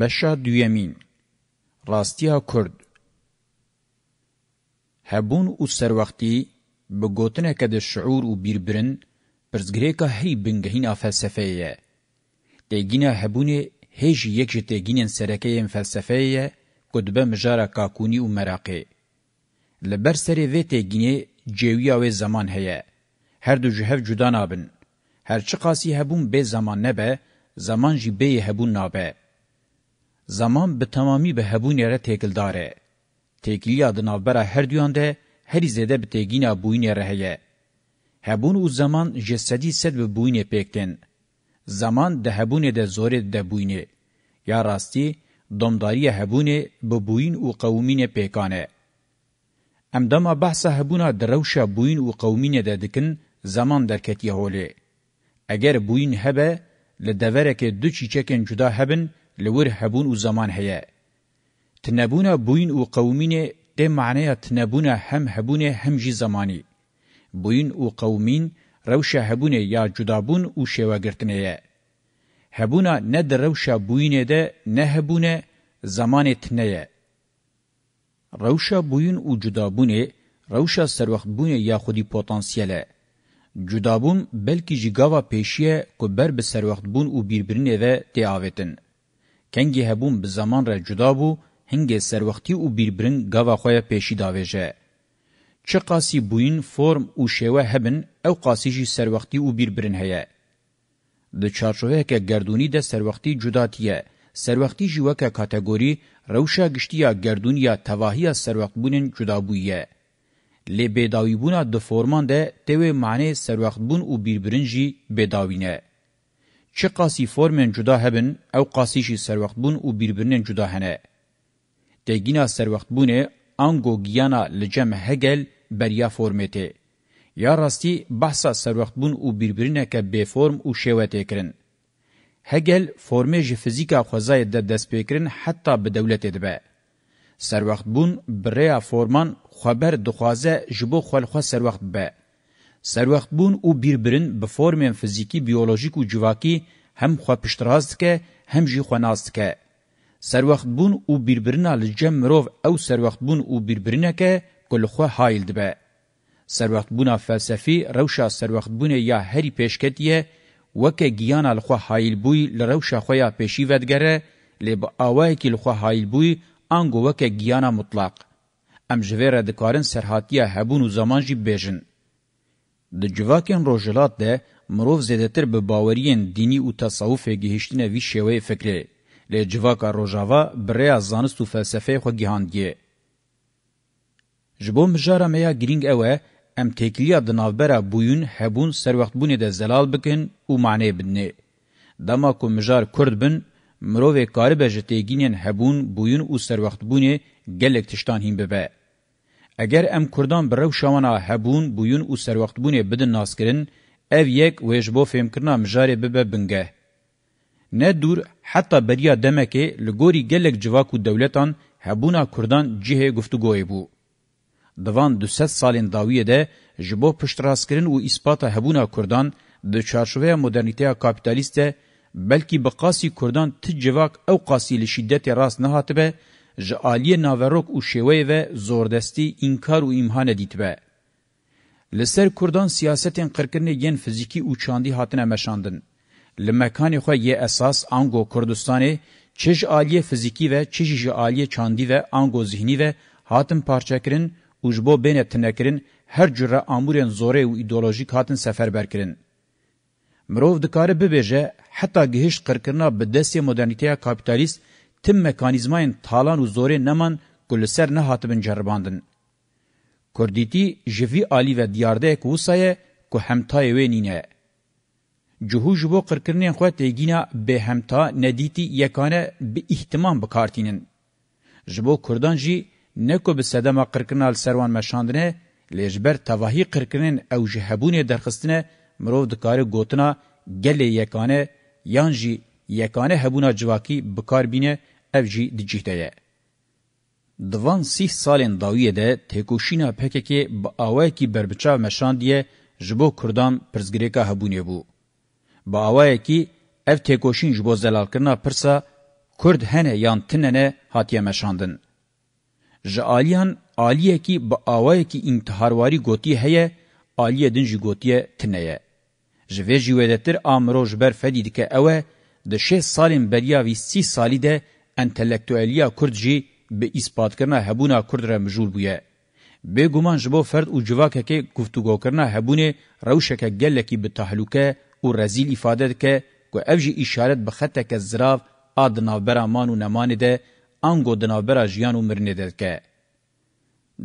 بەشا دوێمین ڕاستیا کورد هەبوون و سەروەختی بە گوتنێکە دە شعور و بیربرن پرزگرێکە هەی بنگەهینا فەلسەفەیە تێگینە هەبوونێ هێژی یەک ji têginên serekeyên felsefeyê ye ku dibe mijara kakûnî û meraqê li ber serê vê têginê cêwiya wê zeman heye her du ji hev cuda nabin her çi qasî hebûn bê zeman nebe zeman jî bêyê hebûn nabe زمان به تمامی به هبونی را تکل داره. تکلی آدن آبرا هر دیان ده هری زده به تگین بوین را هیه. هبون او زمان جسدی سد به بوین پیکتن. زمان ده هبون ده زوره ده بوینه. یا راستی دمداری هبون به بوین او قومین پیکانه. ام دما بحث هبونا دروشا بوین او قومین ده دکن زمان درکتی هوله. اگر بوین هبه لدورک دو چیچکن جدا هبن لور هبون و زمان هيا تنبونا بوين و قومين ده معنى تنبونا هم هبون هم جي زماني بوين و قومين روشه هبون یا جدابون و شواگرتنه هيا هبونا نه در روشه بوين ده نه هبون زمان تنه هيا روشه بوين و جدابونه روشه سروخت بونه یا خودی پوتانسیله جدابون بلکی جگاوا پیشیه که بر به سروخت بون و بیربرینه ده تیاویتن. کنگی هبون به زمان را جدا بو هنگ سروختی او بیربرن گاوا خویا پیشی داویجه. چه قاسی بوین فرم او شیوه هبن او قاسی جی سروختی او بیربرن هیه. د چارچوه که گردونی ده سروختی جداتیه. سروختی جی وکه کاتگوری روشا گشتی یا گردونی یا تواهی سروخت بونن جدا بویه. لی بیداوی بونا ده فرمان ده تیوه معنی سروخت بون او بیربرن جی بیداوینه. چه قاسی فرمن جدا هبن او قاسیشی سروقت بون او بیربرنن جدا هنه. دگینا سروقت بونه آنگو گیانا لجم هگل بریا فرمته. یا راستی بحثا سروقت بون او بیربرنه که بی فرم او شوته کرن. هگل فرمه جی فیزیکا خوزای در دست پیکرن حتی به دولت دبه. سروقت بون بریا فرمان خبر دخوازه جبو خوال خواه سروقت به. سروخت بون او بیربرن به فرمین فیزیکی بیولوژیک او جواکی هم خو پشتراست که هم جی خو ناست که سروخت بون او بیربرنا لجم مروف او سروخت بون او بیربرنا که کل خو حایل دبه سروخت بونا فلسفی روشا سروخت بون یا هری پیشکتیه وکه گیانا لخوا حایل بوی لروشا خویا پیشی ودگره لب آوای کی لخوا حایل بوی انگو وکه گیانا مطلق ام جویره دکارن سرحاتیه هبون و زمان جی بیجن د جواکن روجلات ده مروف زیدتر به باورین دینی او تصوف گهشتنه وی شوی فکری له جواکا روجاوا بره از زانست و فلسفه خو گیهاندگی جبو مجاره میا گرینگ اوه ام تکلیه د ناوبره بویون هبون سر وخت بونه د زلال بکن او معنی بنه دما کو مجار کرد بن مروف کاری به جتگینن هبون بویون او سر وخت بونه گلک تشتان هیم ببه اگر ام کردان برو شوانا هبون بویون او سر وقت بونه بدن ناس کرن اف یک ویجبو فهم کرنا مجاره ببه بنگه. نه دور حتی بریا دمکه لگوری گلک جواکو دولتان هبونا کردان جهه گفتگوه بو. دوان دو ست سالین داویه ده جبو پشتراس کرن و اثبات هبونا کردان د چارشوه مدرنیته کاپیتالیسته بلکی بقاسی کردان تجواک او قاسی لشدت راست نهاتبه جالی ناوروک او شوی و زوردستی انکار او امهان دیتبه لسر کردان سیاستین قرکرنی ین فیزیکی او چاندی هاتنه مشاندن لمکان خو یه اساس انگو کردستانی چج عالی فیزیکی و چج عالی چاندی و انگو ذهنی و هاتن پارچکرین اوجبو بین تنکرین هر جره امورن زوره او ایدئولوژیک هاتن سفر برکرین مرو دکاره ببهجه حتی گهش قرکرنا به دسته مدرنیته کاپیتالیست تم مکانیزماین تالان و زوره نمان گل سر نه هاتبن جرباندن. کردیتی جوی آلی و دیارده کوسایه که همتای وینینه. جهو جبو قرکرنین خواه تیگینا به همتا ندیتی یکانه به احتمام بکارتینن. جبو کردان جی نکو به سدما قرکرنال سروان مشاندنه لیجبر تواهی قرکرنین او جهبونه درخستنه مرو دکاره گوتنا گله یکانه یان جی یکانه هبونا جواکی بکار بینه ev jî dicîhte ye. Divan sih salên dawiyê de têkoşîna PKK bi awayekî berbiçav meşandiye ji bo Kurdan pirzgirêka hebûnê bû. Bi awayekî ev têkoşîn ji bo zelalkirina pirsa Kurd hene yan tinene hatiye meşandin. Ji aliyan aliyekî bi awayekî intiharwarî gotiye heye, aliye din jî gotiye tineye. Ji vê jî wedetir amro ji ber fedî dike ew e, di şê salên beriya wî sî salî de انتلیکتوالیا کورد جی به اثبات کرنا هبونا کورد را مجول بویه به ګومان جبو فرد او جواکه کې گفتگو کرنا هبونه روشکه گلکی به تهلوکه او رزیل ifade ک کو افجی اشارت به خطه ک زراف اد نوبرامان او نمانه ده انګو د نوبرا ژیان او مرنه ده ک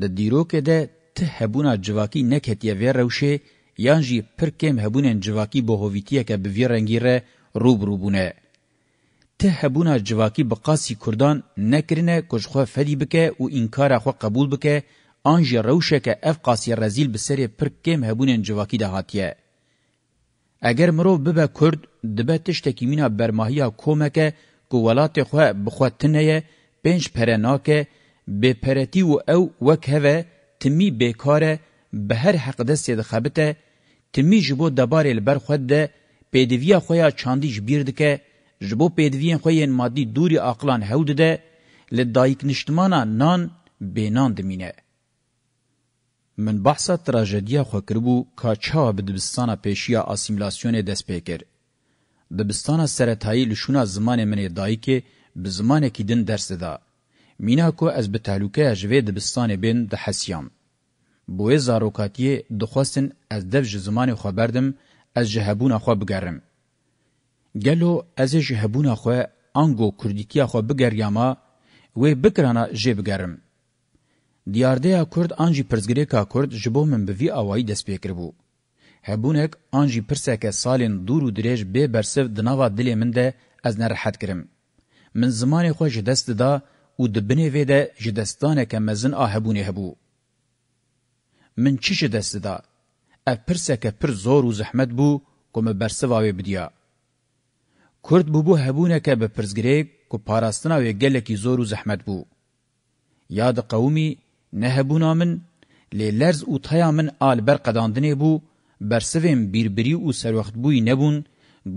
د دیرو کې ده ته هبونه جواکی نکهتیه و روشه یانجی پرکم هبونه جواکی بهویتیه ک به ویرنګیره روب روبونه ته هبونا جواکی بقاسی کردان نکرینه کجخوا فدی بکه و انکار خو قبول بکه آنج روشه که اف قاسی رزیل بسری پر کم هبونن جواکی ده هاتیه. اگر مرو ببه کرد دبه تشتکی مینا برماهیا کومکه که ولات خواه بخواه تنهیه پنج پرناکه به پرتی و او وکهوه تمی بیکاره به هر حق دستی دخبته تمی جبو دباره البر خود ده پیدویا خویا چاندیش بیرده که جبو پدوین خوین مادی دوری عقلان هود ده لدایک نشتمانا نان بینان دمینه من بحثا تراژدیا خو کربو کاچا بدبستانه پېشیا اسیمیلاسیون دسپیکر دبستانه سرتای لشونه زمان من دایکه به زمانه کې دین درس ده مینا کو از به تعلقه اجوی دبستانه بین د حسیام بوې زاروکاتیه د خوستن از دف زمان خبردم از جهبونه خو بګرم گلو از جه هبونا خو انگو کوردیکی خو بگریاما و بکرانا جه بگرم دیارده کورد انجی پرزګری کا کورد جبو من به وی اوای د سپیکر بو هبونک انجی پرسکه سالین دور و درېج به برسف د نوا دلی من ده از نه راحت کرم من زمان خو جدست دا او د بنې وې ده جدستانه که مزن اهبونه هبو من چی جدست دا اف پرسکه پر زور و زحمت بو کوم برسف اوی بدیا کرد بوبو هبونه که به پرزگری کو پاراستنا و گلکی زور و زحمت بو. یاد قومی نهبونا من لی لرز او تایا من آل برقداندنه بو برسویم بیربری او سروخت بوی نبون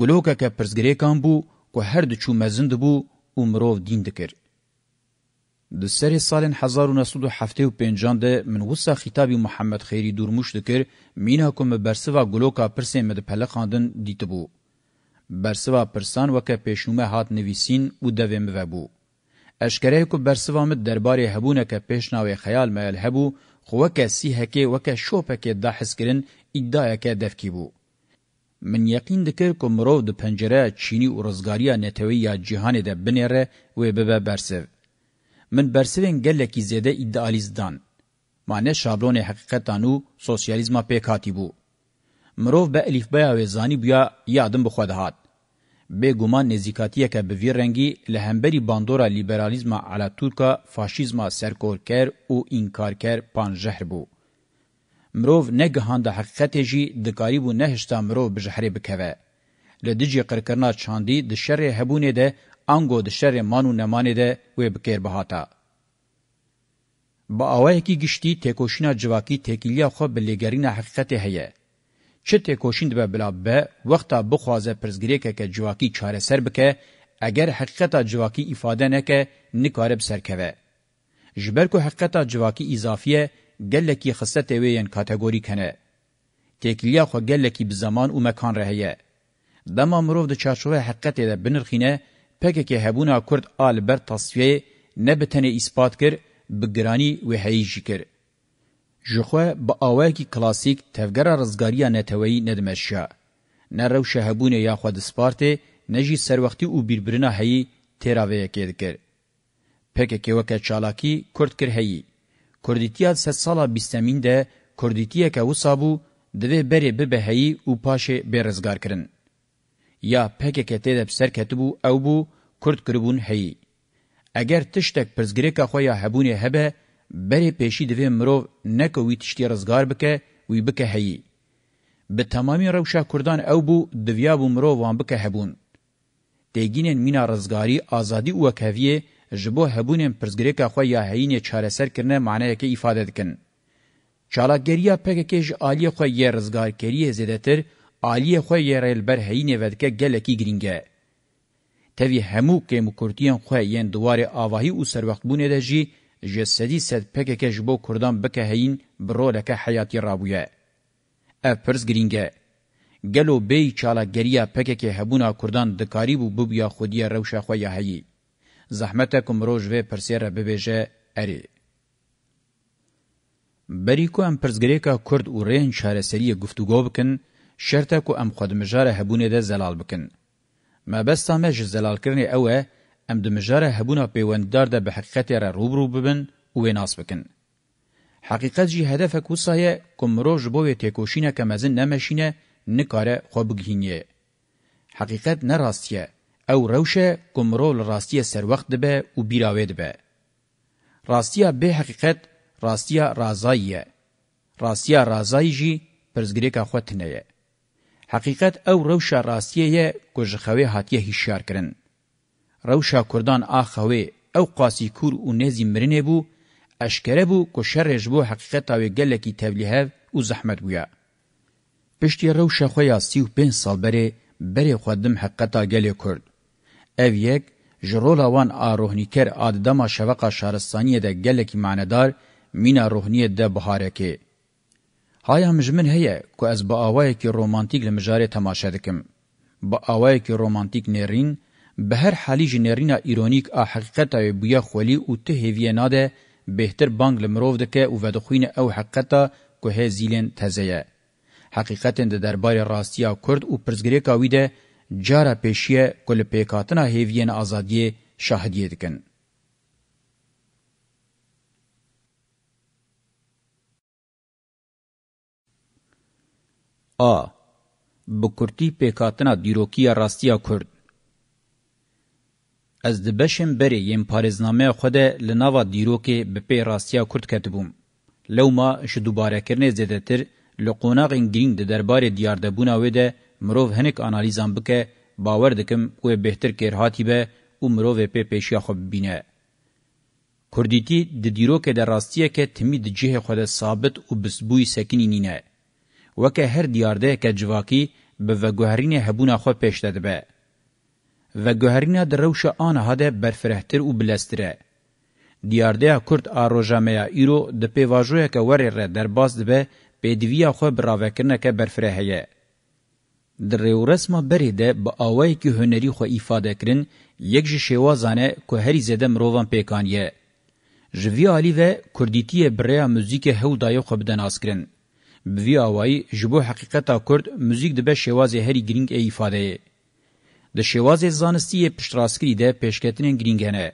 گلوکا که پرزگری کان بو که هر دچو مزند بو او مروف دین دکر. د سری سالن 1975 ده من وسه خطابي محمد خيري دورموش دکر مینا کوم برسوا ګلوکا پرسه مد پله خاندن دیتبو برسوا پرسان وکه پیشومه هات نویسین او دویم وبو اشکره کو برسوا مد دربار هبونه که پیشناوی خیال مال هبو خو وکه سی هکه وکه شوپکه دا حس کرن ادعا که دفکی بو من یقین دکر کو مرو د پنجره چینی او روزګاریا نتوی یا جهان ده بنره و به برسو من برسوین گله کی زیده ایدئالیزدان معنی شابلون حقیقتانو سوسیالیزما پیکاتی بو مرو به الف بیا وزانی بیا یادم بخو دهات به گومان نزیکاتیه که به وی رنگی لهمبری باندورا لیبرالیزم علا تورکا فاشیزم سرکورکر او انکارکر پانجهر بو. مرو نگهان ده حقیقت جی دکاری بو نهشتا مرو بجهره بکوه. لدجی قرکرنا چاندی ده شر هبونه ده انگو ده شر مانو نمانه ده وی بکر بهاتا. با آوه کی گشتی تکوشینا جواکی تکیلیا خو بلیگرین حقیقت هیه. چه تکوشیند به بلابه وقتا بخوازه پرزگریه که جواکی چاره سر بکه اگر حقیقتا جواکی ifade نکه نکارب سرکوه. جبرکو حقیقتا جواکی اضافیه گلکی خصته وین کاتگوری کنه. تکلیه خو گلکی بزمان و مکان رهیه. دما مروف د چارچوه حقیقته ده بنرخینه پکه که هبونا کرد آلبرت تصفیه نبتنه اثبات کر بگرانی و حیجی کرد. جخوا با آواکی کلاسیک تفگر رزگاریا نتوهی ندمشا. نرو شهبون یا خود سپارته نجی سروقتی او بیربرنا هی تراویه کدکر. پک که وکه چالاکی کرد کر هی. کردیتیا ست سالا بیستمین ده کردیتیا که وصابو دوی بری ببه هی او پاشه برزگار کرن. یا پک که تیده بسر کتبو او بو کرد کربون هی. اگر تشتک پرزگری که خویا هبونه هبه بری پیشی دوی مرو نکو وی تشتی رزگار بکه وی بکه هیی. به تمامی روشا کردان او بو دویا بو مرو وان بکه هبون. دیگینین مینا رزگاری آزادی او کهویه جبو هبونین پرزگریکا خواه یا هیین چاره سر کرنه معنی که ایفاده دکن. چالاکگریا پکه ج عالی خو یې رزګارکری زیاتر عالی خو یې رل بر هینه ودکه ګلکی گرینګه توی همو کې مکورتین خو یې دواره آواهی او سر وخت بونه دجی جه سدی سد پکه جبو کردان بکه هین برو لکه حیاتی رابویه. اپرز گرینگه. گلو بی چالا گریا پکه هبونا کردان دکاری بو ببیا خودی روشا خویا هیی. زحمت کوم روز و پرسیره ببیجه اری. بریکو ام پرزګریکا کورد او رین شارسری گفتگو بکن شرطه کو ام خدمجاره هبونه ده زلال بکن ما بس تامه زلال کرنی اوه ام د مجاره هبونه پیونددار ده به حقیقت را روبرو ببن او ناس بکن حقیقت جی هدف کوسایه کوم روج بو تکوشینه کمزن نمشینه نکاره خو بگینیه حقیقت نه راستیه او روشه کوم رول راستیه سر وخت به او بیراوی ده راستیه به حقیقت راستیه رازاییه راستیه رازایی جی پرزګری کا خوتنه حقیقت او روشه راستیه کوجخوی هاتیه هشیار کرن روشا کردان آخوه او قاسی کور و نزی مرنه بو اشکره بو که شرش بو حقیقتا و گلکی تبلیه و زحمت بویا. پشتی روشا خویا سی و پین سال بره بره خودم حقیقتا گلی کرد. او یک جرولا وان آروهنیکر آددما شوق شارستانی ده گلکی معنیدار مینا روحنی ده بهارکه. هایا مجمن هیه که از با آوائی که رومانتیک لمجاره تماشه دکم. با آوائی که رومانتیک نرین، به هر حالی جنرینا ایرونیک ا حقیقتا بیا خولی او ته هیوی ناده بهتر بانگ لمروف دکه او ودخوین او حقیقتا که هی زیلن تزیه. حقیقتا ده دربار راستیا کرد او پرزگری کاوی ده جارا پیشیه کل پیکاتنا هیوین آزادیه شاهدیه دکن. آ. بکرتی پیکاتنا دیروکی راستیا کرد. Ez dibeşim berê yêm parêznameya xwe de li nava dîrokê bi pê rastiya Kurd ketibûm. Lewma ji dubarekirinê zêdetir, li qonaqên girîng di derbarê diyardebûna wê de mirov hinek analîzan bike, bawer dikim wê bêhtir kêrhatî û mirovê pê pêşiya xwe bibîne. Kurdîtî di dîrokê de rastiyeke timî di cihê xwe de sabit û bisbûyî sekinî nîne. Weke her diyardeyeke civakî bi veguherînê hebûna xwe pêş de dibe. و گهرینا در روش آنها ده برفرهتر و بلستره. دیارده کرد آروژامه ایرو ده پیواجوه که وری ره در باز ده به پیدویا خو براوکرنه که برفرهیه. در ریو رسم بری ده با آوائی که هنری خو ایفاده کرن یک جی شوازانه که هری زده مروان پیکانیه. جوی آلی و کردیتی بریا موزیک هو دایو خو بدن آسکرن. بوی آوائی جبو حقیقتا کرد موزیک ده به شوازی هری گرینگ ایفاده یه. د شوازې زانستی پشتراسکری ده پیشکتنین گرینگنه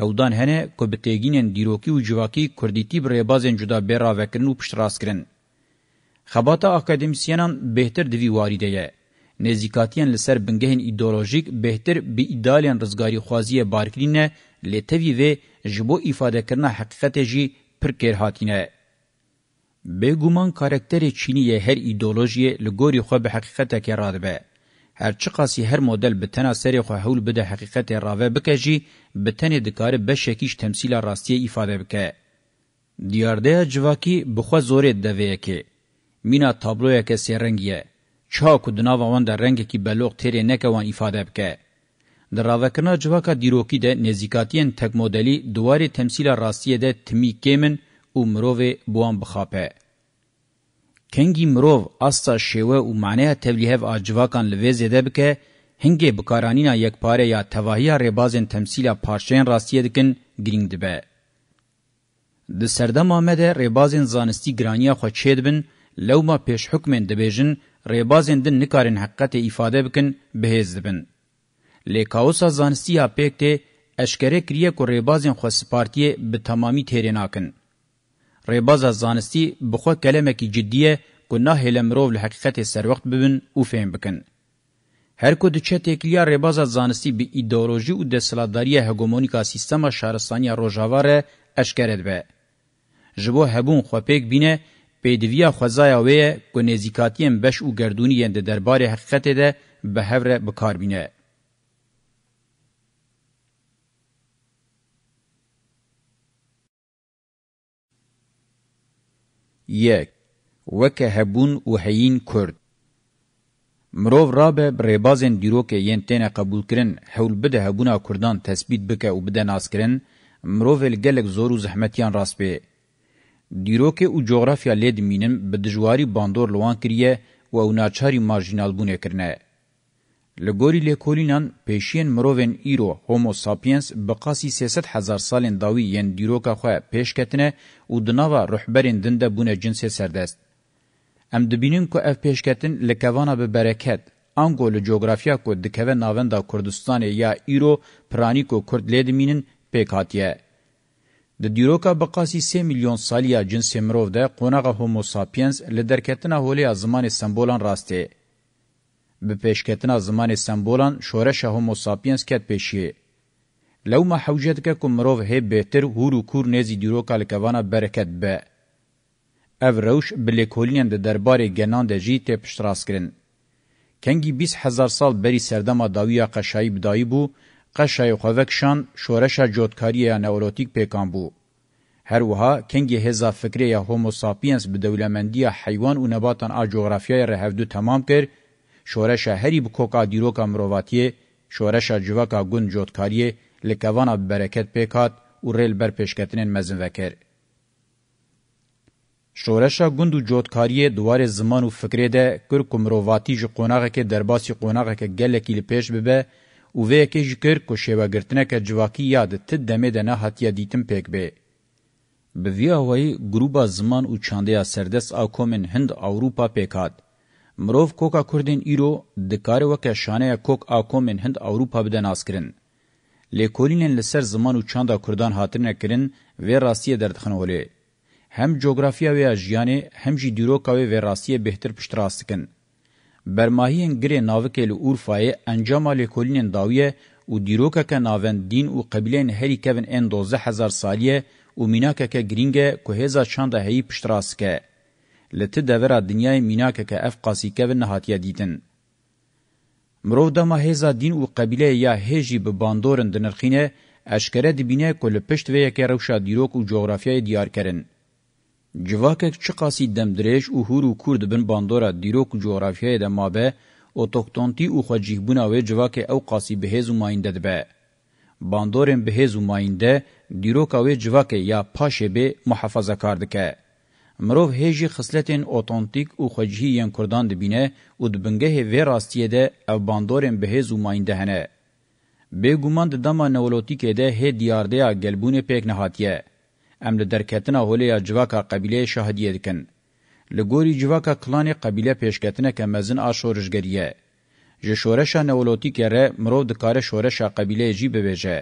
هودان هنه کو بتګینن دیروکی او جواکی کوردیتی بر بازن جدا به راوکرن او پشتراسکرین خباتا اکادمیسینان بهتر دوی واریده یه. نزیکاتین لسر بنگهن ایدولوژیک بهتر به ایدالیان رزگاری خوازی بارکرینه لتوی و جبو ایفاده کرنا حقیقت جی پرکر هاتینه. به گمان کارکتر چینی هر ایدولوژی لگوری خواه به حقیقت که رادبه. هر چه قاسی هر مدل به تنا سری خو حول بده حقیقت راوه بکجی به تن دکار به شکیش تمثیل راستی ifade بکه دیارده جواکی بخوا زوره دویه که مینا تابلویا که سرنگیه چاکو دناوا وان در رنگ کی بلوغ تیره نکوان ifade بکه در راوکنا جواکا دیروکی ده نزیکاتین تک مدلی دوار تمثیل راستی ده تمی کیمن و مروه بوان بخاپه کنگی مرو استا شیوه او معنی تبلیغ اجواکان لوی زده بکه هنګه بکارانینا یک پاره یا توهیا ربازن تمثیلا پارچین راستیه دکن گرینگ دبه د سردم احمد ربازن زانستی گرانیا خو چیدبن لو ما پیش حکمن دبیجن ربازن دن نکارن حقیقت ifade بکن بهز دبن لیکاوسا زانستی اپیکته اشکره کریه کو ربازن خو سپارتیه به تمامی تیرناکن ریباز از زانستی بخوا کلمکی جدیه که نه هلمروو لحقیقت سر وقت ببن او فهم بکن. هر کو د چټیکلیا ریباز از زانستی به ایدئولوژي او د سلاداری هګومونیکا سیستم شهرستانی روجاواره اشکرد به. جبو هبون خوپیک بینه پیدویا خوځایا وې کو نزیکاتیم بش او گردونی د دربار حقیقت ده به هره بکار بینه. یک وکه هبون و هیین کرد. مروف رابه بریبازن دیرو که ین تینه قبول کرن حول بده هبونا کردان تثبیت بکه و بده ناس کرن مروف الگلک زور و زحمتیان راست به. دیرو که او جغرافیا لید مینن به دجواری باندور لوان کریه و او ناچاری مارجینال بونه کرنه. لګوري له کولینان پېشین مروون ایرو هومو ساپینس بقاسی 300 هزار سالن داوی ین دیروکا خو پېشکتنه او دناوا رهبرین دنده بونه جنس سردست ام دبینین کو اف پېشکتن لکوانا به برکت انګول جغرافیا کو دکوه ناوند کوردستان یا ایرو پرانی کو کورد لیدمینن پېکاتیه د دیروکا بقاسی 3 میلیون سالیا جنس مرو ده قونغه هومو ساپینس لدرکتنه هولیا زمان سمبولان راسته به پیشکتنا زمان سمبولان شورش هومو ساپینس کت پیشی. لو ما حوجت که کمروف هی بهتر هورو کور نیزی دیرو کالکوانا برکت به. او روش بلیکولین ده دربار گنان ده جی تی پشتراس کرن. کنگی بیس هزار سال بری سردما داویا قشایی بدایی بو، قشای خوکشان شورش جوتکاری نوروتیک پیکان بو. هر وها کنگی هزا فکری هومو ساپینس به دولمندی حیوان و نباتان آ جغرافیای رهفدو تمام کرد شورش هری بکوکا دیروکا مروواتی شورش جوکا گون جوتکاری لکوانا برکت پیکات و ریل بر پیشکتنین مزن وکر. شورشا گوند و جوتکاری دوار زمان و فکری ده کر کمرواتی جی قوناغه که درباسی قوناغه که گلکی لپیش ببه و وی که جی کر که شیوه گرتنه که جواکی یاد تد دمه ده نه حتیه دیتم پیک به. به وی آوائی گروبا زمان و چانده سردس آکومن هند اوروپا پیکاد. مرۆڤ کۆکا کوردین ئیرۆ دکارێ وەکە شانەیە کۆک ئاکۆمên هند ئەوروپا بدە ناسکرن لێکۆلینên li ser ziman û çanda kurdan hatine kirin vê rastiyê derdixin olê hem cografiya wê ya jiyanê hem jî dîroka wê vê rastiyê bêhtir pişt rast dikin bermahiyên girê navikê li Urfayê encama lêkolînên dawiye û dîrokeke navendîn û qebîleyên herî kevin ên dozeh hezar saliyê û mînakeke girîng e ku hêza çanda heyî pişt rast dike لته دورا دنیای میناکه که اف قاسیکه و نهاتیه دیتن. مروف دما هیزا دین و قبیله یا هیجی به باندورن دنرخینه اشکره دبینه کل پشت و یکی روشا دیروک و جغرافیای دیار کرن. جواکک چه قاسی دمدریش و هور و کرد بن باندورا دیروک و جغرافیای دمابه اوتوکتونتی او خجیبونه و جواک او قاسی بهز و ماینده دبه. باندورن بهز و ماینده دیروک او جواک یا پاشه به محافظه کاردکه. مرو هیجی خصلتین اوتنتیک او خجهیان کردان دبینه او د بنګه وی راستیه ده او باندورن بهز او ماینده هنه به ګومان د دما نولوتیک ده هی دیار ده گلبونه پک نهاتیه ام له درکتنه هولیا جواکا قبیله شهدیه دکن لګوري جواکا کلان قبیله پیشکتنه که مزن آشورشګریه ژ شورش نولوتیک ره مرو د کار شورش قبیله جی بهجه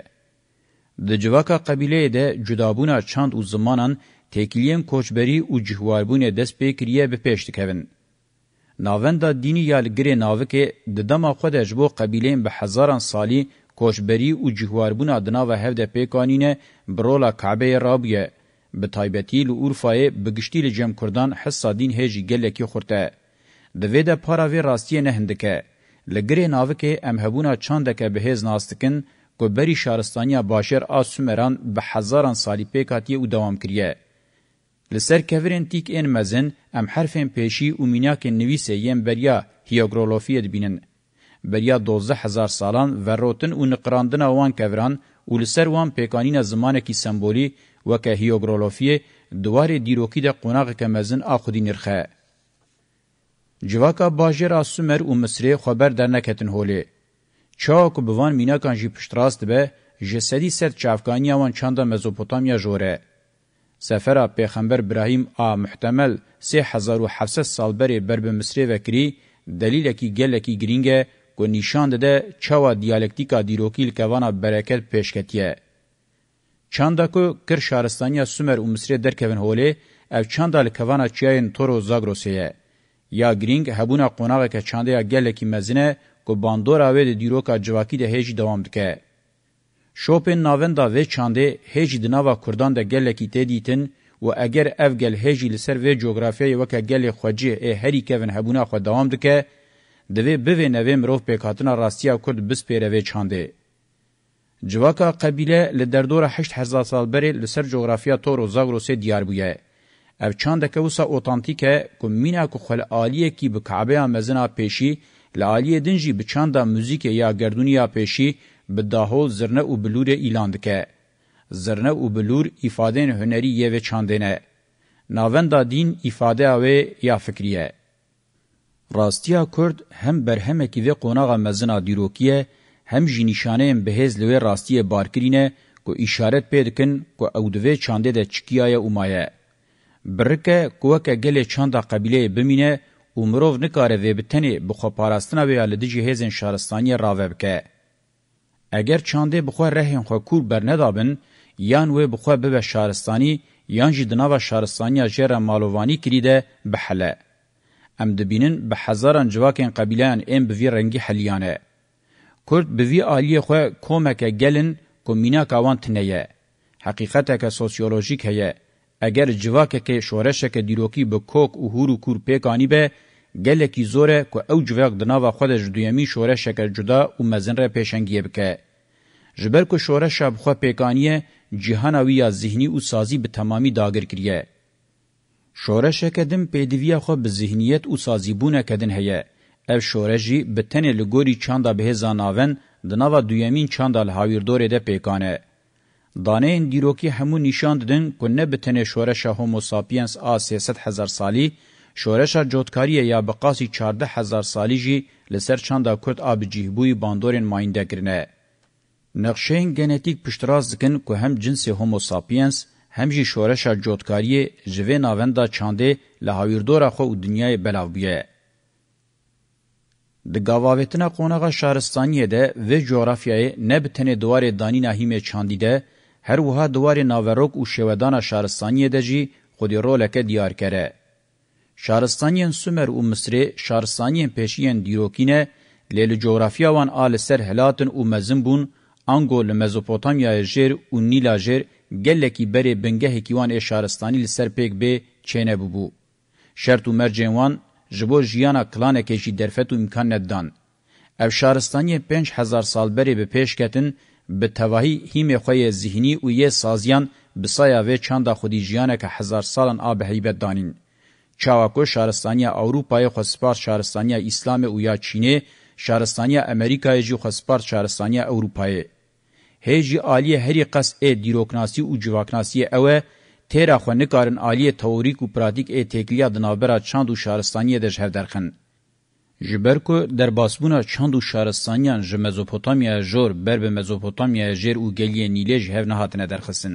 د جواکا قبیله ده جدابونه چاند او زمانان تکلیین کوچبری او جهواربونه دست پیکریه به پیش دکوین. ناوندا دینی یال گره ناوکه د دما خود اجبو قبیلین به هزاران سالی کوچبری او جهواربونه دنا و هفده پیکانینه برولا کعبه رابیه. به تایبتی لو اورفای بگشتی لجم کردان حصا دین هجی گلکی خورته. د وېدا پاراوی راستیه نه هندکه. لګری ناوکه امهبونا چاندکه بهز ناستکن کو بری شارستانیا باشر آسومران به هزاران سالی پیکاتی او دوام کړیه. لسر کفرن تیک این مزن ام حرفن پیشی و میناک نویسه یم بریا هیاگرولوفیه دبینن. بریا دوزده هزار سالان و روتن و نقراندن وان کفران و لسر وان پیکانین زمانکی سمبولی و که هیاگرولوفیه دوار دیروکی ده قناق که مزن آخودی نرخه. جواکا باجر از سومر و مصری خبر در نکتن هولی. چاک و بوان میناکان جی پشتراست به جسدی سر چافکانی وان چاندا مزوپوتامیا جوره. سفر پیغمبر ابراهیم ا محتمل 3700 سال بری بر به مصری وکری دلیل کی گله کی گرینگه کو نشان ده چوا دیالکتیکا دیروکیل کوانا برکت پیشکتیه چاندا کو کر شارستانیا سومر و مصری درکوین هولی او چاندا لکوانا چاین تورو زاگروسیه یا گرینگ هبونا قوناغه که چاندا گله کی مزنه کو باندورا و دیروکا جواکی ده هیج دوام دکه شوپن ناوند و چاندې هیج د ناوا کوردان د ګلکی ته دیتن و اگر افګل هیج لسر و جغرافیه وک ګل خوجی هری کوین هبونه خو دوام دکه د وی به نوې مرو په کاتنا راستیا کورد بس پیره و چاندې جواکا قبیله ل دردور 8000 سال بری لسر جغرافیه تور او زاگروس دیار بویا اف چاند کوسا اوتانتیکه کومینا کو خل عالیه کی بکعبه مزنا پیشی لالیه دنجی بچاندا موزیک یا گردونیا پیشی بداهول زرنه او بلور اعلان دکه زرنه او بلور ifadên hunerî yê ve çandêne navenda dîn îfadeya wê ya fikrî ye rastiya kurd hem berhemekî vê qonaxa mezina dîrokî hem jî nîşaneyên bihêz li wê rastiyê barkirîne ku îşaret pê dikin ku ew di vê çandê de çikiyaye û maye birike ku weke gelê çanda qebîleyê bimîne û mirov nikare vê bi tenê bi xweparastina wê ya li dijî hêzên şaristaniyê rave bike اگر چاندې بخو رهین خو کور بر ندابن یان و بخو به شارستاني یان جدنا و شارستاني جره مالووانی کریده بحله ام دبینن به هزاران جواکن قبیلان ام بوی رنگی حلیانه کرد بوی آلی خو کومک گلن کومینا کاوان تنیه حقیقت که سوسیولوژیک هیه اگر جواکه که شورشه که دیروکی به کوک و هورو کور پیکانی به gelekî zor e ku ew civak di nava xwe de ji duyemîn şoreşeke cuda û mezin re pêşengiyê bike. Ji ber ku şoreşa bi xwe pêkaniye, cihana wî ya zihnî û sazî bi temamî dagir kiriye. Şoreşeke din pêdiviya xwe bi zihniyet û sazîbûneke din heye. Ev şoreş jî bi tenê li gorî çanda bihêza naven, di nava duyemîn çanda li hawirdorê de pêkane. Daneyên dîrokî hemû nîşan didin ku ne bi tenê şoreşa Homo sapiens a 300 hezar salî, شورشا جوتکاری یا بقاسی 14 هزار سالی جی لسر چاندا کرد آب جیهبوی باندورین ماینده کرنه. نقشهین گنتیک پشتراز دکن که هم جنس هومو ساپینس هم جی شورشا جوتکاری جوه ناوندا چانده لحاویردورا خو و دنیای بلاو بیه. د گاواوتنا قونغه شهرستانیه ده و جغرافیای نه بتنه دوار دانینا هیمه چاندیده هر وها دوار ناوروک او شودانا شهرستانیه ده جی خودی رولکه دیار کره. شارستانین سومر او مصری شارستانین پیشین دیروکینه لیل جغرافیا وان آل سر هلاتن او مزن بون انگو لمزوپوتامیا جر او نیلا جر گلکی بری بنگه کیوان شارستانی لسر پیک به چینه بو شرط او مرجوان جبو جیانا کلانه کشی درفت و امکان ندان. او شارستانی پنج هزار سال بری به پیش کتن به تواهی هیم خوی ذهنی و یه سازیان بسایا و چند خودی جیانه که هزار سالان آب حیبت دانین. چاواکۆ شارستانیا ئەوروپای خۆسپار شارستانیا ئیسلامە و یا چینێ شارستانیا ئەمریکایەژی خۆسپار شارستانیا ئەوروپایە هێژی عالیە هەری قەس ئێ دیرۆکناسی و جیواکناسیە ئەوە تێرا خو نکارن عالیه تئوریک او پراتیک ا تکلیه د نابرا چاند او شارستانیه د شهر درخن جبرکو در باسبونه چاند او شارستانیان ژ مزوپوتامیا جور بر به مزوپوتامیا جیر او گلیه نیله جهونه هاتنه درخسن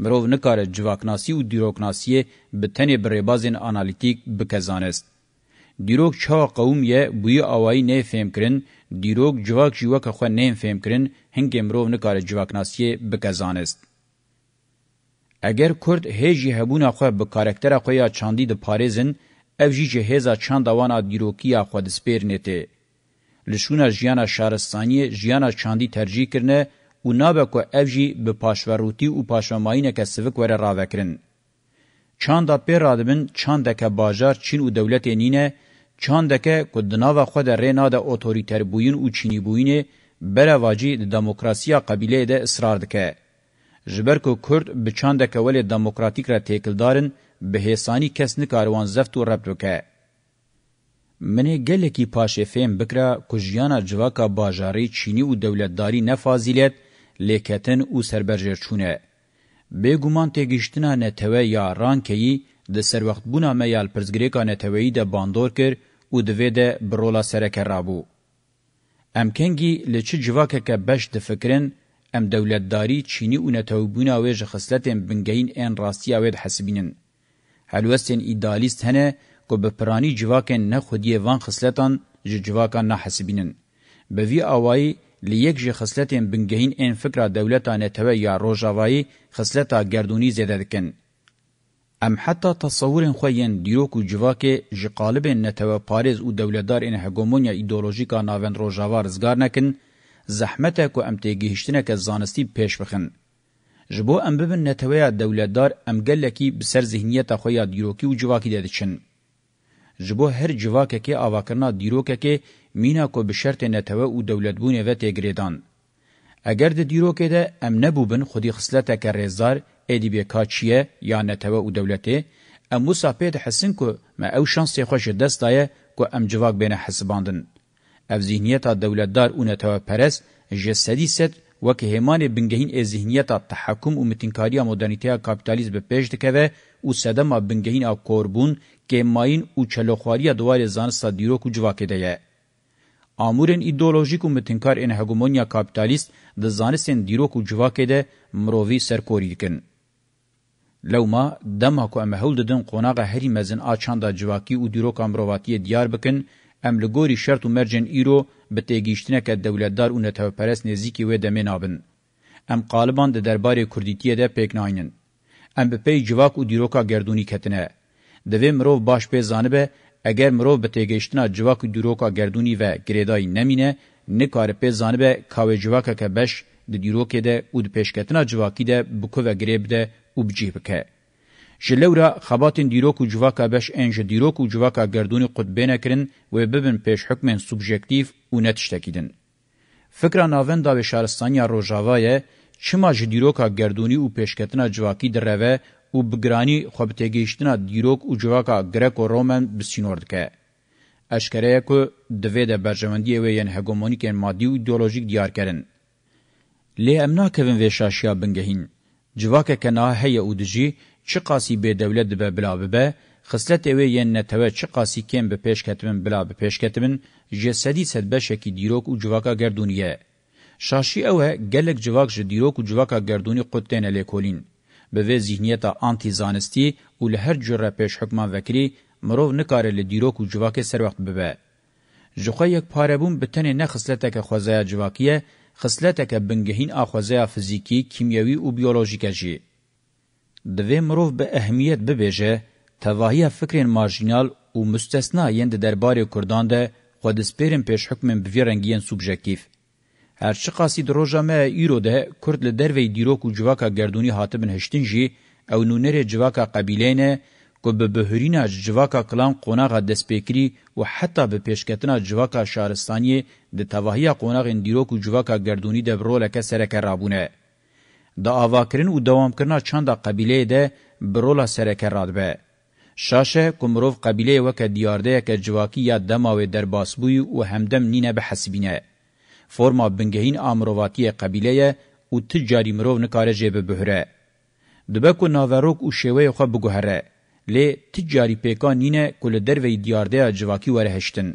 مرو نکار جواکناسی او دیروکناسی به تنه بریبازین آنالیتیک بکزانست دیروک چا قوم یه بوی آوائی نه فهم کرن دیروک جواک جواک خو نه فهم کرن هنگ مرو نکار جواکناسی بکزانست اگر کرد هیجی هبونا خو به کاراکتر خو یا چاندی د پاریزن افجی جهیزا چاندوانا دیروکی خو د سپیرنته لشونه جیانا شارستانی جیانا چاندی ترجیح کرنه و نابه کو اوجی به پاشوروتی او پاشماینه که سوک وره راوکرین. چاندا پی رادبن چاندکه باجار چین او دولت نینه چاندکه کو دناوه خود رینا ده اوتوریتر بوین او چینی بوینه بره واجی د دموکراسیا قبیله ده اصرار دکه. جبر کو کرد به چاندکه ولی دموکراتیک را تیکلدارن به حسانی کس نکاروان زفت و ربط وکه. منه گله کی پاشه فهم بکره کو جیانا جواکا باجاری چینی او دولتداری نه فاضیلت لیکتن او سربرجه چونه به ګومان ته گیشتنه نتوی یا رانکی د سر وخت بونه میال پرزګریکا نتوی د باندور کر او د ویده برولا سره کرابو امکنگی لچ جواکه که بش د فکرن ام دولتداری چینی او نتوبونه ویج خصلتن بنگین ان راستیا وید حسبینن هلوستن ایدالیست هنه کو به پرانی جواکن نه خودی وان خصلتان جو جواکان نه حسبینن به وی اوای li yek ji xisletên bingehîn ên fikra dewleta netewê ya rojavayî xisleta gerdûnî zêde dikin. Em heta tasawurên xwe yên dîrok û civakê ji qalibên netewê parêz û dewletdarên hegemonya îdeolojîka navên rojava rizgar nekin, zehmete ku em têgihiştineke zanistî pêş bixin. Ji bo em bibin neteweya dewletdar em gelekî bi ser zihniyeta xwe ya dîrokî û civakî de diçin. Ji bo her civakekê avakirina dîrokekê مینا کو به شرط نتوه او دولت بونه و تگریدان اگر د دیرو کې ده ام نه بوبن خودی خصلته کې رزار ادی به کاچیه یا نتوه او دولته ام مصاحبت حسن کو ما او شانس خوش دستای کو ام جواک بین حسباندن اف ذهنیت دولتدار او نتوه پرس جسدی ست وکه همان بنگهین از ذهنیت تحکم او متینکاری مدرنیته کاپیتالیزم به پیش دکوه او سدما بنگهین ا کوربون که ماین او چلوخواری دوار زان صدیرو کو جواکه ده امورن ایدئولوژیک او متنکار ان هګومونیا کاپټالیست د زانستن دیروک او جواکې ده مرووی سرکوري کن لو ما دمه کو امهول ددن قوناغه هری مزن اچان دا جواکی او دیروک امرواتی دیار بکن املګوري شرط او مرجن ایرو به تیګیشتنه ک دولتدار او نته پرس نزیکی و د منابن ام قالبان د دربار کوردیتیه ده پکناینن ام به پی جواک او دیروکا گردونی کتنه د ویم رو باش په زانبه اگر مرو به تیگشتنا جواک دروکا گردونی و گریدای نمینه نکار په زانبه کاوه جواکا که بش د دیروکه ده او د پیشکتنا جواکی ده بکو و گریب ده او بجیب که. جلورا خباتن دیروکو جواکا بش انج دیروکو جواکا گردونی قطبینه کرن و ببن پیش حکمن سوبژکتیف او نتشتکیدن. فکر ناوند دا شارستانیا روجاوای چما جدیروکا گردونی او پیشکتنا جواکی دروه او بگرانی خو به تګیشتنه دیروک او جواکا گریکو رومن بسینور دکه اشکره کو د وې د برجمندی و یان هګومونیک مادي او ایدئولوژیک دیار کړي لې امنا کوین و شاشیا بنګهین جواکه کنا هي او دجی چې قاسی به دولت به بلا به خصلت اوی یان نتوه چه قاسی کم به پیش کتبن بلا به پیش کتبن جسدی سدبشه کی دیروک و جواکا گردونیه. شاشی اوه گلک جواک جه دیروک و جواکا گردونی قدتین الیکولین. به وی ذهنیت آنتی زانستی او له هر جره پیش حکما وکری مرو نکاره له دیروک او جواکه سر وخت به ژخه یک پاربون به تن نه خصلته که خوازه جواکیه خصلته که بنگهین اخوازه فیزیکی کیمیاوی او بیولوژیکه جی د وی مرو به اهمیت به بهجه تواهی فکر مارجینال او مستثنا یند دربار کردان ده خود سپیرن پیش حکم به رنگین سوبژکتیو هر چه قاسی دروژا ما ایرو ده کرد له دروی دیروک او جواکا گردونی هاتبن هشتن جی او نونره جواکا قبیلینه کو به بهرینا جواکا کلان قوناغه د سپیکری او حتی به پیشکتنا جواکا شارستانی د توهیا قوناغ دیروک او جواکا گردونی د بروله ک سره کرابونه د اواکرین او دوام کرنا چاندا قبیله ده بروله سره کرادبه شاشه کومروف قبیله وک دیارده ک جواکی یا دماوی در باسبوی او همدم نینه به حسبینه فرما بنگهین آمروواتی قبیله او تجاری مرو نکاره جبه بهره دبکو ناوروک او شوه خو بګهره لی تجاری پیکان نینه کول دروی دیارده جواکی ورهشتن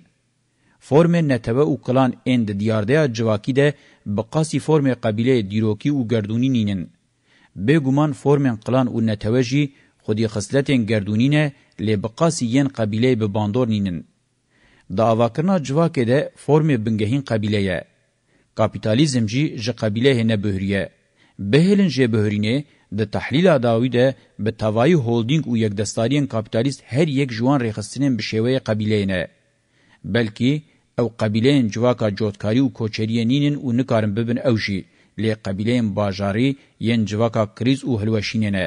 فرم نتبه او کلان اند دیارده جواکی ده بقاسی فرم قبیله دیروکی او گردونی نینن به ګومان فرم قلان او نتوجی خودی خصلتین گردونینه لی بقاسی ین قبیله به باندور نینن دا واکرنا جواکه ده فرم بنگهین قبیله کاپیتالیزم جی ژ قبیله نه بهریه بهلن جه بهرینه د تحلیل داوی ده به توای هولدینگ او یک دستاریان کاپیتالیست هر یک جوان رخصتنین به شیوه قبیله نه بلکی او قبیلین جواکا جوتکاری و کوچرینینن او نکارن ببن اوجی لی قبیلین باجاری ین جواکا کریز او هلوشیننه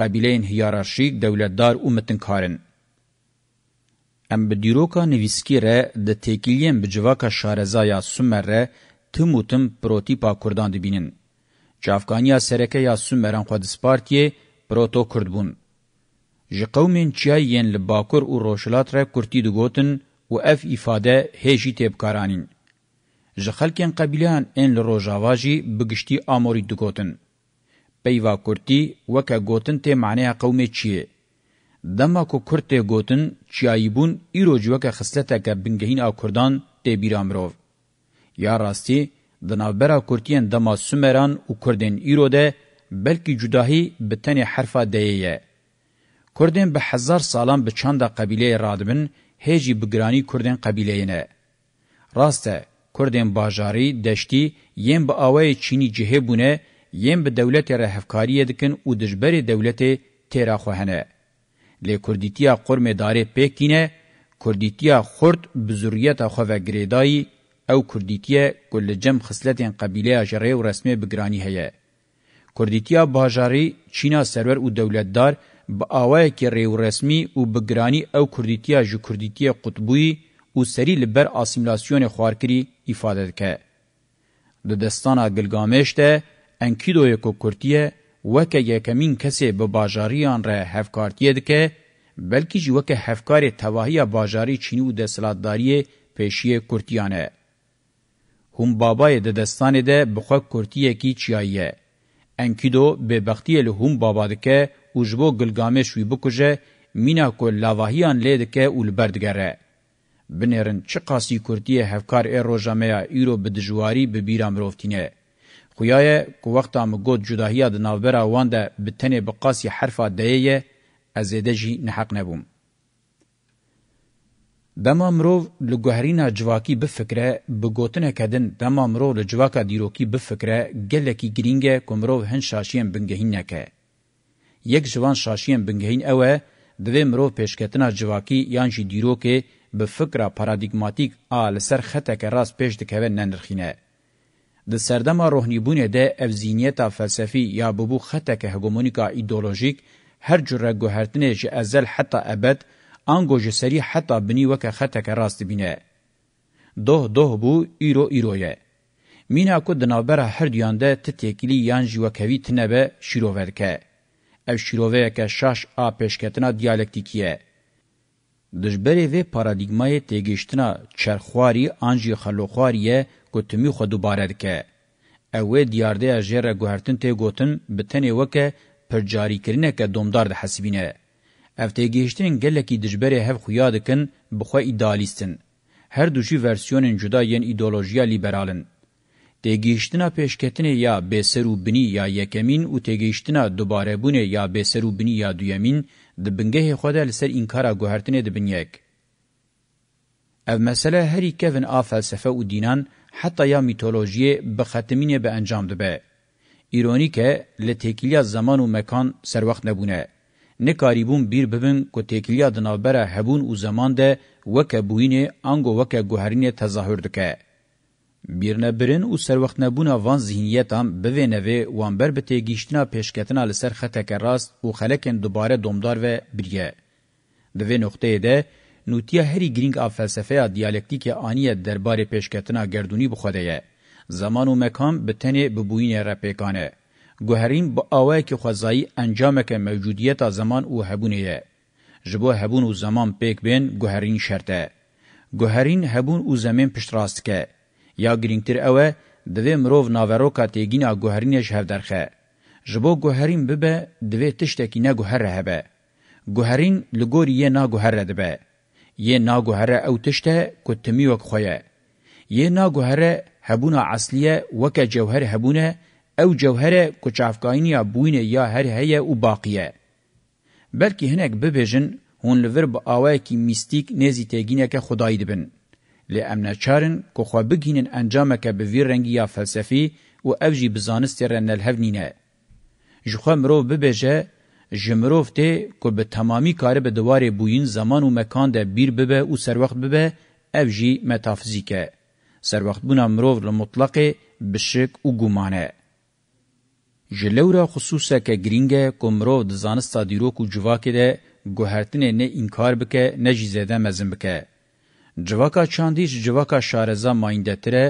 قبیلین هیرارشیک دولتدار او متنکارن ام بدیروکا نویسکی ره د تکیلین بجواکا شارزایا سومر ره تم و تم پروتیپا کردان دبینن. چافکانیا سرکه یا سومران خود سپارتیه پروتو کرد بون. جی قومین چیای ین لباکر و روشلات را کرتی دو گوتن و اف ایفاده هیجی تیبکارانین. جی خلکین قبیلان این لروجاواجی بگشتی آموری دو گوتن. پیوا کرتی وکا گوتن تی معنی قومی چیه؟ دما کو کرته گوتن چیایبون ایروج وکا خصلتا که بنگهین آ کردان تی بیرامروف. یا راستی د نابرا کورتین دما سومران او کوردن ایروده بلکی جداهی به تن حرفه دیه کوردن به هزار سالان به چند قبیله رادبن هجی بگرانی کوردن قبیله نه راسته کوردن باجاری دشتی یم به اوای چینی جهه بونه یم به دولت رهفکاری دکن او دجبر دولت تیرا خوهنه لی کوردیتیا قرم داره پکینه کوردیتیا خرد بزوریت خو و گریدای او کوردیتیه گل جم خصلتین قبیله جره و رسمی بگرانی هیه. کوردیتیا باجاری چینا سرور او دولتدار با آوه که ریو رسمی او بگرانی او کوردیتیا جو کوردیتیا قطبوی او سری لبر آسیملاسیون خوارکری ifade که. د دستانا گلگامش ده انکیدوی که کورتیه وکه یکمین کسی به باجاریان ره هفکارتیه ده که بلکی جی وکه هفکار تواهی باجاری چینی و دستلاتداری پیشی کورتیانه. هم بابای د دستانه ده بخو کورتیه کی چیایه انکیدو به بختی له هم بابا دکه او جبو گلگامش وی بکوجه مینا کو لاواهیان لیدکه اول بردگره بنرن چه قاسی کورتیه هفکار ای روجامیا ایرو بدجواری به بیرام روفتینه خویای کو وخت ام گود جداهیا د ناوبره وانده بتنه بقاسی حرفه دایه ازیدجی نحق نبوم دما مرو لګهرینا جواکی به فکره به ګوتنه کدن دما مرو لجواکا دیروکی به فکره ګلکی ګرینګه کومرو هن شاشیم بنګهینه که یک جوان شاشیم بنګهین اوه د وې مرو پېشکتنا جواکی یان جی دیروکه به فکره پارادایګماتیک آل سر خطه که راس پېش د کوي ننرخینه د سردما روحنیبونه د افزینیت فلسفي یا بوبو خطه که هګومونیکا ایدئولوژیک هر جره ګهرتنه چې ازل حتی ابد آنگو جسری حتا بنی وک خطک راست بینه. دوه دوه بو ایرو ایرویه. مینا کو دنابره هر دیانده تتیکلی یان جوکوی تنبه شیروور که. او شیرووه که شاش آ پیشکتنا دیالکتیکیه. دجبری و پارادیگمای تیگشتنا چرخواری آنجی خلوخواریه گوتمی خودو بارد که. اوه دیارده اجیر گوهرتن تی گوتن بتنی وکه پرجاری کرنه که دومدار ده حسبینه. اف تیگیشتن گلکی دجبره هف خویا دکن بخوا ایدالیستن. هر دوشی ورسیونن جدا ین ایدولوژیا لیبرالن. تیگیشتنا پیشکتنه یا بسرو بنی یا یکمین و تیگیشتنا دوباره بونه یا بسرو بنی یا دویمین دبنگه خود لسر انکارا گوهرتنه دبنیک. او مسئله هری کفن آ فلسفه و دینان حتی یا میتولوژیه بختمینه به انجام دبه. ایرونی که لتکیلیا زمان و مکان سر وقت نبونه. نکاریبون بیر ببن کو تکلیه د نابره هبون او زمان ده وک بوینه انګو وک ګوهرینه تظاهر دکه بیرنه برن او سر وخت نه بونه وان ذهنیت هم بوینه و وانبر به تیگیشتنا پیشکتنا لسر خطک راست او خلکن دوباره دومدار و بریه د وی نقطه ده نوتیه هری گرینگ اف فلسفه دیالکتیک آنیه درباره پیشکتنا گردونی بخوده زمان و مکان به تنه ببوینه را پیکانه گوهرین با آوه که خوزایی انجام که موجودیت زمان او هبونه جبو هبون او زمان پیک بین گوهرین شرطه. گوهرین هبون او زمین پشت راست که. یا گرینگتر اوه دوی مروف ناوروکا تیگینا گوهرینش هفدرخه. جبو گوهرین ببه دوی تشتکی نه گوهره هبه. گوهرین لگور یه نا گوهره دبه. یه نا گوهره او تشته کتمی وک خویه. یه نا گوهره هبونه اصلیه وک جوهر هبونه او جوهره کچافکاین یا بوینه یا هر هیه او باقیه. بلکه هنک ببیجن هون لور با آوه کی میستیک نیزی تیگینه که خدایی دبن. لی امنا چارن که خواه بگینن انجامه که بویر رنگی یا فلسفی و او جی بزانستی رن الهو نینه. جخواه مروف ببیجه جمروف ته که به تمامی کاره به دوار بوین زمان و مکان ده بیر ببه و سر وقت ببه او جی متافزیکه. سر وقت بونا مروف لمطلقه بشک و گمانه. جلورا خصوصا که گرینگه کمرو د زانستا دیروک و جواکی ده گوهرتنه نه انکار بکه نه جیزده مزن بکه. جواکا چاندیش جواکا شارزا مایندتره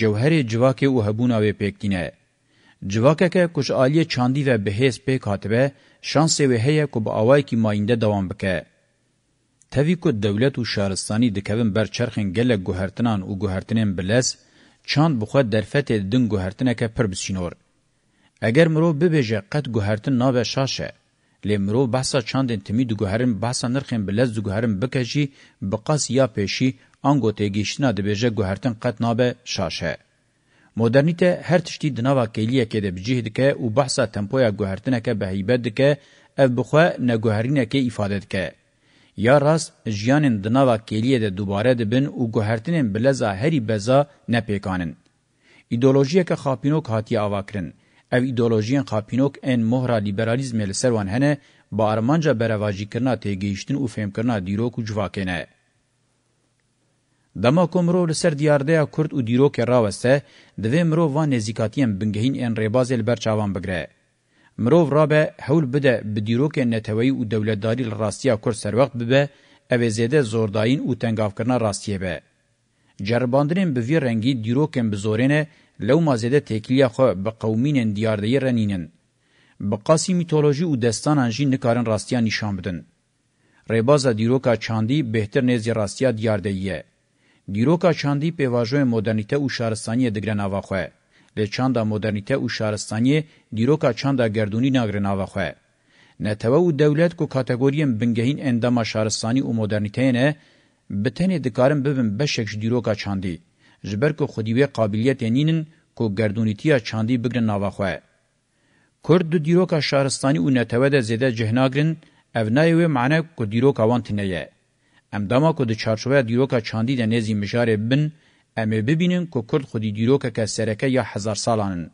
جوهر جواکی و هبونا و پیکینه. جواکه که کش آلی چاندی و بهیس پیک هاتبه شانسی و هیه که با آوائی که ماینده دوام بکه. تاوی که دولت و شارستانی دکوین بر چرخین گل گوهرتنان و گوهرتنین بلس چاند بخواد درفت دن گوهرتنه که پر بسینور. اگر مرو ببیجه قد گوهرتن نابه شاشه لی مرو بحثا چاندن تمی دو گوهرن بحثا نرخین بلز دو گوهرن بکجی بقاس یا پیشی آنگو تیگیشتنا دبیجه گوهرتن قد نابه شاشه. مدرنیته هر تشتی دناوا کلیه که ده بجیه دکه و بحثا تمپویا گوهرتنه که بهیبت دکه او بخواه نگوهرینه که ایفاده دکه. یا راست جیانن دناوا کلیه ده دوباره دبن و گوهرتنن بلزا هری بزا نپیکانن. ایدولوژیه که خاپینوک هاتیه آواکرن. او ایدئولوژیان قاپینوک ان مهره لیبرالیزم له سروان هنه با ارمانجا برواجی کرنا تیگیشتن او فهم کرنا دیروک او جواکنه دما کومرو له سر دیارده کورد او دیروک راوسته د ومرو وان نزیکاتیم بنګهین ان ریباز البرچاوان بګره مرو رابه حول بده بدیروک نتوی او دولتداری راستیا کور سر وخت به او زیده زورداین او تنگاف کرنا راستیه به جرباندرین به وی رنگی دیروکن بزورینه لو مازیده تکلیه خو به قومین دیاردهی رنینن. بقاسی میتولوژی و دستانان جی نکارن راستیا نشان بدن. ریبازا دیروکا چاندی بهتر نیزی راستیا دیاردهیه. دیروکا چاندی پیواجوی مدرنیته و شارستانی دگرن آواخوه. لی چاندا مدرنیته و شارستانی دیروکا چاندا گردونی ناگرن آواخوه. نتوه و دولت کو کاتگوریم بنگهین اندام شارستانی و مدرنیته نه بتنی دکارن ببن بشکش دیروکا چاندی. جبر کو خودیوی قابلیت نینن کو گردونیتیا چاندی بگرن نواخوه. کرد دو دیروکا شهرستانی و نتوه ده زیده جهناگرن اونایوی معنی کو دیروکا وان تینیه. امداما کو د چارچوبه دیروکا چاندی ده نزی مجاره بن امه ببینن کو کرد خودی دیروکا که سرکه یا هزار سالانن.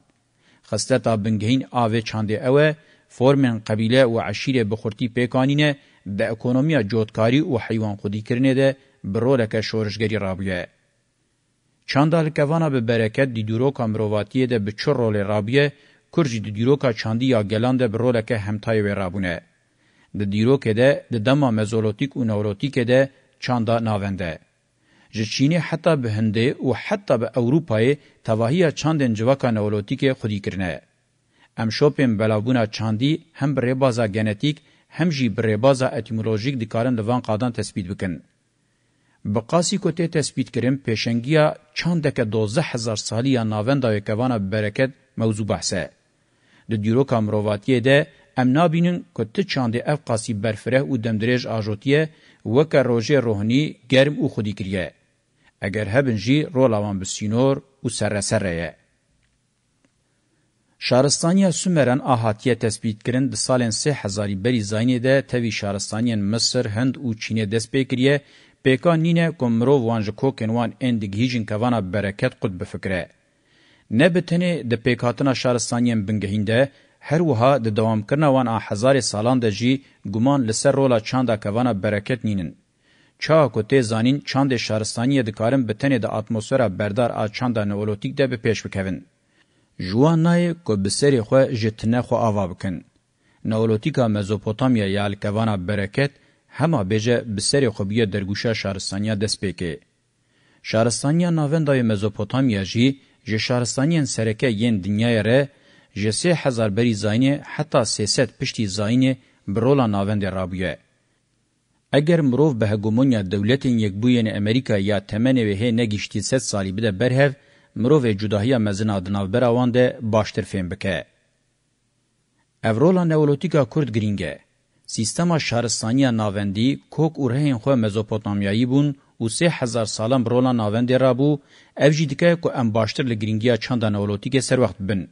خسته تا بنگهین آوه چانده اوه فرمن قبیله و عشیره بخورتی پیکانینه ده اکونومیا جوتکاری و حیوان خودی کرنه ده برولک شورشگری رابیه. چاندال کوانا به برکت دی دوروکا مروواتیه ده به چور رول رابیه کرجی دی دوروکا چاندی یا گلان ده به رولکه همتای و رابونه. دی دوروکه ده ده دما مزولوتیک و نوروتیکه ده چاندا ناونده. جه چینی حتی به هنده و حتی به اوروپای تواهی چاندن جواکا نوروتیک خودی کرنه. ام شوپیم بلاوبونا چاندی هم بریبازا گنتیک هم جی بریبازا اتیمولوژیک دیکارن لوان قادان تثبیت بکن. بقاسی کوته تثبیت کریم پیشنگیا چاندکه 12000 سالی ناوندا یکوانا برکت موضوع بحثه د دیرو کامرواتیه ده امنا بینن کته چاندې اف قاسی برفره او دمدرج اجوتیه وک روجه روحنی گرم او خودی کریه اگر هبنجی رولوان بسینور او سره سره شارستانیا سومرن احاتیه تثبیت کرن د سالن 3000 بری زاینه ده توی شارستانین مصر هند او چینه دسپیکریه پېکا نینه کومرو وانج کوکن وان اند گیجن کوانا برکت قد بفکره نه بتنی د پېکاتنا شار سانیم بنګهینده هر وها د دوام کرنا وان هزار سالان د جی ګومان لسر رولا چاندا کوانا برکت نینن چا کو ته زانین چاند شارستانی د کارم بتنی د اتموسفرا بردار ا چاندا نولوتیک ده به پیش وکوین جوانای کو بسری خو جتنه خو اوا بکن نولوتیکا مزوپوتامیا یال کوانا برکت هما بجه بسری خوبیه درگوشه شهرستانیا دست پیکه. شهرستانیا ناوندای مزوپوتامیا جی جه شهرستانیان سرکه ین دنیای ره جه سه هزار بری زاینه حتی سیست پشتی زاینه برولا ناوند رابیه. اگر مروف به هگومونیا دولتین یک بوین امریکا یا تمنه وه نگیشتی ست سالی بده برهو مروف جداهی مزن آدناو براوان ده باشتر فهم بکه. اورولا نولوتیکا کرد گرینگه. سیستما شهرستانی ناوندی کوک او رهین خو مزوپوتامیایی بون او 3000 سالم رولا ناوندی رابو اف جی دکه کو ام باشتر لګرینګیا چاندان اولوتیک سر وخت بن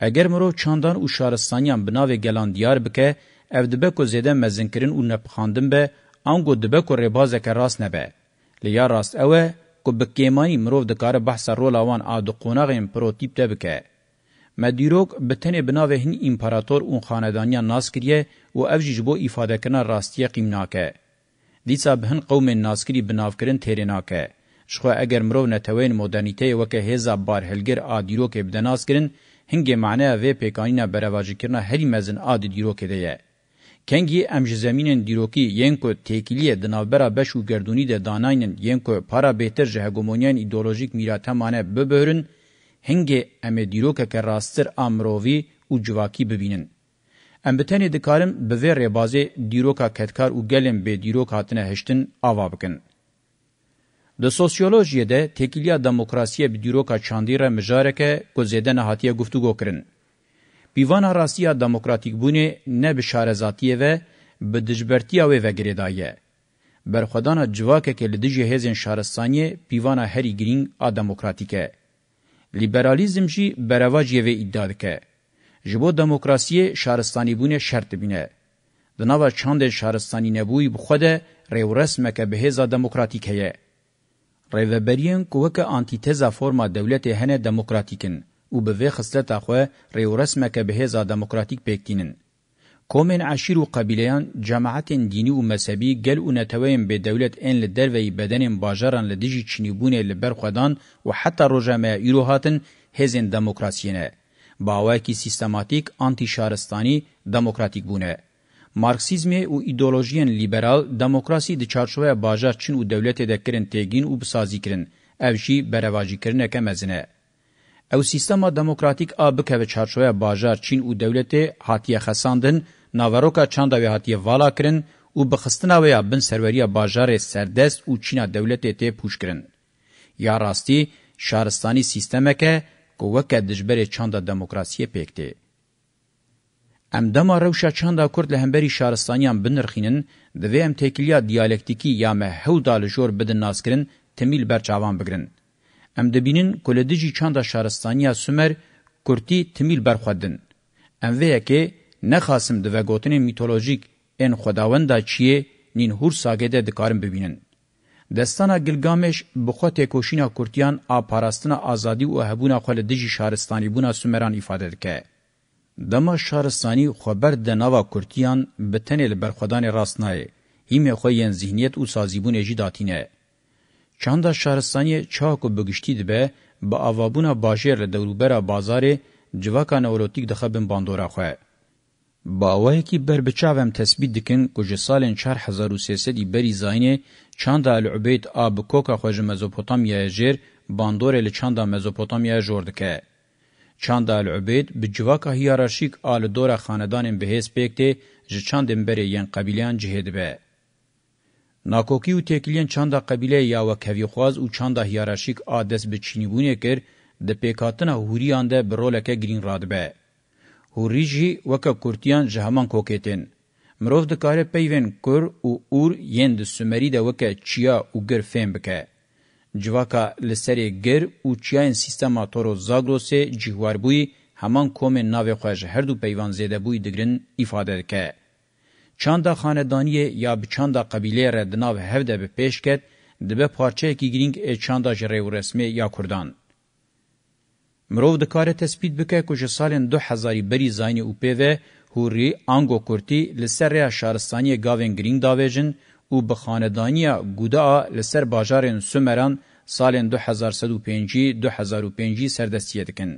اگر مرو چاندان او شهرستانیان بناوی گلان دیار بکه اف دبه کو زیده مزنکرین او نپخاندن به انگو دبه کو ربازک راس نه به لیا راست اوه کو بکیمانی مرو د کار بحث رولا وان ا د قونغین پروتیپ ته بکه مدیروک به تنه بناوه هن امپراتور اون خاندانیا ناس کریه و افجی جبو ایفاده کنا راستیه قیمناکه. دیسا بهن قوم ناسکری بنافکرن تیرناکه. شخو اگر مرو نتوین مدرنیته وکه هزا بار هلگر آدیروک بدناس کرن هنگه معنی و پیکانینا برواجی کرنا هری مزن آد دیروک دیه. کنگی امج زمینن دیروکی ینکو تکیلیه دنابرا بشو گردونی ده داناینن ینکو پارا بهتر جهگومونیان ایدولوژیک میراته مانه ببهرن هنگه ام دیروکه که راستر امرووی او جواکی ببینن. ام بتنی دکارم به ویر بازه دیروکا کتکار او گلم به دیروک هاتنه هشتن آوا بکن. د سوسیولوژیه ده تکیلیا دموکراسیه به دیروکا چاندیره مجارکه گزیده نهاتیه گفتگو کرن. بیوان راستیا دموکراتیک بونه نه بشاره ذاتیه و به دجبرتیا و وگریدایه. برخودانا جواکه که لدجی هزین شارستانیه بیوان هری گرینگ آدموکراتیکه. لیبرالیزم جی برواج یوه ادعا که جبو دموکراسی شهرستانی بونه شرط بینه. دناوا چند شهرستانی نبوی بخود ریو رسمه که بهزا دموکراتیکه یه. ریوبریان کوکه انتیتزا فرما دولت هنه دموکراتیکن او به وی خصلت اخوه ریو رسمه که بهزا دموکراتیک پکتینن. کومن عشیر و قبیلهان جماعتین دینی و مذهبی گل و نتوین به دولت این لدروی بدنین باجاران لدیجی چنیبونه لبرخودان و حتی روژامه ایرو هاتن هزین دموکراسیینه. باواکی سیستماتیک آنتی شارستانی دموکراتیک بونه. مارکسیزم او ایدولوژیین لیبرال دموکراسی د چارچوبه باجار چین او دولت دکرین تگین او بسازی کرن اوشی برواجی کرن کمزنه او سیستما دموکراتیک آب که به چارچوبه باجار چین او دولت هاتیه خساندن ناوروکا چاندا وی هاتیه والا کرن او بخستنا وی بن سروریه باجار سردست او چینا دولت ته پوش کرن یا راستی شارستانی سیستمکه کوک دجبر چاندا دموکراسی پکته ام دما روشا چاندا کورد له همبري شارستانيان بنرخينن د وی ام تکلیا دیالکتیکی یا مهودا لجور بدن ناسکرین تمیل برچاوان بگرن ام دبینن کولدجی چاندا شارستانیا سومر کورتی تمیل برخودن ام وی کې نخاسم د وګوتنې میتولوژیک ان خداوندا چیه نین هور ساګه ده دکارم ببینن دستانا گلگامش بخوا تکوشینا کورتیان آ پاراستنا آزادی و هبونا خوال دیجی شارستانی بونا سومران ایفاده که. دما شارستانی خبر ده نوا کورتیان بتنه لبرخودان راستنای، هیمه خویین ذهنیت و سازیبون اجی داتینه. چاندا شارستانی چاکو بگشتی ده به با آوابونا باجر لدوروبر بازار جواکا نوروتیک دخبن باندورا خواه. باوی کی بر بچاوم تثبیت دکن کو ج سالن 4300 بری زاینه چاندا العبید اب کوکا خوژ مزوپوتامیا جیر باندور ل چاندا مزوپوتامیا جوردکه چاندا العبید بجواکا هیرارشیک آل دورا خاندانن بهس پکته ج چاندن بری ین قبیلیان جهدبه ناکوکی او تکلین چاندا قبیله یا وکوی خواز او چاندا هیرارشیک عادت به چینیبونه کر د پکاتنه هوریان ده برولکه گرین رادبه هوریجی وکا کورتیان جهمان کوکتن. مروف دکاره پیوین کور او اور یند سومری ده وکا چیا او گر فهم بکه. جواکا لسری گر او چیاین سیستما تورو زاگروس جیوار بوی همان کوم ناوی خواج هر دو پیوان زیده بوی دگرن ifade که. چاندا خاندانی یا بچاندا قبیله را دناو هفده به پیش کد دبه پارچه کی گرینگ چاندا جره و رسمی یا کردان. مرو د کار تثبیت بکې کو چې سالن 2000 بری زاینی او پی و هوري انګو کورتی لسر شارستانی گاوین گرینگ داویژن او به خاندانی ګودا لسر بازارن سومران سالن 2105 2005 سردستی دکن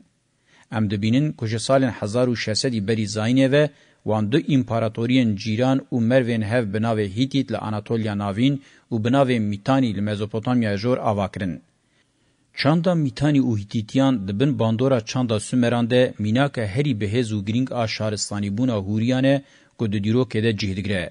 ام دبینن کو چې سالن 1600 بری زاینی و وان دو امپراتورین جیران او مروین هف بناوی هیتیت له اناتولیا ناوین او بناوی میتانی له مزوپوتامیا جور اواکرن Çanda mîtanî û Hîtîtiyan di bin bandora çanda Sümeran de mînaka herî bihêz û girîng a şaristanîbûna hûriyan e ku di dîrokê de cih digire.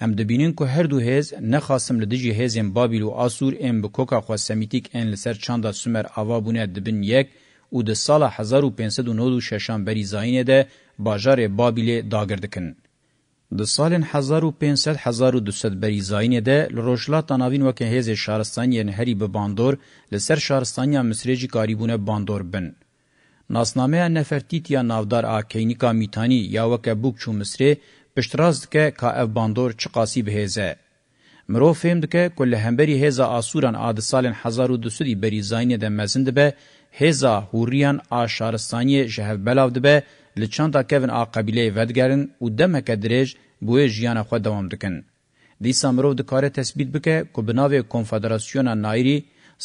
Em dibînin ku her du hêz nexasım li dijî hêzên Babil û Asûr ên bi koka xwe semîtîk ên li ser çanda Sümer ava bûne dibin yek û di sala 1596 berî zayînê de bajarê Babilê dagir dikin. د سالن 1500 1200 بری زاینه ده لروجلات ناوین وکه هیز شهرستان یعنی هری به باندور لسر شهرستان یا مصریجی قریبونه باندور بن ناسنامه نفرتیت یا نافدار آکینیکا میتانی یا وکه بوک چو مصری پشتراز دکه که اف باندور چقاسی به هیزه مرو فهم دکه کل همبری هیزا آسوران آد سالن 1200 بری زاینه ده مزند به هیزا هوریان آشارستانی جهب بلاو ده به لچاندا کevin a قبیله ودگرن او دمکه درێژ بوی جیان خو دوام دکن دیسا مرو د کار تثبیت بکه کو بناوی کنفدراسیون نایری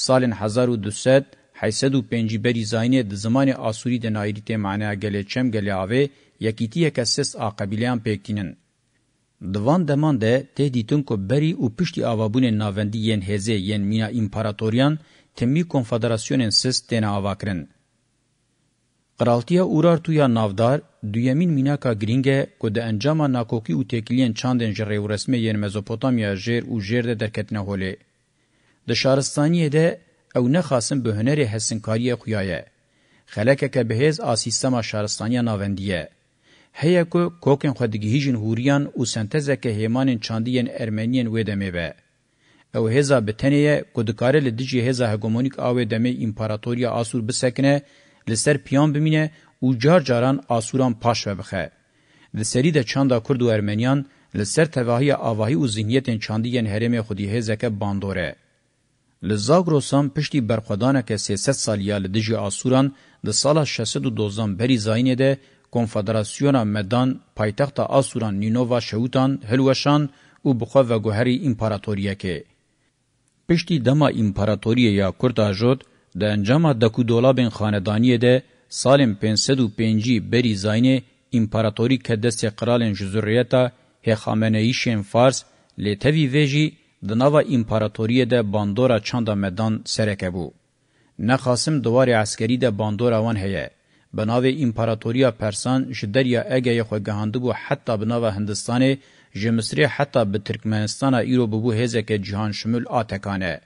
سال 1200 حیصد و پنجی بری زاینه د زمان آسوری د نایری ته معنی گله چم گله اوی یکیتی کسس ا قبیلیان پکتینن دوان دمان ده تهدیتون کو بری او پشتی آوابون ناوندی ین هزه ین مینا امپاراتوریان تمی کنفدراسیون سس تینا آواکرن. Qiraltiya Urartuya navdar duyemîn mînaka girîng e ku di encama nakokî û têkiliyên çandên ji rêvresmê yên Mezopotamya jêr û jêr de derketine holê. Di şaristaniyê de ew nexasin bi hunerê hesinkariya xuya ye. Xelekeke bihêz a sîstema şaristaniya navendiye. Heye ku kokên xwe digihîjin hûriyan û sentezeke hêmanên çandiyên Ermeniyên wê demê be. Ew hêza bi tenê ye ku dikare li dijî hêza hegemonîk a wê demê împaratoriya Asûr bisekine لسر پیان بمینه او جار جاران آسوران پاش و بخه. لسری ده چاندا کرد و ارمنیان لسر تواهی آواهی و چاندی چاندیین هرم خودی هزکه باندوره. لزاگروسان پشتی برخودانه که ست سالیا لدجی آسوران ده سال دوزان بری زاینه ده کنفدراسیون مدان پایتخت آسوران نینووا شهوتان هلوشان او بخوا و گوهری امپاراتوریه که. پشتی دما امپاراتوریه یا کرد آجود، ده انجام دکو دولابین خاندانیه ده سالم 505 بری زاینه امپراتوری کدس قرالن جزریتا هخامنهی شین فارس لتوی ویجی دناوا امپراتوری ده باندورا چاندا مدان سرکه بو. نخاسم دوار عسکری ده باندورا وان هیه. بناو امپراتوریا پرسان جدریا اگه خو گهاند بو حتی بناو هندستان جمصری حتی به ترکمنستان ایرو بو هزه که جهان شمول آتکانه.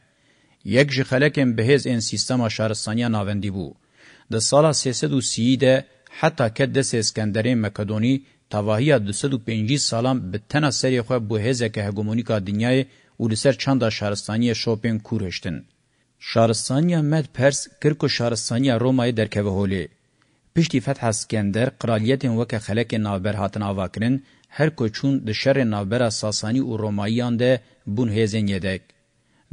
یک جی خلکم بهز این سیستما شهرستانیا ناوندی بو. د سالا 330 ده حتی که دس اسکندری مکدونی تواهی 250 سالان به تنا سری خو بهز که هگمونیکا دنیای ولسر چند شهرستانی شوپین کورشتن. شارستانیا مد پرس کرکو شارستانیا رومای درکوه هولی. پشتی فتح اسکندر قرالیتین وک خلک نابر هاتن آواکرن هر کوچون د شر نابر ساسانی او روماییان ده بون هیزن یدک.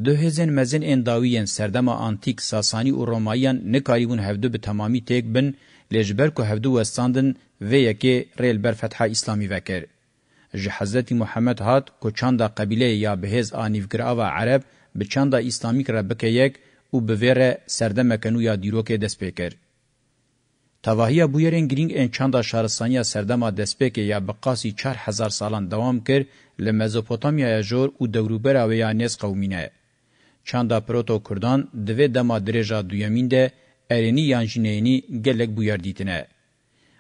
دو هزن مزن انداویین سردما آنتیک ساسانی و رومایان نکاریون هفدو به تمامی تیک بن لجبر کو هفدو وستاندن و یکی ریل بر فتح اسلامی وکر. جه حضرت محمد هات کو چاندا قبیله یا بهز آنیفگراوا عرب به چاندا اسلامیک را بکه یک او به ویره سردما کنو یا دیروک دست پیکر. تواهی بو یرین گرینگ ان چاندا شارستانیا سردما دسپک یا بقاسی 4000 سالان دوام کر له مزوپوتامیا جور او دوروبر او یانس قومینه çanda proto Kurdan divê dema dirêja duyemîn de erênî yan jineyînî gelek bûyar dîtine.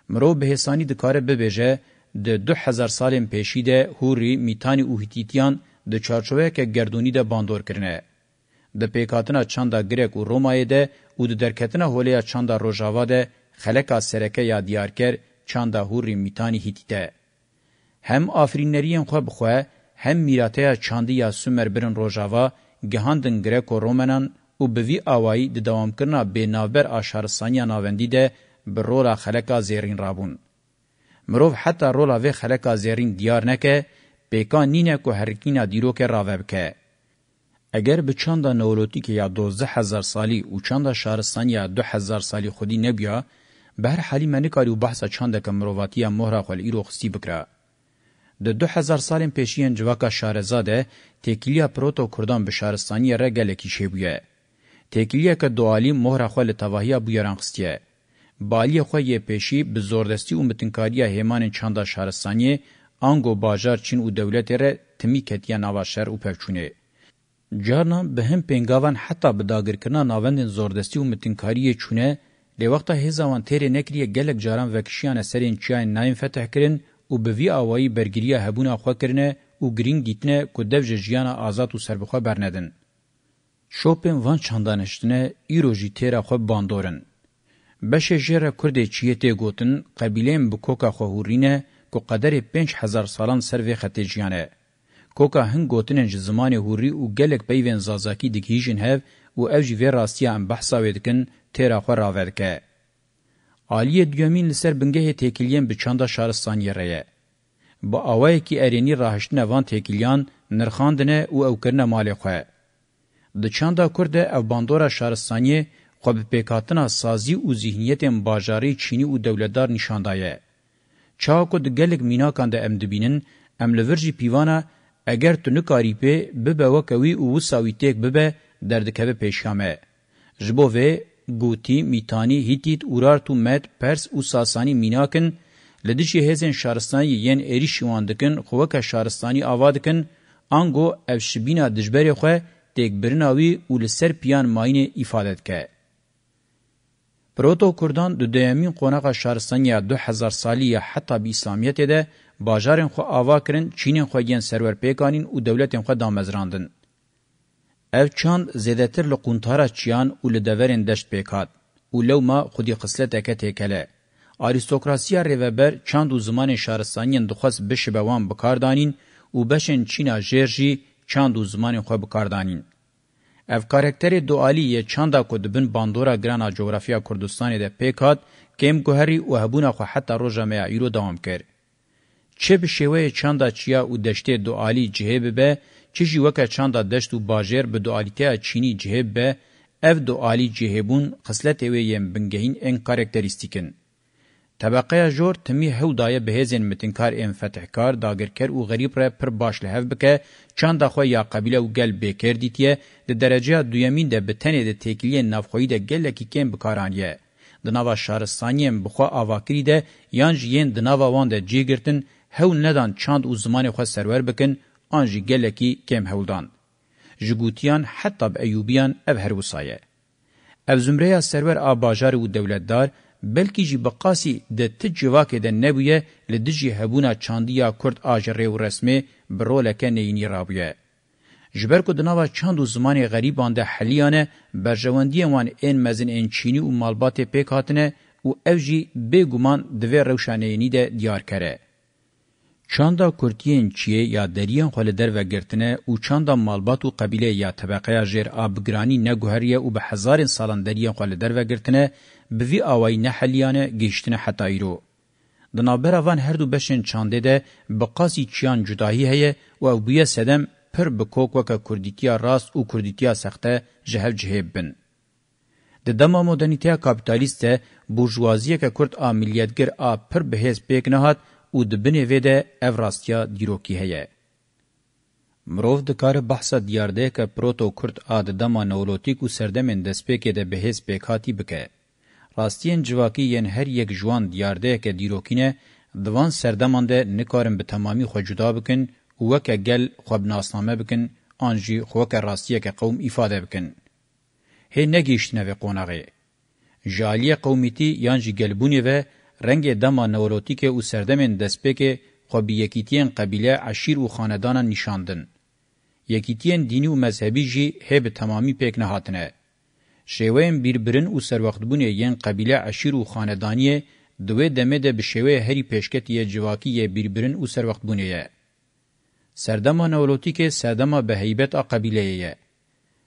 Mirov bihêsanî dikare bibêje di du hezar salên pêşî de hûrî mîtanî û Hitîtiyan di çarçoveyeke gerdûnî de bandor kirine. Di pêkatina çanda Grek û Romayê de û di derketina holeya çanda Rojava de xeleka sereke ya diyarker çanda hûrî mîtanî Hitîte. Hem afrînneriyên xwe bixwe, hem mîrateya çandiya Sümer birin Rojava گهاندن گریکو رومنان او به وی آوایی د دوام کرنا به ناوبر آشارستانیا ناوندی ده بر رولا خلکا زیرین رابون. مروف حتی رولا وی خلکا زیرین دیار نکه پیکان نینه که هرکینا دیرو که راوه بکه. اگر به چاندا نولوتیک یا دوزده هزار سالی و چاندا شارستان یا دو هزار سالی خودی نبیا، به هر حالی منکاری و بحثا چاندا که مروفاتی یا مهره خوال ایرو خستی بکره. د 2000 سالین پیشین جواکا شارزاده تکیلیا پروتو کردان به شهرستانی را گلکی شیبویه. تکیلیا که دوالی مهر خواه لتواهیا بویران خستیه. بالی خواه یه پیشی به زوردستی و متنکاری همان چاندا شهرستانی آنگو باجار چین و دولت را تمی کتیا نواشر و پکچونه. جانا به هم پنگاوان حتی به داگرکنا ناوندن زوردستی و متنکاری چونه لی وقتا هزاوان تیره نکریه گلک جاران وکشیان سرین چیان نایم فتح کرن û bi vî awayî bergiriya hebûna xwe kirine û girîng dîtine ku dev ji jiyana azad û serbixwe bernedin. Şopên van çandaniştine îro jî têra xwe bandorin. Beşê jêra Kurdê çiyê tê gotin qebîleyên bi koka xwe hûrîne ku qederê pênc hezar salan ser vê xetê jiyan e. Koka hin gotinên ji zimanê hûrî û gelek peyvên zazakî dikîjin hev û ev jî vê rastiya em behsa wê dikin têra xwe rave dike. عالیه دویمین لسر بنگه تکیلیان بچاندا شارستانیه ریه. با آوه کی ارینی راهشتن وان تکیلیان نرخاندنه او اوکرنه مالی خواه. د چاندا کرد او باندورا شارستانیه خو به پیکاتنا سازی او ذهنیت بازاری چینی او دولتدار نشاندایه. چا کو د گلک مینا کاند ام دبینن ام لورجی پیوانا اگر تو نکاری په به وکوي او وساوی تک به دردکه به پیشامه. جبوه گوتی میتانی هیتیت اورارتو مد پرس او ساسانی میناکن لدیشی هزن شارستانی یین اری شوان دکن خوک شارستانی آوا دکن انگو افشبینا دجبری خو تک برناوی او لسر پیان ماینه ifade که پروتو کردان د دیمین قونغه شارستانیا 2000 سالیه حتی به اسلامیت ده باجارن خو آوا کرن چینن خو یین سرور پیکانین او دولتن خو دامزراندن اف چاند زیدتر لقونتارا چیان و لدورین دشت بیکات و لوما خودی قسلتکه تکله. آریستوکراسیا ریوبر چاند و زمان شارستانین دخواست بشه بوان بکاردانین و بشن چینا جرژی چاند و زمان خو بکاردانین. اف کارکتر دوالی چاندا کو دبن باندورا گرانا جغرافیا کردستان ده پیکات کم گوهری او هبونا خو حتی روزا میا ایرو دوام کرد. چه به شوه چاندا چیا او دشته دوالی جهه به چجی وکه چاندا دشت و باجر به دوالیتیا چینی جهب به اف دوالی جهبون خصلت وی یم بنگهین ان کاراکتریستیکن طبقه جور تمی هودای بهزن متنکار ان فتحکار داگرکر او غریب را پر باش لهف بکه چاندا خو یا قبیله او گل بکر دیتیه د درجه دویمین ده بتنه ده تکلیه نافخوی ده گل کی کم بکارانیه د ناوا شارستانیم بخو اواکری ده یانج یین د ناوا وان ده جیګرتن هو ندان چاند او زمان خو سرور بکن آنجی گلکی کم هولدان. جگوتیان حتی به ایوبیان او هر وسایه. او زمره سرور آباجار و دولتدار بلکی جی بقاسی ده تجواک ده نبویه لدجی هبونا چاندیا کرد آجره و رسمه برولکه نینی رابویه. جبر کو دناوا چند زمان غریبان ده حلیانه برژوندی وان این مزن این چینی و مالبات پیک هاتنه او اوجی بیگومان دوی روشانینی ده دیار کره. çanda kurtiyên çiyê ya deriyên xwe der vegirtine û çanda malbat û qebîle ya tebeqeya jêr a bigiranî neguheriye û bi hezarên salan deriyên xwe li der vegirtine bi vî awayî neheliyane gihiştine heta îro di navbera van her du beşên çandê de bi qasî çiyan cudahî heye û ew bûye sedem pir bi kok weke kurdîtiya rast û kurdîtiya sexte ji hev cihêb bin د دما مدرنټیا کاپټالیست بورژوازیه کې کورد ا ملیتګر ا پر بهیس پېک نه هات او د بنې وېده اوراستیا دیروکی هيه مروف د کار بحثا دیار ده که پروتو کورد اد دما نولوتیک او سردمن د سپیکې د بهس پېکاتی بکې راستین جواکی ین هر یک جوان دیار ده که دیروکینه دوان سردمان ده نکارن به تمامی خو جدا بکن او وکه گل خوبناسنامه بکن آنجی خوکه راستیه که قوم ifade بکن هی نگیشتنه و قونغه جالیه قومیتی یانجی گلبونی و رنگ دما نوروتیک او سردمن دسپک خو به یکیتین قبیله عشیر و خاندان نشاندن یکیتین دینی و مذهبی جی هب تمامی پک نه هاتنه شویم بیربرن او سر وخت بونه یین قبیله عشیر و خاندانی دوه دمه ده بشوی هری پیشکت یه جواکی یه بیربرن او سر وقت بونه یه. سردما نولوتیک سردما به هیبت آ قبیله یه.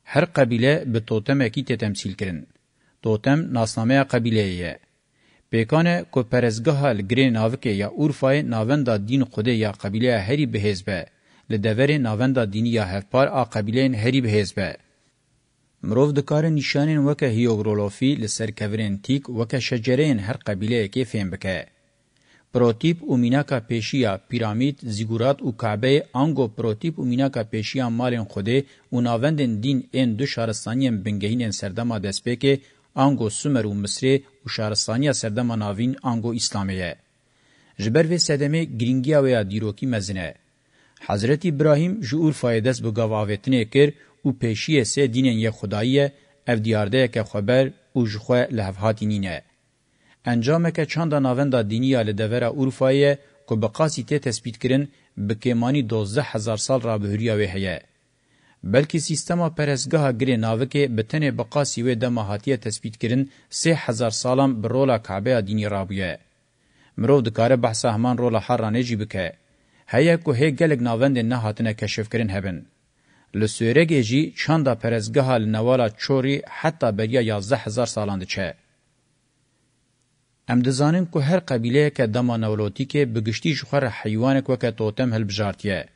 هر قبیله به توتم اکی تتمثیل کرن. توتم ناسنامه قبیله یه. Pêkane ku perezgeha li girê navikê ya Urfayê navenda dîn Qudê ya qebîleya herî bihêz be, li deverê navenda dînî ya hevpar a qebîleyên herî bihêz be. Mirov dikare nîşanên weke hiyovrolofî li ser kevirên tîk weke şecereyên her qebîleyekê fêm bike. پروتیپ او میناکا پیشیا پیرامید زیگورات او کعبه انگو پروتیپ او میناکا پیشیا مالن خوده او ناوندن دین این دو شارستانیم بنگهینن سردما دسپیکه ango Sümer û Misrê û şaristaniya serdema navîn ango Îslamê ye. Ji ber vê sedemê giringiya wê dîrokî mezin e. Hezret İbrahim ji Urfayê dest bi gavavetinê kir û pêşiyê sê dînên yek xudayî ye, ev diyardeyeke xweber û ji xwe li hevhatî nîne. Encameke çanda navenda dîniya li devera Urfayê ku bi qasî tê tespît kirin bi kêmanî 12 hezar sal ra bihuriya wê heye. بلکې سیستما پرسګه ګری ناوکه به تنه بقاسی و د ماهاتیه تثبیت کړي 3000 سالم برولا کعبه دینی رابیه مرو د کار بحثه همان رولا حرانه جی بکه هيا کو هي ګلګ ناوند نه هاتنه کشف کړي هبن لسورګه جی چاندا پرسګه ل نوالا چوری حتی بریا 11000 سالانده چه ام دزانم کو هر قبیله که دما نولوتی که بگشتی شخر حیوانک وکه توتم هل بجارتیه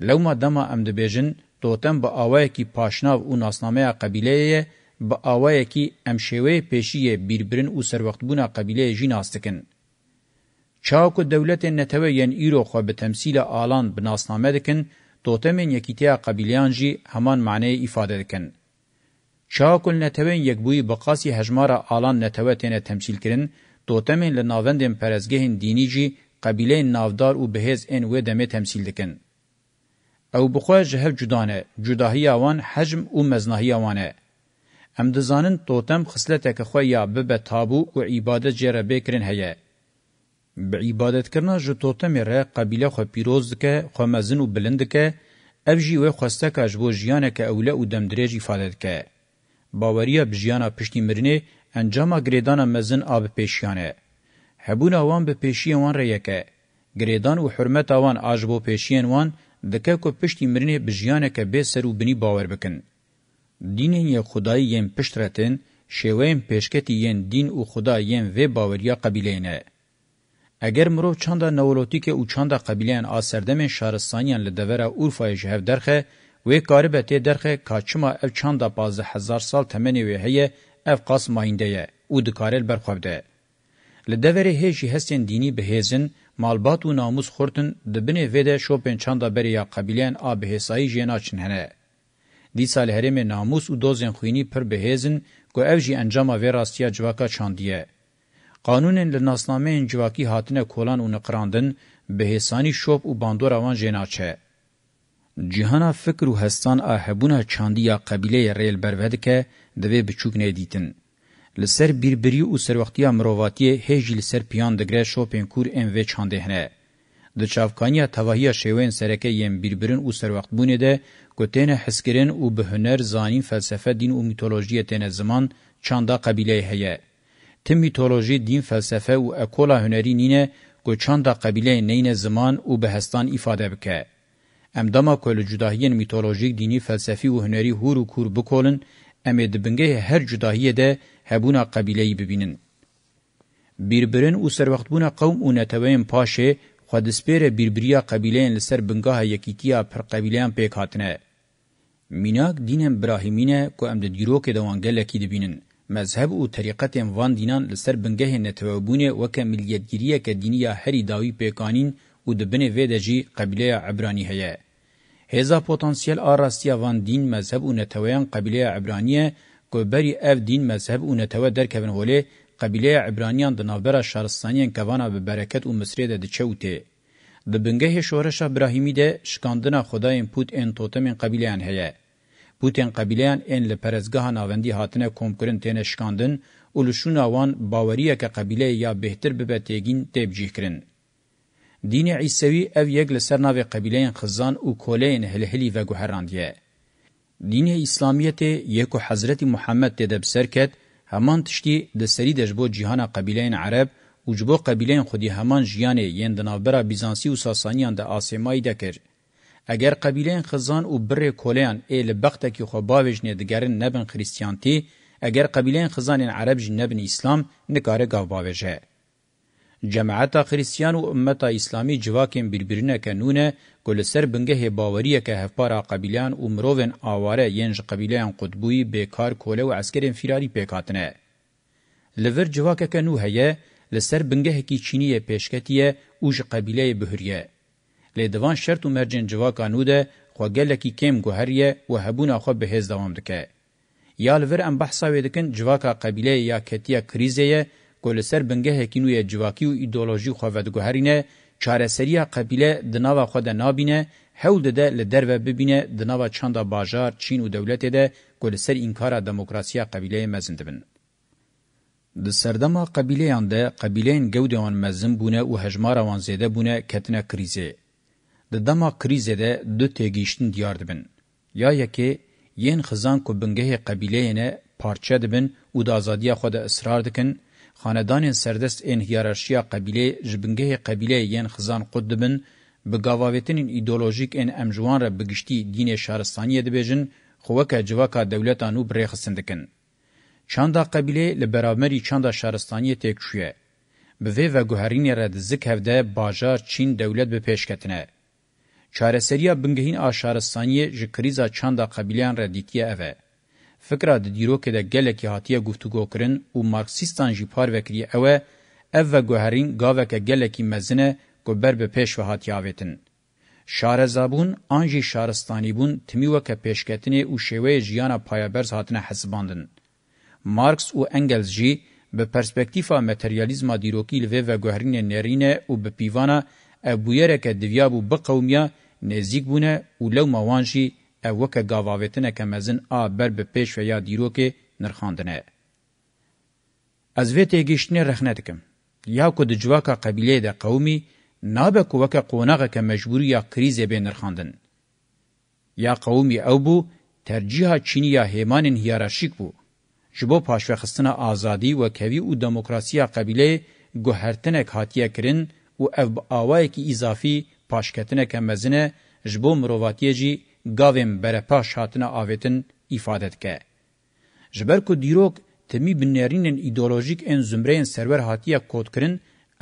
لو ما دما ام دبیجن دوتن با آوایکی پاشناو و ناسنامه قبیله با آوایکی امشوه پیشی بیربرن و سروقتبون قبیله جی ناستکن. چاوکو دولت نتوه ین ایرو خواه به تمثیل آلان به ناسنامه دکن دوتمین یکیتیا قبیلیان جی همان معنی افاده دکن. چاوکو نتوه یک بوی بقاسی هجمار آلان نتوه تینه تمثیل کرن دوتمین لناوندین پرزگهین دینی جی قبیله نافدار و بهز این و دمه تمثیل دکن. او بخوا جهه جدانه جداهی اوان حجم او مزناهی اوانه ام دزانن توتم خصلته که خو یا به تابو او عبادت جره بکرین هيا به عبادت کرنا جو توتم ر قبیله خو پیروز که خو مزن او بلند که اف جی و خوسته که جبو جیانه که اوله او دم درېج ifade که باوریا بجیانا پشتي مرنه انجام گریدان مزن آب پیشیانه هبون اوان به پیشی وان ریکه گریدان او حرمت اوان اجبو پیشین وان دکه کو پشتی مرینه بجیانه که به سر و بنی باور بکن. دینین یا خدایی یم پشترتن، شویم پیشکتی ین دین و خدا یم و باوریا قبیله نه. اگر مرو چاندا نولوتیک او چاندا قبیلهان آسردم شارستانیان لدوره اورفای جهو درخه و کاربه تی درخه کاچما او چاندا پازده هزار سال تمنی وی هیه اف قاس ماینده یه او دکارل برخوابده. لدوره هیجی هستین دینی بهیزن malbat û namus xurtin di binê vê de şopên çanda beriya qebîleyên a bihêsayî jêna çin hene. Dîsa li herêmê namus û dozên xwînî pir bihêzin ku ev jî encama vê rastiya civaka çandiye. Qanûnên li nasnameyên civakî hatine kolan û niqirandin, bihêsanî şop û bandora wan jêna çe. Cihana fikr û hestan a hebûna çandiya qebîleyê rêl berve dike, divê biçûk nedîtin. لسر بیربری او سروختیا مروواتی هیجی لسر پیان دگره شوپین کور ام وی چانده هنه. د چاوکانیا توهیا شیوین سرکه یم بیربرین او سروخت بونه ده گوتین حسکرین او به هنر زانین فلسفه دین او میتولوژی تن زمان چاندا قبیله هیه. تم میتولوژی دین فلسفه او اکولا هنری نینه گو چاندا قبیله نین زمان او بهستان ifade بکه. امدما کول جداهیین میتولوژیک دینی فلسفی او هنری هور او کور بکولن امید بنگه هر جداهیه ده hebûna qebîleyê bibînin. Bîrbirin û serwextbûna qewm û neteweyên paşê xwe dispêre bîrbiriya qebîleyên li ser bingaha yekîtiya pirqebîleyan pêk hatine. Mînak dînên birahimîne ku em di dîrokê de wan gelekî dibînin. مذهب او طریقتین وان دینان لسر بنگه نتوابونه وک ملیتگیریه که دینیا هری داوی پیکانین او دبنه ویدجی قبیله عبرانی هیه. هزا پوتانسیل آراستیا وان دین مذهب او نتویان قبیله عبرانیه که بری اف دین مذهب اونتوه درکبن هوله قبیله عبرانیان د نوبره شارستانیان کوانا به برکت او مصری ده چوته د بنګه شورش ابراهیمی ده شکاندنه خدای پوت ان توتمن قبیله ان هه پوتین قبیلیان ان لپرزگاه ناوندی هاتنه کمکرن تین شکاندن و لشون آوان باوریه که قبیله یا بهتر ببه تیگین تبجیه کرن. دین عیسوی او یک لسر ناو قبیلیان خزان و کولین هلهلی و گوهراندیه. دین اسلامیت یک حضرت محمد ده بسر کد همان تشتی ده سری دجبو جهان قبیلین عرب و جبو قبیلین خودی همان جیان یندنابرا بیزانسی و ساسانیان ده آسیمایی ده کر. اگر قبیلین خزان و بر کولیان ایل بخته که خو باویج ندگرن نبن خریستیانتی، اگر قبیلین خزان عرب جنبن اسلام نکاره گاو باویجه. جماعتا خریستیان و امتا اسلامی جواکین بربرینه کنونه گل سر بنگه باوریه که هفپارا قبیلیان و مروون آواره ینج قبیلیان قطبوی بیکار کوله و عسکرین فراری پیکاتنه. لور جواکه که نو هیه لسر بنگه کی چینی پیشکتیه و ج قبیله بهریه. لیدوان شرط و مرجن جواکا نو ده خوگله کی کم گوهریه و هبونه خو بهز دوام دکه. یا لور ام بحثا ویدکن جواکا قبیله یا کتیه کریزه که لسر بنگهکی نوی جواکی و ایدولوژی خواه دگوهرینه چارەسەریە قەبیلە دناوا خۆ دە نابینە هەول دەدە لە دەرەوە ببینە دناوا چەندا باژار چین و دەولەتێدە گۆ لەسەر ئینکارە دەموکراسیە قەبیلەیە مەزن دەبن د سەردەما قەبیلەیان دە قەبیلەیەن گەودەوان مەزن بوونە و هەژمارەوان زێدە بوونە کەتنە کریزێ د دەما کریزێدە دو تێگەیشتن دیار دەبن یا یەکێ یەن خزان کو بنگەهێ قەبیلەیەنە پارچە دەبن و د ئازادیە خۆ دە ئەسرار دەکەن خاندانên serdest ên hiyerarşiya qebîlê ji bingehê qebîleyê yên xizan qut dibin bi gavavetinên îdeolojîk ên em ji wan re bi giştî dînê şaristaniyê dibêjin xwe weke civaka dewleta nû birêxistin dikin çanda qebîlê li beravmerî çanda şaristaniyê têk şûye bi vê veguherînê re di zik hevde bajar çîn dewlet bi pêşketine çareseriya bingehîn a şaristaniyê ji krîza çanda qebîleyan re dîtiye ev e فکره د دیروکې د ګلکې هاتیه گفتگو کرن او مارکسیستان جی پار وکری اوه اف و گوهرین گاوکه ګلکې مزنه کو بر به پیش و هاتیه اوتن شار زابون انجی شارستانی بون تمی وکه پیشکتنی او شوی جیانا پایبرز هاتنه حسباندن مارکس او انګلز جی به پرسپکتیفا ماتریالیزما دیروکی لوی و گوهرین نرینه او به پیوانا ابویره که دیویابو بقومیا نزیک بونه او لو موانجی او که گاواویتنه که مزن آ بر به پیش و یا دیروکه نرخاندنه. از وی تیگیشتنه رخنه دکم. یا که دجواکا قبیله ده قومی نابه که وکه قوناغه که مجبوری یا کریزه به نرخاندن. یا قومی او بو ترجیح چینی یا هیمان هیارشیک بو. جبو پاشوخستن آزادی و کوی و دموکراسی قبیله گوهرتنک هاتیه کرن و او با آوائی که اضافی پاشکتنک مزنه جبو مرواتیه جی گاویم برپاش هاتنه آویتن ایفادت که. جبر که دیروک تمی بنیرینن ایدولوژیک ان زمرین سرور هاتیه کود کرن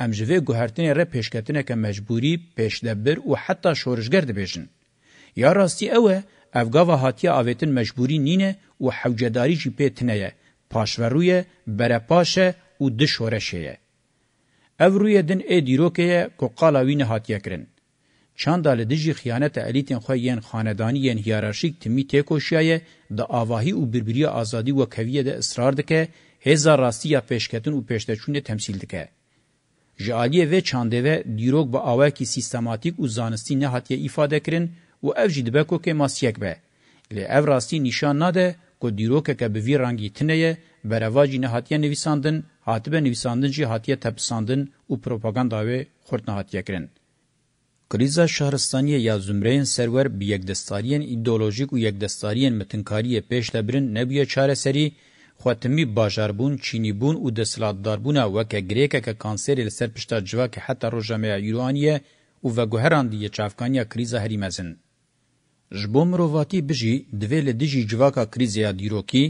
ام جوه گوهرتنه ره پیشکتنه که مجبوری، پیشدبر و حتی شورشگر دبیشن. یا راستی اوه افغاوا هاتیه آویتن مجبوری نینه و حوجداری جی پیتنه پاشورویه، برپاشه و دشورشه. او رویه دن ای دیروکه که قالاوین هاتیه کرن. چاندال دجی خیانت الیتین خو یین خاندانی یین هیرارشیک تمی تکوشیه د اواهی او بربری ازادی و کویه د اصرار دکه هزار راستیا پیشکتن او پیشتچون تمثیل دکه جالیه و چاندوه دیروگ با اواکی سیستماتیک او زانستی نه هاتیه ifade کرن او افجی دبکو که ماسیک به لی اف راستی نشان ناده کو دیروکه که به وی رنگی تنه برواجی نه هاتیه نویساندن هاتبه نویساندن جی هاتیه تپساندن او پروپاگاندا و خورتنه هاتیه کرن Kriza şahristaniye ya zümreyên serwer bi yekdestariyên îdeolojîk û yekdestariyên mitinkariyê pêş debirin nebûye çareserî, xwetimî bajarbûn, çînîbûn û desilatdarbûna weke girêkeke kanserê li ser pişta civakê heta rojameya Îraniyê û veguherandiye çavkaniya krîza herî mezin. Ji bo mirovatî bijî, divê li dijî civaka krîzaya dîrokî,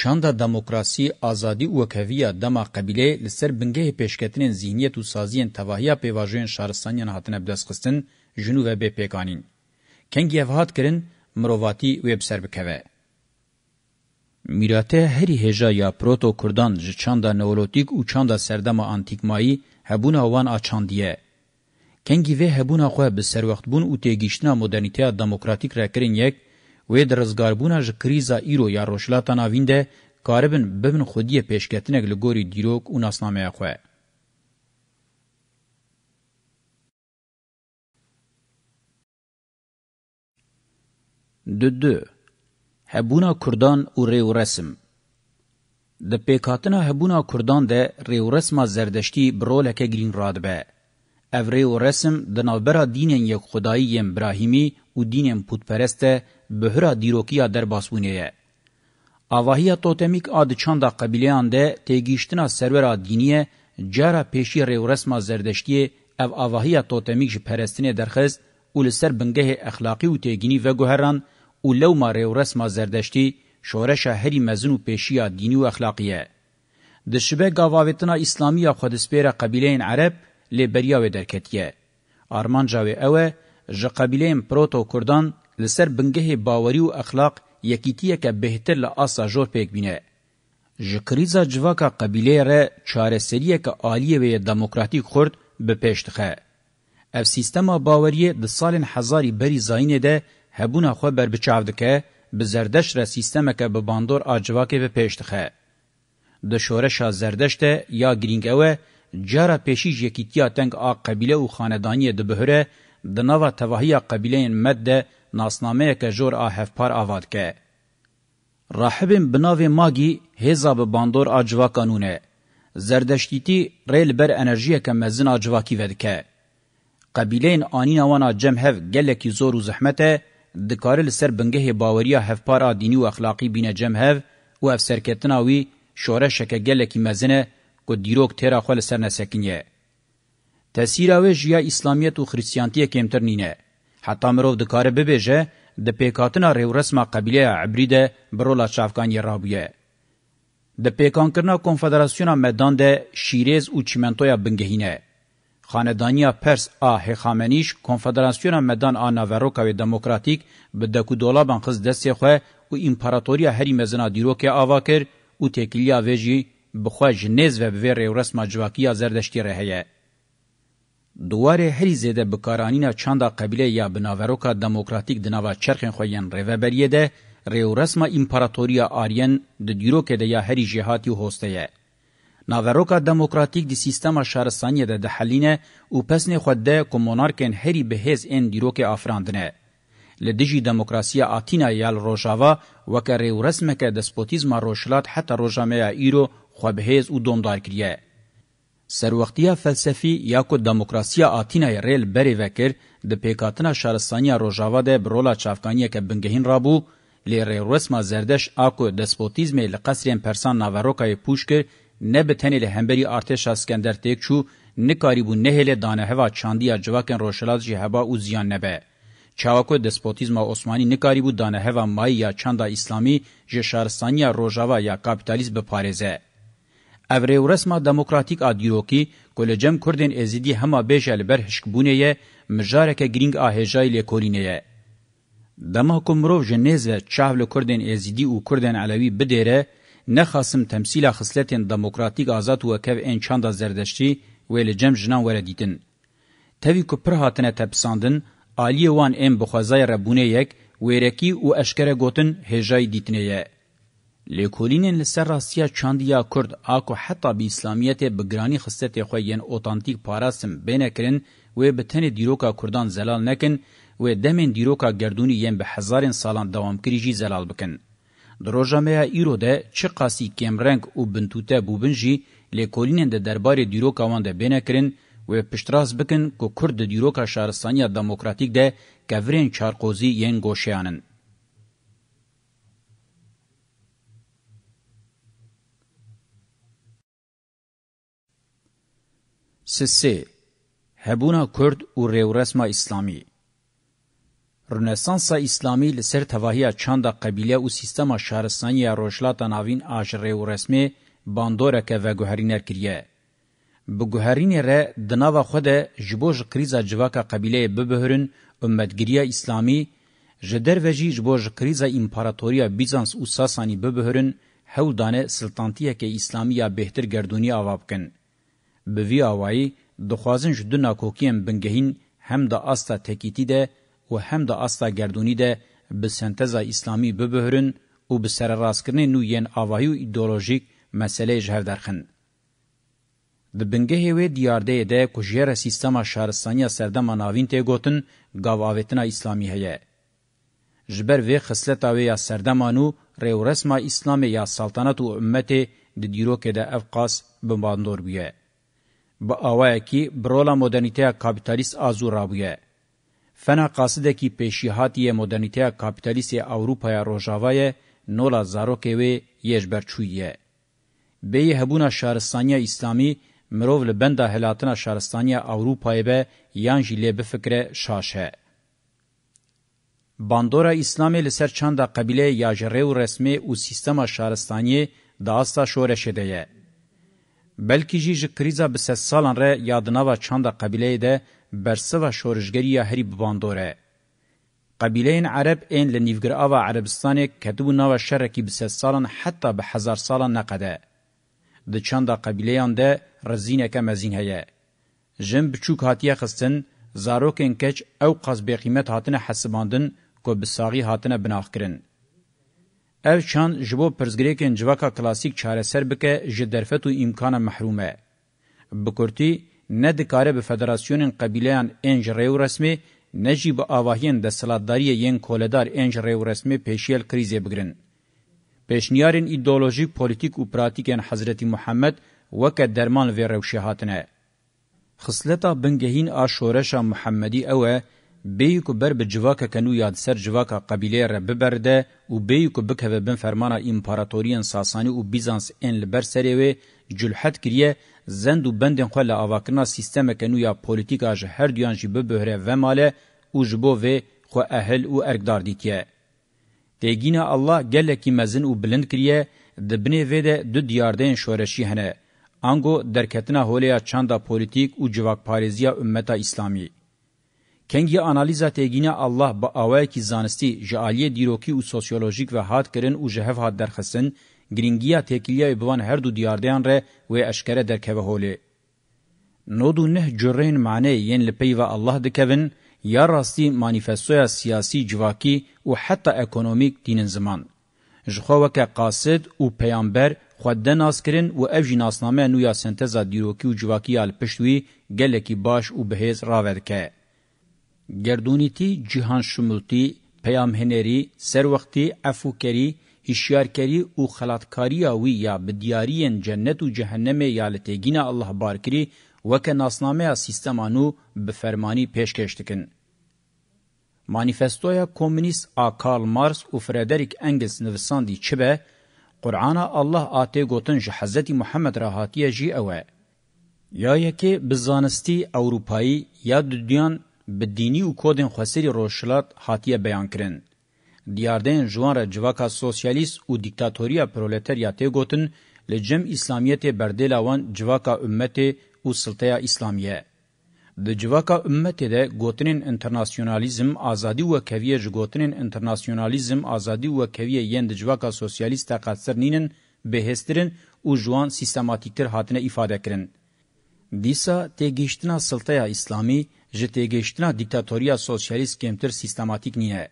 çanda demokrasî azadî û wekheviya dema qebîlê li ser bingehê pêşketinên zîhniyet û saziyên tevahiya pêvajeyên şaristaniyên hatine bidestxistin jinû ve bêpêkanîn kengî ev hat kirin mirovatî wê bi ser bikeve Mîratê herî hêja ya proto Kurdan ji çanda neolotîk û çanda serdema antîkmayî hebûna wan a çandiye. Kengî vê hebûna xwe bi serwext bûn û têgîştina modernîteya demokratîk re kirin yek وی در رزگاربونا ژ کریزا ایرو یا روشلاتا ناوینده کاربن ببن خودی پیشکتنک لگوری دیروک و ناسنامه خواه. دو دو هبونا کردان و ریو رسم د پیکاتنا هبونا کردان ده ریو رسم زردشتی برولکه گرین رادبه. او ریو رسم د نوبرا دینین یک خدایی ابراهیمی و دینین پودپرسته بهرا دیروکیا درباسونه یه. آواهی توتمیک آد چاندا قبیلیان ده تیگیشتنا سرورا دینیه جارا پیشی ریو رسما زردشتی او آواهی توتمیک جی پرستینه درخست او لسر بنگه اخلاقی و تیگینی و گوهران او لوما ریو رسما زردشتی شورش هری مزن و پیشی دینی و اخلاقیه. د شبه گاواوتنا اسلامی خودسپیر قبیلین عرب لبریا و درکتیه. آرمان جاوی اوه جا قبیلین پروتو کردان لسر بنگه باوری و اخلاق یکیتیه که بهتر لآسا جور پیک بینه. جکریزا جواکا قبیله ره چارسریه که آلیه و دموکراتیک خورد به پیشتخه. اف سیستما باوریه د سالن هزاری بری زاینه ده هبونه خو بر بچاودکه به زردشت ره سیستمه که به باندور آجواکه به پیشتخه. د شورشا زردشت یا گرینگوه جارا پیشیج یکیتیا تنگ آ قبیله و خاندانی ده بهره د نوا توهیا قبیلین مد ده ناسنامه که جور آهفپار آواد که. راحبین بناوی ماگی هزاب باندور آجوا قانونه. زردشتیتی ریل بر انرژیه که مزین آجواکی ودکه. قبیلین آنین وانا جم هف گلکی زور و زحمته دکاره لسر بنگه باوریا هفپارا دینی و اخلاقی بینه جم هف و اف سرکتناوی شوره شکه گلکی مزینه که دیروک تیرا خوال سر نسکنیه. تسیراوی جیا اسلامیت و خریسیانتیه کمتر نینه. حتی مرو د کار به بهجه د پیکاتنا ریو رسمه قبیله عبری ده برولا چافکان یرابیه د پیکان کرنا کنفدراسیون مدان ده شیرز او چیمنتویا بنگهینه خاندانیا پرس آ هخامنیش کنفدراسیون مدان آ نوروکا و دموکراتیک به دکو دولا بنخز دستی خواه او امپراتوریا هری مزنا دیروکی آوا کر او تکیلیا ویجی بخواه جنیز و بویر ریو رسمه جواکی زردشتی رهیه دواره هری زده بکارانینا چاندا قبیله یا بناوروکا دموکراتیک دناوا چرخن خوین ریوبریه ده ریو رسم امپراتوریا آرین د دیرو کې د یا هری جهاتی هوسته ناوروکا دموکراتیک د سیستم شهرستانی ده د حلینه او پسنه خود ده کومونارکن هری بهز ان دیرو کې افراندنه له دجی دموکراسیا آتینا یال روشاوا وکړه ریو رسم کې د سپوتیزم روشلات حتی روجامه ایرو خو بهز او دومدار کړیه سروختیا فلسفی یا کو دموکراسیا آتینای ریل بری وکر د پیکاتنا شارستانیا روجاوا ده برولا چافکانیا که بنگهین رابو لی رسما زردش اکو دسپوتیزم لقصرین پرسان ناوروکای پوشکر نه به تنی له همبری ارتش اسکندر تک شو نه کاریبو نه هله دانه هوا چاندیا جواکن روشلات جی هبا او زیان نه به چاوکو دسپوتیزم عثماني نه کاریبو دانه هوا مای یا چاندا اسلامی ژ شارستانیا روجاوا یا کاپیتالیسم به پاریزه او رسمه دموکراتیک ادیروکی کولجم کوردن ازیدی هما بیش البر هشکبونه مجارک گرینگ آهجای لیکورینه دما کومرو جنیز چاول کوردن ازیدی او کوردن علوی بدیره نه خاصم تمثیل خصلتن دموکراتیک آزاد و کف ان چاندا زردشتی ویل جم جنان وردیتن توی کو پر هاتنه تپساندن عالی وان ام بخوازای ربونه یک ویرکی او اشکره گوتن هجای دیتنه لیکولینن لسر راستیا چاندیا کرد آکو حتی به اسلامیت بگرانی خستت خوی ین اوتانتیک پاراسم بینکرن و به تن دیروکا کردان زلال نکن و دمن دیروکا گردونی ین به هزارین سالان دوام کریجی زلال بکن. دروژامه ایرو ده چه قاسی کمرنگ و بنتوته بوبنجی لیکولینن ده دربار دیروکا وان ده بینکرن و پشتراز بکن که کرد دیروکا شهرستانی دموکراتیک ده کورین چارقوزی ین گوشیانن. سسی هبونا کرد و ریورسما اسلامی رنسانسا اسلامی لسر تواهی چاندا قبیله او سیستما شهرستانی روشلاتا ناوین آج ریورسمی باندوره که و گوهرینر کریه. بگوهرین ره دناوا خود جبوج کریزا جواکا قبیله ببهرن امتگریه اسلامی جدر وجی جبوج کریزا امپاراتوریا بیزانس او ساسانی ببهرن هولدانه سلطانتیه که اسلامی یا بهتر گردونی آوابکن. به وی اوایی دخوازن جدنا کوکیم بنگهین هم دا استا تکیتی ده و هم دا استا گردونی ده به سنتزا اسلامی ببهرن او به سر راسکرنه نو یین اوایو ایدئولوژیک مسئله جهر درخن. د بنګه وی دیارده ده کوجره سیستما شهرستانیا سردما ناوین ته گوتن گاواوتنا اسلامی هه. جبر وی خصلت او یا سردما نو رورسما اسلام یا سلطنت او امته د دیرو کې د افقاس بمباندور بیه. با آوایکی برولا مدرنیته کابیتالیست آزو رابویه. فنا قاصده کی پیشیهاتی مدرنیته کابیتالیست اوروپای روژاوای نولا زاروکه وی یجبر چویه. بی هبونا شهرستانی اسلامی مرو لبند هلاتنا شهرستانی اوروپای به یان جله به فکر شاشه. باندورا اسلامی لسر چند قبیله یاجره و رسمه او سیستم شهرستانی داستا شورشه ده. بلکې جی ژ کریزا به سه سالان ر یادناوه چاندا قبیله ده برسوا شورشګری هری بباندوره قبیلین عرب این لنیفگر آوا عربستان کتبو ناو شرکی بسه سالان حتی به هزار سالان نقده. ده چند قبیلیان ده رزینه که مزین هیه. جن بچوک هاتیه خستن، زاروکن کچ او قاس به قیمت هاتنه حسباندن که بساغی هاتنه بناخ کرن. ev çan ji bo pirzgirêkên civaka klasîk çareser bike ji derfet û îmkana mehrûm e. Bi kurtî, ne dikare bi federasyonên qebîleyan ên ji rêw resmî, ne jî bi avahiyên destelatdariyê yên koledar ên ji rêw resmî pêşiyel krîzê bigirin. Pêşniyarên îdeolojîk, politik û pratîkên Hezretî Muhammed weke derman vê rewşê hatine. Xisleta bingehîn a şoreşa Muhammedî ew e, بیو کو بر به جواکا کنو یاد سر جواکا قبیله را ببرده و بیو کو بکه بن فرمانا امپاراتوریان ساسانی و بیزانس ان لبر سره و جلحت کریه زند و بندن خواه لعواکرنا سیستم کنو یا پولیتیک آج هر دیان جی ببهره و ماله و جبو و خواه اهل و ارگدار دیتیه. دیگینا الله گلکی مزن و بلند کریه دبنه و ده دو دیاردین شورشی هنه. انگو درکتنا هولیا چاندا پولیتیک و جواک پارزیا امتا اسلامی. کنگی آنالیزا تگینه الله با اوای کی زانستی جالی دیروکی او سوسیولوژیک و هات کرن او جهف هات درخصن گرینگیا تکلیه بوان هر دو دیاردیان ره و اشکره درکوه هولی نودو نه جرین معنی یین لپی و الله دکوین یا راستی مانیفستویا سیاسی جواکی او حتی اکونومیک دینن زمان جخوا وک قاصد او پیامبر خودن اسکرین و اف جناسنامه نویا سنتزا دیروکی او جواکی ال پشتوی گلکی باش او بهز راورکه گردونیتی جهان شمولتی پیامهنری سر وقتی عفوکری هشیارکری او خلاتکاری اوی یا بدیارین جنت و جهنم یا لتگین الله بارکری وک ناسنامه سیستمانو به فرمانی پیشکشتکن. مانیفستویا کومونیست آکال مارس و فردریک انگلس نویساندی چبه قرآن الله آتی گوتن جه حضرت محمد را هاتیه جی اوه. یا یکی بزانستی اوروپایی یا ددیان بدینی و کودن خوسری روشلات هاتیه بیان کرن. دیاردین جوان را جواکا سوسیالیست و دیکتاتوریا پرولتریا تی گوتن لجم اسلامیت بردیلاوان جواکا امت و سلطه اسلامیه. د جواکا امت ده گوتنین انټرنیشنالیزم ازادي او کویه جګوتنین انټرنیشنالیزم ازادي او کویه یند جواکا سوسیالیست تقصر نینن بهسترین او جوان سیستماتیکتر هاتنه ifade کرن دیسا تګیشتنا سلطه اسلامی جتیگشتنا دیکتاتوریا سوسیالیست کمتر سیستماتیک نیه.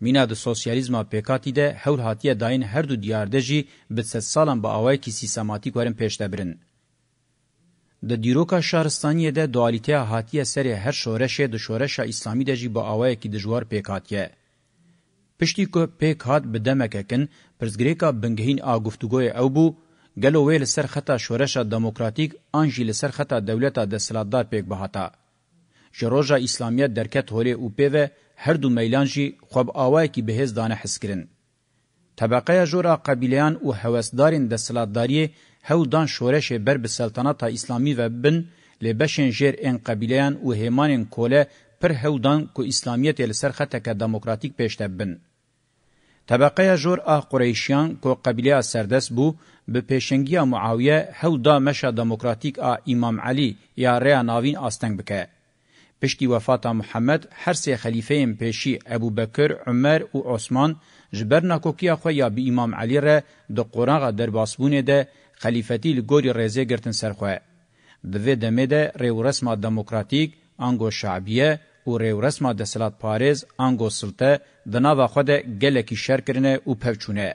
مینا د سوسیالیزما پکاتی ده هول هاتیه داین هر دو دیارده جی به ست سالان با آوائی که سیستماتیک ورن پیشته برن. د دیروکا شهرستانیه ده دوالیته هاتیه سر هر شورشه د شورشه اسلامی ده جی با آوائی که دجوار پکاتیه. پشتی که پیک هات بدمکه کن پرزگریکا بنگهین آ گفتگوی او بو گلو ویل سر خطا شورش دموکراتیک انجی لسر خطا دولتا د سلادار پیک بهاتا جروجا اسلامیه درکت هوری او پیوه هر دو میلان جی خواب آوای کی بهز دانه حس کرن. طبقه جورا قبیلیان او حوسدارین د سلطداری هو دان شورش بر به سلطنت اسلامی و بن لبشن جر ان قبیلیان او همان کوله پر هو دان کو اسلامیت ل سرخه تک دموکراتیک پیشته بن. طبقه جور آ قریشیان کو قبیله سردس بو به پیشنگی معاویه هو دا مشه دموکراتیک آ امام علی یا ریا ناوین آستنگ بکه. پشتی وفاتا محمد هر سه خلیفهیم پیشی ابو بکر، عمر و عثمان جبر ناکوکیا خو یا به امام علی ره د قرآن در باسبونه ده خلیفتی لګوري رزه ګرتن سرخه د وې د مده ریو رسمه دموکراتیک انګو شعبیه او ریو رسمه د سلطنت پاریز انګو سلطه د ناوه خود ګلکی شر کرنه او پوچونه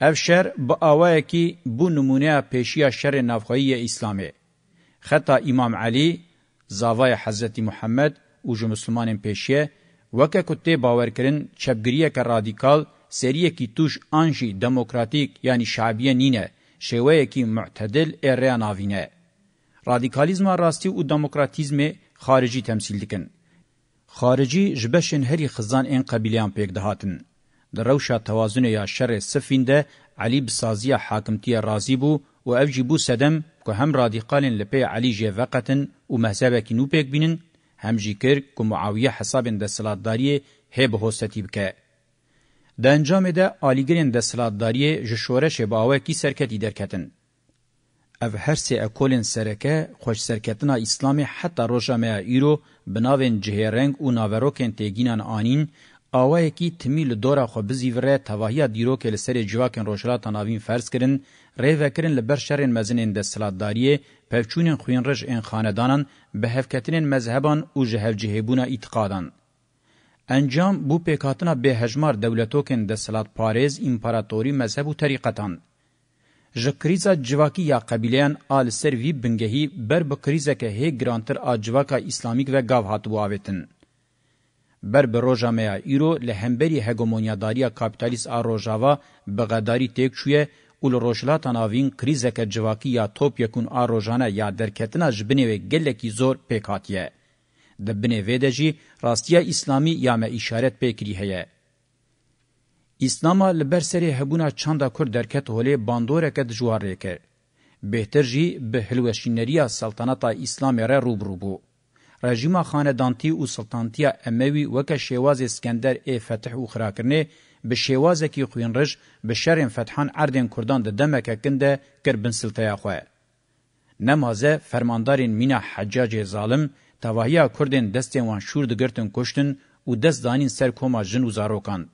اف شر با اوای کی بو نمونه پیشیا شر نافخی اسلامي خطا امام علی زاوای حضرت محمد او جو مسلمانین پیشیه وکه کته باور کرن چپګریه که رادیکال سریه کی توش انجی دموکراتیک یعنی شعبیه نینه شوه کی معتدل اره ناوینه رادیکالیزم راستی او دموکراتیزم خارجی تمثیل دکن خارجی جبشن هری خزان این قبیلیان پیک دهاتن در روشا توازن یا شر صفین ده علی بسازی حاکمتی رازی بو و او جیبو سدم که هم رادیقالن لپی علی جیوقتن و محسابکی نوپیک بینن هم جی کر که معاویه حسابن دستلاتداریه هی به هستتی بکه. ده انجام ده آلیگرین دستلاتداریه جشورش با آوکی سرکتی درکتن. اف هر سه اکولن سرکه خوش سرکتنا اسلام حتی روشامه ایرو بناوین جهرنگ و ناوروکن تیگینان آنین آوه کی تمیل دورا خو بزیوره تواهی دیرو که لسر جواکن روشلا تناوین فرض کرن ریوکرین لبر شرین مزنین دستلاتداریه پفچونین خوین رج این خاندانان به هفکتنین مذهبان او جهوجهبونا اعتقادان. انجام بو پیکاتنا به هجمار دولتوکن دستلات پاریز امپراتوری مذهب و طریقتان. جکریزا جواکی یا قبیلیان آل سروی بنگهی بر بکریزا که هی گرانتر آجواکا اسلامیک و گاو هاتو آویتن. بر به روژامه ایرو لهمبری هگمونیاداری کاپیتالیست آ روژاوا بغداری تیک شویه ول روشلاتا ناوین کریزک جواکی یا توپ یکون آروجانه یا درکتنا جبنه و گلکی زور پیکاتیه. دبنه ویده جی راستیا اسلامی یا ما اشارت پیکری هیه. اسلاما لبرسری هبونا چاندا کر درکت هولی باندورکت جواره کر. بهتر جی به هلوشینریا سلطنتا اسلام را روبرو بو. رژیما خاندانتی و سلطنتیا اموی وکا شیواز اسکندر ای فتح و خراکرنه به شیوازه کی خوینرج به شرین فتحان اردن کردان ده دمکه کنده کر بن سلطه خواه. نمازه فرماندارین مینا حجاج ظالم تواهیا کردین دستین وان شور ده گرتن کشتن و دست دانین سر کما جن و زاروکان.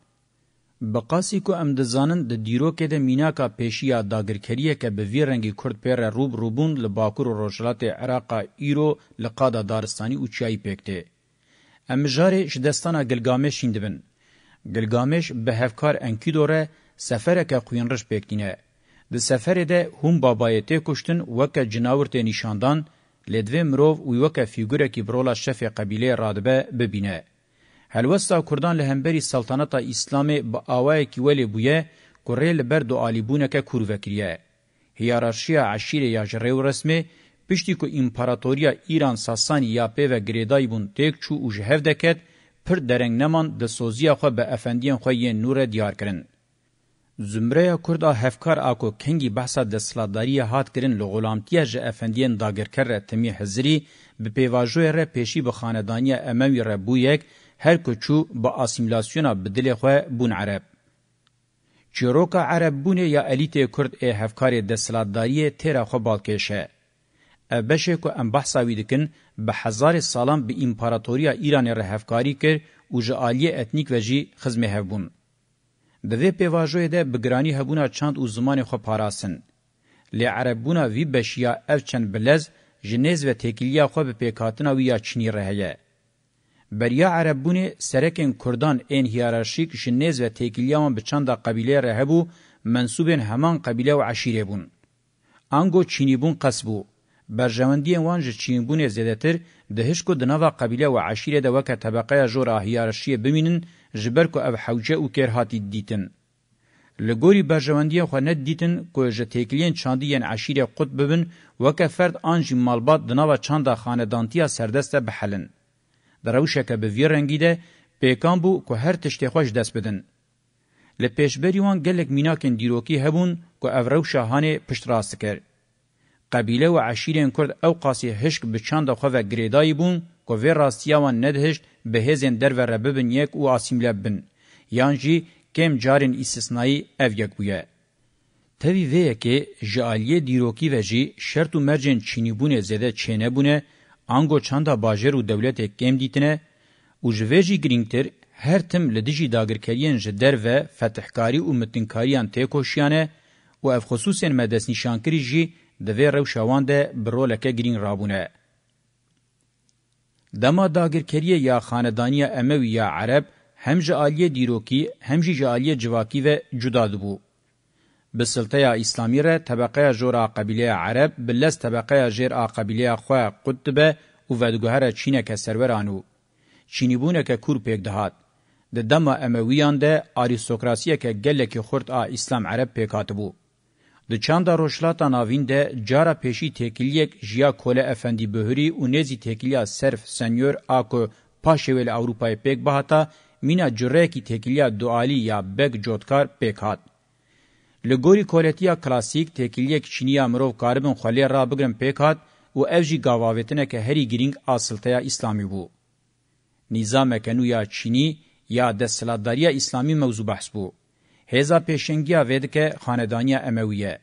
بقاسی کو ام دزانن د دیرو کې د مینا کا پېشیا داګرکریه کې به وی رنګي کورد پیر روب روبون ل باکور روشلات عراق ایرو لقاده دارستاني او چای پېکته ام جاري شدستانه گلګامه شیندبن گلگامش به هفکار انکیدو ره سفره که قوینرش پکتینه. ده سفره ده هم بابایته کشتن وکه جناورت نشاندان لدوه مروف و وکه فیگوره کی برولا شف قبیله رادبه ببینه. هلوستا کردان لهمبری سلطنتا اسلام با آوائه کی ولی بویه کره لبر دو آلیبونه که کروکریه. هیارشیا عشیر یا جریو رسمه پشتی که امپراتوریا ایران ساسانی یا پی و گریدای بون تیک چو و جهف دکت پر درنگ نمان د سوزیا خو به افندیان خو یې نور دیار کرن زمره کوردا هفکار اکو کنگی بحثا د سلاداری هات کرن لو غلامتیه ج افندیان داګرکر تمی حزری به پیواژو ر پیشی به خاندانی اموی ر بو یک هر کوچو با اسیمیلاسیونا بدلی خو بون عرب چیروکا عرب بونه یا الیت کورد ای هفکار د سلاداری تیر خو بالکشه بشه که ام بحثاوی دکن به هزار سالان به امپراتوریا ایران رهفکاری کر و جعالی اتنیک و جی خزمه هبون. ده وی پیواجوی ده بگرانی هبونا چند و زمان خو پاراسن. لی عربونا وی بشیا اف چند بلز جنیز و تکیلیا خو به پیکاتنا ویا چینی رهیه. بریا عربونه سرکن کردان این هیرارشیک جنیز و تکیلیاوان به چند قبیله رهبو منصوبن همان قبیله و عشیره بون. انگو چینی بون قصبو. برجمندی وان ژ چینبونې زیاتر د هیڅ کو د نوو قبيله او عشيره د وکه طبقه جوړه هيارشي بمینن جبر کو او حوجه او کر هاتی دیتن لګوري برجمندی خو نه دیتن کو ژ تکلین چاندین عشيره قطب بن وکه فرد انج مالبات د نوو چاندا خاندانتیا سردسته بحلن دروشه ک به ویرنګیده پیکان بو که هر تشتی خوش دست بدن. لپیشبری وان گلک میناکن دیروکی هبون که او روشاهانه پشت راست کرد. قبیله و عشیرین کرد او قاسی هشک به چند خو و گریدای بون کو وی راستیاوان ندهشت به هزین در و رببن یک و آسیمله بن یانجی کم جارین استثنایی او یک بویه تبی وی که جالیه دیروکی و جی شرط و مرجن چینی بونه زده چینه بونه انگو چاندا باجر و دولت کم دیتنه او جویجی گرینگتر هر تم لدیجی داگرکریان جدر و فتحکاری و متنکاریان تیکوشیانه و اف خصوصین مدس نشانکری جی د وی رو شوان ده برولکه گرین رابونه دما داگرکری یا خاندانی اموی یا عرب هم جالیه دیروکی هم جالیه جواکی و جداد بو به سلطه اسلامی ره طبقه جورا قبیله عرب بلس طبقه جیر قبیله خو قطبه او ودګهره چینه که سرورانو چینی بونه که کور پیک دهات د دما امویان ده آریستوکراسیه که گله که خرد اسلام عرب پیکاتبو د چاندا روشلاتا ناوین ده جارا پیشی تکلیک جیا کوله افندی بهری او نزی تکلیا صرف سنیور اکو پاشویل اوروپای پک بهاتا مینا جره کی تکلیا دوالی یا بک جوتکار پک هات لګوري کولتیا کلاسیک تکلیک چینیا مرو کاربن خلی را بګرم پک هات او افجی گاواوتنه که هری گرینگ اصلتیا اسلامی بو نظام کنویا چینی یا د سلاداریا اسلامی موضوع بحث بو هزا پیشنگیا وید که خاندانیا امویه.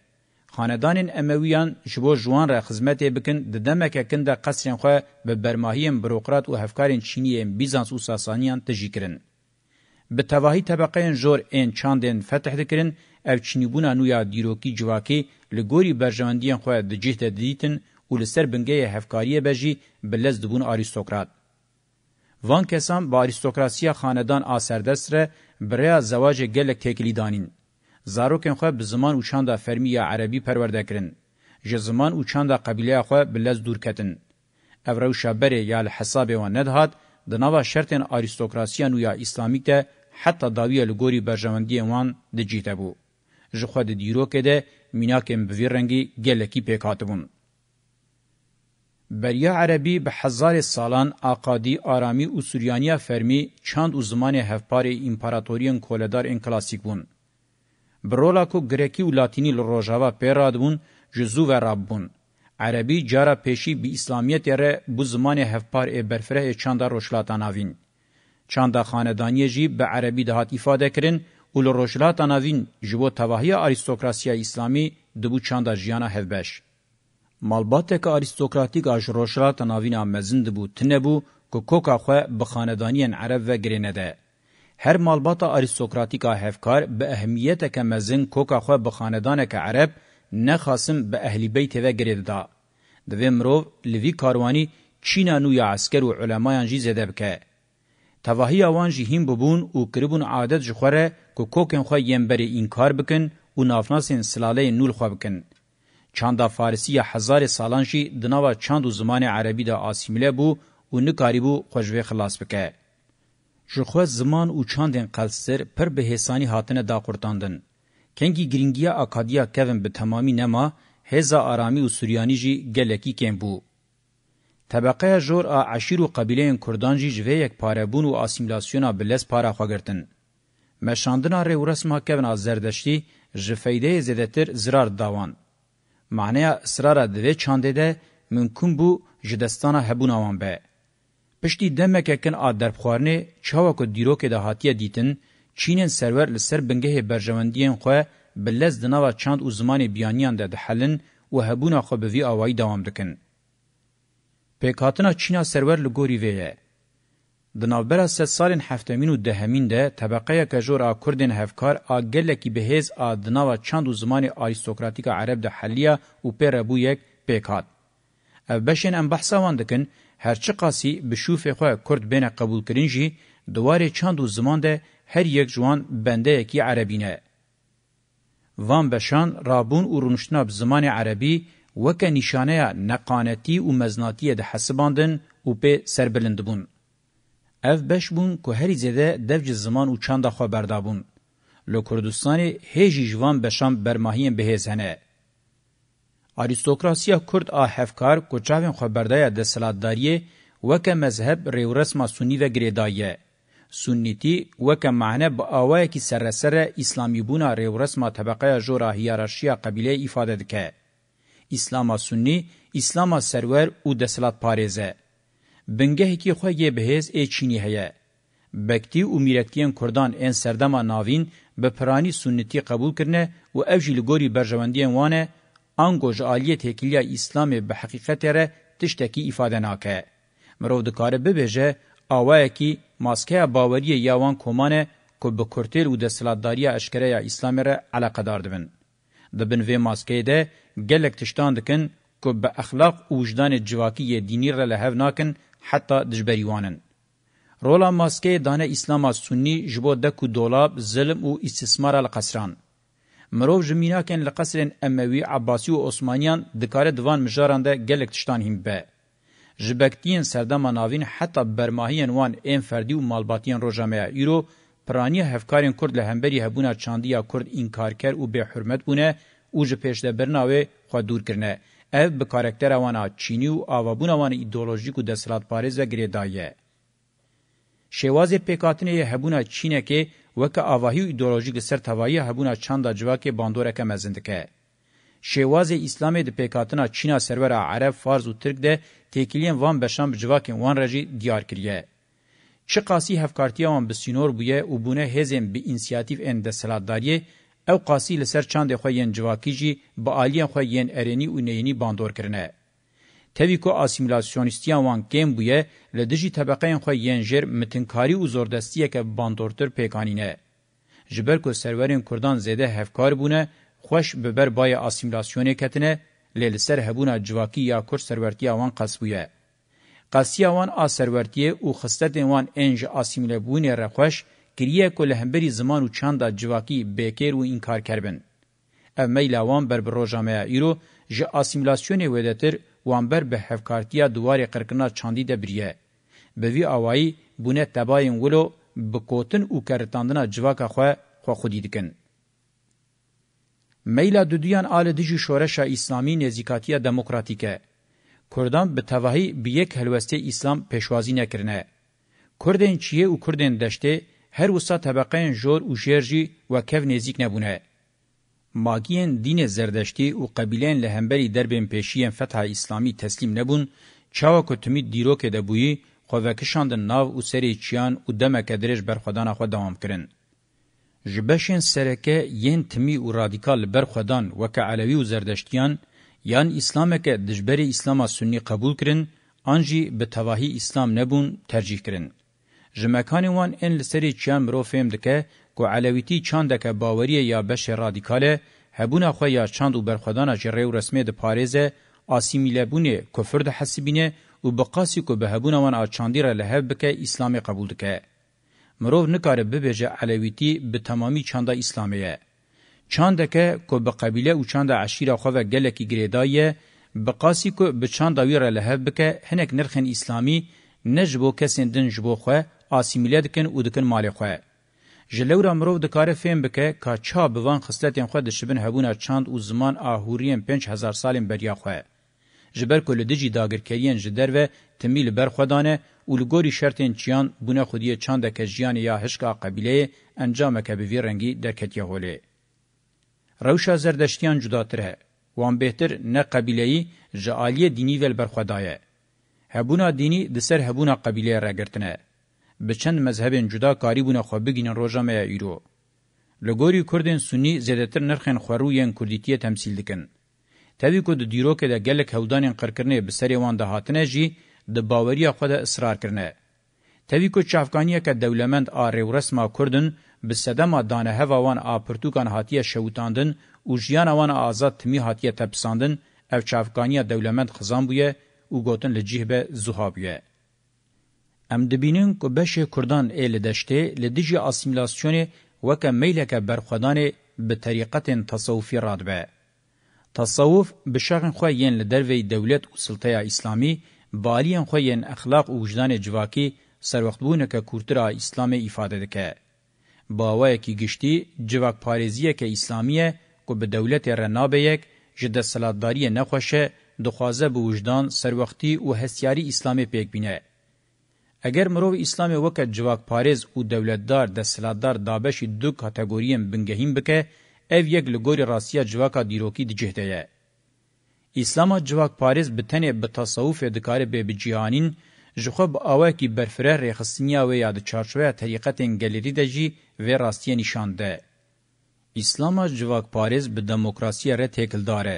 خاندانین امویان جبو جوان را خدمت بکن د دمکه کند قصرین خو به برماهیم بروقرات او هفکارین چینیین بیزانس او ساسانیان تجیکرن. به تواهی طبقه جور این چاندن فتح دکرن او چینیبونا نویا دیروکی جواکی لگوری برجواندین خو د جهت دیتن او لسر بنګه هفکاریه بجی بلز دبون آریستوکرات. وان کسان با آریستوکراسیا خاندان آسردست ره برای زواج گلک تکلی دانین. زاروکن خواه بزمان اوچان دا فرمی عربی پرورده کرن. جزمان اوچان دا قبیله خواه بلز دور کتن. او روشا بره یا لحساب و ندهاد دناوا شرطن آریستوکراسیا نویا اسلامیک ده حتی داویه لگوری برجواندی وان ده جیته بو. جخواه ده دیروکه ده میناکم بویر رنگی گلکی پیکاتبون. بریا عربی به هزار سالان آقادی آرامی و سوریانیا فرمی چند و زمان هفپار امپراتوریان کولدار ان کلاسیک بون. برولا کو گریکی و لاتینی لروجاوا پیراد بون جزو و راب بون. عربی جارا پیشی بی اسلامیت ره بو زمان هفپار ای برفره چاندا روشلاتان آوین. چاندا خاندانی جی به عربی دهات ایفاده کرن و لروشلاتان آوین جبو تواهی آریستوکراسیا اسلامی دبو چاندا جیانا هفبش. مالباتک آریستوکراتیک اج روشلات ناوینا مزند بو تنبو کو کوکا خو به خاندانین عرب و گرینده هر مالباتا آریستوکراتیکا هفکار به اهمیت که مزن کوکا خو به خاندانک عرب نه خاصم به اهلی بیت و گریدا د ویمرو لوی کاروانی چینا نو یا عسكر و علمایان جی زده بکه تواهی اوان جی هیم ببون او کربون عادت جخوره که کوکن خو یمبری انکار بکن و نافناسین سلاله نول خو بکن çanda Farisi ya hezarê salan jî di nava çand û zimanê erebî de asîmile bû û nikarîbû xweş vê xilas bike. Ji xwe ziman û çandên qelsir pir bi hêsanî hatine daqurtandin. Kengî giringiya Akadiya kevin bi temamî nema, hêza aramî û Suryanî jî gelekî kêm bû. Tebeqeya jor a eşîr û qebîleyên Kurdan jî ji vê yekparebûn û asîmlasyona bi lez para xwe girtin. Meşandina rêwresma kevin a Zerdeştî ji feydeyê zêdetir zirar davan. معنی اسرار دوی چانده ده ممکن بو جدستانه هبونه وان به. پشتی دمکه کن آد دربخوارنه چاوه که دیروک ده هاتیه دیتن، چینن سرور لسر بنگه برجواندین خواه بلز دنوا چاند و زمان بیانیان ده دحلن و هبونه خواه بوی آوائی دوام دکن. پیکاتنا چینا سرور لگوری ویه. د نوبر سه سالن هفتمین و دهمین ده طبقه کجور ا کوردن هفکار ا گلکی بهز ا دناوا چند و زمان آریستوکراتیک عرب ده حلیه او پر بو یک پیکات بشن ام بحثا واندکن هر چی قاسی بشوف خو کورد بین قبول کرین جی دواره چند و زمان ده هر یک جوان بنده یکی عربینه وان بشان رابون او رونشتناب زمان عربی وک نشانه نقانتی او مزناتی ده حسباندن او په سربلند بون اف بش بون که هری زده دفج زمان و چند خواه بردابون. لو کردستانی هیجی جوان بشام برماهین بهیزنه. آریستوکراسیا کرد آ هفکار که چاوین خبردایا ده سلادداریه وکه مذهب ریو رسما سنی و گریدایه. سنیتی وکه معنی با آوائه که سرسر اسلامی بونا ریو رسما طبقه جورا هیارشیا قبیله ایفاده دکه. اسلام سنی، اسلام سرور و دسلات پارزه. بنگهکی خویه بهیز ای چینی هیه. بکتی و میرکتین کردان این سردما ناوین به پرانی سنتی قبول کرنه و اوجی لگوری برجواندین وانه انگوژ آلیه تکیلیا اسلام به حقیقت ره تشتکی ایفاده ناکه. مرو دکاره ببیجه آوه کی ماسکه باوری یاوان کمانه که به کرتیل و دستلاتداری اشکره یا اسلام را علاقه داردبن. دبن وی ماسکه ده گلک تشتان دکن که به اخلاق و وجدان جواکی دینی را لحو ناکن حتی دجبری وانن. رولا ماسکه دانه اسلام سنی جبو دکو دولاب ظلم و استثمار لقصران. مرو جمیناکن لقصرن اموی عباسی و عثمانیان دکاره دوان مجاران ده گلک تشتان هم به. جبکتین سردما ناوین حتی برماهین وان این فردی و مالباتین روژامه ایرو پرانی هفکارین کرد لهمبری هبونه چاندیا کرد انکارکر و به حرمت بونه او جه پیش ده برناوه خواه دور کرنه. ev bi karaktera wana çînî û avabûna wan îdeolojîk û deselatparêz ve girêdaye. Şêwazê pêkhatinê hebûna Çînekê weke avahî û îdeolojîk li ser tevahî hebûna çanda civakê bandoreke mezin dike. Şêwazê İslamê di pêkhatina Çîna servera Arab, Fars û Tirk de têkiliyên van beşan bi civakên wan re jî diyar kiriye. Çi qasî hevkartiya wan bi sînor bûye û bûne hêzên bi însiyatîv ên deselatdariyê او قاسی لسر چاند خو یین جواکی جی با الیان خو یین ارنی او نینی باندور کرنه تبی کو اسیمیلاسیونیستیان وان گیم بویه لدجی طبقه خو یین جر متنکاری او زوردستی که باندورتر پیکانینه جبر کو سرورین کردان زده هفکار بونه خوش ببر بای اسیمیلاسیونی کتنه لسر هبونا جواکی یا کور سرورتی وان قصبویه قاسیوان ا سرورتی او خستت وان انج اسیمیله بونه رخوش کریه کو لهمبری زمان و چاندا جواکی بیکر و انکار کربن ام میلا وان بر بروجامه ایرو ژ اسیمیلاسیون ودتر وان بر به هفکارتیا دوار قرکنا چاندی ده بریه به وی اوایی بونه تباین ولو بکوتن او کرتاندنا جواکا خو خو خودی دکن میلا دودیان آل دیجی شورش اسلامی نزیکاتیه دموکراتیکه کردان به تواهی به یک هلوسته اسلام پیشوازی نکرنه کردین چیه او کردین دشته هر وسا طبقه جور او جرجی و کف نزیک نبونه. ماگین دین زردشتی و قبیلین لهمبری دربین پیشین فتح اسلامی تسلیم نبون، چاوا کتمی دیروک دبویی خوکشاند ناو و سری چیان و دمک درش برخودان خود دوام کرن. جبشین سرکه ین تمی و رادیکال برخودان وک علوی و زردشتیان یان اسلامک دجبری اسلام سنی قبول کرن، آنجی به تواهی اسلام نبون ترجیح کرن. جمکانی وان ان لسری چیان مرو فهم دکه کو علویتی چاند که باوری یا بش رادیکاله هبونه خو یا چاند او برخدان جری رسمي د پاریزه اسیمیلبونه کفر د حسبینه او بقاسی کو به هبونه وان چاندیره لهب که اسلامي قبول دکه مرو نکاره به بجه علویتی به تمامی چاند اسلامیه چاندکه کو به قبیله او چاند عشیره خو و گلکی گریدایه بقاسی کو به چاند ویره لهب که هنک نرخن اسلامی نجبو کسین دن جبو خو اسیمیله دکن او دکن مالی خو جلورا مرو د کار فهم بکې کا چا بوان خصلتین خو د شبن هبونه چاند او زمان اهوریم 5000 سالین بریا خو جبر کول دجی داګرکرین جدر و تمیل بر خدانه او لګوري شرطین چیان بونه خودی چاند کجیان یا هشکا قبیله انجام کبی رنگی دکت یهوله روشا زردشتیان جداتره وان بهتر نه قبیلهی جعالی دینی ول برخدایه هبونا دینی دسر هبونا قبیله را گرتنه به چند مذهبین جدا کاریبونه خو بگینن روجامه ایرو لګوري کوردن سنی زیاتر نرخن خوروین کوردیتیه تمثيل دکن تبي کو د دیروکه د ګلک هودانین قرکرنه به سری وان د هاتنه جی د باوریا خو د اصرار کرنه تبي کو چافقانیه ک دولمند ار رسما کوردن به صدما دانه هوان ا پرتوکان هاتیه شوتاندن او ژیان وان آزاد تمی هاتیه تپساندن اف چافقانیه دولمند خزان بویه او گوتن لجیه به زوها بویه ام دبینن کو بشه کردان ایل دشته لدیجی اسیمیلاسیون وک میلک برخدان به طریقت تصوفی رادبه تصوف بشغن خو یین لدروی دولت او سلطه اسلامی بالین خو یین اخلاق او وجدان جواکی سر وخت بونه ک کورترا اسلام ifade دکه باوای کی گشتي جواک پاریزیه ک اسلامیه کو به دولت رنابه یک جده سلاداری نخوشه دخوازه به وجدان سر وختي او حسیاری اسلامي پیک بینه اگر مرو اسلام وکه جواک پاریز او دولتدار د سلادار دابش دو کاتګوریم بنګهیم بکه اف یک لګوري راسیه جواکا دیروکی د جهته اسلام جواک پاریز بتنه به تصوف د کار به بجیانین ژخه به اوه کی برفره رخصنیا و یاد چارچوه طریقت انګلری د جی و راستی نشانده اسلام جواک پاریز به دموکراسی ر تکلداره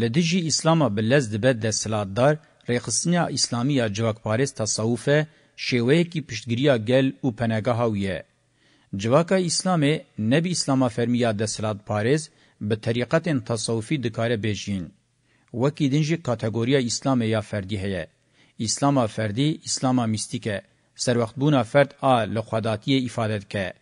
لدیجی اسلام بلز د بد د سلادار رخصنیا اسلامی جواک پاریز تصوفه شیوهکی پشتگیریا گل او پناگاها ویه. جواکا اسلامه نبی اسلاما فرمیا دسلات پارز به طریقت تصوفی دکاره بیجین. وکی دنجی کاتگوریا اسلامه یا فردی هیه. اسلاما فردی اسلاما میستیکه. سر وقت بونا فرد آ لخواداتی افادت که.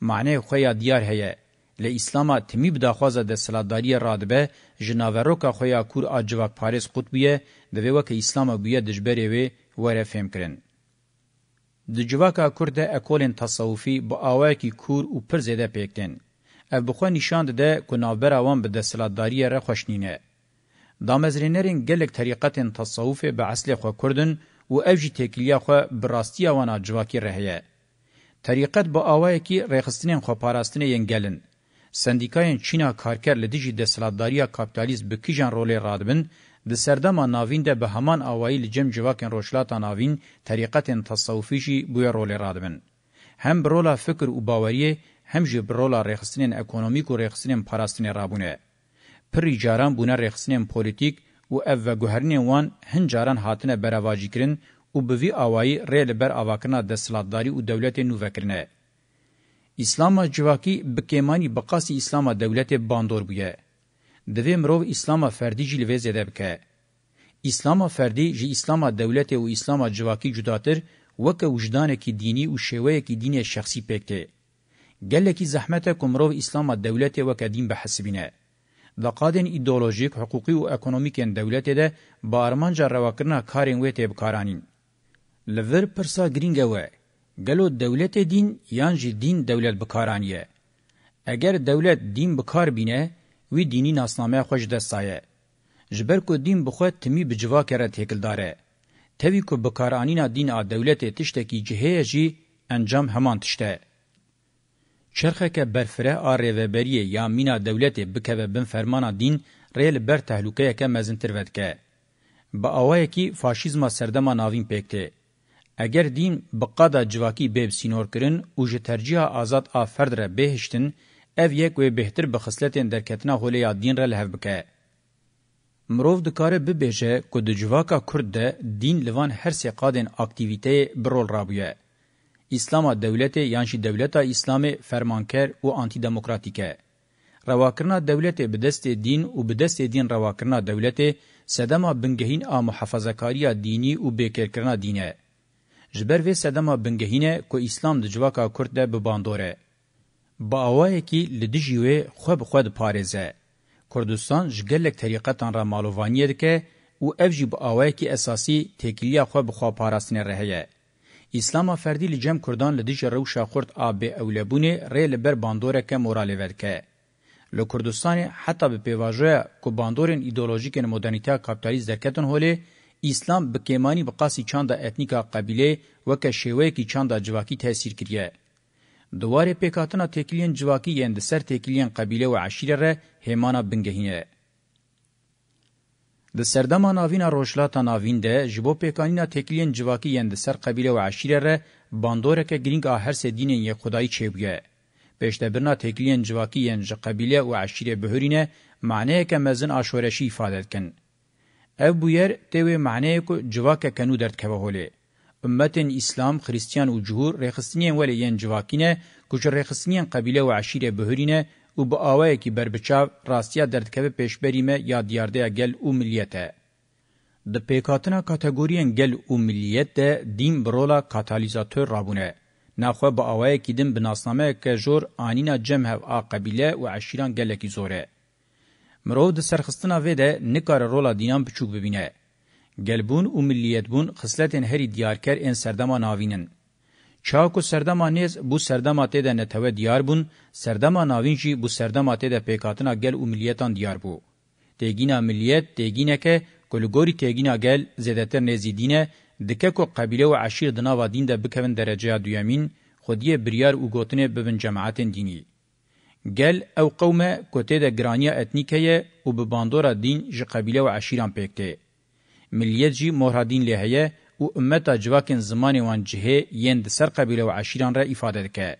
معنی خویا دیار هیه. له اسلامه تمی بداخوازه د سلاداری رادبه جناوروکا خویا کور اجواک پاریس قطبیه د ویوکه اسلامه بویا دجبری وی وره فهم کرن د جواکا کورد اکولن تصوفی با اوای کی کور او پر زده پکتن اف بخو نشاند ده کو نابر اوان به دسلاتداری را خوشنینه دا مزرینرین گلک طریقت تصوف به اصل خو کردن و اوجی تکلیه خو براستی اوان جواکی رهیه طریقت با اوای کی رخصتنین خو پاراستنه ینگلن سندیکاین چینا کارکر لدیجی دسلاتداری کاپیتالیست بکیجان رول رادبن را د سردما ناوین ده به همان اوایل جم جواکن روشلاتا ناوین طریقتن تصوفی شی بو رول رادبن هم برولا فکر او باوریه هم جه برولا رخصنین اکونومیک و رخصنین پاراستین رابونه پری جاران بونه رخصنین پولیتیک او اف و گوهرنین وان هن جاران هاتنه برواجی کرن او بوی اوایل ریل بر اواکنا د سلطداری او دولت نو وکرنه اسلام جواکی بکیمانی بقاسی اسلام دولت باندور بویه دوی مرو اسلام فردی جی لوی زده بکه. اسلام فردی جی اسلام دولت و اسلام جواکی جداتر وکه وجدانه کی دینی و شوه کی دینی شخصی پکته. گله کی زحمت کمرو اسلام دولت و قدیم به حسبینه. دقادن ایدئولوژیک، حقوقی و اکونومیکن دولت ده بارمانجا رواکرنا کارین ویته بکارانین. لور پرسا گرینگه و گلو دولت دین یان جی دین دولت بکارانیه. اگر دولت دین بکار بینه وی دینی ناسنامه خوش دستایه. جبر کو دین بخواه تمی بجوا کرد هکل داره. توی کو بکارانینا دین آ دولت تشتکی جهه جی انجام همان تشته. چرخه که برفره آ ریوبریه یا مینا دولت بکوه بن فرمانا دین ریل بر تهلوکه که مزنتر ودکه. با اوایه کی فاشیزما سردما ناوین پکته. اگر دین بقادا جواکی بیب سینور کرن او جه ترجیح آزاد آفرد را بهشتن، ev yek wê bêhtir bi xisletên derketina holêya dîn re lehev bike. Mirov dikare bibêje ku di civaka Kurd de dîn li van her sê qadên aktivîteyê bi rol rabûye. İslama dewletê yan jî dewleta İslamê fermanker û antidemokratîk e. Rewakirina dewletê bi destê dîn û bi destê dîn rewakirina dewletê sedema bingehîn a muhafazekariya dînî û bêkêrkirina dîn e. Ji ber vê sedema bingehîn e ku İslam di civaka Kurd de bi bandor e. با اوایکی لدیجی و خو به خو د پاریزه کوردستان جګلک طریقتان را مالووانی دکه او افجی با اوایکی اساسی تکلیه خو به خو پاراستنه رهیه اسلام فردی لجم کردان لدیجی رو شاخورت اب اولبونه ری لبر باندوره که مورال ورکه له کوردستان حتی به پیواژه کو باندورن ایدئولوژیک مدرنیته کاپیتالیز دکتن هوله اسلام به کیمانی به قاسی چاندا اتنیکا قبیله وکه شیوه کی چاندا جواکی تاثیر کړیه دواره پکاتنا تکلیان جواکی یند سر تکلیان قبیله و عشیره ره همانا بنگهینه. د سردما ناوینا روشلاتا ناوین ده جبو پکانینا تکلیان جواکی یند سر قبیله و عشیره ره باندوره که گرینگ آهر سدین یه خدایی چه بگه. پیشتبرنا تکلیان جواکی یند قبیله و عشیره بهرینه معنی که مزن آشورشی افادت کن. او بویر تیوی معنی که جواک کنو درد که بهوله. امتن اسلام خریستیان او جهور رخصتنین ولی یان جواکینه کوچ رخصتنین قبیله او عشیره بهرینه او با اوای کی بربچاو راستیا دردکبه پیشبریمه یا دیارده گل او ملیته د پیکاتنا کاتګورین گل او ملیت ده دیم برولا کاتالیزاتور رابونه ناخو با اوای کی دیم بناسنامه که جور انینا جمع او قبیله او عشیران گلکی زوره مرو د سرخستنا و ده نکار رولا دینام بچوک ببینه gelbûn û milliyetbûn xisletên herî diyarker ên serdema navînin. Çaku serdema nêz bu serdema tê de netewê diyar bûn, serdema navîn jî bu serdema tê de pêkatina gel û milliyetan diyar bû. Têgîna milliyet têgîneke ku li gorî têgîna gel zêdetir nêzîdîne dike ku qebîle û eşîr di nava dîn de bikevin dereceya duyemîn, xwediyê biryar û gotinê bibin cemaetên dînî. Gel ew qewme ku tê de giraniya etnîkeye û bi bandora dîn ji qebîle û eşîran pêk tê. ملیت جی مهرادین له هيا او امتا جواکن زمانی وان جهه یین د سر قبیله او عشیران را ifade دکه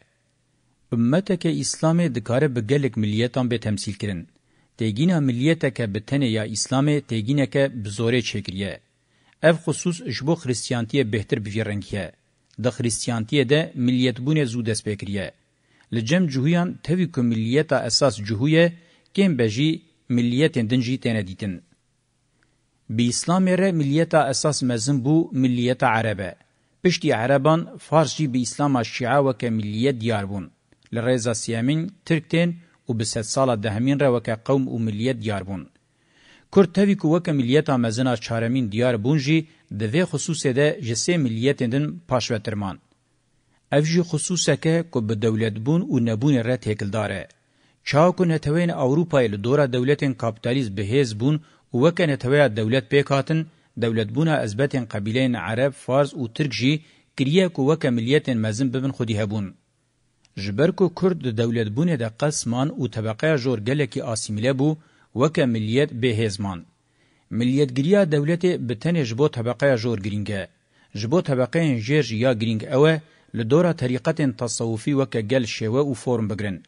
امته که اسلام دکاره به گلک ملیتان به تمثیل کرن تگینا ملیته که به تنه یا اسلام تگینا که بزوره چکریه اف خصوص جبو خریستیانتی بهتر بویرنگیه د خریستیانتی ده ملیت بونه زود اسپیکریه لجم جوهیان توی که ملیتا اساس جوهیه کم بجی ملیتن دنجی تنه دیتن Bi İslamê re milliyeta esas mezin bû milliyeta Erebe. Piştî Ereban Fars jî bi İslama Şia weke milliyet diyar bûn. Li rêza Siyemîn, Tirktên û bi sed sala dehemîn re weke qewm û milliyet diyar bûn. Kurd tevî ku weke milliyeta mezina çaremîn diyar bûn jî di vê xusûsê de ji sê milliyetên din paşvetirman. Ev jî xusûseke ku bi dewletbûn û nebûnê re têkildar e. Çawkun hetewên Avrupayê li dora dewletên kapitalîst bihêz bûn وکن تویا دولت پیکاتن دولت بونا ازبتن قبیلین عرب فارس او ترک جی کریه کو وک ملیت مزن ببن خودی هبون جبر کو کرد دولت بونه د قسمان او طبقه جور گله کی اسیمیله بو وک ملیت به هزمان ملیت گریه دولت بتن جبو طبقه جور گرینگه جبو طبقه جیر یا گرینگ اوه لدوره طریقت تصوفی وک گل شوه او فرم بگرن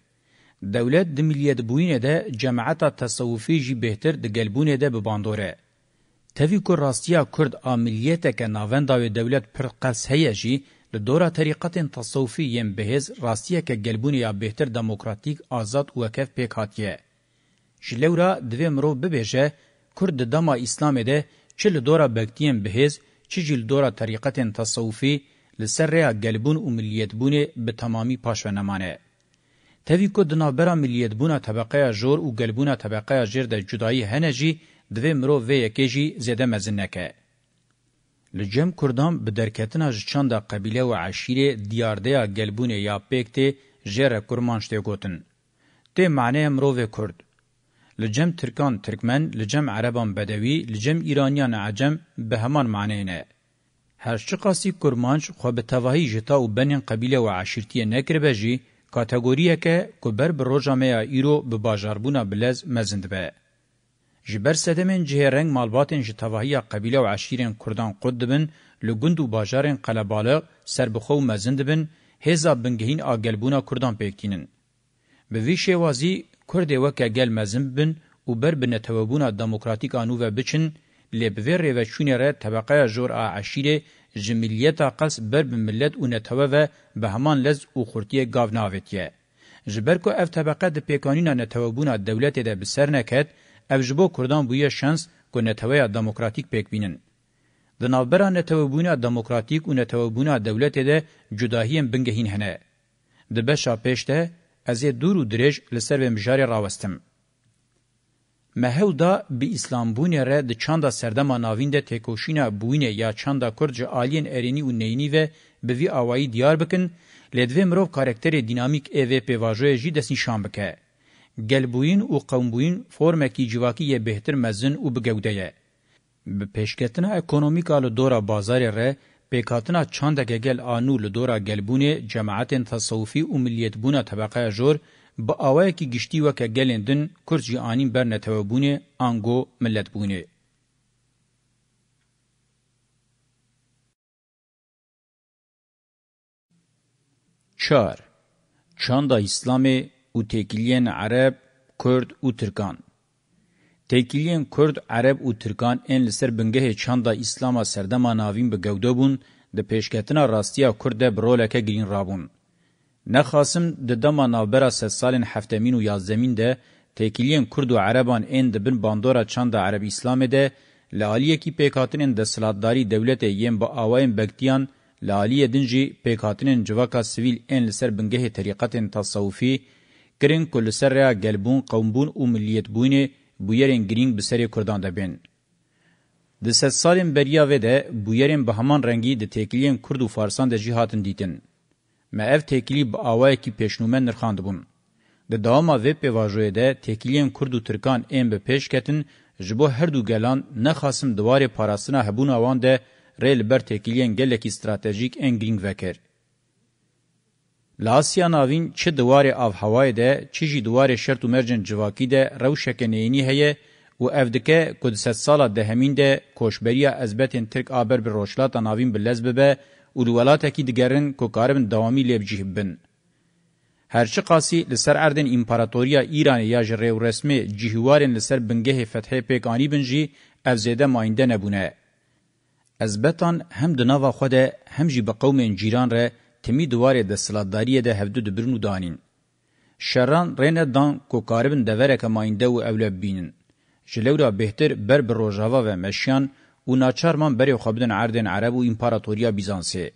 دولت د ملیت بوینه ده جماعت تصوفی جی بهتر د گلبونه ده به باندوره توی کو راستیا کرد عملیت که ناوند او دولت پر قص هیجی له دوره طریقت تصوفی یم بهز راستیا که گلبونه یا بهتر دموکراتیک آزاد او کف پک هاتیه جلورا دوی مرو ببهجه کرد د دما اسلام ده چل دوره بکتیم بهز چجل دوره طریقت تصوفی لسر گلبون او ملیت بونه به تمامی پاشونمانه تهوی کو د نابرا ملیتبونه طبقه جور او گلبونه طبقه جیر د جدایی هنجی دوی مرو و یکیجی زیده مزنکه. لجم کردام به درکتنا چند قبیله و عشیره دیارده گلبونه یا پیکته جیر کرمانشته گوتن. ته معنی مرو و کرد. لجم ترکان ترکمن، لجم عربان بدوی، لجم ایرانیان عجم به همان معنی نه. هر چقاسی کرمانش خواه به تواهی جتا و بنین قبیله و عشیرتی نکر بجی، کاتګوریه کې کوبر به روجا مې ایرو به بازاربونه بلز مزند به جبر سدمن جهرنګ مالباتن جتواهیا قبیله او عشیرن کردان قدبن لګوندو بازارن قلباله سربخو مزند بن هزا بنګهین اگلبونه کردان پکینن به وی شوازی کرد وکه گل مزند بن او بر بنه توبونه دموکراتیک انو و بچن لبور و شونره طبقه جور عشیره ji milliyeta qas ber bi millet û netewê ve bi heman lez û xurtiye gav navetiye. Ji ber ku ev tebeqe di pêkanîna netewebûna dewletê de bi ser neket, ev ji bo Kurdan bûye şans ku neteweya demokratîk pêkbînin. Di navbera netewebûna demokratîk û netewebûna dewletê de cudahiyên bingehîn hene. Di beşa pêş de ez ê dûr û dirêj li ser vê mijarê rawestim. مهودا bi İslambûnê re di çanda serdema navîn de têkoşîna bûyînê ya çanda Kurd ji aliyên erênî û neynî ve bi vî awayî diyar bikin, lê divê mirov karakterê dînamîk êvê e pêvajoyê jî destnîşan bike. Gelbûyîn û qewmbûyîn formekî civakî yê bêhtir mezin û bi gewde ye. Bi pêşketina ekonomîka li dora bazarê re, pêkatina çandeke gel anû li dora gelbûnê cemaetên tasawufî û milliyetbûna tebeqeya jor, با آوه که گشتی وکه گلندن کرد جی آنین بر نتوابونه آنگو ملت بونه. چار چاندا اسلام او تکیلین عرب، کرد او ترکان تکیلین کرد عرب او ترکان ان لسر بنگه چاندا اسلاما سردما ناوین به گوده بون ده پیشکتنا راستیا کرده برولکه گرین رابون. نخاسم د دما نابرا سه سالن هفتمین و یازدمین ده تکیلین کرد و عربان این ده بن باندورا چند عرب اسلام ده لالیه کی پیکاتنین ده سلاتداری دولت یم با آواین بکتیان لالیه دنجی پیکاتنین جواکا سویل این لسر بنگه طریقتن تصوفی کرین کل سر را گلبون قومبون و ملیت بوینه بویرین گرینگ بسری کردان ده بین. د سه سالن بریا و ده بویرین به همان رنگی د تکیلین کرد و فارسان ده جهاتن دیتن. Me ev têkilî bi awayekî pêşnûme nirxan dibûn. Di dawama vê pêvajoyê de têkiliyên Kurd û Tirkan êm bi pêş ketin ji bo her du gelan nexasim diwarê parastina hebûna wan de rê li ber têkiliyên gelekî stratejîk ên girîng vekir. Li Asya navîn çi diwarê avhewayê de çi jî diwarê şert û mercên civakî de rewşeke neyînî heye û ev dike ku di sed sala dehemîn de koşberiya ezbetên Tirk a ber bi roşlata navîn bi lez bibe او دولاتکی دگرن که کاربن دوامی لیبجیه بن. هرچی قاسی لسر اردن امپراتوریا ایران یا جره و رسمه جیهوارن لسر بنگه فتحه پیکانی بنجی افزیده ماینده نبونه. از بتان هم دناوا خود هم جی بقوم جیران ره تمی دواره ده سلادداریه ده هفدو دبرنو دانین. شران رینه دان که کاربن دوره که ماینده و اولب بینن. جلو را بهتر بر بروجاوا و مشیان و ناچار من بری خوابدن عردن عرب و امپراتوریا بیزانسی.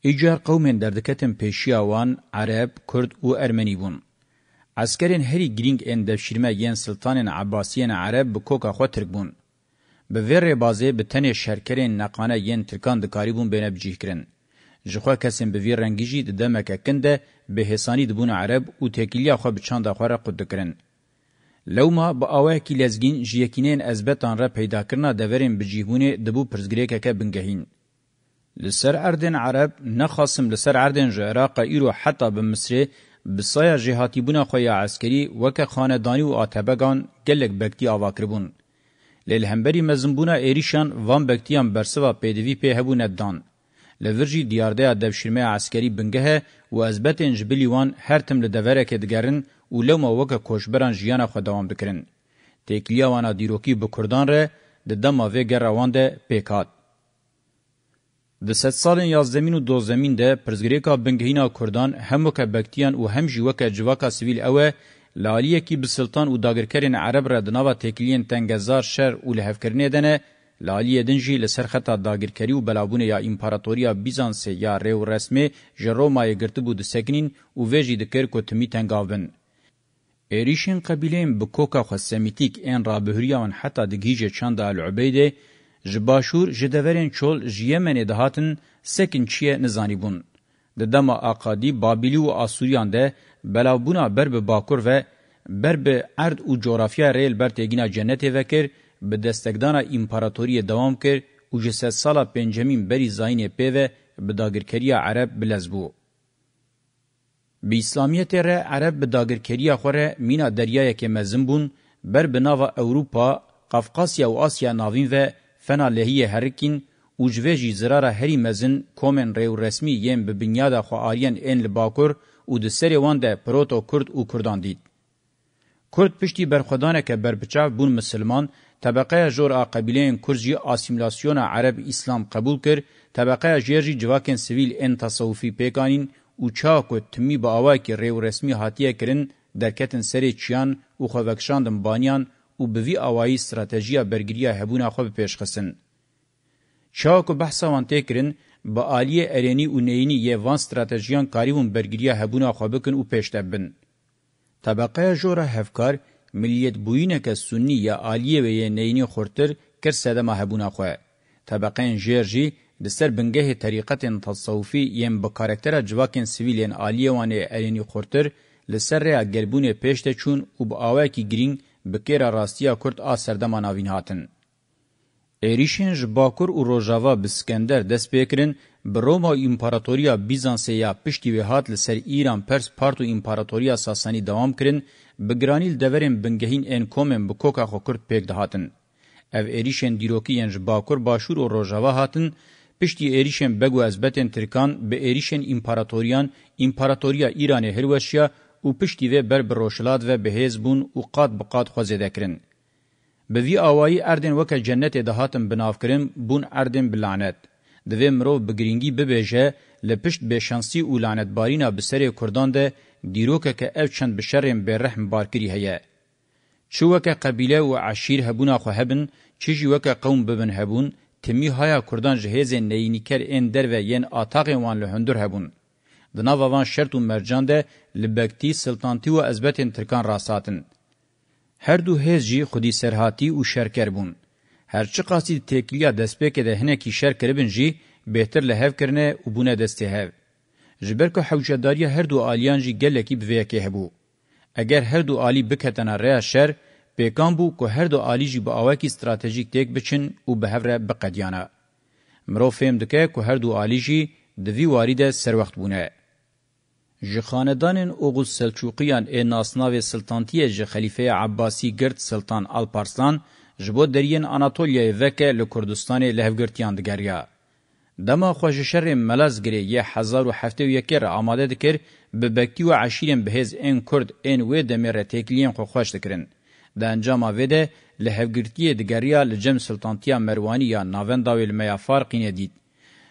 ایجار قومین دردکتن پیشیاوان عرب، کرد و ارمنی بون. عسکرین هری گرینگ این دفشیرمه یین سلطانین عباسیین عرب بکوکا خود ترک بون. به ور بازه به تن شرکرین نقانه یین ترکان دکاری بون بینه بجیه کرن. جخوا کسیم به ویر رنگیجی ده دمکه کنده به حسانی دبون عرب و تکیلیا خواه بچان دخواه را قد کرن. لوما با آوهکی لزگین جیکینین ازبتان را پیداکرنا دورین بجیهونه دبو پرزگریکه که بنگهین. لسر اردن عرب نخاسم لسر اردن جعراق ایرو حتی بمصره بسایا جهاتی بونا خویا عسکری وک خاندانی و آتبگان گلک بکتی آواکربون. لیل همبری مزنبونا ایریشان وان بکتیان برسوا پیدوی پی هبو ندان. لورجی دیارده دبشیرمه عسکری بنگه و ازبتن جبلی وان هر تم لدوره که دگرن و لو ما وک کوشبران جیانا خو دوام دکرن. تکلیا وانا دیروکی بکردان ره د دما وی گروان ده پیکات. د ست سالن یازدمین و دوزدمین ده پرزگریکا بنگهینا کردان هم وک بکتیان و هم جیوک جواکا سویل اوه لالیه کی بسلطان و داگرکرین عرب را دناوا تکلین تنگزار شر و لحفکرنه دنه لالی دنجی لسر خطا داگیرکری و بلاوبونه یا امپراتوریا بیزانس یا ریو رسمه جرومای گرتبو د سکنین او ویجی د کرکو تمی تنگاون اریشین قبیلین بکوکا خو سمیتیک ان را بهریان حتا د گیجه چاند العبیده جباشور جدورین چول یمن دهاتن سکن چیه نزانی بون د دما اقادی بابلی و آسوریان ده بلاوبونه بر به باکور و بر به ارد او جغرافیا ریل بر تگینا جنت وکر به دستگدانا امپراتوری دوام کرد و جسد سالا پنجمین بری زاین پیوه به داگرکری عرب بلز بو. به اسلامیت ره عرب به داگرکری خوره مینا دریای که مزم بون بر بناو اوروپا، قفقاسیا و آسیا ناوین و فنا لهی هرکین و جویجی زرار هری مزن کومن ریو رسمی یم به بنیاد خو آریان این لباکر و د سری وان ده پروتو کرد و کردان دید. کرد پشتی برخدانه که بربچاو بون مسلمان طبقه جور قبیلین کورجی اسیمیلاسیون عرب اسلام قبول کر طبقه جری جواکن سویل ان تصوفی پیکانین او چاکو تمی با اوا کی ریو رسمي هاتیه کرن درکتن سری چیان او خوکشاندن بانیان او بوی اوایی استراتژیا برګریه هبونه خو پیشخصن چاکو بحثه وان تکرین با عالی ارینی او نینی یوان استراتژیان کاریون برګریه هبونه خو بکن او پیشتبن طبقه جوره هفکار ملیت بوینه سنی یا عالیه و نینی خورتر کر سدما هبونه خو طبقه جرجی د سر بنګه طریقت تصوفی یم به کاراکتر جواکن سیویلین عالیه وانه الینی خورتر لسر یا گلبونه پشته چون او به اوه کی گرین بکیر راستیا کورد ا سردما ناوین هاتن ایریشن جباکور او روجاوا بسکندر دس پیکرین بروما امپراتوریا بیزانس یا پشتی وهات لسر ایران پرس پارتو امپراتوریا ساسانی دوام کرن بگرانیل دورین بنگهین ان کومن بو کوکا خو کرد پیک دهاتن ev êrişên dîrokiyên ji bakur başûr û rojava hatin piştî êrişên begu ezbetên tirkan bi êrişên împaratoriyan împaratoriya îranê hirweşiya û piştî vê ber bi roşilat ve bihêz bûn û qat bi qat xwezêde kirin bi vî awayî erdên weke cennetê dahatin binavkirin bûn erdên bi lanet divê mirov bi girîngî bibêje li pişt bêşansî û lanetbarîna bi serê kurdan de دیروکه که او چند بشرم به رحم بارکری هیا چو وکه قبیله و عشیر هبونا خو هبن چیجی وکه قوم ببن هبون تمی هایا کردان جهیز نینیکر این در و ین آتاق وان لهندر هبون دنا وان شرط و مرجان ده لبکتی سلطانتی و ازبتین ترکان راساتن هر دو هیز جی خودی سرحاتی و شرکر بون هرچی قاسی تکلیا دست بکه ده هنکی شرکر بن جی بهتر لهف کرنه و بونه دسته هف جبرکو حوجداری هر دو آلیان جی گلکی بویکی هبو. اگر هر دو آلی بکتنا ریا شر، پیکان بو که هر دو آلی جی با آواکی استراتیجیک تیک بچن و به هفره بقدیانا. مرو فهم دکه که هر دو آلی جی دوی واری ده سر وقت بونه. جی خاندانین اوغوز سلچوقیان ای ناسناو سلطانتیه جی خلیفه عباسی گرد سلطان الپارسلان جبو درین آناتولیا وکه لکردستان لهفگرتیان دگریا. دما خوژشر ملازگری یه هزار و هفته و یکی را آماده دکر به بکی و عشیرین بهز این کرد این وی دمی را تکلین خو خوش دکرن. ده انجام ویده لحفگرتی دگریا لجم سلطانتیا مروانی یا ناوین داوی المیا فارقینه دید.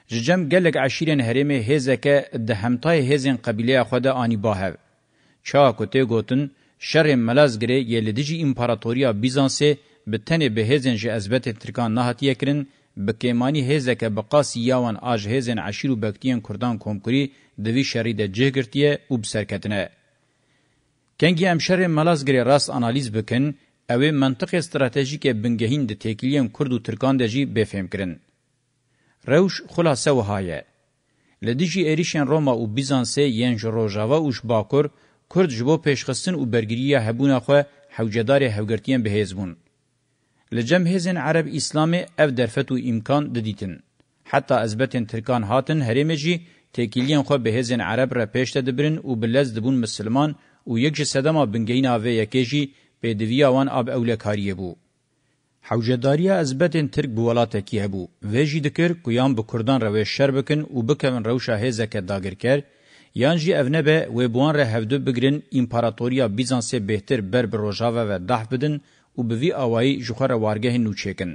ججم گلک عشیرین هرمه هزکه ده همتای هزین قبیله خود آنی باهو. چا کته گوتن شر ملازگری یه لدیجی امپاراتوریا بیزانسه به تنه به هزین جه ازبت ترکان نهاتیه کرن بکیمانی هزکه بقاس یاوان آج هزن عشیر و بکتیان کردان کمکری دوی شری ده جه گرتیه و بسرکتنه. کنگی امشر ملازگری راست انالیز بکن اوی منطق استراتیجیک بنگهین ده تکیلیم کرد و ترکان ده جی بفهم کرن. روش خلاصه وهایه. لدیجی ایریشن روما و بیزانسه ینج روژاوا وش باکر کرد جبو پیشخستن و برگریه هبونه خو حوجدار هوگرتیان بهیز بون. لجم هزن عرب اسلام اف درفت و امکان ددیتن. حتی ازبتن ترکان هاتن هرمجی تکیلیان خو به هزن عرب را پیشت دبرن و بلز دبون مسلمان و یک سدما بنگین آوه یکیجی به دویاوان آب اولکاریه بو. حوجداریا ازبتن ترک بولاته کی هبو وجی دکر کویان به کردان روی شر بکن او بکمن روشا هزک داگر کر یانجی اونه به و بوان ره هفدو بگرن امپراتوریا بیزانسه بهتر بر بروجاوه و ده بدن او به وی اوای جوخره وارګه نوچیکن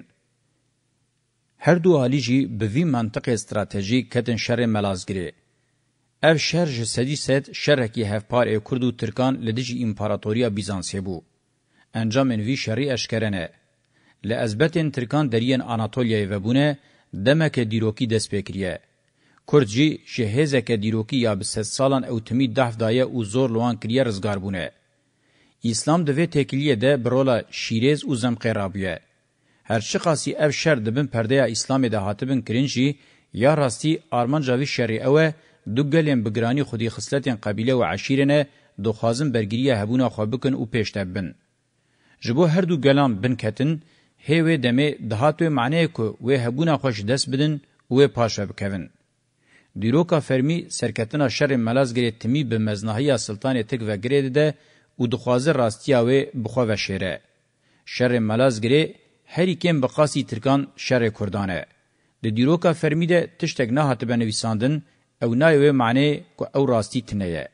هر دو حالیجی به وی منطق استراتژی کتن شر ملازگیری اف شر ج سدی سد شرکی هفپار ای کرد و ترکان لدیجی امپراتوریا بیزانسی بو انجام وی شری اشکرنه ل ازبتن ترکان درین آناتولیا و بونه دمک دیروکی دسپکریه کورجی جهزه که دیروکی یا بسد سالان او تمی دهف دایه او زور لوان کریه رزگار بونه اسلام دوی تکلیه ده برولا شیرز او زمقه رابیه. هر چی قاسی اف شر دبن پرده اسلام ده هاتبن کرنجی یا راستی آرمان جاوی شری اوه دو گلین بگرانی خودی خصلتین قبیله و عشیرنه دو خازم برگریه هبونا خواه بکن و پیشته بن. جبو هر دو گلان بن کتن، هیوه دمه دهاتوه معنیه که وی هبونا خوش دست بدن وی پاشه بکوین. دیروکا فرمی سرکتنا شر ملازگری تمی به مزنهی سلطان تک و گریده ده او دخوازه راستیا و بخوا و شره. شر ملاز گره هری کم بقاسی ترکان شر کردانه. ده دیروکا فرمیده تشتگ نهات بنویساندن او نایوه معنی که او راستی تنیه.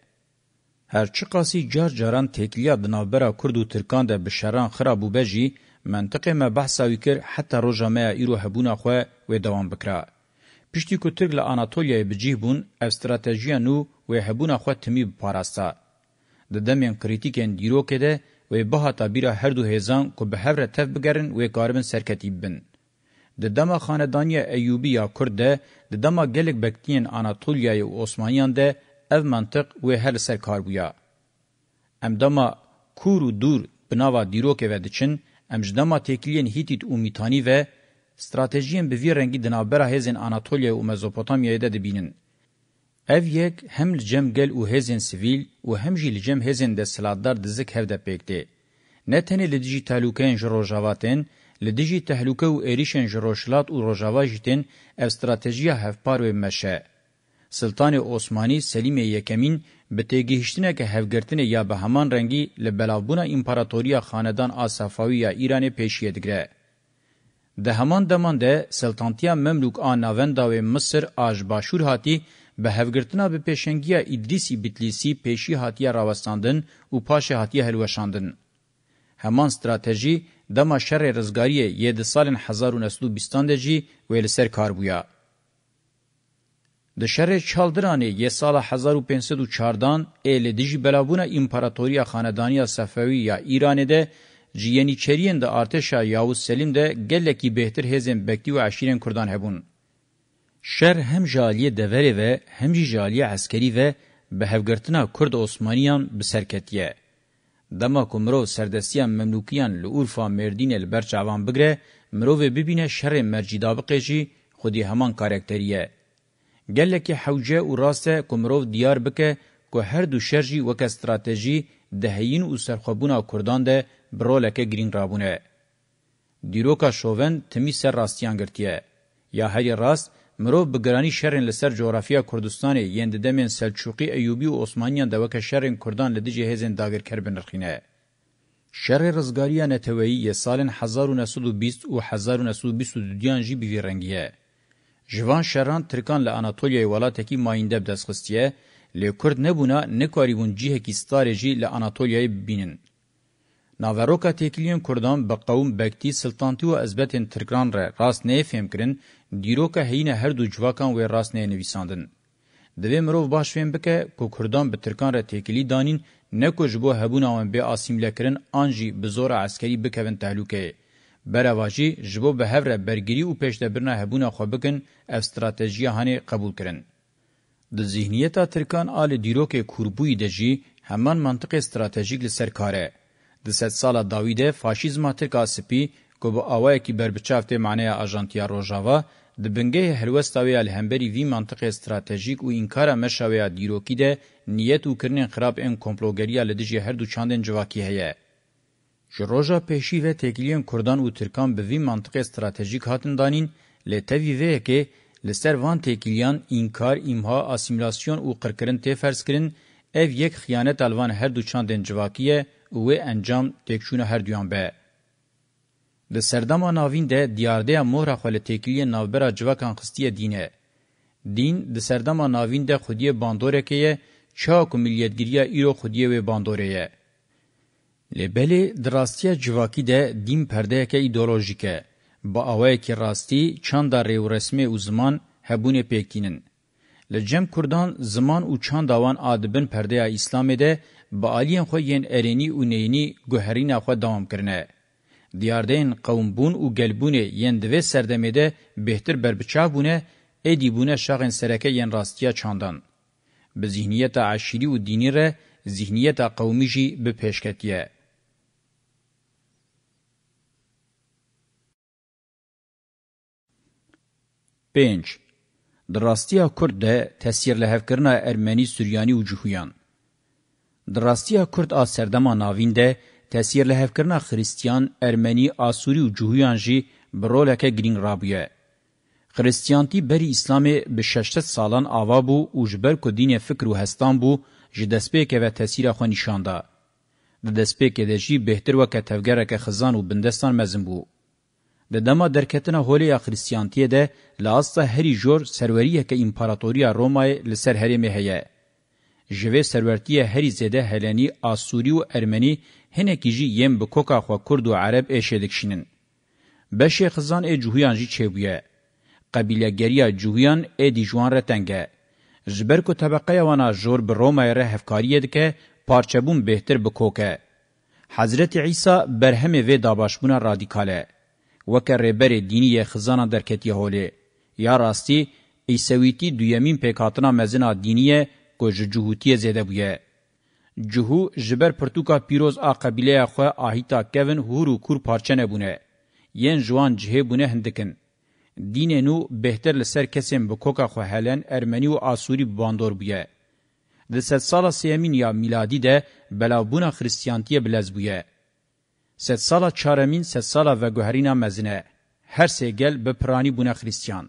هرچی قاسی جار جاران تکلیا دنابرا کرد و ترکان ده بشران خرابو بجی منطقه ما بحثاوی کر حتی روژا ما ایرو هبونا خواه و دوام بکرا. پشتی که ترک لاناتولیا بجیه بون او استراتیجیا نو و هبونا خواه تمی بپارستا. د دمین کریتیکن دیروکه ده و بها تابیره هر دو هزان کو به هر تف بگرن و کاربن سرکتیب بن. د دما خاندانی ایوبی یا کرد ده د دما گلک بکتین آناتولیای و عثمانیان ده او منطق و هر سر کار بویا. ام دما کور و دور بناوا دیروکه و دچن ام جدما تکلین هیتیت و میتانی و استراتژیین به وی رنگی دنابره هزین آناتولیا و مزوپوتامیای ده دبینن. Ev yek hem li cem gel û hêzên sivîl û hem jî li cem hêzên desthilatdar dizik hev depêk tê. Ne tenê li dijî tehlûkeyên ji rojavatên, li dijî tehlûke û êrişên ji rojhilat û rojava jî tên ev stratejiya hevpar û meşe. Siltanê Osmanî Selîmê Yekemîn bi têgihiştineke hevgirtinê ya bi heman rengî li belavbûna împaratoriya xanedan a Safawî ya Îranê pêşiye digre. Di heman deman de seltantiya Memlûk a navenda wê Misir a ji başûr hatî به هفگرتنا به پیشنگیا ادریسی بیتلیسی پیشی هاتیه راوستاندن و پاشه هاتیه هلوشاندن. همان استراتژی دما شر رزگاری ید سال 1920 دجی ویل سر کار بویا. د شر چالدرانه ی سال 1514 ایل دجی بلابونا امپراتوریا خاندانی صفوی یا ایران ده جیانی چریین د ارتشا یاو سلیم ده گلکی بهتر هزم بکتی و عشیرن کردان هبون. Şer hem jaliye deverê ve hem jî jaliye eskerî ve bi hevgirtina Kurd Osmaniyan bi serketiye. Dema ku mirov serdestiya memlûkiyan li Urfa Mêrdînê li ber çavan bigire, mirovê e bibîne şerê mercîdabiqê jî xudî heman karakteriye. Gelekî hewce û raste ku mirov diyar bike ku her du şer jî weke stratejî deheyîn û serxwebûna Kurdan de bi roleke girîng rabûne. Dîroka şoven timî ser rastiyan girtiye. Ya herî rast, مرو بگرانی شرن لسر جغرافیا کردستان یند دمن سلجوقی ایوبی او عثمانیان د وک شرن کردان لدیجه هزن داگر کربن رخینه شر رزګاریا نتوی سالن 1920 او 1922 دیان جی بی رنگیه جوان شران ترکان له اناتولیا ولاتکی ماینده بدسخستیه له کورد نبونه نکاریون جهه کی ستارجی له اناتولیا بینن Naveroka têkiliyên Kurdan bi qewm bektî, siltantî û ezbetên Tirkinan re rast neyê fêm kirin, dîroka heyînê her du civakan wê rast neyê nivîsandin. Divê mirov baş fêm bike ku Kurdan bi Tirkan re têkilî danîn, ne ku ji bo hebûna wan bê asîmlekirin an jî bi zora eskerî bikevin tehlûkeyê. Bereva jî ji bo bi hev re bergirî û pêşdebirna hebûna xwe bikin, ev stratejiya hanê qebûl kirin. Di zihniyeta Tirkan alê dîrokê Kurbûyê de jî heman mantiqê stratejîk li ser kare. د ست سالا داویده فاشیزما ترکا سپی کو با اوای کی بربچافت معنی اجانتیا روجاوا د بنګه هلوستاوی الهمبری وی منطق استراتیژیک او انکار مشاوی دیروکی ده نیت او کرنین خراب ان کومپلوګریا لدیجه هر دو چاندن جواکی هه جروجا پیشی و تکلیین کردان او ترکان به وی منطق استراتیژیک هاتن دانین لتوی و که لسر وان تکلیان انکار امها اسیمیلاسیون او قرکرین تفرس کرین اف یک خیانت الوان هر دوچان دنجواکیه وی انجام تکچونه هر دویان به. ده سردما ناوین ده دیارده مهر خوال تکیلی ناوبرا جوکان خستی دینه. دین ده سردما ناوین ده خودی باندوره که چاک و ملیتگیری ایرو خودی وی باندوره یه. لبلی دراستیا جواکی ده دین پرده که ایدولوژیکه. با اوای کی راستی چند ریو رسمي او زمان هبونه پکینن لجم کردان زمان او چند اوان ادبن پرده اسلام ده با آلیان خو یین ارینی و نینی گوهرینا خو دوام کرنه. دیاردین قومبون و گلبون یین دوی سردمیده بهتر بربچا بونه ایدی بونه شاغن سرکه یین راستیا چاندن. به ذهنیت عشیری و دینی ره ذهنیت قومی جی به پیشکتیه. پنج دراستیا کرد ده تسیر لحف کرنا ارمنی سوریانی و جهویان. دراستیا کرد آ سردما ناوین ده تاثیر له هفکرنا خریستیان ارمنی آسوری و جوهیان جی برولکه گرین رابیه خریستیانتی بری اسلام به 600 سالان آوا بو او جبر کو دین فکر و هستان بو جدسپیکه و تاثیر خو نشانده د دسپیکه د جی بهتر وک تفګره که خزان او بندستان مزم بو د دما درکتنه هولیا خریستیانتی ده لاسته هری جور سروریه که امپراتوریا رومای لسر هریمه هه جوه سرورتی هری زده هلنی آسوری و ارمنی هنکی جی یم بکوکا خوا کرد و عرب ایشدکشینن. بشه خزان ای جوهیان جی چه بویه؟ قبیله گریا جوهیان ای دیجوان رتنگه. جبر کو طبقه وانا جور به رومای ره هفکاریه دکه پارچبون بهتر بکوکه. حضرت عیسی برهم و داباشبون رادیکاله. وکر ریبر دینی خزان درکتی هوله. یا راستی ایسویتی دویمین پیکاتنا مزنا دینیه کو جوهوتی زده بویه جهو جبر پرتوکا پیروز آ قبیله خو آهیتا کوین هورو کور پارچه نبونه ین جوان جهه بونه هندکن دین نو بهتر لسر کسیم بکوکا خو هلن ارمنی و آسوری باندور بویه د ست سالا سیمین یا میلادی ده بلابونا خریستیانتیه بلز بویه ست سالا چارمین ست سالا و گوهرینا مزنه هر سه گل به پرانی بونا خریستیان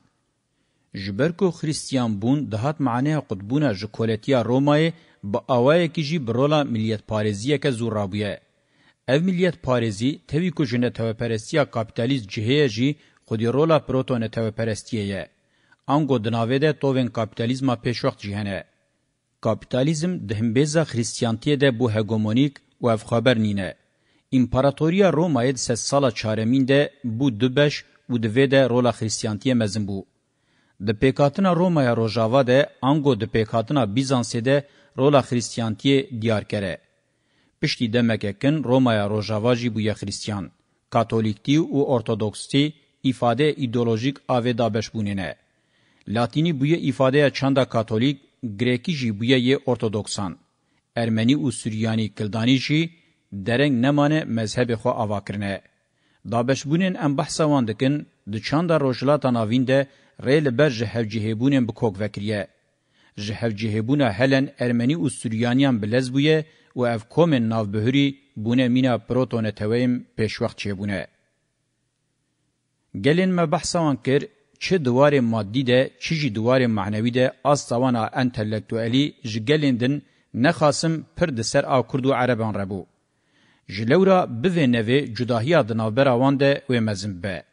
جبرکو خریستیان بون دهات معنی قطبونه ژ کولتیا رومای با اوای کی جی برولا ملیت پاریزیه که زور رابیه اف ملیت پاریزی توی کو جنه تو پرستیا کاپیتالیست جهه جی خودی رولا پروتون تو پرستیه انگو دناوی ده توین کاپیتالیزما پیشوخت جهنه کاپیتالیزم دهمبیزا خریستیانتی ده بو هگومونیک و اف خبر نینه امپراتوریا رومای د سه سالا چارمین ده بو دبش و دوی ده رولا خریستیانتی مزن بو د پېکاتنا رومایا روجاوا ده انګو د پېکاتنا بیزانسې ده رولا خریستیانتی دیار کړه پشتي د مککن رومایا روجاوا جی بو یا خریستیان کاتولیکتی او ارتودوکستی ifade ideolojik ave dabeşbûnine. Latinî bûye ifadeya çanda katolik, Grekî jî bûye yê ortodoksan. Ermenî û Suryanî Kildanî jî dereng nemane mezhebê xwe avakirine. Dabeşbûnên em behsa wan dikin, di çanda rojhilata navîn de ری لبر جهوجی هبونن بکوک وکریه. جهوجی هبونا هلن ارمنی و سوریانیان بلز بویه و اف کومن ناو بهری بونه مینا پروتون تویم پیش وقت چه بونه. گلین ما بحثوان کر چه دوار مادی ده چه جی دوار معنوی ده از سوانا انتلیکتوالی جگلین دن نخاسم پر دسر آو کردو عربان ربو. جلورا بوه نوه جداهی دناو براوان ده و مزم به.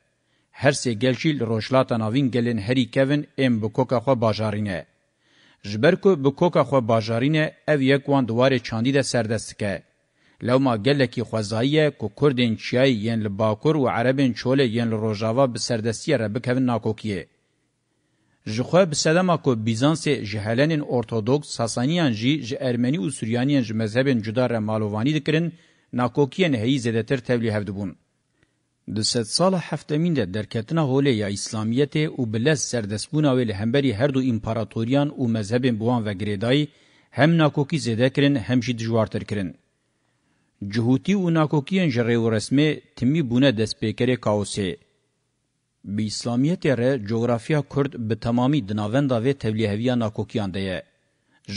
هر سه گلچیل روشلاتا ناوین گلن هری کوین ام بکوکا خو باجارینه جبر کو بکوکا خو باجارینه اف یک وان دواره چاندی ده سردستکه لو ما گلکی خوزاییه کو کردین چیای ین لباکور و عربین چوله ین لروجاوا به سردستی را بکوین ناکوکیه جخوا بسدما کو بیزانس جهلنین ارتودوکس ساسانیان جی ج ارمنی او سوریانیان ج مذهبین جدا را مالوانی دکرین ناکوکیان هی زدتر تبلیغ هفدبون د صد سال هفتمین ده درکتنا هوله یا اسلامیت او بلز سردسبونا ویل همبری هر دو امپراتوریان او مذهب بوان و گریدای هم ناکوکی زده کرن هم جی دجوارتر کرن. جهوتی او ناکوکیان جره و رسمه تمی بونه دست پیکره کاوسه. به اسلامیت ره جغرافیا کرد به تمامی دناوندا و تبلیهویا ناکوکیان ده.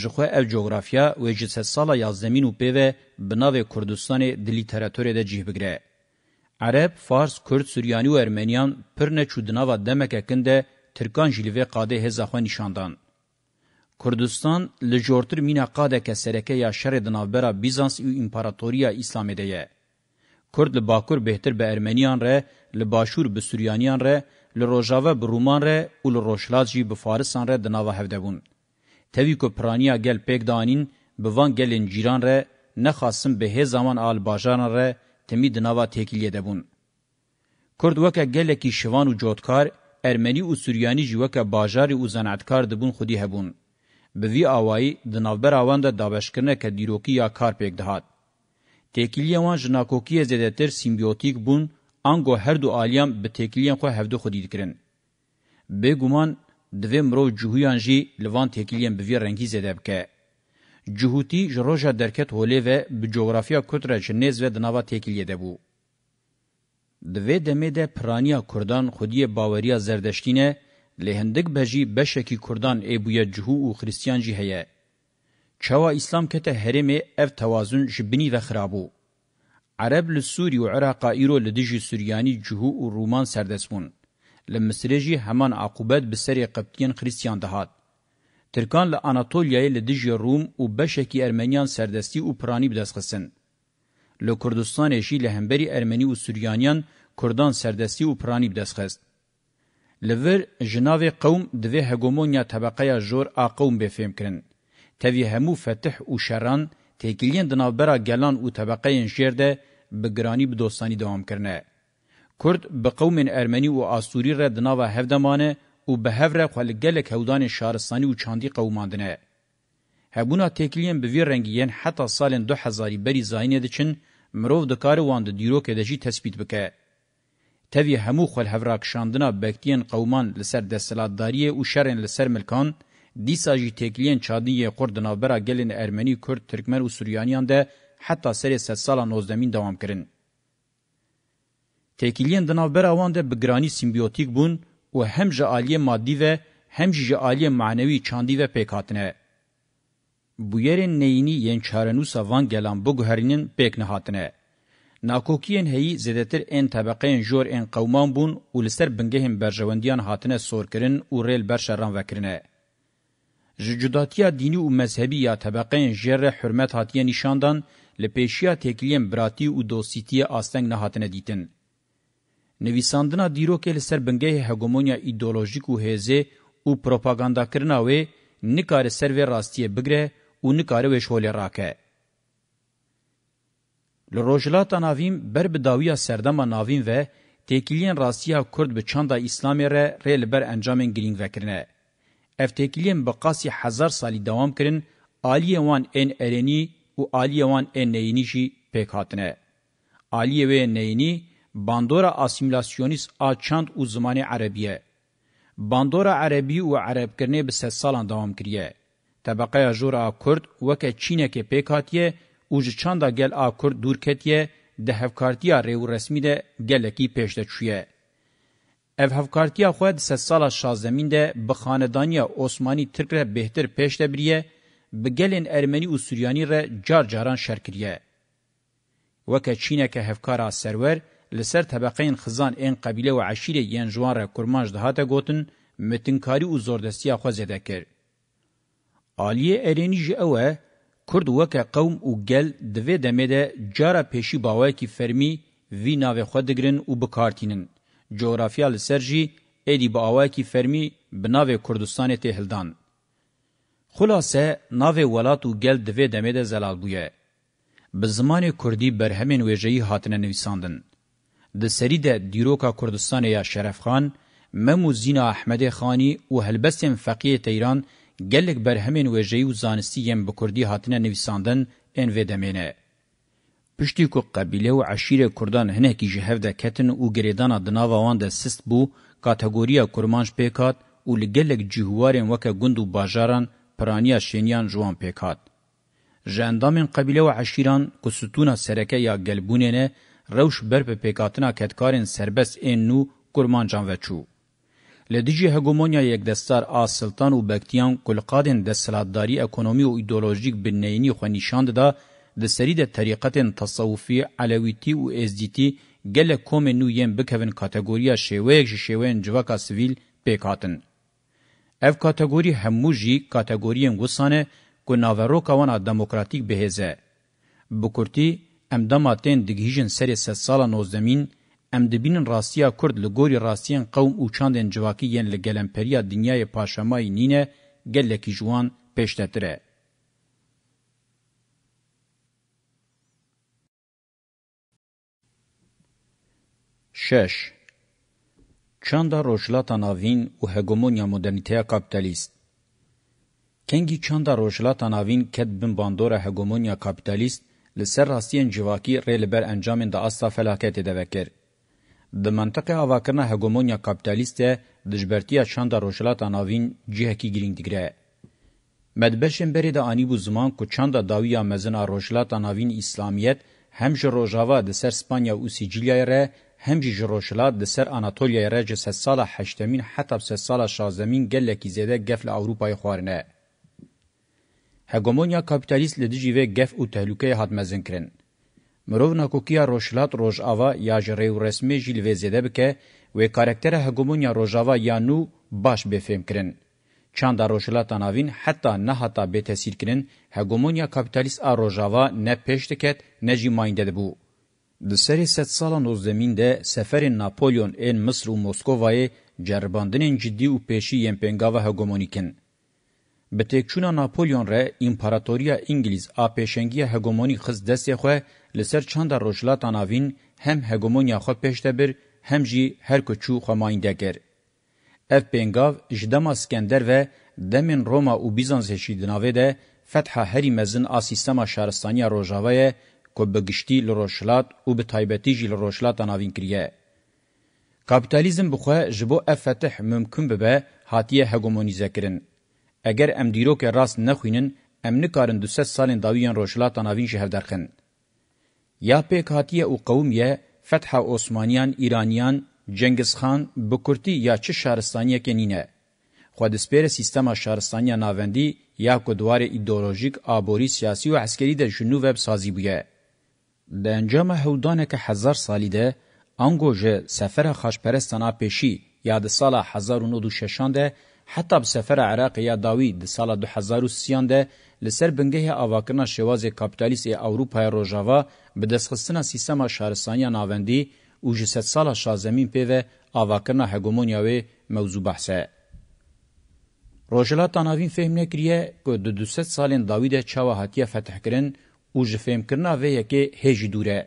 جخوا او جغرافیا و جسد سال یازدمین و پیوه بناو کردستان دلیتراتوری ده جیه بگره. عرب، فارس، کرد، سوریانی و ارمنیان پر نه چودناوا دمکه کنده ترکان جلیوه قاده هزا خو نشاندان. کردستان لجورتر مینا قاده که سرکه یا شر دنابرا بیزانس و امپراتوریا اسلامی ده کرد لباکور بهتر به ارمنیان ره، لباشور به سوریانیان ره، لروجاوه به رومان ره و لروشلاج جی به فارسان ره دناوا هفده بون. توی که پرانیا گل پیک دانین به وان گلین جیران ره نخواستم به هی زمان آل باجان ره تمی دناوا تکیلیه ده بون. کرد وکه گلکی شوان و جوتکار، ارمنی و سوریانی جی وکه باجاری و زنعتکار دبون خودی هبون. به وی آوائی دناوبر آوان ده دابشکرنه که دیروکی یا کار پیک دهات. تکیلیه وان جناکوکی زدتر سیمبیوتیک بون، انگو هر دو آلیان به تکیلیان خو هفده خودی دکرن. به گمان دوی مرو جوهیان جی لوان تکیلیان به وی رنگی زده بکه. cihûtî ji roja derket holê ve bi coğrafiya Kurd re ji nêz ve di nava têkiliyê de bû. Di vê demê de piraniya Kurdan xwediyê baweriya zerdeştîne lê hindik bejî beşekî Kurdan êbûye cihû û xristiyan jî heye. Çawa İslam kete herêmê ev tewazun ji binî ve xirabû. Arab li Sûrî û Iraqê îro li dijî Suryanî cihû û Rûman serdestbûn. Li Misrê jî heman aqûbet bi serê qebtiyen xristiyan dihat. ترکان له اناتولیای له دجی روم او بشکی ارمنیان سردستی او پرانی بدسخسن له کردستان شی له همبری ارمنی او سوریانیان کردان سردستی او پرانی بدسخست لور جناو قوم دوی هگمونیا طبقه جور ا قوم بفهم کرن توی همو فتح او شران تکیلین دنابرا گلان او طبقه جرده بگرانی بدوستانی دوام کرنه کرد به قوم ارمنی او آسوری را دناوا هفدمانه او به هفره خو لګلک هودان شارستاني او چاندي قوماندنه هبونا تکلیم به وی رنگین حتی سال 2000 بری زاینه دچن مرو د کار واند دیرو کې دجی تثبیت بکې توی همو خو هفراک شاندنا بکتین قومان لسر دسلاتداری او شرن لسر ملکان دیساجی تکلین چادی قردنا برا گلین ارمنی کورد ترکمن او سوریانیان ده حتی سر 100 سال 19 دوام کرن تکلین دنا برا واند بګرانی سیمبیوتیک بون و هم جه آلیه مادی و هم جه آلیه معنوی چاندی و پیکاتنه. بویرین نینی ین چارنوسا وان گلان بگهرینین پیک نهاتنه. ناکوکیین هی زدتر این طبقین جور این قومان بون و لسر بنگهیم برجواندیان هاتنه سور کرن و ریل برشران وکرنه. جداتیا دینی و مذهبی یا طبقین جر حرمت هاتیه نشاندان لپیشیا تکلیم براتی و دوسیتی آستنگ نهاتنه دیتن. نویساندنا دیروکه لسر بنگه هگمونیا ایدولوژیک و هزه او پروپاگاندا کرناوی نکاره سر و راستیه بگره او نکاره وش هولی راکه. لروجلاتا ناویم بر بداویا سردما ناویم و تکیلین راستیه کرد به چاندا اسلامی ره ریل بر انجامین گرینگ وکرنه. اف تکیلین بقاسی هزار سالی دوام کرن آلیه وان این ارینی و آلیه وان این نینی جی پیک هاتنه. آلیه وی نینی باندورا اسیمیلاسیونیست آچاند او زمان عربیه. باندورا عربی و عرب کرنه به ست سالان دوام کریه. طبقه جورا کرد وکه چینه که پیکاتیه او جچاندا گل آ کرد دور کتیه ده هفکارتیا ریو رسمی ده گلکی پیشده چویه. اف هفکارتیا خود ست سالا شازدمین ده بخاندانیا عثمانی ترک ره بهتر پیشده بریه به گلین ارمنی و سوریانی ره جار جاران شرکریه. وکه چینه که هفکارا سرور، لسر طبقین خزان این قبیله و عشیره یان جوان را کرمانج دهاته گوتن متنکاری و زوردستی خو زده کر. آلیه ارینی جی اوه کرد وکه قوم او گل دوی دمیده جارا پیشی باوه کی فرمی وی ناوه خود دگرن و بکارتینن. جغرافیا لسر جی ایدی باوه کی فرمی بناوه کردستان تهلدان. خلاصه ناوه ولات و گل دوی دمیده زلال بویه. به زمان کردی برهمین ویژهی هاتنه نویساندن. د سری د دیروکا کردستان یا شرف خان ممو زینا احمد خانی او هلبستم فقیه تهران گلک بر همین وجهی و زانستی یم به کردی هاتنه نویساندن ان و دمینه پشتی کو قبیله و عشیر کردان هنه کی جهو ده کتن او گریدان دناوا وان ده سست بو کاتگوریا کرمانش پیکات او لگلک جهوارن وک گوندو باجاران پرانیا شینیان جوان پیکات ژندامن قبیله و عشیران کو ستونا سرکه یا گلبوننه روش بر په پیکاتنا کتکارین سربس این نو ګرمانجان وچو لدیجی هګومونیا یک دستار آ سلطان او بکتیان کلقادن د سلطداری اکونومی او ایدئولوژیک بنینی خو نشاند ده د سری د طریقت تصوفی علویتی او اس دی تی گله کوم نو یم بکوین کاتګوریا شیویک شیوین جواکا سیویل پیکاتن اف کاتګوری هموجی کاتګورین وسانه کو ناورو کوانا دموکراتیک بهزه بکورتی ام دماتین دگیجن سری ست سالا نوزدمین ام دبینن راستیا کرد لگوری راستین قوم او چاندن جواکی ین لگلم پریا دنیای پاشمای نینه گلکی جوان پیشتتره. شش چاندا روشلاتا ناوین و هگمونیا مدرنیتیا کابیتالیست کنگی چاندا روشلاتا ناوین کد بن باندورا هگمونیا کابیتالیست li ser rastiyên civakî rê li ber encamên da asta felaketê de vekir. Di mantiqê havakirina hegemonya kapitalîst e dijbertiya çanda rojhilata navîn cihekî girîng digire. Medbeşên berê de anîbû ziman ku çanda dawiya mezina rojhilata navîn îslamiyet hem ji rojava di ser Spanya û Sîcilyayê re هم جی جروشلات د سر اناتولیا رج سه سال 8 هتا سه سال 16 گلکی زیده گفل اوروپای خورنه هګومونیا کاپیتالیست له دجی و گف او تهلوکه هات مزن کرن مروونا کوکیا روشلات روجاوا یا جری رسمي جیل و زده بکه و کاراکتر هګومونیا روجاوا یا نو باش به فهم کرن چند روشلات ناوین حتی نه حتی به تاثیر کرن هګومونیا کاپیتالیست ا روجاوا نه پشتکت نه جی ماینده بو د سری ست سالا نوزدمین ده سفر ناپولیون این مصر و موسکووای جرباندنین جدی و پیشی یمپنگاوا هګومونیکن Bi têkçûna Napolyon re împaratoriya İngiliz a pêşengiya hegemonî xiz destê xwe li ser çanda rojhilata navîn hem hegemonya xwe pêş debir hem jî her koçû xwemayîn dekir. Ev pêngav ji dema Skender ve demên Roma û Bizansê şî di navê de fetha herî mezin a sîstema şaristaniya Rojavayê ku bi giştî li rojhilat û bi taybetî jî li rojhilata navîn kiriye. Kapitalizm bi xwe ji bo ev fetih mümkün bibe hatiye hegemonîzekirin. اگر ام دیرو که راست نخوینن ام نکارن دو سه سالین داویان روشلاتان آوین شهر درخن. یا پیک هاتیه او قومیه فتح عثمانیان ایرانیان جنگز خان بکرتی یا چه شهرستانیه که نینه. خودسپیر سیستما شهرستانیا ناوندی یا کدوار ایدئولوژیک آبوری سیاسی و عسکری در جنو وب سازی بویه. ده انجام هودانک هزار سالی ده انگوژه سفر خاشپرستانا پیشی یا ده سال 1906 ده حتی به سفر عراق یا داوی د سال 2030 ده لسر بنگه آواکرنا شواز کپیتالیست اوروپای روژاوا به دستخستنا سیستما شهرستانی ناوندی او جسد سال شازمین پیوه آواکرنا هگومونیاوی موضوع بحثه. روجلات ناوین فهم نکریه که دو دوست سالین داوی ده چاوا حتیه فتح کرن او جفهم کرنا و یکی هیجی دوره.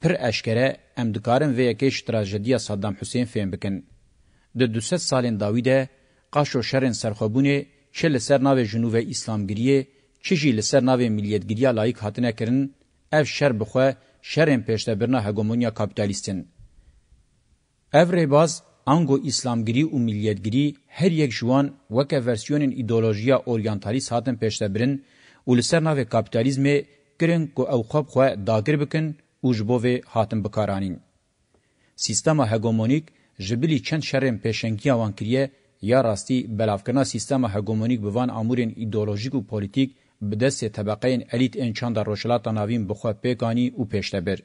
پر اشکره امدکارن و یکیش تراجدیا صدام حسین فهم بکن. دو دوست سالین داوی ده قاشو شرن سرخوبونه چه لسر ناو جنوب اسلامگیریه چه جی لسر ناو ملیتگیریه لایک هاتنه کرن اف شر بخواه شرن پیشته برنا هگومونیا کابیتالیستن. اف ریباز انگو اسلامگیری و ملیتگیری هر یک جوان وکه ورسیون ایدولوژیا اورینتالیس هاتن پیشته برن و لسر ناو کابیتالیزمه کرن کو او خوب خواه داگر بکن و جبوه هاتن بکارانین. سیستما هگومونیک جبلی چند شرم پیشنگی آوان کریه یا راستی بلافکنا سیستم هگمونیک بوان امورین ایدئولوژیک و پولیتیک به دست طبقین الیت انچان در روشلاتا ناوین بخوا پیکانی و پیشتبر.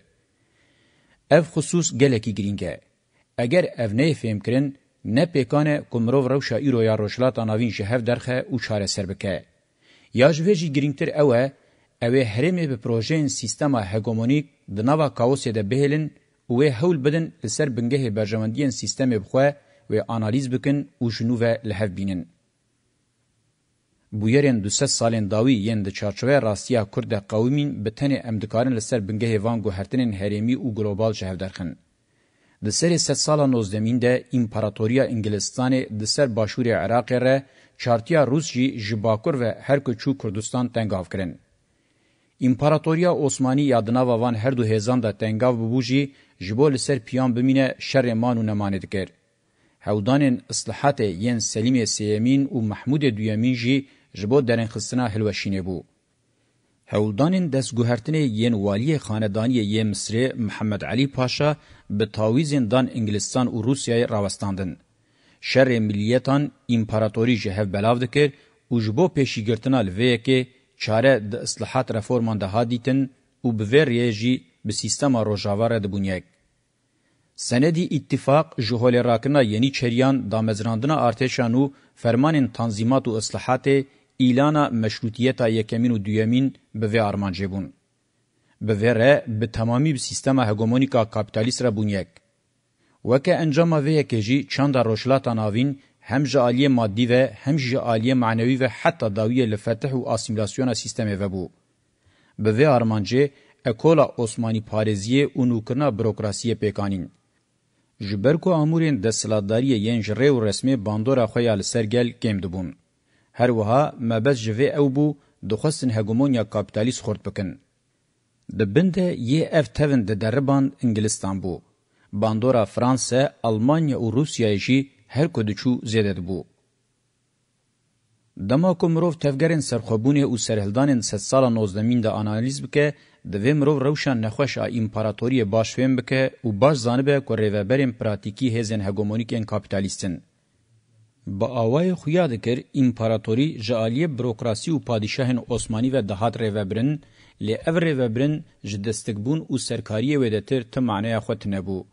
اف خصوص گلکی گرینگه. اگر اف نه فهم کرن، نه پیکانه کمرو روشا ایرو یا روشلاتا ناوین شهف درخه و چاره سر بکه. یاجویجی گرینگتر اوه، اوه هرمی به پروژین سیستم هگمونیک دنوا کاوسی ده بهلن و هول بدن لسر بنگه برجمندین سیستم بخواه و انالیز بکن او شنوه لهف بینن. بویرین دو سه سالین داوی ین د چارچوه راستیا کرد قومین به تن امدکارن لسر بنگه وان گوهرتنین هریمی او گلوبال شهودرخن. د سر ست سالا نوزدمین ده امپراتوریا انگلستان د سر باشور عراق ره چارتیا روس جی جباکور و هر کچو کردستان تنگاو کرن. امپراتوریا عثمانی یادنا وان هر دو هزان ده تنگاو ببو جی جبو لسر پیان بمینه شر مانو نماند کرد. هودانین اصلاحات یین سلیم سیمین و محمود دویمین جی جبو درن خستنا هلوشینه بو. هولدانین دست گوهرتنه یین والی خاندانی یه مصری محمد علی پاشا به تاویزین دان انگلستان و روسیای راوستاندن. شر ملیتان امپراتوری جهو بلاو دکر و جبو پیشی گرتنا لویه که چاره د اصلاحات رفورمان ده ها دیتن و بویر یه جی به سیستما روژاوار دبونیک. Senedî İttifaq ji holêrakirina Yeniçeriyan damezrandina artêşan û fermanên Tanzîmat û Islahatê îlana meşrûtiyeta yekemîn û duyemîn bi vê armancê bûn. Bi vê re bi temamî bi sîstema hegemonîka kapitalîst re bûn yek. Weke encama vê yekê jî çanda rojhilata navîn hem ji aliyê maddî ve hem ji aliyê manewî ve heta dawiyê li fetih û asîmîlasyona sîstemê ve bû. Bi vê armancê ekola Osmanî parêziye û nûkirina bürokrasiyê pêkanîn. جبر کو امورین د سلاداری یین جری او رسمي باندورا خو یال سرګل کېم دبون هر وها مبز جوی او بو د خوستن هګومونیا کاپیتالیست خورد بکن د بنده ی اف 7 د دربان انګلستان بو باندورا فرانسه المانیا او روسیا جی هر کدچو زیدد بو دما کومروف تفګرن سرخوبونه او سرهلدان 100 سال 19 د انالیز بکې دوی مرو روشان نخوش ا امپراتوری باش فهم بکه او باش زانبه کو ریوبرین پراتیکی هزن هگمونیکن کاپیتالیستن با اوای خویا دکر امپراتوری جالی بروکراسی او پادشاهن عثماني و دهات ریوبرین لی اف ریوبرین جدستګبون او سرکاری ودتر ته معنی خوت نه بو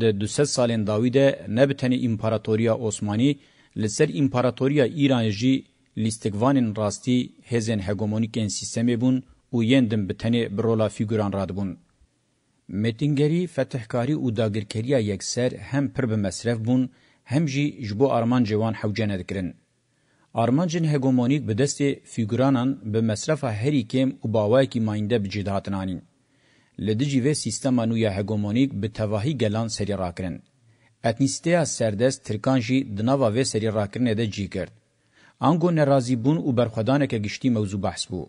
د 200 سالین داویده نبتنی امپراتوریا عثماني لسر امپراتوریا ایران جی لیستګوانن راستی هزن هگمونیکن سیستم بون û yên din bi tenê bi rola fîguran radibûn. Metingerî, fetihkarî û dagirkeriya yekser hem pir bi mesref bûn, hem jî ji bo armancê wan hewce nedikirin. Armancên hegemonîk bi destê fîguranan bi mesrefa herî kêm û bawayekî mayînde bi cêde hatinanîn. Li dijî vê sîstema nû ya hegemonîk bi tevahî gelan serî rakirin. Etnîsteya serdest Tirkan jî di nava vê serî rakirinê de cî kirt. Ango nerazîbûn û berxwedaneke giştî mewzû behs bû.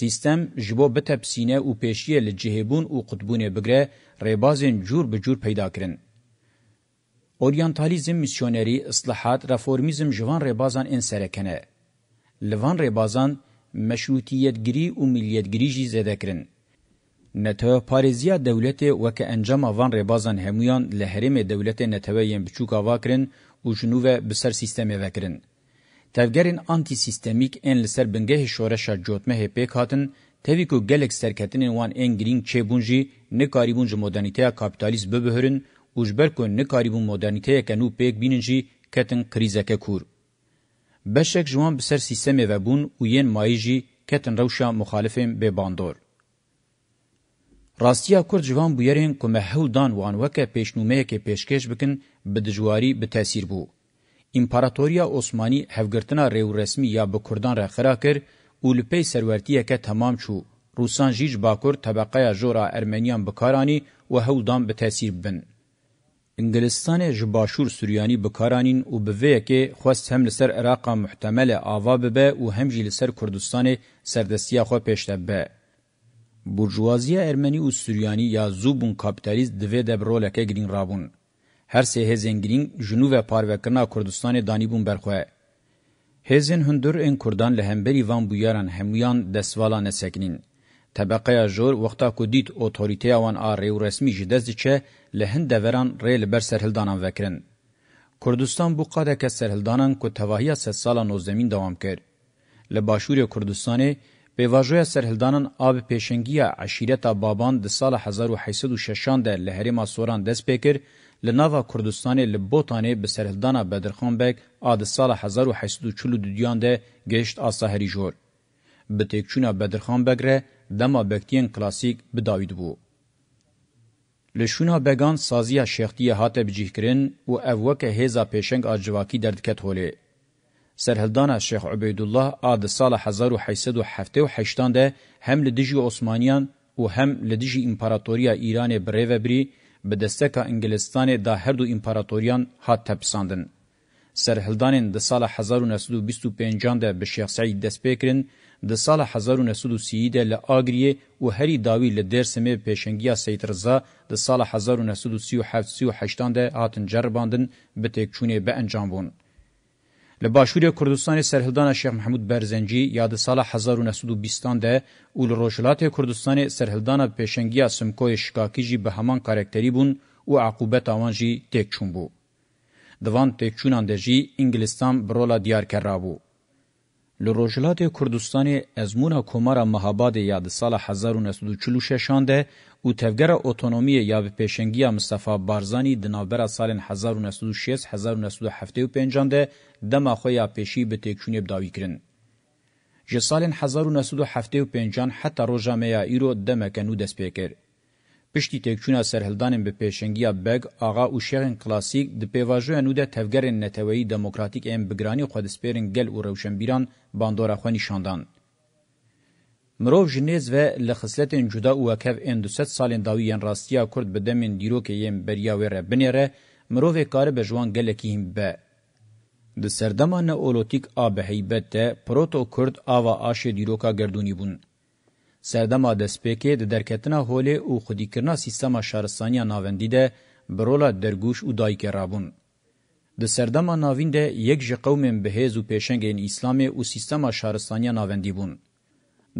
سیستم جبو بتپسینه او پیشیه لجهبون او قطبونه بگره ریبازین جور بجور پیدا کرن. اورینتالیزم میسیونری اصلاحات رفورمیزم جوان ریبازان این سرکنه. لوان ریبازان مشروطیتگری او ملیتگری جی زده کرن. نتو پارزیا دولت وک انجام وان ریبازان همویان لحرم دولت نتوین بچوکا واکرن او جنوب بسر سیستم وکرن. تفگرین آنتی سیستمیک ان لسر بنگه شورشا جوتمه پیک هاتن تیوی کو گلک سرکتنین وان این گرین چه بونجی نکاریبون جو مدرنیتیا کابیتالیز ببهرن اوجبر کو نکاریبون مدرنیتیا کنو پیک بیننجی کتن کریزکه کور. بشک جوان بسر سیستمه وبون و ین مایجی کتن روشا مخالفیم به باندور. راستیا کور جوان بویرین کو محول دان وان وکه پیشنومه که پیشکش بکن به دجواری به تاثیر بو. امپراتوریا عثماني هفګرتنا ريو رسمي یا به کوردان را خرا کر او لپی سرورتیه که تمام شو روسان جیج باکور طبقه جورا ارمنیان بکارانی و هولدان به تاثیر بن انګلستان جباشور سوریانی بکارانین او به وی کې خوست هم لسر عراق محتمل آوا به او هم جی لسر کردستان سردستیا خو پېشته به بورژوازی ارمنی او سوریانی یا زوبون کاپیتالیست دوی د برولکه ګرین رابون هر سه هزنگرین جنوب پاروکرنا کردستان دانیبون برخواه. هزن هندر این کردان لهمبری وان بویاران همویان دسوالا نسکنین. طبقه جور وقتا کو دیت اوتوریته وان آره و رسمی جدز چه لهند دوران ریل بر سرهلدانان وکرن. کردستان بو قاده که سرهلدانان کو تواهی سه سالا نوزدمین دوام کرد. لباشور کردستانه به واژوی سرهلدانان آب پیشنگی عشیرت بابان د سال 1806 ده لهرما سوران دست پیکر li nava Kurdistanê li Botanê bi serhildana Bedirxan Bek a di sala 1842 de geşt asa herijor. Bi têkçûna Bedirxan Bek re dema bektiyên klasîk bidawî dibû. Li şûna began saziya şextiye hate bicihkirin û ev weke hêza pêşeng a civakî derdiket holê. Serhildana Şeyh Ubeydullah a di sala 1878 de hem li dijî Osmaniyan û hem li dijî İmparatoriya Îranê birêve birî به دستکا انگلستان دا هر دو امپراتوریان هات تپساندن. سرهلدانین د سال 1925 ده به شیخ سعید دسپیکرین د سال 1930 ده له اګری او هری داوی له درسمه پیشنګیا سید رضا د سال 1937 ده هاتن جرباندن به تکچونه به انجام بون. لباشوری کردستان سرهلدان شیخ محمود برزنجی یاد سال 1920 ده اول روشلات کردستان سرهلدان پیشنگی سمکوی شکاکی جی به همان کارکتری بون او عقوبت آوان جی تک چون بو. دوان تک چونان ده جی انگلستان برولا دیار کرابو. لروجلات کردستان ازمون کمار مهاباد یاد سال 1946 ده او تفگر اتونومی یا به پیشنگی مصطفی بارزانی دنابر سال 1906 1975 ده دما خو یا پیشی به تکشونی بداوی کرن ژ سال 1975 حتی روجا میا ایرو دمکنو دسپیکر Piştî têkçûna serhildanên bi pêşangiya Beg, Axa û Şêxên Klasîk di pêvajoya nû de tevgerên neteweyî demokratîk ên bi giranî xwe dispêrin gel û rewşenbîran bandora xwe nîşandan. Mirov ji nêz ve li xisletên cuda û wekev ên du sed salên dawî yên rastiya Kurd bi demên dîrokê yên beriya wê re binêre, mirovê kare be jiwan gelekî hîn be. Di serdema neolotîk a bi heybet de proto Kurd ava aşê dîroka gerdûnî bûn. Serdema destpêkê di derketina holê û xwedîkirina sîstema şaristaniya navendî de bi rola dergûş û dayikê rabûn. Di serdema navîn de yek ji qewmên bihêz û pêşengên Îslamê û sîstema şaristaniya navendî bûn.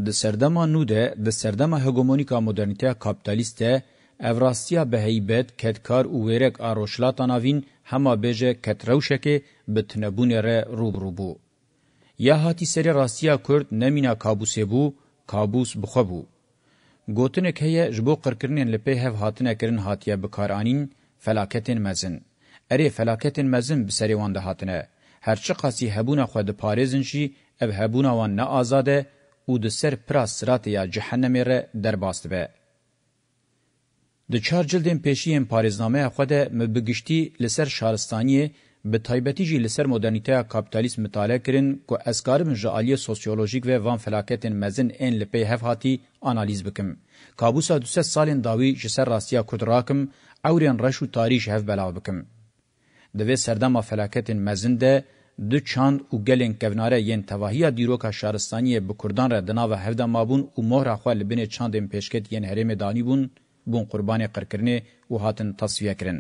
Di serdema nû de di serdema hegemonîka modernîteya kapitalîst de evrastiya bi heybet, ketkar û wêrek a roşlata navîn hema bêje ketrewşekê bi tinebûnê re rûbirû bû. Ya hatî serê rastiya Kurd nemîna kabûsê bû, کابوس بخبو گوتنک هیا جبو قرکرنین لپی هف هاتنه کرن هاتیه بکارانین فلاکتین مزن. اری فلاکتین مزن بسریوان ده هاتنه. هرچه قاسی هبونا خود پارزن شی او هبونا وان نه آزاده او د سر پراس سرات یا جهنم ره در باست به. د چار جلدین پیشی ام پارزنامه خود مبگشتی لسر شارستانیه به تایبتی جی لسر مدرنیته کاپیتالیسم مطالعه کرن کو اسکارم جالی سوسیولوژیک و وان فلاکتن مزن ان لپی هف هاتی انالیز بکم کابوسا دوسه سالن داوی جسر راستیا کودراکم اورین رشو تاریخ هف بلاو بکم د وی سردما فلاکتن مزن ده د چاند او ګلن کووناره یین توهیا دیروکا شارستانی به کوردان را دنا و هفدا مابون او مهر خو لبن چاند پېشکت یین هریم دانی بون بون قربان قرکرنه او هاتن تصفیه کرن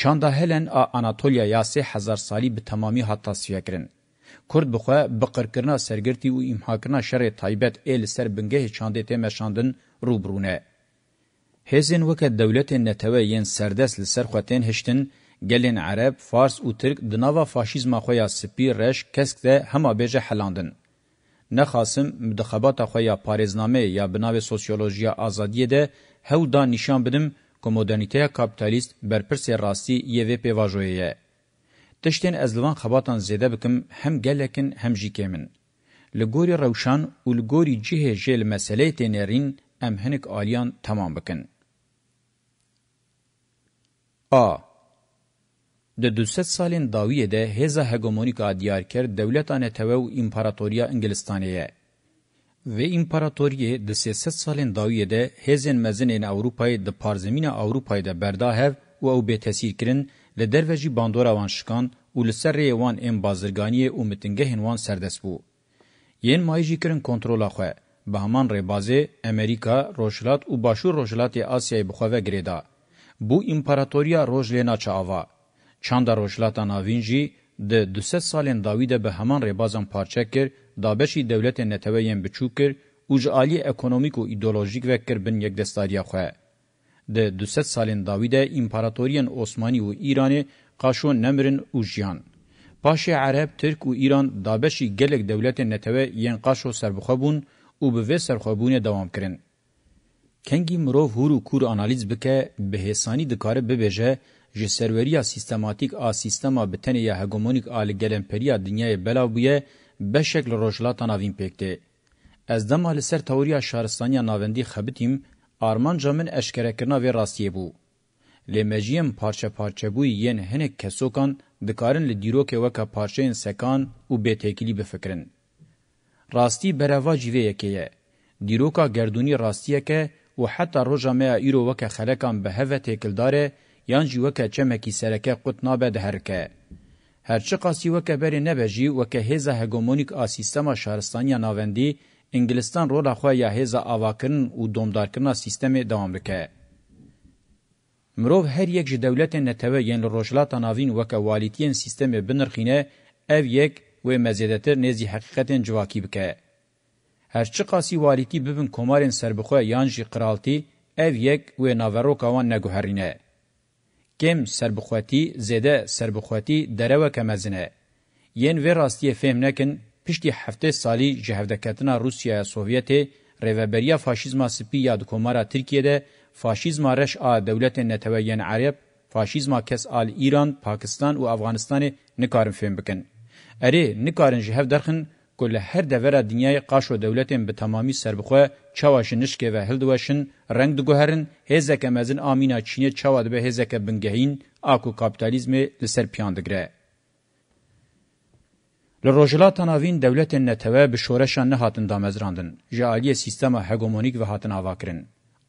چاندا هلن ا اناتولیا یا 3000 سالی به تمامی هات تصفیه کړن کورد بخوا بقرکرنا سرګرتی او امهاکرنا شر تایبت ال سر بنګه چاندې ته مشاندن روبرونه هزن وک دولت نتوه ین سردس لسر خوتن هشتن گلین عرب فارس او ترک دناوا فاشیزم خو یا سپی رش کسک ده همه بهجه حلاندن نخاسم مدخبات خو یا پاریزنامه یا بناو سوسیولوژیا آزادیه ده هو دا نشان بدم کومودانیتیا کاپیتالیست برپرسی راستی یوه پیواژویه تشتین از لوان خباتان زیده بکم هم گلکن هم جیکمن لګوري روشان او لګوري جهه جل مسلې تنرین ام هنک آلیان تمام بکن ا د 200 سالین داویه ده هزه هګمونیکا دیار کړ دولتانه تو او امپراتوریا انګلستانیه Vê împaratoriyê di sê sed salên dawiyê de hêzên mezin ên Ewropayê di parzemîna Ewropayê de berda hev û ew bêtesîrkirin li derve jî bandora wan şikan û li ser rêyê wan ên bazirganiyê û mitingehên wan serdest bû. Yên mayî jî kirin kontrola xwe. Bi heman rêbazê, Emerîka, Rojhilat û başûr Rojhilatê Asyayê bi xwe vegirêda. Bû împaratoriya Rojlêna çaava. Çanda Rojhilata Navîn jî di 200 salên dawî de bi heman rêbazan parçe kir dabeşî dewletên neteweyên biçûk kir û ji alî ekonomîk û îdeolojîk vekir bin yekdestariya xwe. Di 200 salên dawî de împaratoriyên Osmanî û Îranê qaşon nemirin û jiyan. Paşê Arab, Tirk û İran dabeşî gelek dewletên netewe yên qaşo serbixwe bûn û bi vê serbixwebûnê dewam kirin. Kengî mirov hûr û kûr analiz bike, bi hêsanî dikare bibêje ji serweriya sîstematîk a sîstema bi tenê ya hegemonîk a li gel emperiya dinyayê belav bûye بشکل روشلاتان اوین پکته از دما لسر توریا شهرستانیا ناوندی خبتیم آرمان جامن اشکرکرنا و راستیه بو لمجیم پارچه پارچه بوی ین هنک کسوکان دکارن لدیروک وکا پارچه این سکان و بیتیکلی بفکرن. راستی بروا جیوه یکیه. دیروکا گردونی راستیه که و حتی روژا میا ایرو وکا خلکان به هفه تیکل داره یان جی وکا چمکی سرکه قط نابه دهرکه. هر چه قاسی وکه بری نبجی وکه هزا هگمونیک آ سیستما شهرستانیا ناوندی انګلستان رولا خو یا هزا اواکن او دومدارکنا سیستم دوام بکه مرو هر یک ج دولت نتوه یان روشلات ناوین وکه والیتین سیستم بنرخینه اف یک و مزیدتر نزی حقیقتن جواکی بکه هر چه قاسی والیتی ببن کومارن سربخو یان جی قرالتی اف یک و ناوروکا وان نگوهرینه کم سربخواتی زده سربخواتی درو کمزنه ین و راستی فهم نکن پشتی هفته سالی جهودکتنا روسیا سوویت ریوبریا فاشیزما سپی یاد کومارا ترکیه ده فاشیزما رش آ دولت نتوین عرب فاشیزما کس آل ایران پاکستان و افغانستان نکارن فهم بکن اری نکارن جهود درخن کو له هر دورا دنیای قاش و دولتین به تمامی سربخوا چاواشن نشکه و هل دوشن رنگ دگوهرن هزک مزن آمینا چینه چاواد به هزک بنگهین آکو کابیتالیزم لسر پیاندگره. لروجلا تناوین دولت نتوه به شورشان نه هاتن دامزراندن جالی سیستم هگمونیک و هاتن آواکرن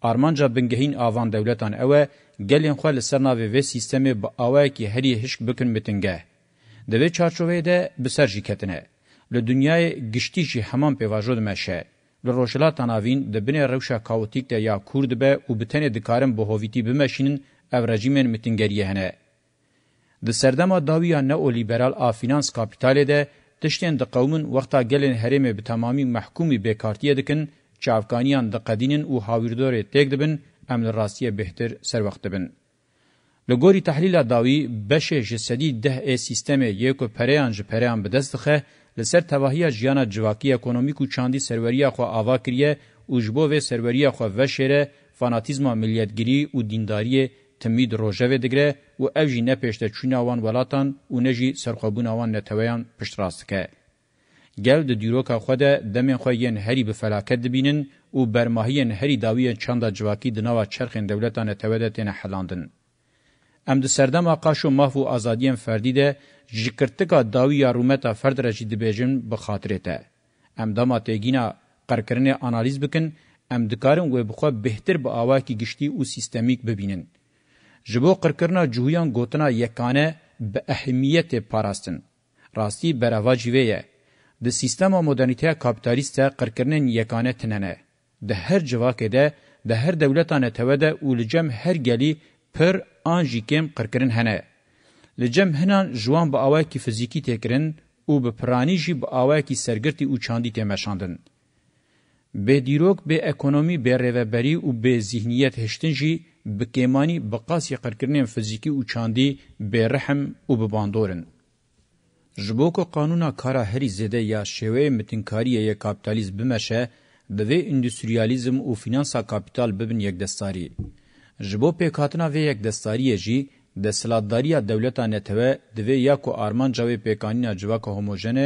آرمانجا بنگهین آوان دولتان اوه گلین خو لسر ناوی و سیستم با اوه کی هری هشک بکن متنگه دوی چارچوبه ده بسر جیکتنه له دنیای گشتي جی همان په واژو د مشه له روشلا تناوین د بنه روشا کاوتیک د یا کورد به او بتنه د کارم بهویتی به ماشینن او رژیمن متنګریه نه د سردما داویا نه او لیبرال ا فینانس کاپیتال ده تشتین د قومن وختا ګلن هریمه به تمامي محکومي بیکارتیه دکن چاوکانیان د قدینن او هاویردور تک دبن امن راستیه بهتر سر وخت دبن لګوري تحلیل داوی بشه جسدی ده سیستم یکو پریان ج پریان بدستخه لسر تواهی جیانا جواکی اکونومیک و چاندی سروریا خو آوا کریه او جبو و سروریا خو وشره فاناتیزما ملیتگیری و دینداری تمید روژه دگره و او جی نپشته چوناوان ولاتان و نجی سرخوبوناوان نتویان پشت راستکه. گل د دیروکا خود دمین خو یین هری به فلاکت دبینن او برماهین هری داوی چاندا جواکی د نوا چرخین دولتانه تودتنه حلاندن. ام د سردما قاشو محو ازادیان فردی ده جکرتکا داوی یا رومتا فرد رجی دبیجن بخاطره ته ام دما تگینا قرکرن انالیز بکن ام دکارن و بخوا بهتر به آوا کی گشتي او سیستمیک ببینن جبو قرکرنا جویان گوتنا یکانه به اهمیت پاراستن راستی بروا جیویه د سیستم مدرنیته کاپیتالیست قرکرنن یکانه تننه د هر جواکه ده د هر دولتانه توده اولجم هر گلی پر آن جیکم قرکرین هنه. لجم هنان جوان با آوه کی فزیکی تکرین او به پرانی جی با آوه کی سرگرتی او چاندی تمشاندن. به دیروک به اکونومی به روبری او به ذهنیت هشتن جی به کیمانی بقاسی قرکرین فزیکی او چاندی به رحم او به باندورن. جبوکو قانونا کارا هری زده یا شوه متنکاریه یا کابتالیز بمشه دوی اندوستریالیزم او فینانسا کابیتال ببن یک دستاری. جبو پېکاتنا وې یک دستاریه جی د سلاداریه دولتا نتوه د وې یا کو ارمان جوې پېکانینا جوا کو هموجنه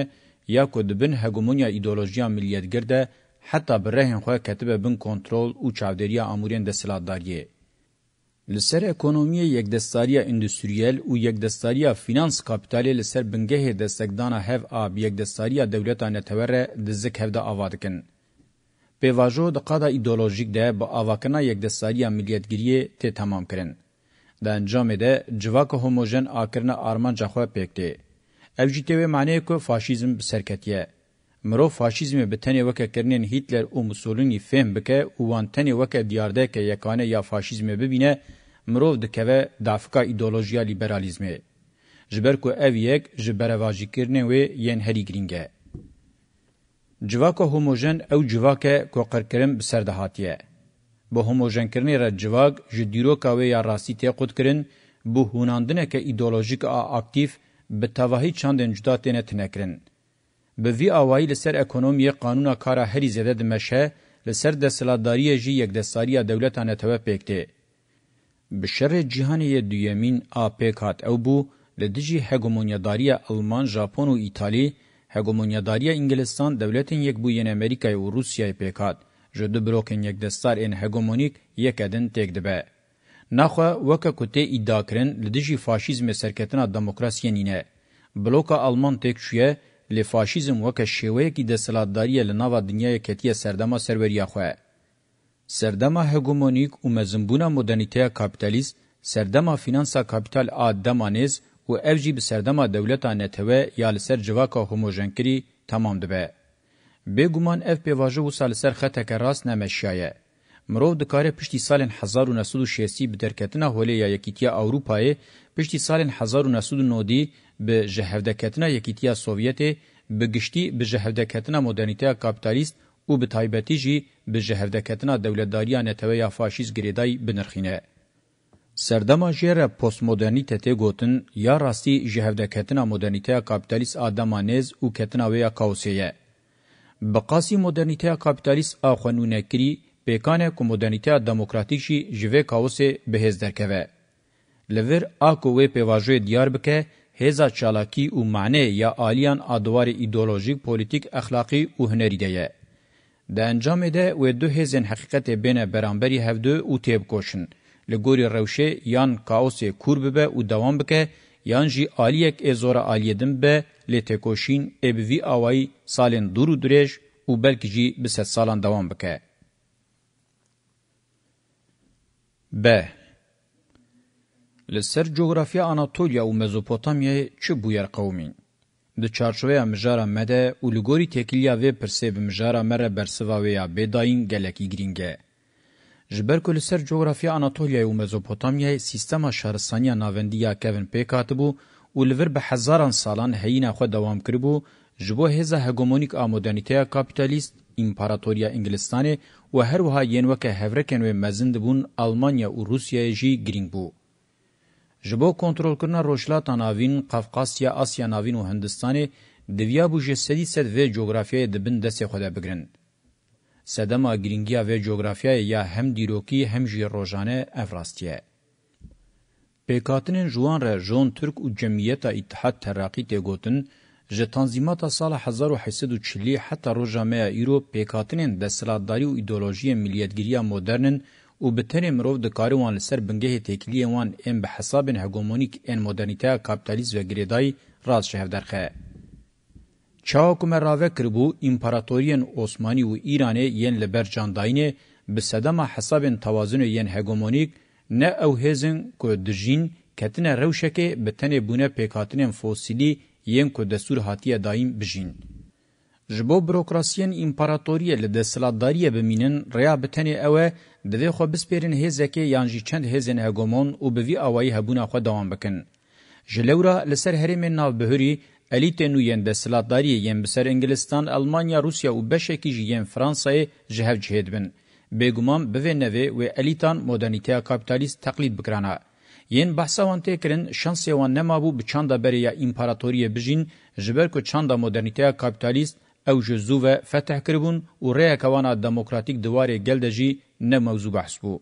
یا کو د بن هګومونیا ایدئولوژیا ملیتګر ده حتی برهن خو کتبه بن کنټرول او چاودریه امورین د سلاداریه لسر اکونومی یک دستاریه اندستریال او یک دستاریه فینانس کاپیتال لسر بنګه د سګدانه هف اب یک دستاریه دولتا نتوره د زک هف ده اوادکن پیواژو د قادا ایدئولوژیک ده با اواکنا یک دستاری ملیتگیری ته تمام کرن. ده انجام ده جواک هوموژن آکرنا آرمان جخوه پیکته. او جیتوه معنی که فاشیزم بسرکتیه. مرو فاشیزم به تنه وکه کرنین هیتلر او مسولونی فهم بکه او وان تنه وکه دیارده که یکانه یا فاشیزم ببینه مرو دکوه دافکا ایدئولوژیا لیبرالیزمه. جبر که او یک جبرواجی کرنه و ین هری گرینگه. Civaka homojen ew civake ku qirkirin bi ser de hatiye. Bi homojenkirinê re civak ji dîroka wê ya rastî tê qut kirin, bu hunandineke îdeolojik a aktif bi tevahî çandên cuda têne tînekirin. Bi vî awayî li ser ekonomiyê qanûna kara herî zêde dimeşe, li ser desthilatdariyê jî yekdestariya dewletan netewê pêk tê. Bi şerê cîhanê duyemîn a pêk hat ew bû, li dijî hegemonyadariya Alman, Japon û Îtalya هګومونیاداری انګلستان دولتین یک بو ین امریکای او روسیای پېکات جو د بروکن یک دستار ان هګومونیک یک ادن تک دبه نخو وک کوته ادعا کرن لدجی فاشیزم سرکتنا دموکراسی نینه بلوک آلمان تک شوه ل فاشیزم وک شوه کی د سلادتاری له نوا دنیای کتیه سردما سروریا خو سردما هګومونیک او مزمبونه مدرنیته کاپیتالیست سردما فینانسا کاپیتال ا دمانز û ev jî bi serdema dewleta netewê ya li ser civaka homojenkirî tamam dibe. Bêguman ev pêvajo wisa li ser xeteke rast nemeşiyaye. Mirov dikare piştî salên 1960 bi derketina holê ya Yekîtiya Ewropayê piştî salên 1990 bi jehevdeketina Yekîtiya Sovyetê bi giştî bi jehevdeketina modernîteya kapitalîst û bi taybetî jî bi jehevdeketina dewletdariya neteweya faşîst girêdayî binirxîne. Serdema jera postmodernîtetê gotin ya rastî ji hevdeketina modernîteya kapitalîst a dema nêz û ketina wê ya kaosê ye. Bi qasî modernîteya kapitalîst a xwe nû nekirî, pêkanê ku modernîteya demokratîk jî ji vê kaosê bihêz derkeve. Li vir a ku wê pêvajoyê diyar bike, hêza çalakî û manê ya aliyan a duwarê îdeolojîk, politik, exlaqî û hunerî de ye. Di encamê de wê du hêzên heqîqetê bêne beramberî hevdû û têbikoşin. لګوري روشه یان کاوس کورب به او دوام بکه یان جی الیک ازورا الیدم به لتکوشین اب وی اوای سالن دورو درج او بلکی جی بس سالان دوام بکه ب لسر جغرافیا اناتولیا او مزوپوتامیا چه بویر قومین د چارچوبه مجاره مده او لګوري تکلیه و پرسه به مجاره مره برسوا و یا بداین گلکی گرینگه Ji ber ku li ser coğrafya Anatoliya û Mezopotamyayê sîstema şaristanîya navendiya kevin pêk hatibû û li vir bi hezaran salan heyîna xwe dewam kiribû, ji bo hêza hegemonîk a modernîteya kapîtalîst împaratoriya Ingilistanê û her wiha yên weke hevrekên wê mezin dibûn Almanya û Rûsyayê jî girîng bû. Ji bo kontrolkirina rojhilata navîn, Qafqasya, Asya navîn û Hindistanê, divya bû ji sedî sed vê coğrafyayê dibin destê xwe de bigirin. sedema giringiya ve coğrafyaya ya hem dîrokî hem jî rojane ev rastiye. Pêkatinin jiwan re Jon Türk û Cemiyeta İttihat Terraqî tê gotin, ji tanzîmata sala 1840 heta roja me ya îro pêkatinin desthilatdarî û îdeolojiyên milliyetgiriya modernin û bi tenê mirov dikarî wan li ser bingehê têkiliyê wan ên bi hesabên hegemonîk ên modernîteya kapîtalîst ve girêdayî rast ji hev derxe. چاکو مراوه کربو امپراتورین عثمانی و ایرانی ین لبر جانداینه به صدما حساب توازن ین هگمونیک نه او هزن کو دژین کتن روشکه به تن بونه پیکاتن فوسیلی ین کو دستور هاتیه دایم بژین جبو بروکراسیان امپراتوریه لدسلاداریه بمینن ریا بتنی اوه دوی خو بسپیرین هزکه یانجی چند هزن هگمون او بوی اوایی هبونه خو دوام بکن. جلورا لسر هرم ناو بهوری Elîtên nû yên desthilatdariyê yên bi ser Englistan, Almanya, Rûsya û beşekî jî yên Fransayê ji hev cihê dibin. Bêguman bi vê nevê wê elîtan modernîteya kapitalîst teqlîd bikirana. Yên behsa wan tê kirin, şansê wan nemabû bi çanda berê ya împaratoriyê bijîn, ji ber ku çanda modernîteya kapitalîst ew ji zû ve feteh kiribûn û rêyeka wana demokratîk diwarê gel de jî ne mewzû behs bû.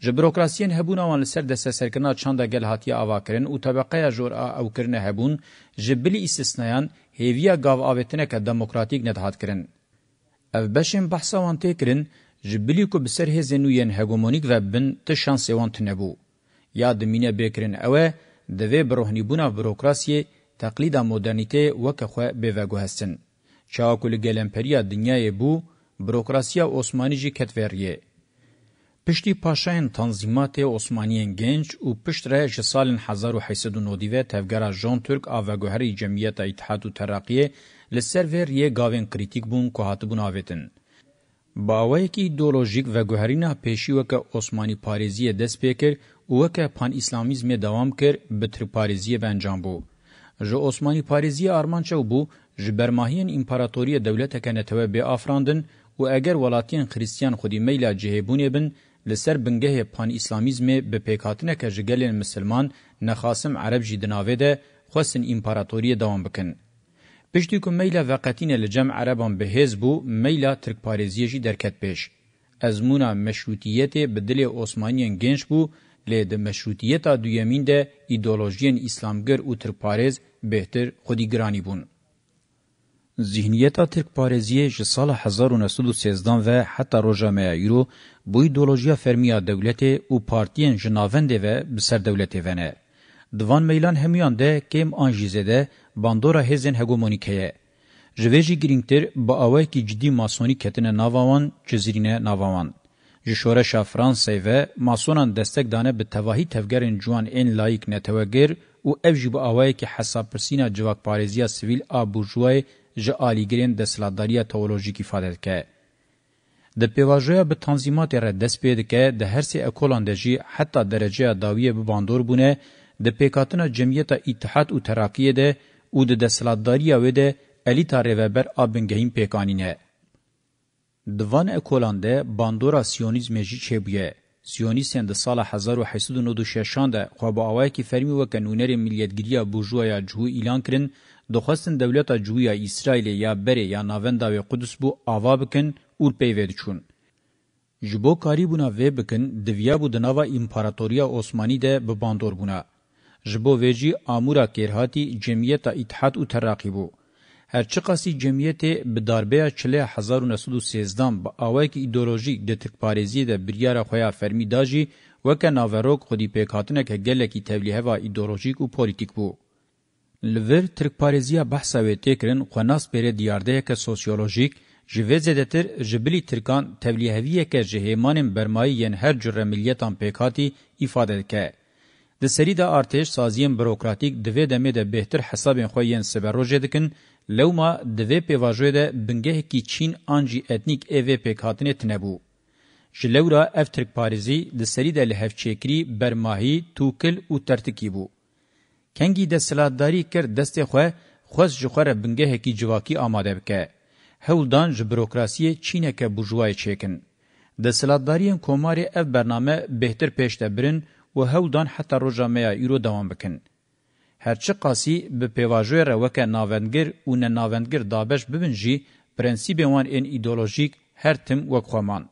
Ji bürokrasiyên hebûna wan li ser desteserkirina çanda gel hatiye avakirin û tebeqeya jor a ew kirine hebûn, جبلی استثنایان هیویا گاو آوتنه که دموکراتیک ندهات کرن. اف بشم بحثا وان تکرن جبلی کو بسر هزنوین هگومونیک و بن تشان سیوان تنبو. یا دمینه بکرن اوه دوی بروهنی بونا بروکراسی تقلید مدرنیته وکخوا بیوگو هستن. چاکول گلمپریا دنیای بو بروکراسیا عثمانی جی کتوریه. پشتی پاشاین تنظیمات عثمانیین گنج او پشت را جسال 1892 تفگر جان ترک آوگوهری جمعیت اتحاد و ترقیه لسرور یه گاوین کریتیک بون که هاتبون آویتن. باوی کی ایدولوژیک و گوهرینا پیشی وکا عثمانی پاریزی دست پیکر و وکا پان اسلامیزم دوام کر بتر پاریزی بانجام بو. جو عثمانی پاریزی آرمان چو بو جبرماهین امپراتوری دولت کنتوه بی آفراندن و اگر ولاتین خریستیان خودی میلا جهبونه بن، لسر بنگه پان اسلامیزم به پیکاتنه که جگلین مسلمان نخاسم عرب جی دناوه ده خواستن امپاراتوری دوام بکن. پشتی که میلا وقتین لجم عربان به هزبو میلا ترک پارزیه جی درکت پیش. ازمونا مشروطیت به دل عثمانیان گنج بو لی ده مشروطیت دویمین ده ایدولوژین اسلامگر و ترک پارز بهتر خودی گرانی بون. ذهنیت ترک پارزیه جی سال 1913 و حتی روژا میایرو bu ideolojiya fermiya devletê û partiyên ji navendê ve bi ser devletê vene. Divan meylan hemiyan de kêm an jîzê bandora hêzên hegemonîk heye. Ji vê jî girîngtir bi awayekî cidî masonîk ketine nava wan ci zîrîne nava wan. Ji şoreşa Fransayê ve masonan destek dane bi tevahî tevgerên ciwan ên layık netewegir û ev jî bi awayekî hesappirsîna civakparêziya sivîl a burjwayê ji alîgirên desthilatdariya teolojîk îfade dike. د پیواژویا به تنظیمات را دست پید که د هر سی اکولان د جی حتی درجه داویه به باندور بونه د پیکاتنا جمعیت اتحاد او تراقیه ده او د دسلاتداری او ده الیتا ریوبر ابنگهیم پیکانینه دوان اکولان ده باندورا سیونیزم جی چبیه سیونیستان د سال 1896 ده خو با اوای کی فرمی و قانونری ملیتګریه بورژوایا جوه اعلان کړي د خوستن دولت جویا اسرائیل یا بری یا ناوند او قدس بو اوا بکن ور پیوید چون. جبو کاری بونا وی بکن دویا بو دناوا امپاراتوریا عثمانی ده بباندور بونا. جبو ویجی آمورا کرهاتی جمعیت اتحاد و ترقی بو. هرچی قاسی جمعیت به داربه چله 1913 با آوائی که ایدولوژیک ده ترکپارزی ده بریار خویا فرمی داجی وکه ناوروک خودی پیکاتنه که گلکی تولیه و ایدولوژیک و پولیتیک بو. لور ترکپارزیا بحثا و تکرن خوناس بره دیارده که سوسیولوژیک ji vê zêdetir ji bilî Tirkan tevlîheviyeke ji hêmanên bermayî yên her cure milyetan pêkhatî îfade dike. Di serî de artêj saziyên bürokratik di vê demê de bêhtir hesabên xwe yên siberrojê dikin, lewma di vê pêvajoyê de bingehekî Çîn an jî etnîk êvê e pêkhatinê tinebû. Ji lewra ev tirkparêzî di serî de li hevçêkirî, bermahî, tûkil û tertikî bû. Kengî de silatdarî kir destê xwe, xwest ji xwe re bingehekî civakî amade bike. هولدان ج بروکراسیه چینکه بوجوای چیکن د سلاداریان کوماری اف برنامه بهتر پیشته برین و هولدان حتی روجامیا یورو دوام بکن هرچی قاسی به پیواژوی روکه ناوندگر و نه ناوندگر دابش ببن جی پرنسیب وان این ایدولوژیک هر تم وک خوامان.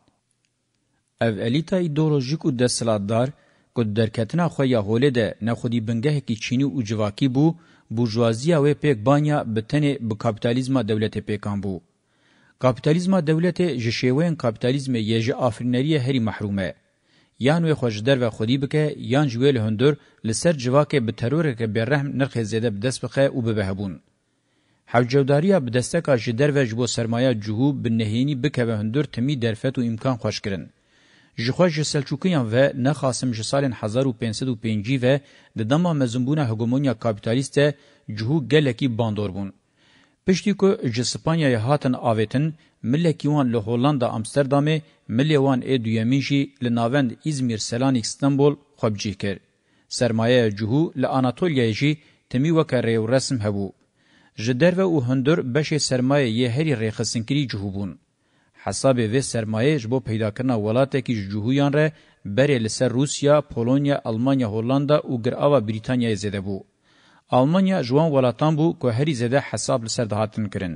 او الیتا ایدولوژیک و دستلاتدار که درکتنا خواه یا حوله ده نخودی بنگه که چینی و جواکی بو بوجوازی و پیک بانیا بتنه به کابیتالیزم دولت پیکان بو. کاپیتالیزم دولت ژ شیوین کاپیتالیزم یج افرینری هری محرومه یان وی خوش در و خودی بکه یان جویل هندور لسر جواکه به ترور که به رحم نرخ زیده بدست بخه او به بهبون حوجوداریا به دستکا ژ در و جبو سرمایه جهو به نهینی بکه به هندور تمی درفت و امکان خوش کرن جخوش سلچوکیان و نخاسم جسالین 1550 و د دما مزمبونه هګومونیا کاپیتالیسته جهو گلکی باندور بون Piştî ku ji Spanyayê hatin avêtin, milekî wan li Hollanda Amsterdamê, milê wan ê duyemîn jî li navend İzmir Selanik Stenbol xwebcî kir. Sermayeya Cuhû li Anatolyayê jî timî weke rêwresm hebû. Ji derve û hundir beşê sermayeyê herî rêxisinkirî cihû bûn. Hesabê vê sermayê ji bo peydakirina welatekî ji cihûyan re berê li ser Rûsya, Polonya, Almanya, Hollanda û girava Brîtanyayê zêde bû. آلمانیا جوان ولاتان بو که هری زده حساب لسر دهاتن کرن.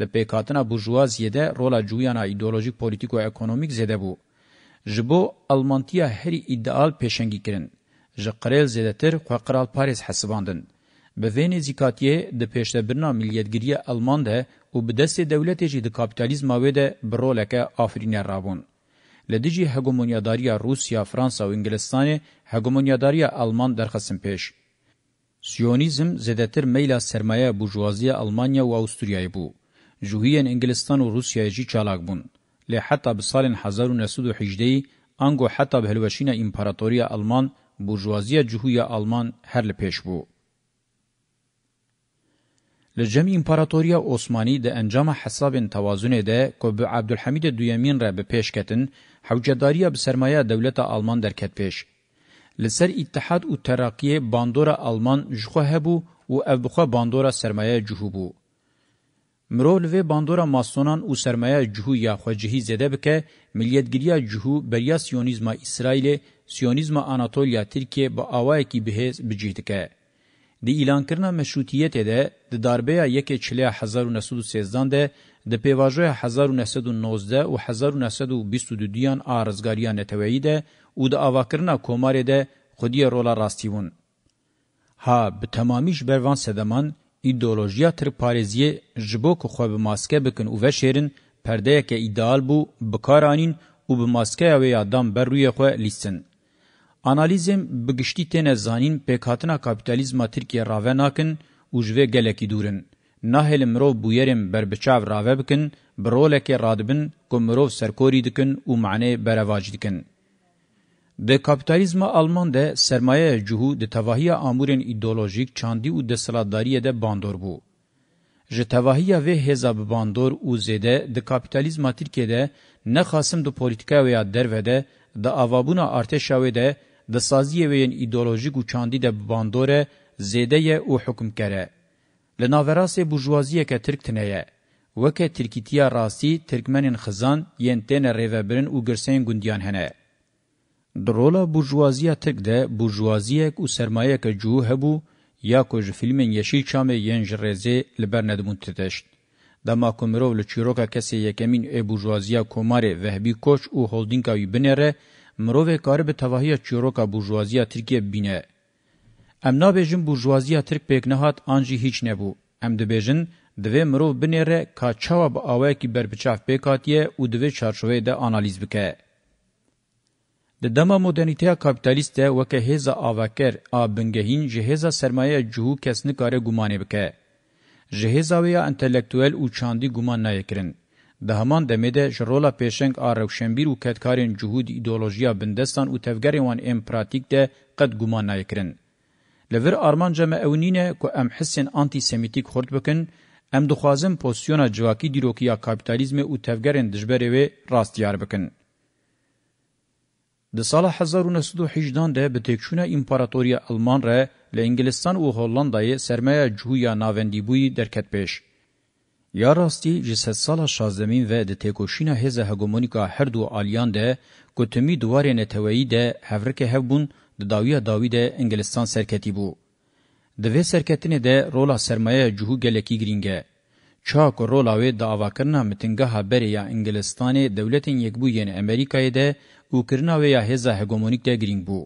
د پیکاتنا بورژوازیه ده رولا جویانا ایدئولوژیک پولیتیک و اکونومیک زده بو. جبو آلمانتیا هری ایدئال پیشنگی کرن. جقریل زدتر خو قرال پاریس حساباندن. به وین زیکاتیه د پیشتبرنا ملیتګریه آلمان ده او به دست دولت جې د کاپټالیزم او د برولکه آفرینه رابون. لدیجی هګومونیاداریا روسیا، فرانسا او انګلستان هګومونیاداریا آلمان درخصم پیش. سیونیزم زدتر میلا سرمایه بورژوازی آلمانیا و اوستریای بو. جوهیان انگلستان و روسیای جی چالاک بون. لی حتی بسال 1918 انگو حتی به هلوشین امپراتوری آلمان بورژوازی جوهی آلمان هر لپیش بو. لجم امپراتوریا عثماني د انجام حساب توازن ده کو به عبدالحمید دویمین را به پیش کتن حوجداریه به سرمایه دولت آلمان درکت پیش لسر اتحاد او ترقیه باندورا آلمان جخو هبو او ابخوا باندورا سرمایه جهو بو. مرو لوی باندورا ماسونان او سرمایه جهو یا خوجهی زده بکه ملیتگیریا جهو بریا سیونیزما اسرائیل سیونیزما آناتولیا ترکیه با آوائی کی بهیز بجیدکه. دی اعلان کرنا مشروطیت ده د داربه یک چله 1913 ده د پیواژه 1919 او 1922 دیان ارزګاریان نتوی ده او د اواکرنا کومارې ده خودی رولا راستیون ها به تمامیش بروان سدمان ایدولوژیا تر پاریزیه جبو که خواه به ماسکه بکن و وشیرن پرده که ایدال بو بکارانین و به ماسکه اوی آدم بر روی خواه لیستن. آنالیزم بگشتی تین زانین پیکاتنا کابیتالیزما ترکیه راوه ناکن و جوه گلکی دورن. ناهل مرو بویرم بر بچاو راوه بکن برولک رادبن که مرو سرکوری دکن و معنی برواج دکن. د کاپیتالیزم آلمان ده سرمایه جهو د تواهی امورن ایدئولوژیک چاندی او د سلاداری ده باندور بو ژ تواهی و حزب باندور او زده د کاپیتالیزم ترکیه ده نه خاصم د پولیټیکا و دروه ده د اوابونا ارتشاوی ده د سازی وین ایدئولوژیک او چاندی ده باندور زده او حکم کړه لناوراس بورژوازیه ک ترک تنه وکه ترکیتیا راسی ترکمنن خزان ینتن ریوبرن او ګرسین ګوندیان هنه درولا بورژوازیه تک ده بورژوازیه او سرمایه که جو هبو یا کو ژ فیلمین یشی چامه ینج رزه لبر ندمون تتشت د ماکومرو له چیروکا کسې یکمین ای بورژوازیه کوماره وهبی کوچ او هولډینګا وی بنره مرو کار به توهیه چیروکا بورژوازیه ترکیه بینه ام نابێژن بورژوازیه ترک پێک نهات انجی هیچ نبو ام دبێژن دوی مرو بنره کا چاوا به اوای کی بربچاف پێکاتیه او دوی چارشوی ده انالیز بکه د دما مدرنیته کاپیتالیست وکه هزا آوکر آ بنگهین جهزا سرمایه جهو کس نکاره گمانه بکه. جهزا ویا انتلیکتویل او چاندی گمان نایکرن. ده همان دمیده جرولا پیشنگ آ روشنبیر و کتکارین جهود ایدولوژیا بندستان و تفگریوان امپراتیک ده قد گمان نایکرن. لور آرمان جمع اونینه که ام حسین آنتی سمیتیک خورد بکن، ام دخوازم پوزیونا جواکی دیروکیا کاپیتالیزم و تفگرین دجبره و راستیار بکن. د سال 1918 ده به تکشونه امپراتوری آلمان را له انگلستان او هولندای سرمایه جویا ناوندی بوی درکت پیش. یا راستی جسد سال 16 و د تکوشین هز هگمونیکا هر دو آلیان ده گوتمی دوار نتوایی ده هفرک هبون د داویا داوی ده انگلستان سرکتی بو. د وی سرکتنه ده رولا سرمایه جوهو گلکی گرینگه. چاک رولاوی د اواکرنا متنگه بری یا انگلستان دولتین یکبو یعنی امریکای ده û kirina wê ya hêza hegemonîk de girîng bû.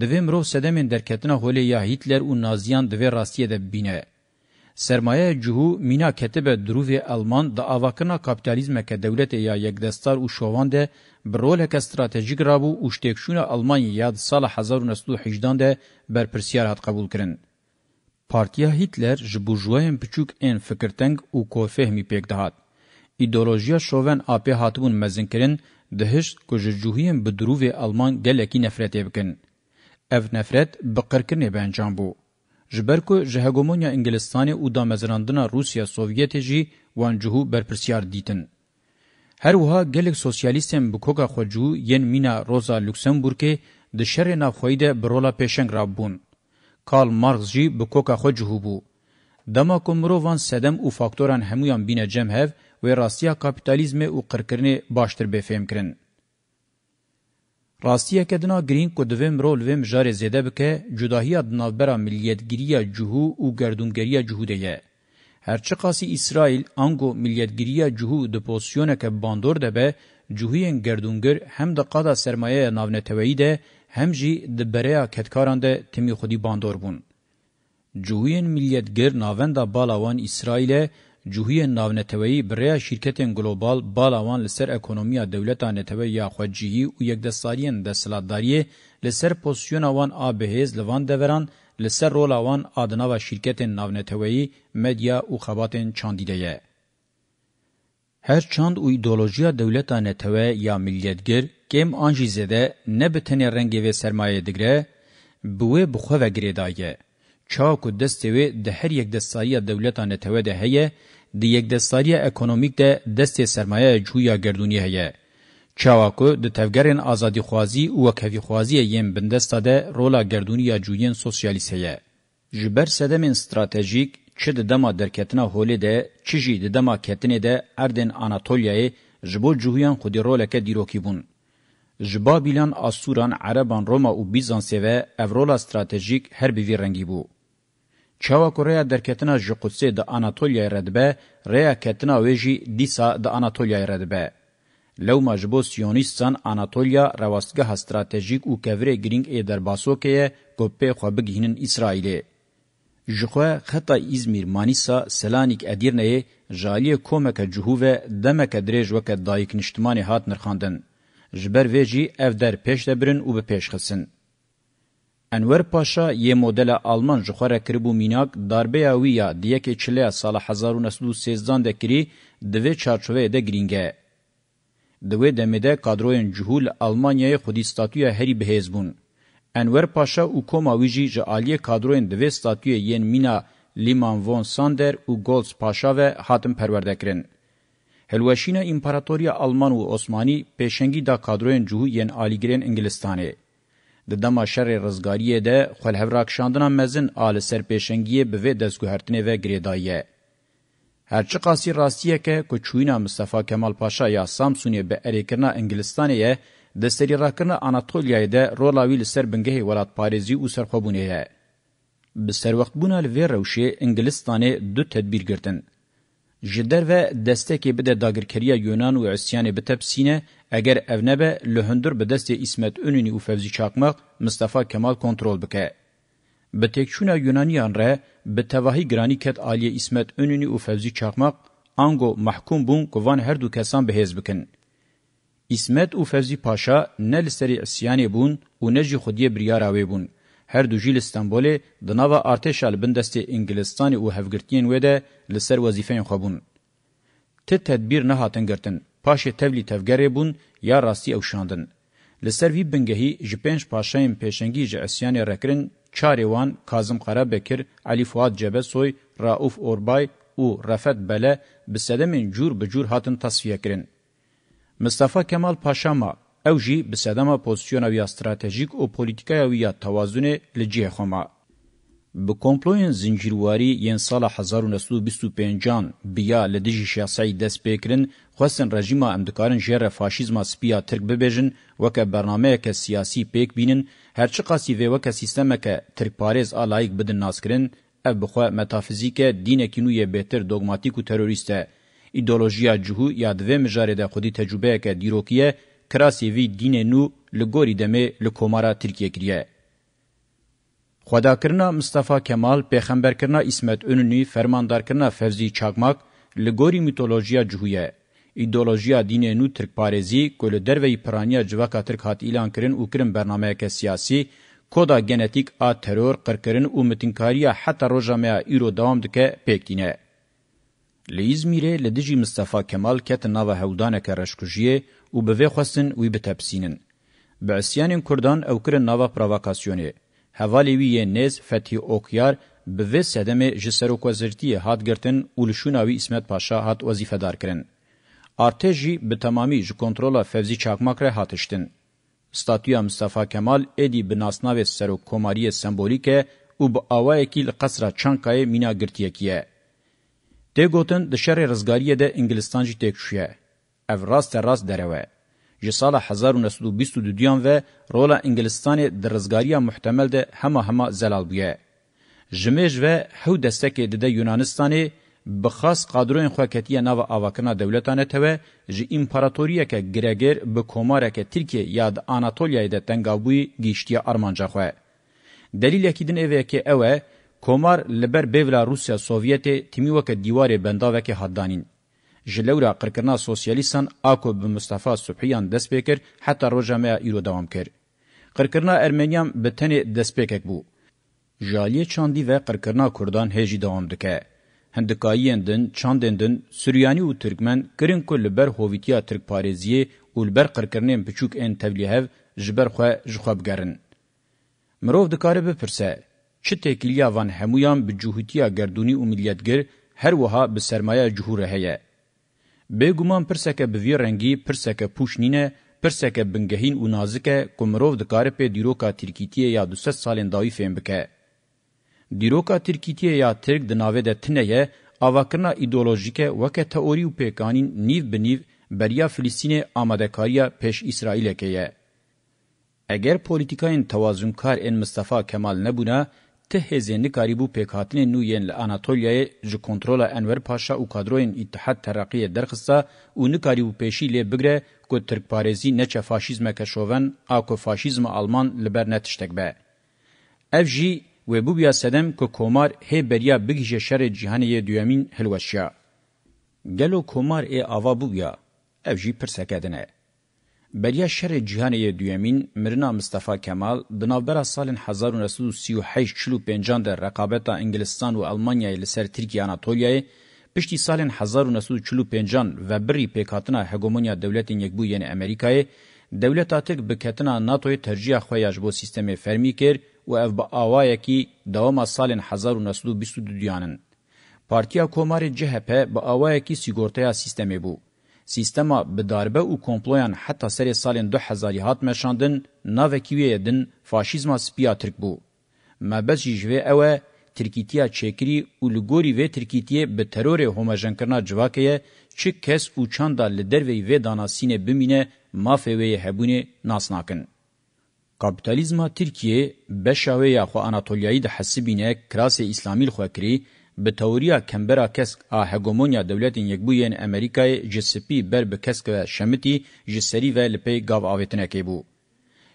Divê mirov sedemên derketina holê ya Hitler û Naziyan divê rastiyê de bîne. Sermaye cuhu mîna ketebe dirûvê Alman di avakirina kapitalizmeke dewletê ya yekdestar û şovan de bi roleke stratejîk rabû û ştêkşûna Almanyê ya di sala 1918 de berpirsyar hat qebûl kirin. Partiya Hitler ji burjwayên piçûk ên fikirteng û korfehmî pêk dihat. Îdeolojiya şoven apê hatibûn mezinkirin دهشت کو جوهیان به دروی آلمان گلکی نفرتې بکن اف نفرت بقرکرنې به انجام بو جبر کو جهګومونیا انګلستان او د مزراندنا روسیا سوویت جی وان جوهو برپرسیار دیتن هر وها گلک سوسیالیستم بو کوکا خوجو ین مینا روزا لوکسمبورګ د شر نه خویده برولا پېشنګ رابون کال مارکس جی بو کوکا خوجو بو دما کومرو وان سدم او فاکتوران همویان بینه جمع هف و راستیا کاپیتالیزم او قرکرنه باشتر بفهم کرن. راستیا کدنا گرین کو دویم رول ویم جار زیده بکه جداهی دنابرا ملیتگیری جهو او گردونگری جهو دیه. هرچه قاسی اسرائیل انگو ملیتگیری جهو دو پوزیونه که باندور ده به جهوین گردونگر هم ده قادا سرمایه ناونتوهی ده هم جی ده بریا کتکاران ده تمی خودی باندور بون. جهوین ملیتگر ناون ده بالاوان اسرائیل Cûhiyê navneteweyî bi rêya şîrketên global bala wan li ser ekonomiya dewleta netewê ya xwecihî û yekdestaliyên desthilatdariyê li ser pozisyona wan a bihêz li van deveran li ser rola wan a di nava şîrketên navneteweyî, medya û xebatên çandî de ye. Her çand û îdeolojiya dewleta netewê ya milliyetgir, kêm an jî zêde ne bi tenê rengê vê sermayeyê digre, bi wê bi xwe vegirê daye. Çav ku destê wê di her yek destariya dewleta netewê de heye, د یک دستاری اکونومیک ده دست سرمایه جویا گردونی هیه. چاواکو د تفگرین آزادی خوازی و کفی خوازی یم بندستا ده رولا گردونی جوین سوسیالیس هیه. جبر سدمین استراتژیک چه د دما درکتنا هولی ده چه جی د دما کتنی ده اردن آناتولیای جبو جوهیان خودی رولکه دیروکی بون. جبا بیلان آسوران عربان روما و بیزانسی و افرولا استراتژیک هر بیوی رنگی بود. Çawa ku rêya derketina ji Qudsê di Anatolyayê re dibe, rêya ketina wê jî dîsa di Anatolyayê re dibe. Lewma ji bo Siyonîstan Anatolya rewastgeha stratejîk û kevirê girîng ê derbasokê ye ku pê xwe bigihînin İsraîlê. Ji xwe xeta İzmir Manisa Selanik Edirneyê jaliyê komeke cihû ve demeke dirêj weke dayîk niştimanê hat nirxandin. Ji ber vê jî ev der pêş de birin û bi pêş xesin. انور پاشا یه مدل آلمان جخوره کربو میناک داربه اویا دیه که چله سال 1913 دکری دوی چارچوه ده گرینگه. دوی دمیده کادروین جهول آلمانیای خودی ستاتوی هری بهیز بون. انور پاشا او کوماویجی جعالی کادروین دوی ستاتوی ین مینا لیمان وون ساندر او گولز پاشا و حاتم پرورده کرن. هلوشین امپراتوریا آلمان و عثمانی پیشنگی دا کادروین جهو ین آلیگرین انگلستانه. د دما شر رزګاری ده خپل هوراک شاندنا مزن آل سرپیشنگی به و دزګهرتنه و گریدایه هرچه قاسی راستیه که کوچوینا مصطفی کمال پاشا یا سامسونی به اریکرنا انګلستانیه د سری راکرنا اناتولیای ده رولاوی لسر بنګه ولات پاریزی او سرخوبونه به سر وخت بونه لوی روشه انګلستانه دو تدبیر ګرتن ji derve destekê bide dagirkeriya Yunan û Esyanê bitepsîne eger ev nebe li hundir bi destê İsmet Ününî û Fevzî Çakmak Mustafa Kemal kontrol bike. Bi têkçûna Yunaniyan re bi tevahî giranî ket aliyê İsmet Ününî û Fevzî Çakmak ango mahkum bûn ku van her du kesan bihêz bikin. İsmet û Fevzî Paşa ne li serê isyanê bûn û ne jî xwediyê biryara wê bûn. هر دو جیل استانبول د ناوه ارتشال بندستي انګلستان او هفګرتین و ده لسر وظیفه خوبون ته تدبیر نه هاتن ګرتن پاشه تبلی تفګری بون یا راستی او شاندن لسر وی بنګهی جپنج پاشایم پېشنګی ج اسیان رکرین چاریوان کاظم قرابکر علی فؤاد جبسوی رؤوف اوربای او رفت بله بسدمن جور بجور هاتن تصفیه کرن مصطفی کمال پاشا ما او جی به سدما پوزیشن او یا استراتژیک او پولیټیکای او یا توازن لجی خوما به کومپلوین زنجیرواری یان سال 1925 بیا لدیجی شیاسای دست پیکرین خواستن رژیم امدکارن جیر فاشیزما سپیا ترک ببیجن وکه برنامه که سیاسی پیک بینن هرچی قاسی وی وکه سیستمه که ترک پاریز آلائک بدن ناسکرین او بخوا متافیزیک دینه کینوی بهتر دوگماتیک و تروریسته ایدولوژیا جهو یا دوه مجاره ده خودی تجربه که دیروکیه کراسی وی دین نو لگوری دمه لکومارا ترکیه کریه. خداکرنا مصطفی کمال پیغمبرکرنا اسمت اوننی فرماندارکرنا فوزی چاگماک لگوری میتولوژیا جهویه. ایدولوژیا دین نو ترک پارزی کل دروی پرانیا جواکا ترک هات ایلان کرن او کرن برنامه که سیاسی کودا گنتیک آ ترور قرکرن او متنکاریا حتی روژامه ایرو دوام دکه پیکتینه. Li Îzmîrê li dijî Mistefa Kemal ketin nava hewdaneke reşkujiyê û bi vê xwestin wî bitepsînin. Bi isyanên Kurdan ew kirin nava provokasyonê. Hevalê wî yê nêz Fethî Okyar bi vê sedemê ji serokwezirtiyê hat girtin û li şûna wî İsmet Paşa hat wezîfedar kirin. Artê jî bi temamî ji kontrola Fevzî Çakmak re hatiştin. Statuya Mustafa Kemal êdî bi nasnavê serokkomariyê sembolîk e û bi awayekî li qesra Çankayê mîna girtiyekî ye. دی گوتن د شر رزګاری د انګلستان جې تکشوه اف راست راست دروه جې سال 1922 دیان و رولا انګلستان د رزګاری محتمل ده همه همه زلال بوه جمهج و هو دستک د یونانستان بخاص قادرون خوکتی ناو آواکنا دولتانه تو جی امپراتوریه که گرگر به کوماره که ترکیه یاد آناتولیای ده تنگابوی گیشتی آرمانجا خواه. دلیل اکیدن اوه که اوه کومار لبر بیولا روسیا سوویت تیمی وک دیوار بندا وک حدانین جلورا قرکرنا سوسیالیستان آکو به مصطفی صبحیان دسپیکر حتی روجامه ایرو دوام کرد. قرکرنا ارمنیام به تن دسپیکک بو. جالی چاندی و قرکرنا کردان هجی دوام دکه. هندکایین دن چاندن دن سوریانی و ترکمن کرن کو لبر هویتیا ترک پارزیه و لبر قرکرنین بچوک این تبلیهو جبر خواه جخواب گرن. مروف دکاره بپرسه چه تکیلیا وان همویان به جهوتیا گردونی و ملیتگر هر وها به سرمایه جهوره هیه. به گمان پرسکه به وی رنگی پرسکه پوشنینه پرسکه بنگهین و نازکه کمروف دکاره په دیروکا ترکیتیه یا 200 سالین دایی فهم بکه. دیروکا ترکیتیه یا ترک دناوه ده تنه یه آواکرنا ایدولوژیکه وکه تئوری و پیکانین نیو به نیو بریا فلسطین آمادکاریا پیش اسرائیل که یه. اگر پولیتیکاین توازنکار این مصطفی کمال نبونه، ته هزینه کاریبو پېکاتنې نو یې له اناتولیاي ژ کنټرول انور پاشا او کادروین اتحاد ترقی درخصه او نه کاریبو پېشی له بګره کو ترک پارێزی نه چه فاشیزم که شوون اکو فاشیزم آلمان لبر نتشتک به اف جی و بو بیا سدم کو کومار هه بریا بګیجه شر جهانی دویمین هلوشیا گلو کومار ای اوا بو بیا اف جی پرسکدنه بریا شر جهانی دویمین مرنا مصطفی کمال بنابرا سال 1938 چلو پنجان در رقابت انگلستان و المانیای لسر ترکیه آناتولیای پشتی سال 1945 و بری پیکاتنا هگمونیا دولتین یک بو یعنی امریکای دولت آتک بکتنا ناتوی ترجیح خویش بو سیستم فرمی کر و اف با آوائه کی دوام سال 1922 دیانن. پارتیا کمار جهپه با آوائه کی سیگورتیا سیستمه بود. سیستما بداربه او کمپلویان حتی سری سالین دو هزاری هات مشاندن ناوکیوی دن فاشیزما سپیا ترک بو. مبز جیجوه اوه ترکیتیا چکری او لګوري و ترکیتیه به ترور همجن کرنا جواکه چې کس او چاندا لدروی و داناسینه بمینه مافوی هبونه ناسناکن کاپیتالیزم ترکیه بشاوی یا خو اناتولیای د حسبینه کراس اسلامی خو کری به توریا کمبرا کسک ا هګومونیا دولتین یکبوین امریکای جسپی بر به کسک و شمتی جسری و لپی گاو اوتنه کی بو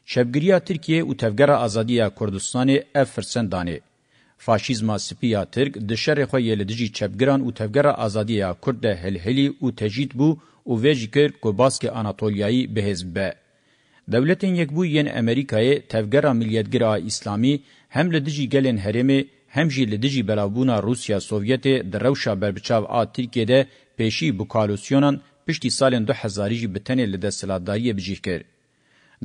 شبګریا ترکیه او تفګرا ازادیا کردستان افرسن دانه فاشیزما سپیا ترک د شر خو یل دجی چبګران او تفګرا ازادیا کرد هلهلی او تجید بو او ویجکر کوباسک اناتولیایی به حزب دولتین یکبوین امریکای تفګرا ملیتګرا اسلامی هم لدجی گلن هرمه هم جی لدیجی بلاوبونا روسیا سوویت دروشا بربچاو آ ترکیه ده پیشی بوکالوسیونان پشتی سالن 2000 جی بتنه لده سلاداری بجیه کرد.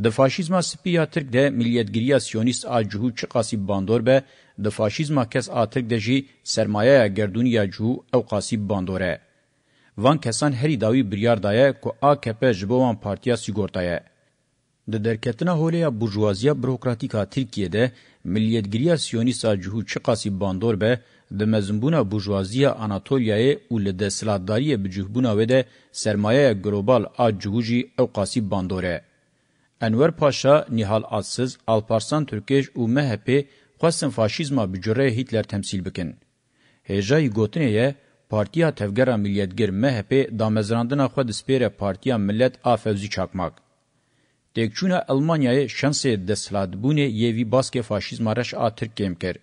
د فاشیزما سپیا ترک د ملیتګریه سیونیست اجهو چې قاسم باندور به د فاشیزما کس اترک د جی سرمایه ګردونیا جو او قاسم باندوره وان کسان هری داوی بریار دایه کو AKP جبوان پارتیا سیګورتایه د درکتنه هولیا بورژوازیا بروکراتیکا ترکیه ده ملیتګریه سیونیسا جهو چقاسی باندور به د مزمبونه بورژوازیا اناتولیای او له د سلاداری بجهبونه و ده سرمایه ګلوبال ا جهوجی او قاسی باندوره انور پاشا نیهال ادسز الپارسان ترکیش او مهپی خواستن فاشیزما بجوره هیتلر تمثیل بکن هجای گوتنیه پارتیا تفګرا ملیتګر مهپی د مزراندنه خو د سپیره پارتیا ملت افوزی چاکماک Dekçûna Almanyayê şansê desthilatbûnê yevî baskê faşîzma reş a Tirkiyeyê kir.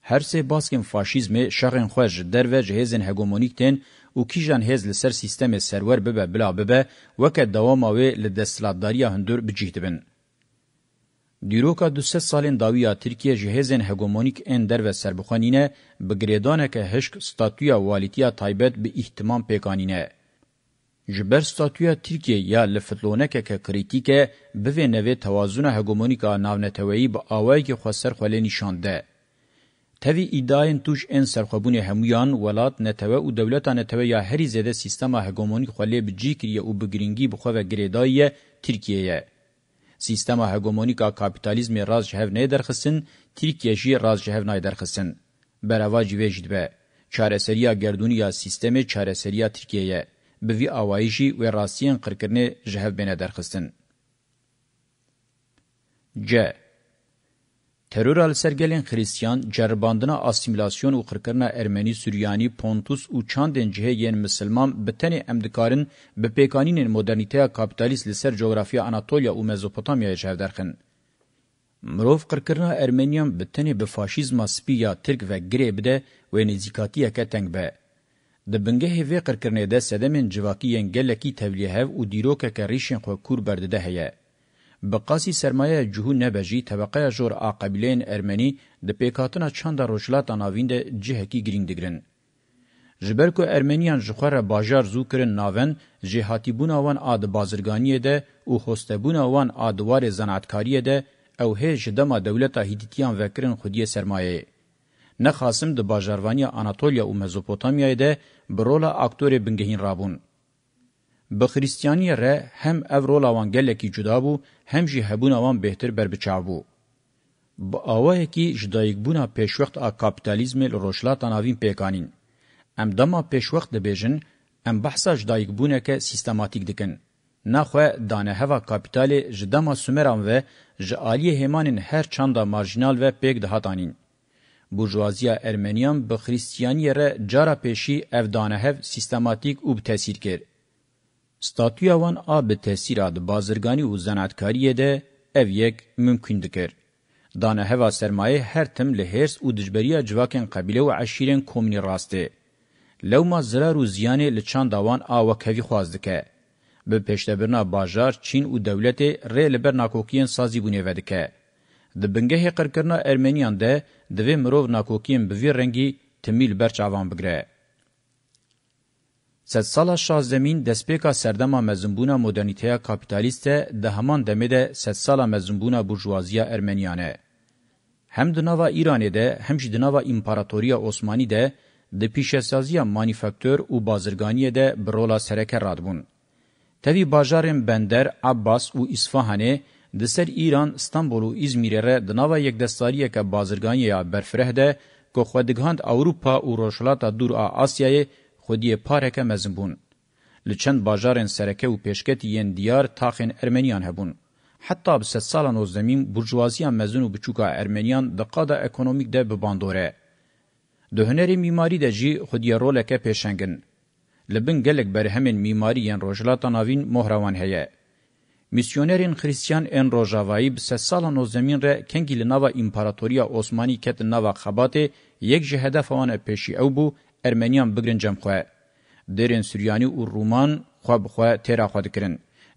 Her sê baskên faşîzmê şaxên xwe ji derve ji hêzên hegemonîk tên û kîjan hêz li ser sîstemê serwer bibe bila bibe weke dawama wê li desthilatdariya hundur bicih dibin. Dîroka du sed salên dawiya Tirkiye ji hêzên hegemonîk ên derve serbixwanîne bi girêdaneke hişk statuya walîtiya taybet bi îhtimam pêkanîne. جبر ستاتویا ترکیه یا لفتلونه که کریتیکه به نوی توازن هگمونیکا ناونتویی با آوائی که خواستر خواله نشانده. تاوی ایداین توش این سرخبون همویان ولات نتوه و دولتا نتوه یا هری زده سیستما هگمونیک خواله بجی کریه و بگرینگی بخواه گریدایی ترکیه یه. سیستما هگمونیکا کاپیتالیزم راز جهو نه درخستن، ترکیه جی راز جهو نه درخستن. برواجی ویجد به. چارسریا گردونی یا سیستم چارسریا ترکیه یه. به وی اوایجی و راستین قرکرنه جهو بینه درخستن. ج. ترورال سرگلین خریستیان جرباندنا اسیمیلاسیون و قرکرنا ارمنی سوریانی پونتوس او چاندن جهه یین مسلمان بتنی امدکارن به پیکانین مدرنیته کاپیتالیست لسر جغرافیا اناتولیا و مزوپوتامیا جهو درخن. مروف قرکرنا ارمنیان بتنی به فاشیزما سپی یا ترک و گری بده و نزیکاتیه که تنگ به. د بنګه وی قرکرنې ده سدمن جواکیین ګلکی تولیه هف او دیروکه کریشن خو کور بردده هيا بقاسی سرمایه جهو نبجی طبقه جور عقبلین ارمنی د پیکاتنا چند روشلات اناوین ده جهه کی گرینگ دگرن جبر کو ارمنیان جخره بازار زو کرن ناون جهاتی بوناوان اد بازرگانی ده او هوسته بوناوان ادوار زناتکاری ده او هج دما دولت هیدیتیان وکرن خودی سرمایه نخاسم د باجاروانی آناتولیا او مزوپوتامیا ده برولا اکتور بنگهین رابون به خریستیانی ره هم اورولا وان گلکی جدا بو هم جی هبون وان بهتر بر بچاو با اوه کی جدایک بونا پیشوخت ا کاپیتالیزم روشلاتان اوین پیکانین ام دما پیشوخت د بیژن ام بحثا جدایک بونا که سیستماتیک دکن نخوه دانه هوا کاپیتال جدما سومران و جالی همان هر چاندا مارجینال و پیک دهاتانین بورژوازیا ارمنیان به خریستیانی ره جارا پیشی افدانهف سیستماتیک او بتاثیر کر. ستاتویا وان آ به تاثیرات بازرگانی و زناتکاریه ده ev yek mümkün dikir. Dana heva sermaye her tim li hers û dijberiya civakên qebîle û eşîrên komînî rastê. Lewma zirar û ziyanê li çanda wan a wekhevî xwaz dike. Bi pêştebirna bajar, Çîn û dewletê rê li ber nakokiyên sazî bûnê vedike. د بنګه قرکرنا ارمنیان ده د وی مرو ناکوکیم به وی رنگی تمیل برچ عوام بگره صد سال شازمین دسپیکا سردما مزنبونا مدرنیته کاپیتالیست ده همان دمه ده صد سال مزنبونا بورژوازیا ارمنیانه هم د نوو ایران ده هم د نوو امپراتوریا عثماني ده د پیشسازی مانیفاکتور او بازرگانی ده برولا سرکه رادبون. توی باجارن بندر، عباس و اصفهانه د سر ایران استانبول او ازمیر ره د ناوه یک دستاری که بازرگانی یا برفره ده که خودگاند اوروپا او روشلاتا دور آسیای خودی پارک مزنبون. لچند باجارن سرکه و پیشکتی ین دیار تاخین ارمنیان هبون. حتی به ست سالان اوزدمیم برجوازیان مزن و بچوکا ارمنیان دقادا اکنومیک ده بباندوره. ده هنری میماری ده جی خودی رولکه پیشنگن. لبن گلک برهمین میماری ین روشلاتا ناوین مهروان هیه. Misyonerin Hristiyan en Rojavayî bi sed salan o zemîn re kengî li nava împaratoriya Osmanî ketin nava Xebatê yek ji hedefa wan e pêşî ew bû Ermeniyan bigirin cemxwe. Derên Suryanî û Rûman xwe bi xwe têra xwe dikirin.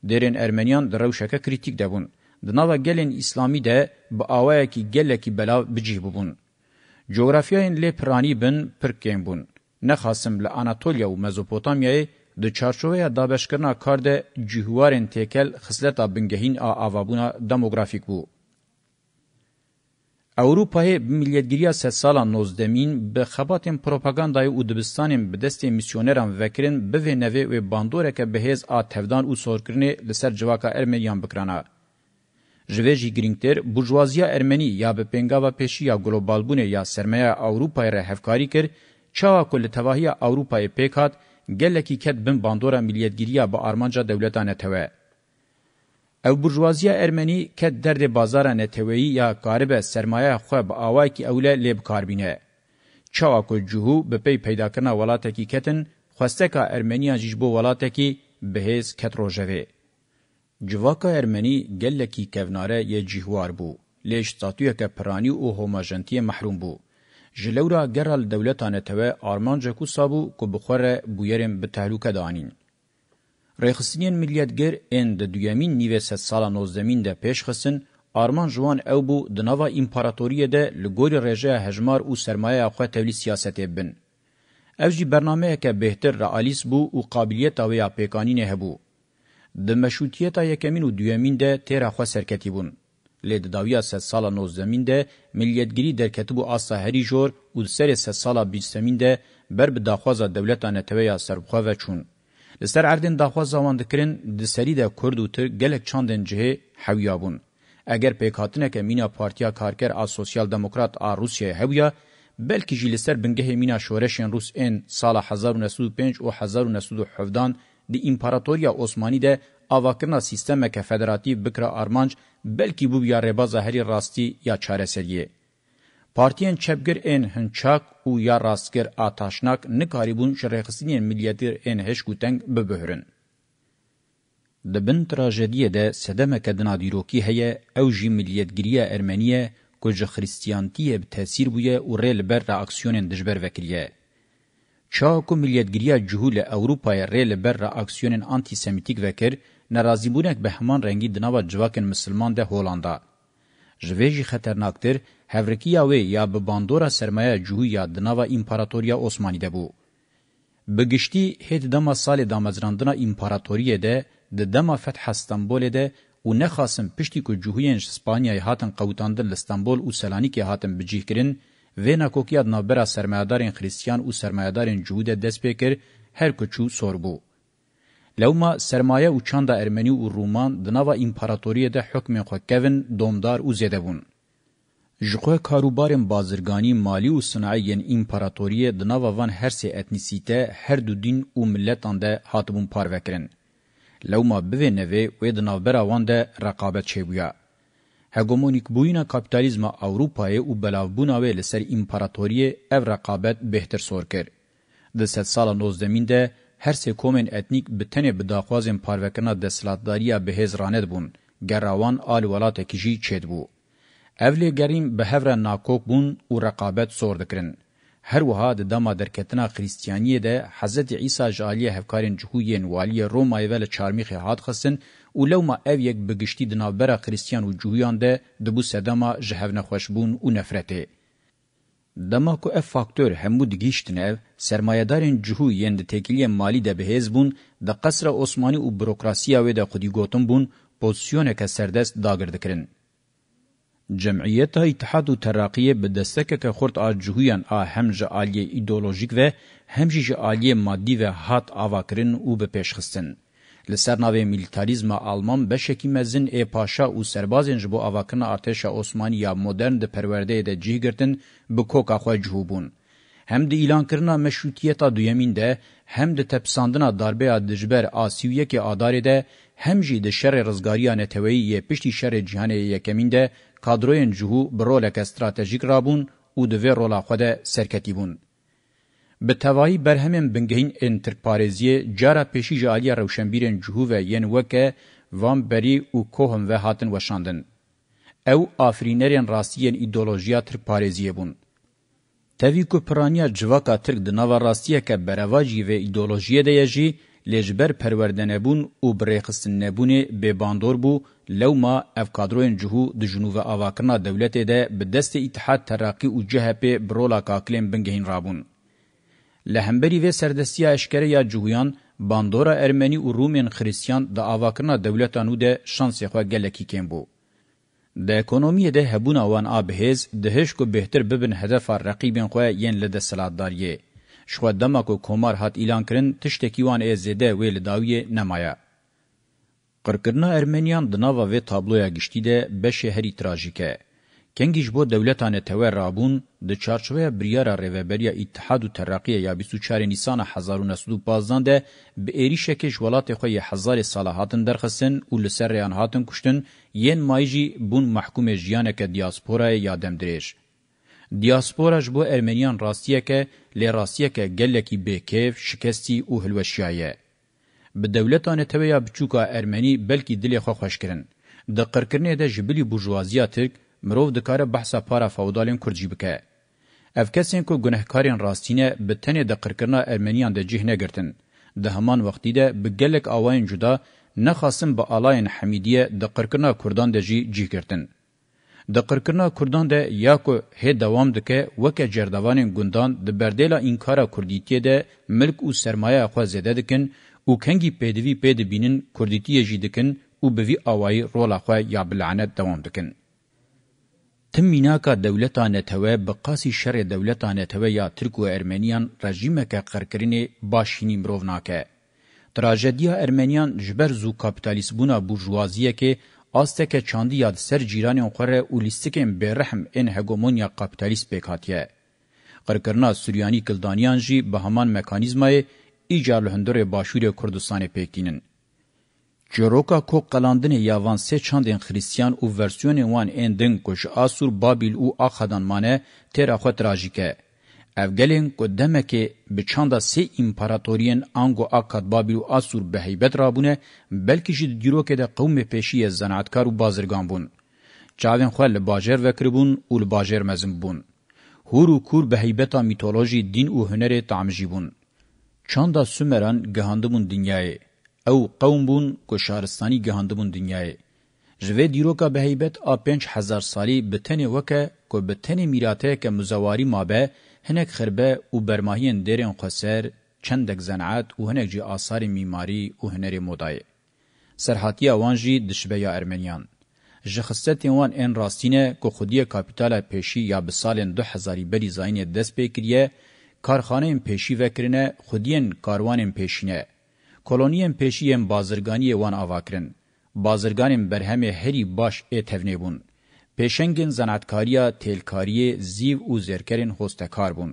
Derên Ermeniyan di rewşeke krîtîk de bûn. Di nava gelên İslamî de bi awayekî gelekî belav bicih bûbûn. Coğrafyayên lê piranî bin, pirkên bûn. Nexasim li Anatolya û Mezopotamyayê د چارچوبه د بشکرنا کار د جهوارن تکل خصلت بنګهین ا اوابونا دموګرافیک بو اروپای ملیتگیری سه سال 19 به خباتن پروپاگاندای او دبستان به دست میسیونران وکرین به نوی و باندوره که بهز آ تفدان او سورکرنی لسر جواکا ارمنیان بکرانا ژوی جی گرینگتر بورژوازیا ارمنی یا به پنگاوا پیشی یا گلوبال بونه یا سرمایه اروپای را هفکاری کر چاوا کل تواهی اروپای پیکات gelekî ket bin bandora milliyetgiriya bi armanca dewleta netewe. Ev burjuaziya Ermenî ket derdê bazara neteweyî ya karibe sermaya xwe bi awayekî ewle lê bikarbîne. Çawa ku cuhû bi pey peydakirina welatekî ketin, xwesteka Ermeniyan ji ji bo welatekî bihêz ket rojevê. Civaka Ermenî gelekî kevnare yê cihwar bû, lê ji statûyeke piranî û homajentiyê mehrûm bû. جلورا گرال دولتانه توه آرمانجا کو سابو کو بخوره بویرم به تهلوکه دانین. ریخستینین ملیتگر این د دویمین نیوه ست سالا نوزدمین ده پیش خستن آرمان جوان او بو دناوا امپاراتوریه ده لگوری رژه هجمار او سرمایه خواه تولی سیاسته بن. او جی برنامه که بهتر رعالیس بو او قابلیت آویا پیکانینه هبو. د مشروطیت یکمین او دویمین ده تیره خواه سرکتی بون. لیدداویا ست سالا نوزدمین ده ملیتگیری در کتبو آسا هری جور و سر ست سالا بیستمین ده بر به داخوازا دولتان تویا سربخوا و چون. لسر اردن داخوازا واندکرین ده سری ده کرد و تر گلک چاندن جهه حویابون. اگر پیکاتنک مینا پارتیا کارکر آ سوسیال دموکرات آ روسیه هویا، بلکی جی لسر بنگه مینا شورشین روس این سال 1905 و 1917 د امپراتوریا عثماني ده avakirna sistemeke federatî bikra armanc belkî bû ya rêbaza herî rastî ya çareseriyê. Partiyen çepgir ên hinçak û ya rastgir ataşnak nikarîbûn ji rêxistinên milliyetîr ên heşgûteng bibihrin. Di bin trajediyê de sedemeke dina dîrokî heye ew jî milliyetgiriya Ermeniye ku ji xristiyantiyê bi tesîr bûye û rê li ber reaksiyonên dijber vekiriye. Çaku milliyetgiriya cihûl Ewropayê rê li ber reaksiyonên antisemîtik vekir نرازیبونک به همان رنگی دناوا جواکن مسلمان ده هولاندا. جویجی خطرناکتر هفرکیه وی یا به باندورا سرمایه جوهی یا دناوا امپاراتوریا عثمانی ده بو. بگشتی هیت دما سال دامزراندنا امپاراتوریه ده د دما فتح استنبول ده او نه خاصم پشتی کو جوهین اسپانیای هاتن قوتاندن لستانبول او سلانی کی هاتن بجیه کرن وینا کوکیا نابرا سرمایدارین خریستیان او سرمایدارین جهود دست پیکر هر کچو سور بو. لوما سرمایه او چاندا ارمنی او رومان د نوو امپراتوریه د حکم خو کوین دومدار او زیده بون ژغو کاروبارن بازرگانی مالی او صناعی ان امپراتوریه د نوو وان هر سه اتنیسیته هر دو دین او ملتان ده هاتبون پار وکرن لوما به نوې و د نوبر وان ده رقابت چویا هګومونیک بوینا کاپیتالیزم اوروپای او بلاوبونا ویل سر امپراتوریه او رقابت بهتر سور کړ د 100 سال 19 ده her sê komên etnîk bi tenê bi daxwazên parvekirina desthilatdariya bihêz ranet bûn gera wan alî welatekî jî çêdibû ev lêgerîn bi hevra nakok bûn û reqabet sor dikirin her wiha di dema derketina xrîstiyaniyê de Hezretî Îsa ji aliyê hevkarên cihûyên waliyê Romayê ve li çarmîxê hat xistin û lewma ev yek bi giştî di navbera xrîstiyan û cihûyan de dibû sedema ji hevnexweşbûn û nefretê. دما کو اف فاکتور همو دگیشتن اف سرمایدارین جهو یند تکیلی مالی ده بهز بون د قصر عثماني او بروکراسیا و د خودی گوتم بون پوزیشن که سردست داگر دکرن جمعیت اتحاد و ترقیه به دستک که خورد آ جهویان آ همج آلیه ایدولوژیک و همجیج آلیه مادی و هات آواکرن او به پیشخستن. Li ser navê milîtarîzma Alman beşekî mezin ê paşa û serbazên ji bo avakirina artêşa Osmanî ya modern di perwerdeyê de cih girtin bi koka xwe cihûbûn. Hem di îlankirina meşrûtiyeta duyemîn de hem di tepsandina darbeya dijber a sîwyekê adarê de hem jî di şerê rizgariya neteweyî yê piştî şerê cîhanê yekemîn de kadroyên cihû bi roleke stratejîk rabûn û di vê rola xwe de serketîbûn. به توایی برهمین بنگهین انترپارزیه جارا پیشی جالی روشنبیرین جهوه ین وکه وان بری و کوهم و هاتن وشاندن. او آفرینرین راستیین ایدولوژیا ترپارزیه بون. تاوی کو پرانیا جواکا ترک دناوا راستیه که برواجی و ایدولوژیه دیجی لجبر پروردنبون او برېخصنبون به باندور بو لو ما افکادروین جهو د جنوب اواکرنا دولت ده به دست اتحاد ترقی او جهه په برولا کاکلم بنګهین رابون لهمبری و سردستیا اشکره یا جویان باندورا ارمنی و رومین خریسیان دا آواکرنا دولتانو ده شانسی خواه گلکی کن بو. ده اکنومی ده هبونا وان آبهیز دهشکو بهتر ببن هدف رقیبین خواه ین لده سلاتداریه. شخوا دمکو کمار هات ایلان کرن تشتکی وان ای زیده وی لداویه نمایه. قرکرنا ارمنیان دناوا و تابلویا گشتی ده بشه هری تراجیکه. کنگیش بو دولتان تور رابون د چارچوه بریارا ریوبریا اتحاد و ترقیه یا 24 نیسان 1915 ده به ایری شکش ولات خوی هزار ساله هاتن درخستن و لسر ریان هاتن کشتن ین مایجی بون محکوم جیانک دیاسپورا یا دمدریش. دیاسپوراش بو ارمنیان راستیه که لی راستیه که گلکی بیکیف شکستی و هلوشیایه. به دولتان تویا بچوکا ارمنی بلکی دلی خواه خوش کرن. د قرکرنه ده جبلی بورژوازیا ترک مرو دکاره بحثا پارا فودالین کورجی بکه اف کسین کو گنهکارین راستینه به تنه د قرکرنا ارمنیان د جهنه گرتن د همان وختي ده بګلک اواین جدا نه خاصم به الاین حمیدیه د قرکرنا کوردان د جی جی گرتن د قرکرنا کوردان ده یا کو هه دوام دکه وکه جردوانین ګوندان د بردیلا انکارا کوردیتی ده ملک او سرمایه خو زده دکن او کنګی پدوی پد بینن کوردیتی جی دکن او به وی اوای رولا خو یا بلعنت دوام دکن Tim mînaka dewletane tewe bi qasî şerê dewletane tewe ya Tirk û Ermeniyan rejîmeke qerkirinê başînî mirov nake. Trajediya Ermeniyan ji ber zû kapitalîstbûna burjwaziyekê asteke çandî ya ser cîranên xwe re û lîstikên bêrehm ên hegemonya kapitalîst pêk hatiye. Qirkirina Suryanî Kildaniyan jî bi heman mekanîzmayê îcar li hundirê Başûrê Kurdistanê pêk tînin. Çiroka kokkalandinê ya van sê çandên Xristiyan û versiyonên wan ên din ku ji Asur, Babil û Axadan mane têra xwe trajîk e. Ev gelên ku demekê bi çanda sê imparatoriyên Ango, Akkad, Babil û Asur bi heybet rabûne, belkî jî di dîrokê de qewmê pêşî zanaatkar û bazirgan bûn. Çavên xwe li bajer vekiribûn û li bajer mezin bûn. Hûr û kûr bi heybeta mîtolojî, din û hunerê tamjî bûn. Çanda Sümeran gihandibûn dinyayê. او قوم بون کو شهرستانی گهاندبون دنیای جوه دیروکا به هیبت آ پنج هزار سالی بتنه وکه کو بتنه میراته که مزواری مابه هنک خربه او برماهین دیرین خسر چندک زنعات او هنک جی آثار میماری او هنر مودای سرحاتی اوان جی دشبه یا ارمنیان جخصت وان ان راستینه کو خودی کاپیتال پیشی یا بسالن 2000 بری زاین دست بکریه کارخانه پیشی وکرینه خودین کاروان پیشینه koloniyên pêşiyên bazirganiyê wan ava kirin. Bazirganên berhemê herî baş ê tevnê bûn. Pêşengên zanatkariya têlkariyê zîv û zêrkerên hostekar bûn.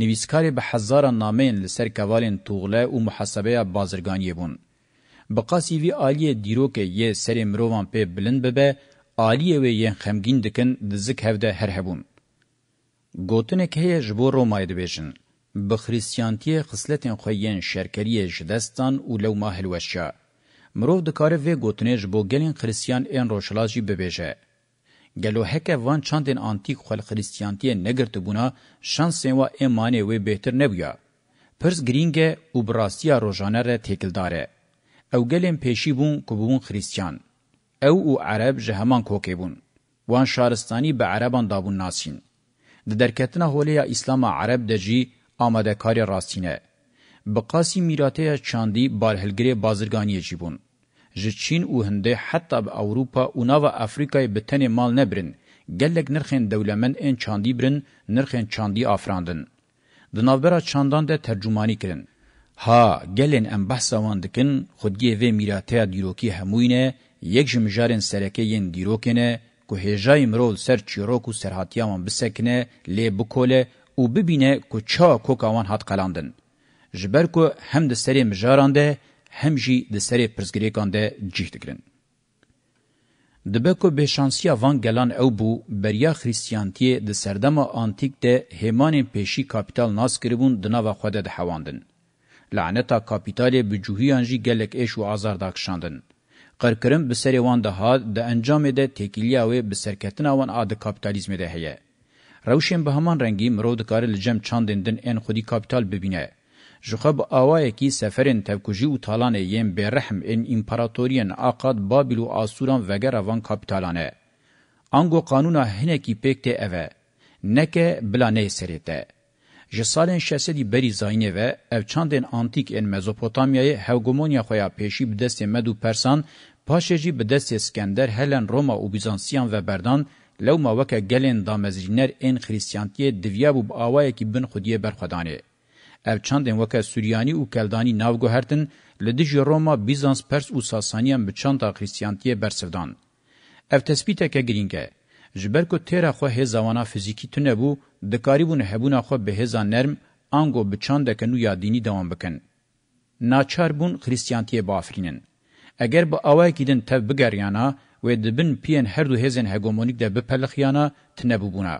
Nivîskarê bi hezaran nameyên li ser kevalên tuğle û muhesebeya bazirganiyê bûn. Bi qasî vî aliyê dîrokê yê serê mirovan pê bilind bibe, aliyê wê yên xemgîn dikin dizik hevde her hebûn. Gotinek heye ji bo Romayê dibêjin. بخریستیانتی خصلتین خویین شرکری جدستان و لو ماهل وشا. مروف دکاره وی گوتنیج بو گلین خریستیان این روشلاجی ببیجه. گلو هکه وان چاندین آنتیک خوال خریستیانتی نگرت بونا شانسین و این مانه وی بهتر نبیا. پرس گرینگه و براستیا روژانه را تکل داره. او گلین پیشی بون کبون خریستیان. او او عرب جهمان کوکی بون. وان شارستانی به عربان دابون ناسین. د درکتنه هولیا اسلام عرب دجی آماده کاری راستینه. بقاسی میراته چاندی بالهلگری بازرگانی جیبون. جچین او هنده حتی به اوروپا اونا و افریقای به تن مال نبرن. گلک نرخین دولمند این چاندی برن نرخین چاندی آفراندن. دنابرا چاندان ده ترجمانی کرن. ها گلن ام بحثا وان دکن خودگی و میراته دیروکی هموینه یک جمجارن سرکه ین دیروکنه که هجای مرول سر چیروک و سرحاتیامان بسکنه لی بکوله او ببینه کو چا کو کاوان هات قلاندن جبر کو هم د سری مجاران ده هم جی د سری پرزګریکان ده جیه دګرن دبکو به شانسیا وان گلان او بو بریا خریستیانتی د سردم آنتیک ده همان پیشی کاپیتال ناس کربون دنا و خود ده حواندن لعنتا کاپیتال بجوهیان جی گلک ایش و آزار داکشاندن قرکرم بسری وان ده ها ده انجام ده تکیلیا و بسرکتنا وان آده کاپیتالیزم ده هیه روشین به همان رنگی مرو د کار لجم چاندن دن ان خودی کاپیتال ببینه جوخه با اوای کی سفرن تفکوجی او تالان یم به رحم ان امپراتورین عقد بابل او آسوران وگر وان کاپیتالانه انگو قانونا هنه کی پکته اوه نکه بلانه سریته جسالن شسدی بری زاینه و اوچاندن انتیک ان مزوپوتامیای هگمونیا خویا پیشی بدست مدو پرسان پاشجی بدست اسکندر هلن روما و بیزانسیان و بردان لو ما وک گلین دامزرینر ان خریستیانتی دویا بو باوای کی بن خودی برخدانه اف چاندن وک سوریانی او کلدانی ناوگو هرتن لدج روما بیزانس پرس او ساسانیان به چاندا خریستیانتی برسودان اف تثبیت ک گرینگه جبر کو تیرا خو هزاوانا فیزیکی تونه بو د کاریبون هبونا خو به هزا نرم انگو به چاندا ک نو یادینی دوام بکن ناچار بون خریستیانتی بافرینن اگر به اوای کیدن تب بګریانا و دبن پین هر دو هزن هگمونیک ده بپلخیانا تنبوبونا.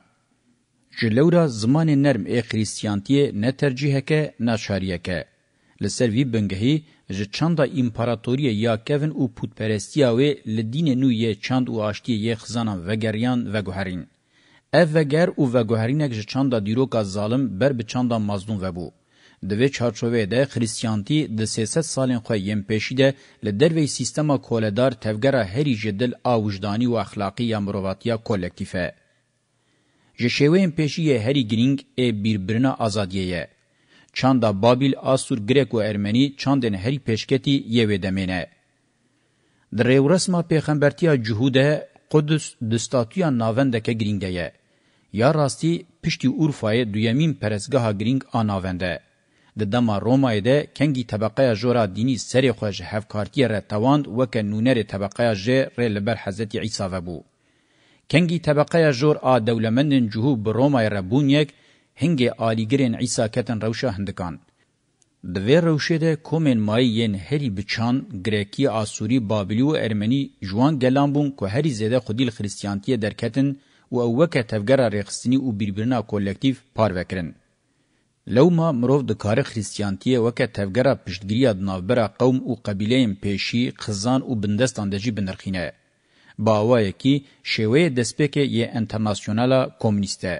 جلورا زمان نرم ای خریستیانتی نه ترجیحه که نه شاریه که. لسر وی بنگهی جه چاندا امپاراتوریه یا کون او پودپرستیاوی لدین نو یه چاند او آشتیه یه خزانان وگریان وگوهرین. اف وگر او وگوهرینک جه چاندا دیروکا ظالم بر به چاندا مزدون وبو. د وی چارچوې د خریستیانتی د 300 سالن خو یم پېشیده ل دروي سیستما کولدار تفګره هری جدل اوجدانی او اخلاقی امرواتیا کولکتیفه جشوین پېشیه هری گرینگ ا بیربرنا ازادیه چاندا بابل آسور گریک و ارمنی چاندن هری پېشکتی یوه دمینه درې ورسمه پیغمبرتیا جهوده قدس د ستاتیا ناوندکه گرینګه یا راستی پشتی اورفای دویمین پرسگاه گرینگ آناونده. د دما رومای ده کنګي طبقه جورا دینی سری خو جهف کارتی ر تواند وک نونری طبقه ج ر لبر حضرت عیسی وبو کنګي طبقه جور ا دولمندن جهو برومای ربون یک هنګي آلیګرین عیسی کتن روشه هندکان د وی روشه ده کومن مایین هری بچان گریکی آسوری بابلی و ارمنی جوان گلانبون که هری زده خودیل خریستیانتی درکتن و اوکه تفگر ریخستینی و بیربرنا کولکتیف پار وکرن. لوما مرov dikare xrîstiyantiye weke tevgera piştgiriya di navbera qewm û qebîleyên pêşî, xizan û bindestan de jî binirxîne. Bawayekî şêweyê destpêkê yê internasyonala komünîst e.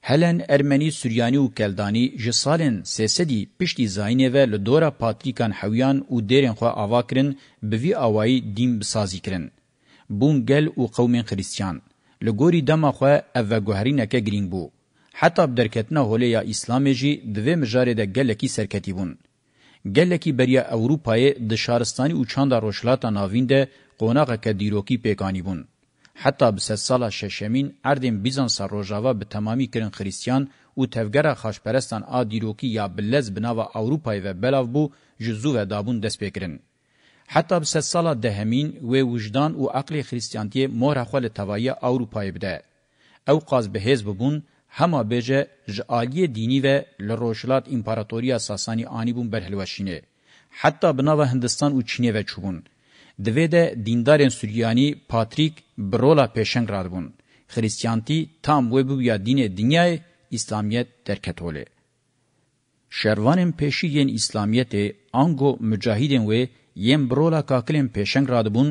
Helen Ermenî, Suryanî û Keldanî ji salên sêsedî piştî zayînê ve li dora patrîkan hewyan û dêrên xwe ava kirin bi vî awayî dîm bisazî kirin. Bûn gel û qewmên xrîstiyan. Li gorî dema xwe ev veguherîneke girîng bû. حتی بدرکتنا هولی یا اسلام جی دوی مجاره ده گلکی سرکتی بون. گلکی بریا اوروپای دشارستانی او چاند روشلاتا ناوین ده قوناغه که دیروکی پیکانی بون. حتی به سه سال ششمین اردن بیزانس روژاوا به تمامی کرن خریستیان او تفگر خاشپرستان آ دیروکی یا بلز بناو اوروپای و بلاو بو جزو و دابون دست پیکرن. حتی به سه سال دهمین و وجدان او عقل خریستیانتی مهر خوال توایی اوروپای بده. او قاز به هیز ببون هما بجه جالی دینی و لروشلات امپراتوریا ساسانی آنی بون برهلوشینه. حتی بناو هندستان و چینه و چوبون. دوی ده دیندارین سوریانی پاتریک برولا پیشنگ راد بون. خریستیانتی تام و بویا دین دنیای اسلامیت درکتوله. شروانین پیشی ین اسلامیت آنگو مجاهیدین و یم برولا کاکلین پیشنگ راد بون،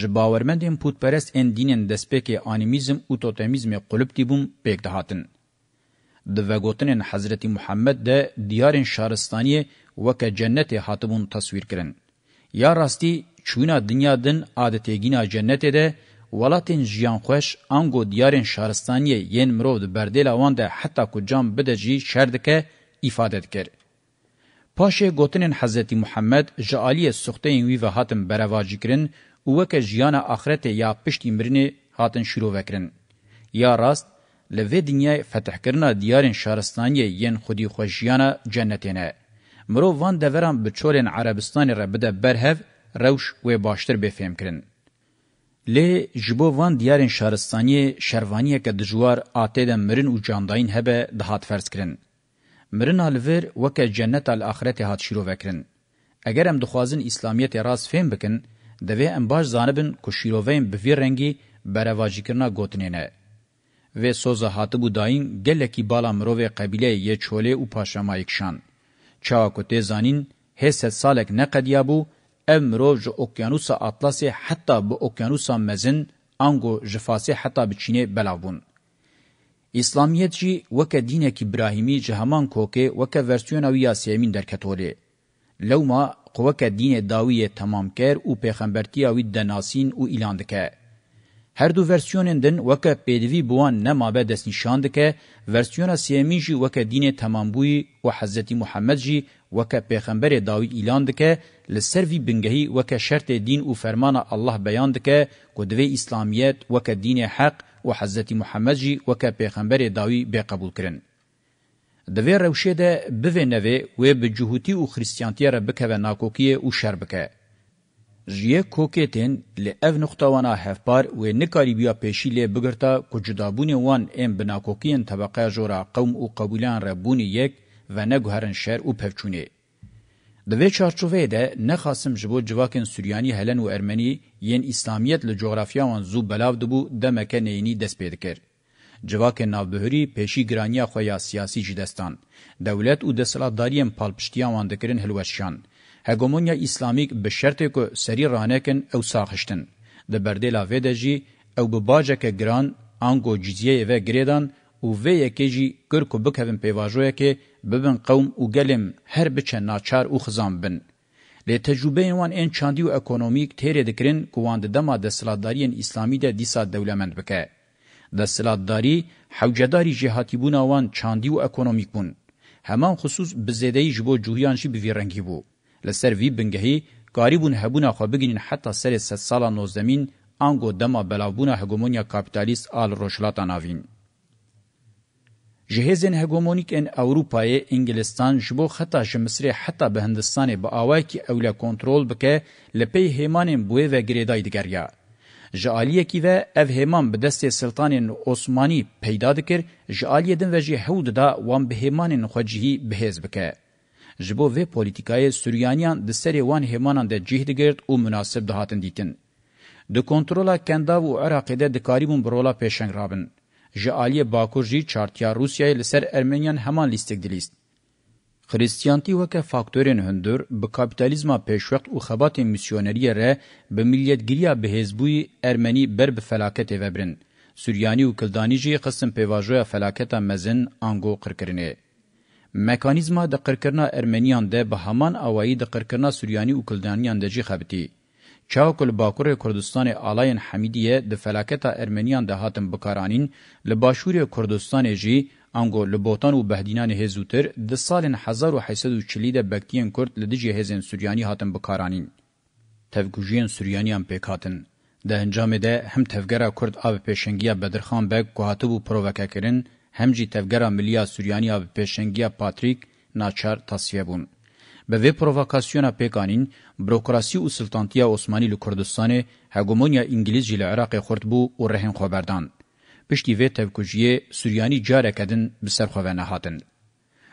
جباورمندین پوتپرست ان دینین دسپیک آنیمیزم و توتمیزم قلب دیبون بیگ دهاتن. د وګوتنن حضرت محمد د دیارن شارستانی وک جنت هاتبون تصویر کرن یا راستی چونا دنیا دن عادت گینا جنت ده ولاتن جیان خوش انگو دیارن شارستانی ین مرو د بردل وان ده حتی کو جام بده جی شردکه ifade کرد پاشه گوتنن حضرت محمد جعالی سختین وی و هاتم برواجی کرن وک جیان آخرت یا پشت مرنه هاتن شروع وکرن یا راست لوی دنیای فتح کرنا دیارین شارستانی ین خودی خوشیانا جنتینه. مرو وان دوران بچولین عربستانی را بده برهو روش و باشتر بفهم کرن. لی جبو وان دیارین شارستانی شروانیه که دجوار آتی ده مرن و جانداین هبه دهات فرز کرن. مرن الور وکه جنت الاخرت هات شیرو وکرن. اگر ام دخوازن اسلامیت راز فهم بکن، دوی ام باش زانبن که شیرووین بوی رنگی برواجی کرنا گوتنینه. و سوزا هاتو بوداین گلکی بالا مروه قبیله یه چوله و پاشمایکشان. چاکو تیزانین هست سالک نقدیابو امرو ج اوکیانوس اطلس حتی به اوکیانوس مزن انگو جفاسی حتی به چینه بلاوون. اسلامیت جی وک دینک ابراهیمی جهمان کوکه وک ورسیون اویا سیمین در کتوله. لو ما قوک دین داوی تمام کر او پیغمبرتی اوی دناسین او ایلاندکه. هر دو ورسیونن دن وکه پیدوی بوان نما به دست نشان دکه ورسیون سیمی جی وکه دین تمام بوی و حضرت محمد جی وکه پیغمبر داوی اعلان دکه لسر وی بنگهی وکه شرط دین او فرمان الله بیان دکه کدوی اسلامیت وکه دین حق و حضرت محمد جی وکه پیغمبر داوی به قبول کرن د وی روشه ده بوینوی و به جهوتی او خریستیانتی را بکوه ناکوکی او شر بکه جیه کوکتن لی اف نقطوانا هفپار و نکاری بیا پیشی لی بگرتا کجدابون وان ام بناکوکین طبقه جورا قوم او قبولان ربون یک و نگوهرن شر او پفچونه. دوی چارچوه ده نخاسم جبو جواکن سوریانی هلن و ارمنی ین اسلامیت لی جغرافیا وان زو بلاو دبو دمکه نینی دست پیده کرد. جواک نابهری پیشی گرانیا خویا سیاسی جدستان دولت او د سلاداریم پالپشتیا واندکرین هلوشان هګومونیا اسلامیک به شرط کو سری رانکن او ساخشتن د بردلا ودجی او به باجه ک ګران انګو جزیه و ګریدان او و یکجی ګر کو بکوین پیواژو ک ببن قوم او ګلم هر بچ ناچار او خزام بن له تجربه وان ان چاندی او اکونومیک تیر دکرین کواند دما د سلادارین اسلامی د دیسا دولمند بکې د سلاداری حوجداری جهاتی بون وان چاندی او اکونومیک بون همان خصوص بزیدهی جبو جوهیان شی بویرنگی بو لسر وی بنگهی قاریبون هبونا خو بگینین حتی سر ست سالا نوزدمین انگو دما بلاوبونا هگومونیا کابیتالیست آل روشلاتا ناوین. جهزن هگومونیک ان اوروپای انگلستان جبو خطا جمصری حتی به هندستان با آوائی که اولا کنترول بکه لپی هیمان بوه و گریدای دگریا. جالیه کی و اف همان به دست سلطان عثماني پیدا دکر جالیه دن و جهود دا وان به همان خوجهی بهز بکه. ji bo vê politikaye Süryaniyan di serê wan hêmanan de cih digirt û münasib dihatin dîtin. Di kontrola Kendav û Iraqê de dikarîbûn bi rola pêşeng rabin. Ji aliyê Bakur jî çartiya Rûsyayê li ser Ermeniyan heman lîstik dilîst. Xristiyanitî weke faktorên hundur bi kapitalizma pêşveqt û xebatên misyoneriyê re bi milletgiriya bihêzbûyî Ermenî ber bi felaketê vebirin. Suryanî û Kildanî jî xistin pêvajoya felaketa mezin ango qirkirinê. مکانیزما د قرکرنا ارمنیان ده به همان اوایی د قرکرنا سوریانی او کلدانیان ده جی خبتی. چاوکل باکور کردستان آلاین حمیدیه د فلاکتا ارمنیان ده هاتم بکارانین لباشور کردستان جی انگو لبوتان و بهدینان هزوتر د سال 1840 ده بکتین کرد لدجی هزین سوریانی هاتم بکارانین. تفگوجین سوریانیان پیکاتن. ده انجام ده هم تفگره کرد آب پیشنگیه بدرخان بگ که هاتبو پرووکه کرن، هم جی تفگرا ملیا سوریانیا به پیشنگیا پاتریک ناچار تصفیه بون. به وی پرووکاسیونا پیکانین بروکراسی او سلطنتیا عثماني له کوردستان هګومونیا انګلیزی له عراق خورد بو او رهن خبردان پشتي وی تفکوجیه سوریانی جاره کدن بسر خو نه هاتن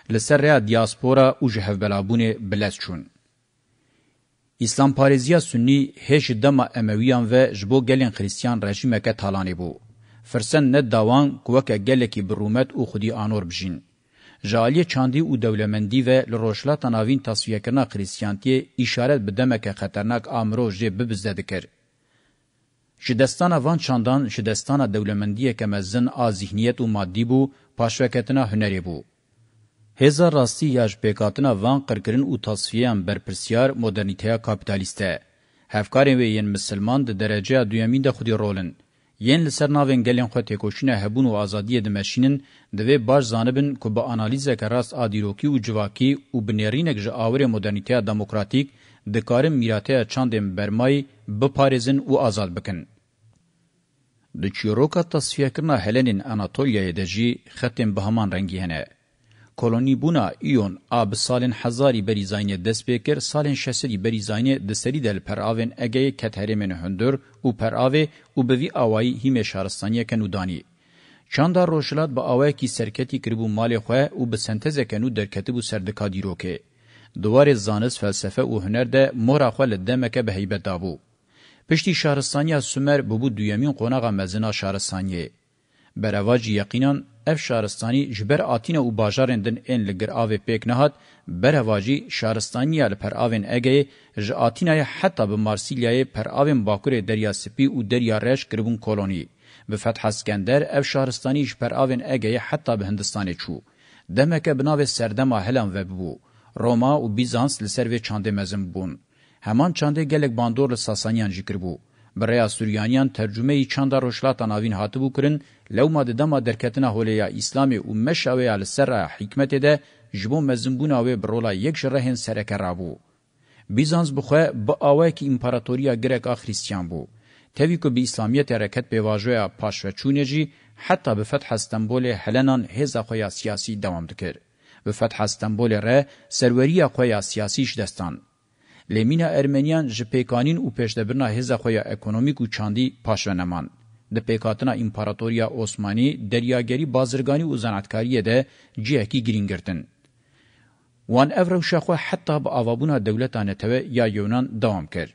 لسر ریا دیاسپورا او جهه بلابونه بلس چون اسلام پارزیا سنی هیچ دما امویان و جبو گلین خریستیان رژیمه که تالانی بو فرسن ند داوان کوکه گلکی برومت او خودی آنور بجین. جالی چاندی او دولمندی و لروشلا تناوین تصفیه کرنا خریسیانتی اشارت به دمک خطرناک آمرو جه ببزده دکر. شدستانا وان چاندان شدستانا دولمندی که مزن آ ذهنیت و مادی بو پاشوکتنا هنری بو. هزا راستی یاج پیکاتنا وان قرکرین او تصفیهان برپرسیار مدرنیتیا کابیتالیسته. هفکارین و یین مسلمان ده درجه دویمین ده خودی رولن. یین لسر ناوین گلین خو تکوشنه هبون و ازادی د ماشینن د وی باج زانبن کو به انالیز کراس ادیروکی او جواکی او بنرینک ژ اور مدرنیته دموکراتیک د کارم میراته چاندم برمای به پاریزن او آزاد بکن د چیروکا تصفیه کنا هلنین اناتولیا دجی ختم بهمان رنگی هنه کلونی بونا ایون آب سالن هزاری بری زاینه دست بیکر سالن شسری بری زاینه دسری دل پر آوین اگه کت هرمن هندر او پر آوه او بوی آوائی هیم شارستانی کنو دانی. چاندا روشلات با آوائی کی سرکتی کربو مال خواه او بسنتز کنو درکتی بو سردکا دیروکه. دوار زانس فلسفه او هنر ده مورا خواه لدمکه به حیبت دابو. پشتی شارستانی سومر ببو دویمین قوناغا مزنا شارستانیه. برواج یقینان اف شارستاني جبر اتینه او بازارن دن ان لګر اوی پک نهات بر هواجی شارستاني ال پر اوین اگې ژ اتینه حتی به مارسیلیای پر اوین باکور دریا سپی او دریا رش کربون کولونی به فتح اسکندر اف شارستاني ژ پر اوین اگې حتی به هندستاني چو دمکه بناو سردما هلم و بو روما او بیزانس لسر و چاندې مزم بون همان چاندې گلک باندور ساسانیان جکر بو بریا سوریانیان ترجمه چاندا روشلاتا ناوین هاتبو کرن لو ما دما درکتنا هولیا اسلام او مشاوی ال سر حکمت ده جبو مزمبونا و برولا یک شرهن سرکرابو بیزانس بخه با اوای کی امپراتوریا گرک اخریستیان بو توی کو به اسلامیت حرکت به واژویا پاشوچونجی حتی به فتح استنبول هلنان هزا خویا سیاسی دوام دکر به فتح استنبول ر سروری خویا سیاسیش دستان لمینا ارمنیان ژ پیکانین او پښتبرنا هزه خو یا اکونومیک او چاندی پاشونمان د پیکاتنا امپراتوریا عثماني دریاګری بازرګانی او زناتکاری ده جهکی گرینګرتن وان اورو شخو حتی با اوابونا دولتانه ته یا یونان دوام کرد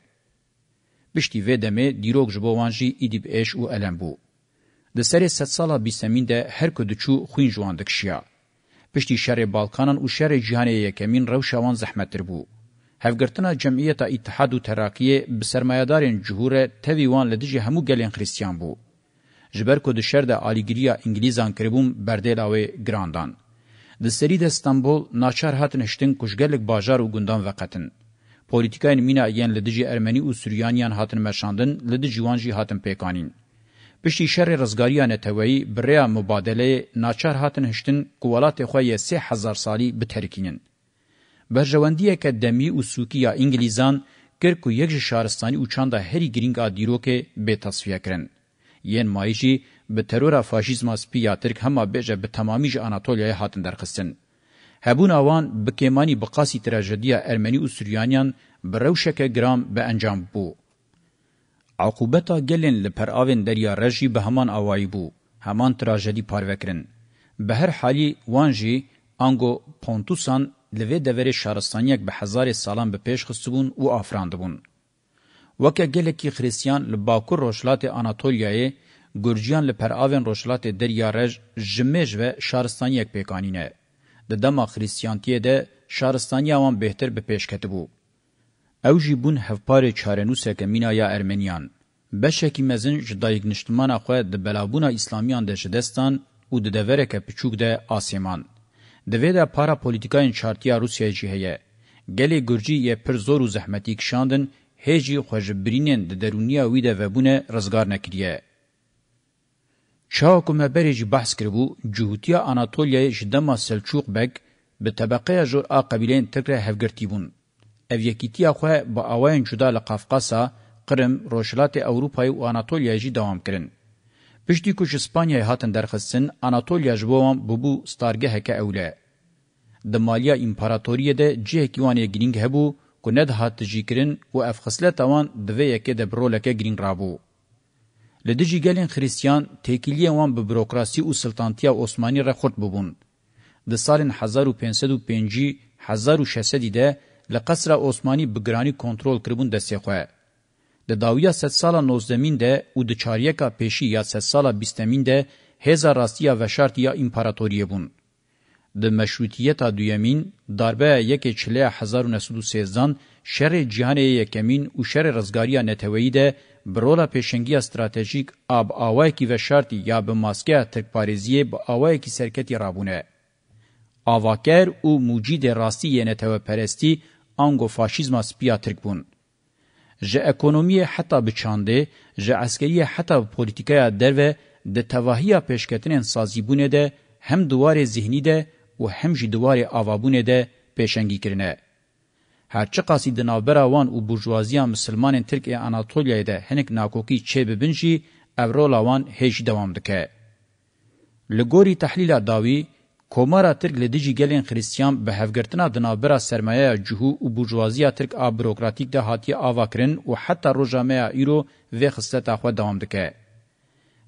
بشتی و دمه دیروگ جبوانجی ایدیب ایش او الم بو. ده سره ست سالا بیسمین ده هر کدوچو خوین جواندک شیا. بشتی شر بالکانان او شر جهانه یکمین روشوان زحمتر بو. هفگرتنا جمعیت اتحاد و تراکیه بسرمایدارین جهور تاوی وان لدجی همو گلین خریستیان بو. جبر کو د شر د الیګریا انګلیزان کربوم بردلاوي ګراندان د سری د استانبول ناچار هات نشتن کوشګلک بازار او ګوندان وقتن پولیټیکاین مینا یان لدجی ارمنی او سوریانیان هاتن مشاندن لدجی وانجی هاتن پیکانین پشتی شر رزګاریانه توی بریا مبادله ناچار هات نشتن کولات خو یې 3000 سالی به ترکینن برجواندیه که دمی و سوکی یا انگلیزان کر کو یک شهرستانی او چاندا هری گرینگا دیروکه به تصفیه کرن. یین مایشی به ترور فاشیزم اسپی یا ترک همه بیجه به تمامیج آناتولیای هاتن درخستن. هبون آوان به کیمانی بقاسی تراژدیا ارمنی و سوریانیان به روشک گرام به انجام بو. عقوبتا گلن لپر آوین دریا رجی به همان آوائی بو. همان تراژدی پاروکرن. به هر حالی وانجی آنگو پونتوسان لوی دورې شارستانیک به هزار سالان به پیش خستبون او افراندبون وکه گلکی خریسیان لباکور روشلات آناتولیای گرجیان لپرآوین روشلات دریارج جمج و شارستانیک پیکانینه د دما خریسیانتیه ده شارستانی اوان بهتر به پیش کتبو او جیبون هفپار چارنوسک مینا یا ارمنیان بشکی مزن جدایگ نشتمان اخوه د بلابونا اسلامیان ده جدستان او د دورک پچوک ده آسیمان. دویده پارا پولیتیکاین چارتیا روسیه جهه گلی گرجی یه پر زور و زحمتی کشاندن هیجی خوژبرینین د درونیا وی ده وبونه رزگار نکریه. چاکو مبریج بحث کربو جهوتیا آناتولیا جدما سلچوق بک به طبقه جور آ قبیلین تکره هفگرتی بون. او یکیتیا خواه با آواین جدا لقافقاسا قرم روشلات اوروپای و آناتولیا جی دوام کرن. پشتی کش اسپانیای هاتن درخستن آناتولیا جبوان ببو ستارگه هکه اوله. د مالیا امپراتوریه ده جه کیوان گرینگ هبو کو نه ده هات جیکرین و افخسله توان د وی کې د برولکه گرینگ رابو لدجی ګلین خریستیان تکیلی وان به بروکراسي او سلطنتیا عثماني را خرد بوبون د سالن 1550 1600 ده لقصر عثماني بګرانی کنټرول کړبون د سیخه د داویا 100 سالا 19مین ده او د چاریکا پېشی یا 100 سالا 20مین ده هزار راستیا و شرط یا امپراتوریه بون د مشروطیت دویمین ضربه یک چله 1913 شر جهان یکمین او شر رزگاری نتوی ده برولا پیشنگی استراتژیک اب آوای کی و شرط یا به ماسکه ترک پاریزی به آوای کی سرکتی رابونه آواکر او موجید راستی نتوه پرستی انگو فاشیزم سپیا ترک بون ژ اکونومی حتی بچانده ژ عسکری حتی پولیتیکای درو د تواهی پیشکتنین سازیبونه ده هم دوار ذهنی ده و همجی دواری آوابونه ده پیشنگی کرنه. هرچه قاسی د نابراوان او بورژوازیا مسلمانان ترکیه اناتولیا ده هنک ناکوکی چه ببنجی اورولوان هیچ دوام دکه. لګوري تحلیل داوی کومارا ترک لدیجی گلین خریستیان به هفگرتنا دنابرا سرمایه جهو و بورژوازیا ترک آ بروکراتیک ده هاتی آواکرن و حتی روژامه ایرو و خستتا خود دوام دکه.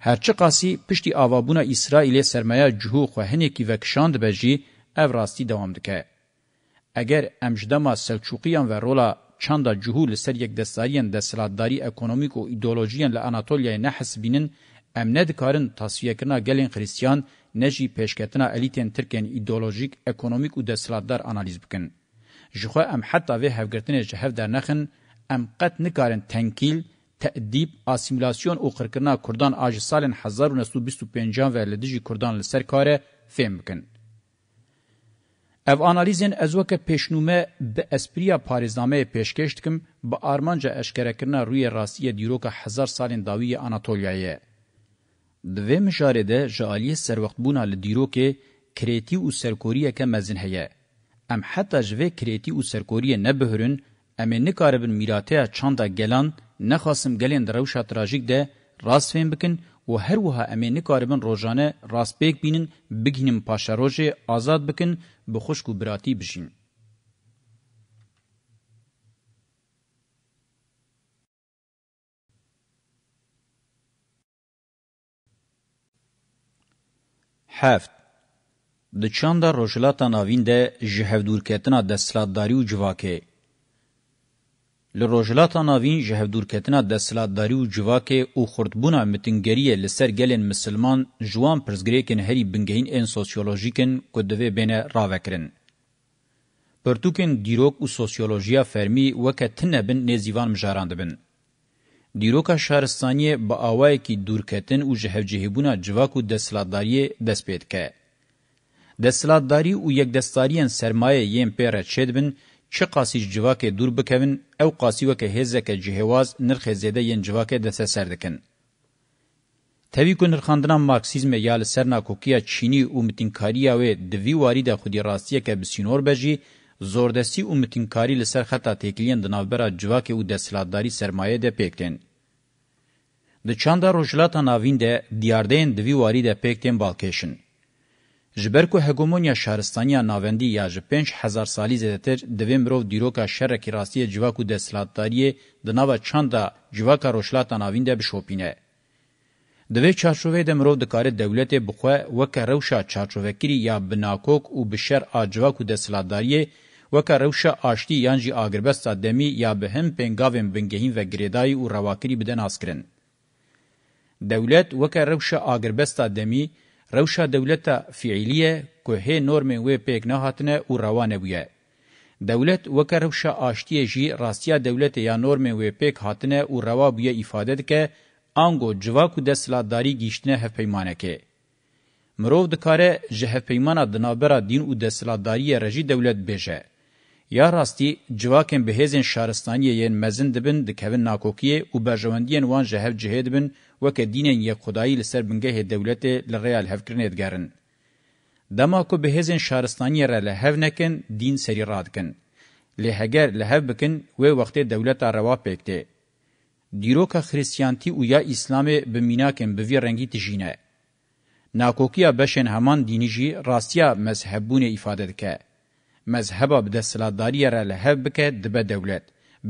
هرچی قاسی پشتی آوابونا اسرائیل سرمایه جهو خو هنکی وکشاند بجی او راستی دوام دکه. اگر امجدما سلچوقیان و رولا چاندا جهو لسر یک دستاریان دستلاتداری اکونومیک و ایدولوژیان لاناتولیا نحس بینن ام ندکارن تصفیه کرنا گلین خریستیان نجی پیشکتنا الیتین ترکین ایدولوژیک اکونومیک و دستلاتدار انالیز بکن. جخوا ام حتی وی هفگرتن جهف در نخن ام قط نکارن تنکیل، تأدیب آسیمیلاسیون او قرکرنا کردان آج سالن 1925 و لدجی کردان لسر کاره فهم بکن. او انالیزین از وک پیشنومه به اسپریا پاریزنامه پیشکشت کم با آرمانجا اشکرکرنا روی راسی دیروک هزار سالن داوی آناتولیایه. دوی مجاره ده جالی سروقت بونا لدیروک کریتی و سرکوریه که مزن هیه. ام حتی جوه کریتی و سرکوریه نبهرن em ê nikaribin mîrateya çanda gelan nexwasim gelên di rewşa trajîk de rast fêm bikin و هر وها امې نکاربن روزانه راسپېک بینن بګینم پاشا روزه آزاد بکن به خوشکو براتی بشین هفت د چاندا روشلاتا ناوین ده جهودور کتنا دستلاتداری او جواکه لروجلاتا ناوین جهو دورکتنا دستلاتداری و جواکه او خردبونا متنگریه لسر گلین مسلمان جوان پرزگریکن هری بنگهین این سوسیولوژیکن کدوه بین راوکرن. پرتوکن دیروک و سوسیولوژیا فرمی وکه تنه بن نیزیوان مجاراند بن. دیروکا شهرستانی با آوائی که دورکتن و جهو جهبونا جواک و دستلاتداری دست پید که. دستلاتداری و یک دستاریان سرمایه یم پیره چید بن، چه قاسی جواکه دور بکوین او قاسی وکه هزکه جهواز نرخ زیده ین جواکه دسته سردکن. توی کو نرخاندنا مارکسیزم یا لسرنا کوکیا چینی او متینکاریا و دوی واری د خودی راستیه که بسینور بجی زوردستی او متینکاری لسر خطا تکلین د نوبرا جواکه او د سلاداری سرمایه ده پکتن. د چاندا روجلاتا ناوین ده دیاردین دوی واری ده پکتن بالکیشن. جبر کو هګومونیا شهرستانیا ناوندی یا ژ 5000 سالی زیاتر د ویمرو دیروکا شرکی راستی جواکو د سلطاتاری د ناوا چاندا جواکا روشلاتا ناوینده بشوپینه د وی چارچوبې د مرو د کار دولت بخو وکه روشا چارچوبکری یا بناکوک او بشر اجواکو د سلطاتاری وکه روشا آشتی یانجی اگربست دمی یا به هم پنگاوین بنگهین و گریدای او رواکری بدن اسکرن دولت وکه روشا اگربست دمی روشا دولتا فعلیه که هی نورمن و پیک نهاتنه و روانه بویه. دولت وکه روشا آشتیه جی راستیا دولت یا نورمن و پیک هاتنه و روا بویه ایفاده که آنگو جواکو دستلاتداری گیشتنه هفپیمانه که. مروف دکاره جه پیمانا دنابرا دین و دستلاتداری رژی دولت بیجه. یا راستی جواکن بهیزن شارستانی یین مزن دبن دکوین ناکوکیه و برجواندین وان جهف جهید بن وکه دینن یک خدایی لسر بنگه دولت لریال هفکرنه ادگارن. دما کو بهزن شارستانی را لهو نکن دین سری راد کن. لهگر لهو بکن و وقت دولت روا پکته. دیروکا خریسیانتی و یا اسلام بمیناکن بوی رنگی تجینه. ناکوکیا بشن همان دینی جی راستیا مذهبونه ifade دکه. مذهبا بده سلاداری را لهو بکه دبه دولت.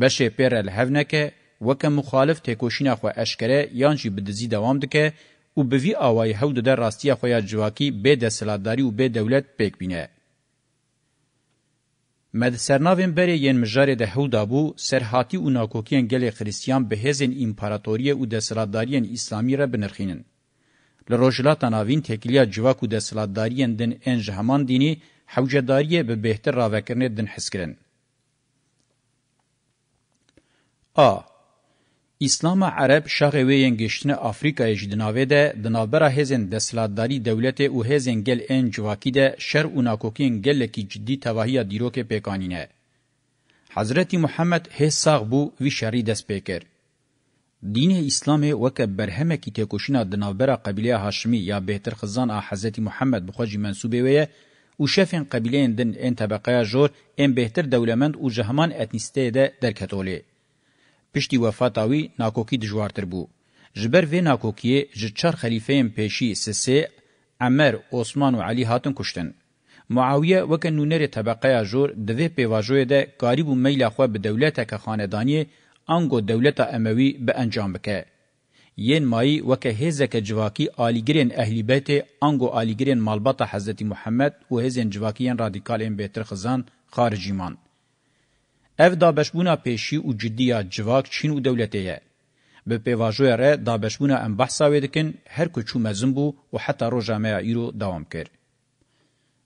بشه پیر لهو نکه وکه مخالف تکوشینا خو اشکره یان جی بدزی دوام دکه او به وی اوای هود در راستیا خو یا جواکی به د سلاداری او به دولت پک بینه مد سرناوین بری ین مجار ده هودا بو سرحاتی او ناکوکین گلی خریستیان به هزن امپراتوری او د سلاداریان اسلامی را بنرخینن لروجلا تناوین تکلیا جواکو د سلاداریان دن انج همان دینی حوجداری به بهتر راوکرنه دن حسکرن آ اسلام عرب شاغه وین گشتنه افریقای جدناوی ده د نابره هزن د سلاداری دولت او هزن گل ان جواکی ده شر او ناکوکین گل کی جدی توهیه دیرو کې پیکانینه حضرت محمد هساغ بو وی شری د سپیکر دین اسلام وک برهمه کی ته کوشنه د نابره قبیله هاشمی یا بهتر خزان حضرت محمد بخوجی منسوبه وی او شفن قبیله دن ان طبقه جور ان بهتر دولمند او جهمان اتنیسته ده در کتولی پشتی وفات اوی ناکوکی دجوارتر بو جبر و ناکوکی جچار خلیفهیم پیشی سسه عمر عثمان و علی هاتن کشتن معاویه وک نونری طبقه جور د وی پیواژوی ده قریب میل خو به دولت که خاندانی انګو دولت اموی به انجام بکه ین مایی وک هزک جواکی آلیگرین اهلی بیت انګو آلیگرین مالبات حضرت محمد و هزن جواکیان رادیکالین بهتر خزان خارجیمان Ev dabeşbûna pêşî û ciddiya civak Çîn û dewletê ye. Bi pêvajoya re dabeşbûna em behsa wê dikin her ku çû mezin bû û heta roja me ya îro dawam kir.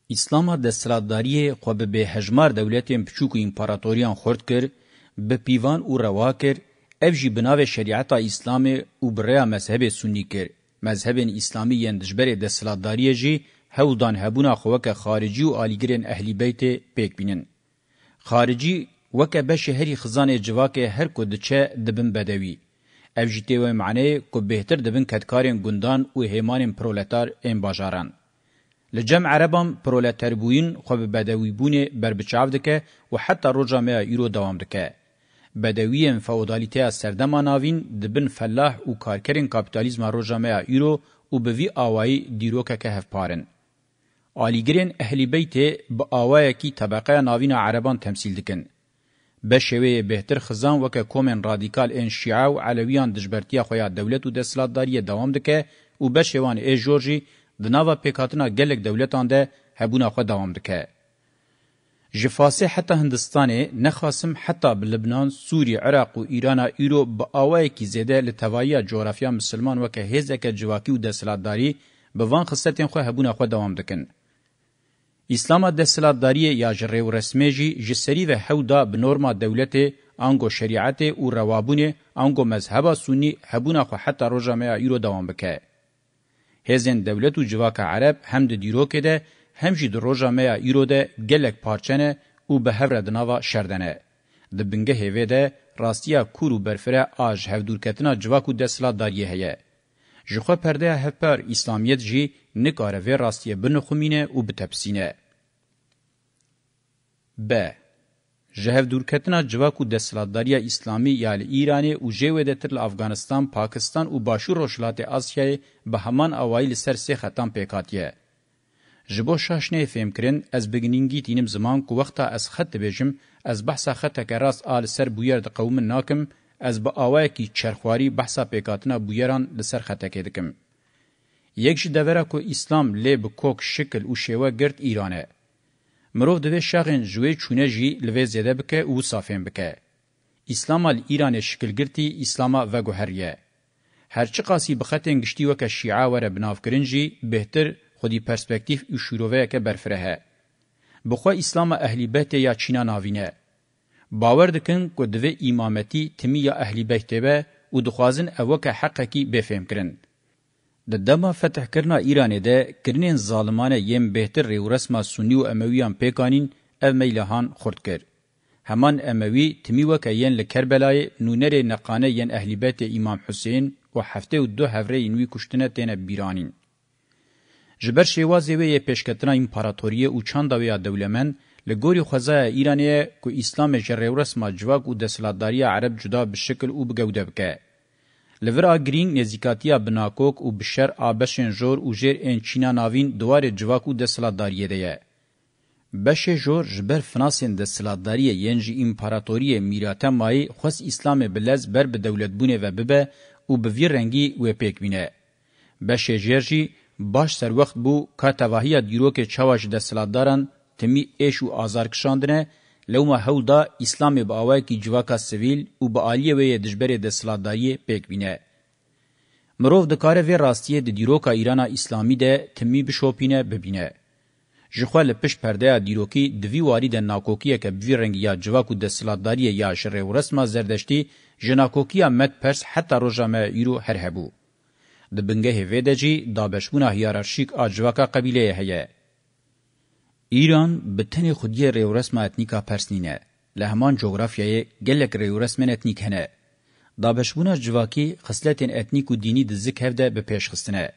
İslama desthilatdariyê xwe bi bêhejmar dewletên piçûk û împaratoriyan xurt kir, bi pîvan û rewa kir, ev jî bi navê şeriata İslamê û bi rêya mezhebê sunnî kir. Mezhebên İslamî yên dijberê desthilatdariyê jî hewdan hebûna xweke xaricî û alîgirên ehlî beytê pêk bînin. Xaricî وکه به شهری خزانه جواکه هر کو دچه دبن بدوی او جیتی و معنی کو بهتر دبن کدکارین گوندان او هیمان پرولتار ام باجاران لجمع عربم پرولتار بوین خو به بدوی بونه بر بچاو دکه و حتی روجا میا یورو دوام دکه بدویین فودالیته سردما ناوین دبن فلاح او کارکرین کاپیتالیزم روجا میا یورو او به وی اوای دیروکه که هف پارن آلیگرین اهلی بیت به اوای کی طبقه ناوین عربان تمثیل دکن به شوی بهتر خزان وک کومن رادیکال ان شیعه او علویان دجبرتیا خویا دولت او د سلطداري دوام دکه او به شوان ای جورجی د ناوا پکاتنا گلک دولتان ده هبونه خو دوام دکه جفاسه حتی هندستان نخاسم حتی بلبنان، سوری، عراق و ایران ایرو با آوائی که زیده لطوایی جغرافیا مسلمان وکه هزه که جواکی و دستلاتداری به وان خصتین خواه هبونه خواه دوام دکن. İslama desilaldariye ya ji rêw resmê jî ji serî ve hewda bi norma dewletê ango şeriatê û rewabûnê ango mezheba sunî hebûna xwe heta roja me ya îro dewam bike. Hêzên dewlet û civaka Ereb hem di dîrokê de hem jî di roja me ya îro de gelek parçene û bi hevre di nava şerdene. Di bingehê vê de rastiya kur û berfirê a ji hevdûrketina civak û desilaldariye heye. ji xwe perdeya hevpar îslamiyet jî nikare vê rastiyê binixumîne û bitepsîne. B. Ji hevdûrketina civak û desthilatdariya Îslamî ya li Îranê û jê wê de tir li Afganistan, Pakistan û başûr rojhilatê Asyayê bi heman awayî li ser sê xetan pêkatiye. Ji bo şaşnê fêmkirin ez biginîngî tînim ziman ku wexta ez xet dibêjim ez behsa xeteke rast a li ser bûyer diqewmin nakim از با آوایکی چرخواری بحثا پیکاتنا بویران لسر خطکه دکم. یک جی دوره که اسلام لی بکوک شکل و شیوه گرد ایرانه. مروف دوی شاقین جوی چونه جی لوی زیده بکه و صافین بکه. اسلاما ایران شکل گرتی اسلاما و گوهریه. هرچی قاسی بخطین گشتی وکه شیعه وره بنافکرین جی بهتر خودی پرسپکتیف و شروعه که برفره هه. بخوا اسلام اهلی بیت یا چینا ناوینه. باور دکن کو دوی امامتی تیمی یا اهلی بیت به او دخوازن اوکه حقه کی بفهم کرن د دما فتح کرنا ایران ده کرنین ظالمانه یم بهتر ریو رسما سنی و امویان پیکانین او میلهان خورد کرد. همان اموی تمی وکه ین لکربلای نونر نقانه ین اهلی بیت امام حسین و هفته و دو هفره ینوی کشتنه تینه بیرانین. جبر شیوازی وی پیشکتنا امپاراتوریه و چانداویا دولمن لګوري خوځه ایران کو اسلام جره رسمه جواک او د سلاداری عرب جدا به شکل او بګوده بکې لور اگرینګ نزیکاتیا بناکوک او بشر ابشن جور او جیر ان چینا ناوین دوار جواک او د سلاداری دی بشه جور جبر فناسین د سلاداری ینجی امپراتوری میراته مای خص اسلام بلز بر به دولت بونه و به او به وی رنگی و پک بینه بشه جرجی باش سر وخت بو کا توهیه دیرو کې چواش د سلاداران تمی ایش و آزار کشاندنه لوما هولدا اسلام به اوای کی جواکا سویل او به عالیه وې دجبره د سلادایي پېکوینه مرو د کار وی راستیه د دیروکا ایران اسلامی ده تمی بشوپینه ببینه ژخوا له پش پرده دیروکی د وی واری د ناکوکیه ک بوی رنگ یا جواکو د سلادایي یا شر و رسمه زردشتي جناکوکیه مت پرس حتی روجامه یرو هر هبو د بنګه هوی دجی د بشونه هیرارشیک اجواکا قبیله هه ایران به تن خودی ریورسم اتنیکا پرسنینه له همان جغرافیای گلک ریورسم اتنیک هنه دا بشبونه جواکی خصلت اتنیک و دینی د زک هفده به پیش خستنه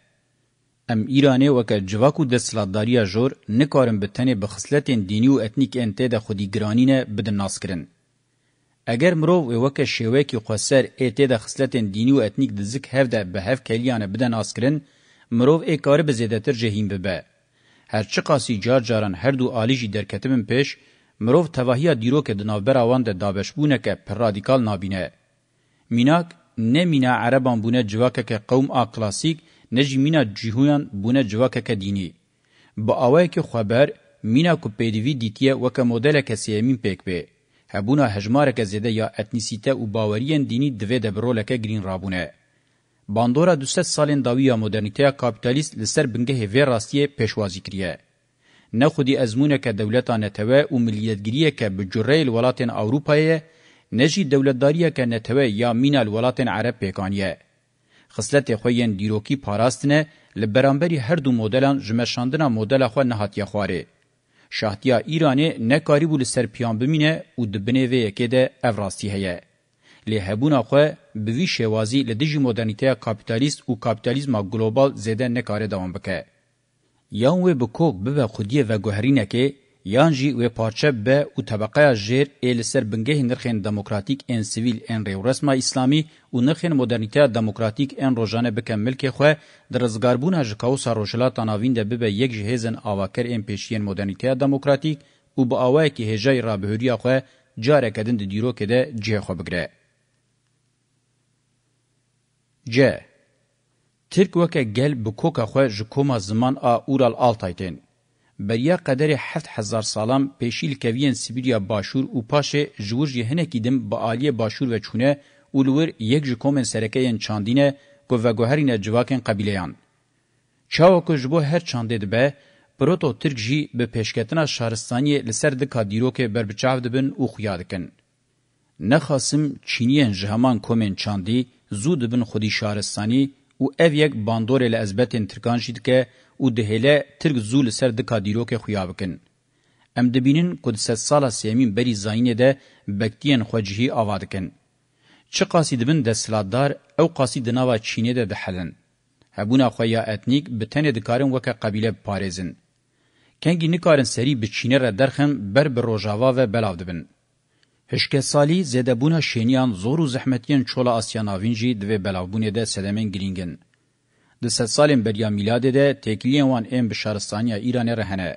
ام ایرانه وک جواکو د سلاداریا جور نکارم به تن به خصلت دینی و اتنیک انت د خودی گرانینه بد ناس کرن اگر مرو وک شیوه کی قصر ایت د خصلت دینی و اتنیک د زک هفده به هف کلیانه بد ناس کرن مرو ای کار به زیاتر جهیم به هر چه قاسی جار جاران هر دو آلیجی درکتبن پیش مروف تواهی دیرو که دنابر آوان ده دابشبونه که پر رادیکال نابینه. میناک نه مینا عربان بونه جواکه که قوم آ کلاسیک نجی مینا جیهویان بونه جواکه که دینی. با آوه که خبر مینا کو پیدوی دیتیه وکه مدل که سیمین پیک به. هبونا هجمارک زده یا اتنیسیته و باورین دینی دوه دبرولکه گرین رابونه. bandora 200 سالên dawiya modernîteya kapîtalîst li ser bingehê vê rastiyê pêşwazî kiriye. Ne xudî ezmûneke dewleta netewe û milliyetgiriyeke bi cureyê li welatên Ewropayê ne jî dewletdariyeke netewe ya mîna li welatên Ereb pêkaniye. Xisletê xwe yên dîrokî parastine li beramberî her du modelan ji meşandina modela xwe nehatiye xwarê. Şahtiya Îranê nekarîbû li ser piyambimîne û di binêvê yekê de ev rastî heye. Lê hebûna xwe بوی شوازی لدجی مدرنیته کاپیتالیست او کاپیتالیزما گلوبال زده نکاره دوام بکه. یان و بکوک ببه خودیه و گوهرینه که یان جی و پارچه به او طبقه جیر ایلسر بنگه نرخین دموکراتیک ان سیویل ان ریو رسما اسلامی او نرخین مدرنیته دموکراتیک ان روزانه بکم ملک خو در زګاربونه ژکاو ساروشلا تناوین ده به یک جهزن اواکر ان پیشین مدرنیته دموکراتیک او به اوای کی هجای رابهوریا خو جاره کدن د دیرو کده جه خو بګره C. Tirk weke gel bi koka xwe ji koma ziman a Ural Altay tên. Beriya qederê heft hezar salam pêşî li keviyên Sibirya Başûr û paşê ji wir jî hinekî dim bi aliyê Başûr ve çûne û li wir yek ji komên serekeyên çandîne ku veguherîne civakên qebîleyan. Çawa ku ji bo her çandê dibe, Proto Türk jî bi pêşketina şaristaniyê li ser dika dîrokê berbiçav dibin û xuya dikin. Nexasim Çîniyên ji heman komên çandî, زود بن خودی شهرستانی او اف یک باندور له ازبتن ترکان شید که او دهله ترک زول سر د کادیرو کې خویا وکن ام دبینن کود سه سالا سیمین بری زاینه ده بکتین خوجهی آوادکن. چه قاسید بن ده سلاددار او قاسید ناوا چینه ده ده حلن. هبونا خویا اتنیک بتنه دکارن وکه قبیله پارزن. کنگی نکارن سری به چینه را درخم بر بر روژاوا و بلاو دبن. Hişkesali zedebûna şeniyan zor û zehmetiyên çola Asyanavîn jî divê belavbûnê de sedemên girîngin. Di sed salên beriya mîladê de têkiliyên wan ên bi şaristaniya Îranê re hene.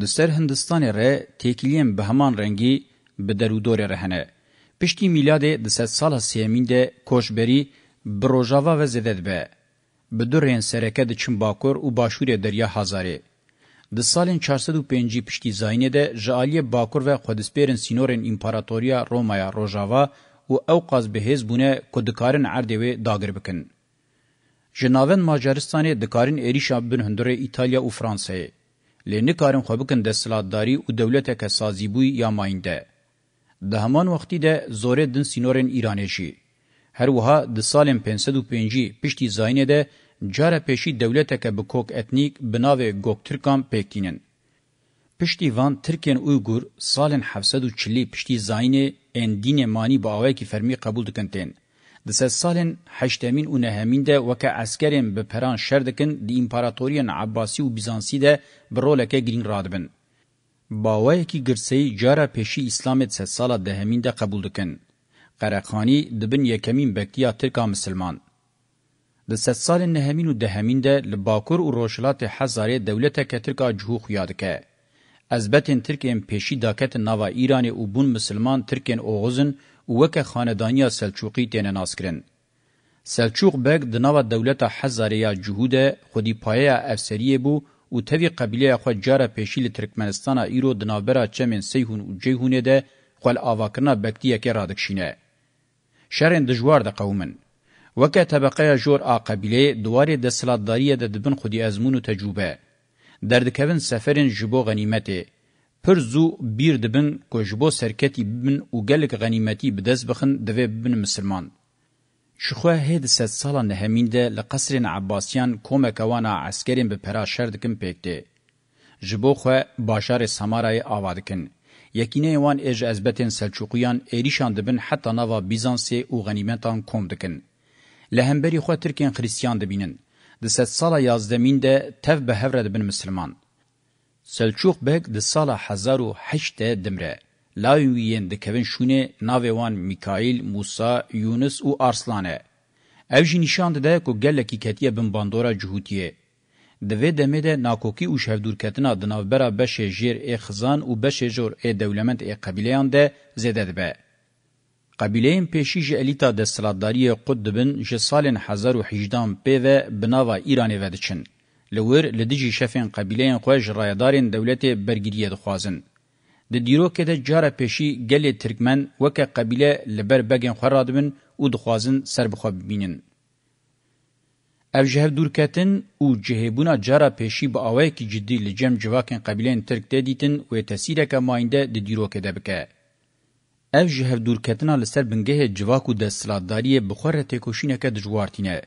Di ser Hindistanê re têkiliyên bi heman rengî bi derûdorê re hene. Piştî mîladê di sed sala sêyemîn de koçberî bi rojava ve zêde dibe. Bi du rên sereke diçin Bakur û Başûrê Derya Hazarê. Di salên 405 piştîzayînê de ji aliyê Bakur ve Xwedespêrên sînorên İmparatoriya Romaya Rojava û Ewqas bihêz bûne ku dikarin erdê wê dagir bikin. Ji navên Macaristanê dikarin êrişa bin hundirê Îtalya û Fransayê. Lê nikarin xwe bikin desthilatdarî û dewleteke sazîbûyî ya mayîn de. Di heman wextî de zorê din sînorên Îranê jî. Her wiha di salên 505 piştî zayînê de cara peşî dewleteke bi kok etnîk bi navê Goktirkan pêkînin. Piştî van Tirkên Uygur salên 740 piştî zayînê ên dînê manî bi awayekî fermî qebûl dikin tên. Di se salên heştemîn û nehemîn de weke eskerên bi peran şer dikin di împaratoriyên Abbasî û Bizansî de bi roleke girîng radibin. Bawayekî girseyî cara peşî İslamê di se sala dehemîn de qebûl dikin. Qerexanî dibin yekemîn bektiya Tirka Misilman. د ست سال نهمین و دهمین ده لباکور و روشلات حزاره دولت کترکا جهو خویاد که. ازبتین ترکین پیشی داکت ناوا ایران و بون مسلمان ترکین اوغزن و وک خاندانیا سلچوقی تین ناس کرن. سلچوق بگ د ناوا دولت حزاره یا جهو ده خودی پایه افسریه بو و تاوی قبیله خود جاره پیشی لترکمنستان ایرو دنابرا چمن سیهون و جیهونه ده خوال آواکرنا بکتیه که رادکشینه. شرین دجوار ده قومن. وکه طبقه جور عقبیله دوار د سلاداری د دبن خودی ازمون و تجربه درد کوین سفرین جبو غنیمته پر زو بیر دبن کو جبو سرکتی بن او گلک غنیمتی بدس بخن دوی بن مسلمان شخوه هید ست سالا نهمینده لقصر عباسیان کومکوانا عسکرین به پرا شردکن پیکته جبو خو باشار سمارای آوادکن یقینه وان اج ازبتن سلچوقیان ایریشان دبن حتی نوا بیزانسی او غنیمتان کوم دکن لهمبری خو ترکین خریستیان دبینن د ست سالا یازدمین ده تف به هفره دبن مسلمان سلچوق بک د سالا هزارو هشت دمره لاویین د کوین شونه ناویوان میکائیل موسی یونس او ارسلانه او جی نشاند ده کو گلکی کتیه بن باندورا جهوتیه د وې دمه ده ناکوکی او شهدور کتنا د ناوبره بشه جیر ای خزان او بشه جور ای دولمنت ای قبیلهان ده زیاده ده قبیلهین پیشی جه الیتا دستلاتداری قد دبن جه سالن هزار و حجدان پیوه بناوا ایرانی ودچن. لور لدیجی شفین قبیلهین خوش رایدارین دولت برگیریه دخوازن. د دیروکه ده جاره پیشی گل ترکمن وکه قبیله لبر بگین خوار رادبن او دخوازن سر بخواب بینن. اف جهه دورکتن او جهبونا جاره پیشی با آوه که جدی لجم جواکن قبیلهین ترک ده دیتن و تسیرک ماینده ده دیروکه ده بکه. ev ji hevdûrketina li ser bingehê civak û desthilatdariyê bi xwe re têkoşîneke dijwartîne.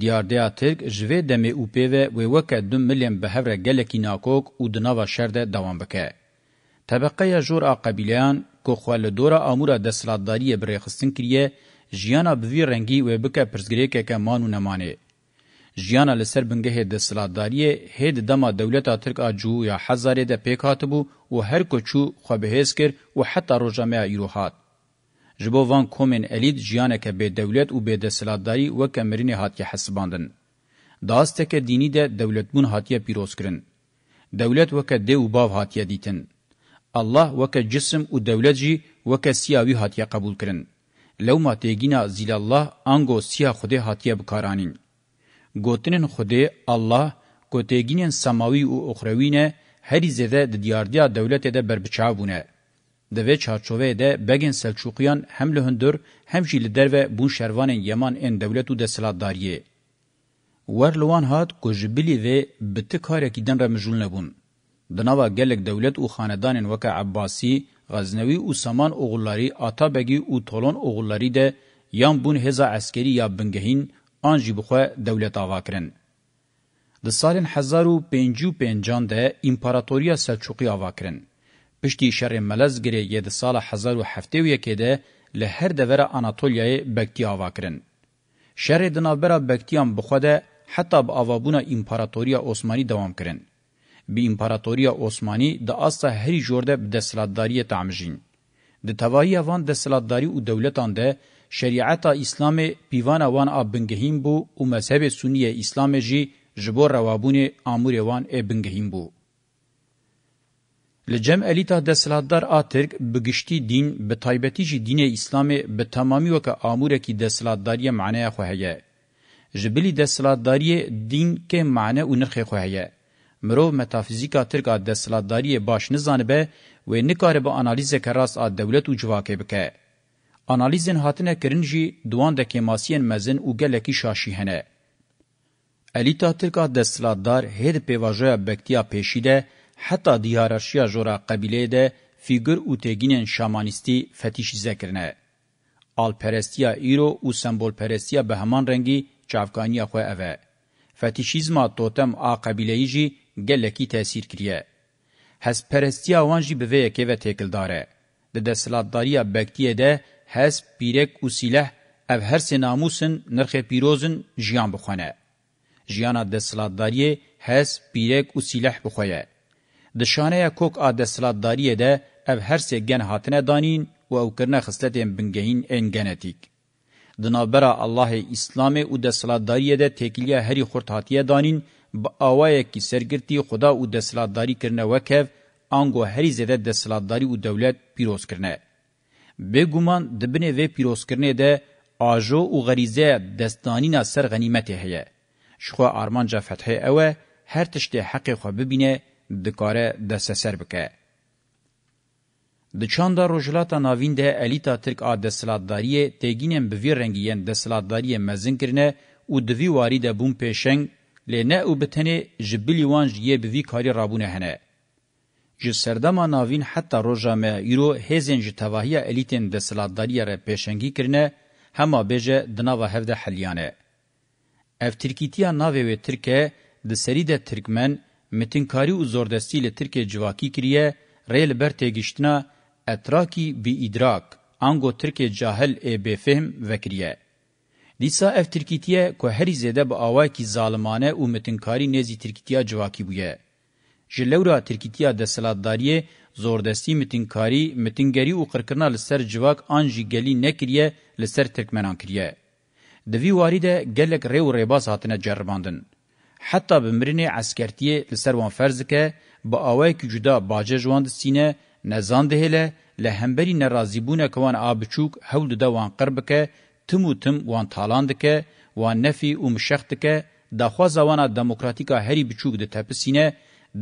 Diyardeya Tirk ji vê demê û pêve wêweke du milên bi hev re gelekî nakok û di nava şer de dawam bike. Tebeqeya jor a qebîleyan ku xwe li dora amûra desthilatdariyê birêxistin kiriye, jiyana bi vî rengî wê bike pirsgirêkeke man û nemanê. جیانا لسر بنگه د سلاداری هید دما دولت ترک اجو یا هزار د پیکاتبو او هر کوچو خو بهس کر او حتی روجمه یروحات جبو وان کومن الید جیانا که به دولت او به د سلاداری و کمرین هات کی حسباندن داسته که دینی د دولتمون هاتیه پیروز کرن دولت وک د او باو هاتیه دیتن الله وک جسم او دولت جی وک سیاوی هاتیه قبول کرن لو ما تیگینا زیل الله انگو سیا خوده هاتیه بکارانین گوتنن خودی الله گوتگینن سماوی او اخروینه هری زده د دیاردیا دولت ده بربچاوونه د وی چارچوبه ده بګن سلجوقیان هم له هندور هم جیل درو بون شروان یمان ان دولتو د سلاداریه ورلوان هات کوجبلی و بتکاره کیدن را مجول نبون د نوا گلک دولت او خاندان وک عباسی غزنوی او سامان اوغلاری آتا بگی او تولون اوغلاری ده یان بون هزا عسکری یا بنگهین آن جی بخوا دولت آوا کرن. د سالین هزار و پنجو پنجان ده امپراتوریا سلچوقی آوا کرن. پشتی شر ملز گره یه ده سال هزار و هفته و یکی ده لهر دوره آناتولیای بکتی آوا کرن. شر دنابرا بکتیان بخوا ده حتی با آوابونا امپراتوریا عثمانی دوام کرن. به امپراتوریا عثمانی د اصل هری جورده به دسلطداری تعمجین. د توایی وان دسلطداری او دولتان ده شریعت اسلام پیوان وان ابنگهیم بو او مذهب سنی اسلام جی جبور روابون امور وان ابنگهیم بو لجم الیتا دسلاتدار آترک بگشتی دین به تایبتی جی دین اسلام به تمامی وک امور کی دسلاتداری معنی خو هه جبلی دسلاتداری دین که معنی او نرخ خو هه مرو متافیزیکا ترک دسلاتداری باش نزانبه و نکاره به انالیز کراس ا دولت او جواکه بکه Analizin hatine kirin jî duwan de kemasiyên mezin û gelekî şaşî hene. Elîta Tirka desthilatdar hêd pêvajoya bektiya pêşî de heta diyarşiya jora qebîleyê de fîgir û têgînên şamanîstî fetîşîze kirine. Alperestiya îro û sembolperestiya bi heman rengî çavkaniya xwe ev e. Fetîşîzma totem a qebîleyî jî gelekî tesîr kiriye. Hezperestiya wan jî bi vê yekê ve têkildar e. Di desthilatdariya bektiye de هز پیرک و سیله اف هر سه ناموسن نرخ پیروزن جیان بخونه. جیانا دستلاتداریه هز پیرک و سیله بخویه. دشانه کوک آ دستلاتداریه ده اف هر سه گن هاتنه دانین و او کرنه خسلتین بنگهین این گنتیک. دنابرا الله اسلام او دستلاتداریه ده تکیلیه هری خورت هاتیه دانین با آوائه کی سرگرتی خدا او دستلاتداری کرنه وکف آنگو هری زده دستلاتداری او دولت پیروز کرنه. بګومان د بنې و پیروسکرنې ده آجو او غریزه دستانینا سر غنیمت هه شخو ارمانجا فتحه اوه هر تشت حق خو ببینه د کاره د سسر بکه د چاندا روجلاتا ناوین ده الیتا ترک ا د سلاداری تگینم به وی رنگین د سلاداری مزن کرنه او د وی واری ده بوم پېشنګ لنه او بتنه جبلی وانج یې به وی کاری رابونه هنه ji serdama navîn heta roja me îro hêzên ji tevahiya elîtên desilatdariya re pêşengî kirine hema bêje di nava hev de helyane. Ev tirkîtiya navê wê Tirke di serî de Tirkmen mitinkarî û zordestî li Tirkiye civakî kiriye rê li ber têgiştina etrakî bi îdrak ango Tirkiye cahil ê bêfehm vekiriye. Dîsa ev tirkîtiye ku herî zêde bi awayekî zalimane û mitinkarî nêzî tirkîtiya civakî bûye. جلورا ترکیتیا د سلطداریه زوردستی متینګکاری متینګری او قرکنا لسر جواک انجی گلی نکریه لسر ترکمنان کریه د وی واریده گلک ریو ریبا ساتنه جرباندن حتی بمرین عسکرتیه لسر وان فرض که با اوای کی جدا باجه جواند سینه نزان دهله له همبری ناراضی بونه کوان ابچوک هول د وان قربکه تمو تم وان تالاندکه وان نفی او مشختکه د خو ځوانه دموکراتیکا هری بچوک د تپسینه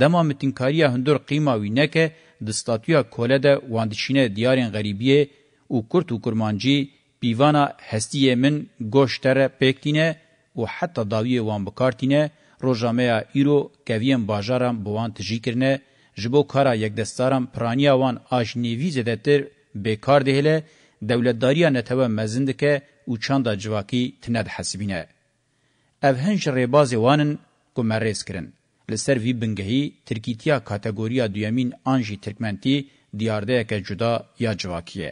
دما متینکاریه هندور قیما وینکه د ستاتویا کوله ده واندشینه دیارین غریبیه او کورت او کرمانجی پیوانا هستی من گوشتره پکتینه او حتی داوی وان بکارتینه روجامه ایرو کویم باجارم بوان تجی کرنه جبو کارا یک دستارم پرانیا وان آجنیوی زدتر بیکار دهله دولتداریا نتوه مزندکه او چاندا جواکی تند حسبینه. او هنج ریباز وانن کمریز کرن. لسر وی بنگهی ترکیتیا کاتگوریا دویمین آنجی ترکمنتی دیارده که جدا یا جواکیه.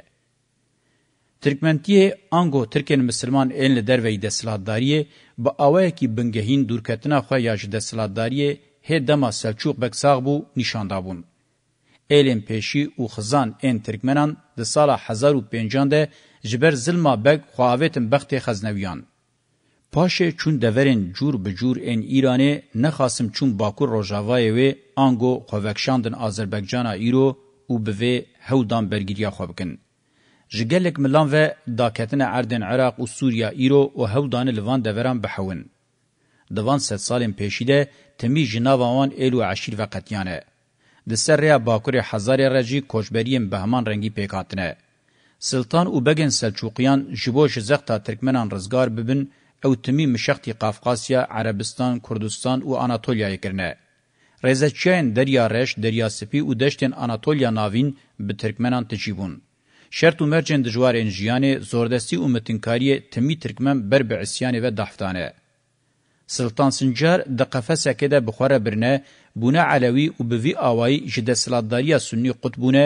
ترکمنتی آنگو ترکن مسلمان این لدر وی دسلاتداریه با آوه کی بنگهین دورکتنا خواه یا جد دسلاتداریه هی دما سلچوق بکساغ بو نشاندابون. ایلین پیشی او خزان این ترکمنان ده سال 1050 ده جبر ظلما بگ خواهویتن بخت خزنویان. پاشه چون دورن جور بجور ان ایرانه نخاسم چون باکور روژاوای وی آنگو خوکشاندن آذربایجانا ایرو او به هودان برگیریا خوبکن. جگلک ملان و داکتن اردن عراق و سوریا ایرو و هودان لوان دوران بحون. دوان ست سالین پیشیده تمی جناوان ایلو عشیر و قطیانه. د سریا باکور هزار رجی کوچبریم بهمان رنگی پیکاتنه. سلطان او بگن سلچوقیان جبوش زختا ترکمنان رزگار ببن او تمیم شختی قفقاسیا، عربستان، کردستان و آناتولیا کرنه. رزچین دریا رش، دریا سپی و دشتین آناتولیا ناوین به ترکمنان تجیبون. شرط و مرجن دجوار انجیان زوردستی و متنکاری تمی ترکمن بر به عسیان و دحفتانه. سلطان سنجار د قفسه کې د بخوره برنه بونه علوي او بوي اوای جده سلطداري سني قطبونه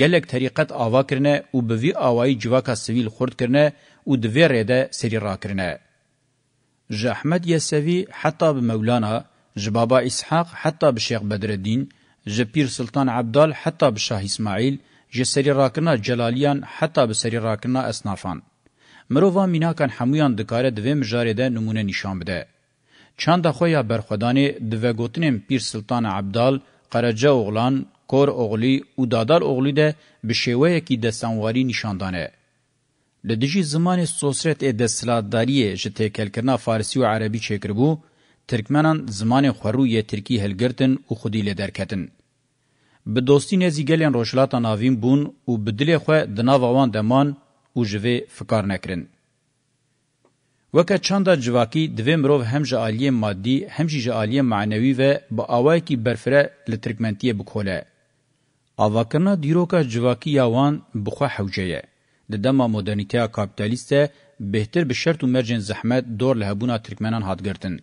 ګلک طریقت اوا کرنه او بوي اوای جواکا سویل خرد کرنه او د ویره ده سری را کرنه جحمد یسوی حتی به مولانا جبابا اسحاق حتی به شیخ بدردین جپیر سلطان عبدال حتی به شاه اسماعیل جسری راکنا جلالیان حتی به سری راکنا اسنافان مروه میناکان همویان دکاره دوی مجاره ده نمونه نشان بده چند خویا برخدانی دوی گوتنیم پیر سلطان عبدال قرجه اغلان کور اغلی او دادال اغلی ده به شیوه یکی دستانواری نشاندانه د دجی زمانه سوسیت ا دسلاداری جته کلکنا فارسی او عربی چیکربو ترکمنان زمانه خورو ی ترکی هلګرتن او خودی له درکتن به دوستی نه زیګلین روشلاتا ناوین بون او بدلی خو د ناووان دمان او جوی فکر نکرین وکه چاندا جواکی دوی مرو هم جالیه مادی هم جالیه معنوی و با اوای کی برفره لترکمنتیه بکوله اواکرنا دیروکا جواکی یاوان بخو حوجه د دما مدرنیته کاپیتالیسته بهتر به شرط و مرجن زحمت دور له بونا ترکمنان هات گرتن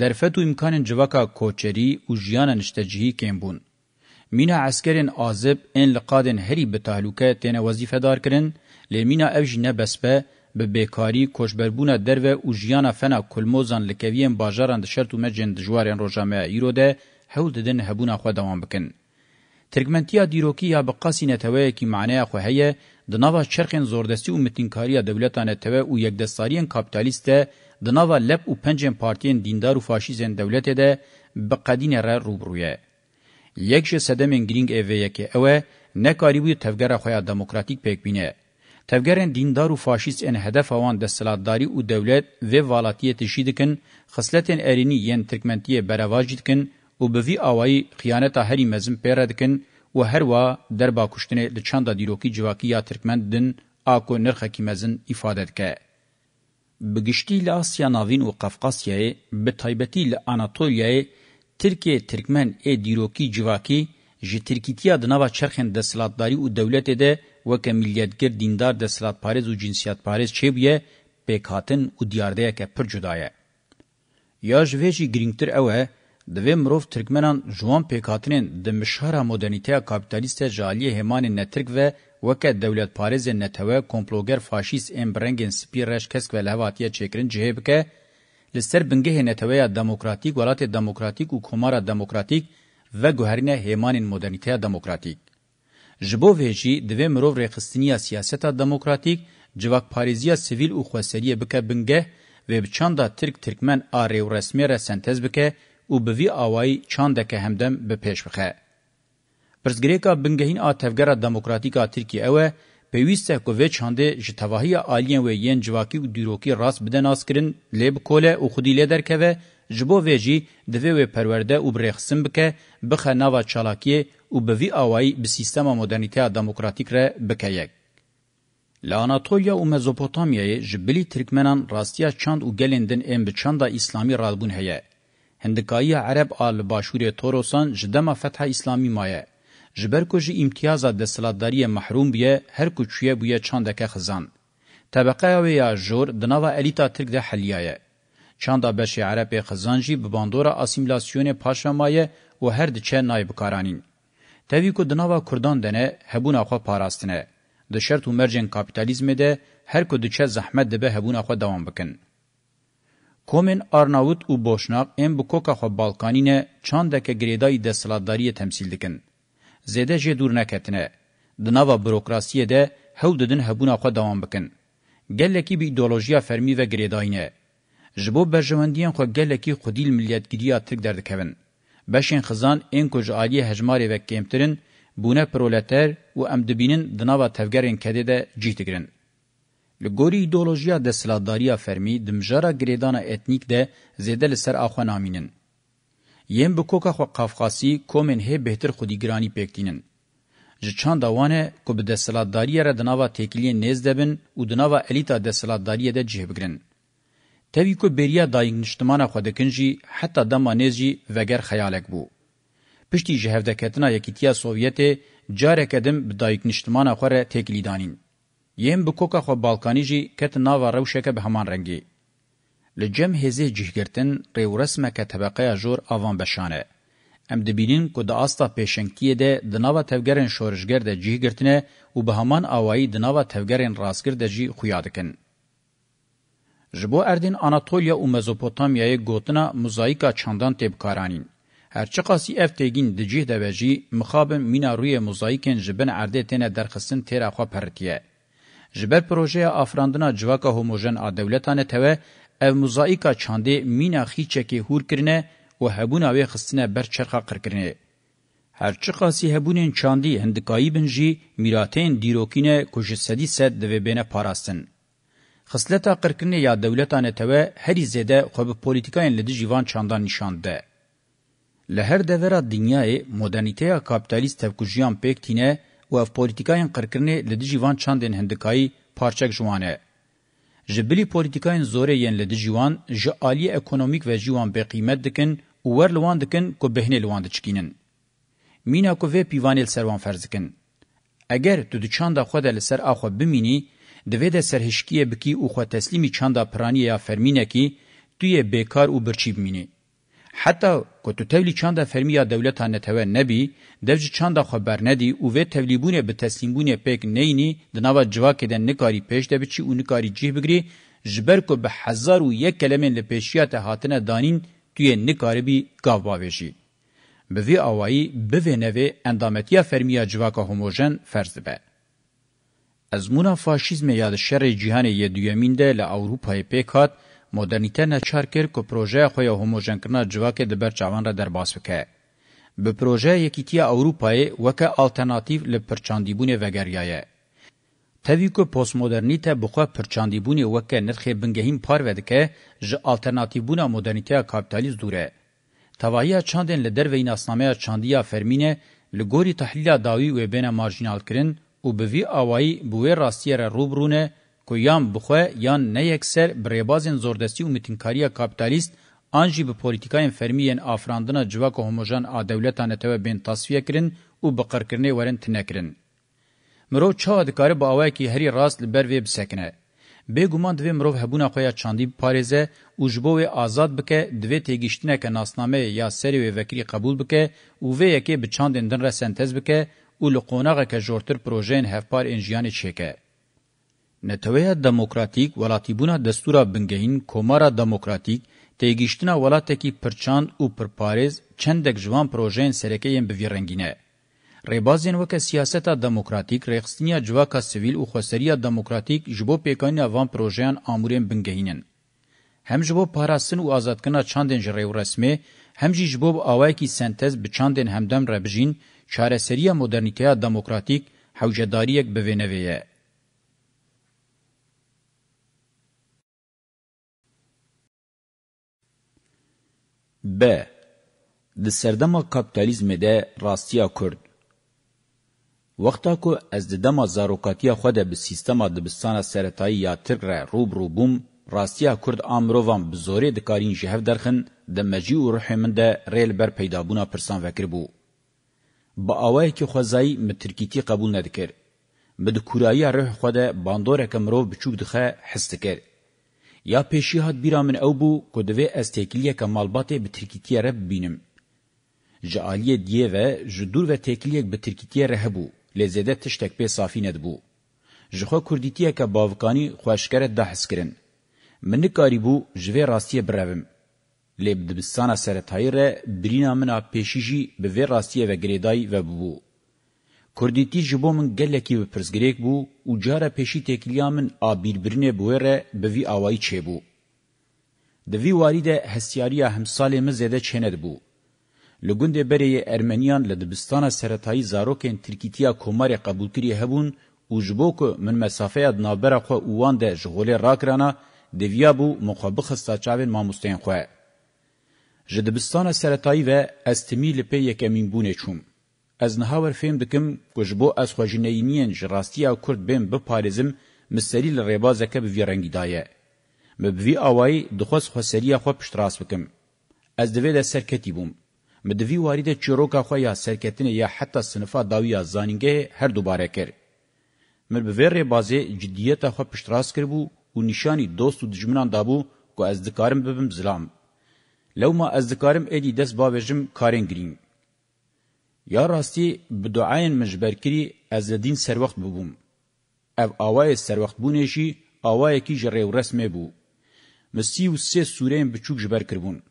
درفت و امکان جواکا کوچری او جیان نشتجهی کم بون مینا عسکرین آزب ان لقادن هری به تهلوکه تنه وظیفه دار کرن لیمینا اوج نه بسبه به بیکاری کوشبربونا درو او جیان فنا کلموزان لکویم باجاران د شرط و مرجن دجوارن روجامه ایروده هول ددن هبونا خو دوام بکن ترکمنتیا دیروکی یا بقاسی نتوی کی معنی خو هه د ناوا چرخین زوردستی او متینکاری دولتانه ته او یک دستاریان کاپیتالیست د ناوا لب او پنجم پارتین دیندار او فاشیزم دولت ده به قدین را روبرویه یک شه سدمن گرینگ او یکی اوه نکاری بو تفګر خو دموکراتیک پکبینه تفګرن دیندار او فاشیست ان هدف وان د سلطداری او دولت و ولاتیت شیدکن خصلتن ارینی یان ترکمنتی برواجیدکن او به وی اوای خیانت هری مزم پیردکن و هر وا دربا کشتنه د چاندا دیروکی جواکی یا ترکمن دن آکو نرخ کیمزن ifade که بگشتی لاسیا ناوین و قفقاسیای به تایبتی لاناتولیای ترکیه ترکمن ای دیروکی جواکی جی ترکیتیا د نوا چرخن د سلطداری او دولت ده و کمیلیتګر دیندار د سلطت پاریز او جنسیت پاریز چبیه پکاتن او دیارده که پر جدایه یا ژوجی گرینګتر اوه د ویمروف ترکمنان جوان پېکاتنین د مشهره مدرنیته کاپیتالیست جالی همان نترک و وکه دولت پاریز نتوه کمپلوگر فاشیست ام برنگن سپیرش کسک و لهواتیه چکرین جهه بکه لسر بنگه نتوه دموکراتیک ولات دموکراتیک و کمار دموکراتیک و گوهرین همان مدرنیته دموکراتیک جبو ویجی د ویمروف رخصتنیه سیاست دموکراتیک جواک پاریزیا سیویل او خوسریه بکه بنگه و بچاندا ترک ترکمن آره و رسمی را سنتز بکه û bi vî awayî çandeke hemdem bi pêş bixe. Pirsgirêka bingehîn a Tevgera Demokratîk a Tirkiye ew e, پێویست کو وې چاندې چې توهیه عالیه وې ین جواکی او دیروکی راس بدن اسکرین لب کوله او خودی له درکوه جبو وېجی د وې پرورده او برخصم بکې بخه ناوا چالاکی او به وی اوای به سیستم مدرنیته دموکراتیک ر بکېک لاناتولیا او مزوپوتامیا جبلی ترکمنان راستیا چاند او ګلندن ام بچاندا اسلامی رالبون هيا هندکایی عرب آل باشور توروسان جدما فتح اسلامی مایه. جبر کو جی امتیازا دستلاتداری محروم بیه هر کوچیه بویه چاندکه خزان. طبقه ویا جور دناوا الیتا ترک ده حلیایه. چاندا بشی عرب خزان جی بباندورا اسیملاسیون پاشمایه و هر دچه نایب کارانین. تاوی کو دناوا کردان دنه هبون خو پاراستنه. د شرط و مرجن کاپیتالیزم ده هر کو دچه زحمت ده به هبون خو دوام بکن. کومن آرناوت او بوشناق ام بو کوکا خو بالکانینه چاندکه گریدای د سلاداری تمثیل دکن زده جه دور نکتنه د نوا بروکراسی ده هول ددن هبونه خو دوام بکن گلکی به ایدئولوژیا فرمی و گریداینه جبو برجمندین خو گلکی خودیل ملیتگیری ترک درد کوین بشین خزان ان کوج عالی هجماری و کمترین بونه پرولتر و امدبینن د نوا تفګرین کده ده جیتګرن Li gorî îdolojiya desthilatdariya fermî dimjara girêdana etnîk de zêde li ser axwe namînin. Yêm bi koka xwe qafqasî komên hê bêhtir xwedîgiranî pêk dînin. Ji çanda wan e ku bi desthilatdariya re di nava têkiliyên nêz debin û di nava elîta desthilatdariya de cih bigirin. Tevî ku bêriya dayîniştimana xwe dikin jî heta dema nêz jî veger xeyalek bû. Piştî ji hevdeketina yekîtiya Sovyetê careke din bi dayîniştimana xwe re têkilî danîn. یم بکوکا خو بالکانی جی کت ناوا روشکه به همان رنگی. لجم هزه جهگرتن ریو رسمه که طبقه جور آوان بشانه. ام دبینین که ده آستا پیشنکیه ده دناوا تفگرن شورشگر ده جهگرتنه و به همان آوائی دناوا تفگرن راسگر ده جی خویادکن. جبو اردین آناتولیا و مزوپوتامیای گوتنا مزایکا چندان تبکارانین. هرچی قاسی اف تیگین دجیه ده بجی مخابم مینا روی مزایکن جبن عرده تینه درخستن تیره خواه پرتیه. جبر پروژه افراندنا جواکا هوموجن ا دولتانه ته او موزاییکا چاندې مینا خیچکی هور کرنه او هبونه وی خصنه بر چرخه قر کرنه هر چی خاصی هبونین چاندی هندکایی بنجی میراتین دیروکینه کوجسدی سد د وبینه پاراستن خصلتا قرکنه یا دولتانه ته هری زده خو به پولیټیکاین لدی جیوان چاندان نشانده لهر دورا دنیای مدرنیته کاپیتالیست تفکوجیان پکتینه و اف پولیتیکایان قرکرنه لدجی وان چاندین هندکایی پارچک جوانه. جبلی پولیتیکایان زوره ین لدجی وان جعالی اکونومیک و جیوان به قیمت دکن و ور لوان دکن که بهنه لوان دچکینن. مینا که وی پیوانیل سروان فرزکن. اگر تو دو چاندا خود لسر آخوا بمینی، دوی ده سرهشکیه بکی او خوا تسلیمی چاندا پرانی یا فرمینه کی توی بیکار او برچی بمینی. حتی که تو تولی چاندا فرمیا دولتا نتوه نبی دوج چاندا خبر ندی او و تولیبونه به تسلیمبونه پک نینی دناوا جواکه دن نکاری پیش ده بچی او نکاری جیه بگری جبر که به هزار و یک کلمه لپیشیات هاتنه دانین توی نکاری بی گاو باوشی. به وی آوائی به وی نوی اندامتیا فرمیا جواکه هموژن فرز به. از مونا فاشیزم یاد شر جیهان یه دویمین ده لأوروپای پیکات، مدرنیته نه چار کر کو پروژه خو یو هموجن کنا جواکه د بر چوان را در باس وکه به پروژه یکیتیا اوروپای وکه آلترناتیو ل پرچاندیبونه وگریایه توی که پوست مدرنیته بخوا پرچاندیبونه وکه نرخی بنگهیم پار ودکه ج آلترناتیبونه مدرنیته کابیتالیز دوره توایی چاندن ل در وین اسنامه چاندیا فرمینه لګوري تحلیل داوی و بینه مارجینال کرن او به وی اوای بوې راستیره روبرونه کو یان بخوه یان نه یکسر بریبازین زوردستی و میتینکاریه کاپیتالیست انجی به پولیتیکاین فرمیین افراندنا جواک هوموجان ا دولتانه ته بین تصفیه کرن او بقرکرنی ورن تنکرن مرو چا ادکار با اوای کی هری راست لبر وب سکنه به ګومان دوی مرو هبونه خویا چاندی پاریزه او جبو آزاد بکه دوی تیګشتنه ک ناسنامه یا سری و وکری قبول بکه او وی یکه به چاندندن را سنتز بکه او لقونغه ک جورتر پروژین هفپار انجیان چکه نتویا دموکراتیک ولاتیبونا دستورا بنگهین کومارا دموکراتیک تیگیشتنا ولاتکی پرچاند او پرپارز چندک جوان پروژین سرکهیم بویرنگینه. ریبازین وکه سیاستا دموکراتیک ریخستنیا جواکا سویل او خوسریا دموکراتیک جبو پیکانیا وان پروژین آمورین بنگهینن. هم جبو پاراسن او آزادکنا چاندن جریو رسمه، هم جی جبو آوائی کی سنتز بچاندن همدم ربجین چارسریا مدرنیتیا دموکراتیک حوجداریک بوینویه. B. Di serdema kapitalizmê de rastiya Kurd. Wexta ku ez di dema zarokatiya xwe de bi sîstema dibistana seretayî ya Tirk re rûbirû bûm, راستیا کرد امروان بزوری د کارین جهف درخن د مجی او روح من د ریل بر پیدا بونه پرسان فکر بو با اوای کی خوځای مترکیتی قبول ندکر بد کورایی روح خو د باندور کمرو بچوک دخه حس دکر یا پیشی هات بیرا من او بو کو دوی از تکلیه که مالباته به ترکیتیه ره ببینم. جعالیه دیه و جدور و تکلیه به ترکیتیه ره بو لزیده تشتک به صافی ند بو. جخو کردیتیه که باوکانی خوشکرت ده حس کرن. من نکاری بو جوی راستیه برویم. لب دبستان سرطایی ره برینا منا پیشیجی به وی راستیه و گریدای و ببو. کوردیتی جبو من گلکی و پرزگریک بو و جارا پیشی تکلیا من آبیر برنه بویره بوی آوائی چه بو. دوی واری ده هستیاریا همسال مزیده چند بو. لگونده بره ارمنیان لدبستان سرطایی زاروکین ترکیتیا کمار قبول کری هبون و جبو که من مسافه ادنابره خواه اوان ده جغوله راکرانا دویا بو مقابخ استاچاوین ماموستین خواه. جدبستان سرطایی و استمی لپه یکمین بونه چوم. ez nihawer fêm dikim ku ji bo ez xwejineyîniyên ji rastiya Kurd bêm biparêzim mi serî li rêbazeke bi vî rengî daye. Mi bi vî awayî dixwaz xweseriya xwe piştras bikim. Ez divê de serketî bûm. Mi di vî warî de çîroka xwe ya serketinê ya heta sinifa dawiya zanîngehê her dubare kir. Mir bi vê rêbazê ciddiyeta xwe piştras kiribû û nîşanî dost û dijminan dabû ku ez dikarim bibim zilam. Lewma ez dikarim êdî dest bavêjim karên girîng. یا راستی به دعای مجبرکری از دین سر وقت ببوم او آوای سر وقت بونشی آوای کی جره و رسمه بو مسی و سه سورین بچوک جبر کربون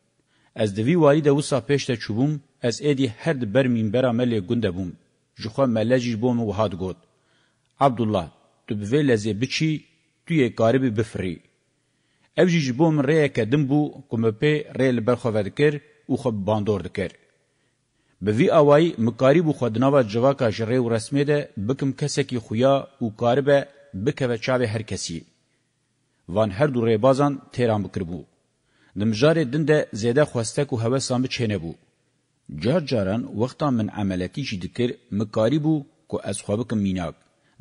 از دوی والی د وسا پشت چوبم از ادی هر د بر منبر عمل گنده بوم جخوا ملجی بوم و هاد گوت عبدالله تو به لزه بچی تو یه قارب بفری اوجی جبوم ریه کدم بو کومپه ریل برخو ودکر او خو باندور دکر به وی آوای مکاری بو خودناوا جواکا جره و رسمه ده بکم کسکی خویا او کاربه بکوه چاوه هر کسی. وان هر دو ریبازان تیران بکر بو. دمجار دن ده زیده خوستک و هوسان به چینه بو. جار جاران وقتا من عملکی جی دکر مکاری بو که از خوابکم میناک.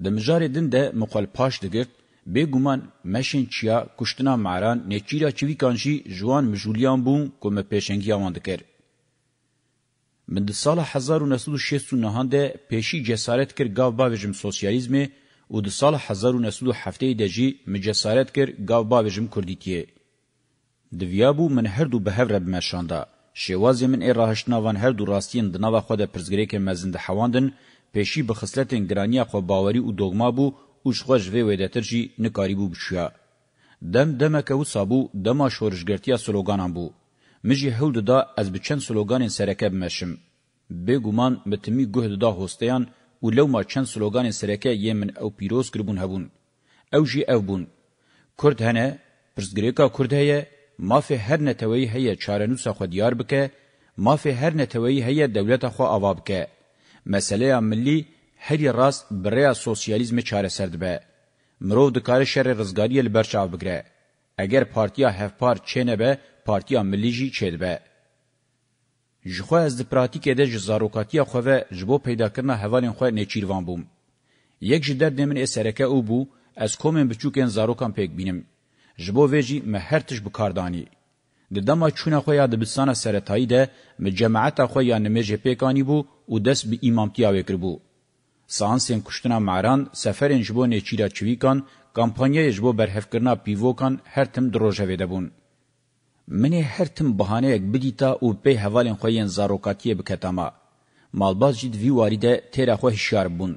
دمجار دن ده مقال پاش دگرد بګومان مشین چیا کوشتنا ماران نچیرا چوی کانشي جوان مجولیان بون کوم پېشنګیا وند کړ من د سال 1969 ده پیشی جسارت کر گاو باوجم سوسیالیزم او د سال 1970 ده جی مجسارت کر گاو باوجم کردیتیه. د ویابو من هر دو به هر بمشانده. شواز من ای راهشناوان هر دو راستین د نوا خو د پرزګری کې مزند حواندن پیشی به خصلتن ګرانی خو باوري او دوغما بو او شغج وی ودتر جی نکاری بو بشیا. دم دمکه و صابو دما شورشګرتیا سلوګانان بو. مجی هولد دا از بچن سلوگان سرکب مشم بګومان متمی ګهد دا هوستیان او لو ما چن سلوگان سرکه یمن او پیروز ګربون هبون او جی او بون کورد هنه پرزګریکا کورد هه مافی هر نتوی هه چارنوسه خو دیار بکه مافی هر نتوی هه دولت خو اواب که مسله ملی هری راست بریا سوسیالیزم چاره سرد به مرو د کار شر رزګاری لبرچاو بګره اگر پارتیا هفپار چنه به پارتیا ملی جی چدبه ژخه از د پراتیکې د جزاروکاتیا خو و جبو پیدا کرنا حوالین خو نه چیروان بوم یک جدر دمن اسرکه او بو از کومن بچوکن زاروکان پک بینم جبو وجی مه هرتش بکاردانی د دما چونه خو یاد بسانه سرتای ده م جماعت خو یا نمه جه پکانی بو او دس به امامتیا وکر بو سانسین کشتنا معران سفرن جبو نه چیرا چویکان کمپانیا جبو برهف کرنا پیوکان هر تم دروژه ودبون منی هرتم بهانهک بدیتا او به حوالن خو یین زاروکاتی بکتما مالباز جید وی واریده تیر خو هشیار بون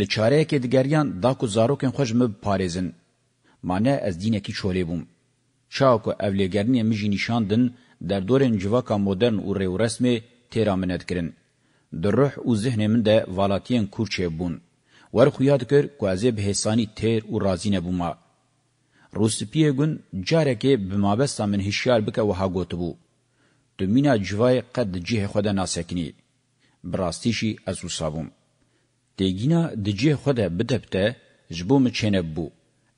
لچاره کې دګریان دا کو زاروکن خوش مب پاریزن معنی از دینکی چولی بوم چاکو اولیگرنی میجی نشاندن در دورن جواکا مدرن و ریو رسمی تیرا مند کرن. در روح و ذهن من ده والاتین کورچه بون. ور خویاد کر که ازی بهسانی تیر و رازی نبوما. روسپیه گون جارکه بمابستا من هشیار بکه وها گوتبو. تو مینا جوای قد جه خود ناسکنی. براستیشی از روسابوم. تیگینا دجه خود بدبته جبوم چنب بو.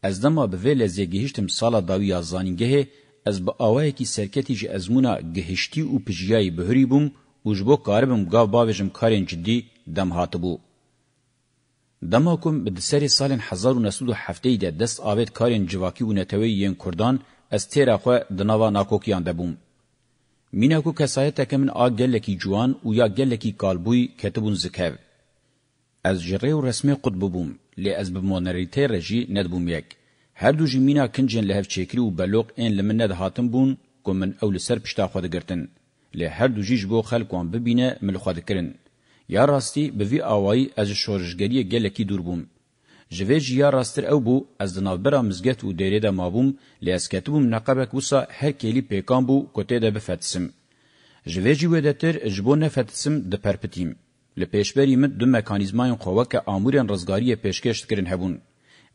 از دما به ویل زیگهشتم سالا داوی آزانینگه از با آوائی که سرکتی جی ازمونا گهشتی و پجیای بهری بوم و جبو کاربم گاو باویجم کارین جدی دم هاتبو. دما کوم به سری سال 1907 د دست اوید کارین جواکی و نتوی یین کردان از تیرا خو د نوا ناکوکیان دبوم مینا کو کسایت کمن اگل کی جوان او یا گل کی کالبوی کتبون زکاو از جری و رسمی قطب بوم ل از بمونریته رجی ندبوم یک هر دو جمینا کنجن لهف چکری و بلوق ان لمند هاتم بون کومن اول سر پشتا خو دگرتن ل هر دو جیج بو خلقون ببینه مل خو دکرن یا راستی به وی آوایی از شورشگری گلکی دور بوم. جوی جیا راستر او بو از دنالبرا مزگت و دیره ده مابوم لیسکتبوم نقبک وسا هر کلی پیکان بو کتی ده بفتسم. جوی جی ودتر جبو نفتسم ده پرپتیم. لپیشبری مد دو مکانیزمان خواه که آمورین رزگاری پیشکشت کرن هبون.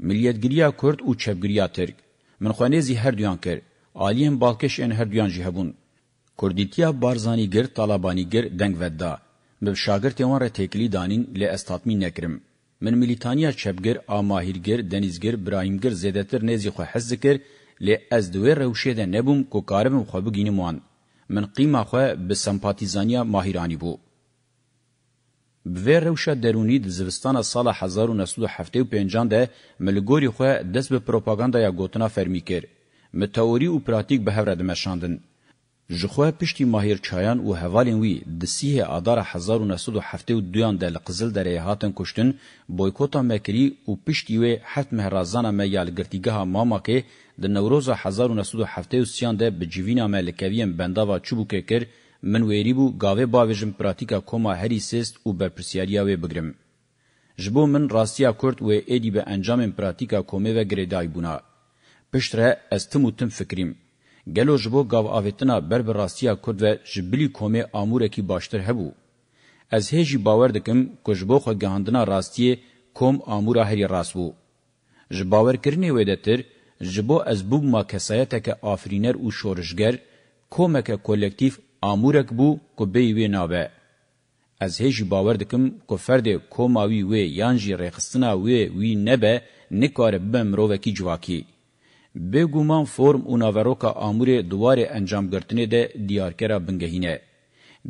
ملیتگریا کرد و چپگریا ترک. من خوانیزی هر دویان کر. آلیم بالکش این هر دویان جی هبون. کردیتیا بارزانی گر طالبانی گر دنگ ودده. به شاگرتیوان را تکلی دانین لی استاتمی نکرم. من ملیتانیا چپگر، آماهیرگر، دنیزگر، براهیمگر زیدتر نیزی خو حز کر لی از دوی روشه ده نبوم کو کارم خو بگینمان. من قیمه خو به سمپاتیزانیا ماهیرانی بو. بوی روشه درونی د زوستان سال 1975 ده ملګری خو دس به پروپاګاندا یا ګوتنا فرمی کړ. متوری او پراتیک به هره د مشاندن. جخوا پشتی ماهر چایان او حوالین وی د سیه آدار 1972 د لقزل درې هاتن کوشتن بویکوتا مکری او پشتی وی حت مهرازانه میال ګرتیګه ماما کې د نوروز 1973 د بجوینا ملکویم بنداوا چوبوکه کر من ویری بو گاوه باوژم پراتیکا کوما هری سیست او به پرسیاریا وی بګرم جبو من راستیا کورت و ایدی به انجام پراتیکا کومه و گریدای بونا پشتره استموتم فکریم گلو جبو گاو آویتنا بر بر راستیا کرد و جبلی کومه آمورکی باشتر هبو. از هیجی باور دکم که جبو خو گهاندنا راستیه کوم آمورا هری راست بو. جباور کرنی ویدتر جبو از بوب ما کسایتا که آفرینر و شورشگر کومک کولکتیف آمورک بو که بیوی نابه. از هیجی باور دکم که فرد کوماوی وی یانجی ریخستنا وی وی نبه نکار بمرووکی جواکی. به گومان فرم او ناوروکا امور دوار انجام گرتنه ده دیارکرا بنگهینه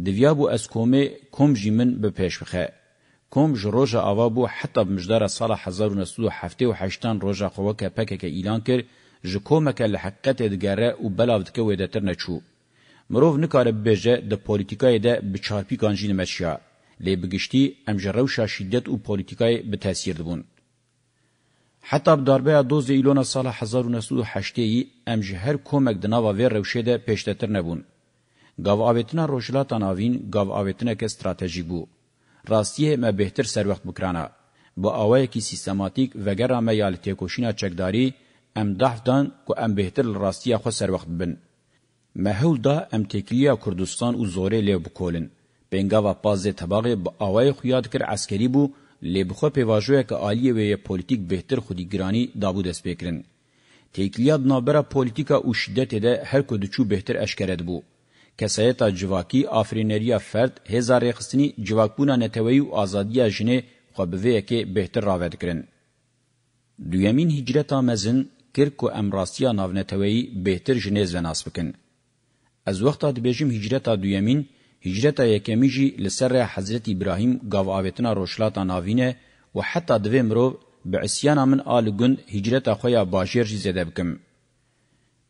دویا بو از کومه کوم جیمن به پیش بخه کوم جروجا اوا بو حتی بمجدار سال 1978 روجا خوکه پکه که اعلان کر جکومک له حقیقت دګره او بلاو دکه وې دتر نه چو مرو نکاره بهجه د پولیټیکای ده به چارپی کانجین مچیا لې بګشتي امجرو شاشیدت او پولیټیکای به تاثیر دبون حتی داربه دوز ایلونا سال 1908 ام جهر کومک دناوا ویر روشه ده پیشتتر نبون. گاو آویتنا روشلاتان آوین گاو آویتنا که استراتیجی بو. راستیه ما بهتر سر وقت بکرانا. با آوه کی سیستماتیک وگر آمه یال تیکوشینا چکداری ام دحفتان که ام بهتر راستیه خود سر وقت ببن. محول دا ام تکلیه کردستان و زوره لیو بکولن. بنگاوا پازه تباغی با آوه خویاد کر عسکری بو، لبخو پیواژوی که عالیه و پولیتیک بهتر خودی گرانی دابو دست بکرن. تیکلیاد نابرا پولیتیکا او شدت ده هر کدوچو بهتر اشکرد بو. کسایتا جواکی آفرینریا فرد هزار رخصنی جواکبونا نتوی و آزادیا جنه خوابوی که بهتر راود کرن. دویمین هجرتا مزن کرک و امراسیا ناونتوی بهتر جنه زوناس بکن. از وقتا دبیجم هجرتا دویمین هجرت یکمی جی لسر حضرت ابراهیم گاو آویتنا روشلاتا ناوینه و حتی دوی مرو به عسیانا من آل گن هجرت خویا باشیر جی زده بکم.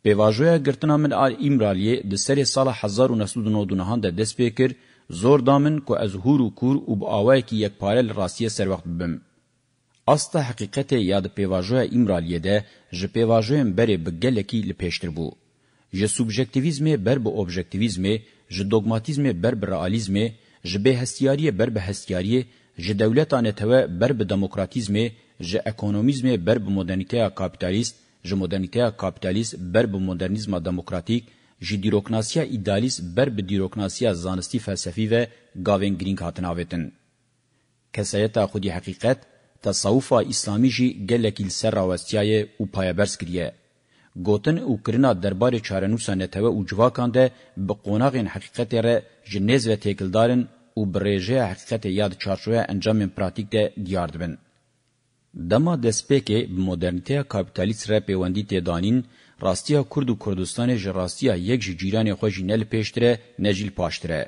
پیواجویا گرتنا من آل امرالیه لسر سال 1999 ده دست پیکر زور دامن که از هور و کور و با آوائی که یک پاره لراستیه سر وقت ببم. اصلا حقیقت یاد پیواجویا امرالیه ده جه پیواجویم بره بگلکی لپیشتر بو. جه سوبژکتیویزمه بر به اوبژکتیویزمه ج دوگماتیزم بر بر رئالیزم ج به هستیاری بر به هستیاری ج دولتانه تو بر به دموکراتیزم ج اکونومیزم بر به مدرنیته کاپیتالیست ج مدرنیته کاپیتالیست بر به مدرنیزم دموکراتیک ج دیروکناسیا ایدالیست بر به دیروکناسیا زانستی فلسفی و گاوینگرینگ هاتناوتن کسایتا خودی حقیقت تصوف اسلامی جی گلکیل سر راوستیای او پایبرس کریه گوتن اوکرنا دربارې چارنوسا نتوه او جواکان ده به قوناغین حقیقت ره جنیز و تکلدارن او برېژه حقیقت یاد چارچوه انجام پراتیک ده دیار دبن دما دسپکه مدرنټیا کاپیتالیست را پیوندی ته دانین راستیا کورد و کردستان جراستیا یک جیران خو جنل پېشتره نجیل پاشتره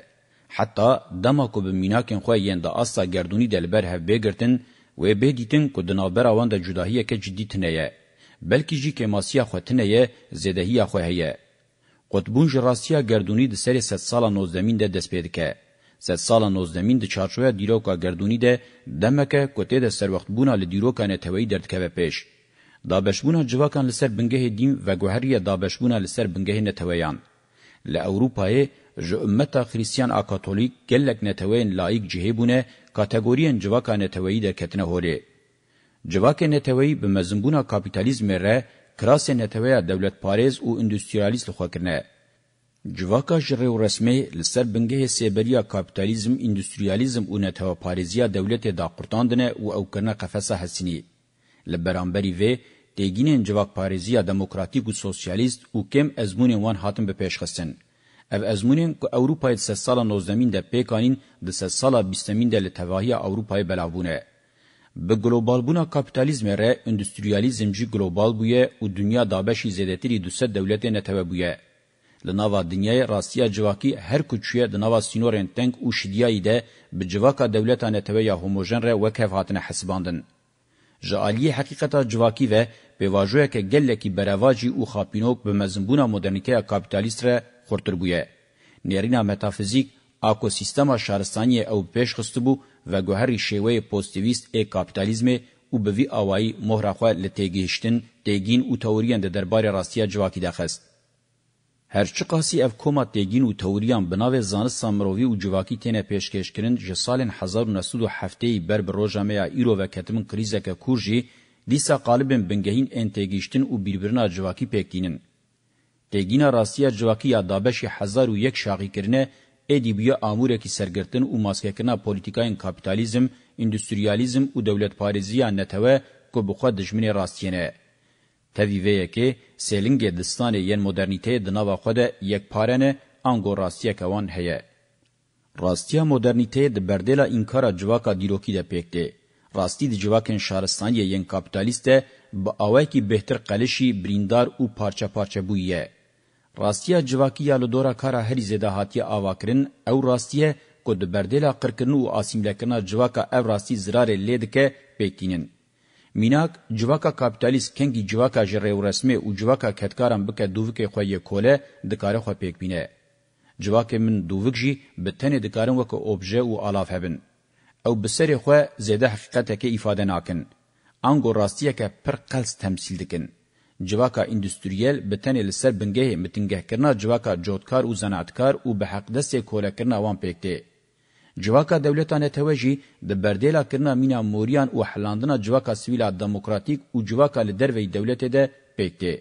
حتی دما کو به میناکن خو یند اسا گردونی دلبر هبه گرتن و به دیتن کو د نابر اوند جداهیه که جدی تنه بلکې جی کېماسیه خوتنه یې زیدهیه خو هي قطبون جراسیه گردونی د سری 100 سال 19 د دسپیدکه 100 سال 19 د چارچویا دیروکا گردونی ده دمکه کوته د سر وخت بونه ل دیروکا نه توی دردکه پیش دا بشبونه جواکان لسر بنگه دیم و گوهریه دا بشبونه لسر بنگه نه تویان ل اوروپای ژ امتا خریستیان ا کاتولیک گلک نتوین لایق جهبونه کاتګورین جواکان نتوی د کتنه هوره Civakê neteweyî bi mezinbûna kapîtalîzmê re kirasê neteweya devletparêz û endüstriyalîst li xwe kirine. Civaka ji rêw resmê li ser bingehê sêberiya kapîtalîzm, endüstriyalîzm û neteweparêziya dewletê da qurtandine û ew kirine qefesa hesînî. Li beramberî vê, têgînên civakparêziya demokratîk û sosyalîst û kêm ezmûnên wan hatin bi pêşxistin. Ev ezmûnên ku Ewropayê di sed sala nozdemîn de pêkanîn, di sed sala bîstemîn de li tevahiya Ewropayê belavbûne. به گلوبال بونا کاپیتالیزم ره اندستریالیزم جی گلوبال بویه او دنیا دابشی زیدتری دوسه دولت نتوه بویه. لناوا دنیای راستیا جواکی هر کوچیه د ناوا سینورن تنگ او شیدیای ده به جواکا دولت نتوه یا هوموجن ره وکف هاتنه حسباندن. جالی حقیقتا جواکی و به واژوه که گله کی برواجی او خاپینوک به مزمبونا مدرنیته کاپیتالیست ره خورتر بویه. نرینا متافیزیک اکوسیستما شارستانی او پیش خستبو و گوهری شیوه پوزتیویست ای کاپیتالیزم او به وی اوایی مهره خو لتیگیشتن دیگین او توریان د دربار راستیا جواکی دخست هر چی قاسی اف کوما دیگین او توریان بناو زانه سامروی او جواکی تنه پیشکش کرن ج سالن 1907 بر بروجامیا ایرو و کتمن کریزک کورجی لیسا قالبن بنگهین انتگیشتن او بیربرنا جواکی پکینن دیگین راستیا جواکی یا دابش 1001 شاقی کرنه ادیبیا امورکی سرګرتن او ماسککنا پولیټیکاین کاپیتالیزم اندستریالیزم او دولت پاریزیا نتوه کو بخو دجمن راستینه تویوه کې سیلینګ دستان یان مدرنیته د نوو خو د یک پارنه انګور راستیا کوان هه راستیا مدرنیته د بردلا انکار جواکا دیروکی د پکته راستی د جواکن شهرستان یان کاپیتالیست به اوای کی بهتر قلشی بریندار او پارچه پارچه بویه راستیا جواکی ال دورا کارا هری زده هاتیه آواکرین او راستیه کو د بردلا قرکنو اسیملکنا جواکا او راستی زرار لیدکه پکینن میناک جواکا کاپیتالیست کنگی جواکا جره و رسمه او جواکا کتکاران بکه دووک خوی کوله دکاره خو پک بینه جواک من دووک جی بتنه دکارن وک اوبژه او الاف هبن او بسری خو زیده حقیقت کې ifade ناکن انګو راستیه که پر قلس تمثيل دکن civaka endüstriyel bi tenê li ser bingehê mitingehkirina civaka cotkar û zanaatkar û bi heqdestê kolekirina wan pêk tê. Civaka devleta netewe jî di berdêla kirina mîna moriyan û helandina civaka sivîla demokratîk û civaka li derveyî devletê de pêk tê.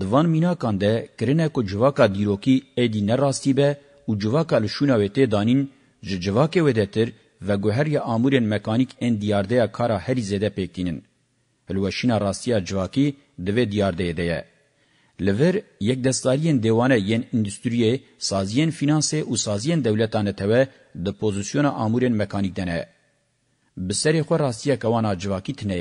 Di van mînakan de kirine ku civaka dîrokî êdî nerastî be û civaka li şûna wê tê danîn ji civakê wê de tir ve guheriya amûrên mekanîk ên diyardeya kara herî zêde pêktînin. Hilweşîna rastiya civakî دوی دیار دیده یه. لور یک دستالیین دیوانه یین اندستریه، سازیین فینانسه و سازیین دولتانه تاوه ده پوزیسیون آمورین مکانیک دنه. بسری خو راستیه کوانا جواکی تنه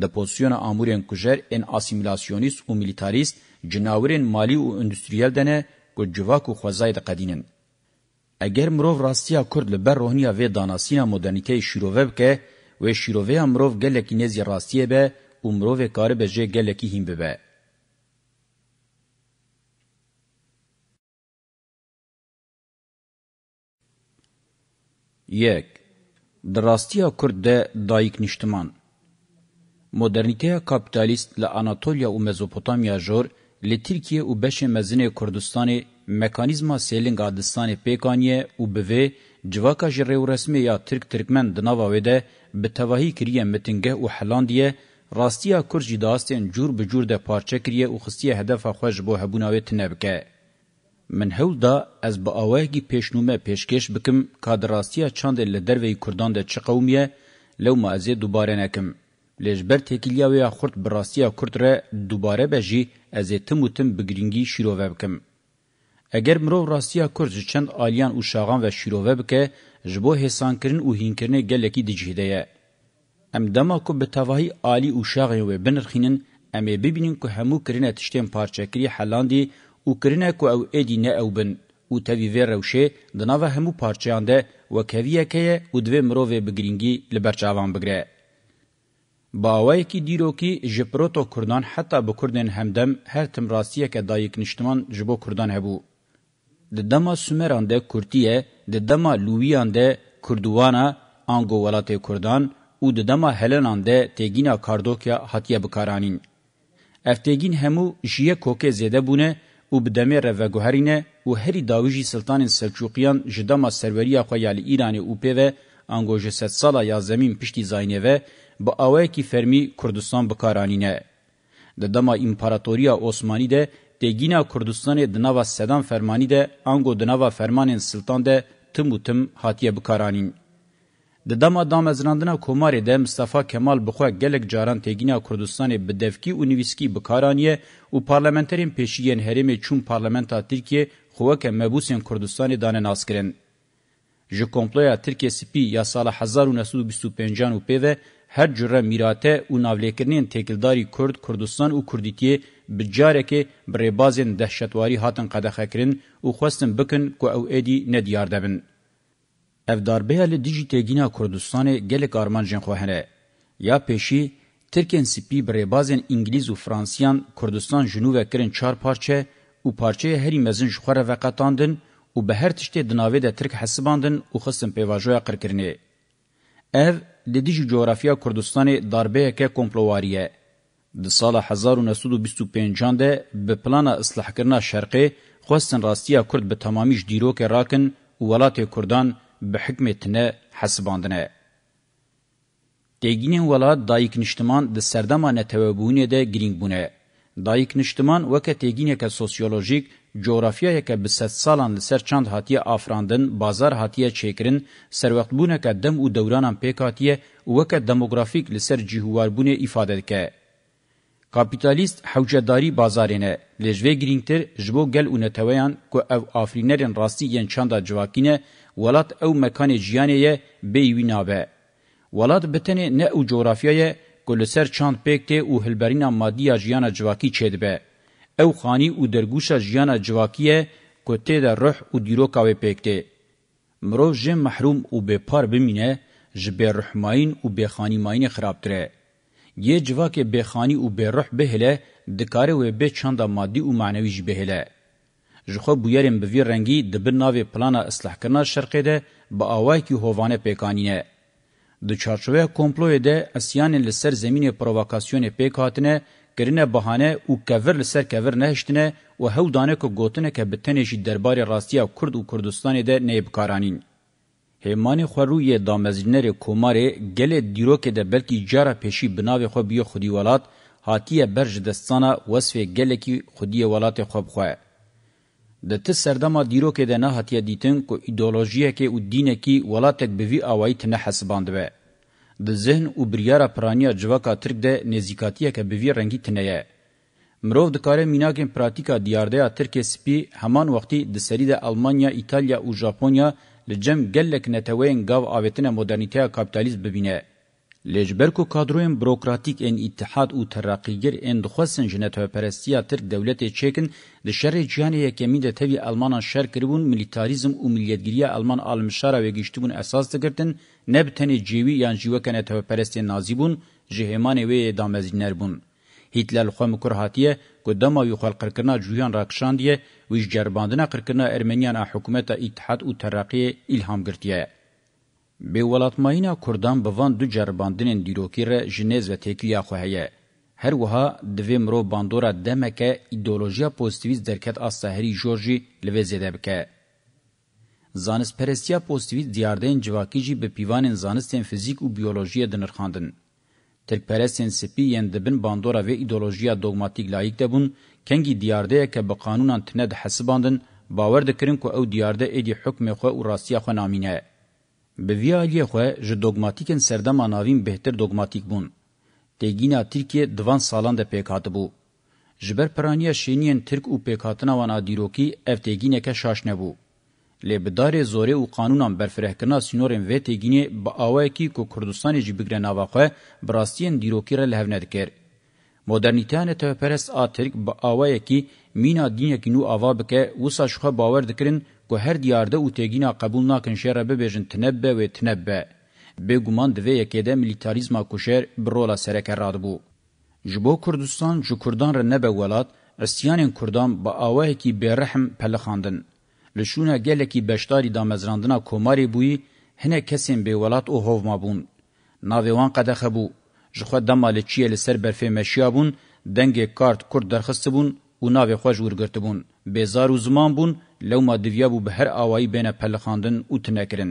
د پوزیسیون آمورین کوجر ان اسیمیلاسیونیست و ملیتاریست جناورین مالی و اندستریال دنه کو جواک و خوزای د قدینن. اگر مروف راستیا کرد لبر روحنیا و داناسینا مدرنیته شیرووه بکه و شیرووه مروف گلکی نزی راستیه به û mirovê karibe jê gelekî hîn bibe. Yek Di rastiya Kurd de dayîk niştiman. Modernîteya kapitalîst li Anatolya û Mezopotamya jor li Tirkiye û beşê mezinê Kurdistanê mekanîzma sêlinga distanê pêkaniye û bi vê civaka ji rêwresmê ya Tirk Tirkmen di nava wê de bi tevahî kiriye mitingeh û helandiye راستیا کرجی داستین جور به جور ده پارچه کریه او خستیه هدف خوش بو هبوناوی تنبکه. من هول دا از با آوهگی پیشنومه پیشکش بکم کاد راستیا چاند لدروی کردان ده چه قومیه لو ما ازی دوباره نکم. لجبر تکیلیاوی خورد براستیا کرد را دوباره بجی ازی تم و تم بگرینگی شیروه بکم. اگر مرو راستیا کرد چند آلیان او شاغان و شیروه بکه جبو حسان کرن او هین کرنه گلکی دجهده یه. ام دما کو به توهی عالی او شاغی و بنرخینن ام ببینین کو همو کرینه تشتم پارچکری حلاندی او کرینه کو او ادینه او بن او توی ویر روشه دناو همو پارچیانده و کویه که او دوی مرووه بگرینگی لبرچاوان بگره. باوایی که دیرو که جپروتو کردان حتی بکردن همدم هر تمراسیه که دایک نشتمان جبو کردان هبو. د دما سومران ده کورتیه د دما لویان ده کردوانا آنگو ولات کردان û di dema helenan de têgîna kardokya hatiye bikaranîn. Ev têgîn hemû jiye kokê zêde bûne û bi demê re veguherîne û herî dawî siltanên Selçuqiyan ji dema serweriya xwe ya li Îranê û pê ve ango ji sed sala ya zemîn piştî zayneve bi awayekî fermî Kurdistan bikaranîne. Di dema İmparatoriya Osmanî de têgîna Kurdistanê di nava sedan fermanî de ango di nava fermanên siltan de tim û tim hatiye bikaranîn. د دما دامزراندنا کومارې د مصطفی کمال بخوا گلک جاران تګینیا کوردستان به دفکی او نویسکی بکارانیه او پارلمنترین پیشین هریم چون پارلمنتا ترکیه خوکه مبوسین کوردستان دانه ناسکرین جو کومپلویا ترکیه سپی یا سال 1925 او پیوه هر جره میراته او ناولیکرنین تکلداری کرد کردستان او کردیتی بجاره که بری بازین دهشتواری هاتن قدخه کرن او خواستن بکن که او ایدی ندیار دبن. Ev darbeya li dijî têgîna Kurdistanê gelek armanjên xwe hene. Ya pêşî Tirkên sipî bi rêbazên İngilîz û Fransiyan Kurdistan jinû vekirin çar parçe û parçeyê herî mezin ji xwe re veqetandin û bi her tiştê di navê de Tirk hesibandin û xistin pêvajoya qirkirinê. Ev di dijî coğrafiya Kurdistanê darbeyeke komplowariye. Di sala 1925 de bi plana ıslahkirina şerqê xwestin rastiya Kurd bi tamamî ji dîrokê rakin û welatê Kurdan به حکمتنه حسباندنه. دیگینین ولاد دایک نشتمان ده سردما نتوابونه ده گرینگ بونه. دایک نشتمان وکه تیگینه که سوسیولوژیک جغرافیایه که به ست سالان لسر چند هاتیه آفراندن، بازار هاتیه چیکرن، سر وقت بونه که دم و دورانان پیک هاتیه وکه دموگرافیک لسر جیهوار بونه ایفاده که. کاپیتالیست حوجداری بازارینه لجوه گرینگتر جبو گل اونتویان که او آفرینرین راستی ین چند جواکینه ولات او مکان جیانه بیوینابه ولات بتنه نه او جغرافیای گلسر چاند پکته او هلبرینا مادیا جیانا جواکی چیدبه او خانی او درگوشا جیانا جواکیه کته در روح او دیروکاوی پکته مرو جم محروم او به پار بمینه جبه رحماین او به خانی ماین خرابتره یه جواک به خانی او به روح بهله دکاره و به چاند مادی او معنوی جبهله جخو بویرین به وی رنگی د بن ناوی پلانا اصلاح کرنا شرقه ده با اوای کی هووانه پیکانینه د چارچوبه کومپلوی ده اسیان لسر زمینه پرووکاسیون پیکاتنه گرینه بهانه او کور لسر کور نهشتنه و هودانه کو گوتنه که بتنه جی دربار راستیا کرد او کردستان ده نیب کارانین همان خروی دامزجنر کوماره گله دیرو که ده بلکی جارا پیشی بناوی خو بیو خودی ولات هاتیه برج دستانه وصف گله کی خودی ولات خوب خواه د ته سردما دیرو کې د نه هتیه دیتن کو ایدئولوژیه کې او دینه کې ولاتک به وی اوایت نه حسباندوه د ذهن او بریارا پرانیا جوکا ترک د نزیکاتیه کې به وی رنگی تنه مرو د کارې میناګین پراتیکا دیارده ترکیه سپی همان وختي د سری د المانیا ایتالیا او ژاپونیا لجم ګلک نتوین گاو اوتنه مدرنټیا کاپټالیزم ببینه لجبرکو کادروین بروکراتیک ان اتحاد او ترقیگر ان دخواستن جنته پرستیا تر دولت چیکن د شر جیان یکمی د توی آلمان شر کربون ملیتاریزم او ملیتگیری آلمان عالم شر و گشتبون اساس دگرتن نبتن جیوی یان جیوکن ته پرستی نازیبون جهمان و دامزینر بون هیتلر خو مکرهاتیه قدما یو خلق کرنا جویان راکشاندیه ویج جرباندنه قرکنا ارمنیان حکومت اتحاد او ترقی الهام گرتیه به ولاتماینا کردان به وان دو جرباندنین دیروکی ر جنیز و تکیه خو هيا هر وها د ویمرو باندورا دمکه ایدئولوژیا پوزتیویست درکت از سحری جورجی لوزیده بکه زانست پرستیا پوزتیویست دیاردین جواکیجی به پیوانین زانستین فیزیک و بیولوژی دنرخاندن ترکپرستین سپیین دبن باندورا و ایدئولوژیا دوگماتیک لایق دبون کنگی دیارده که به قانونان تند حسباندن باور دکرین که او دیارده ایدی حکم خو و راستیا خو نامینه به وی آلیه خو ژ دوگماتیکن سردما ناوین بهتر دوگماتیک بون تګینا ترکیه دوان سالان د پېکات بو جبر پرانیه شینین ترک او پېکاتنا وانا دیروکی اف تګینه که شاش نه بو لبدار زوره او قانونان برفرهکنا سینورن و تګینه با اوای کی کو کردستان جبګره ناواخه براستین دیروکی را لهو نه دکر مدرنیتان ته پرس ا ترک با اوای کی مینا دینه کی نو اوا بکه وسا شخه باور دکرین که هر دیارده او تگینا قبول ناکن شیر ببیجن تنبه و تنبه. به گمان دوی یکیده ملیتاریزما کشیر برولا سرک راد بو. جبو کردستان جو کردان را نبه ولاد، استیانین کردان با آوه کی برحم پلخاندن. لشونه گلکی بشتاری دا مزراندنا کماری بوی، هنه کسیم به ولاد او هوو ما بون. ناویوان قدخه بو. جخوا دمال چیه لسر برفه مشیا بون، دنگ کارت کرد درخست بون، و ناوی خوش ورگرت بون. بیزار و زمان بون، لو ما دویابو به هر آوایی بین پلخاندن او تنکرن.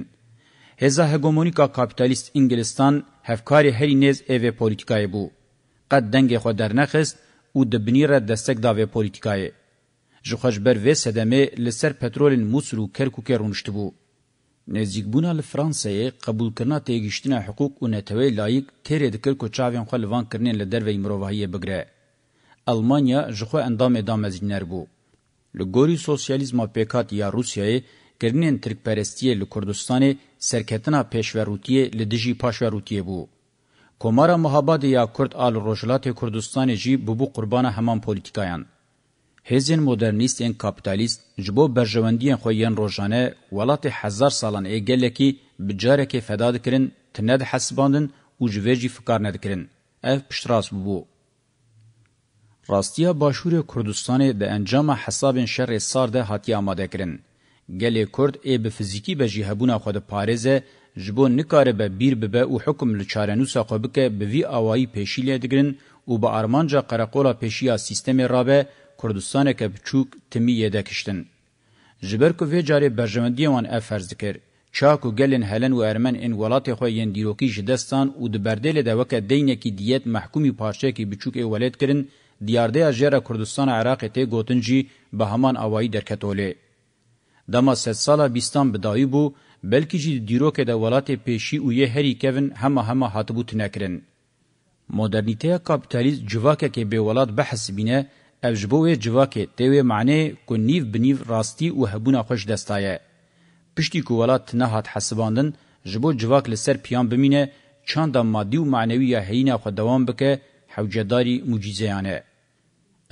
هزا هگومونیکا کابیتالیست انگلستان هفکاری هری نیز ایوه پولیتیکای بو. قد دنگ خود در نخست او دبنی را دستک داوه پولیتیکای. جخوش بر وی سدمه لسر پترول موسر و کرکوک رونشت بو. نزدیک بونا لفرانسای قبول کرنا تیگشتنا حقوق و نتوی لایق تیره دکر کو چاوین خو لوان کرنین لدروی مروواهی بگره. المانیا جخو اندام دامزینر بو. لگوری سوسیالیزما پیکات یا روسیای گرنین ترکپرستیه لکردستان سرکتنا پیشوروتیه لدجی پاشوروتیه بو. کمارا محاباد یا کرد آل روشلات کردستان جی ببو قربان همان پولیتیکایان. هزین مدرنیست این کپیتالیست جبو برجواندین خویین روشانه ولات هزار سالان ایگل کی بجاره که فداد کرن تند حسباندن و جویجی فکار ندکرن. اف پشتراس ببو. راستیا باشور کردستان د انجام حساب شر سار ده هاتی آماده کرن. گلی کرد ای به فیزیکی به جیهبون خود پارزه جبو نکاره به بیر ببه او حکم لچارنو ساقو بکه به وی آوائی پیشی لیدگرن او به ارمانجا قرقولا پیشیا سیستم رابه کردستان که بچوک تمی یده کشتن. جبر کو وی جاری برجمندی وان افرز کرد. چاکو گلن هلن و ارمن ان ولات خو ین دیروکی جدستان او د بردل د وک دینه کی دیت محکومی پارچه کی بچوک ای ولید کرن دیارده اجیر کردستان عراق ته گوتن جی به همان اوایی درکتوله. دما ست سالا بیستان بدایی بو بلکی جی دیروک ده ولات پیشی و یه هری کون همه همه حاتبو تنکرن. مدرنیته کابیتالیز جواکه که به ولات بحث بینه افجبوه جواکه تیوه معنی که نیو بنیو راستی و هبون خوش دستایه. پشتی که ولات نهات حسباندن جبو جواک لسر پیان بمینه چاندا مادی و معنوی هینا خود دوام بکه حوجداری مجیزیانه.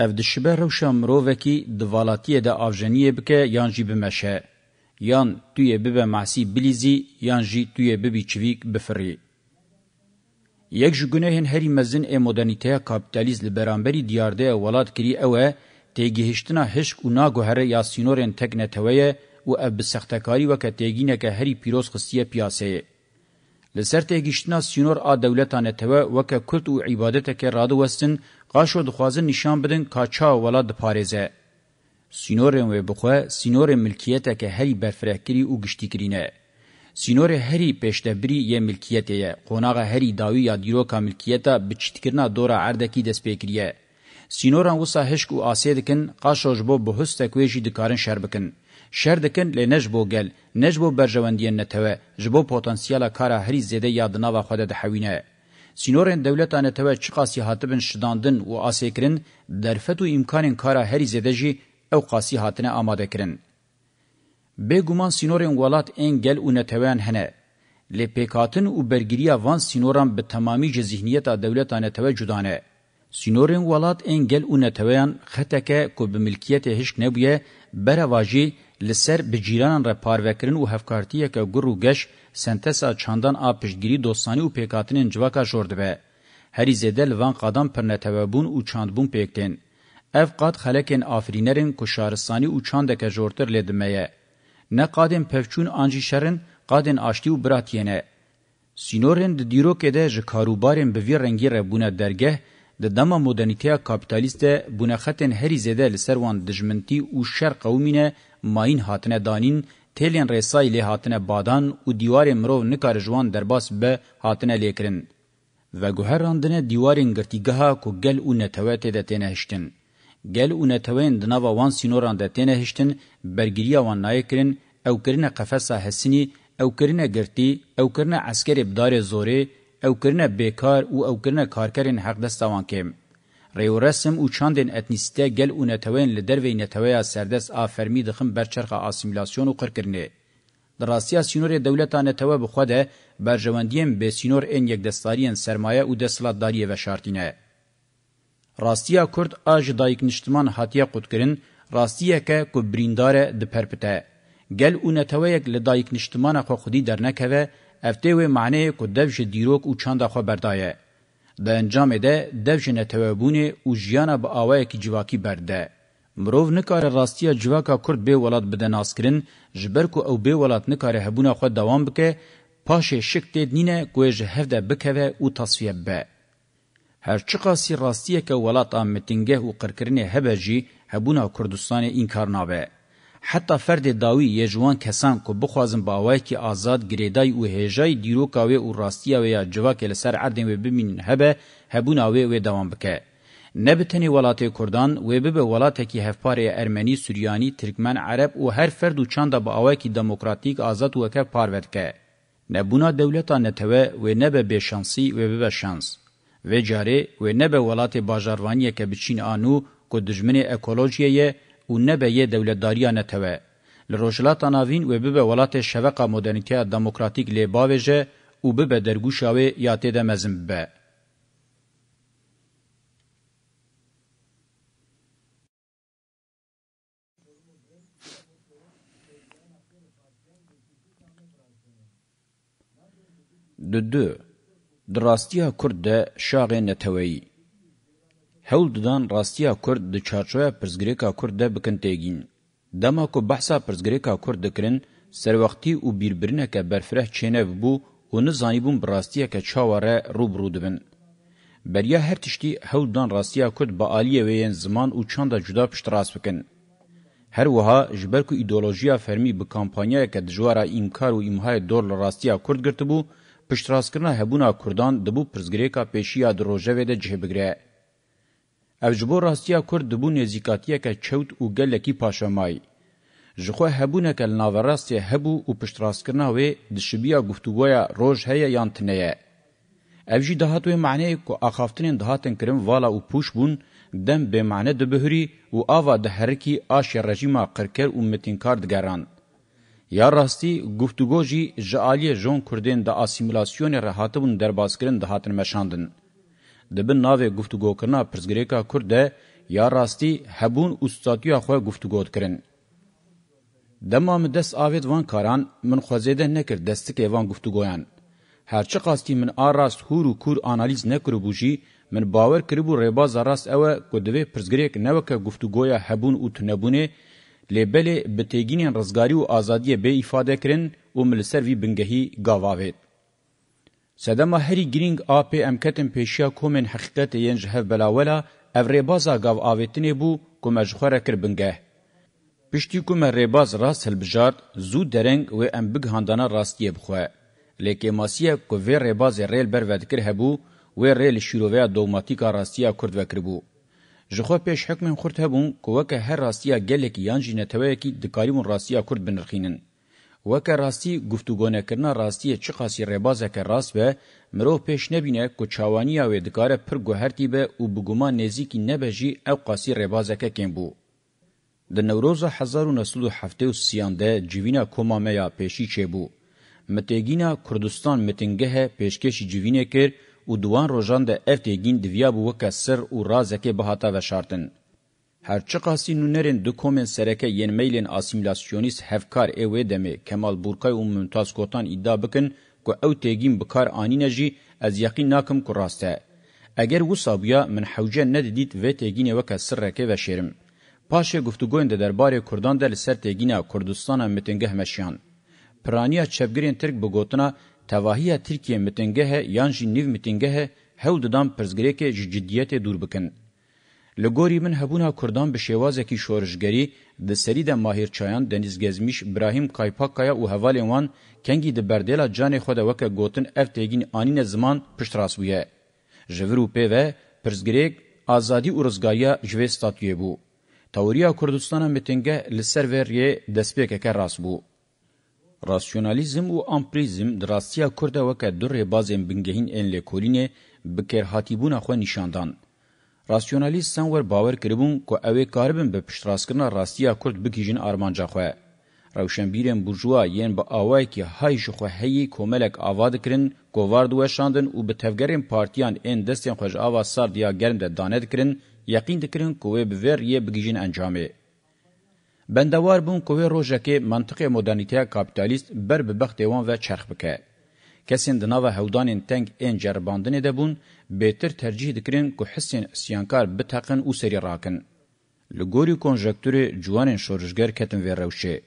ev dişibe rewşa mirovekî di valatiyê de avjeniyê bike yan jî bimeşe. Yan tu yê bibe masî bilîzî yan jî tu yê bibî çivîk bifirî. Yek ji gunehên herî mezin ê modernîteya kapitalîst li beramberî diyardaya welat kirî ew e têgihiştina hişk û naguhere ya sînorên tekneteweye û ev bi sextekarî weke têgîneke herî pîroz xistiye piyaseyê. لسر تهگیشتنا سینور آ دولتانه توا وکه کلت و عبادته که رادو وستن قاشو دخوازن نشان بدن کاچا ولا دپارزه. سینورن و بخواه سینور ملکیته که هری برفره کری و گشتی کرینه. سینور هری پشتبری یه ملکیته یه قوناغ هری داوی یا دیروکا ملکیته بچتکرنا دورا عردکی دسپیکریه. سینوران وسا هشک و آسیه دکن قاشو جبو بهست تکویجی دکارن شربکن. شر دکن لنج بو گل نج بو برژوندی نتوه جبو پوتانسیل کارا هری زده یادنا و خود ده حوینه سینورن دولتانه توه چقاسی هاتبن شداندن و آسیکرین درفت و امکان کارا هری زده جی او قاسی هاتنه آماده کرن. به گمان سینورن ولات این گل و نتوان هنه. لپیکاتن و برگیریا وان سینوران به تمامی جزهنیت دولتانه توه جدانه. سینورن ولات این گل و نتوان خطکه که به ملکیت هشک نبویه برواجی لسر بجیران را پاروکرین و هفکارتیه که گر و گش سنتسا چاندان آ پشتگیری دوستانی و پیکاتنین جواکا جورده به. هری زیده لوان قادم پر نتوابون و چاندبون پیکتین. اف قاد خلکین آفرینرین که شارستانی و چاندکه جورتر لدمه نه قادم پفچون آنجی شرن قادن آشتی و براتینه. سینورن د دیرو کې د ژکاروبارن به وی رنګي ربونه درګه د دمه مدرنټیا کاپټالیسته بونه ختن هری زده لسروان دجمنتی او شر قومینه ماین هاتنه دانین تیلین رسای لی هاتنه بادان او دیوار مرو نکار جوان درباس به هاتنه لیکرن و گوهراندنه دیوارین گرتیگها کو گل او نتوات ده تنه هشتن گل او نتوین دناوا وان سینوران ده تنه هشتن برگیریا وان نایکرن او کرنه قفسه حسنی او کرنه گرتی او کرنه عسکر بدار زوره او کرنه بیکار او او کرنه کارکرین حق دستوان کیم ریو رسم او چاندن اتنیسته گل او نتوین لدروی نتویا سردس آفرمی دخم برچرخ آسیمیلاسیون و قرکرنه. در راسیا سینور دولتا نتوه بخواده برجواندیم به سینور این یک دستاریان سرمایه او دستلاتداریه و شارتینه. راستیا کرد آج دایک نشتمان حتیه قدکرن راستیا که که برینداره ده پرپته. گل او نتوه یک لدایک نشتمان خو خودی در نکوه افته و معنی که دوش دیروک او چانده خو بردایه. ده انجام ده دوجن توابونه او جیانا با آوه که جواکی برده. مرو نکاره راستیا جواکا کرد به ولات بده ناسکرین جبر کو او به ولات نکاره هبونا خود دوام بکه پاشه شکت دینه گویج هفده بکوه او تصفیه به. هرچی قاسی راستیه که ولات آمتنگه و قرکرینه هبه جی هبونا کردستان اینکار نابه. حتی فرد داوی یه جوان کسان کو بخوازن باوای کی آزاد گریدای او هجای دیروکاوی او راستیا و یا جواک لسر عردن و بمینن هبه هبوناوی و دوام بکه. نبتنی ولات کردان و به ولات کی هفپاره ارمنی سوریانی ترکمن عرب او هر فرد و چاندا باوای کی دموکراتیک آزاد و که پارورد که. نبونا دولتا نتوه و نبه بشانسی و به شانس. و جاره و نبه ولات باجاروانی که بچین آنو که دجمن اکولوژیه و نبه یه دولتداریا نتوه. لروجلاتا ناوین و ببه ولات شوق مدرنیته دموکراتیک لی باویجه و ببه درگوشاوه یاته ده مزم به. د دو دراستیا کرد شاغ نتوی هەول ددان ڕاستیە کورد د چارچۆیە پرزگرێکا کورد دە bikin têgîn dema ku behsa pirzgirêka kурd dikirin serwextî û bîrbirineke berfireh çêne bibû û nizanîbûn bi rastiyeke çawa re rûbirû dibin beriya her tiştî hewl dan rastiya kurd bi aliyê wê yên ziman û çanda cuda piştras bikin her wiha ji ber ku îdeolojiya fermî bi kampanyayeke dijwara îmkar û îmhayê dor li rastiya kurd girtibû piştraskirina hebûna kurdan dibû pirzgirêka pêşiya di rojevê de cihê bigire او جبو راستیا کرد دبو نزیکاتیه که چوت او گلکی پاشمایی. جخوا هبونه که لناوراستی هبو او پشتراسکرنا وی دشبیا گفتگویا روش هیا یان تنیه. او جی دهاتوی معنی که اخافتنین دهاتن کرم والا او پوش بون دم به معنی ده بهری و آوا ده هرکی آش رژیما قرکر و متینکار دگران. یا راستی گفتگو جی جعالی جون کردین ده آسیمولاسیون رهاتبون درباسکرن دهاتن مشاندن. دبن ناوی گفتگو کرنا پرزگریکا کرده یا راستی هبون استاتیا خو گفتگو کرن دمام دس آوید وان کاران من خوازیده نکر دستک ایوان گفتگویان هرچه قاستی من آراست هور و کور آنالیز نکرو بوشی من باور کربو ریباز راست اوه کدوی پرزگریک نوکه گفتگویا هبون او تنبونه لبله بتگینین رزگاری و آزادی به ifade کرن و ملسر وی بنگهی گاواوید. Sedema herî girîng a pê em ketin pêşiya komên heqîqetê yên ji hev belawela ev rêbaza gavavêtinê bû ku me ji xwe re kir bingeh. Piştî ku me rêbaz rast hilbijart, zû dereng wê em bigihandana rastiyê bixwe. Lêkêmasiya ku vê rêbazê rêl ber vedikir hebû, wê rê li şîroveya dogmatîka rastiya Kurd vekiribû. Ji xwe pêş hekmên Kurd hebûn ku weke her rastiya gelekî yan jî neteweyekî dikarîbûn rastiya Kurd binirxînin. وکه راستی گفتگونکرنا راستی چی قاسی ربازه که راست به مرو پیش نبینه که چاوانیا و دکاره پر گوهرتی به او بگوما نزیکی نبجی او قاسی ربازه که کن بو. ده نوروز 1973 ده جوینا کومامیا پیشی چه بو. متگینا کردستان متنگه پیشکش جوینه کر و دوان روژان ده افتگین دویا بو وکه سر و رازه که بهاتا و شارتن. هرچه قاسی نونرین دو کومن سرکه ین میلین آسیمیلاسیونیس هفکار اوه دمه کمال بورکای و ممتاز کوتان ادعا بکن که او تیگیم بکار آنینه جی از یقین ناکم که راسته. اگر و صابیا من حوجه ندیدید و تیگین وکا سرکه و شیرم. پاشه گفتگوین ده درباره کردان ده لسر تیگین کردستان متنگه مشیان. پرانیا چپگرین ترک بگوتنا تواهی ترکیه متنگه یان جی نیو متنگه هول ددان پرزگریکه جدیت دور بکن. لګوري من هبونه کوردان به شوازکی شورشګری د سری د ماهر چایان دنیز گزمیش ابراهیم کایپاکایا او حواله وان کنګي د بردلا جان خود وک ګوتن افتګین انین زمان پشتراسویه ژورو پو پرزګریک آزادی او رزګایا ژوی ستاتیه بو توریا کوردستانه متنګه لسر وری دسپیکه کر راس بو راسیونالیزم او امپریزم دراستیا کورده وک درې بازم بنګهین ان لیکولینه بکر هاتیبونه خو نشاندان راسیونالیستان ور باور کربون کو اوی کاربن به پشتراسکنا راستیا کورد بکیجن ارمانجا خو روشنبیرن بورژوا یین با اوای کی های شخو هی کوملک آواد کرن گوارد و شاندن او به تفگرین پارتیان ان دستین خوژ آوا سار دیا گرم ده دانید کرن یقین دکرن کو به ور یه بگیجن انجامه بندوار بون کو روجکه منطقه مدرنیته کاپیتالیست بر به بخت دیوان و چرخ بکه کسین د نوو هودانین تنگ ان جرباندنه ده بون بهتر ترجیح دکرین کو حسین اسیانکار بتقن او سری راکن لګوري کنجکتور جوان شورشګر کتن وروشه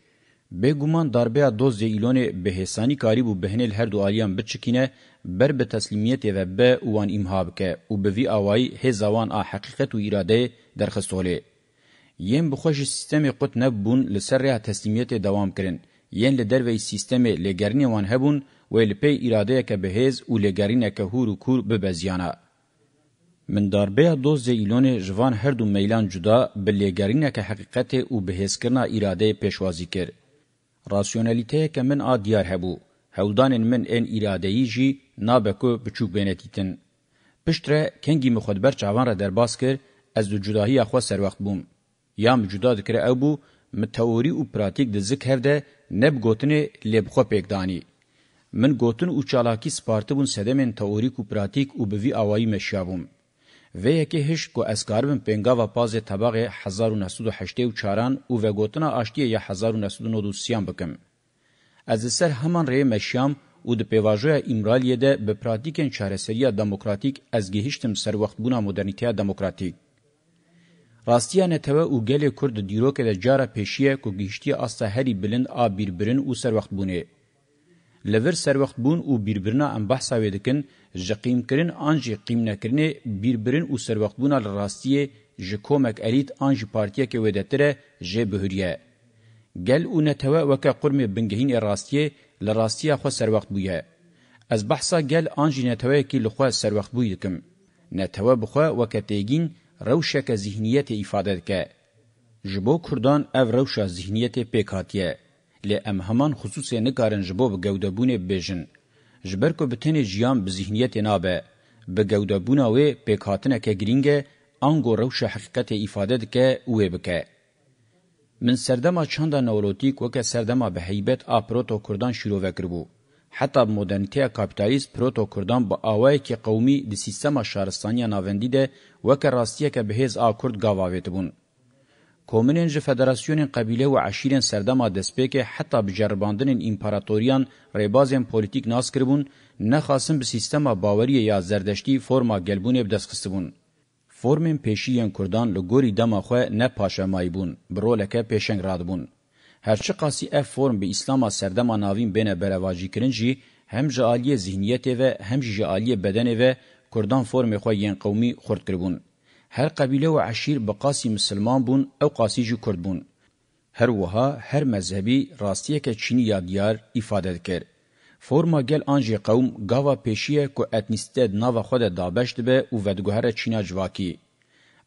به ګومان دربیا دوز ایلون بهسانی کاری بو بهنل هر دو الیان بچکینه بر به تسلیمیت و به وان امهاب که او به وی اوای هزوان ا حقیقت و اراده درخصوله یم بخوش سیستم قوت نه بون لسره تسلیمیت دوام کرن ین لدروی سیستم لګرنی وان هبون ویل پی اراده که بهیز و لگرینه که هور و کور ببزیانه. من داربه دوز ایلون جوان هر دو میلان جدا به لگرینه که حقیقت و بهیز کرنا اراده پیشوازی کر. راسیونالیته که من آدیار هبو. هولدان من این ارادهی جی نابکو بچوک بینتیتن. پشتره کنگی مخدبر چاوان را درباس کر از دو جداهی خواه سر وقت بوم. یا مجدا دکره او بو متوری و پراتیک د ذکر ده نب گوتنه لبخو پیکدانی. من گوتن او چالاکی سپارتبون سدمن تئوریک او پراتیک او بوی اوایی مشابم و یکی هش کو اسکاربن پنگا و پاز طبق 1984 او و گوتنا آشتی یا 1993 بکم از سر همان ری مشام او د پیواژویا امرالیه ده به پراتیکن چارسریه دموکراتیک از گهشتم سر وخت بونه مدرنیته دموکراتیک راستیانه ته او گله کورد دیروکه د جاره پېشیه کو گیشتي استه هری بلند ا بیربرین او سر وخت بونه لور سر وخت بون او بیربرنا ام بحثا ودکن جقیم کرن انجی قیم نکرنه بیربرن او سر وخت بونا راستیه جکومک الیت انجی پارتیا کې ودتره ژ بهریه گل او نتوه وک قرم بنگهین راستیه لراستیه خو سر وخت بویه از بحثا گل انجی نتوه کې لخوا سر وخت بویدکم نتوه بخوا وکتیګین روشک ذهنیت ifade ک جبو کردان او روشا ذهنیت پیکاتیه لی ام همان خصوصی نکارن جبو به گودبونه بیجن. جبر که بتنی جیان به ذهنیت نابه. به گودبونه وی پیکاتنه که گرینگه آنگو روش حقیقت ایفاده دکه اوه بکه. من سردما چاندا نوروتیک وکه سردما به هیبت آ پروتو کردان شروع وکر بو. حتی مدرنیته کاپیتالیست پروتو کردان با آوای که قومی دی سیستما شهرستانی ناوندی ده وکه راستیه که بهیز آ کرد گاواویت بون. کومنین جه فدراسیون قبیله و عشیرین سردما دسپیک حتی بجرباندن امپراتوریان ریبازین پولیتیک ناس کربون نخواستن به سیستما باوری یا زردشتی فرما گلبونه بدسخستبون. فرمین پیشیین کردان لگوری دما خواه نه پاشمایی بون، برولکه پیشنگ راد بون. هرچه قاسی اف فرم به اسلاما سردما ناوین بین برواجی کرن جی هم جالی ذهنیت و هم جالی بدن و کردان فرم خواه ین قومی خورد کربون. هر قبیله و عشیر بقاسی مسلمان بون او قاسی جو کرد بون. هر وها هر مذهبی راستیه که چینی یا دیار ifade کرد. فرما گل آنجی قوم گاوا پیشیه که اتنیسته ناو خود دابشت به او ودگوهر چینا جواکی.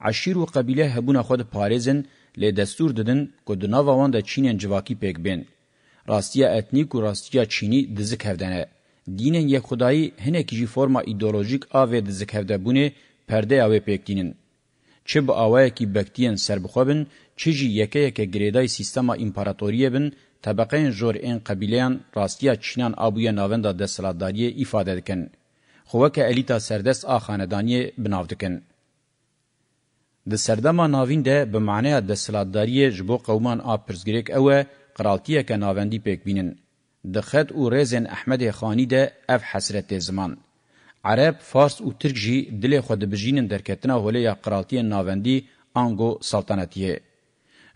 عشیر و قبیله هبون خود پارزن لی دستور ددن که دناو وان ده چینین جواکی پیک بین. راستیه اتنیک و راستیه چینی دزک هفدنه. دینن یک خدایی هنه کجی فرما ایدولوژیک آوه دزک هفده بونه پرده آوه پیک دینن. چه با آوایکی بکتین سربخوا بن چه جی یکه یکه گریدای سیستما امپاراتوریه بن طبقه جور این قبیلیان راستیا چینان آبوی ناوندا دستلاداریه ایفاده دکن. خوکه الیتا سردست آ خاندانیه بناو دکن. د سردما ناوین ده به معنی دستلاداریه جبو قومان آ پرزگریک اوه قرالتیه که ناوندی پیک بینن. د خط او رزن احمد خانی ده اف حسرت زمان. عرب فارس او ترک جی دلی خود بجینن درکتنا هولی یا قرالتی ناوندی انگو سلطنتیه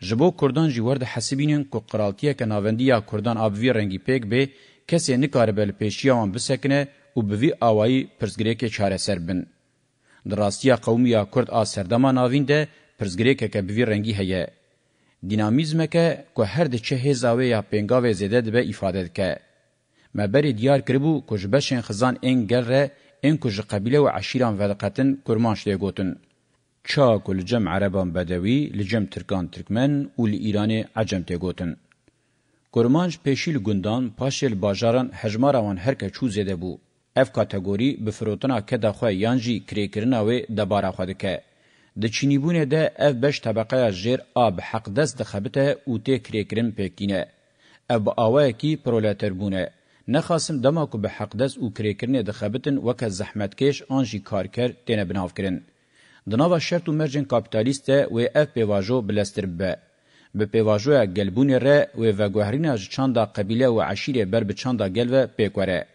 جبو کردان جی ورد حسبینن کو قرالتی که ناوندی یا کردان ابوی رنگی پیک به کسی نکاره بل پیشیوان بسکنه او بوی آوایی پرزگری که چاره سر بن. دراستیا قومی یا کرد آ سردما ناوین ده پرزگری که که بوی رنگی هیه. دینامیزم که که هر ده چه هزاوی یا پینگاوی زیده ده به ایفاده که. مبری دیار کربو که جبشن خزان این گر ره انکو جه قبیله و عشیران ولقتن کرمانش ده گوتن. چاکو لجم عربان بدوی، لجم ترکان ترکمن و لیران عجم ده گوتن. کرمانش پیشیل گندان پاشیل باجاران حجماروان هرکه چو زده بو. اف کاتگوری بفروتنا که دخواه یانجی کریکرنا و دبارا خودکه. د چینیبونه ده اف بش طبقه جیر آب حق دست دخبته او تی کریکرن پکینه. اب آوه کی پرولتر بونه. نخواستم دما کو به حق دست او کریکرنه د خبتن وک زحمت کش انجی کارکر تنه بناف کرن دناوا شرط و مرجن کاپیتالیست و اف پی واژو بلستر به به پی واژو گلبون ر و و گوهرین چاندا قبیله و عشیره بر به چاندا گلوه پیکوره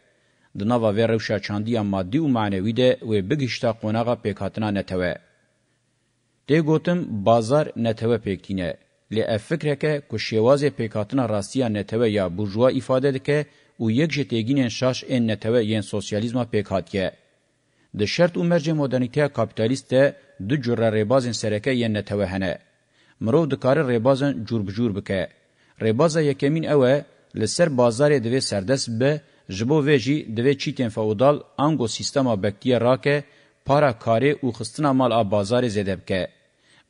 دناوا و روشا چاندی مادی و معنوی ده و بگشتا قوناغه پیکاتنا نتوه دی گوتم بازار نتوه پیکتینه لی اف فکره که که شیواز پیکاتنا راستیا نتوه یا برجوا ifade ده که û yek ji têginên şaş ên netewê yên sosyalîzma pêk hatiye. Di şert û mercê modernîteya kapîtalîst de du cure rêbazên sereke yên netewê hene. Mirov dikare rêbazan cûrbicûr bike. Rêbaza yekemîn ew e li ser bazarê divê serdest be ji bo vê jî divê çîtên feodal ango sîstema bektiye rake para karê û xistina mal a bazarê zêde bike.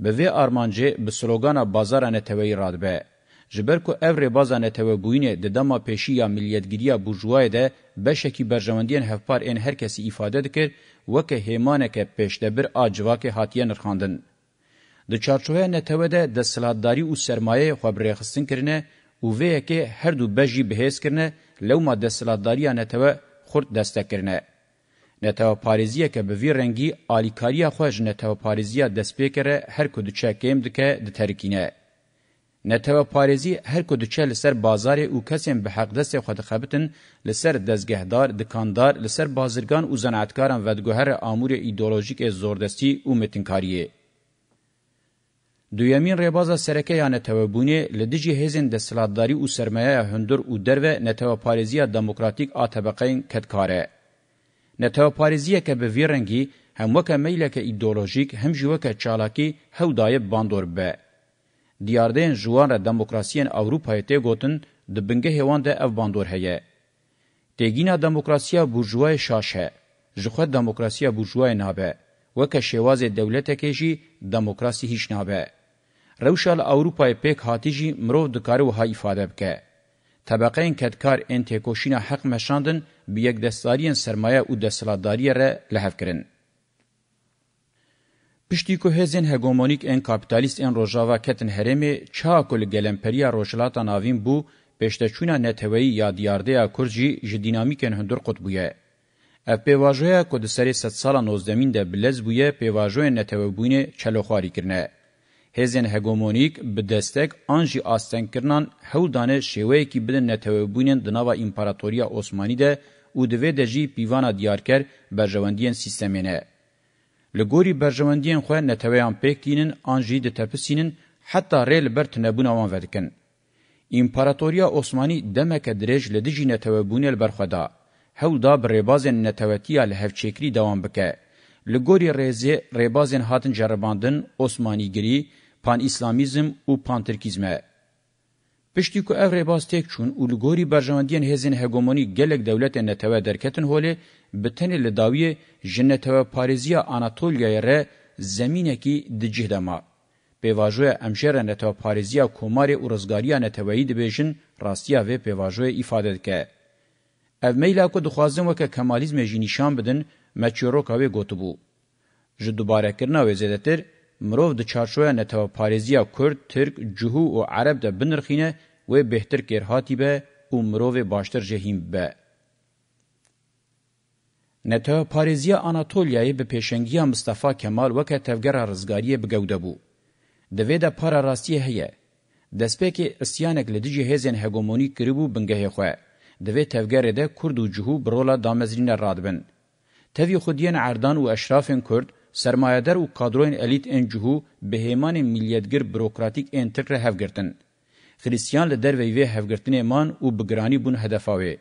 Bi vê armancê bi slogana bazara neteweyî radbe. جبر کو اف ربازا نتوبوینه د دما پیشی یا ملیتګریه بورژوای ده بشکی برژوندین هفپار ان هر کسی ifade دکر وکه هیمانه که پیشدبر اجواکه هاتیه نرخاندن د چارچوه نتوده د سلادتداری او سرمایه خبرې خستن کړنه او وی که هر دو بجی بهیس کړنه لو ماده سلادتداری نتوه خرد دسته کړنه نتو پاریزیه که به وی رنگی الیکاریا خوژ نتو پاریزیه د سپیکر هر کو د چکیم دکه د ترکینه نتوه پاریزی هر کدوچه لسر بازار او کسیم به حق دست خود خبتن لسر دزگهدار، دکاندار، لسر بازرگان او زنعتکاران و دگوهر آمور ایدولوژیک زوردستی او متنکاریه. دویمین ریبازا سرکه یا نتوه بونه لدیجی هزین دستلاتداری او سرمایه هندر او دروه نتوه پاریزی دموکراتیک آتبقین کدکاره. نتوه پاریزی که به ویرنگی هم وکه میلک ایدولوژیک هم جوکه چالاکی هودای باندور به. دیاردین جوان را دموکراسیین اوروپای ته گوتن د بنګه هیوان ده اف باندور هه تګینا دموکراسیا بورژوای شاشه ژخه دموکراسیا بورژوای نابه وکه شواز دولت کې جی دموکراسی هیڅ نابه روشال اوروپای پک هاتیجی مرو د کارو ها ifade بکه طبقین کدکار انتکوشینا حق مشاندن بیگ دستاریین سرمایه او دستلاداری را لهف کرن Piştî ku hêzên hegemonîk ên kapitalîst ên rojava ketin herêmê çaha ku li gelemperiya rojhilata navîn bû, pêşteçûna neteweyî ya diyardeya Kurd jî ji dînamîkên hundir qut bûye. Ev pêvajoya ku di serê sed sala nozdemîn de bilez bûye pêvajoyên netewebûnê çelexwarî kirine. Hêzên hegemonîk bi destek an jî astenkirinan hewl dane şêweyekî bidin netewebûnên di nava împaratoriya Osmanî de û divê de jî pîvana diyarker berjewendiyên sîstemê ne. لګوري برژوندین خو نه تویان پکینن انجی د تپسینن حتی ریل برت نه بونه وان ودکن امپراتوریا عثماني دمک درج لدجی نه توبونه برخدا هول دا برباز نه توتیه له هفچکری دوام بکه لګوري ریزه ربازن هاتن جرباندن عثماني ګری پان اسلامیزم او پان ترکیزمه پشتی کو اوری باز تک چون اولگوری برجواندین هزین هگمونی گلک دولت نتوه درکتن هوله بتن لداوی جنتوه پاریزیا آناتولیا ره زمینه کی دجه دما. پیواجوه امشیر نتوه پاریزیا کمار ورزگاریا نتوهی دبیجن راستیا و پیواجوه ایفاده که. او میلا کو دخوازم وکه کمالیزم جینیشان بدن مچوروکاوی گوتبو. جد دوباره کرنا و زیدتر، مرو د چارشوه نتو پاریزیا کورد ترک جهو او عرب ده بنرخینه و بهتر کر هاتیبه او مرو باشتر جهیم به نتو پاریزیا آناتولیای به پیشنگی مصطفی کمال وک تفگر رزگاری بگوده بو د ودا پارا راستی هه د سپیک اسیانک لدیجه هزن هګومونی کریبو بنګه خو د وې تفګر ده کورد او جهو برولا دامزرین رادبن توی خودین عردان و اشرافن کورد سرمایدار او کادروین الیت انجهو به هیمان ملیتګر بروکراتیک انتر هفګرتن خریستیان له دروي وی هفګرتنې مان او بګرانی بون هدفاوي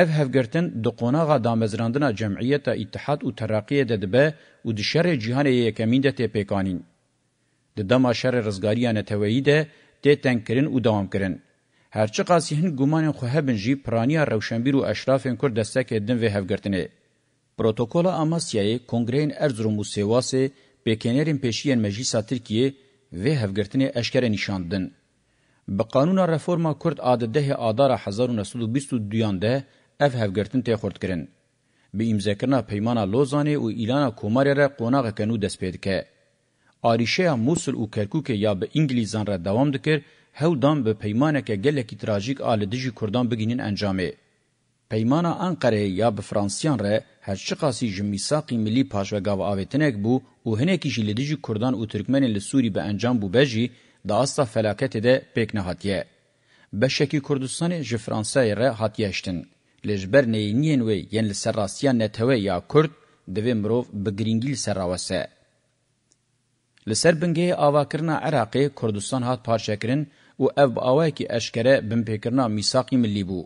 اف هفګرتن د قوناغه دامزراندنا جمعیت اتحاد او ترقیه د دبه او د شر جهان یکمین د پیکانین د دما شر رزګاریانه توییده د تنکرین او دوام کرن هرچقاسی هن ګومان خو هبن جی پرانیا روشنبیر او اشرافن کور دسته کدن وی هفګرتنې Protokola Amasya'yı Kongreyin Erzurum û Sêwasê pêkenierên pêşiyên Meclîsa Tirkiye vê hevgirtinê eşkere nîşandin. Bi qanûna reforma Kurd a di dehê Adara 1922-yan de ev hevgirtin tê xurt kirin. Bi îmzekirina peymana Lozanê û îlana Komarê re qonaxeke nû dest pê dike. Arîşeya Musul û Kerkûkê ya bi İngilîzan re dewam dikir, hewdan bi peymaneke gelekî trajîk a li dijî Kurdan bigînin encamê. Peymana Ankarayê ya bi Fransiyan re هر چی قاسی جمیساقی ملی پاشوګاو اوتنک بو او هنکی جلی دجی کردان او ترکمن له سوری به انجام بو بجی دا استا فلاکت ده پک نه هاتیه بشکی کردستان ج فرانسای ر هاتیشتن لجبر نه نین وی ین لسراسیان نتوی یا کرد دوی مروف بگرینگیل سراوسه لسر بنگه آواکرنا عراقی کردستان هات پارشکرن او اف باوای کی اشکره بمپکرنا میثاقی ملی بو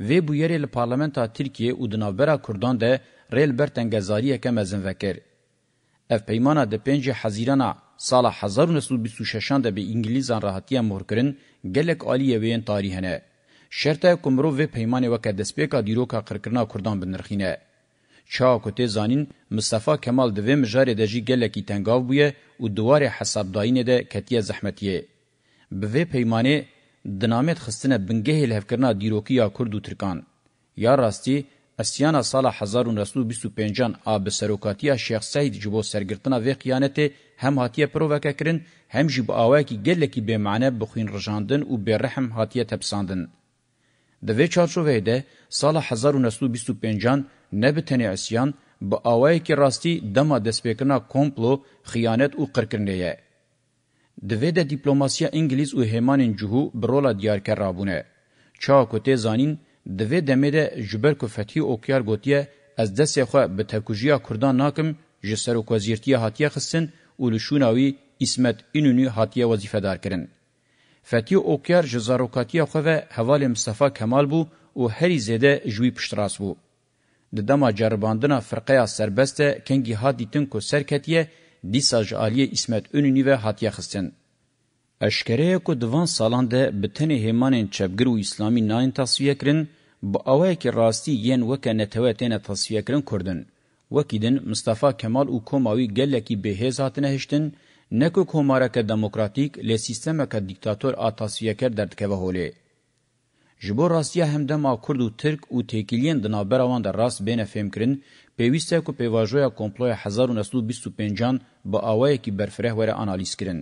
Vê bu yerê li parlamenta Tirkiye û di navbera Kurdan de rêl bertên gezariyeke mezin vekir. Ev peymana di pêncî Hezîrana sala 1926 de bi İngilîzan rahatiya morkirin gelek aliyê wên tarî hene. Şerta ku mirov vê peymanê weke destpêka dîroka qirkirina Kurdan binirxîne. Çawa ku tê zanîn, Mustafa Kemal di vê mijarê de jî gelekî tengav bûye û duwarê hesabdayînê de ketiye zehmetiyê. Bi vê peymanê دنامت خستنه بنگهی لهفکرنا دیروکیا کرد و ترکان. یا راستی، اسیانا سال 1925 آ به سروکاتیا شیخ سید جبو سرگرتنا وی قیانت هم هاتیه پرووکا کرن هم جب آوه کی گله کی به معنی بخوین رجاندن و به رحم هاتیه تپساندن. د وی چارچوبه ده سال 1925 نه به تنی اسیان به آوه کی راستی دما دسپیکرنا کومپلو خیانت او قرکرنیه. دوی د دیپلوماسیا انګلیز او همان جهو برولا دیار کرابونه چا کوته زانین دوی د مده جبر کو فتحی او کیار گوتیه از دسه خو به تکوجیا کردان ناکم جسر کو وزیرتیه هاتیه خصن او لشوناوی اسمت اینونی هاتیه وظیفه دار کرن فتی اوکیار جزاروکاتی خو و حوال مصطفی کمال بو او هری زده جوی پشتراس بو د دما جرباندنا فرقه سربسته کنگی ها دیتن کو سرکتیه ديساج علي اسمت اونوني و هاتيا خستن اشکره کو دوان سالان ده بتنه همان چبګرو اسلامي ناین تصفیه کړن با اوای کی راستی ین وک نتواتین تصفیه کړن کوردن وکیدن مصطفی کمال او کوماوی گلکی به هزاتنه هشتن نکو کومارک دموکراتیک له سیستم ک دیکتاتور ا تصفیه کړ درد کوه هولی جبو راستیا هم د ما کورد او ترک او تکیلین د نابروان د راست بینه فهم کړن پێویستە کو پێواژۆیە کۆمپلۆی 1925 بە ئاوایەکی بەرفرە وەرە ئانالیز کرن.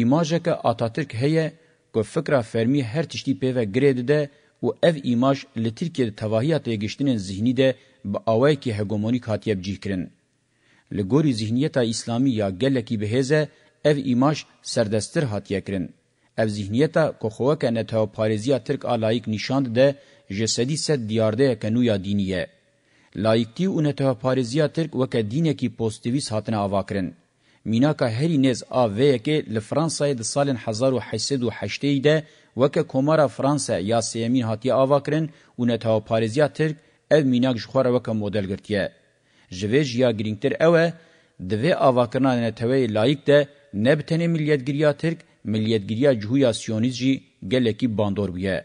ئیماژەکە ئاتاترک هەیە کە فکرا فەرمی هەر تشتی پێوە گرێ دەدە و ئەف ئیماژ لە ترکیە تەواهیە تێگەشتنێن زیهنی دە بە ئاوایەکی هەگۆمۆنیک هاتیە بجیرکردن. لە گۆری زیهنیەتا ئیسلامی یا گەلێکی بەهێزە ئەف ئیماژ سەردەستر هاتیە کردن. ئەف زیهنیەتا کۆخۆوەکە نەتەوە پارێزیە ترک ئالایک نیشاند دە ژەسەدی سەد دیاردەیەکە نویا دینیە. لایکتی و نته پاریزیا ترک وک دینه کی پوزټیویس هاتنه اواکرن مینا کا هری نز ا و یک ل فرانسای د سال 1808 ده وک کومارا فرانسا یا سیمین هاتی اواکرن و نته پاریزیا ترک اف مینا جخوره وک مدل ګرتیه جویج یا گرینتر اوه د وی اواکرنا نته لایک ده نبتنه ملیتګریا ترک ملیتګریا جهویا سیونیزی گلکی باندور بیه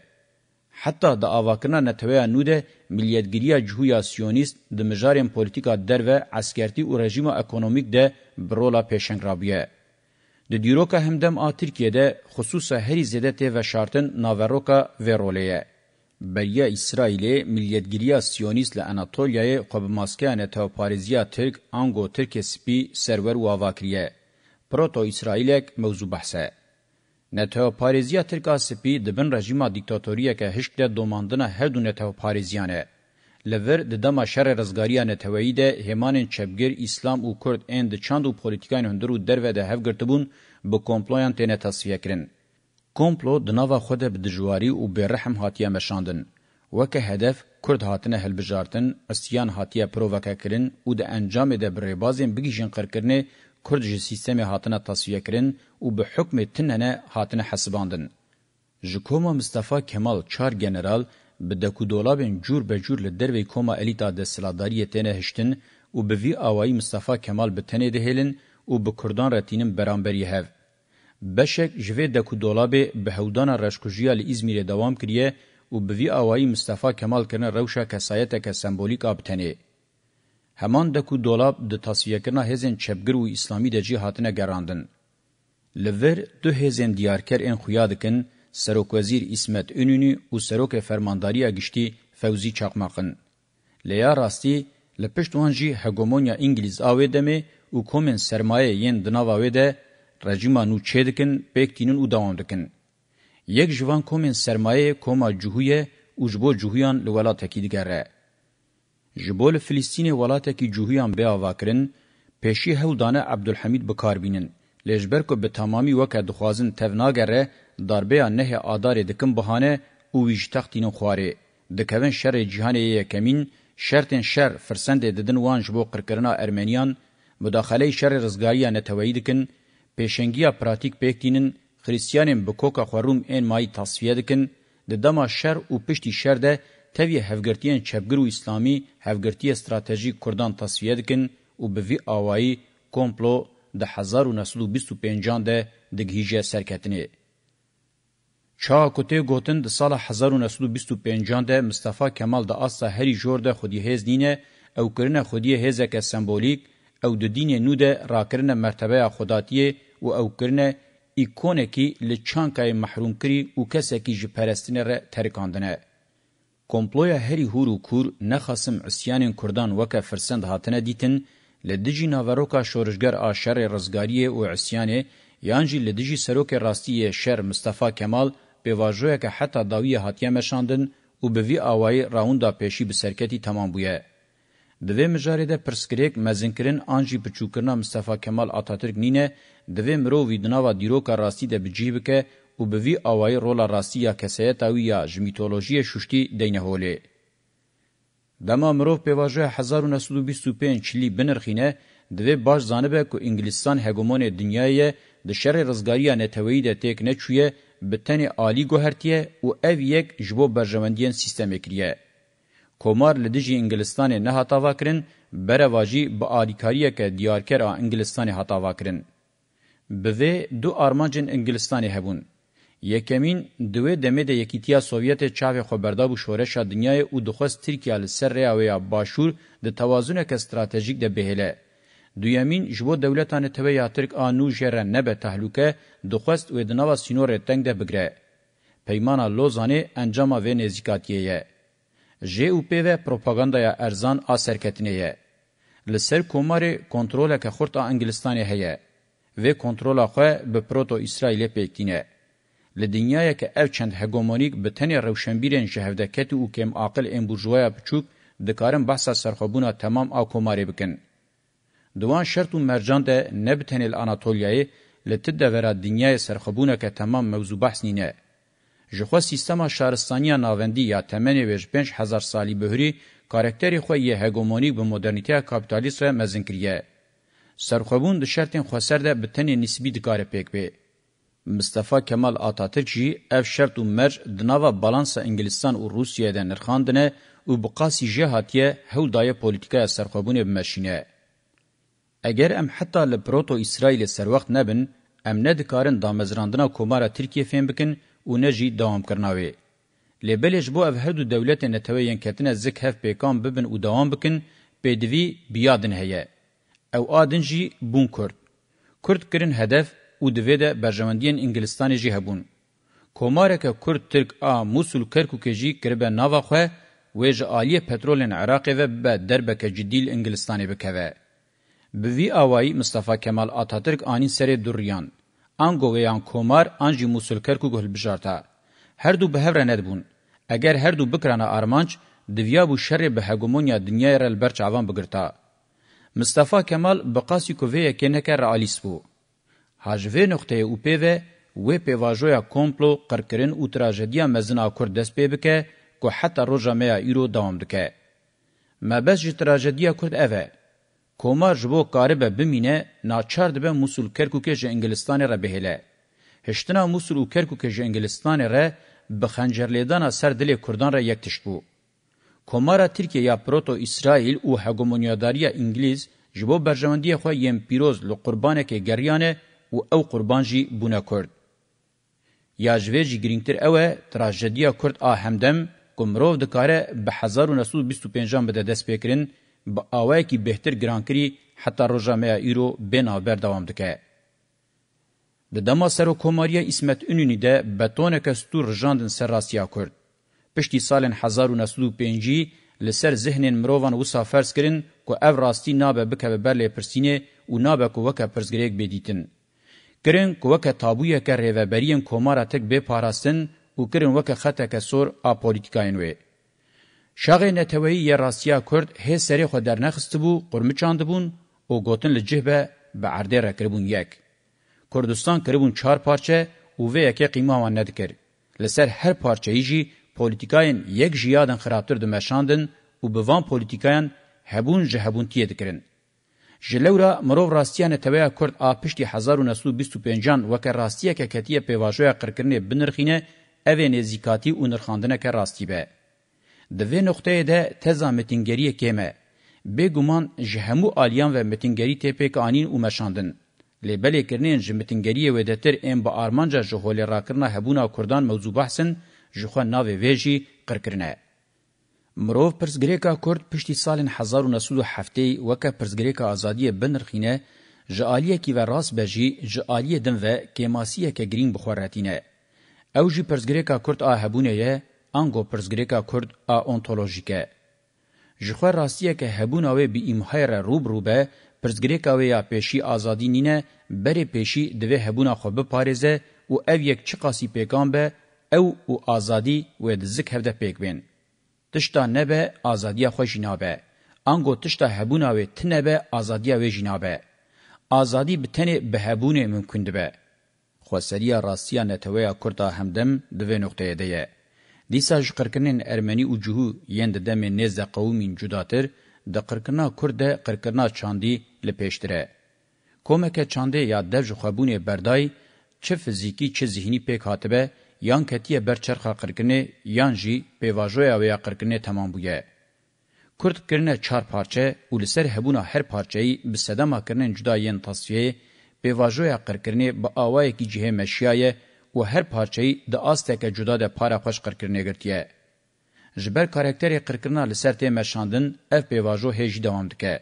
حتی د اواکنا نتویا نوده ملیتګریه جهویا سیونیست د مجارم پولیټیکا درو عسکرتی او رژیم اکونومیک ده برولا پیشنګرابیه د دیروکا همدم ا ترکیه ده خصوصا هری زده ته و شارتن ناوروکا ورولیه بریا اسرائیل ملیتگیری سیونیست له اناتولیای قب ماسکانه تا پاریزیا ترک انگو ترک سپی سرور و واکریه پروتو اسرائیلک موضوع بحثه نتو پاریزیا ترکا سپی دبن رژیما دیکتاتوریا که هشت ده دوماندنا هر دو نتو پاریزیانه. لور د دما شر رزګاریا نتوی ده همان چبګر اسلام او کورد اند چاند او پولیټیکان هندرو درو ده هفګرتبون به کومپلویان تنه تصفیه کرن. کومپلو د نوو خود به دجواری او به رحم هاتیه مشاندن. وکه هدف کرد هاتنه هلبجارتن، اسیان هاتیه پرووکه کرن او د انجام ده بربازین بگیشن قرکرنه کرد جه سیستم هاتنه تصفیه کرن او به حکم تننه هاتنه حسباندن. جکوما مصطفی کمال چار جنرال به دکو دولابین جور به جور لدروی کوما الیتا ده سلاداری تنه هشتن او به وی آوائی مصطفی کمال به تنه دهیلن او به کردان رتینن برانبری هف. بشک جوی دکو دولابه به هودان رشکوژیا لازمیره دوام کریه او به وی آوائی مصطفی کمال کرن روشا کسایتا که سمبولیک آبتنه. همان دکو دولاب د تاسیکنا هزن چپګر او اسلامي د جهاتنه ګراندن لور دو هزن دیارکر ان خویا دکن سروک وزیر اسمت انونی او سروک فرمانداریا گشتي فوزي چاقماقن لیا راستی لپشتوان جی هګومونیا انګلیز اوی دمه او کومن سرمایه یین دناوا وې ده رژیما نو چېدکن پېکتینن او دوام دکن یک جوان کومن سرمایه کومه جوهیه او جبو جوهیان لولا تکیدګره ji bo li Filistînê welateke cûhiyan bê avakirin, pêşî hewdane Abdulhamid bikarbînin. Lêjber ku bi tamamî weke dixwazin tevnagere, darbeya nehê adarê dikin bihane û wî ji textînin xwarê. Dikevin şerê cîhanê yekemîn, şertên şer firsendê didin wan ji bo qirkirina Ermeniyan, müdaxeleyê şerê rizgariya neteweyî dikin, pêşengiya pratik pêkînin, Hristiyanên bi koka xwerum ên mayî tasfiye dikin, di dema şer û piştî şer de تبی هفگرتیان چپگر و اسلامی هفگرتی استراتژی کردان تصفیه دکن و به وی آوائی کمپلو ده 1925 ده دگهیجه سرکتنه. چا کوته گوتن د سال 1925 ده مصطفی کمال د اسا هری جوړ ده خودی هیز دینه او کرنه خودی هیزه که سمبولیک او د دین نو ده راکرنه مرتبه خداتیه او او کرنه ایکونه کی لچانکای محروم کری او کسه کی جپرستنه ترکاندنه komploya herî hûr û kûr nexasim isyanên Kurdan weke firsend hatine dîtin li dijî naveroka şorijger a şerê rizgariyê û isyanê yan jî li dijî serokê rastiyê şer Mustafa Kemal pêvajoyeke heta dawiyê hatiye meşandin û bi vî awayî rawnda pêşî bi serketî tamam bûye. Di vê mijarê de pirsgirêk mezinkirin an jî piçûkirina Mustafa Kemal Atatürk nîne, di vê mirov wî di nava dîroka rastî de bi cî bike و به وی آوای رولا راستیا کسیتا ویا جمیتولوژی شوشتی دینه هولی. دما مروف په واژه 1925 لی بنرخینه دوی باش زانبه که انگلیستان هگمون دنیای د شر رزګاریا نتوی د تک نه چوی به تن عالی ګهرتیه او اف یک جبو برجمندین سیستم کریه. کومار لدیجی انگلستان نه هتا واکرین بره واجی با آلیکاریه که دیارکر آ انگلستان هتا واکرین. به دو آرمانجن انگلستان هبون. یکمین دوی دمه د یکیتیا سوویت چاوی خبردا بو شورش دنیای او دخواست ترکیه لسر ریاوی باشور د توازن که استراتژیک ده بهله دویمین جبو دولتان توی یاترک آنو جره نبه تحلوکه دخواست و دنوا سینور تنگ ده بگره. پیمانا لوزانه انجاما و نزیکاتیه یه. جه او پی و پروپاگاندایا ارزان آسرکتینه یه. لسر کماری کنتروله که خورتا انگلستانه هیه. و کنتروله خواه به پروتو اسرائیل پیکتینه. لدنیای که او چند هگمونیک به تنی روشنبیرین جهودکت او کم عاقل این بورژوایا بچوک دکارن بحث سرخوبونا تمام او کوماری بکن. دوان شرط و مرجان ده نبتن الاناتولیای لتده ورا دنیای سرخوبونا که تمام موضوع بحث نینه. جخوا سیستما شهرستانی ناوندی یا تمنی ویش پنج هزار سالی بهری کارکتری خو یه هگمونیک به مدرنیته کاپیتالیست و مزنکریه. سرخوبون ده شرطین خواسر ده به تنی نسبی دکار پیک به. Mustafa Kemal Atatürk jî ev şert û merc di nava balansa Inglistan û Rûsyayê de nirxandine û bi qasî jê hatiye hewdaya polîtikaya serxwebûnê bimeşîne. Eger em heta li proto İsraîlê serwext nebin, em ne dikarin damezrandina komara Tirkiye fêm bikin û ne jî dawamkirina wê. Lêbelê ji bo ev her du dewletên neteweyên ketine zik hev pêkan bibin û dawam bikin, pêdivî biyadin heye. Ew adin jî bûn Kurd. Kurd kirin hedef û divê de berjewendiyên Ingilistanê jî hebûn. Komareke Kurd Tirk a Musul Kerkûkê jî kiribe nava xwe wê ji aliyê petrolên Iraqê ve bi derbeke cidî li Ingilistanê bikeve. Bi vî awayî Mustafa Kemal Atatürk anî serê duriyan. An gogeyan Komar an jî Musul Kerkûk hilbijarta. Her du bi hevre nedbûn. Eger her du bikrana armanc, divya bû şerê bi hegemonya dinyayê re li ber çavan bigirta. Mustafa Kemal bi qasî kuveyekê neke realîst bû. هاجوه نقطه اوپی و وی پیواجویا کمپلو قرکرین او تراجدیا مزنا کرد دست پی بکه که حتی روژا میا ایرو دوام دکه. مبس جی تراجدیا کرد اوه. کومار جبو کاربه بمینه ناچار دبه موسول کرکوکه جه انگلستان را بهله. هشتنا موسول و کرکوکه جه انگلستان را بخنجرلیدانا سر دل کردان را یک تشت بو. کومارا ترکیه یا پروتو اسرائیل او هگومونیاداریا انگلیز جبو برجمندی خواه یم پیروز لقربانه که گریانه و او قربان جی بونه کرد. یاجوه جی گرینگتر اوه تراجدیا کرد آهمدم گمروف دکاره به 1925 بده دست پیکرین با آوه کی بهتر گرانکری حتی روژامه ایرو بنابر دوام دکه. د دما سره کوماریا اسمت اونونی ده بتونه کستور رجاندن سر راسیا کرد. پشتی سالن 1905 لسر ذهن مروان و سافرس کرن که او راستی نابه بکه به برلی پرسینه و نابه که وکه پرسگریگ بدیتن. کرن کوکه تابویه که ریوبریان کومارا تک به پاراستن او کرن وکه خطه که سور اپولیتیکاین وی. شاغه نتوهی یه راستیا کرد هی سری خود در نخست بو قرمه چاند بون او گوتن لجه به به عرده را کربون یک. کردستان کربون چار پارچه او وی یکی قیمه آوان ندکر. لسر هر پارچه ایجی پولیتیکاین یک جیادن خرابتر دمشاندن او بوان پولیتیکاین هبون جهبون تیه دکرن. جلورا مرو راستیان تویا کورد آ پشتی 1925 وکه راستیه که کتیه پیواژویا قرکرنه بنرخینه اوی نزیکاتی و نرخاندنه که راستی به. دوی نقطه ده تزا متنگریه کمه. بگومان جهمو آلیان و متنگری تپیک آنین و مشاندن. لیبلی کرنین جمتنگریه و دتر ام با آرمانجا جهول راکرنه هبونا کردان موضوع بحثن جخوان ناوی ویجی قرکرنه. مرو پرزګریکا کورد پشتي سالن 1907 وکه پرزګریکا ازادي بنرخینه جالیه کی و راس بجی جالیه دم و کیماسیه که گرین بخوراتینه او جی پرزګریکا کورد ا هبونه ی انګو پرزګریکا کورد ا اونتولوژیکه جخو راستیه که هبونه و بی امهیر روب روبه پرزګریکا و یا پېشي ازادي نینه بری پېشي دوی هبونه خو به پاريزه او او یک چقاسی پیغام به او او ازادي و د زک هفده پیګوین تشتا نبه آزادیا خو جنابه انگو تشتا هبونا و تنبه آزادیا و جنابه آزادی بتنه به هبونه ممکن دبه خوسریا راستیا نتویا کردا همدم دوه نقطه ده دیسا جقرکنن ارمنی او جهو یند دم نزد قومین جداتر د قرکنا کرد قرکنا چاندی لپیشتره کومکه چانده یا دج خوبونه بردای چه فزیکی چه ذهنی پک هاتبه یان کتیه برچرخه قرکنه یان جی پیواژویا ویا قرکنه تمام بویه. کرد کرنه چار پارچه و لسر هبونا هر پارچهی بسدما کرنه جدا ین تصفیه پیواژویا قرکنه با آوای کی جهه مشیایه و هر پارچهی د آستک جدا ده پارا خوش قرکنه گرتیه. جبر کارکتری قرکنه لسر تی مشاندن اف پیواژو هجی دوام دکه.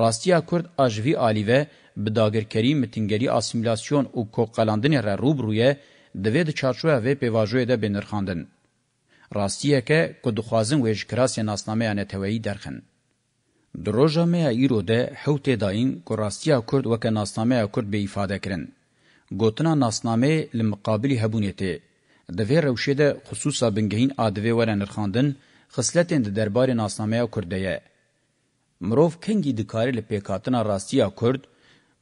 راستیا کرد آجوی آلیوه به داگرکری متنگری آسیمیلاسیون و کوکالاندن را روبرویه دوید چارچوه و پیواجوه ده بنرخاندن. راستیه که که دخوازن ویج کراسی ناسنامه آنه تویی درخن. دروژه میا ایرو ده حوته داین که راستیه کرد وکه ناسنامه کرد به ایفاده کرن. گوتنا ناسنامه لمقابلی هبونیته. دوی روشه ده خصوصا بنگهین آدوه وره نرخاندن خسلتین ده دربار ناسنامه کرده یه. مروف کنگی دکاری لپیکاتنا راستیه کرد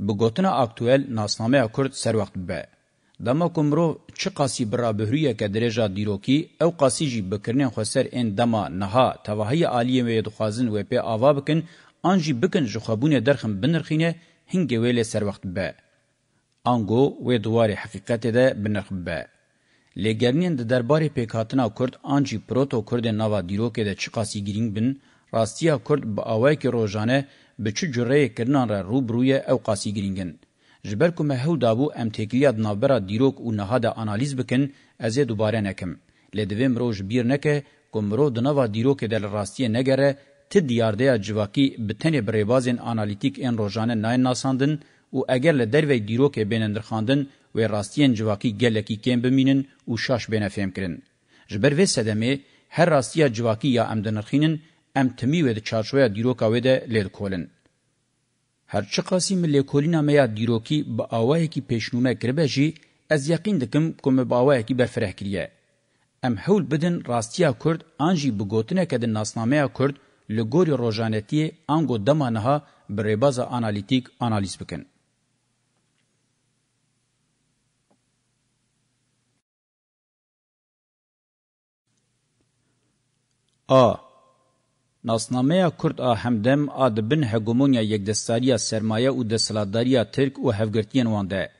بگوتنا اکتویل ناسنامه کرد سر وقت به. دما کومرو چی قاسی برا بهریه که درجه دیروکی او قاسی جی بکرنه خسر ان دما نها توهی عالیه و دخوازن و په آوا بکن انجی بکن جخابونه درخم بنرخینه هنگه ویل سر وقت به انگو و دوار حقیقت ده بنرخ به لګرنین د دربارې پېکاتنا کورد انجی پروتو کورد نوا دیروکې د چقاسی ګرینګ بن راستیا کورد په اوای کې روزانه به چو جره کرنان را روبروی او قاسی ګرینګن جبر کو مهو دابو ام تکلیاد نابرا دیروک او نهاده انالیز بکن از دوباره نکم لدویم روش بیر نکه کومرو دنوا دیروک دل راستی نگره تی دیارده جواکی بتنی بریبازین انالیتیک ان روزانه نای ناساندن او اگر له دروی دیروک بینندر خاندن و راستین جواکی گلکی کم بمینن او شاش بینه فهم کرن جبر و سدمه هر راستیا جواکی یا امدنرخینن ام تمی و د چارشویا دیروکا و د لیدکولن هرچه قاسم لیکولین امیا دیروکی با آوای کی پیشنومه کربه جی از یقین دکم کوم با آوای کی برفره کریه ام حول بدن راستیا کرد انجی بگوتنه کد ناسنامه کرد لګوري روجانتی انګو دمانه برېبازه انالیتیک انالیز بکن ا ناسنامه کرد آ همدم آد بن هگومونیا یکدستاریا سرمایه و دسلاداریا ترک و هفگرتین وانده.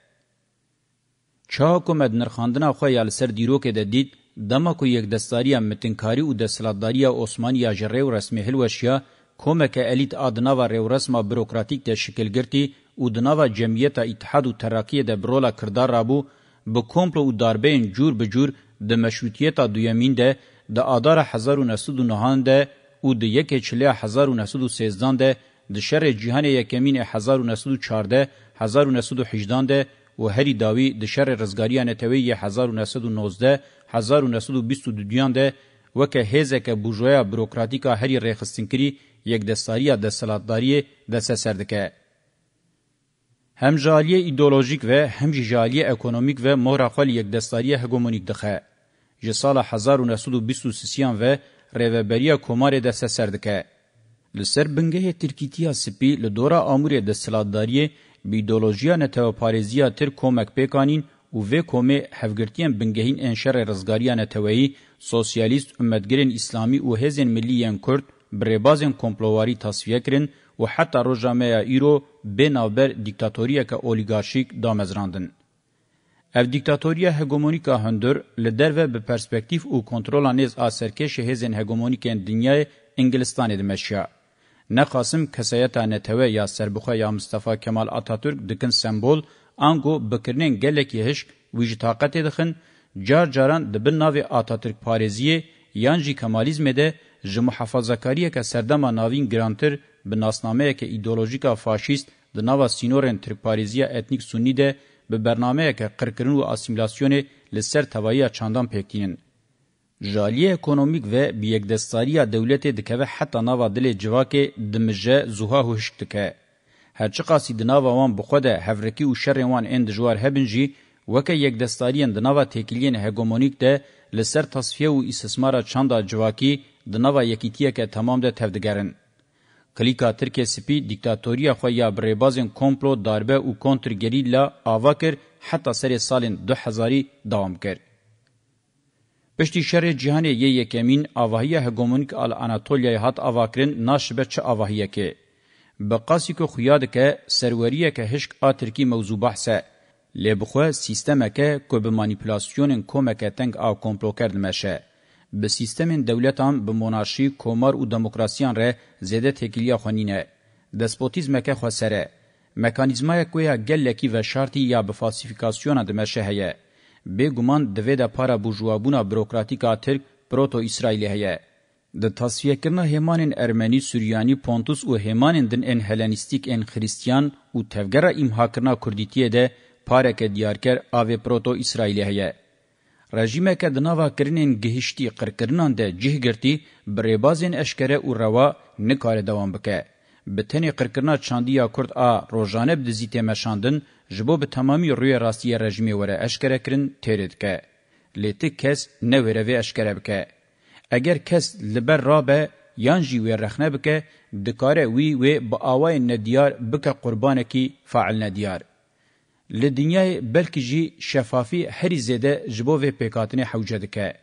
چاها کمد نرخاندنا خواه یال سر دیروک ده دید دما کو یکدستاریا متنکاری و دسلاداریا عثمانیا جره و رسمی هلوشیا کومک الیت آدناوا ریو رسما بروکراتیک ده شکل گرتی و دناوا جمعیت اتحاد و ترقیه ده برولا کردار رابو به کومپلو و داربین جور بجور د مشروطیت دویمین ده د آدار 1909 ده او د یک چله 1913 ده د شر جهان یکمین 1914 1918 ده و هری داوی د شر رزګاری نتوی 1919 1922 دیان ده وکه هزه که بوجویا بروکراتیکا هری رخصتنکری یک دستاری د سلطداری د سسردکه همجالیه ایدولوژیک و همجالیه اکونومیک و مهرخال یک دستاری هگمونیک دخه. جسال 1923 و ریوبریا کومار د سسر دکه لسر بنگه ترکیتیا سپی لدورا امور د سلاداری بیدولوژیا نتو پاریزیا تر کومک پیکانین او و کومه هفګرتین بنگهین انشر رزګاریا نتوی سوسیالیست امتګرین اسلامی او هزن ملیین کورد بریبازن کمپلوواری تصفیه کرن و حتی روجامه ایرو بنابر دیکتاتوریه که اولیگارشیک دامزراندن. اف دیکتاتوریا هگمونیکا هندر لدر و به پرسپکتیف او کنترول نیز آسرکش هزن هگمونیکن دنیای انگلستان دمشیا نه قاسم کسایتا نتوه یا سربخه یا مصطفی کمال اتاتورک دکن سمبول انگو بکرنین گلک یهش ویج طاقت دخن جار جاران دبن ناوی اتاتورک پارزیه یانجی کمالیزم ده جمو حفاظکاریه که سردما ناوین گرانتر به ناسنامه که ایدولوژیکا فاشیست د ناوا سینورن ترک پارزیه اتنیک سونی ده به برنامه که قرکرن و آسیمیلاسیون لسر توایی چاندان پیکینن. جالی اکونومیک و بیگدستاری دولت دکوه حتی ناوا دل جواک دمجه زوها هشک دکه. هرچی قاسی دناوا وان بخود هفرکی و شر وان اند جوار هبنجی وکه یگدستاری دناوا تکیلین هگومونیک ده لسر تصفیه و استثمار چاندا جواکی دناوا یکیتیه که تمام ده تفدگرن. کلیکا ترکیه سپی دیکتاتوریا خو یا بریبازن کمپلو داربه او کنتر گریلا آوا کر حتی سر سال 2000 دوام کرد. پشتی شر جهان یه یکمین آواهی هگومونک آل اناتولیا هات آواکرین ناش بچ آواهیه که. بقاسی که خویاد که سروریه که هشک آترکی موضوع بحثه. لبخوا سیستمه که که به مانیپلاسیون کمکه تنگ آ کمپلو کرد مشه. به سیستم دولتان به مناشی کومار او دموکراسیان ره زیده تکیلیا خونینه دسپوتیزم که خو سره مکانیزمای کویا گلکی و شرطی یا به فالسیفیکاسیون د مشهیه به ګومان د ودا پارا بوجوابونه بروکراتیکا ترک پروتو اسرایلی هه د تصفیه کړنه همان ارمنی سوریانی پونتوس او همان دن ان هلنستیک ان خریستیان او تفګره امها کړنه کوردیتیه ده پارک دیارکر او پروتو اسرایلی هه رژیمکه د ناوا کرنین گهشتي قرکرنان ده جه ګرتی برې بازین اشکره او روا نه کار دوام بکه به تنی قرکرنا چاندیا کورد ا روزانه د زیته مشاندن جبو به تمامی روی راستی رژیمی وره اشکره کرن تیرید که لیتی کس نه وره وی اشکره بکه اگر کس لبر رابه یان جی وی رخنه بکه دکاره وی وی با آوای ندیار بکه قربانه کی فاعل ندیار له دنیای بلکې جی شفافي هرې زده جبو و پکاتنه حوجه دکه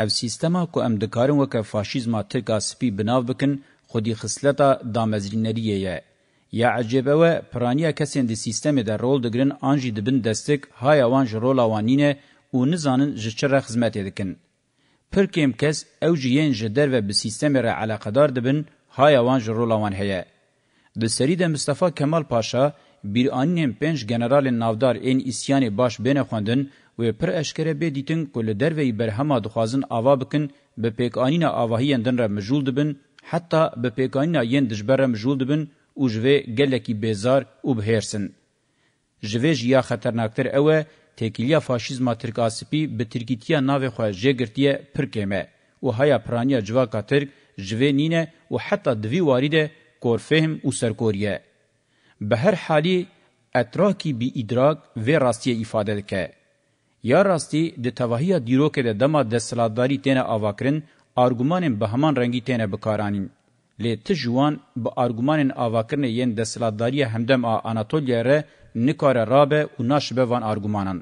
او سیستما کو ام دکارن وک فاشیزم تکا سپی بناو بکن خودی خصلتا دامزرینریه یا یا عجبه و پرانیا کسین د سیستم د رول دګرن انجی دبن دستک های وان جرول اوانینه او نزانن جچره خدمت دکن پر کم کس او جین جدر و به سیستم را علاقه دار دبن های وان جرول اوان هيا د سری د مصطفی کمال پاشا بیرانین پنج جنرال نافدار این اسیان باش بین خوندن و پر اشکره به دیتن کل دروی برهما دخوازن آوا بکن به پیکانین آواهی اندن را مجول دبن حتی به پیکانین ین دجبر را مجول دبن او جوه گلکی بیزار او بهرسن. جوه جیا خطرناکتر اوه تکیلیا فاشیزما ترک آسپی به ترکیتیا ناو خواه جگرتیه پرکمه و هیا پرانیا جواکا ترک جوه نینه و حتی دوی واریده کورفهم و سرکوریه. به هر حالی اتراکی بی ادراک و راستی ifade که یا راستی د توهیه دیروک د دما د سلاداری تنه اواکرین ارګومان به همان رنگی تنه بکارانین لی تجوان به ارګومان اواکرین یین د سلاداری همدم اناتولیا ر نکاره رابه و ناشبه وان ارګومانان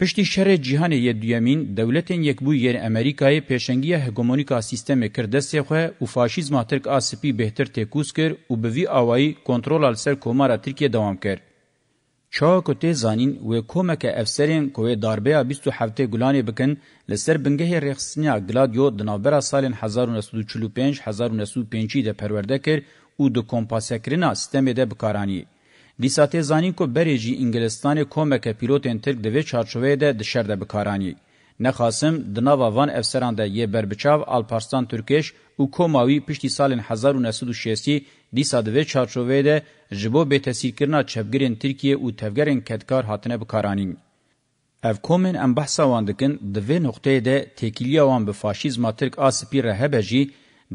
پشتی شر جهان یدیمین دولتین یکبو یر امریکای پیشنگی هگمونیکا سیستم کردست خواه و فاشیزم ترک آسپی بهتر تکوز کر و بوی آوائی کنترول السر کومارا ترکیه دوام کر. چاو کتی زانین و کومک افسرین کوی داربیا 27 گلانی بکن لسر بنگه ریخسنیا گلادیو دنابرا سالین 1945-1955 ده پرورده کر و دو کمپاسکرنا سیستم ده بکارانی. لیساته زانین کو بریجی انګلستان کومک پیلوتن ترک د وی چارچوې ده د شر د بکارانی نه خاصم د ناوا وان افسران ده یې بربچاو الپارستان ترکیش او کوماوی پشتي سال 1960 لیسا د وی چارچوې ده جبو به تاثیر کرنا چبګرین ترکیه او تفګرین کډکار هاتنه بکارانی اف کومن ام بحثا واندکن د وی نقطې ده تکیلیا وان به فاشیزم ترک اسپی رهبهجی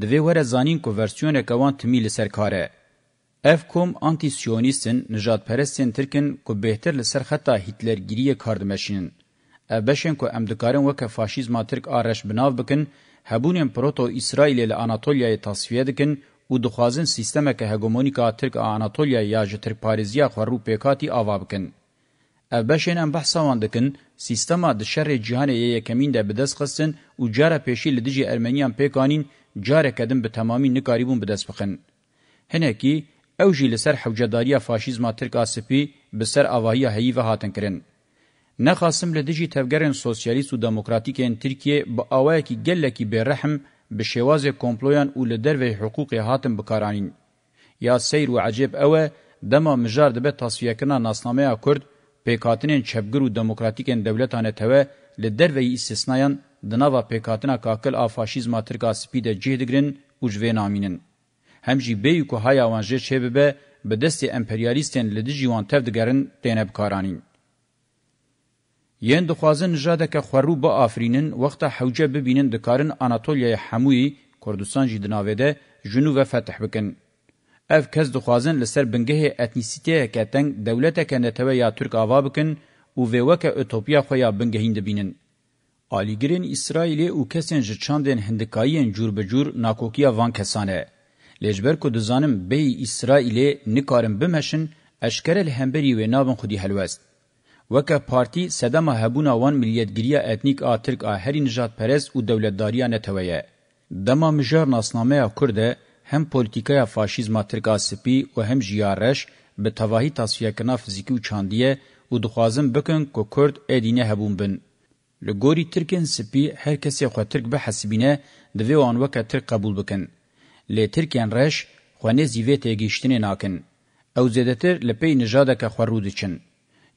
د وی وره زانین کو ورسیون کوان تمیل سرکاره Ev kom antisyonistên nijadperestên Tirkin ku bêhtir li ser xeta Hitlergiriyê kardimeşînin. Ev beşên ku em dikarin weke faşîzma Tirk a reş binav bikin, hebûnên proto-İsraîlê li Anatolyayê tasfiye dikin û dixwazin sîstemeke hegemonîka Tirk a Anatolyayê ya ji Tirkparêziya xwe rûpêkatî ava bikin. Ev beşên em behsa wan dikin, sîstema di şerê cîhanê yê yekemîn de bidest xistin û cara pêşî li dijî Ermeniyan pêkanîn, careke din bi temamî nikarîbûn bidest bixin. Hinekî, او جی لسر حوجداریا فاشیزما ترک اسپی بسر اواهی هی و هاتن کرن نه خاصم له دجی تفګرن سوسیالیست او دموکراتیک ان ترکیه با اوای کی گله کی به رحم به شواز کومپلویان او له درو حقوق هاتن بکارانین یا سیر و عجیب اوه دما مجار دبه تصفیه کنا ناسنامه کرد پیکاتنین چپګر او دموکراتیک ان دولتانه ته له درو استثنایان د نوو پیکاتنا کاکل افاشیزما ترک اسپی د جهدګرن او جوی نامینن هم جی بی کو هایا وان جه چه به به دست امپریالیستن لدی جوان تف دګرن تینب کارانین یند خوازن نژاده که خورو با آفرینن وقت حوجه ببینن دکارن آناتولیا حموی کردستان جی دناویده جنو و فتح بکن اف کس دخوازن لسر بنگه اتنیسیته کتنگ دولت کنتوه یا ترک آوا بکن او ویوک اتوپیا خویا بنگهین دبینن. آلیگرین اسرائیلی او کسین جچاندین هندکایین جور بجور ناکوکیا وان کسانه. لجبر کو دزانم بی اسرائیل نکارم بمشن اشکره لهمبری و نابن خودی هلوست. وکه پارتی سدما هبونا وان ملیتگیریا اتنیک آ ترک آ هری نجات پرست و دولتداریا نتویه. دما مجار ناسنامه کرده هم پولیتیکای فاشیزما ترکا سپی و هم جیارش به تواهی تصفیه کنا فزیکی و چاندیه و دخوازم بکن که کرد ادینه هبون بن. لگوری ترکن سپی هر کسی خود ترک به حسبینه دوی وان وکه ترک قبول بکن. لی ترکیان رش خوانه زیوه تیگیشتنی ناکن. او زیدتر لپی نجاده که خورودی چن.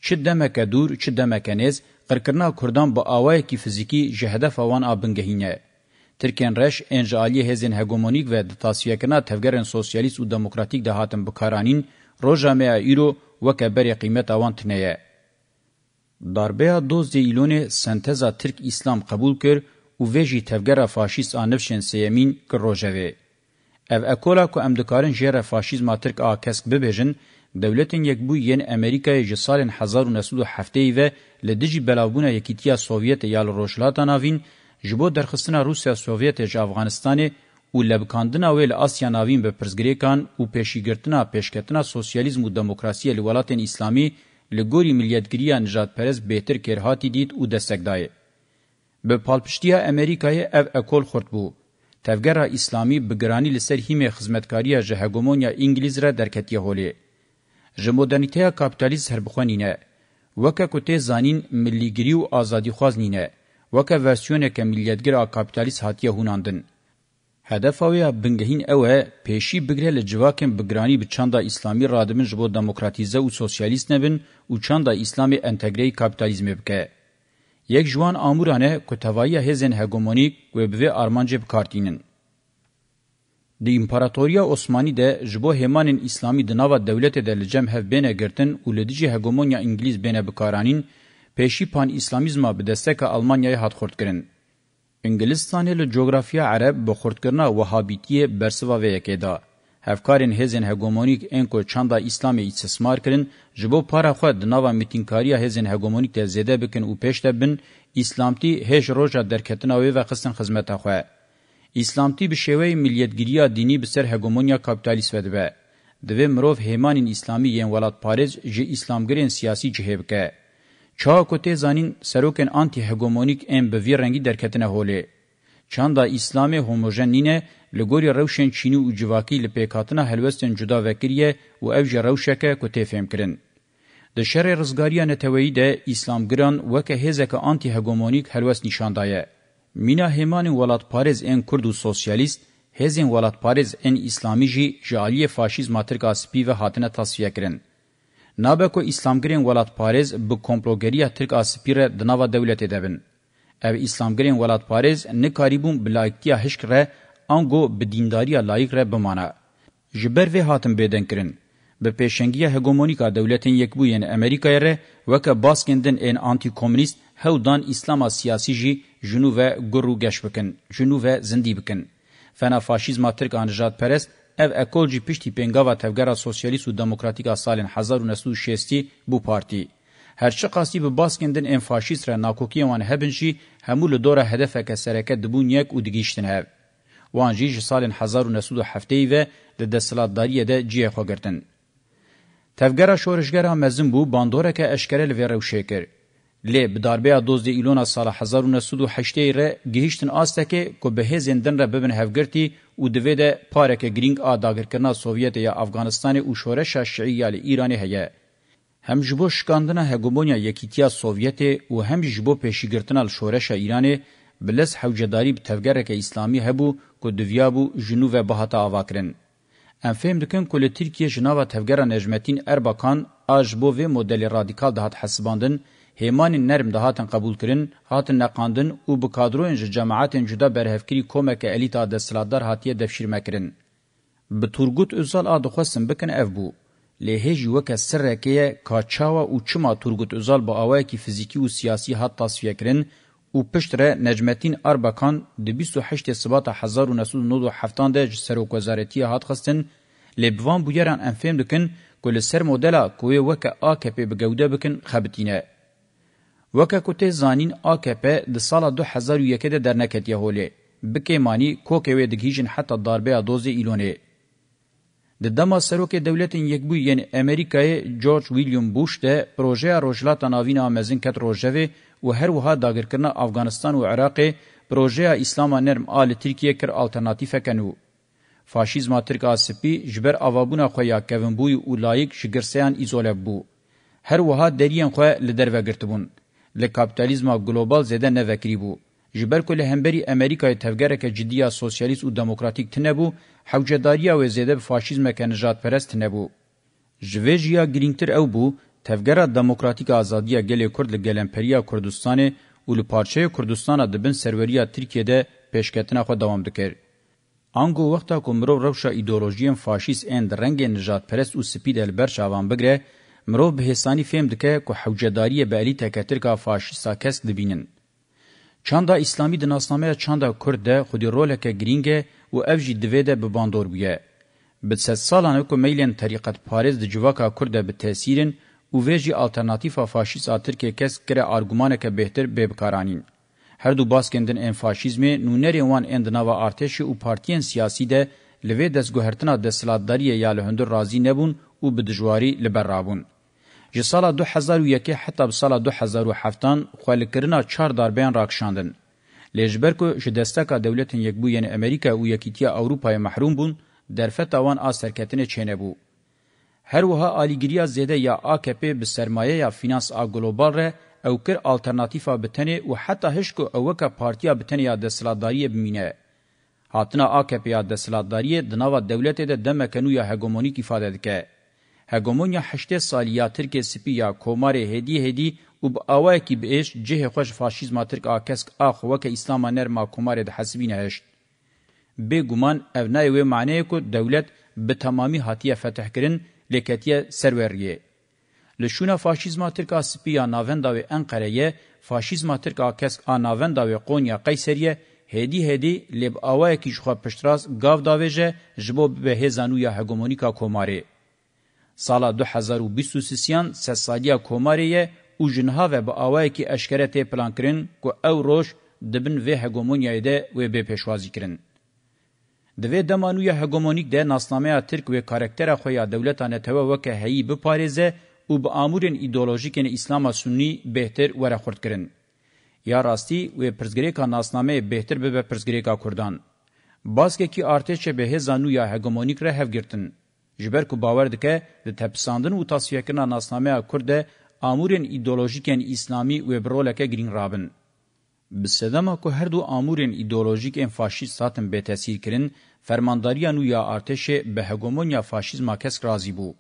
چه دمکه دور چه دمکه نیز قرکرنا کردان با آوای کی فیزیکی جهده فوان آبنگهینه. ترکیان رش انجالی هزین هگومونیک و دتاسیه کنا تفگرن سوسیالیست و دموکراتیک دهاتن بکارانین روژا میا ایرو وکه بری قیمت آوان تنیه. داربه دوز ایلون سنتزا ترک اسلام قبول کر و ویجی تفگر فاشیست آنفشن سیمین که روژوه. اف اکولا کو ام دکارن جره فاشیزم ترک آ کسک ببیجن دولتن یک بو ین امریکا ج سال 1907 و لدجی بلاوبونه یکیتیا سوویت یال روشلاتا ناوین جبو درخصنا روسیا سوویت ج افغانستان او لبکاندنا ویل آسیا ناوین به پرزګریکان او پیشیګرتنا پیشکتنا سوسیالیزم او دموکراسی لولاتن اسلامی لګوري ملیتګریا نجات پرز بهتر کرهاتی دید او دستګدای به پالپشتیا امریکای اف اکول خورد بو تفګرا اسلامي بګرانی لسر هیمه خدمتکاریه جه هګومونیا انګلیز را درکتیه هولي ژ مدرنټیا کاپټالیز هربخونینه وکه کوته زانین ملیګری او ازادي خوازنینه وکه ورسیونه کملیتګر کاپټالیز هاتیه هوناندن هدف او بنګهین اوه پېشی بګره له جواکم بګرانی به چاندا اسلامي رادمن جبو دموکراتیزه او سوسیالیست نبن او چاندا اسلامي انټګری کاپټالیزم بکه یک جوان آمورانه کتوایی هزین هگمونیک و بوی آرمانجه بکارتینن. دی امپراتوریا عثمانی ده جبو همان اسلامی دناوا دولت ده لجم هف بینه گرتن و لدیجی هگمونیا انگلیز بینه بکارانین پیشی پان اسلامیزما به دسته که آلمانیای حد خورد کرن. انگلستانی لجغرافیا عرب بخورد کرنا وهابیتی برسوا و یکی ده. هفکارین هزن هگمونیک انکو چاندا اسلامی استثمار کرن جبو پارا خو د ناوا میتینکاری هزن هگمونیک ته زده بکن او پشت بن اسلامتی هج روجا درکتنا و خصن خدمت خو اسلامتی به شوی ملیتګریه دینی به سر هگمونیا کاپیتالیست وده به دوی مروف هیمانین اسلامی ین ولات پاریز جی اسلامگرین سیاسی جهبکه چا کوته زانین سروکن آنتی هگمونیک ام به وی رنگی درکتنه هوله چاندا اسلام هوموژن نینه لګوري روشن چینی او جواکی له پېکاتنه هلوستن جدا وکړي او او جره روشکه کو تفهم کړي د شر رزګاریا نتوی د اسلام ګران وکه هزکه آنتی هګومونیک هلوست نشاندایه مینا همان ولات پاریز ان کورد سوسیالیست هزین ولات پاریز ان اسلامی جی جالی فاشیزم اترکا سپی و هاتنه تصفیه کړي نابکو اسلامګرین ولات پاریز به کومپلوګریه ترک اسپیره د نوو دولت دبن او اسلامګرین ولات پاریز نه کاریبون بلایکتیا هشکره انگو به دینداری لایق را بمانه جبر وی هاتم بدن کرن به پیشنگی هگمونیکا دولتین یکبوین امریکای ره وک باسکندن ان آنتی کمونیست هودان اسلام سیاسی جی جنوب گرو گش بکن جنوب زندی بکن فنا فاشیزما ترک انجات پرست ev ekolji piştî pengava tevgera sosyalîst û demokratîk a salên 1960 bû partî. Her çi qasî bi baskindin ên faşîst re nakokiyên wan hebin jî hemû li dora hedefeke sereke dibûn yek û digîştin hev. وانجی جی سال 1907 و د دستلاتداری ده جیه خو گرتن. تفگره شورشگره مزن بو باندوره که اشکره لوی روشه کرد. لی بداربه دوزده ایلونا سال 1908 ره گهیشتن آسته که که به زندن را ببن هفگرتی و دوی ده پارک گرینگ آ داگرکرنا سوویت یا افغانستان و شورش شعی یا ایرانی هیه. هم جبو شکاندنا هگومونیا یکیتیا سوویت و هم جبو پیشی گرتنا شورش ایرانی بلس حوجداری به تفگرک اسلامی هبو کو دویابو جنو و بهاتا آواکرن. ام فهم دکن کل ترکیه جناو تفگر نجمتین ارباکان آج بو و مدل رادیکال دهات حسباندن، هیمان نرم دهاتن قبول کرن، هاتن نقاندن و بکادروین جماعاتن جدا برهفکری کومک الیتا دستلادار هاتیه دفشیر مکرن. به تورگوت ازال آدخواستن بکن اف بو. لهج وک سرکه کاچاوا او چما تورګوت ازال با اوای کی فزیکی او سیاسی حد تصفیه کرن او پشتره نجمتین اربکان د 28 سبات 1997 د سروک وزارتی هات خستن لبوان بویران انفهم دکن کل سر مدلا کوی وک AKP بگوده بکن خبتینه وک کوته زانین AKP د سال 2001 د درنکت یهولی بکیمانی کوکه و دگیجن حتی ضربه دوزی ایلونه د دما سروک دولت یک بو یعنی امریکای جورج ویلیام بوش ده پروژه روجلات ناوین امازین کت روجوی و هر وها داگرکرنا افغانستان و عراق پروژه اسلام نرم آل ترکیه کر آلترناتیف کنو. فاشیزما ترک آسپی جبر آوابونا خویا کونبوی و لایک شگرسیان ایزوله بو. هر وها درین خواه لدر وگرتبون. لکاپیتالیزما گلوبال زده نوکری بو. جبر کل همبری امریکای تفگرک جدیا سوسیالیست و دموکراتیک تنبو حوجداریا و زیده فاشیزم که نجات پرست تنبو. جویجیا گرینگتر او بو تفګر دموکراتیک ازادیه ګلې کورد له ګلمپریه کوردستان او له پارچه کوردستان د بن سروریا ترکیه ده پیشکتنه خو دوام وکړ انګو وخت کومرو روشا ایدئولوژیم فاشیست اند رنگ نجات پرست او سپید البر شاوان بګره مرو به هسانی فهم دکې کو حوجداري به الی تکترکا فاشیستا کس دبینن چاندا اسلامی د ناسنامه چاندا کورد خودی رولکه گرینګ او افجی دویده به باندور بیه به ست سالانه کو میلن طریقت پاریز د جواکا کورد به تاثیرن او ویجی الټرناتیوا فاشیستا ترکیه کس کړه ارګومانه کې بهتر به بکارانین هر دو باسکندن ان فاشیزم نونری وان اندناوا ارتش او پارتین سیاسی ده لوی دزګهرتنا د سلادتداری یا له هندو راضی نبون او به دجواری لبرابون ج سال 2001 حتی به سال 2007 خلکرنا 4 دربین راکشاندن لجبر کو چې دستکا دولت یک بو یعنی امریکا او یکیتیا اوروپای محروم بون درفه تاوان از سرکتن چینه بو هر وها آلیگریا زده یا AKP به سرمایه یا فینانس آ گلوبال ره او کر آلترناتیفا بتنه و حتی هشکو اوکا پارتیا بتنه یا دسلاداری بمینه. هاتنا AKP یا دسلاداری دناوا دولت ده دمکنو یا هگومونی کی فاده دکه. هگومونیا هشته سالیا ترک سپی یا کومار هدی هدی و با آوه کی بیش جه خوش فاشیزما ترک آکسک آخو وکا اسلاما نرما کومار ده حسبین هشت. به گمان اونای و معنی کو دولت به تمامی هاتیه فتح کرن لکتیه سروریه. لشونا فاشیزما ترکا سپیا ناونداوی انقرهیه فاشیزما ترکا کسک آ ناونداوی قونیا قیسریه هدی هدی لب آوه کی جخوا پشتراس گاو داویجه جبو به هزانویا هگومونیکا کوماره. سالا 2023 سسالیا کوماریه او جنها و با آوه کی اشکره تی پلان کرن که او روش دبن و هگومونیای ده و به پیشوازی کرن. د وې د مانویا هګومونیک د ناسنامه ترک و کاراکتر خو یا دولتانه ته وکه هی به پاریزه او به امورن ایدئولوژیکن اسلام سنی بهتر وره خورد کرن یا راستی و پرزګریکا ناسنامه بهتر به پرزګریکا کردان باسکه کی ارتش به زانو یا هګومونیک ره هفګرتن جبر کو باور دکې د تپساندن او تاسیه کنا ناسنامه کورده امورن ایدئولوژیکن اسلامی و برولکه گرین رابن Bi sedema ku her du amûrên îdeolojîkên faşîst hatin bêtesîr kirin, fermandariya nû ya artêşê bi hegemonya faşîzma kesk razî bû.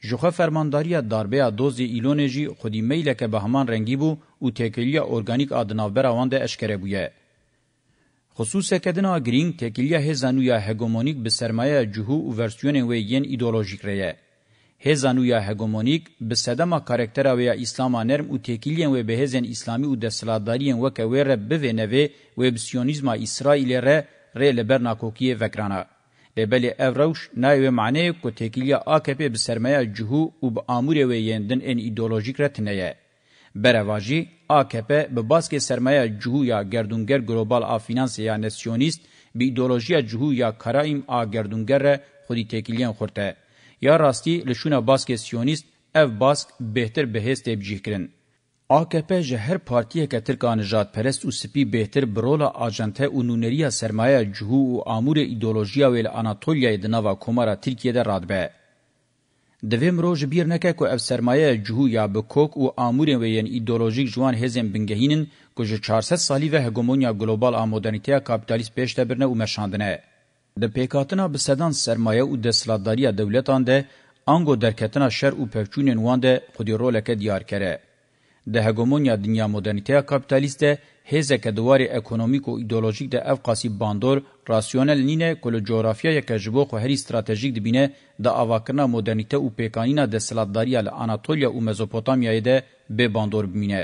Ji xwe fermandariya darbeya dozê îlonê jî xwedî meyleke bi heman rengî bû û têkiliya organîk a di navbera wan de eşkere bûye. Xusûseke dina girîng têkiliya hêza nû ya hegemonîk bi sermayeya cihû û versiyonên wê yên îdeolojîk re ye. هزان و یا هگمونیک به سدما کاراکتر و یا اسلام نرم او تکیلین و به هزن اسلامی او دسلاداریان و که ور به ونوی و بسیونیزم اسرائیل ر ر لبرناکوکی وکرانا لبل اوروش نایو معنی کو تکیلیا AKP به سرمایه جهو او به امور و یندن ان ایدئولوژیک رتنیه برواجی AKP به باسک سرمایه جهو یا گردونگر گلوبال افینانس یا نسیونیست به ایدئولوژی جهو یا کرایم آ گردونگر خودی تکیلین خورته یا راستی لشونه باسک سیونیست اف باسک بهتر بهست بجیه کرن. AKP ji her partiyeke Tirka nijadperest û spî bêhtir bi rola ajente û nûneriya sermaye cihû û amûrê îdeolojiya wê li Anatolyayê di nava komara Tirkiye de radbe. Divê mirov ji bîr neke ku ev sermaye cihû ya bi kok û amûrên wê yên îdeolojîk ji wan hêzên bingehînin ku ji 400 salî ve hegemonya global a modernîteya kapitalîst pêş te birne û meşandine. د پیکاتنا به سدان سرمایه او د سلاداریا دولتان ده انګو درکتنا شر او پفچونن وانده خودی رولکه دیار کره د هګومونیا دنیا مدرنیته کاپیتالیست هزه که دوار اکونومیک او ایدئولوژیک د افقاسی باندور راسیونل نینه کول جغرافیا کجبو خو هری استراتیژیک دبینه د اواکنا مدرنیته او پیکانینا د سلاداریا ل اناتولیا او مزوپوتامیا ده به باندور بمینه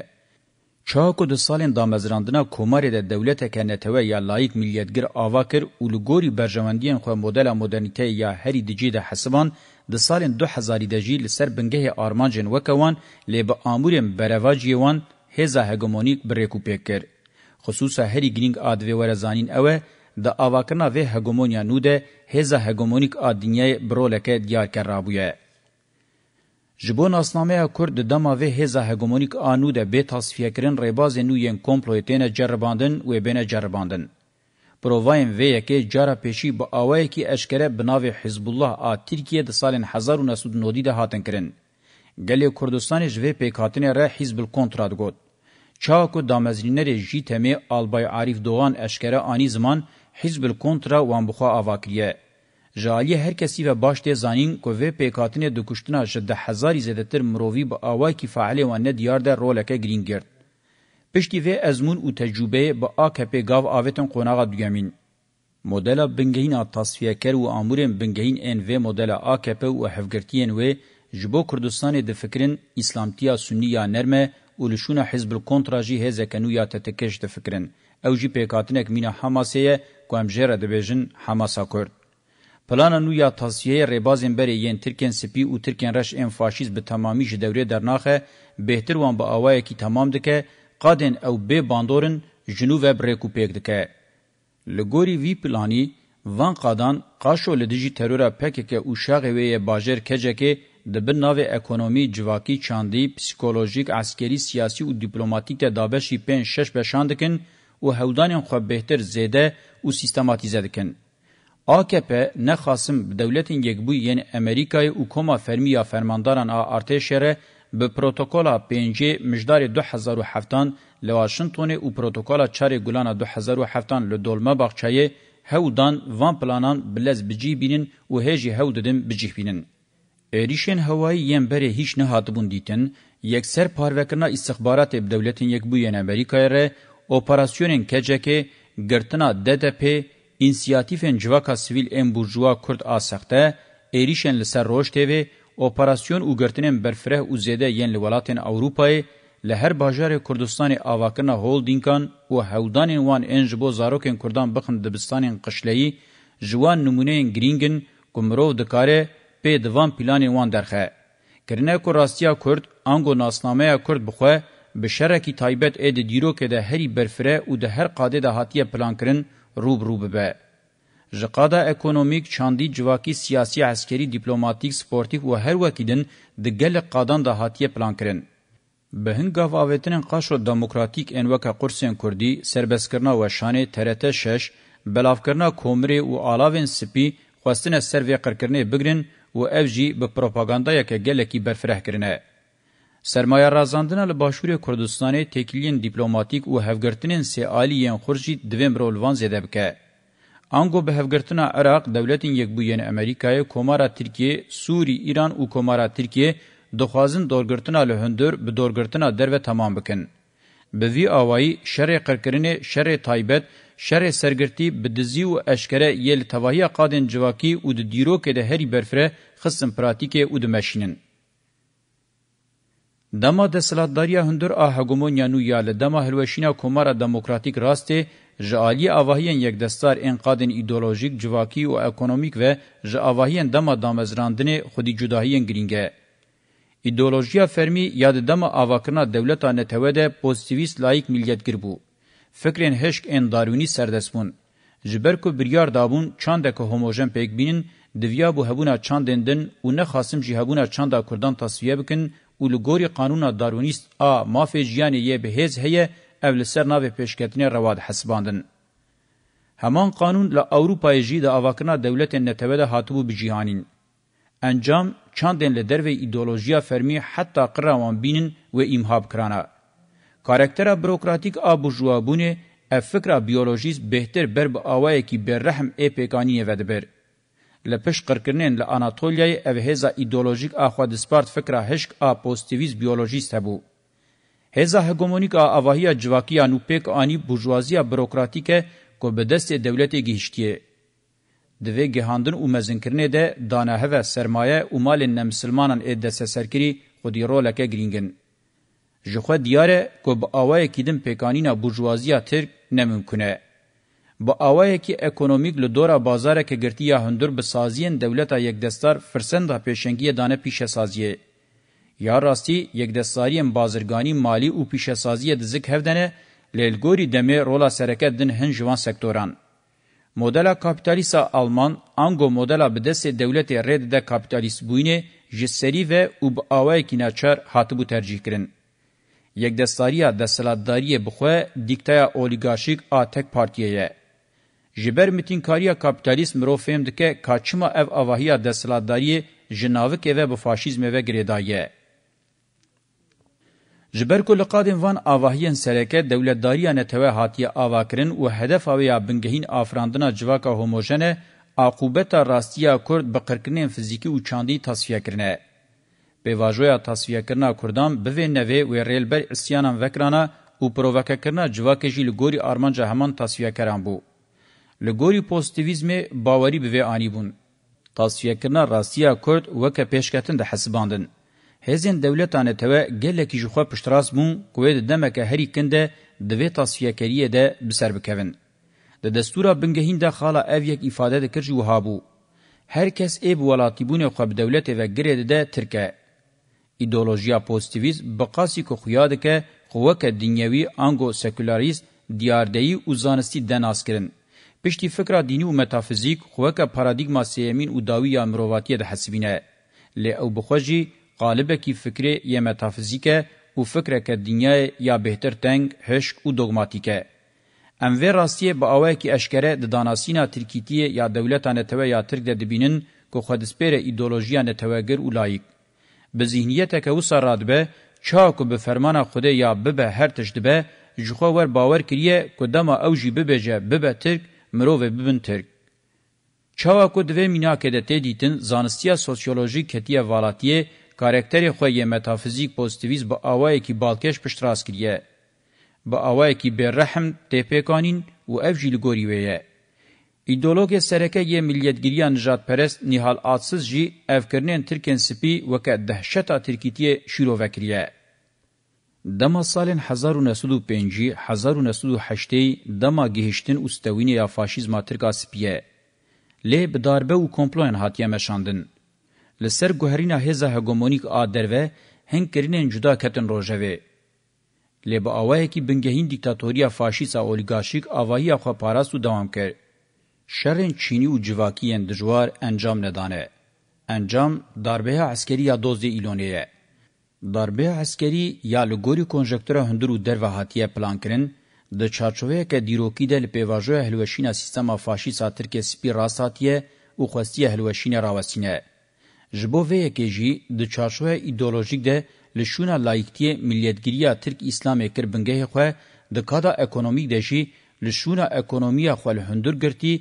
Çako di salên damezrandina komarê de dewleteke netewê ya layık milliyetgir ava kir û li gorî berjewendiyên xwe modela modernîteyê ya herî dicî de hesiban, di salên 2000 de jî li ser bingehê armancên wekewan lê bi amûrên berevaciyê wan hêza hegemonîk bi rêkûpêk kir. Xusûsa herî gining a divê were zanîn ew e, di avakirina vê hegemonya nû de hêza hegemonîk a dinyayê bi roleke diyar kerrabûye. جبون اسنامه کرد دما و هزا هگمونیک آنو ده به تصفیه کرن ریباز نو ین کمپلویتین جرباندن و بین جرباندن. پرووایم و یکی جارا پیشی با آوائی که اشکره بناو حزب الله آ ترکیه ده سال 1990 ده هاتن کرن. گلی کردستان جوه پیکاتین را حزب الکنتراد گود. چاکو دامزرینر جی تمه آلبای عارف دوان اشکره آنی زمان حزب الکنترا وانبخوا آواکریه. جالی هر کسی و باش ته زانین کو و پیکاتن د کوشتنا شد هزار زیاتر مرووی به اوا کی فعال و نه دیار در رولکه گرین گرد پشتی و ازمون او تجربه به اکپ گاو اوتن قوناغه دګمین مدل بنګهین تصفیه کر و امورن بنګهین ان و مدل اکپ او هفګرتین و جبو کردستان د فکرین اسلامتیا سنی یا نرمه ولشونه حزب الكونتراجی هزه کنو یا تتکش د فکرین او جی پیکاتنک مینا حماسه کوم جره د بجن حماسه کړ پلانا نو یا تاسیه ریبازین بری یین ترکن سپی او ترکن رش ام فاشیز به تمامی جه دوره درناخه بهتر وان با آوائه کی تمام دکه قادن او بی باندورن جنو و بریکو پیک دکه. لگوری وی پلانی وان قادان قاشو لدیجی ترورا پکه که او شاقه وی باجر کجه که دبن ناو اکونومی جواکی چاندی پسیکولوژیک عسکری سیاسی او دیپلوماتیک ده دابشی پین شش بشاندکن و هودانین خواه بهتر زیده او سیستماتیزه دکن. AKP ne xasım bi devletin yekbû yên Amerikayê û koma fermî fermandaran a artêşê re bi protokola 5 mijdarê 2007 li Washingtonê û protokola 4 gulana 2007 li Dolmabahçeyê hewdan van planan bilez bicî bînin û hêjî hew didin bicih bînin. Êrişên hewayî yên berê hiç nehatibûn dîtin, yekser parvekirina istihbaratê bi devletên yekbûyên Amerîkayê re operasyonên kecekê girtina DDP انسیاتیفên civaka sivîl ên burjuwa Kurd a sexte, êrişên li ser Rojtevê, operasyon û girtinên berfireh û zêde yên li welatên Ewropayê, li her bajarê Kurdistanê avakirina holdingan û hewdanên wan ên ji bo zarokên Kurdan bixin dibistanên qişleyî, ji wan nûmûneyên girîngin ku mirov dikare pê divan planên wan derxe. Kirine ku rastiya Kurd, ango nasnameya Kurd bixwe, bi şerekî taybet ê di dîrokê de herî berfire û di her qadê de hatiye plankirin, روب روب به ژقادا اکونومیک چاندی جواکی سیاسی عسکری دیپلوماتیک سپورتیک و هر وکیدن د گل قادان د هاتیه پلان کرن به هنگاو آویتن قاشو دموکراتیک انوکا قرسین کردی سربسکرنا و شانه ترت شش بلافکرنا کومری و آلاوین سپی خواستن سر وی قرکرنه بگرن و افجی به پروپاگاندا یک گلکی برفره کرنه. سرمایه رازاندن له باشور کردستان تکلین دیپلماتیک او هفګرتنین سی عالیین خورجی دویم رولوان زده بکه انګو به هفګرتنا عراق دولتین یک بوین امریکای کومارا ترکیه سوری ایران او کومارا ترکیه دخوازن دورګرتنا له هندور به دورګرتنا درو تمام بکن به وی اوای شر قرکرین شر تایبت شر سرګرتی به دزی او اشکره یل توهیه قادن جواکی او د دیرو کې د هری برفره خصم پراتیکه او د ماشینن دما دسلاتداریا هندر ا هګومونیا نو یاله دما هلوشینا کومارا دموکراتیک راسته ژالی اواهین یک دستار انقادن ایدئولوژیک جواکی او اکونومیک و ژاواهین دما دامزراندن خودی جداهین گرینگه ایدئولوژیا فرمی یاد دما اواکنا دولتانه توده پوزتیویست لایک ملیتګر بو فکرین هشک ان دارونی سردسمون جبرکو بریار دابون چاندکه هوموجن پېګبینن دویا بو هبونه چاندندن او نه خاصم جهبونه چاندا کردان تسویه بکن و لگوری قانون دارونیست آ مافی جیانی یه به هز هیه او لسر ناوی پیشکتنی رواد حسباندن. همان قانون ل اوروپای جی د اواکنا دولت نتوه ده هاتبو بجیهانین. انجام چاندن ل دروی ایدولوژیا فرمی حتی قراوان بینن و امهاب کرانا. کارکتر بروکراتیک آ بجوابونه اف فکر بیولوژیست بهتر بر به آوائی که بر رحم ای پیکانیه ودبر. لپش قرکنن ل اناتولیای او هزا ایدئولوژیک اخو د سپارت فکره هشک ا پوزتیویز بیولوژیست هبو هزا هگمونیک ا اواهی جواکی انو پک انی بورژوازی بروکراتیک کو به دست دولت گیشتیه د وی گهاندن او مزنکرنه ده دانه هوا سرمایه او مال نه مسلمانان ا دسه سرکری خودی رولکه گرینگن جخه دیاره کو به اوای کیدم پکانینا بورژوازی ترک نممکنه با اوایه که اکونومیک لدورا بازار که گرتی هندور به سازین دولتا یک دستار فرسنده پیشنگی دانه پیش سازیه. یا راستی یک دستاری بازرگانی مالی او پیش سازیه دزک هفدنه لیلگوری دمه رولا سرکت دن هن جوان سکتوران. مدل کاپیتالیسا آلمان انگو مدل به دست دولت رید ده کاپیتالیست بوینه جسری و او با اوایه که ناچار حاتبو ترجیح کرن. یک دستاری دستلاتداری بخواه دیکتای اولیگاشیک آتک پارتیه جبر متینکاریه کاپیتالیسم رو فهم دکه کاچما اف اواهیا د سلاداری جناوک و به فاشیزم و گریدایه جبر کو لقادن وان اواهین سرکه دولتداریه نتوه هاتیه اواکرین او هدف اویا بنگهین افراندنا جواکا هوموجنه عقوبت راستیا کورد به قرکنین فیزیکی او چاندی تصفیه کرنه به واژویا تصفیه کرنا کوردان به نوې و ریل بر اسیانان وکرانا او پرووکه کرنا جواکه جیل ګوري ارمانجه همان تصفیه کران بو لګوري پوزټیویزم باوري به انی بون تصفیه کنا راستیا کورد وک پیشکتن د حسباندن هزین دولتانه ته گله کی جوخه پشتراس بون کوید دمکه هری کنده د وی تصفیه کریه ده بسر بکوین د دستورا بنګهین د خاله اف یک ifade د کرج وهابو هر کس ای ولاتیبونه خو په دولت و ګرید ده ترکه ایدئولوژیا پوزټیویز بقاسی کو خیاده که قوه ک دنیوی انګو سکولاریست دیاردهی او زانستی دناس کرن پشتی فکر دینی و متافیزیک خوکه پارادایگما سیمین او داوی امرواتی د حسبینه ل او بخوجی قالب کی فکر ی متافیزیکه او فکر ک دنیا یا بهتر تنگ هشک او دوگماتیکه ام و راستیه با اوه کی اشکره د داناسینا ترکیتی یا دولتانه تو یا ترک د دبینن کو خودسپیر ایدئولوژیا نه توګر او لایک به ذهنیت که و سرادبه چا کو به فرمان خدای یا به هر تجدبه جخوا ور باور کریه کو دما او جی به بجه به ترک مروه ببن ترک. چاوا کو دوی میناکه ده تیدیتن زانستیا سوسیولوژی کتیه والاتیه کارکتر خوی متافیزیک پوزیتیویز با آوائی کی بالکش پشتراس کریه. با آوائی کی برحم تیپیکانین و افجیل گوریویه. ایدولوگ سرکه یه ملیتگیریه نجات پرست نیحال آتسز جی افکرنین ترکن سپی وکه دهشتا ترکیتیه شیرو وکریه. دما سالن 1905 1908 دما گهشتن اوستوین یا فاشیزم ترکا سپیه لی بداربه و کمپلوین هاتیه مشاندن لسر گوهرینا هزا هگومونیک آدروه هنگ کرینن جدا کتن روژوه لی با آوائه که بنگهین دیکتاتوریا فاشیسا اولیگاشیک آوائی اخوا پاراستو دوام کرد. شرن چینی و جواکیین دجوار انجام ندانه. انجام داربه عسکری یا دوزی ایلونیه. ضربه عسکری یا لګوري کنجکتور هندرو درو هاتیه پلان کړن د چارچوې کې دیروکی د پیواژو هلوشینا سیستم فاشی ساتر کې سپی راساتیه او خوستیه هلوشینا راوسینه جبووی کې جی د چارچوې ایدئولوژیک ده لشونه لایکتی ملیتګریه ترک اسلامي کربنګه خو د کادا اکونومیک ده جی لشونه اکونومیه خو هندر ګرتی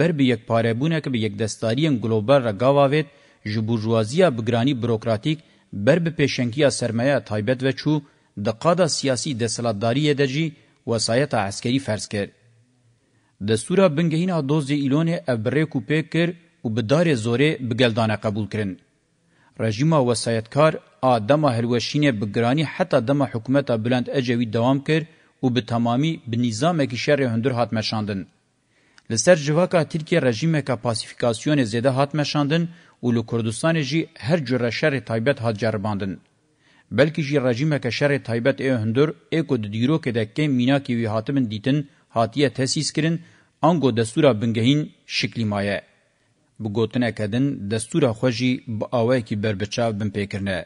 بر به یک پاره بونه کې به یک دستاریان ګلوبال را گاواوت جبورژوازیه بګرانی بروکراتیک بر به پیشنگی سرمایه تایبت و چو د قادا سیاسی دسلطداری دجی وصایت عسکری فرض کرد. دستورا بنگهینا دوز ایلون ابره کوپه کر و بدار زوره بگلدانه قبول کرن. رژیم وصایتکار آدم هلوشین بگرانی حتی دم حکومت بلند اجوی دوام کرد و به تمامی به نظام که شر هندر هات مشاندن. لسر جواکا ترکیه رژیم که پاسیفیکاسیون زیده هات مشاندن و لو کردستان جی هر جره شر تایبت هات جرباندن بلکی جی رژیم که شر تایبت ای هندور اکو د دیرو که دکې مینا کی وی حاتمن دیتن هاتیه تاسیس کرن انگو دستورا بنگهین شکلی مایه بگوتنه کدن دستورا خوجی با آوه کی بربچاو بن پیکرنه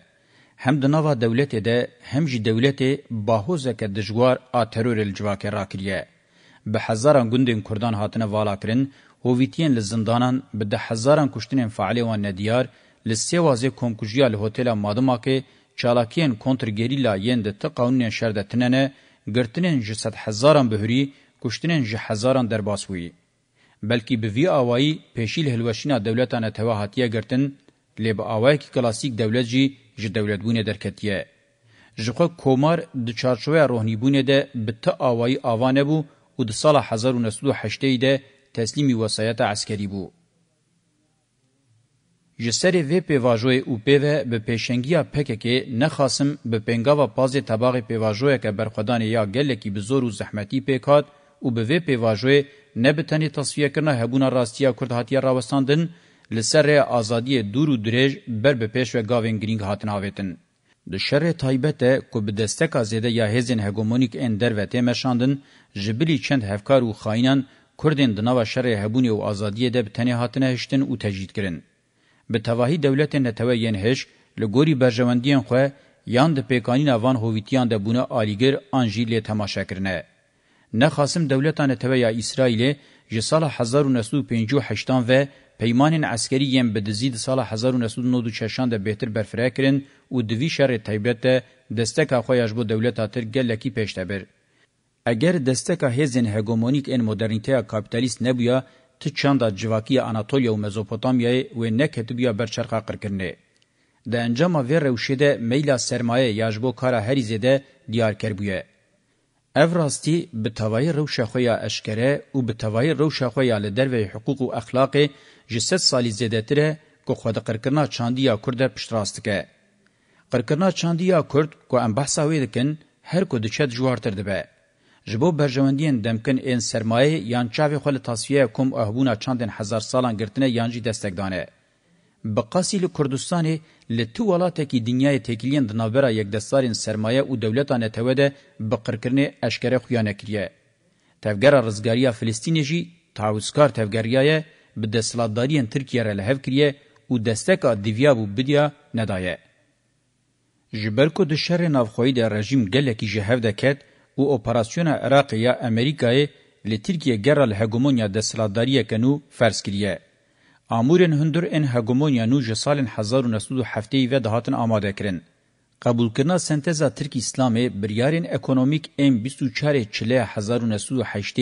هم د نوو دولت ده هم جی دولت باهوزه که دجوار ا ترور الجواکه راکریه به هزاران ګوندین کردان هاتنه والا کرن هوویتین لزندانان به ده هزاران کشتنین فعالی وان ندیار لسه وازه کومکوجیا له هوتلا مادماکه چالاکین کنترگریلا یند ته قانون شردتننه گرتنین جسد هزاران بهری کشتنین جه هزاران درباسوی بلکی به وی اوایی پیشیل هلوشینا دولتانه توهاتیه گرتن لب اوای کی کلاسیک دولت جی ج دولتونه درکتیه ژخه کومار د چارچوې روحنیبونه ده به ته اوای اوانه بو او د سال 1908 ده تسلیم وصایت عسکری بو. جسر وی پیواجوی او پیوه به پیشنگیا پککه نخاسم به پنگاوا پاز تباغ پیواجوی که برخودان یا گله کی بزور و زحمتی پیکات او به وی پیواجوی نبتنی تصفیه کرنا هبونا راستیا کرد هاتیا راوستاندن لسر آزادی دور و دریج بر به پیش و گاوین گرینگ هاتن هاویتن. د شر تایبت کو به دستک ازیده یا هزن هگمونیک اندر و تمشاندن جبلی چند هفکار و خاینان کردین د نوو شر هبونی او ازادی د بتنی هاتنه هشتن او تجدید کرن به توهی دولت نتوین هش لګوري برژوندین خو یان د پیکانین اوان هویتیان د بونه آلیګر انجیل تماشا کرنه نه خاصم دولتانه تویا اسرائیل ج سال 1958 و پیمان عسکری به دزید سال 1996 ده بهتر برفره کرن او دوی شر تایبت دستک خویش بو دولت اتر گلکی پیشتبر اگر دستکا هزین هگمونیک ان مدرنیته کاپیتالیست نبویا ته چاندا جواکی اناتولیا او مزوپوتامیا و نکته بیا برچرخه قرکنه د انجام و روشیده میلا سرمایه یاجبو کارا هریزیده دیار کربویه افراستی به توای روش خویا اشکره او به توای روش خویا لدروی حقوق و اخلاق جسد سالی زیده تره که خود قرکرنا چاندیا کرده پشتراستکه. قرکرنا چاندیا کرد که ام بحثاوی دکن هر که دچت جوارتر دبه. جبو برجواندین دمکن این سرمایه یان چاوی خل تصفیه کم اهبونا چندین هزار سالان گرتنه یانجی دستک دانه. بقاسی لی کردستانی لی تو ولاته کی دنیای تکیلین دنابرا یک دستارین سرمایه و دولتان توده بقرکرنه اشکره خویانه کریه. تفگر رزگاریا فلسطینی جی تاوسکار تفگریایه به دستلاتدارین ترکیه را لحف کریه و دستکا دیویابو بدیا ندایه. جبرکو د شر نافخوی د رژیم ګل کی جهاد کټ و اپراسیون عراق یا امریکای لی ترکیه گره الهگومونیا دستلاداریه کنو فرس کریه. آمورین هندر این هگومونیا نو جسال 1907 و دهاتن آماده کرن. قبول کرنا سنتزا ترک اسلامی بریارین اکونومیک ام 24 چله 1908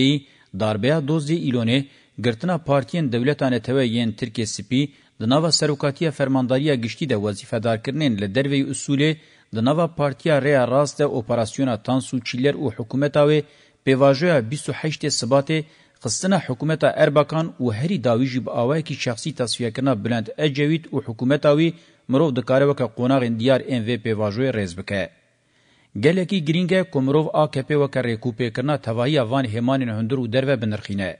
داربیا دوزی ایلونه گرتنا پارتین دولتانه توی ین ترکیه سپی دناوا سروکاتیه فرمانداریا گشتی ده وظیفه دار کرنین لدروی اصوله د نوو پارتیا ریا راست اپراسیونا تانسو چیلر او حکومتا وی پیواژه 28 سبات خصنا حکومتا اربکان او هری داویج به اوای کی شخصی تصفیه کنا بلند اجوید او حکومتا وی مرو د کارو ک قوناغ دیار ام وی پیواژه رز بکه گلکی گرینګه کومروف ا کپ و ک ریکوپه کنا توایی وان همان هندرو درو بنرخینه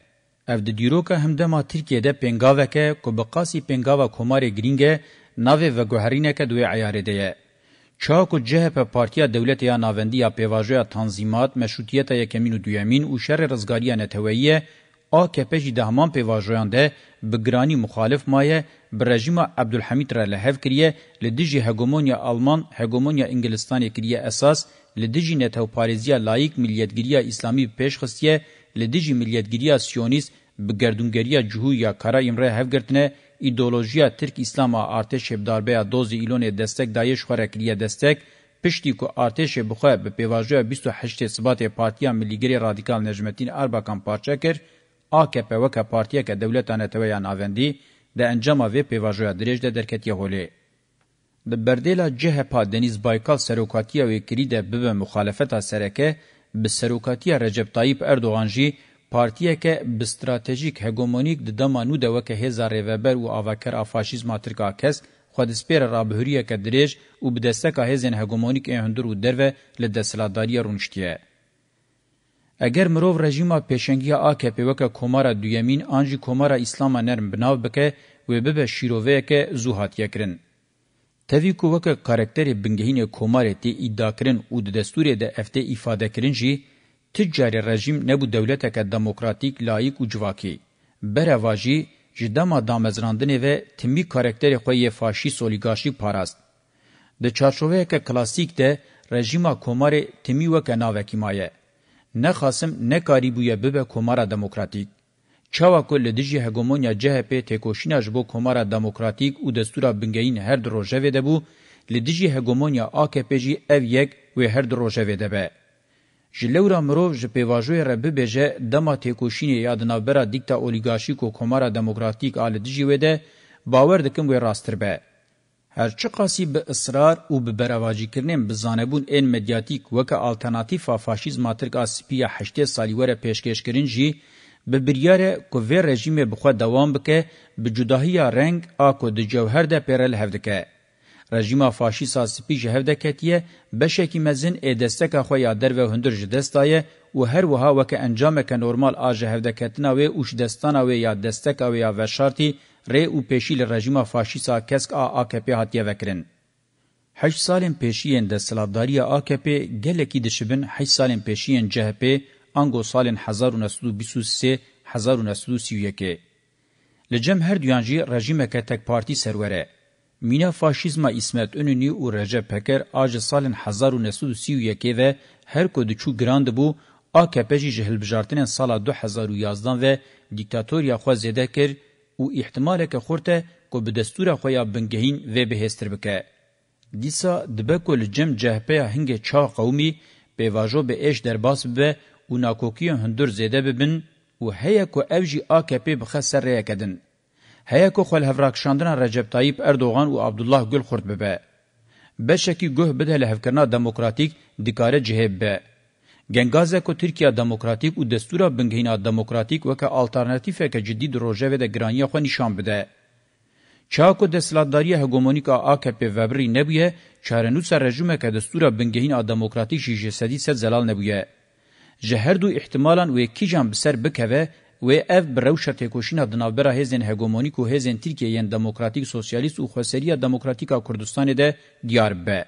اف د دیروکا همدما ترکیه ده پنگاوکه کو بقاسی پنگاوا کومار گرینګه ناوی و گوهرینه ک دوی عیاره ده چاکو جه په پارتیا دولت یا ناوندیا پیواژه تنظیمات مشروطیت یکمین و دویمین او شر رزګاری نتویه AKP جی دهمان پیواژیان ده بگرانی مخالف مایه بر رژیم عبدالحمید را لهف کریه لدیجی هگمونیا آلمان هگمونیا انگلستان کریه اساس لدیجی نتو پاریزیا لایک ملیتگیریا اسلامی پیش خستیه لدیجی ملیتگیریا سیونیست بگردونگریا جهو یا کارا امره هفگرتنه ایدئولوژیا ترک اسلاما ارتش بداربه دوزی ایلون دستک دایش خورکلیه دستک پشتی کو ارتش بخواه به پیواجوه 28 سبات پارتیا ملیگری رادیکال نجمتین ارباکان پارچه کر AKP وکا پارتیا که دولتانه تویا ناوندی ده انجام وی پیواجوه دریج ده درکتیه هوله. د بردیلا جهپا دنیز بایکال سروکاتیا وی کری ده ببه مخالفتا سرکه به سروکاتیا رجب طایب اردوغان جی پارتیەکە بستراتژیک هگمونیک د دمانو د وکه هزار ریوبر او اواکر افاشیزم اترکا کس خود سپیر را بهوریه که دریج او بدستکا هزین هگمونیک اهندر و دروه لدسلاداری رونشتیه. اگر مرو رژیم پیشنگی AKP وک کومارا دویمین انجی کومارا اسلام نرم بناو بکه و به شیروه که زوحات یکرن. توی کو وک کارکتری بنگهین کومارتی ادعا کرن او د دستور د افته ifade کرن جی تجاری رژیم نبو دولتک دموکراتیک لایق او جواکی برواجی جدما دامزراندنې و تیمی کاراکتر خوې فاشیست اولیګارشی پاراست د چارچوبه ک کلاسیک ده رژیما کومار تیمی وک ناوکی مایه نه خاصم نه کاریبوی به به کومار دموکراتیک چاوا کول د جې هګومونیا جه په ټکوشینا جبو کومار دموکراتیک او دستور بنګین هر دروژه و ده بو لدیجی هګومونیا AKP جی اف یک و هر دروژه و ده به جلورا مرو ژ پیواژوی ر ببهجه دما تکوشین یادنا برا دیکتا اولیگارشی کو کومارا دموکراتیک آل دجی وده باور دکم وی راستر به هر چه قاسی به اصرار او به برواجی کرنیم بزانبون این مدیاتیک وک آلترناتیفا فاشیزم اترک اسپی 8 سالیوره پیشکش کرین جی به بریار کو وی رژیم بخو دوام بکه به جداهی رنگ آکو د جوهر د پیرل هفدکه رژیما فاشیسا سپی جهو دکتیه بشکی مزن ای دستکا خویا در و هندر جدستایه و هر وها وک انجام ک نورمال اجه هف دکتنا و اوش دستانا و یا دستکا و یا وشارتی ری او پیشی ل رژیما فاشیسا کسک ا اکپی هاتیه وکرن هشت سالن پیشین د سلاداری اکپی گلکی دشبن هشت سالن پیشین جهپی انگو سالن 1923 1931 لجم هر دویانجی رژیم ک تک پارتی سروره مینا فاشیزما اسمت اونونی او رجب پکر آج سالن 1931 و هر کو دچو گراند بو AKP جی جهل بجارتن سال 2011 و دیکتاتوریا خو زده کر او احتمال که خورته کو به دستور خو بنگهین و بهستر بکه دیسا دبکول جم جهپه هنگ چا قومی به واژو به اش درباس به او ناکوکی هندور زده ببن او هيا کو افجی AKP بخسر کدن هيا کو خل هفراکشاندنا رجب طيب اردوغان او عبد الله گل خورد ببه بشکی گوه بده لهفکرنا دموکراتیک دکاره جهب به گنگازه کو ترکیه دموکراتیک او دستورا بنگهینا دموکراتیک وک آلترناتیفه که جدی دروژه و د گرانی خو نشان بده چاکو د سلاداری هګومونیکا AKP وبری نبیه چارنو سر رژیمه که دستورا بنگهینا دموکراتیک شیشه سدی سد زلال نبیه جهر دو احتمالا و کی جان بسر بکوه و اف برو شرط کوشینا د نابره هزن هګومونیک او هزن ترکیه یان دموکراتیک سوسیالیست او خوسریه دموکراتیکا کردستان ده دیار به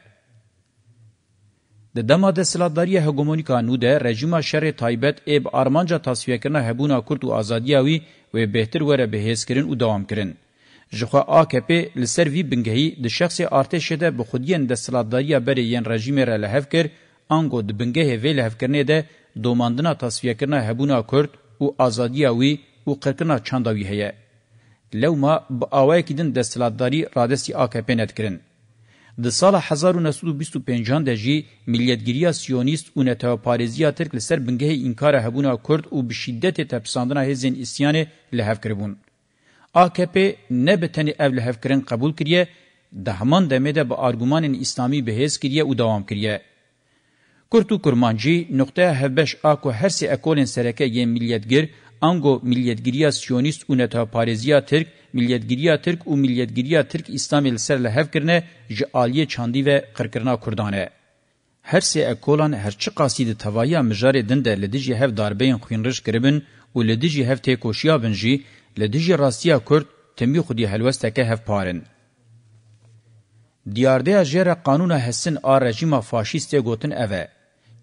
د دما د سلاداری هګومونیکا نو ده رژیم شر تایبت اب ارمانجا تصفیه کنا هبونا کورد او ازادیاوی و بهتر وره بهیس کرن او دوام کرن جخوا AKP لسر وی بنگهی د شخص ارتش ده به خودین د سلاداری بر یان رژیم را لهف کر انګو د بنگه وی لهف کرنه ده دوماندنا تصفیه کنا هبونا کورد و آزادیا وی و قرکنا چانداوی هيا لو ما با آوائی کدن دستلاتداری رادستی آکپی ندکرن. د سال 1925 د جی ملیتګریه سیونیست او نته پاریزیا ترک لسر بنګه انکار هبونه کورد او په شدت تپساندنه هزین اسیان له هفکربون AKP نه بتنی اول هفکرین قبول کړي د همان دمه ده به ارګومان اسلامي بهز کړي او دوام کړي کرد و کرمانجی نقطه هبش آکو هر سی اکولین سرکه یه ملیتگر انگو ملیتگریه سیونیست و نتا پارزیه ترک ملیتگریه ترک و ملیتگریه ترک اسلامی لسر لحف کرنه جعالیه چاندی و قرکرنا کردانه. هر سی اکولان هر چی قاسید توایی مجار دنده لدیجی هف داربین خوینرش کربن و لدیجی هف تیکوشیا بنجی لدیجی راستیا کرد تنبی خودی هلوستکه هف پارن. دیارده جره قانون هسن آ رژیم فاشیسته گوتن اوه.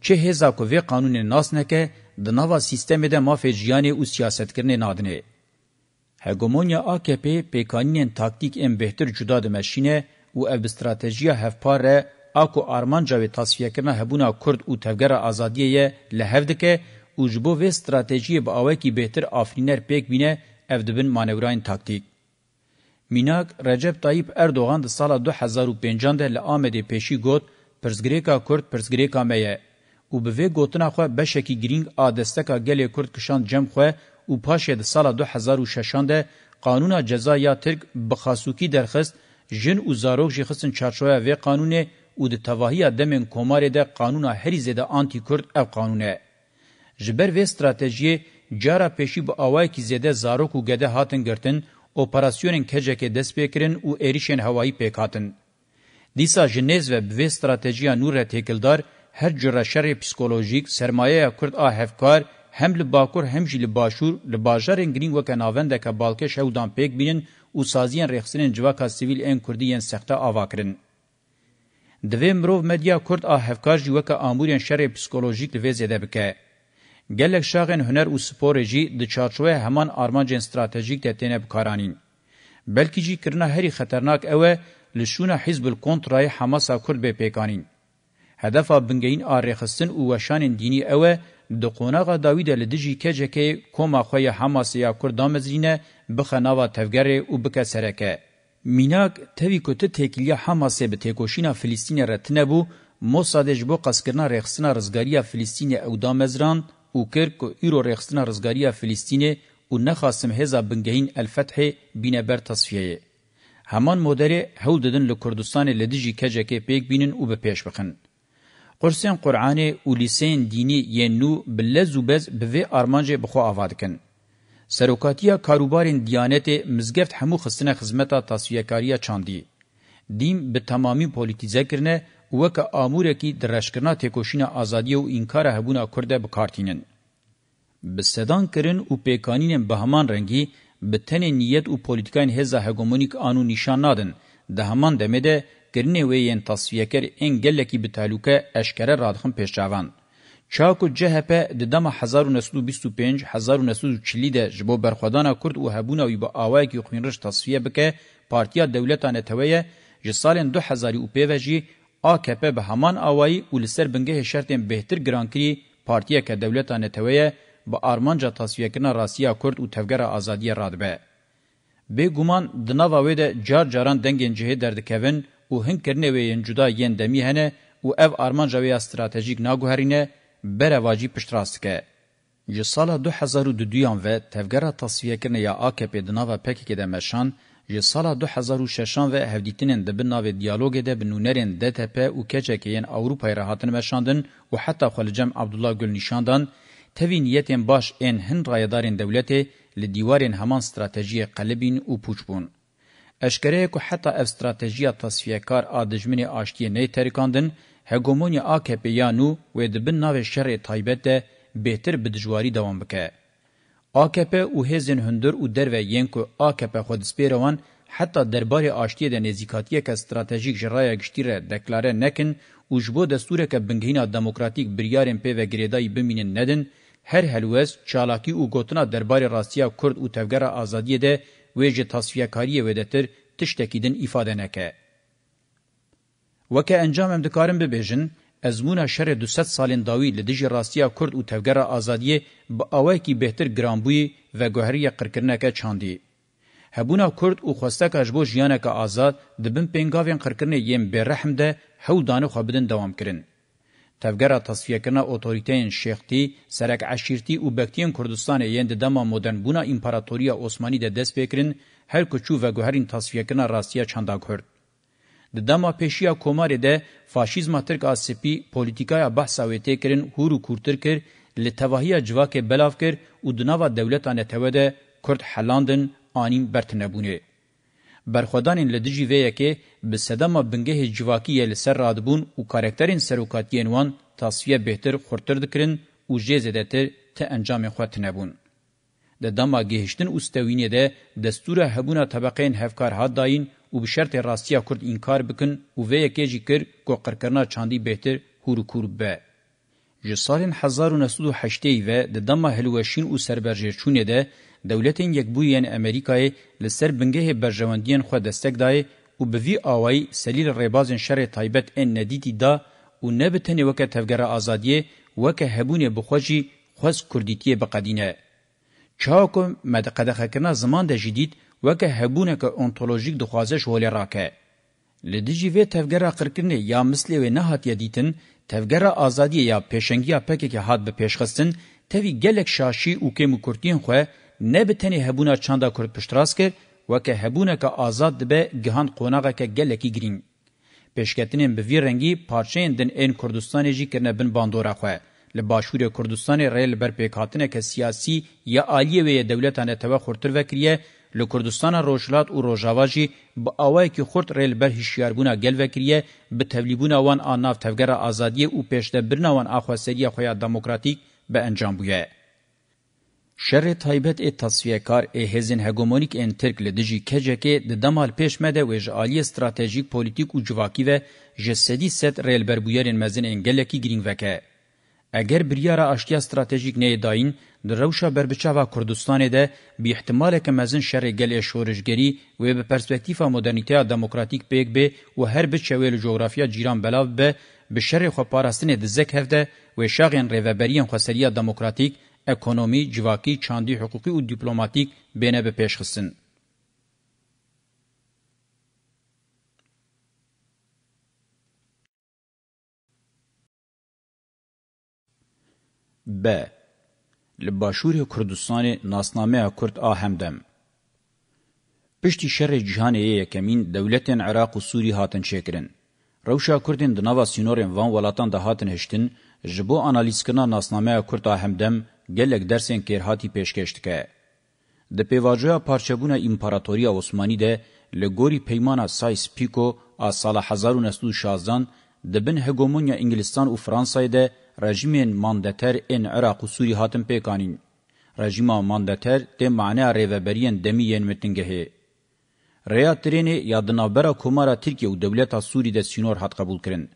چه هزا کوی قانون ناس نکه د نوا سیستم ده مافه جیانی او سیاست کرنه نادنه. هگمونیا AKP پیکانین تاکتیک ام بهتر جدا ده مشینه او اب استراتژیا هفپاره اكو ارمانجا و تصفیه کمه هبونا کرد او تفگر آزادیه لهفدکه او جبو و استراتژی با اوه کی بهتر آفرینر پیک بینه افدبن مانوران تاکتیک. میناک رجب طایب اردوغان د سال 2005 ده لامده پیشی گوت پرزگریکا کرد پرزگریکا میه او به وی گوتنا خو بشکی گرینگ آدستکا گلی کرد کشان جم خو او پاشه د سال 2006 ده قانون جزا یا ترک بخاسوکی درخست جن او زاروغ جی خصن چارچوه وی قانون او د تواهی دمن کومار ده قانون هری زده آنتی کرد او قانونه جبر وی استراتژی جارا پیشی با اوای کی زده زاروغ او گده هاتن گرتن اپراسیونن کجکه دست بکرین او اریشن هوایی پیکاتن دیسا جنیز و به استراتژی نور تکلدار هر جره شر پسیکولوژیک سرمایه کرد آ هفکار هم لباکور هم جی لباشور لباجارین گرین و کناوند که بالکش هودان پیک بینن او سازیان رخصین جواکا سیویل این کردیین سخته آواکرن. دوی مروف مدیا کرد آ هفکار جی وکا آمورین شر پسیکولوژیک لوی زیده بکه. گلک شاغین هنر و سپور جی د چارچوه همان آرمانجین استراتژیک دتینه بکارانین. بلکی جی کرنا هری خطرناک اوه لشونه حزب الکنترای حماسا کرد به پیکانین. هدفا بنگین آرخستن او وشان دینی اوه د قونغه داوود له دجی کجکه کومه خو حماس یا کوردا مزرینه بخناوه تفګر او بک سرهکه میناک توی کوته تکلیه حماس به تکوشینا فلسطین رتنه بو موسادج بو قسکرنا رخصنا رزګاریا فلسطین او دا مزران او کرکو ایرو رخصنا رزګاریا فلسطین او نخاسم هزا بنگهین الفتح بینبر تصفیه همان مدره هول ددن لکردستان لدجی کجکه پیک بینن او به پیش بخن قرسین قرآنی و لیسین دینی یه نو بله زوبز بوی آرمانجه بخوا آواد کن. سروکاتیا کاروبارین دیانت مزگفت همو خستنه خزمتا تاسویکاریا چاندی. دیم به تمامی پولیتیزه کرنه وک آموره کی درشکرنا تکوشین آزادی و انکار هبونا کرده بکارتینن. بسدان کرن و پیکانین بهمان رنگی به تن نیت و پولیتیکاین هزا هگومونیک آنو نشان نادن، ده همان دمه ده کرنه وی یان تصفیه کر ان گلکی به تعلقه اشکره رادخم پیشاوان چاکو جهپه د دمه 1925 1940 د جبو برخدانه کورد او هبونه او به اوای کی خوینرش تصفیه بکه پارتیا دولتانه تویه ج سالن 2000 او پیوجی AKP به همان اوای ول سر بنګه شرطن بهتر ګرانکری پارتیا که دولتانه تویه به آرمانجا تصفیه کنا راسیا کورد او تفګر ازادی رادبه به ګومان د نواوی د جار جاران دنګ جهه درد کوین û hinkerine wê yên cuda yên demî hene û ev armanca wê ya stratejîk naguherîne berevacî piştras dike. Ji sala 2002-yan ve tevgera tasfiyekirine ya AKP di nava PKK de meşan, ji sala 2006-an ve hevdîtinên di bin navê diyalogê de bi nûnerên DTP û keçekê yên Avrupayê re hatin meşandin û heta xwe li cem Abdullah Gül nîşandan, tevî niyetên baş ên hin rayedarên dewletê li dîwarên heman stratejiyê qelibîn û pûç bûn. eşkereye ku heta ev stratejiya tasfiyekar a dijminê aştiye neyterikandin, hegemonya AKP ya nû wê dibin navê şerê taybet de bêtir bi dijwarî devam bike. AKP û hêzên hundir û derve yên ku AKP xwedîspêra wan heta derbarê aştiye de nêzîkatiyeke stratejîk ji raya giştî re deklare nekin û ji bo destûreke bingehîna demokratîk biryarên pê ve girêdayî bimînin nedin, her helwez çalakî û gotina derbarê rastiya Kurd û tevgera azadiyê de وی جه تصفیه کاری وی دتر تشتکیدن ifade نکه. وکه انجامم دکارم ببیجن، ازمون شر 200 سالین داوی لدجی راستیا کرد او تفگر آزادی با اوکی بهتر گرانبوی و گوهری قرکرنکه چاندی. هبونا کرد او خواسته کجبو جیانکه آزاد دبن پنگاوین قرکرنه یم برحم ده هودانه خوابدن دوام کرن. تفگرا تصفیه کنا اوتوریتین شیختی سرک عشیرتی او بکتین کردستان یند دما مدرن بونا امپراتوریا عثمانی ده دست بکرین هر کچو و گوهرین تصفیه کنا راستیا چندا کرد. ده دما پیشیا کوماری ده فاشیزما ترک آسپی پولیتیکای بحثا ویتی کرین هورو کورتر کر لتواهی جواک بلاف کر او دناوا دولتان تواده کرد حلاندن آنین برتنبونه. برخودانین لدجی وی یکه به سدما بنگه جواکی لسر رادبون او کاراکترین سروکاتین وان تصفیه بهتر خورتر دکرین او جزدتر ته انجام خوت نبون د دما گهشتن اوستوینه ده دستور هبونه طبقین هفکار هات داین او به شرط راستیا کرد انکار بکن او وی یکه جکر کو قرکرنا چاندی بهتر هورو کوربه جسالین 1908 و د دما هلوشین او سربرجه چونه ده دولتین یکبویین امریکای لسر بنگه برجواندین خو دستک دای او به وی آوای سلیل ریبازن شر تایبت ان ندیتی دا او نه بتنی وکه تفګر ازادی وکه هبونه بخوجی خوز کردیتی بقدینه چاکم مدقدخه کنا زمان د جدید وکه هبونه که انتولوژیک دخوازش ولی راکه لدیجی وی تفګر قرکنه یا مثلی و نه هات یدیتن تفګر ازادی یا پیشنګیا پکه که هات به پیشخستن توی گلک شاشی او که مکرتین خو نه بتنی هبونا چاندا کورد پشتراس کر وکه هبونا که آزاد به گهان قوناغه که گلکی گرین. پیشکتنین به وی رنگی پارچین دن این کردستان جی کرنه بن باندورا خواه. لباشور کردستان ریل بر پیکاتنه که سیاسی یا آلیه وی دولتانه توا خورتر وکریه لکردستان روشلات او روژاواجی با اوای کی خورت ریل بر هشیاربونا گل وکریه به تولیبونا وان آناف تفگر آزادی او پیشته برنا وان اخواسری خویا دموکراتیک به انجام بویه. شر تایبت ا تسویه کار ا هزن هګومونیک ان ترک له دجی کجکه د دمال پېشمده وژ عالی استراتیژیک پولیټیک او جواکی و جسدی ست ریل بربویرن مزن انګل کی گرین وکه اگر بریارا اشتیا استراتیژیک نه داین د روشا بربچاوا کوردستان ده به احتمال ک مزن شر گل شورشګری و به پرسپکتیو مدرنیته دموکراتیک پیک به و هر به چویل جغرافیا جیران بلاو به به شر خو پاراستنه د زک هفته و شاغن ریوبریان خو سریه دموکراتیک اکونومی، جواکی، چاندی حقوقی او دیپلماتیک بینه به پیش خستن. ب. لباشوری کردستان ناسنامه کرد آهمدم. پشتی شر جهان یکمین دولتین عراق و سوری هاتن چکرن. روشا کردین دناوا سینورین وان ولاتان ده هاتن هشتن جبو انالیز کنا ناسنامه کرد آهمدم گلک درسین کرهاتی پیشکشت که. د پیواجویا پارچبونه امپراتوریا عثمانی ده لګوري پیمانه سایس پیکو ا سال 1916 د بن هګومونیا انګلستان او فرانسای ده رژیمین مانداتر ان عراق او سوری هاتم پیکانین. رژیما مانداتر ده معنی ریوبرین دمین متنگه. ریا ترینی یادنابرا کومارا ترکیه او دولتا سوری ده سینور حد قبول کرند.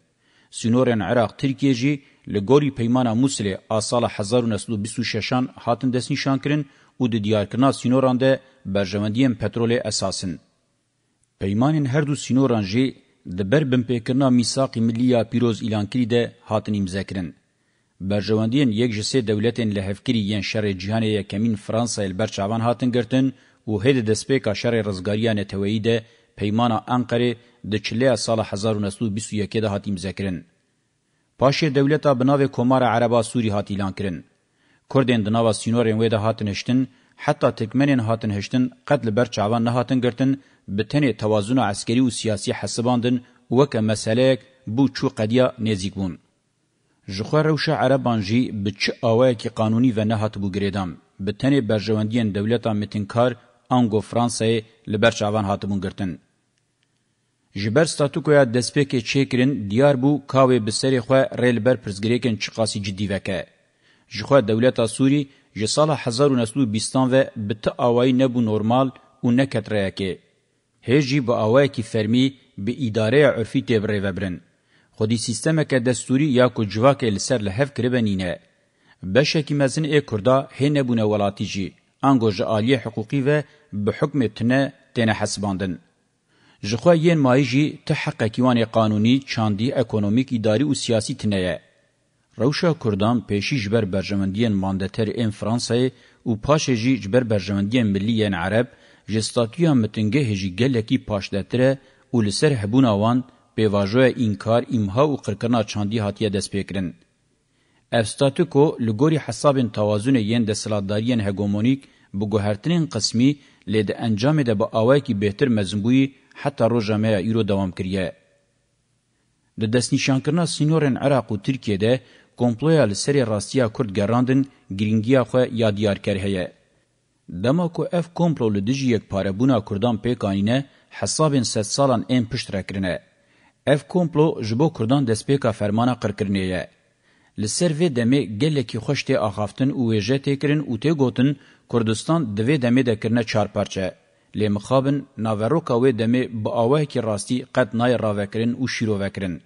سنورن عراق ترکیه جی لګوري پیمانه موسله اصاله 1926 هاتن دسنی شانکرین او د دیارکنا سنوران ده برجمندیم پترول اساسن پیمانن هر دو سنوران جی د بر بن پکرنا میثاق ملي پیروز اعلان کړی ده هاتن امزاکرین برجمندین یک جسه دولتن لهفکری یان شر جهان یکمین فرانسا البرچاوان هاتن گرتن او هده د سپیکا شر رزګاریانه تویده پیمانا انقره د چله سال 1921 ده هات امضا کړن. پاشې دولتا بناوه کومار عربا سوری هات اعلان کړن. کوردین د ناوا سینورین وې ده هات نشتن حتی تکمنین هاتن هشتن قتل بر چاوان نه هاتن گرتن بتنه توازن عسکری و سیاسی حسباندن وک مسلک بو چو قدیا نزیگون جخوا روش عربان جی بچ آوه که قانونی و نه هات بو گریدم بتنه برجواندین دولتا متنکار انگو فرانسای لبر چاوان هاتبون گرتن جبر ستاتوکویا دسپێکێ چێکرن دیار بوو کاوێ bi serê xwe rê li ber pirsgirêkên çiqasî cidî veke. Ji xwe dewleta Sûrî ji sala hezar û neslû bîstan ve bi ti awayî nebû normal û neket reyekê. Hêj jî bi awayekî fermî bi îdareya urfî tê birêvebirin. Xwedî sîstemeke destûrî ya ku civakê li ser li hev kiribenîne. Beşekî mezin ê Kurda hê nebûne welatî jî, ango ji aliyê hiqûqî ve bi hukmê tune têne hesibandin. جخوا یین مایجی ته حق کیوان قانونی چاندی اکونومیک اداری او سیاسی تنه روشا کردان پیشی جبر برجمندین ماندتر این فرانسای او پاشجی جبر برجمندین ملیین عرب جستاتویا متنگه هجی گلکی پاشدتره او لسر هبونا وان پیواجو اینکار امها او قرکرنا چاندی هاتیه دست پیکرن. افستاتوکو لگوری حساب توازن یین ده سلاداریین هگومونیک بگوهرتنین قسمی لید انجام ده با آوائی که بهتر مزنبوی حتی روژا میا ایرو دوام کریه. ده دستنیشانکرنا سینورن عراق و ترکیه ده کمپلویا لسری راستیا کرد گراندن گرینگیا خو یادیار کرهیه. دما کو اف کمپلو لدجی یک پاربونا کردان پیکانینه حسابین ست سالان این پشت رکرنه. اف کمپلو جبو کردان دسپیکا فرمانا قرکرنیه. لسر وی دمه گلکی خوشتی آخافتن او ویجه تکرن او تی گوتن کردستان دوی دمه دکرنه چار پرچه. لی مخابن ناوروکا وی دمه با آوه که راستی قد نای راوکرن و شیرووکرن.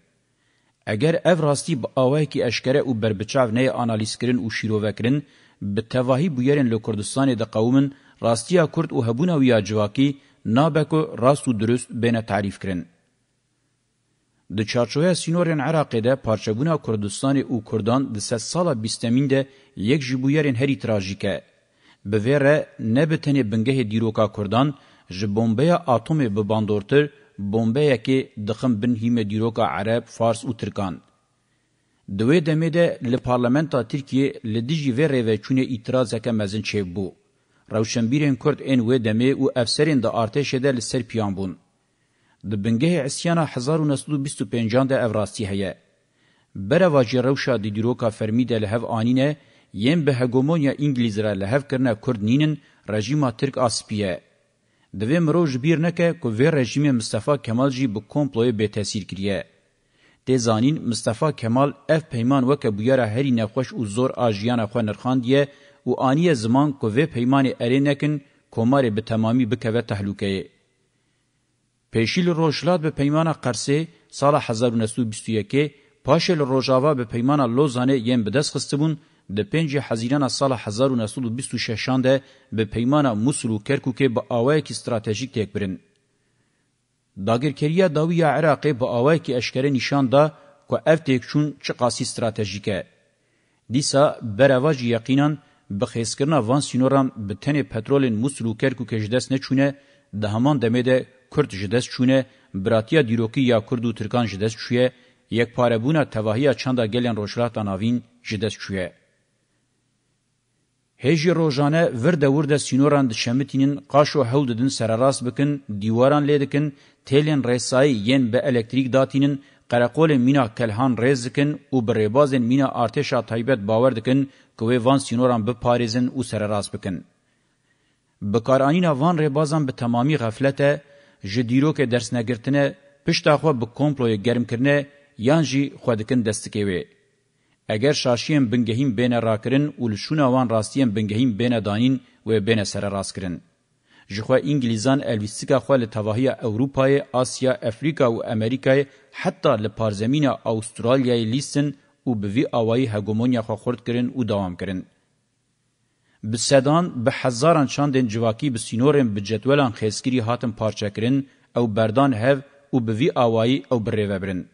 اگر اف راستی با آوه که اشکره و بربچاو نای آنالیز کرن و شیرووکرن به تواهی بویرن لکردستان ده قومن راستیا کرد و هبونه ویا جواکی نابکو راست و درست بین تعریف کرن. د چارچوه سینورن عراق ده پارچبونه کردستان او کردان د 100 سال 20 ده یک جبویرن هری تراژیکه به وره نه بتنی بنگه دیروکا کردان ژ بمبه اتمی به باندورتر بمبه یکی دخم بن هیمه دیروکا عرب فارس او ترکان دوی دمیده ل پارلمانتا ترکیه ل دیجی وره و چونه اعتراض یک مزن چیو بو روشنبیرین کرد این و دمی او افسرین د ارتش ده ل سر پیان بون د بنگه عصیان 1925 ده افراسی هه بره واجی روشا د دیروکا فرمی ده له هف انینه یم به هګومونیا انګلیز را له هف کرنا کورد نینن رژیما ترک اسپیه د ویم روج بیر نکه کو وی رژیم مصطفی کمال جی بو کومپلوی به تاثیر کړیه د زانین مصطفی کمال اف پیمان وک بویرا هری نخوش او زور اجیان خو نرخان دی او انی زمان کو وی پیمان ارینکن کومار به تمامی بکوه تهلوکه پیشیل روشلات به پیمان قرسی سال 1921 پاشل روجاوا به پیمان لوزانه یم بدس خستبون د 5 حزیران سال 1926 ده به پیمان موسول و کرکوک به آوای کی استراتژیک تک برن داگرکریه داوی عراق به آوای کی اشکره نشان ده کو اف تک چون چه قاسی استراتژیکه دیسا برواج یقینا بخیسکرنا وان سینوران به تن پترولن موسول و کرکوک جدس نه چونه ده همان دمه ده کرد جدس چونه براتیا دیروکی یا کرد و ترکان جدس چویه یک پاره بونه تواهی چاندا گلین روشلات آناوین جدس چویه هجی روزانه ورده ورده سینوران د شمتینین قاشو هول ددن سره راس بکن دیواران لیدکن تیلن رسای ین به الکتریک داتینن قرقول مینا کلهان رزکن او بربازن مینا ارتشا تایبت باور دکن کوی وان سینوران به پاریزن او سره راس بکن بکارانینا وان ربازان به تمامی غفلت جدیرو که درس نگرتنه پشتا خو به کومپلوی گرم کرنه یانجی خودکن دستکوی اگر شاشیم بنگهیم بین راکرن و لشونا وان راستیم بنگهیم بین دانین و بین سر راست کرن. جخوا انگلیزان الویستیکا خوا لتواهی اوروپای، آسیا، افریقا و امریکای حتی لپارزمین آسترالیای لیستن و بوی آوائی هگومونیا خوا خورد کرن و دوام کرن. بسدان به هزاران چاندن جواکی به سینورن به جدولان خیسکری هاتن پارچه کرن او بردان هف و بوی آوائی او بریوه برن.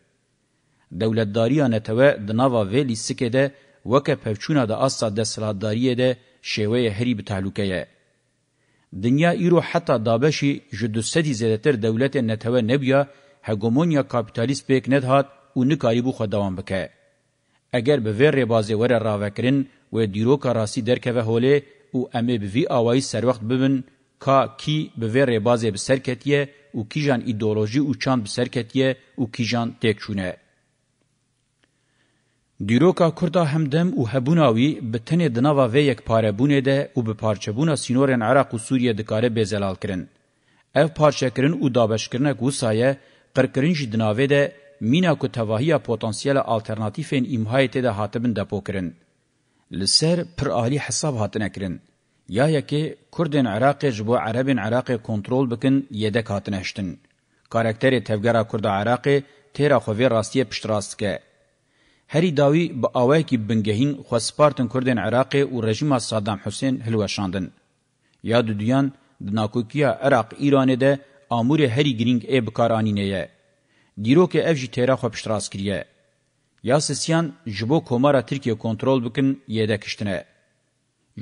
دولتداریا نتوه د ناوا ویلی سکه ده وکه پوچونه د اسا د سلاداریه ده شوی هری به تعلقه دنیا ایرو حتی دابشی جدوسدی زیدتر دولت نتوه نبیا هگومونیا کاپیتالیست پیک ندهات و نکاری بو خود دوام بکه. اگر به ویر بازی وره راوکرین و دیروکا راسی درکه و حوله او امه بوی آوائی سر وقت ببن که کی به ویر بازی بسرکتیه و کی جان ایدولوژی او چاند بسرکتیه و کی جان تکچونه. دیروکا کردا همدم او هبوناوی به تنه دناوا و یک پاره بونه ده او به پارچه بونه سینورن عراق و سوریه دکاره بزلال کرن. اف پارچه کرن او دابش کرنه گو سایه قرکرین جی دناوه ده مینا کو تواهی پوتانسیل آلترناتیف این امهایت ده هاتبن دپو کرن. لسر پر اهلی حساب هاتنه کرن. یا یکی کردن عراق جبو عربن عراق کنترول بکن یدک هاتنه هشتن. کارکتر تفگره کرد عراق تیرا خوی راستی پشت راست که هری داوی با آوکی بنگهین خو سپارتن کوردن عراق او رژیم صدام حسین هلوشاندن یا دودیان د ناکوکیا عراق ایران ده امور هری گرینگ ای بکارانینه یه دیرو که افجی تیرا خو پشتراس کریه یا سسیان جبو کومارا ترکیه کنترول بکن یده کشتنه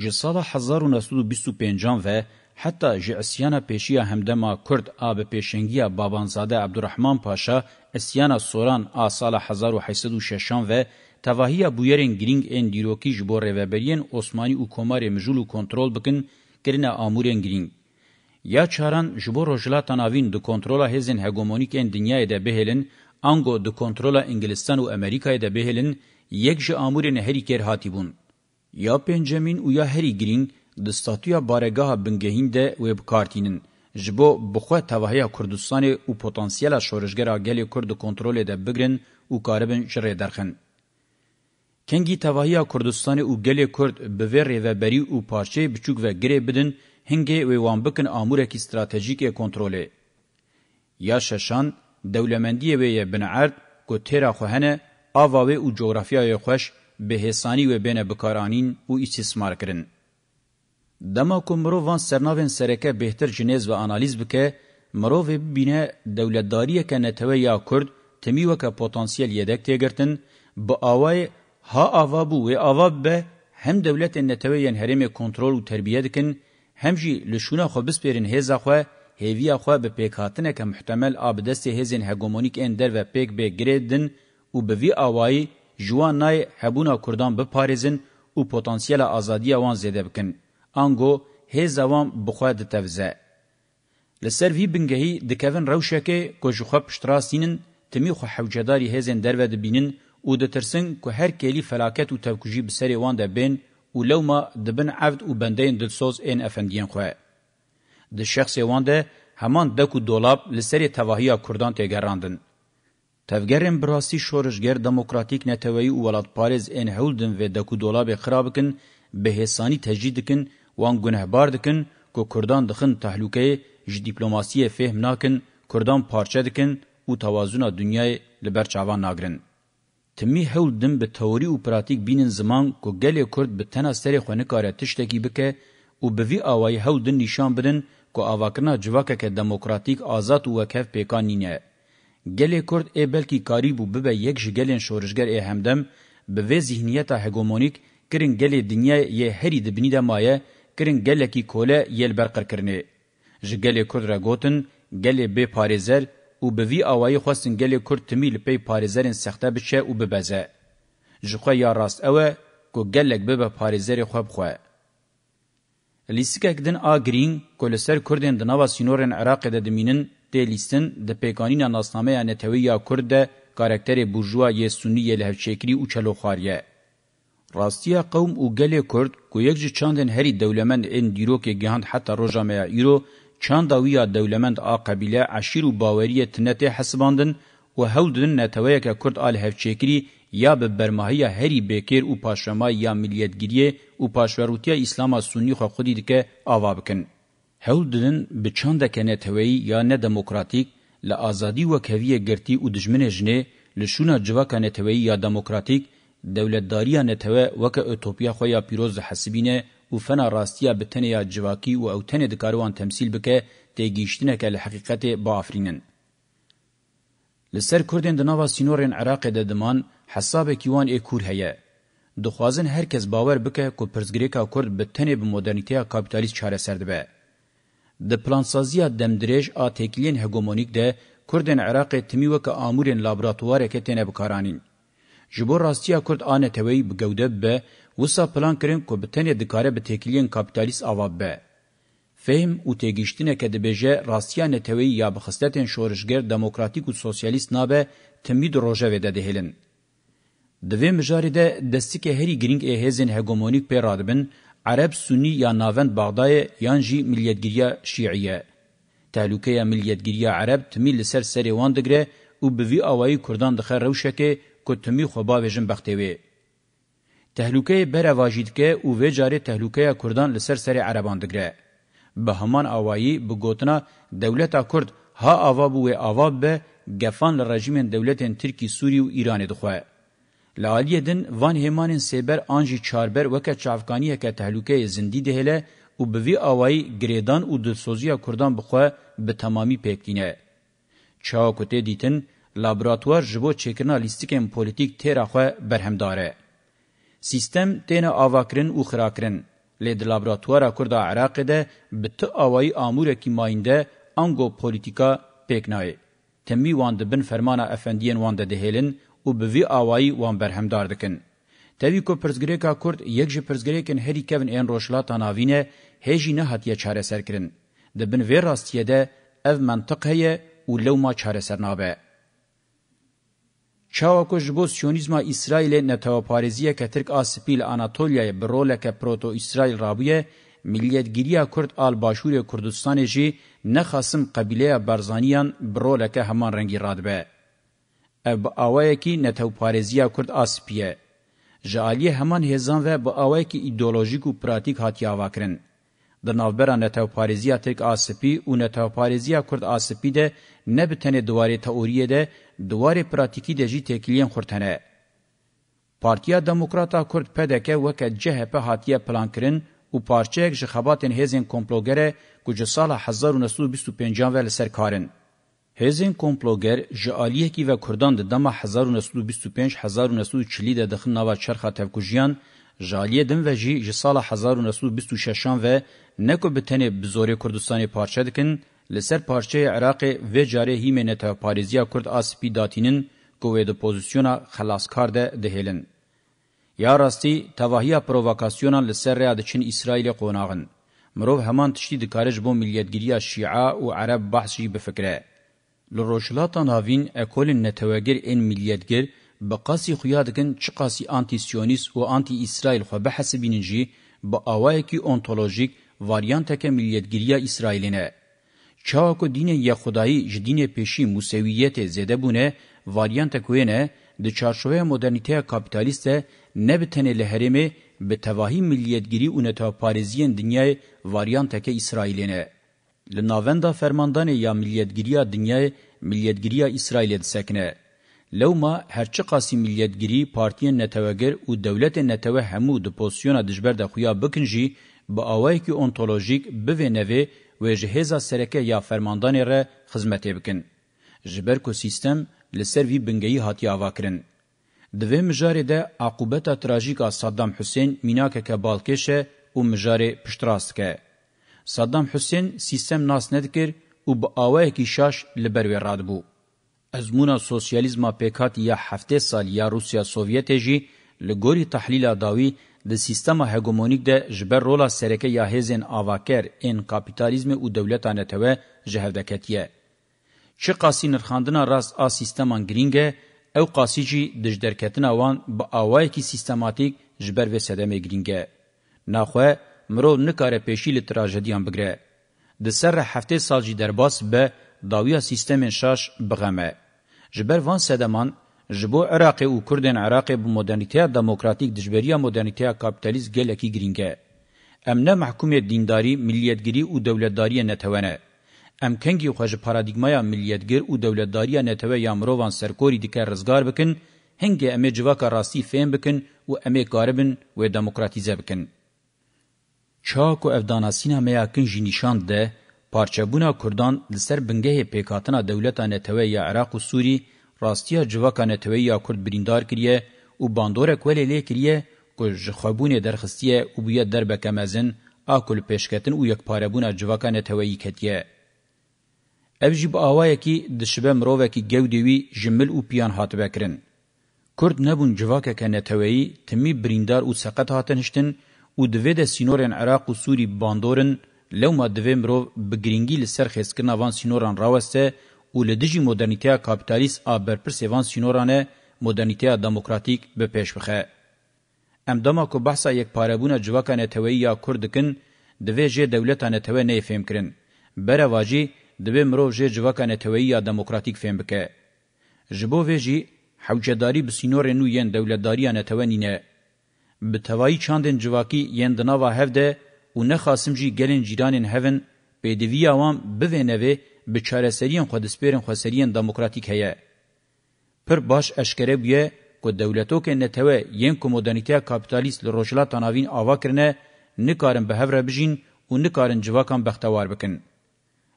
جسالا 1925 و حتی جی اسیانا پیشیا همدما کرد آب پیشنگیا بابانزاده عبدالرحمن پاشا اسیانا سوران آ سال 1806 و تواهی بویرین گرینگ این دیروکی جبو روبرین عثمانی و کمار مجول و کنترول بکن کرین آمورین گرینگ. یا چاران جبو رجلا تناوین دو کنترولا هزین هگومونیک این دنیای ده بهلن انگو دو کنترولا انگلستان و امریکای ده بهلن یک جه آمورین هری کر هاتی بون. یا پنجمین و یا هری گرینگ د ستاتویا بارګاه بنګهین ده وب کارتینن جبو بخو توهیا کردستان او پتانسیل شورشګر اگلی کورد کنټرول ده بګرن او کاربن شری درخن کنگی توهیا کردستان او گلی کرد به ور و بری او پارچه بچوک و گری بدن هنگه و وان بکن امورک استراتژیک کنټرول یا ششان دولمندی و بنعرد کو تیرا خوهنه آواوی او جغرافیای خوش به حسانی و بین بکارانین او استثمار کرن. دما کو مرو وان سرناوین سرکه بهتر جنیز و انالیز بکه مرو و بینه دولتداری که نتوه یا کرد تمی و که پوتانسیل یدک تیگرتن با آوای ها آوا بو و آوا به هم دولت نتوه ین هرم کنترول و تربیه دکن هم جی لشونه خو بسپیرین هیزا خواه هیویا خو به پیکاتنه که محتمل آبدست هیزین هگومونیک اندر و پیک به گریدن و به وی آوایی جوان نای هبونا کردان بپارزن و پوتانسیل آزادی وان زیده بکن. آنگو هیز اوان بخواد تفزه. لسر وی بنگهی دکوین روشکه کجخوا پشتراسینن تمی خو حوجداری هیزن درود بینن او د ترسن کو هر کلی فلاکت او توکجی بسری وان ده بین او لوما دبن عبد او بندین دلسوز ان افندین خو د شخص وان ده همان دکو دولاب لسری توهیا کردان تگراندن تفگرن براسی شورشگر دموکراتیک نتوی او ولات پاریز ان هولدن و دکو دولاب خرابکن به هسانی تجدیدکن وان گنه بار دکن کو کردان دخن تحلوکه ج دیپلوماسی فهم ناکن کردان پارچه دکن او توازن دنیای لبر چاوان ناگرن تمی هول دم به تئوری او پراتیک بینن زمان کو گلی کورد به تنه سری خو نه کاره تشتکی بکه او به وی اوای هول دن نشان بدن کو اواکنا جواکه که دموکراتیک آزاد او وکف پیکانینه گلی کورد ای بلکی کاری بو به یک جگلن شورشگر ای همدم به وی ذهنیت هگمونیک کرن گلی دنیا یه هری دبنی د مایه کرن گلکی کوله یل برقر کرنه ژ گلی کورد را گوتن گلی به پاریزر او به وی اوای خوستن گلی کورد تمیل پی پاریزرن سخته بشه او ببزه ژ خو یا راست اوه کو گلک به پاریزر خو بخو لیسکه کدن آگرین کولسر کوردن د نوا سینورن عراق د دمینن د لیستن د پیکانینا ناسنامه یا نتوی یا کورد کاراکتر بورژوا یسونی یلهف شکری او چلو خاریه راستیا قوم او گلی کرد کو یک جی چاندن هری دولمند این دیرو که گهاند حتی روژا میا ایرو چانداویا دولمند آ قبیله عشیر و باوری تنتی حسباندن و هول دن نتویه که کرد آل هفچیکری یا به برماهی هری بکر او پاشما یا ملیتگیری او پاشوروتی اسلام سنی خو خودی دکه آوا بکن. هول دن به چانده که نتویی یا نه دموکراتیک لآزادی و کویه گرتی او دجمن جنه لشونه جوا که نتویی یا دموکراتیک دولتداریا نتوه وک اتوپیا خو یا پیروز حسبینه او فنا راستیا بتنیا جواکی او او تنه د کاروان تمثيل بکه ته گیشتنه کل حقیقت با افرینن لسر کوردن د نوا سینورن عراق د دمان حساب کیوان ای کور هيا دخوازن هر کس باور بکه کو پرزګریکا کورد بتنه به مدرنټیا کاپیتالیست چاره سر ده د پلانسازیا دمدریج ا تکلین هګومونیک ده کوردن عراق تمی وک امورن لابراتوار کې تنه بکارانین جبو راستیا کرد آن توی بگوده به وسا پلان کرن که بتنه دکاره به تکیلین کپیتالیس آواب به. فهم او تگیشتینه که دبیجه راستیا نتوی یا بخستتین شورشگر دموکراتیک و سوسیالیست نابه تمید روژه ویده دهیلن. دوی مجاری ده دستی که هری گرینگ اهیزین هگومونیک پی رادبن عرب سنی یا ناوند بغدای یان جی ملیتگیریه شیعیه. تهلوکه یا ملیتگیریه عرب تمی لسر سری وان دگره او بوی آوائی کردان دخه روشه که کتمی خو با ویژن بختوی تهلوکه بره واجید که او ویجاره تهلوکه کردان لسر سر عربان دگره. به همان آوایی بگوتنا دولتا کرد ها آوا بو و آوا به گفان لرژیم دولتین ترکی سوری و ایران دخواه. لالیه دن وان همان سیبر آنجی چاربر وکه چافکانیه که تهلوکه زندی دهله او بوی آوایی گریدان و دلسوزی کردان بخواه به تمامی پیکتینه. چاکوته دیتن، لابراتوار جبو چکنا لیستیکن پولیتیک تیرا خو برهمداره سیستم تین آواکرین او خراکرین لید لابراتوارا کرد عراق ده بت آوای امور کی ماینده انگو پولیتیکا پکنای تمی واند بن فرمانا افندین واند دهلن او به وی آوای وان برهمدار دکن تبی کو پرزګریکا کورد یک جی پرزګریکن هری کوین ان روشلاتا ناوینه هجی نه هاتیه چاره سرکرین د بن وی راستیه ده اف منطقه او لو ما چاره سرنابه چاوکو جبو سیونیزما اسرائیل نتاوپارزیه که ترک آسپیل آناتولیای بروله که پروتو اسرائیل رابیه ملیتگیریا کرد آل باشور کردستان جی نخاسم قبیله برزانیان بروله که همان رنگی رادبه. اب آوائه که نتاوپارزیه کرد آسپیه. جالی همان هزان و با آوائه که ایدولوژیک و پراتیک هاتیاوا کرن. د نوبره نتاوپارزیا ترک آسپی او نتاوپارزیا کرد آسپی ده نه بتنه دواره تئوریه ده دواره پراتیکی ده جی تکلیان خورتنه. پارتیا دموکراتا کرد پدکه وکه جهپ هاتیه پلان کرن او پارچه جه خباتن هزین کمپلوگره کجه سال 1925 ول سرکارن. هزین کمپلوگر جالیه کی و کردان ده دما 1925 1940 ده دخن نوا چرخه تفکوجیان ده جالیه دم و جی جی سال 1926 و نکو بتنه بزوری کردستانی پارچه دکن لسر پارچه عراق و جاره هیمه نتا پاریزیا کرد آسپی داتینن گوه ده پوزیسیونا خلاصکار ده دهیلن. یا راستی تواهیا پروواکاسیونا لسر ریا ده چین اسرائیل قوناغن. مروف همان تشتی دکارج بو ملیتگیریا شیعه و عرب بحث جی بفکره. لروشلاتان هاوین اکول نتوگیر این ملیتگیر بقاسی خویا دکن چه قاسی آنتی سیونیس و آنتی اسرائیل خو به حسب بینجی با اوای کی اونتولوژیک واریانت که ملیتگیری اسرائیلینه چاکو دین یا خدایی جدین پیشی موسویت زده بونه واریانت کوینه د چارشوه مدرنیته کاپیتالیست نه بتنه لهرمه به تواهی ملیتگیری اونتا پارزین دنیای واریانت که اسرائیلینه لناوندا فرماندان یا ملیتگیری دنیای ملیتگیری اسرائیل سکنه لوما هرچی قاسی ملیتگیری پارتی نتوگر او دولت نتو همو د پوزیشن دجبر د خویا بکنجی با اوای کی اونتولوژیک به نوی و جهیزا سرکه یا فرماندان ر خدمت بکن جبر کو سیستم لسر وی بنگی هاتی اواکرن د و مجاره ده عقوبت تراژیک صدام حسین میناکه که بالکشه او مجاره پشتراست که صدام حسین سیستم ناس ندکر او با اوای کی شاش لبروی راد بو ازمونا سوسیالیزما پکات یا هفته سال یا روسیا سوویت جی لګوري تحلیل داوی د سیستم هګومونیک د جبر رولا سرکه یا هزن اواکر ان کاپیتالیزم او دولتانه ته جهودکتیه چه قاسی نرخاندنا راست آ سیستمان گرینگه او قاسی جی دجدرکتن اوان با آوائی کی سیستماتیک جبر و سدمه گرینگه. ناخوه مرو نکاره پیشی لی تراجدیان بگره. ده سر هفته سال جی درباس به داویا سیستم شاش بغمه جبر وان سدمان جبو عراق او کوردن عراق بو مدرنیته دموکراتیک دجبریه مدرنیته کاپیتالیزم گلکی گرینگه امنه محکومیت دینداری ملیتګری او دولتداری نتهونه ام کنګي خوژ پارادایګمایا ملیتګر او دولتداری نتهوه یامروان سرکوری دکه رزګار بکن هنګي امه جواکا راستی فهم بکن او امه قاربن و دموکراتیزه بکن چاکو افداناسینا میا کن جنیشان ده پارچبونا کردان لسر بنگه پیکاتنا دولتا نتوه یا عراق و سوری راستیا جواکا نتوه یا کرد بریندار کریه و باندور کولی لی کریه که جخوابون درخستیه و بوید در بکمزن آکل پیشکتن و یک پاربونا جواکا نتوهی کتیه. او جی با آوائه کی دشبه مروه کی گودیوی جمل و پیان هات بکرن. کرد نبون جواکا که نتوهی تمی بریندار و سقط هاتن هشتن و دوید سینورین عراق و سوری باندورن لوما دوی مرو بگرینگی لسر خسکرنا وان سینوران راوسته او لدجی مدرنیتیا کابیتالیس آبر پر سیوان سینورانه مدرنیتیا دموکراتیک به پیش بخه. ام دما کو بحثا یک پاربونه جواکا نتوی یا کردکن دوی جه دولتا نتوی نی فهم کرن. بره واجی دوی مرو جه جواکا نتوی یا دموکراتیک فهم بکه. جبو ویجی حوجداری به سینور نو ین دولتداری نتوی نینه. به توایی چاندن جواکی ین دناوا هفده و نخاسم جی گلین جیرانین هفن پیدوی آوام بوینوه به چارسریان خودسپیرن خودسریان دموکراتیک هیه. پر باش اشکره بیه که دولتو که نتوه ین کمودانیتیا کابیتالیست لروشلا تاناوین آوا کرنه نکارن به هفره بجین و نکارن جواکان بختوار بکن.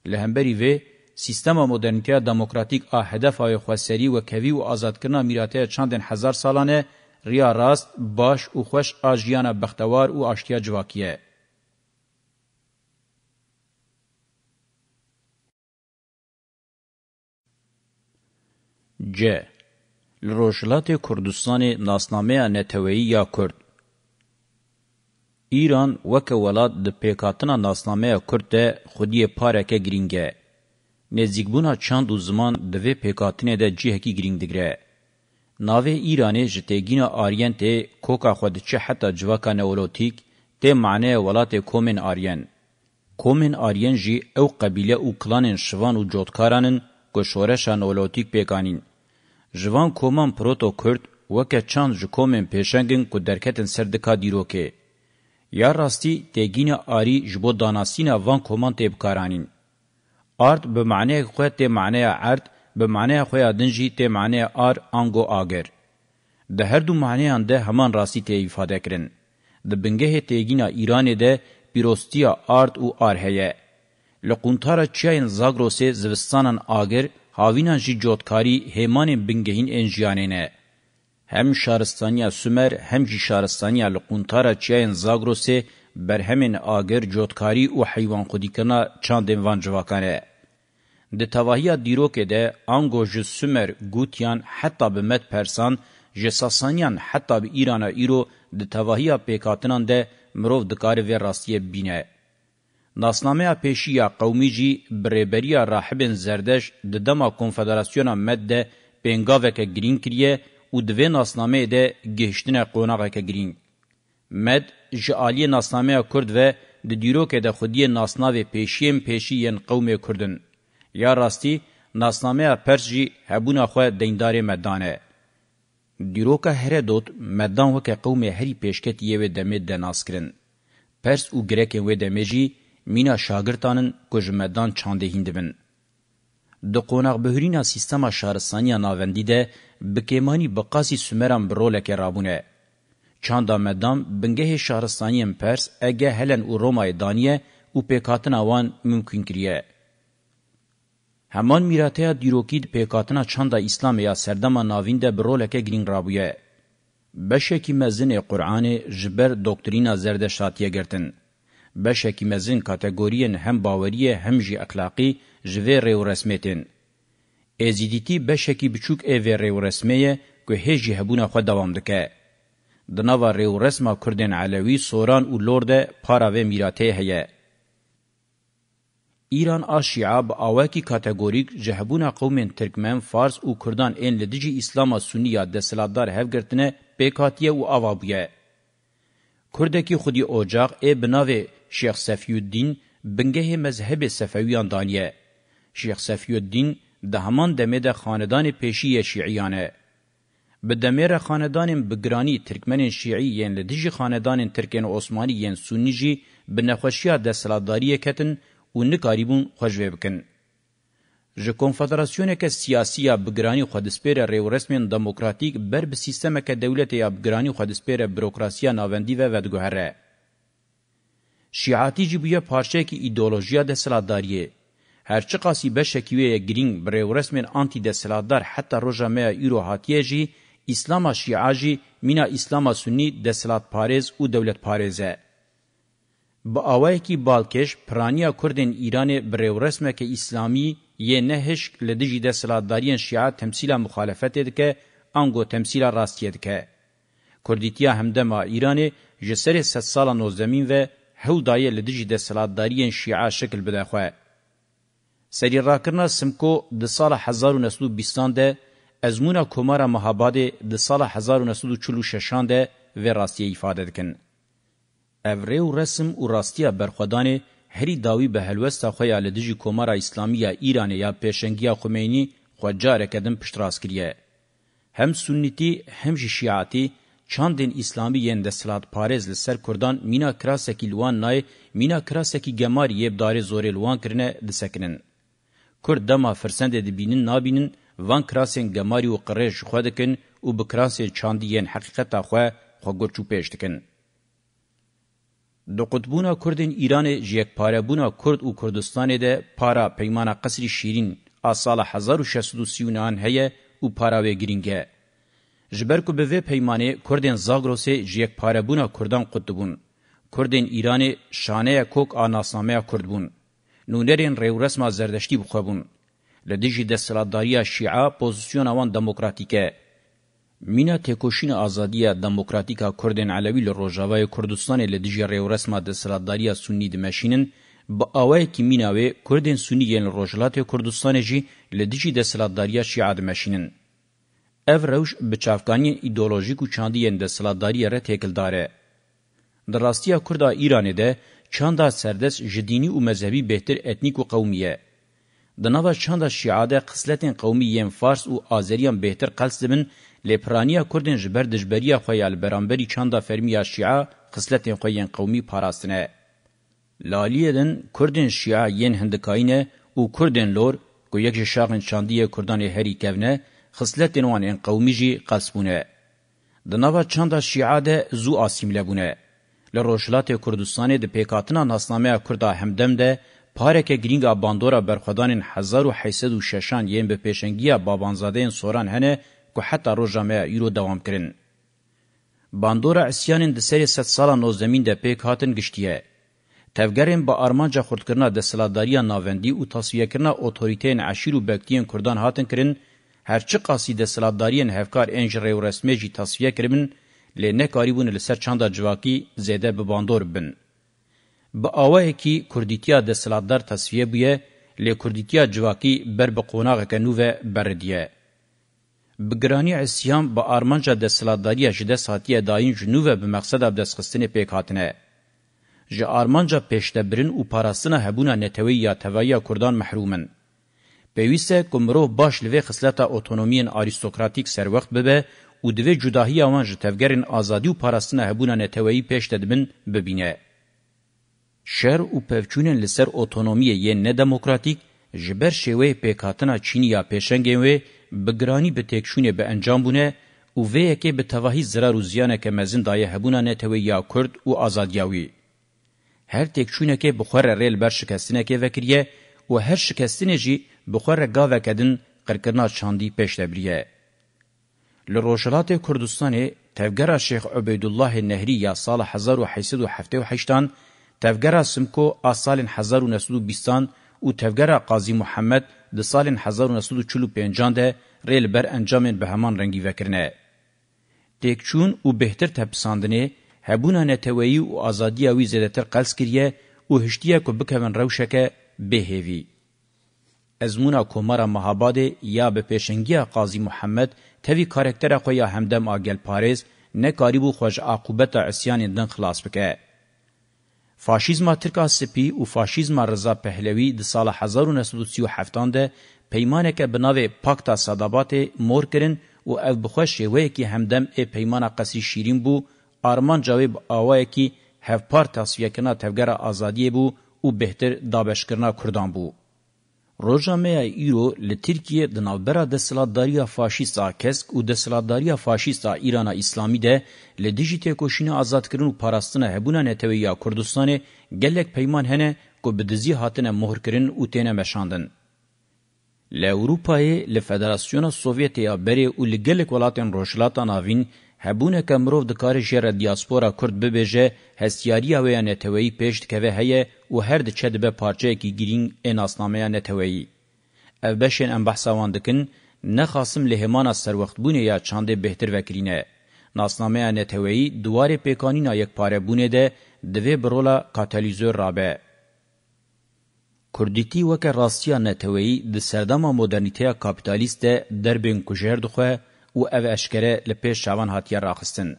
لهمبری وی سیستما مدرنیتیا دموکراتیک آ هدف آی خودسری و کوی و آزاد کرنا میراته چندین هزار سالانه ریا راست باش و خوش آجیان بختوار و آشتیا جواکیه. C. لروجلات کردستان ناسنامه نتوی یا کرد ایران وک ولات د پیکاتنا ناسنامه کرد ده خودی پارکه گرینگه. نزیگبونا چند و زمان دوی پیکاتنه ده جیه کی گرینگ دگره. ناوه ایرانی جتگین آرین ته کوکا خود چه حتا جواکا نولوتیک ته معنی ولات کومن آرین. کومن آرین جی او قبیله او کلانن شوان و جوتکارانن که شورشان اولوتیک پیکانین. جوان کومان پروتو کرد وکه چاند جو کومن پیشنگن کو درکتن سردکا دیروکه. یا راستی تگین آری جبو داناسین وان کومان تبکارانین. آرد به معنی خواه تی معنی عرد به معنی خواه دنجی تی معنی آر آنگو آگر. ده هر دو معنی انده همان راستی تی افاده کرن. ده بنگه تگین ایران ده پیروستیا آرد و آر هیه. لقونتارا چیاین زاگروسی زوستانان آگر، havinan jî cotkarî hêmanên bingehîn ên jiyanê ne. Hem şaristaniya Sümer hem jî şaristaniya li quntara çiyayên Zagrosê berhemên agir cotkarî û heyvanxwedîkirina çandên van civakan e. Di tevahiya dîrokê de ango ji Sümer gotiyan heta bi medpersan ji Sasaniyan heta bi Îrana îro di tevahiya pêkatinan de mirov dikare vê rastiye bîne. ناسنامه پیشیا قومی جی بریبریا راحبن زردش د دما کنفدراسیونا مده پنگاوک گرین کریه او دوی ناسنامه ده گهشتن قوناغک گرین. مد جعالی ناسنامه کرد و د دیروک ده خودی ناسنامه پیشیم پیشیین قوم کردن. یا راستی ناسنامه پرس جی هبونا خواه دیندار مدانه. دیروک هره دوت مدان وک قوم هری پیشکت یوه دمید ده ناس کرن. پرس او گرک وی دمیجی مینا شاگردانن کوجمدان چاندې هندبن د قونغ بهرینا سیستما شهرستانیا ناوندی ده بکیمانی بقاسی سومران برولک رابونه چاندا مدام بنگه شهرستانیم پرس اگه هلن او رومای دانیه او پیکاتن آوان ممکن کریه. همان میراته دیروکید پیکاتنا چاندا اسلام یا سردما ناوین ده برولکه گرین رابویه. بشه کی مزن قرآن جبر دکترینا زردشاتیه گرتن. بشکی مزین کاتگورین هم باوریه هم جی اخلاقی جوه ریو رسمیتین. ازیدیتی بشکی بچوک ایوه ریو رسمیه که هیجی هبونه خود دوام دکه. دناوا ریو رسما کردن علوی سوران و لورده پاراوه میراته هیه. ایران آشیعه با آواکی کاتگوریک جهبون قومین ترکمن فارس او کردان این لدیجی اسلام سنیا دسلاتدار هفگرتنه بیکاتیه و آوابیه. کردکی خودی اوجاق ای بناوه شیخ صفی الدین بنگه مذهب صفویان دانیه. شیخ صفی الدین ده همان دمه ده خاندان پیشی شیعیانه. به دمیر خاندان بگرانی ترکمن شیعی ین لدیجی خاندان ترکن عثمانی ین سنی جی به نخوشیا دستلاداری کتن و نکاریبون خوشوه بکن. جه کنفدراسیونه که سیاسی بگرانی خودسپیر ریو رسمین دموکراتیک بر به سیستمه که دولت یا بگرانی خودسپیر بروکراسی ناوندی و ودگوهره. شیعاتی جی بویا پارچه کی ایدئولوژیا ده سلاداریه هر چه قاسی به شکیوه گرینگ بر رسمن آنتی ده سلادار حتی روزا مه ایرو هاتیه جی اسلام شیعاجی مینا اسلام سنی ده سلاد پارز او دولت پارزه با اوای کی بالکش پرانیا کوردن ایران بر رسمه که اسلامی یه نهش لدجی ده سلاداریان شیعه تمثیل مخالفت ده انگو تمثیل راستیه ده کردیتیا همدما ایران جسر ست سال نوزدمین و هودایه لدجی د سلطداریان شیعه شکل بده خو سری راکرنا سمکو د سال 1920 ده ازمونا کومارا مهاباد د سال 1946 ده و راستیه ifade کن اوری و رسم و راستیه برخدان هری داوی به هلوست خو لدجی کومارا اسلامیه ایران یا پیشنگی خمینی خو جاره کدم پشتراس کړیه هم سنتی هم شیعاتی çandên İslamî yên de silatparêz li ser Kurdan mîna kirasekî li wan nayê mîna kirasekî gemarî yê bi darê zorê li wan kirine disekinin. Kurd dema firsendê dibînin nabînin, van kirasên gemarî û qirêj ji xwe dikin û bi kirasê çandî yên heqîqeta xwe xwe gurç û pêş dikin. Di qutbûna Kurdên Îranê ji yekparebûna Kurd û Kurdistanê de para peymana Qesrî Şîrîn a sala 1639 heye û para wê girîng e. جبر کو به وی پیمانه کوردن زاگروسه جیک پاربونا کوردان قطبون کوردن ایران شانه کوک آناسنامه کوردبون نونرین رورسما زردشتی بخوابون لدیجی د سلاداریا شیعه پوزیسیون اوان دموکراتیکه مینا تکوشین آزادیا دموکراتیکا کوردن علوی لروجاوای کوردستان لدیجی رورسما د سلاداریا سنی دمشینن با اوای کی میناوی کوردن سنی یل روجلات کوردستان جی لدیجی د سلاداریا شیعه دمشینن ev rewş bi çavkaniyên îdeolojîk û çandiyên de siladariyê re têkildar e. Di rastiya Kurda Îranê de çanda serdest ji dînî û mezhebî bêhtir etnîk û qewmî ye. Di nava çanda şîa de qisletên qewmî yên Fars û Azeriyan bêhtir qels dibin lêpiraniya Kurdên ji ber dijberiya xwe ya li beramberî çanda fermiya şîa qisletên xwe yên qewmî parastine. Laliyê din Kurdên şîa yên hindikayîne û Kurdên lor ku yek ji şaxên çandiyê Kurdanê herî kevne, خصلتین وانین قومی جی قصبونه. دنابا چند شیعه ده زو آسیمله بونه. لروشلات کردستان ده پیکاتنا ناسنامه کرده همدم ده پارک گرینگا باندورا برخدان 1806 یم به پیشنگی بابانزاده سوران هنه که حتی روزنامه یورو دوام کرن. باندورا اسیان د سری 100 سالا نوزمین د پیک هاتن گشتیه. تفگرین با ارمانجا خوردکرنا د سلاداریا ناوندی او تصویه کرنا اوتوریتین عشیر و بکتین کردان هاتن کرن هرچی قصیده سلاداریان هفکار انجری و رسمی جی تصفیه کربن لی نکاریبون لسر چاندا جواکی زیده بباندور بن. با آوه کی کردیتیا ده سلادار تصفیه بویه لی کردیتیا جواکی بر بقوناغ کنوه بردیه. بگرانی عسیان با آرمانجا ده سلاداریه جده ساتیه داین جنوه بمقصد عبدسخستین پیکاتنه. جه آرمانجا پیشتبرین و پاراستنا هبونا نتوی یا توایا کردان محرومن. پێویستە کە مرۆڤ باش لەوێ خسلەتا ئۆتۆنۆمیەن ئاریستۆکراتیک سەروەخت ببێ و دوێ جوداهیە وان ji tevgerên azadî û parastina hebûna neteweyî pêş te dibin bibîne şer û pevçûnên li ser otonomiyê yên nedemokratik ji ber şêweyê pêkhatina çînî ya pêşengên wê bi giranî bi têkşûnê bi encam bûne û vê yekê bi tevahî zirar û ziyaneke mezin daye hebûna neteweyî ya kurd û azadiya wî her têkşûnekê bi xwe re rê li ber şikestinekê vekiriye û her şikestinê jî بخور گاوه کدن قرکرنا چاندی پیش دبریه. لروشلات کردستان تفگر شیخ عبیدالله نهری یا سال 1878 تفگر سمکو از سال 1920 او تفگر قاضی محمد د سال 1945 ده ریل بر انجامن به همان رنگی وکرنه. تکچون او بهتر تپساندنه هبونه نتوایی او ازادی اوی زیدتر قلس کریه او هشتیه که بکوین روشکه بهوی. ازمونا کومارا مهاباد یا به پیشنگی قاضی محمد توی کارکتر خو یا همدم آگل پاریز نه کاریبو خوش عاقبت عصیان دن خلاص بکه. فاشیزما ترکا سپی و فاشیزما رضا پهلوی د سال 1937 ده پیمانه که بناوه پاکتا صدابات مور کرن و او بخوش شوه که همدم ای پیمانه قصری شیرین بو آرمان جاوی با آوه که هفپار تصفیه کنا تفگر آزادیه بو و بهتر دابش کرنا کردان بو. روجامه ایرو لترکیه د نوبره د سلاداریا فاشیستا کسک او د سلاداریا فاشیستا ایران اسلامی ده ل دیجیټه کوشینه آزاد کړنو پاراستنه هبونه نتوی یا کردستان گلک پیمان هنه کو بدزی هاتنه مهر کړن او تینه مشاندن ل اروپای ل فدراسیون سوویت یا بری او ل گلک ولاتن روشلاتا ناوین هبونه که مروف دکار جر دیاسپورا کرد ببیجه هستیاری اویا نتوهی پیشت که هیه و هر ده چه دبه پارچه اکی گیرین این اسلامه نتوهی. او بشین ام بحثاوان دکن نخاسم لهمانا سر وقت بونه یا چانده بهتر وکرینه. ناسنامه نتوهی دوار پیکانینا یک پاره بونه ده دوی برولا کاتالیزور رابه. کردیتی وکه راستیا نتوهی ده سردما مدرنیتیا کابیتالیست ده دربین کجر دخواه و او اشکره لپیش شوان هاتیه راخستن.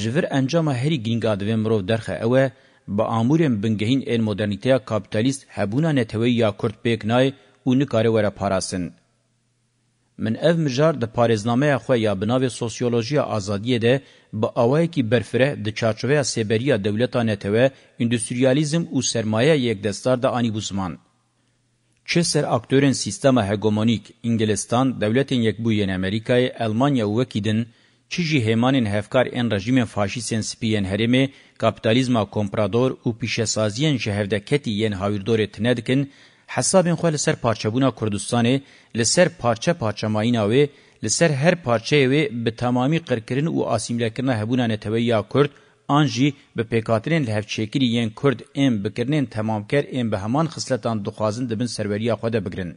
جور انجام هری گرینگادوی مروف درخه اوه با آمورم بنگهین این مدرنیتیا کابیتالیست هبونا نتوی یا کرد پیک نای و نکاره وره پاراسن. من اف مجار د پاریزنامه خو یا بناو سوسیولوژیا ازادی ده با اوای کی برفره د چارچوبه سیبریا دولتانه ته و انډستریالیزم او سرمایه یک دستار د انی بوزمان Çi seraktörên sîstema hegemonîk Înglistan, dewletên Yekbûyên Amerîkayê, Almanya û wekî din, çi jî hêmanên hevkar ên rejimên faşîstên spî yên herêmê, kapitalizma komprador û pîşesaziyên ji hevdeketî yên hawirdorê tune dikin, hesabên xwe li ser parçebûna Kurdistanê, li ser parçe parçemayîna wê, li ser her parçeyê wê bi tamamî qirkirin û asîmlekirina hebûna neteweyya Kurd آنجی به پیکاترین لهفچیکری یین کرد ام بکرنین تمام کر ام به همان خصلتان دخوازن دبن سروریا خود بگرن.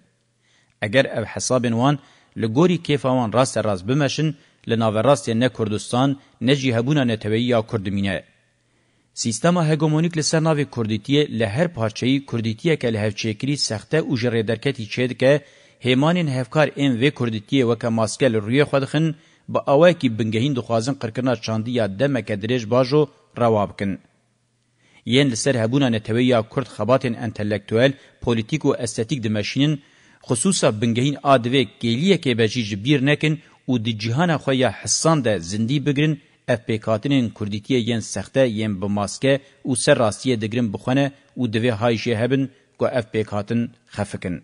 اگر او حسابین وان لگوری کیف وان راست راست بمشن لناور راست نه کردستان نه جیهبونا نتوییا کردمینه. سیستما هگمونیک لسر ناوی کردیتیه لهر پارچهی کردیتیه که لهفچیکری سخته او جره درکتی چید که هیمانین هفکار ام و کردیتیه وکا ماسکل روی خودخن خن با اوه کی بنگهین دخوازن قرکنا چاندی یا دمک دریج باجو روابکن. یین لسر هبونا نتویا کرد خباتن انتلیکتوال، پولیتیک و استاتیک دمشینن، خصوصا بنگهین آدوه گیلیه که بجی جبیر نکن و دی جهان خویا حسان ده زندی بگرن اف پیکاتنین کردیتیه یین سخته یین بماسکه و سر راستیه دگرن بخونه و دوه هایشه هبن که اف پیکاتن خفکن.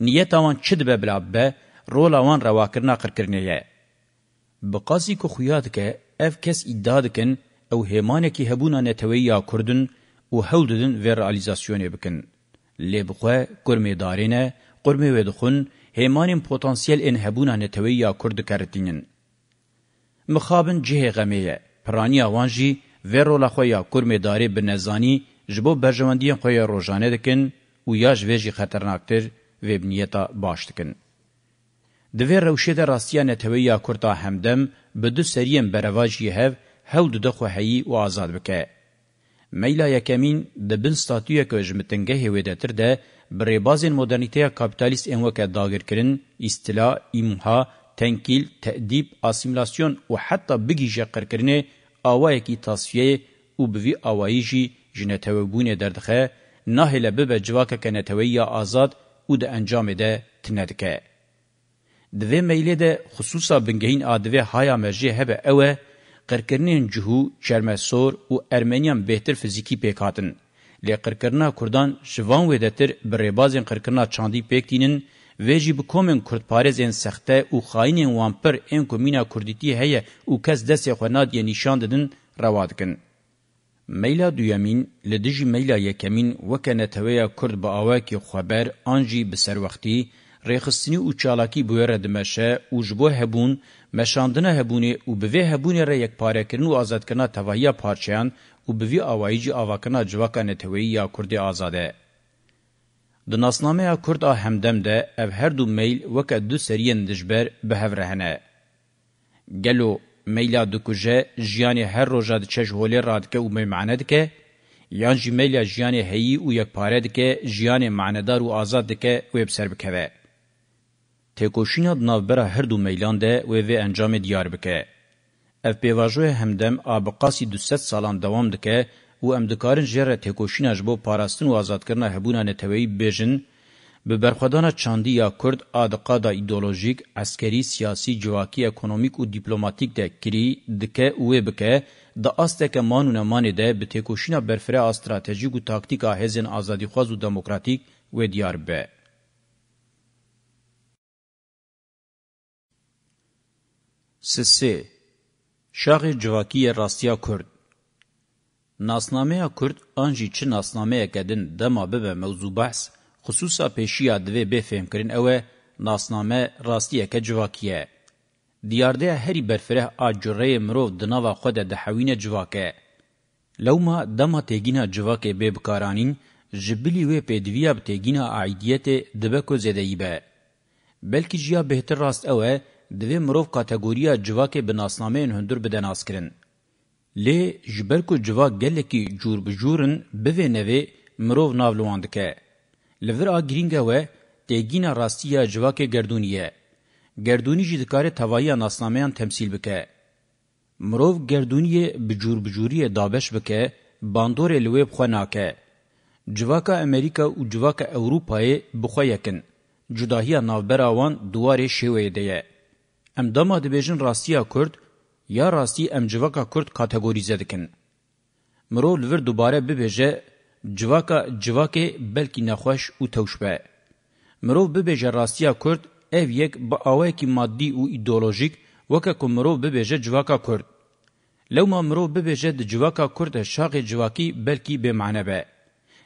نیت آوان چه دبه بلاب به، رول آوان رواکرنا قرکرنیه. بقاسی که خویاد که اف کس ادعا دکن او هیمانه که هبونا نتوی یا کردن او هول ددن و رعالیزاسیونه بکن. لی بخواه گرمه دارینه، گرمه ودخون، هیمانین پوتانسیل این هبونا نتوی یا کرد کردینن. مخابن جه غمیه، پرانی آوانجی و رولا خواه یا گرمه داری به نزانی جبو برجواندین خواه روژانه دکن و یا جویجی خطرناکتر و بنیتا باش دکن. دوی روشه ده راستیان اتوی یا کرتا همدم به دو سریم برواج یه هف هول دو دخو حیی و آزاد بکه. میلا یکمین ده بن ستاتوی که جمتنگه هیویده تر ده بری بازین مدرنیته کابیتالیست انوکه داگر کرن، استلا، ایمها، تنکیل، تأدیب، آسیملاسیون و حتی بگیجه قرکرنه آوائیکی تصفیه و بوی آوائیجی جنتوبونه دردخه ناهله ببه جواکه که نتویی آزاد و ده انجام ده تندکه. دوی میلی ده خصوصا بنگهین آدوه هایا مرجه هبه اوه قرکرنین جهو، چرمسور و ارمنیان بهتر فزیکی پیکاتن. لی قرکرنا کردان شوان ویدتر بربازین قرکرنا چاندی پیکتینن ویجی بکومن کردپارز این سخته و خاینین وانپر این کومینا کردیتی هیه و کس دست خوناد یه نیشان ددن روادکن. میلا دویامین لدجی میلا یکمین وکنه تویا کرد با آواکی خبر آنجی بسروختی، رخصتنی او چالاکی بویره دمشه او جبو هبون مشاندنه هبونی او بوی هبونی را یک پاره کرن و آزاد کرنا تواهی پارچیان او بوی آوائیجی آواکنا جواکا نتوهی یا کردی آزاده. د ناسنامه کرد آ همدم ده او هر دو میل وکا دو سریین دجبر به هفرهنه. گلو میلا دکوجه جیانی هر روژا د چش هولی رادکه او میمعنه دکه یان جی میلا جیانی هیی او یک پاره دکه جیانی معنیدار و آزاد دکه ویب سر بکوه. تێکۆشینا ناوبەرا هەردوو مەیلان دە وێ vê encamê diyar bike. Ev pêvajoya hemdem a bi qasî du sed salan dewam dike û em dikarin jê re têkoşîna ji bo parastin û azadkirina hebûna neteweyî bibêjin, bi berxwedana çandî ya Kurd a diqada îdeolojîk, eskerî, siyasî, civakî, ekonomîk û dîplomatîk de kirî dike û wê bike, د استکه مانو نه مانې ده به تکوشینا برفره استراتیژیک او تاکتیکا هزن ازادي خواز او دموکراتیک و دیار به سسه شاخ جواکی راستیا کرد ناسنامه کرد انجی چه ناسنامه کدن دما ببه موضوع بحث خصوصا پیشیا دوی بفهم کرن اوه ناسنامه راستیه که جواکیه. دیارده هری برفره آجره مرو دناوا خود دحوین جواکه. لوما دما تیگینا جواکه ببکارانین جبلی و پیدویا بتیگینا عیدیت دبکو زدهی به. بلکی جیا بهتر راست اوه دوی مروف کاتگوریا جواک به ناسنامه هندور بدن آسکرن. لی جبر کو جواک گلکی جور بجورن بوه نوی مروف ناولواندکه. لور آگرینگه و تیگین راستیا جواک گردونیه. گردونی جی دکاره توایا ناسنامهان تمثیل بکه. مروف گردونی بجور بجوری دابش بکه باندور لوی بخوا ناکه. جواکا امریکا او جواکا اوروپای بخوا یکن. جداهی ناوبر آوان دوار شیوه دیه. ام دما دبیجن راستیا کرد یا راستی ام جواکا کرد کاتگوریزه دکن. مرو لور دوباره ببیجه جواکا جواکه بلکی نخوش او توشبه. مرو ببیجه راستیا کرد ev yek bi awayekî maddî û îdeolojîk weke ku mirov bibêje civaka Kurd. Lewma mirov bibêje di civaka Kurd e şaxê civakî belkî bêmane be.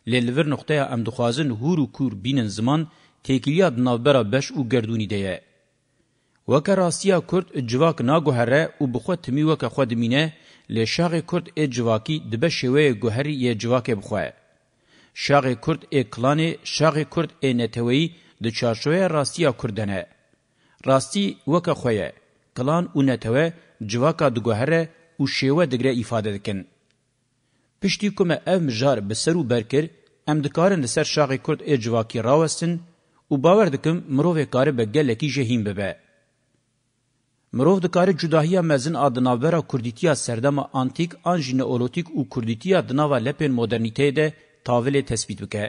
Lê li vir noqteya em dixwazin hûr û kûr bînin ziman têkiliya di navbera beş û gerdûnî de ye. وکه راستیا کورد جواک ناګوهره او بخو تمی وکه خود مینه له شاغ کورد ا جواکی د بشوي ګوهری ی جواک بخو شاغ کورد ا کلان شاغ کورد ا نتوی د چارشوی راستیا کوردنه راستی وکه خوې کلان او نتوی جواکا د ګوهره او شیوه دګره ifade کن پشتي کوم ام جار بسرو برکر ام دکارن لسر شاغ کورد ا جواکی راوستن او باور دکم مروه کار به گلکی جهیم ببه مرو د کاری جداهیا مزن ادناورا کوردیتیا سردما انتیک انژینه اولوتیک او کوردیتیا دناوا لپن مدرنیته ده تاویل تثبیت بکه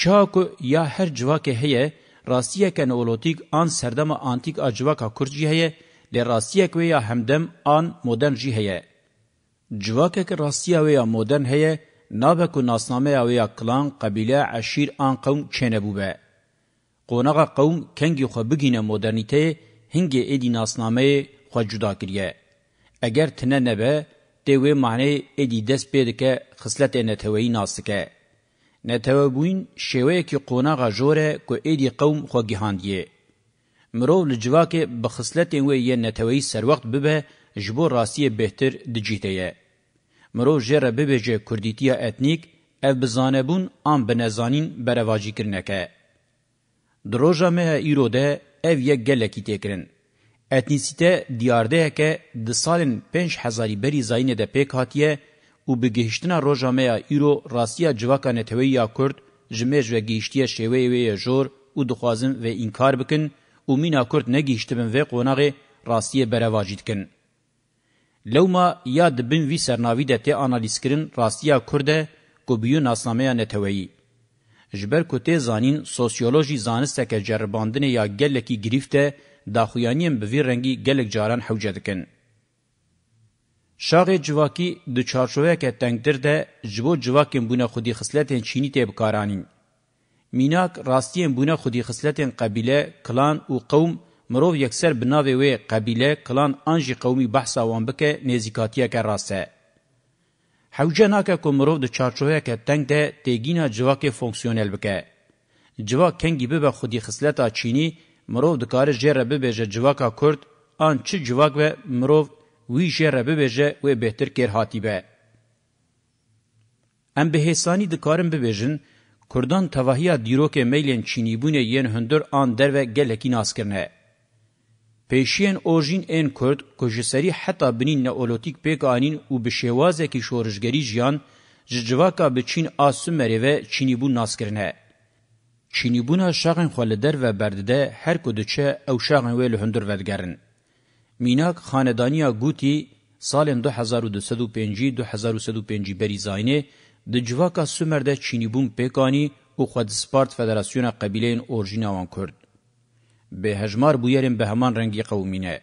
چاکو یا هر جواکه هه راستیه کن اولوتیک آن سردم آنتیک اجواکا کرجی هیه لی راستیه که یا همدم آن مدرن جی هیه. جواکه که راستیه ویا مدرن هیه نابکو ناسنامه ویا کلان قبیله عشیر آن قوم چنه بوبه. قوناغا قوم کنگی خو بگینه مدرنیته هنگی ایدی ناسنامه خو جدا کریه. اگر تنه نبه دوی معنی ایدی دست بیده که خسلت نتوهی ناسکه. نتوه بوین شوه که قوناغا جوره که ایدی قوم خو گهاندیه. مرو لجواک بخسلت وی یه نتوهی سر وقت ببه جبو راستی بهتر دجیته یه. مرو جره ببیجه کردیتیا اتنیک او بزانبون آن بنزانین برواجی کرنکه. دروژا مه ایرو ده ev yek gelekî têkirin. Etnisîte diyardeheke di salên pênj hezarî berî zayînê de pêk hatiye û bi gihiştina roja me ya îro rastiya civaka netewîya Kurd ji mêj ve gihiştiye şêweyê wê ye jor û dixwazin vê înkar bikin û mîna Kurd negihiştibin vê qonaxê rastiyê berevacî dikin. Lewma ya dibin vî sernavî de tê analîzkirin rastiya Kurd e ku bûyû nasnameya neteweyî. جبر کو تی زانین سوسیولوژی زانستکه جرباندن یا گلکی گریفته داخویانیم به وی رنگی گلک جاران حوجه دکن. شاغ جواکی د چارشوه که تنگدر ده جبو جواکیم بونه خودی خسلتین چینی تی بکارانین. میناک راستیم بونه خودی خسلتین قبیله، کلان و قوم مرو یکسر بناوی وی قبیله، کلان آنجی قومی بحثا وان بکه نزیکاتیه که راسته. حوجه ناکه که مروف ده چارچوه که تنگ ده تیگینا جواک فونکسیونل بکه. جواک کنگی ببه خودی خسلتا چینی مروف دکاره جره ببیجه جواکا کرد آن چه جواک به مروف وی جره ببیجه و بهتر کر هاتی به. ام به حسانی دکارن ببیجن کردان تواهی دیروک میلین چینی بونه ین هندر آن در و گلکی ناس کرنه. پیشین اوژین این کرد کجسری حتی بنین نئولوتیک پیکانین او به شوازه کی شورشگری جیان ججواکا به چین آسومری و چینی بو ناسکرنه. چینی بونا شاقن خوالدر و بردده هر کدوچه او شاقن ویل هندر ودگرن. میناک خاندانیا گوتی سالن 2205-2105 بریزاینه د جواکا سومرده چینی بون پیکانی او خود سپارت فدراسیون قبیله اورژینا وان کرد. به هجمار بویرن به همان رنگی قومینه.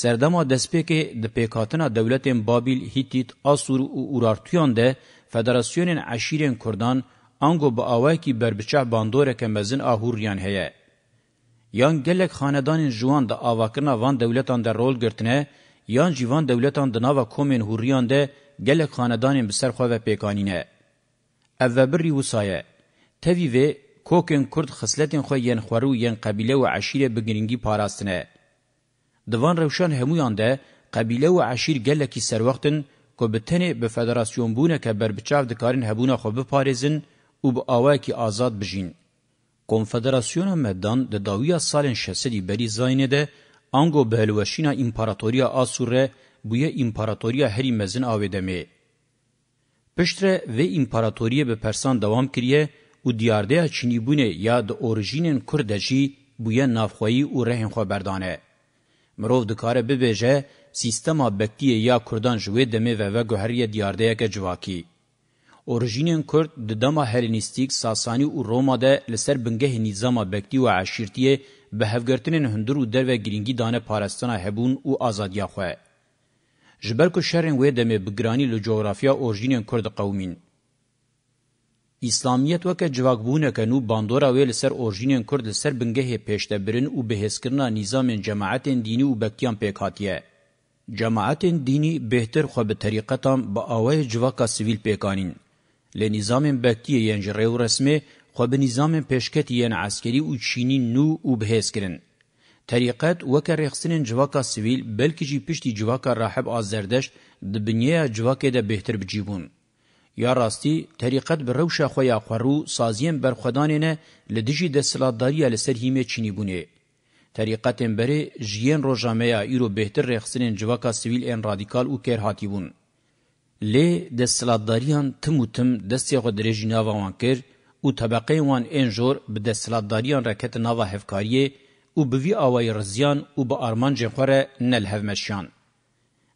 سردما دسپیک د پیکاتنا دولتین بابیل، هیتیت، آسور و اورارتویان ده فدراسیونین عشیرین کردان انگو با آوائی که بربچه باندوره که مزین آهوریان هیه. یان گلک خاندانین جوان ده آواکرنا وان دولتان ده رول گرتنه، یان جیوان دولتان ده ناوا کومین هوریان ده گلک خاندانین بسرخواه و پیکانینه. اوه بری وسایه. تەوی وێ کوکن کرد خصلتین خو یین خورو یین قبیله و عشیره بگرینگی پاراستنه. دوان روشان همویان ده قبیله و عشیر گلکی سر وقتن که بتنه به فدراسیون بونه که بربچاو دکارین هبونه خو بپارزن و به آواکی آزاد بجین. کنفدراسیون مدان ده داویا سالن شسدی بری زاینه ده انگو بهلوشینا امپاراتوریا آسوره بویا امپاراتوریا هری مزن آویدمه. پشتره و امپاراتوریه به پرسان دوام کریه û diyardeya Çînîbûnê ya di orijînên Kurd de jî bûye navxweyî û rehên xwe berdane. Mirov dikare bibêje sîstema bektiyê ya Kurdan ji wê demê veve guheriye diyardeyeke civakî. Orijînên Kurd di dema helenîstîk, Sasanî û Roma de li ser bingehê nîzama bektî û eşîrtiyê bi hevgirtinên hundir û derve giringî dane parastana hebûn û azadiya xwe. Ji ber ku şerên wê demê bi giranî li coğrafya orijînên Kurd qewmîn. ئیسلامیەت وەکە جواببوونەکەن و باندۆرا وێ لەسەر ئۆژینێن کورد لەسەر بنگەهێ پێشتەبرن و بەهێزکردنا نیزامێن جەماعەتێن دینی و بەکیان پێکهاتیە جەماعەتێن دینی بێتر خۆ بە تەریقەتان بە ئاوای جواکا سیویل پێکانین لە نیزامێن بەکیە یەنج ڕێ و ڕسمێ خۆ بە نیزامێن پێشکەتی یەن عسکەری و چینی نو و بەهێزکردن طریقت وکه رخصنن جواکا سیویل بلکې جی پشتي جواکا راهب آزردشت د بنیه جواکې ده بهتر بجیبون یا راستی طریقت به روشا خویا خورو سازیم برخدانینه لدجی د سلاداری له سر هیمه چینی بونه طریقت بری ژین روجامیا ایرو بهتر رخصین جواکا سیویل ان رادیکال او کر هاتیبون لی د سلاداریان تموتم د سیغه درجینا وان کر او طبقه وان انجور به د سلاداریان رکت ناوا هفکاری او بوی اوای رزیان او به ارمان جخوره نل هفمشان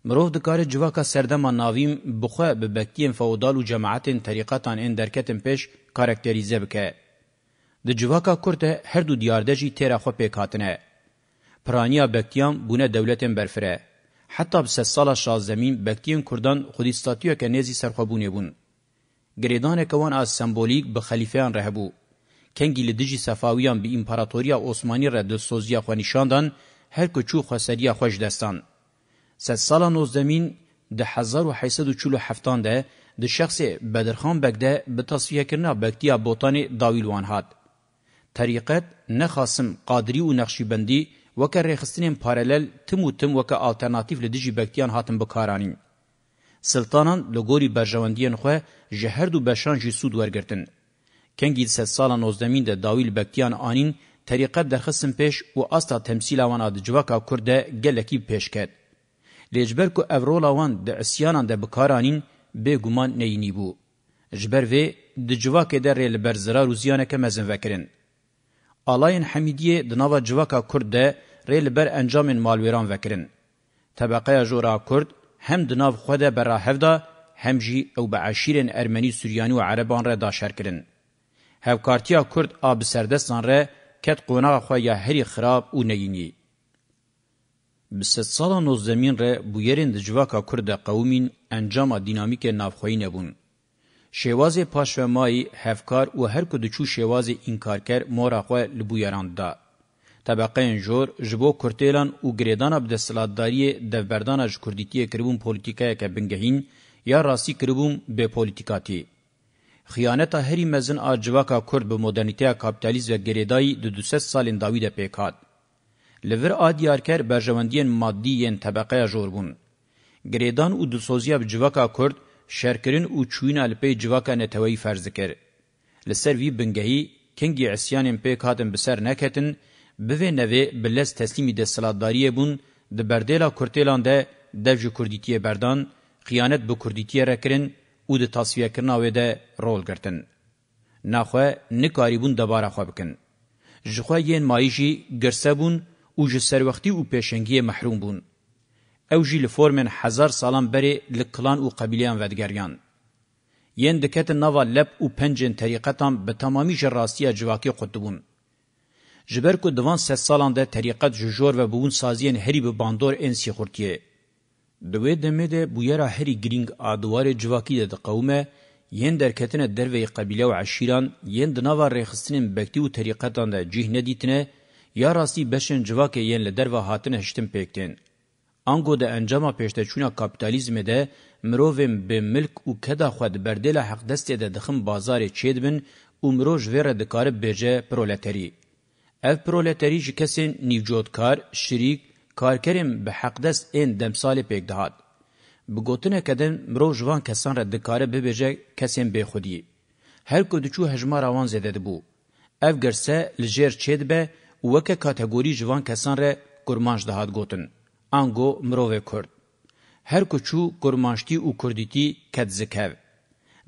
مرو دکار جواکا سردما ناویم بخوا به بکتین فودال او جماعتین طریقتان ان درکتن پیش کاراکتریزه بکه د جواکا کورته هر دو دیاردجی تیرا خو پکاتنه پرانیا بکتیان بونه دولتن برفره حتی بس سال شازمین بکتین کردان خودی ستاتیو که نیزی سرخوابونه بون گریدان کوان از سمبولیک به خلیفهان رهبو کنگی لدجی صفاویان به امپراتوریا عثمانی را دستوزیا خو نشاندن هر کو چو خسریا خوش دستان سد سالا نوزدمین ده هزار و حیصد و چلو هفتان ده ده شخص بدرخان بگده به تصفیه کرنا بکتیا بوتان داویلوان هاد. طریقت نخاسم قادری و نقشیبندی وکه ریخستنین پارلل تم و تم وکه آلترناتیف لدیجی بکتیان هاتم بکارانیم. سلطانان لګوري برژوندین خو جهر دو بشان جی سود ورګرتن کنګی د سال 19 د داویل بکتیان انین طریقه د خصم پیش او استا تمثیل وان د جواکا کورده ګلکی پیش کړ لیجبر کو اورولا وان د عصیانان د بکارانین به ګمان نینی بو جبر و د جواک در ل بر zarar و زیانه که مزن وکرین الاین حمیدیه د نوا جواکا کورد د ریل بر انجام مالویران وکرین طبقه جورا کورد هم د ناو خو ده بر هفدا هم جی او بعشیرن ارمنی سوریانی و عربان را دا شرکرین هفکارتیا کورد آب سردستان را کت قوناغ خو یا هری خراب و نینی Bi sed sala nozdemîn re bûyerên di civaka Kurd a qewmîn encama dînamîkê navxweyî nebûn. Şêwazê paşvemayî hevkar û her ku diçû şêwazê înkarker mora xwe li bûyeran da. Tabaqeyên jor ji bo kurtêlan û girêdana bi desthilatdariyê devberdana ji kurdîtiyê kiribûn polîtîkayeke bingehîn ya rastî kiribûn bêpolîtîkatî. Xiyaneta herî mezin a civaka Kurd bi modernîteya kapitalizm ve gerêdayî di 200 salên dawî de pêk hat. لور آدیارکر برژوندین مادیین طبقه جوربون. گریدان او دسوزیا بجواکا کرد شرکرین او چوین الپی جواکا نتوی فرز کر. لسر وی بنگهی کنگی عسیانین پی کاتن بسر نکتن بوه نوه بلس تسلیمی ده سلادداریه بون ده بردیلا کرتیلان ده ده جو کردیتیه بردان خیانت بو کردیتیه رکرین او ده تصفیه کرناوه ده رول گرتن. نخواه نکاری بون دباره خواه بکن. جخواه یین مایشی گرسه بون او جه سروختی او پیشنگی محروم بون. او جی لفورمن هزار سالان بری لکلان او قبیلیان ودگریان. ین دکت نوا لب او پنجن طریقتان به تمامی جراسی جواکی قدبون. جبر کو دوان سه سالان ده طریقت جوجور و بون سازین هری به باندور انسی خورتیه. دوی دمه ده بویرا هری گرینگ آدوار جواکی ده قومه ین درکتنه دروی قبیله و عشیران ین دناوا ریخستنین بکتی و طریقتان ده جیه ندیتنه یا راستی بشن جواکه یین له درو هاتن هشتم پکتن انګو د انجام پېشته چونه کاپیتالیزم ده مروویم به ملک او کدا خود بردل حق دسته ده دخم بازار چیدبن او مروج وره د کار بهجه پرولتری اف پرولتری جکسن نیوجودکار شریک کارکریم به حق دست این دمسال پک دهات بګوتنه کدن مروج وان کسان را د کار بهجه کسن به خودی هر کو دچو هجمار روان زده ده بو اف ګرسه لجر چیدبه وکه کاتګوري جوان کسان ر ګورمانج دهات ګوتن انګو مروه کورد هر کوچو ګورمانجتی او کوردیتی کډ زکاو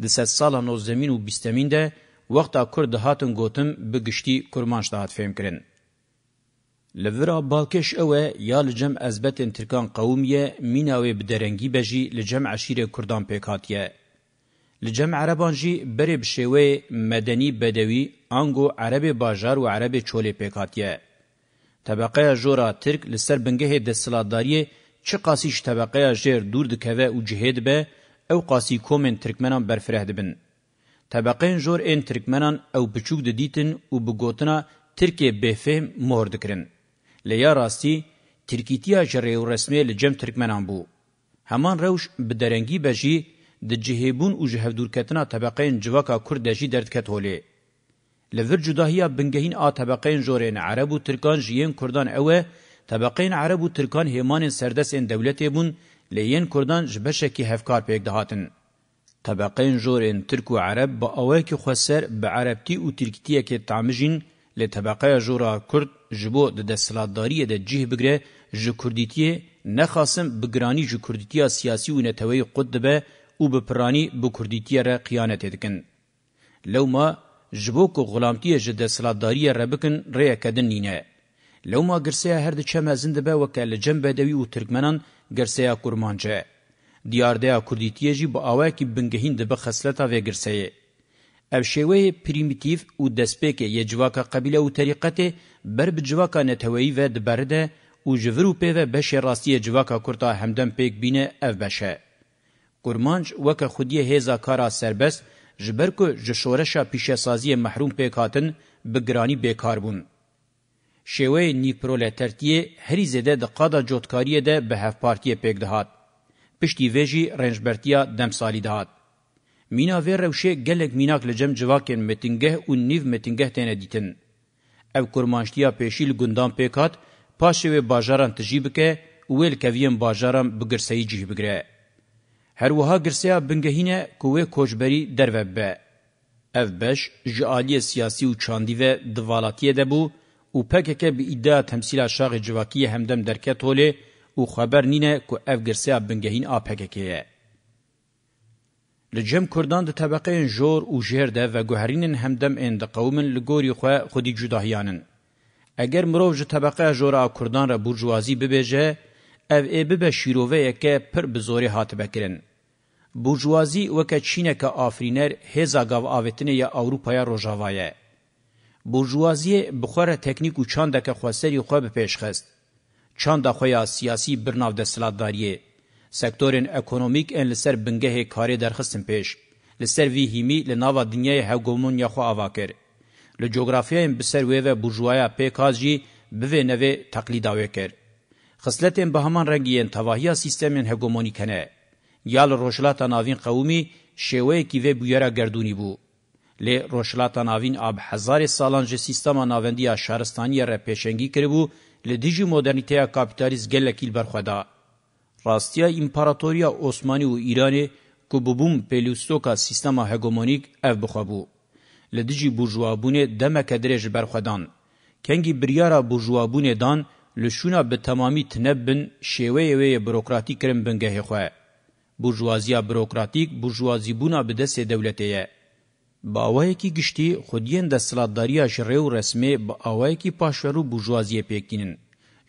د سس سالا نو زمين او بستمین ده وخت کورد دهاتن ګوتم بګشتي ګورمانج دهات فهم کړي لورا بالکش اوه یا لجم ازبتن ترکان قومیه میناوی بدرنگی بجی لجم عشیر کردان پیکاتیه لجم عربان جی بری بشوی مدنی بدوی انگو عرب باجار و عرب چولی پیکاتیه. طبقه جورا ترک لسر بنگه دستلاتداریه چه قاسیش طبقه جیر دور دکوه و جهید به او قاسی کومن ترکمنان برفره دبن. طبقه جور این ترکمنان او بچوک دیتن و بگوتنا ترکیه بفهم مهر دکرن. لیا راستی ترکیتیا جره و رسمی لجم ترکمنان بو. همان روش بدرنگی بجی د جهیبون او جهودورکتنا طبقین جواکا کرد جی دردکت هولی. لور جداهیا بنگهین آ طبقین جورین عرب و ترکان جیین کردان اوه طبقین عرب و ترکان همان سردس ان دولتی بون لیین کردان جبشکی هفکار پیک دهاتن. طبقین جورین ترک و عرب با اوه که خسر به عربتی و ترکتیه که تعمجین لی طبقه جورا کرد جبو ده دستلاتداریه ده جیه بگره جو کردیتیه نخاسم بگرانی جو کردیتیه سیاسی و نتوی قد به او بپرانی بو کردیتی را قیانت دکن. لو ما جبو که غلامتی جده سلادداری را بکن ریا کدن نینه. لو ما گرسیا هر ده چمه زنده به وکه لجن بدوی و ترکمنان گرسیا کرمانجه. دیارده کردیتی جی با آوه که بنگهین ده بخسلتا و گرسیه. او شوه پریمیتیف او دسپیک یه جواکا قبیله او طریقته بر بجواکا نتوهی و دبرده او جورو پیوه بشه راستی جواکا کرتا همدن پیک بینه او بشه. قرمانج وک خودی هیزا کارا سربست جبر کو جشورشا پیشه سازی محروم پیکاتن بگرانی بیکار بون. شوه نیپرولترتیه هری زده ده قادا جوتکاریه ده به هف پارتیه پیک دهات. پشتی ویجی رنجبرتیا دمسالی دهات. مینا وی روشه گلک میناک لجم جواکن متنگه و نیو متنگه تینه دیتن. او کرمانشتیا پیشیل گندان پیکات پاشوه باجاران تجیب که ویل کویم باجاران بگرسهی جیه بگره. هر وها گرسیا بنگهینه کوه کوجبری دروه به. اف بش جعالی سیاسی و چاندی و دوالاتیه ده بو او پککه به ادعا تمثیل شاق جواکی همدم درکت هوله او خبر نینه کو اف گرسیا بنگهین آ پککه لجم کردان د طبقه جور او جهر ده و گوهرین همدم اند قومن لگوری خو خودی جداهیانن. اگر مروف جه طبقه جورا کردان را برجوازی ببیجه، او ای ببه شیروه یکه پر بزوری هات بکرن. بورژوازی وکه چینه که آفرینر هزا گاو آوتنه یا اوروپایا روژاوایه. بورژوازی بخوره تکنیک و چانده که خواستری خواه بپیش خست. چانده خواه سیاسی برناو دستلاتداریه. سکتورین اکونومیک ان لسر بنگه کاری درخستن پیش. لسر وی هیمی لناوا دنیای هگومون یا خواه آواکر. لجغرافیاین بسر وی و بورژوایا پیکاز جی بوه نوه تقلیداوه کر. خصلتین به همان رنگیین تواهی سیستمین هگومونیکنه. یال روشلاتا ناوین قومی شویکی و بویره گردونی بو. لی روشلاتا ناوین آب هزار سالان جه سیستما ناوندی شهرستانی را پیشنگی کری بو لی دیجی مدرنیتیا کابیتالیز گلکیل برخودا. راستیا امپاراتوریا عثمانی و ایرانی که ببوم پیلوستوکا سیستما هگومونیک او بخوابو. لی دیجی برجوابونه دمک درش برخودان. کنگی بریارا برجوابونه دان لشونا به تمامی تنبن شیوه وی بروکراتی کرم بنگه خواه. بورژوازیا بروکراتیک بورژوازیبونا به دست دولتیه باوای کی گشتي خودین د سلاداریا جریو رسمي با اوای کی پاشورو بورژوازی پکینن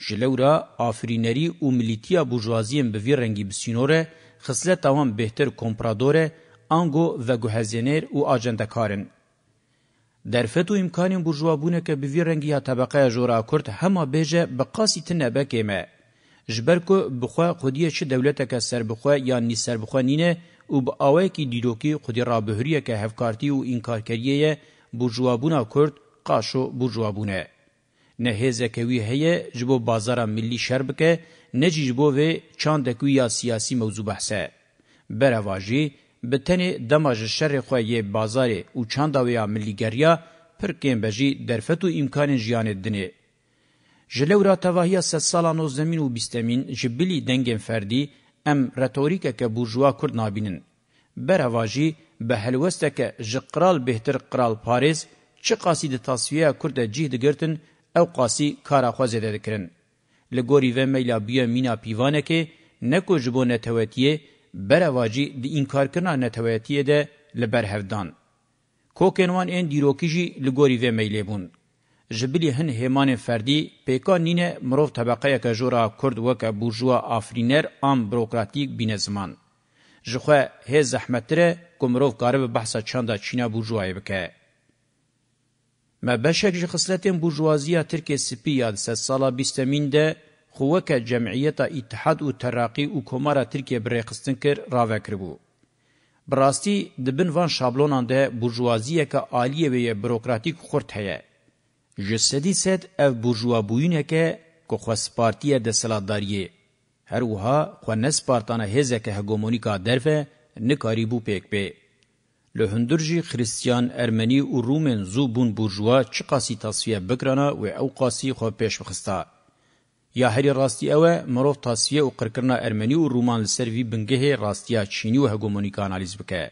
جلورا آفرینری او ملیتیا بورژوازیم به وی رنگی بسینوره خصلت تمام بهتر کمپرادوره انگو و گوهزینر او اجندکارن در فتو امکان بورژوابونه که به وی رنگی طبقه جورا کورت هما بهجه بقاسی تنبه کیمه جبر کو بخوا خودی چه دولت که سر بخوا یا نی سر بخوا نینه او با آوه کی دیروکی خودی را بهریه که هفکارتی و انکارکریه برجوابونا کرد قاشو برجوابونه. نه هزه کوي هي جبو بازار ملي شرب کې نه جبو و چاند کوي یا سیاسي موضوع بحثه برواجی بتنی دماج شر خو یې بازار او چاند او یا ملي ګریا پر کې بجی درفتو امکان جیان دنه جلو را تواهی ست سالان و زمین و بیستمین جبلی دنگن فردی ام رتوریکه که بورژوا کرد نابینن. برواجی به هلوسته که جقرال بهتر قرال پاریز چه قاسی ده تصفیه کرد جیه ده گرتن او قاسی کارا خوزه ده دکرن. لگوری و میلا بیا مینا پیوانه که نکو جبو نتواتیه برواجی ده اینکار کرنا نتواتیه ده لبرهفدان. کوکنوان این دیروکی جی لگوری و میلی بوند. جبلی هن همان فردی پیکا نینه مروف طبقه که جورا کرد وک بورژوا آفرینر ام بروکراتیک بین زمان جخه هه زحمتره کومروف قارب بحثا چاندا چینا بورژوای بکه ما بشک جی خصلتین بورژوازیا ترکیه سپی یاد سه سالا بیستمین ده خوکه جمعیت اتحاد و ترقی و کمارا ترکیه بری خستن کر راوکر بو. براستی دبن وان شابلونان ده بورژوازیه که آلیه و بروکراتیک خورد هیه. جسدی ست او بورژوا بوینکه کو خواسپارتیه د سلاداریه هر وها خو نسپارتانه هزکه هګومونیکا درفه نکاریبو پک په له هندرجی خریستیان ارمنی او رومن زو بون بورژوا چی قاسی تصفیه بکرانه و او قاسی خو پیش بخستا یا هری راستی اوه مروف تصفیه او قرکرنا ارمنی او رومان لسروی بنگه راستیا چینی و هګومونیکا انالیز بکه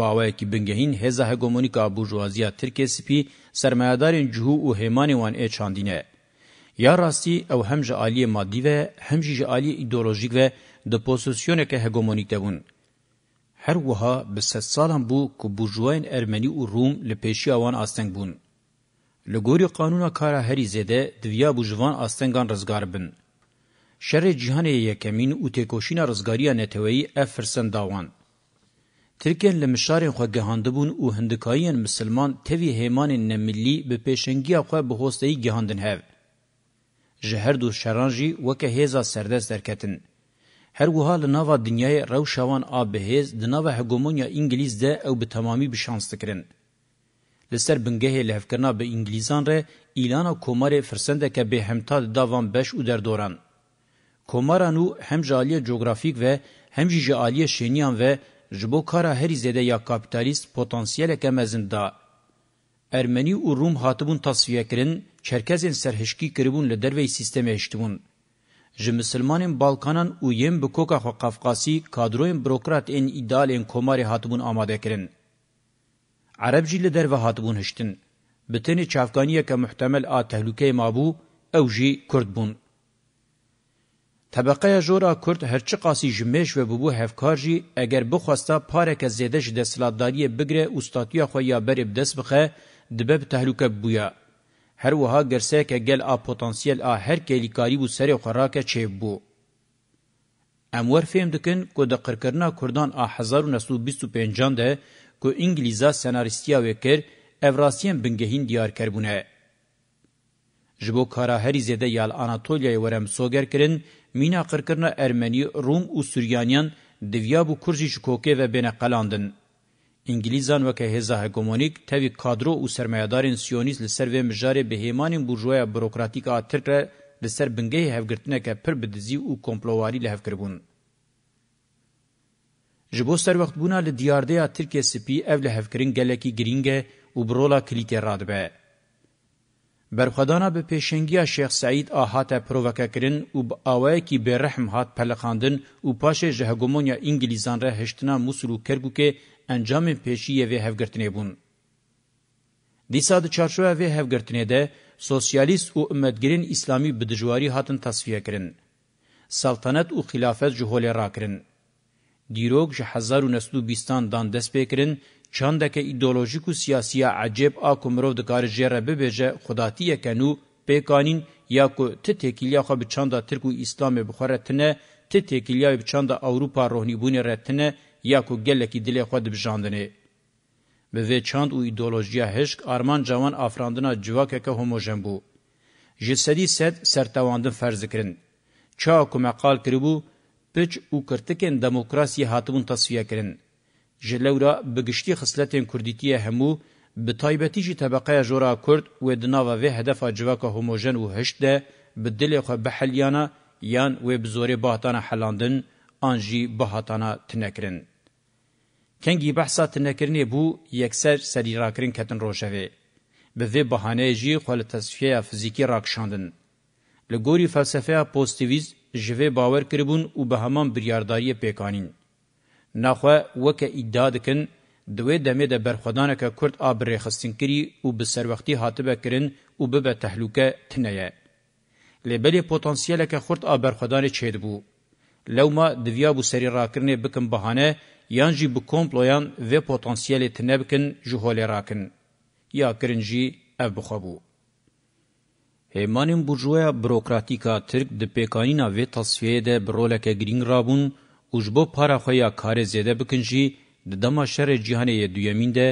باوەیەکی بنگەهین هێزە هەگۆمۆنیکا بوژوازیە ترکێسیپی سەرمایەدارین جوهو و هێمانی وان ئێ چاندینە یا ڕاستی ئەو هەم ji aliyê maddî ve hem jî ji aliyê îdeolojîk ve di pozisyoneke hegemonik de bûn her wiha bi sed salan bû ku bûrjwayên ermenî û rûm li pêşiya wan asteng bûn li gorî qanûna kara herî zêde diviya bû ji van astengan rizgar bin şerê cîhanê yekemîn û têkoşîna rizgariya neteweyî ev firsen da wan Tirkên li mişarên xwe gehandibûn û hindikayiyên misilman tevî hêmanên nemillî bi pêşengiya xwe bi hosteyî gehandin hev. Ji her du şeran jî weke hêza serdest derketin. Her wiha li nava dinyayê rewşawan a bihêz di nava hegemonya İngilîz de ew bi temamî bi şans dikirin. Li ser bingehê lehevkirina bi İngilîzan re îlana komarê firsendeke bê hemta di davan beş û derdoran. Komaran û hem ji aliyê coğrafîk ve hem jî ji aliyê şêniyan ve جبو کارا هری زده یا کاپیتالیست پتانسیل که مزن دا. ارمنی و روم هاتبون تصفیه کرن چرکزین سرهشکی کربون لدروی سیستم هشتبون. ji Müslümanên Balkanan û yên bi koka xwe Qafqasî kadroyên bürokrat ên îdealên komarê hatibûn amadekirin. Ereb jî li derve hatibûn hiştin. Bi tenê çavkaniyeke muhtemel a tehlûkeyê mabû, ew jî Kurd bûn. طبقه جورا کرد هرچی قاسی جمعش و ببو هفکار جی اگر بخواستا پارک زیده جی دستلاتداری بگره استاتیا خوی یا بری بدست بخه دبه بتهلوکه بویا. هر وها گرسه که گل آ پوتانسیل آ هر کلیکاری بو سر خوراکه چه بو. امور فهم دکن که ده قرکرنا کردان آ 1925 ده که انگلیزا سناریستیا وکر افراسیان بنگهین دیار کربونه. جبو کارا هری زیده یال آناتولیا ورم سوگر کرن مینا قرکرنا ارمنی روم او سوریانیان دویا بو کرزی شکوکه و بین قلاندن. انگلیزان وکه هزا هگومونیک تاوی کادرو او سرمایدارین سیونیز لسر و مجار بهیمانین برجویا بروکراتیک آترک را لسر بنگه هفگرتنه که پر بدزی او کمپلوواری لحف کربون. جبو سر وقت بونا لدیارده ترکیه سپی او لحف کرن گلکی گرینگه او برولا کلیتی رادبه. برخدانا به پیشنگی شیخ سعید آهات پرووکا کرن او با آوه کی به رحم هات پلخاندن او پاش جهگومونیا انگلیزان را هشتنا موسول و کرگو که انجام پیشی وی هفگرتنه بون. دیسا ده چارشوه وی هفگرتنه ده سوسیالیست و امدگرین اسلامی بدجواری هاتن تصفیه کرن. سلطنت و خلافت جهول را کرن. دیروگ جه هزار و نسلو بیستان دان دست بکرن چاندکه ایدئولوژیک و سیاسی عجیب آکو مرو دکار جره ببیجه خداتیه کنو پیکانین یا کو ته تکیلیا خو به چاندا ترکو اسلام بخوره تنه ته تکیلیا به چاندا اوروپا روحنیبونی رتنه یا کو گلکی دلی خو د بجاندنه به وی چاند او ایدئولوژیا هشک آرمان جوان افراندنا جواکه که هموجن بو جسدی سد سرتواند فرض کرن چا کو مقال کربو پچ او کرتکن دموکراسی هاتبون تصفیه کرن جلورا بگشتی خصلتین کردیتی همو به تایبتی جی طبقه جورا کرد و دناوا و هدف جواک هموژن و هشت ده به دل خو بحلیانا یان و بزوری باهتانا حلاندن آنجی باهتانا تنکرن. کنگی بحثا تنکرنی بو یکسر سری راکرین کتن روشوه. به وی بهانه جی خو لتصفیه فیزیکی راکشاندن. لگوری فلسفه پوستیویز جوه باور کربون و به همان بریارداری پیکانین. نخوا وکه ادعا دکن دوی دمه ده برخدانه که کرد آب ریخستین کری او به سروقتی حاطبه کرن او به تحلوکه تنیه. لبلی پوتانسیل که خرد آب برخدانه چید بو. لو ما دویا بو سری را کرنه بکن بهانه یان جی بکومپلویان و پوتانسیل تنه بکن جهول را کن. یا کرن جی او بخوابو. هیمانین بورژویا بروکراتیکا ترک د پیکانینا و تصفیه ده برولکه گرینگ رابون، اوجبو پارا خویا کار زیده بکن جی دما شر جهانی دویمین ده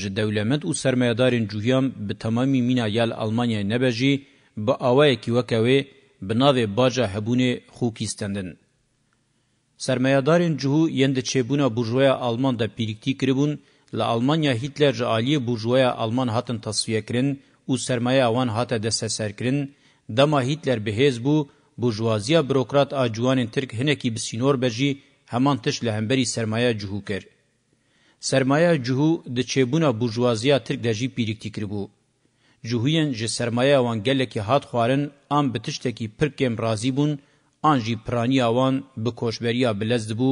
ج دولمت او سرمایدارین جوهیام به تمامی مینا یال آلمانیا نبجی با آوای کی وکوی بناوی باجا هبونه خوکیستندن. سرمایدارین جوهو یند چبونا برجویا آلمان ده پیرکتی کربون لالمانیا هیتلر جعالی برجویا آلمان هاتن تصفیه کرن او سرمایه اوان هاته دسته سر کرن دما هیتلر بهیز بو بورژوازیا بروکرات ا جوانین ترک هنکی بسینور بجی همان تش لهمبری سرمایه جهو کر سرمایه جهو د چبونا بورژوازیا ترک دجی پیریکتی کربو جهوین ج سرمایه وان گلکی هات خوارن ام بتشتکی پرکم راضی بون انجی پرانی اوان به کوشبریا بلزد بو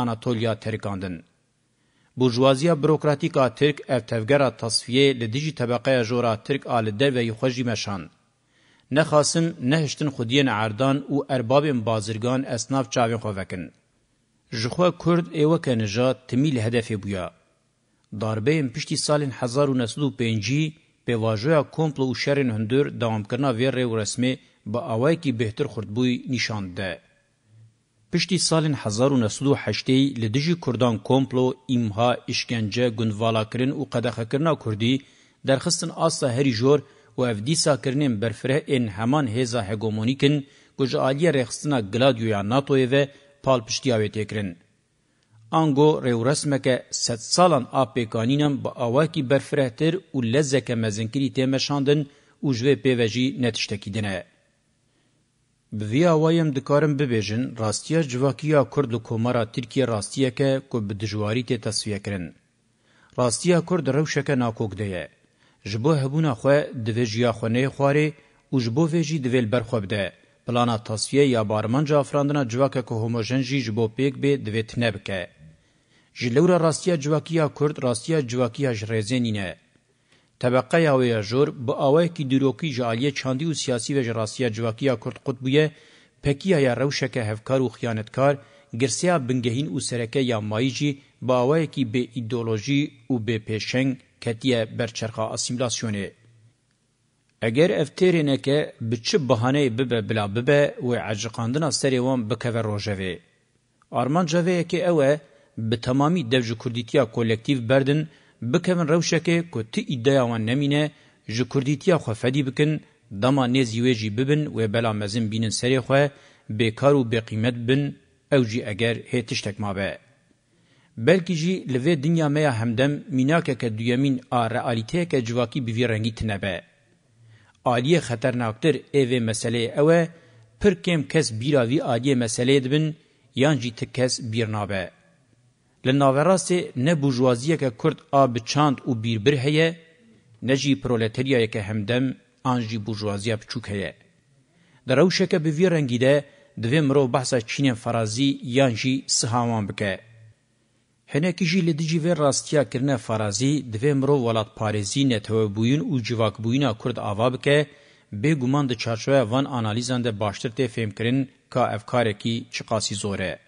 اناتولیا ترکاندن بورژوازیا بروکراتیکا ترک افتفګرا تصفیه لدیجی طبقه جورا ترک آل در و یخوجی مشان نخواستن نهشتن خودیان عردان و اربابین بازرگان اصناف چاوین خوفکن. جخوا کرد ایوه کنجا تمیل هدف بویا. داربه این پشتی سال 1905 به واجویا کمپلو و شرین هندور دوام کرنا ویر و رسمه با آوائی که بهتر خردبوی نشانده. پشتی سال 1908 لدجی کردان کمپلو ایمها اشکنجه گندوالا کرن و قدخه کرنا کردی درخستن آسا هری جور و اف دیسا کرنیم برفره این همان هزا هگومونیکن گوج آلیه رخصنا گلادیویا ناتوی و پال پشتیاوی تکرن. آنگو ریو رسمکه ست سالان آپیکانینم با آواکی برفره تر و لزکه مزنکری تیمشاندن و جوه پیوجی نتشتکیدنه. بوی آوایم دکارم ببیجن راستیا جواکیا کرد و کومارا ترکیه راستیا که که بدجواری تی تصفیه کرن. راستیا کرد روشکه ناکوک دیه. جبو هبونا خو دوی جیا خونه خواري او جبو ویجی دوی بر خو بده پلانا تصفیه یا بارمنجا افراندنا جواکه که هموژن جی جبو پیک به دوی تنبکه جلور راستیا جواکیا کرد راستیا جواکیا جریزنینه طبقه یاوی جور با اوای کی دروکی جالیه چاندی او سیاسی و جراستیا جواکیا کرد قطبیه پکیا یا روشکه هفکار او خیانتکار گرسیا بنگهین او سرکه یا مایجی با اوای کی به ایدئولوژی او به پیشنگ کتیه برچرخه اسیملاسیونه اگر افترینه که به چه بهانه ببه بلا ببه و عجقاندنا سری وان بکوه روژوه. آرمان جوه که اوه به تمامی دوج کردیتیا کولکتیو بردن بکوه روشکه که تی ایده وان نمینه جو کردیتیا خو فدی بکن دما نزیوه جی ببن و بلا مزن بینن سری خواه بیکار و بقیمت بن او جی اگر هیتشتک ما به. بلکې جی لوی دنیا مې همدم میناکه ک دویمین ا رئالیته ک جواکی بوی رنګی تنبه عالی خطرناکتر ایو مسئله اوه پر کم کس بیراوی عالی مسئله دبن یان جی تکس بیرنابه لناوراسه نه بورژوازیه که کرد آ بچاند او بیربر هیه نه جی پرولتریای که همدم آن جی بورژوازیه بچوک هیه در اوشه که بوی رنگی ده دوی مرو بحثا چین فرازی یان جی سهاوان بکه هنکی جی لدیجی و راستیا کرنه فرازی دوی مرو ولات پارزی نتوه بوین او جواک بوینا کرد آواب که به گمان ده چارچوه وان آنالیزان ده باشتر ته فهم کرن که افکاره کی چقاسی زوره.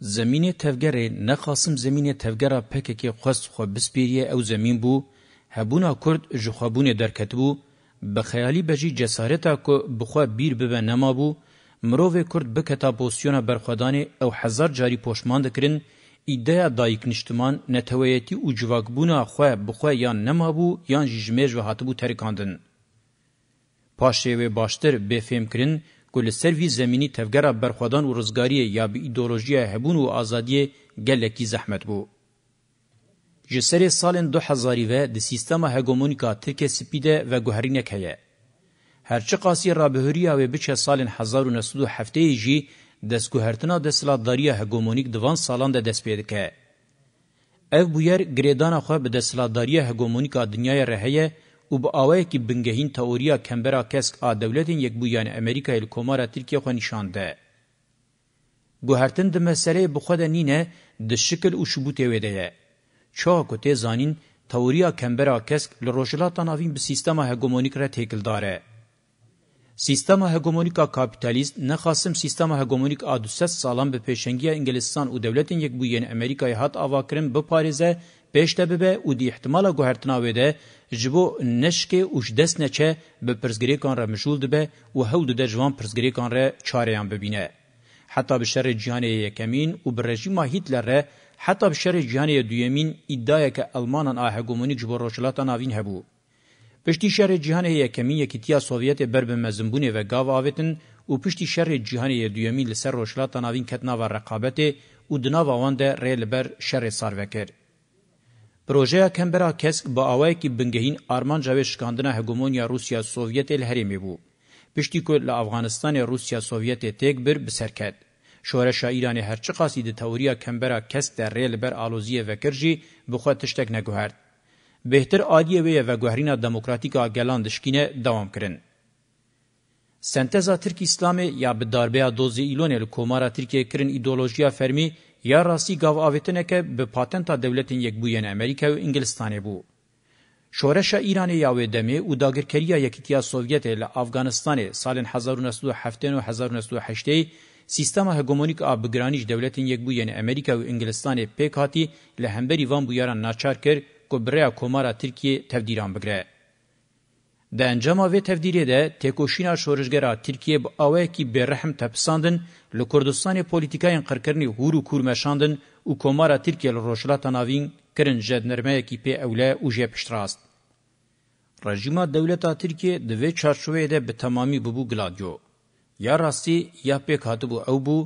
زمین تفگره نخاسم زمین تفگره پکه که خواست خو بسپیریه او زمین بو هبونا کرد جخوابون درکت بو بخیالی بجی جسارتا که بخوا بیر ببه نما بو مروه کرد بکتا پوسیون برخوادانه او هزار جاری پوشمان دکرن ایده دایک نشتمان نتویتی او جواکبونا خو بخو یان نمابو یان جمیر و هاتبو ترکاندن پاشه و باشتر بفهم کرن گل سروی زمینی تفگرا برخوادان و رزگاری یا به ایدولوژی هبون و آزادی گلکی زحمت بو. جسر سال 2000 د سیستم هگمونیکا ترکه سپیده و گوهرینک هیه. هرچه قاسی رابهوری و بچه سال 1907 جی دسکوهرتنا دسلاتداریا هگومونیک دوان سالان ده دست پیدا که. اف بویر گریدان خواه به دسلاتداریا هگومونیکا دنیای رهیه و به آوه که بنگهین تاوریا کمبرا کسک آ دولتین یک بویان امریکا الکومارا ترکیه خواه نشانده. گوهرتن ده مسئله بخواه نینه ده شکل و شبوته ویده یه. چه کته زانین تاوریا کمبرا کسک لروشلاتان آوین به سیستما هگومونیک را تیکل داره. سیستما هگمونیکا کاپیتالیست نخواستم سیستما هگمونیک آدو ست سالان به پیشنگی انگلستان و دولتین یک بوین امریکای هات آواکرن بپارزه پیشته به او دی احتمالا گوهرتناوی ده جبو نشکه اوش دست نچه به پرزگریکان را مشغول ده و هول ده جوان پرزگریکان را چاریان ببینه. حتی به شر جهان یکمین و به رژیم هیتلر را حتی به شر جهان دویمین ادعای که آلمانان آهگمونیک جبو روشلاتان آوین هبو. پشتی شر جهانی یکمی یکیتیا سوویت بر به مزنبونه و گاو آویتن او پشتی شر جهانی دویمی لسر روشلا تناوین کتنا و رقابت او دناو آوان ده ریل بر شر ساروکر. پروژه کمبرا کسک با آوائی که بنگهین آرمان جاوی شکاندنا هگومونیا روسیا سوویت الهریمی بو. پشتی که لافغانستان روسیا سوویت تیگ بر بسرکت. شورش ایران هرچی قاسی ده توریا کمبرا کس در ریل بر آلوزیه وکرژی بخواد تشتک نگوهرد. بهتر آلیه وی و گوهرینا دموکراتیکا گلان دشکینه دوام کرن. سنتزا ترک اسلام یا به داربه دوزی ایلونه لکومارا ترکیه کرن ایدولوژیا فرمی یا راستی گاو آویتنه که به پاتنتا دولتین یک بوین امریکا و انگلستانه بو. شورش ایران یا ودمه او داگرکریه یکیتیا سوویت ل افغانستان سال 1907 و 1908 سیستم هگمونیک آب بگرانیش دولتین یک بوین امریکا و انگلستان پیک هاتی لهمبری وان بویاران ناچار کرد کبریا کمارا ترکیه تفدیران بگره. ده انجام آوه تفدیره ده تکوشینا شورشگرا ترکیه با آوه کی برحم تپساندن لکردستان پولیتیکاین قرکرنی هورو کورمشاندن و کمارا ترکیه لروشلاتا ناوین کرن جد نرمه کی پی اوله و جه پشتراست. رژیما دولتا ترکیه دوی چارچوه ده به تمامی ببو گلادیو. یا راستی یا پی کاتبو او بو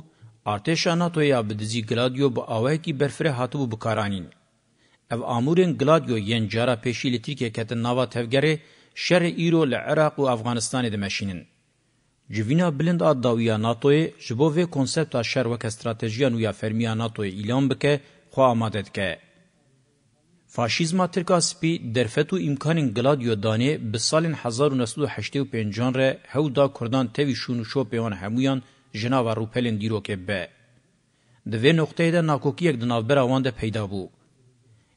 ارتشا ناتو یا بدزی گلادیو با آوه کی برفره هاتبو بکارانین. اف امورن گلادیو ین جارا پیشی لتریکه کت ناوا تفگره شر ایرو لعراق و افغانستان د ماشینن جوینا بلند ا داویا ناتوی جبو و کنسپت شر وک استراتژیا نو یا فرمیا ناتوی اعلان بکه خو آمادت که فاشیزما ترکاسپی درفتو امکانین گلادیو دانه به سال 1985 ره هودا کردان تیوی شونو شو پیوان همویان جناو روپلن دیرو که به. دوی نقطه ده ناکوکی یک دنافبر آوان ده پیدا بود.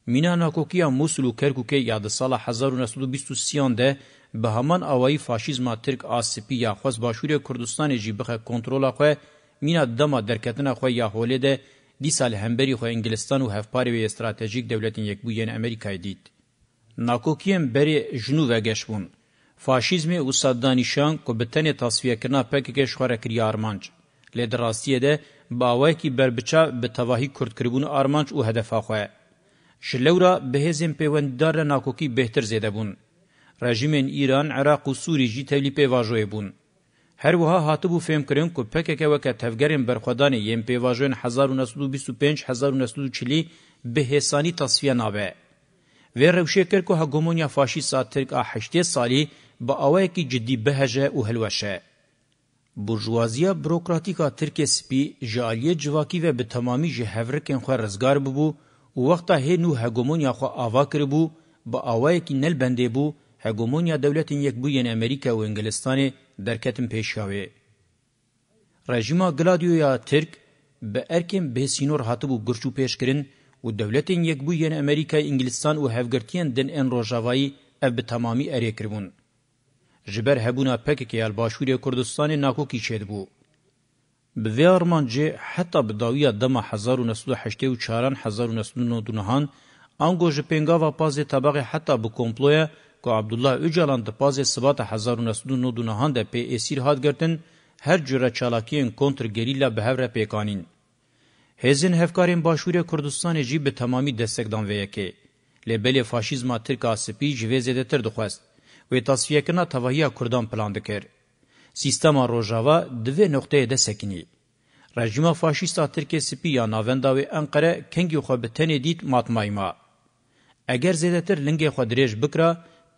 مینا ناکوکیا موسول و کرکوکه یا د سال 1923 ده به همان اوایی فاشیزما ترک آسپی یا خوز باشوری کردستان جی بخه کنترول خو مینا دما درکتن خو یا هوله ده دی سال همبری خو انگلستان و هفپاری و استراتژیک دولتین یک بوین امریکای دید. ناکوکیم بری جنو و گشبون. فاشیزم او صدانیشان کو بتن تصفیه کرنا پککش خو رکری آرمانج. لی دراستیه ده باوای کی بربچا به تواهی کرد کربون آرمانج او هدفا خواه. شلورا بهزم پیونددار ناکوکی بهتر زده بون. رژیمن ایران، عراق و سوری جی تولی پیواجوه بون. هر وها هاتبو فهم کرن که پکک وکا تفگرین برخوادان یم پیواجوین 1925-1940 به حسانی تصفیه نابه. و روشه کر که هگومونیا فاشیستا ترک آهشتی سالی با آوه که جدی بهجه و هلوشه. بورژوازیا بروکراتیکا ترک سپی جالیه جواکی و به تمامی جهورکن خواه رزگار ببو، وقتا هنو هگومونیا خو آوا کربو با آوایی که نل بنده بو هگومونیا دولتین یک بوین امریکا و انگلستان درکتن پیشاوه. رژیما گلادیویا ترک به ارکم به سینور هاتبو گرچو پیش کرن و دولتین یک بوین امریکا انگلستان و هفگرتین دن ان روژاوایی اف به تمامی اری کربون. جبر هبونا پککی الباشوری کردستان ناکو کی شد بو. Bi vê armancê heta bi dawiya dema 1984 1992 ango ji pêngava pazê tebaxê heta bi komploya ku Abdullah Öcalan di pazê sibata 1992 de pê esîr hat girtin, her cüre çalakiyên kontrgerîla bi hev re pêkanîn. Hêzên hevkarên Başûrê Kurdistanê jî bi temamî destekdan vê yekê. Lêbelê faşîzma Tirka Sipî ji vê zêdetir dixwest. Wê tasfiyekirina tevahiya Kurdan plan dikir. سیستما روجاوا دوی نقطه ده سکنی. رژیم فاشیستا ترکیه سپی یا ناونداوی انقره کنگی خو به تنه دیت ماتمایما. اگر زیدتر لنگی خو دریج بکرا،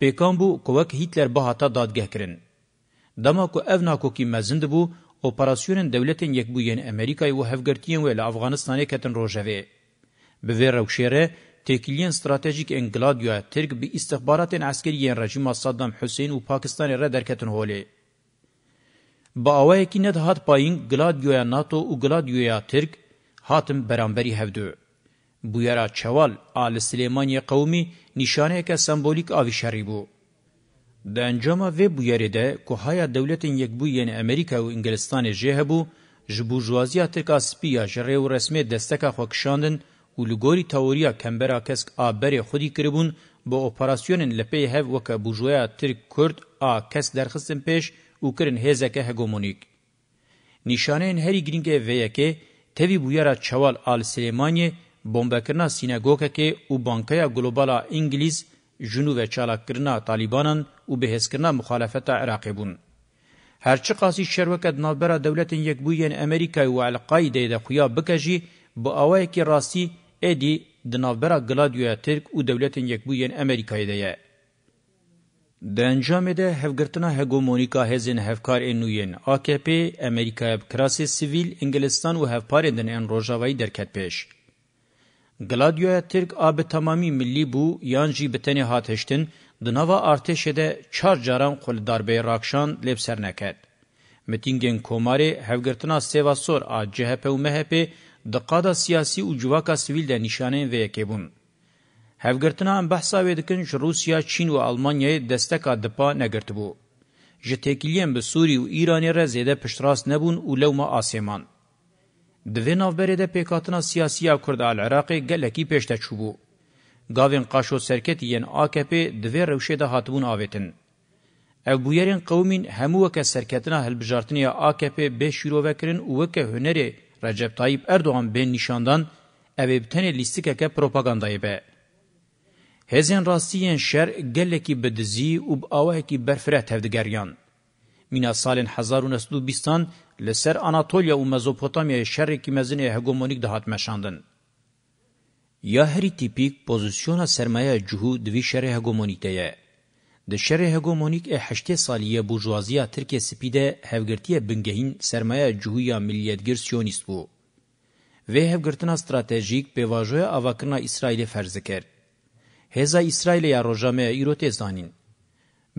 پیکان بو کوک هیتلر بهاتا دادگه کرن. دما کو اونا کو کی مزند بو، اپراسیون دولتین یک بوین امریکای و هفگرتین و لافغانستانی کتن روجاوی. به وی روشیره، تکیلین استراتژیک انگلادیا ترک به استخبارات عسکری رژیم صدام حسین و پاکستان را درکتن هولی. Bi awayekî nedihat payîn giladyoya NATO û giladyoya Tirk hatin beramberî hevdû. Bûyera çewal a li Silêmaniye qewmî nîşaneyeke sembolîk a vîşerî bû. Di encama vê bûyerê de ku haya dewletên yekbûyên Amerîka û Ingilistanê jê hebû, ji bûrjuwaziya Tirka spî ya ji rêw resmê desteka xwe kişandin û li gorî taworiya kembera kesk a berê xwedî kiribûn bi operasyonên li pê hev weke bûrjewaya Tirk Kurd a kesk derxistin pêş او کرن هزکه هگومونیک. نشانه این هری گرینگ ویکه تیوی بویارا چوال آل سلیمانی بمبکرنا سینگوکه که او بانکای گلوبالا انگلیز جنو و چالاکرنا طالبانان او بهسکرنا مخالفت عراقی بون. هرچی قاسی شروکت نابرا دولت یک بوین امریکای و القایده ده خویا بکجی با اوای که راستی ایدی د نابرا ګلادیو ترک او دولت یک بوین امریکای ده د انجام ده هفګرتنا هګومونیکا هزن هفکار انوین AKP امریکا بکراسی سیویل انګلستان او هفپارندن ان روجاوی درکت پیش گلادیو ترک آب تمامی ملی بو یانجی بتنی هاتشتن دنوا ارتش ده چار جاران قل دربه راکشان لب سر نکد متینګن کوماری هفګرتنا سیواسور ا جهپ او مهپ د قاده سیاسی او جواکا سیویل ده نشانه و یکبون هفګرتنا هم بحثا وې دکن چې روسیا چین او المانیای دستکا دپا نګرتبو ژ تکلیم به سوری او ایران را زیده پشتراس نبون او لوما آسمان د ویناو برده پیکاتنا سیاسی او کرد العراق گلکی پشته چوبو گاوین قاشو سرکت یین AKP د وی روشه ده هاتبون اوتن او بویرین قومین همو وک سرکتنا هلبجارتنی AKP به شروع وکرین او وک هنری رجب طیب اردوغان به نشاندان اوبتن لیستیکه پروپاگاندای به هزین راستیین شر گلکی بدزی و با آوهکی برفرت هفدگریان. مینا سالین 1920 لسر آناتولیا و مزوپوتامیا شر کی مزنی هگمونیک دهات مشاندن. یا هری تیپیک پوزیسیونا سرمایه جهو دوی شر هگمونیکه یه. د شر هګومونیک ا 8 سالیه بورژوازیا ترکیه سپیده هفګرتیه بنګهین سرمایه جوهیا ملیتګر سیونیست بو و هفګرتنا استراتیژیک په واژوې اواکرنا اسرائیل فرض کړ هزا اسرائیل یا روجامه ایروت زانین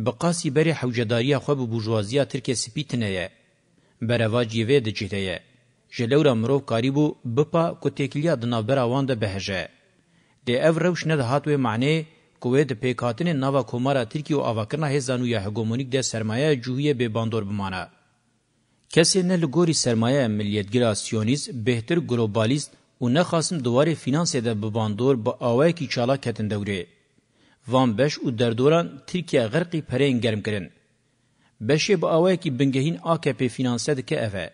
بقاسی بری حوجداریا خو بو بورژوازیا ترکیه سپیتنه برواج یوه د چیتهه جلورا مرو کاریبو بپا کو تکلیا د نابرا وانده بهجه د اوروش نه هاتوه معنی کوه د پیکاتن نوا کومارا ترکی او اواکنا هزانو یا هګومونیک د سرمایه جوهیه به باندور بمانه کسی نه لګوري سرمایه ملیتګرا سیونیز بهتر ګلوبالیست û nexasim diwarê finansê de bi bandor bi awayekî çalak hetin dewrê. Van beş û derdoran Tirkiye Ğerqî pereyên germ kirin. Beşê bi awayekî bingehîn AKP finanse dike eve.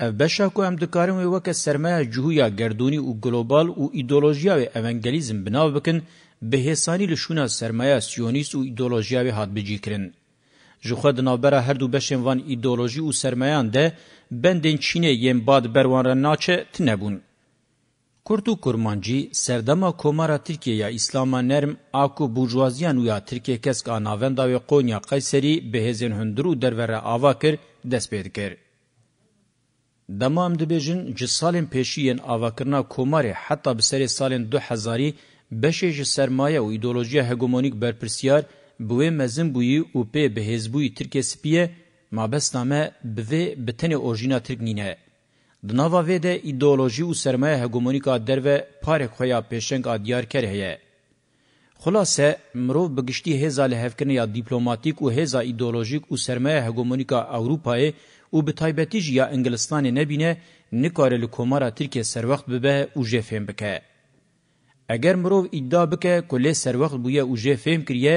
Ev beşa ku em dikarin wê weke sermaya cihûya gerdûnî û global û îdolojiya wê evangelîzm binav bikin, bi hêsanî li şûna sermaya siyonîst û îdolojiya wê hat bicîkirin. Ji xwe di navbera her du beşên van îdolojî û sermeyan de bendên Çînê yên bad berwan re naçe tune bûn. Kurd û Kurmancî serdema komara Tirkiye ya İslama nerm a ku burjuwaziyan ya Tirkiye kesk a navenda wê Qonya Qeyserî bihêzên hundir û dervere ava kir dest pê dikir. Dema em dibêjin ji salên pêşî yên avakirina komarê heta bi serê salên du hezarî beşê ji sermaye û îdeolojiya hegemonik berpirsiyar bi wê mezin bûyî û pê bihêzbûyî Tirkiye spiyê mabesta me bi vê bi tenê orjîna Tirk nîne. د ناوا و د ایدئولوژي او سرمایه هګومونیکا درو پارک خویا پېشنګ ادیار کړی هي خلاصه مرو بگشتي هزا له هفکنه یا دیپلوماتیک او هزا ایدئولوژیک او سرمایه هګومونیکا اروپای او به تایبتی یا انګلستان نه بینه نکاره لکومارا ترکیه سر وخت به او جفهم بکه اگر مرو ادعا بکه کله سر وخت بویا او جفهم کریه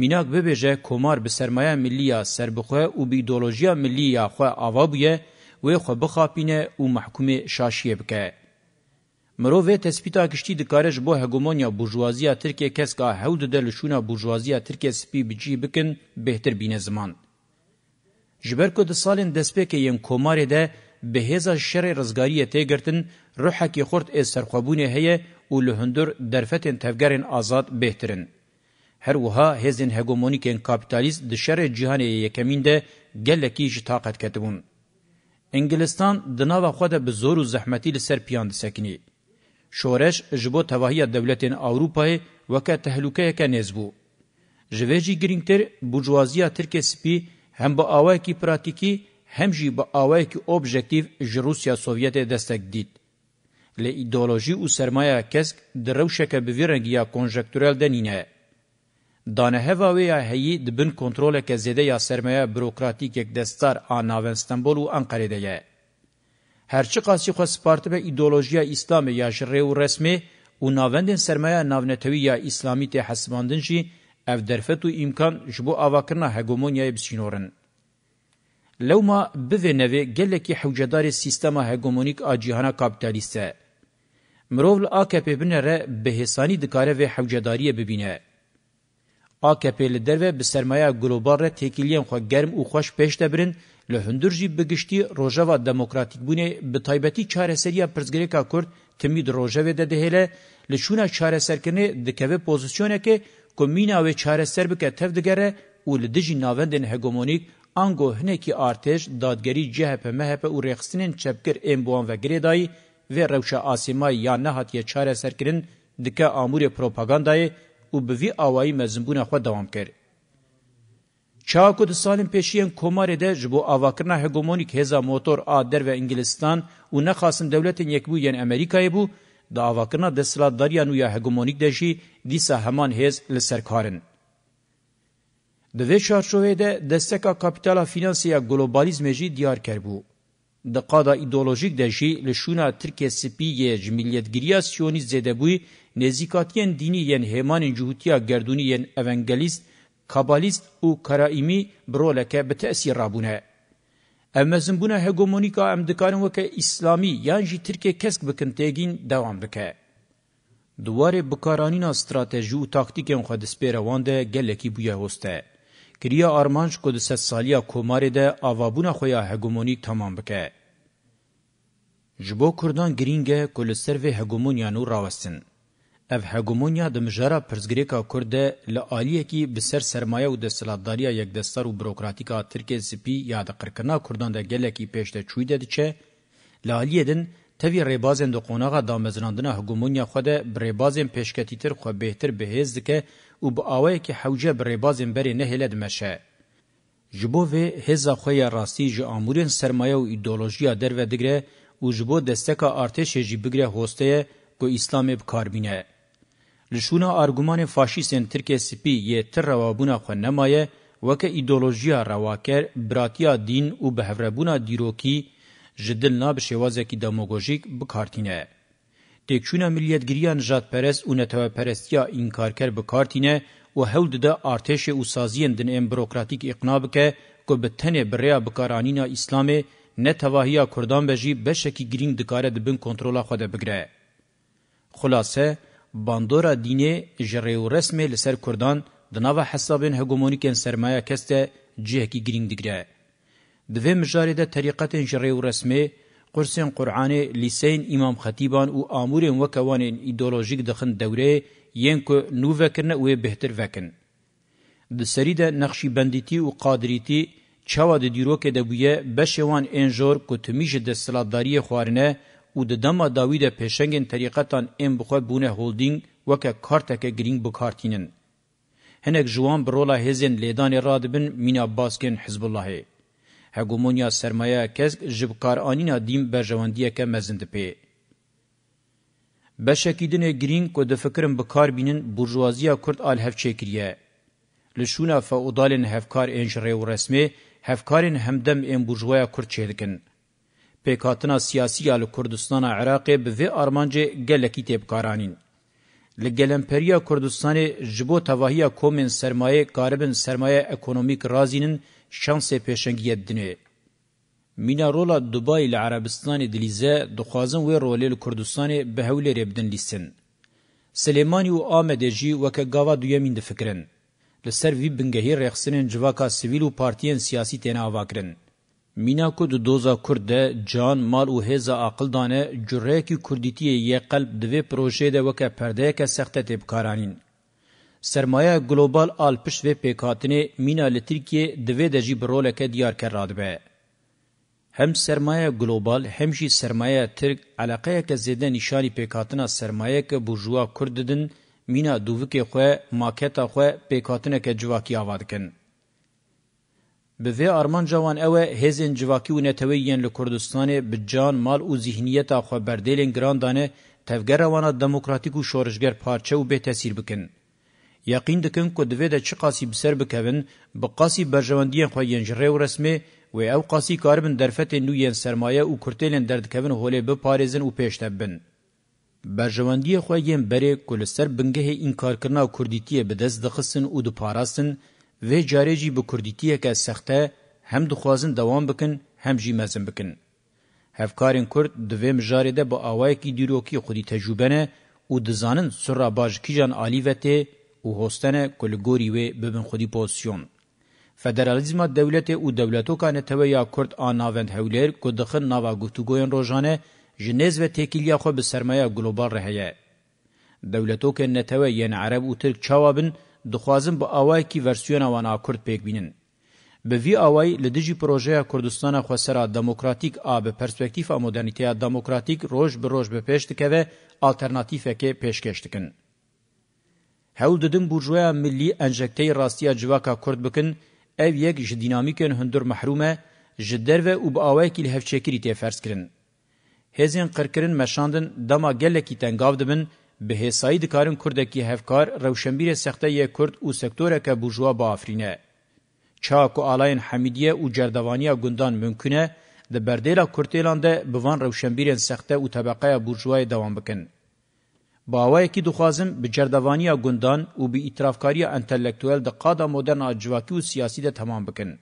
میناک ببیجه کومار به سرمایه ملی یا سربخه او به ایدئولوژیا ملی یا خو اوا بویا و خو بخاپینه او محکوم شاشیه بکه مروه تسپیتا کشتی د کارج بو هګومونیا بورژوازیا ترکیه کس کا هود د لشونه بورژوازیا ترکیه سپی بجی بکن بهتر بینه زمان جبر کو د سالن دسپکه یم کوماره ده بهزا شر رزګاری ته ګرتن روحه کی خورت از سرخوبونه هه او لهندور درفتن تفګرن آزاد بهترن هر وها هزن هګومونیکن کاپیتالیست د شر جهان یکمین ده ګلکی جطاقت کتبون انگلستان د ناوه خو د بزور او زحمتي لسر پیان سکنی شورش جبو توهیه دولتین اوروپای وکه تهلوکه که نزبو جویجی گرینگتر بورژوازیا ترکیه سپی هم با اوای کی پراتیکی هم جی با اوای کی اوبجکتیو روسیا سوویت دستک دید له ایدئولوژي او سرمایه کسک دروشه که بویرنګیا کنجکتورال دنینه دانهوا وی هی د بن کنټرول کې زیده یا سرمایه بروکراتیک یک دستار ا ناو استانبول او انقره دی هر چی قاسی خو سپارت به ایدئولوژیا اسلامي یا شری او رسمي او ناوند سرمایه ناونتوی یا اسلامي ته حسباندن شي اف درفت او امکان جبو اواکرنا هګومونیا بسینورن لو ما بوینوی ګلکی حوجدار سیستم هګومونیک ا جهانه کاپټالیسته مرول AKP بنره بهسانی دکاره و حوجداری ببینه AKP li derve bi sermaya global re tekiliyen xwe germ û xweş pêş debirin, li hundir jî bigiştî rojava demokratik bûnê bi taybetî çareseriya pirzgirêka Kurd timî di rojevê de dihêle, li çûna çareserkirinê dikeve pozisyoneke ku mîna wê çareser bike tev digere û li dijî navendên hegemonîk ango hinekî artêj dadgerî CHP MHP û rêxistinên çepkir ên boğan ve girêdayî vê rewşa asîmayî ya nehatiye çareserkirin dike amûrê propagandayê و به وی آوایی مزنبون خود دوام کرد. چاکو د سالم پیشین کومار ده جبو آواکرنا هگومونیک هزا موتور آدر و انگلستان و نخواستن دولتین یک بو یعن امریکای بو دا آواکرنا ده سلادداریان و یا هگومونیک ده جی دیسا همان هز لسرکارن. د وی چارچوه ده دستکا کپیتالا فینانسیا گلوبالیزم جی دیار کر بو. د قادا ایدولوژیک ده جی لشونا ترکیه سپیگه جمیلیتگیریا سیونیز زیده بوی نزیکاتین دینی ین همان جهوتیا گردونی ین اونگلیست، کابالیست و کرائیمی برولکه به تأثیر رابونه. امزنبونه هگومونیکا امدکارن وکه اسلامی یان جی ترکه کسک بکن تیگین دوام بکه. دواره بکارانینا استراتیجی و تاکتیکین خود سپیروانده گلکی بویا هسته. کریا آرمانش کد ست سالیا کوماره ده آوابونه خویا هگومونیک تمام بکه. جبو کردان گرینگه کل سرو هگومونیانو راوستن. اف هګومونیا د مجره پرزګریکا کورد له عالیه کی بسر سرمایه او د سلطداریا یک دستر او بروکراتیکا ترکیه سپی یا د قرکنا کوردان د ګله کی پېشته چوي د چې له عالیه دن توی ریبازن د قونغه د مزراندنه هګومونیا خو د ریبازن پېشکتی تر خو بهتر بهز دکه او په اوی کی حوجه ریبازن بری نه هلد مشه جبو و هزا خو یا راستی ج امورن سرمایه او ایدئولوژیا در و دګره او جبو دستکا ارتش جی بګره هوسته کو اسلام به کاربینه لشونا ارګومان فاشیستن ترکیه سپی یې تر روابونه خو نمایه وکه ایدئولوژیا رواکر براتیا دین او بهوربونا دیروکی جدل ناب شوازه کی دموگوژیک بکارتینه تکچونا ملیتگریان جات پرست و نتوه پرستیا انکارکر بکارتینه و هول ده ارتش او سازین دن ام بروکراتیک اقنا بکه که به تنه بریا بکارانینا اسلام نه تواهیا کردان بجی بشکی گرینگ دکاره دبن کنترولا خود بگره. خلاصه، باندورا دینه جره و رسمه لسر کردان دناوه حسابین هگومونیکن سرمایه کسته جه کی گرینگ دیگره. دوی مجاری ده طریقت جره و رسمه قرسین قرآنه لیسین امام خطیبان و آمورین وکوانین ایدولوژیک دخن دوره ین که نو وکرنه و بهتر وکن. ده سری ده نقشی بندیتی و قادریتی چاوا ده دیروکه ده بویه بشوان انجور که تمیش ده سلادداری خوارنه او د دما داوید پېشنګن طریقتان ام بخو بونه هولډینګ وک کارتکه گرینګ بو کارتینن هنک جوان برولا هزن لیدان رادبن مینا باسکن حزب الله هګومونیا سرمایه کس جبکار انینا دیم برژوندیه که مزند پی بشکیدن گرین کو د فکرم به کار بینن بورژوازیا کورد الهف چکریه لشونه فودالن هفکار انجری و رسمي هفکارن همدم ام بورژوایا کورد چیدکن پېکاتنا سیاسي یا کوردستان عراق به وی ارمانجه ګلکی تیب کارانین لګلمپریا کوردستان جبو توهیا کومن سرمایه کاربن سرمایه اکونومیک رازینن شانس پېشنګی دنه مینا رولا دوبای ل عربستان دلیزه دخوازن و رول کوردستان به هول ربدن لیسن سلیمانی و آمدجی وک گاوا دویمین د فکرن لسر وی بنگهی رخصنن جواکا سیویل و پارتین سیاسی تنه اواکرن Mîna ku di doza Kurd de can, mal û hêza aqil dane cureyekî kurdîtiyê yê qelb di vê projeyê de weke perdeyeke sexte têbikaranîn. Sermaya global al piş vê pêkhatinê mîna li Tirkiye di vê de jî bi roleke diyarker radibe. Hem sermaya global hem jî sermaya Tirk eleqeyeke zêde nîşanî pêkhatina sermayeke bûrjuwa Kurd didin, mîna dûvikê xwe, maketa xwe pêkhatineke civakî ava dikin. به وی ارمانجا وان اوه هزین جواکی و نتویین لکردستان بجان مال و ذهنیت آخوا بردیلین گران دانه تفگر وانا دموکراتیک و شورشگر پارچه و به تاثیر بکن. یقین دکن که دوی ده چه قاسی بسر بکوین بقاسی برجواندین خواه ینجره و رسمه و او قاسی کاربن درفت نوین سرمایه و کرتیلین دردکوین حوله بپارزن و پیشتب بن. برجواندی خواه ین بره کلستر بنگه اینکار کرنا و کردیتیه بدست دخستن و دپاراستن vê carê jî bi kurdîtiyeke sexte hem dixwazin dewam bikin hem jî mezin bikin. Hevkarên Kurd di vê mijarê de bi awayekî dîrokî xwedî tecrûbe ne û dizanin sura bajkîjan alî ve tê û hostene ku li gorî wê bibin xwedî pozisyon. Federalizma dewletê û dewletoka neteweya Kurd a navend hewlêr ku dixin nava guftugoyên rojane ji nêz ve têkiliya xwe bi sermaya global re heye. Dewletokên netewe yên Arab û Tirk çawa bin دخوازم به اوای کی ورسیونا وانا کورد پک بینن به وی اوای لدجی پروژه کوردستان خو سره دموکراتیک ا به پرسپکتیو ا مدرنیته دموکراتیک روز به روز به پیش دکوه الټرناتیو کې پیشکش دکن هول ددن بورژوا ملی انجکته راستیا جواکا کورد بکن ev yek ji dînamîkên hundir mehrûme ji derve û bi awayekî li hevçekirî tê ferz kirin. Hêzên qirkirin meşandin dema gelekî tengav dibin به حسایی دکارن کردکی هفکار روشنبیر سخته یه کرد و سکتوره که بوجوا با آفرینه. چاک و آلاین حمیدیه و جردوانیا گندان ممکنه ده بردیلا کرتیلان ده بوان روشنبیر سخته و طبقه بوجوای دوام بکن. با اوای کی دخوازم به جردوانیا گندان و به اطرافکاری انتلیکتویل ده قادا مدرن آجواکی و سیاسی ده تمام بکن.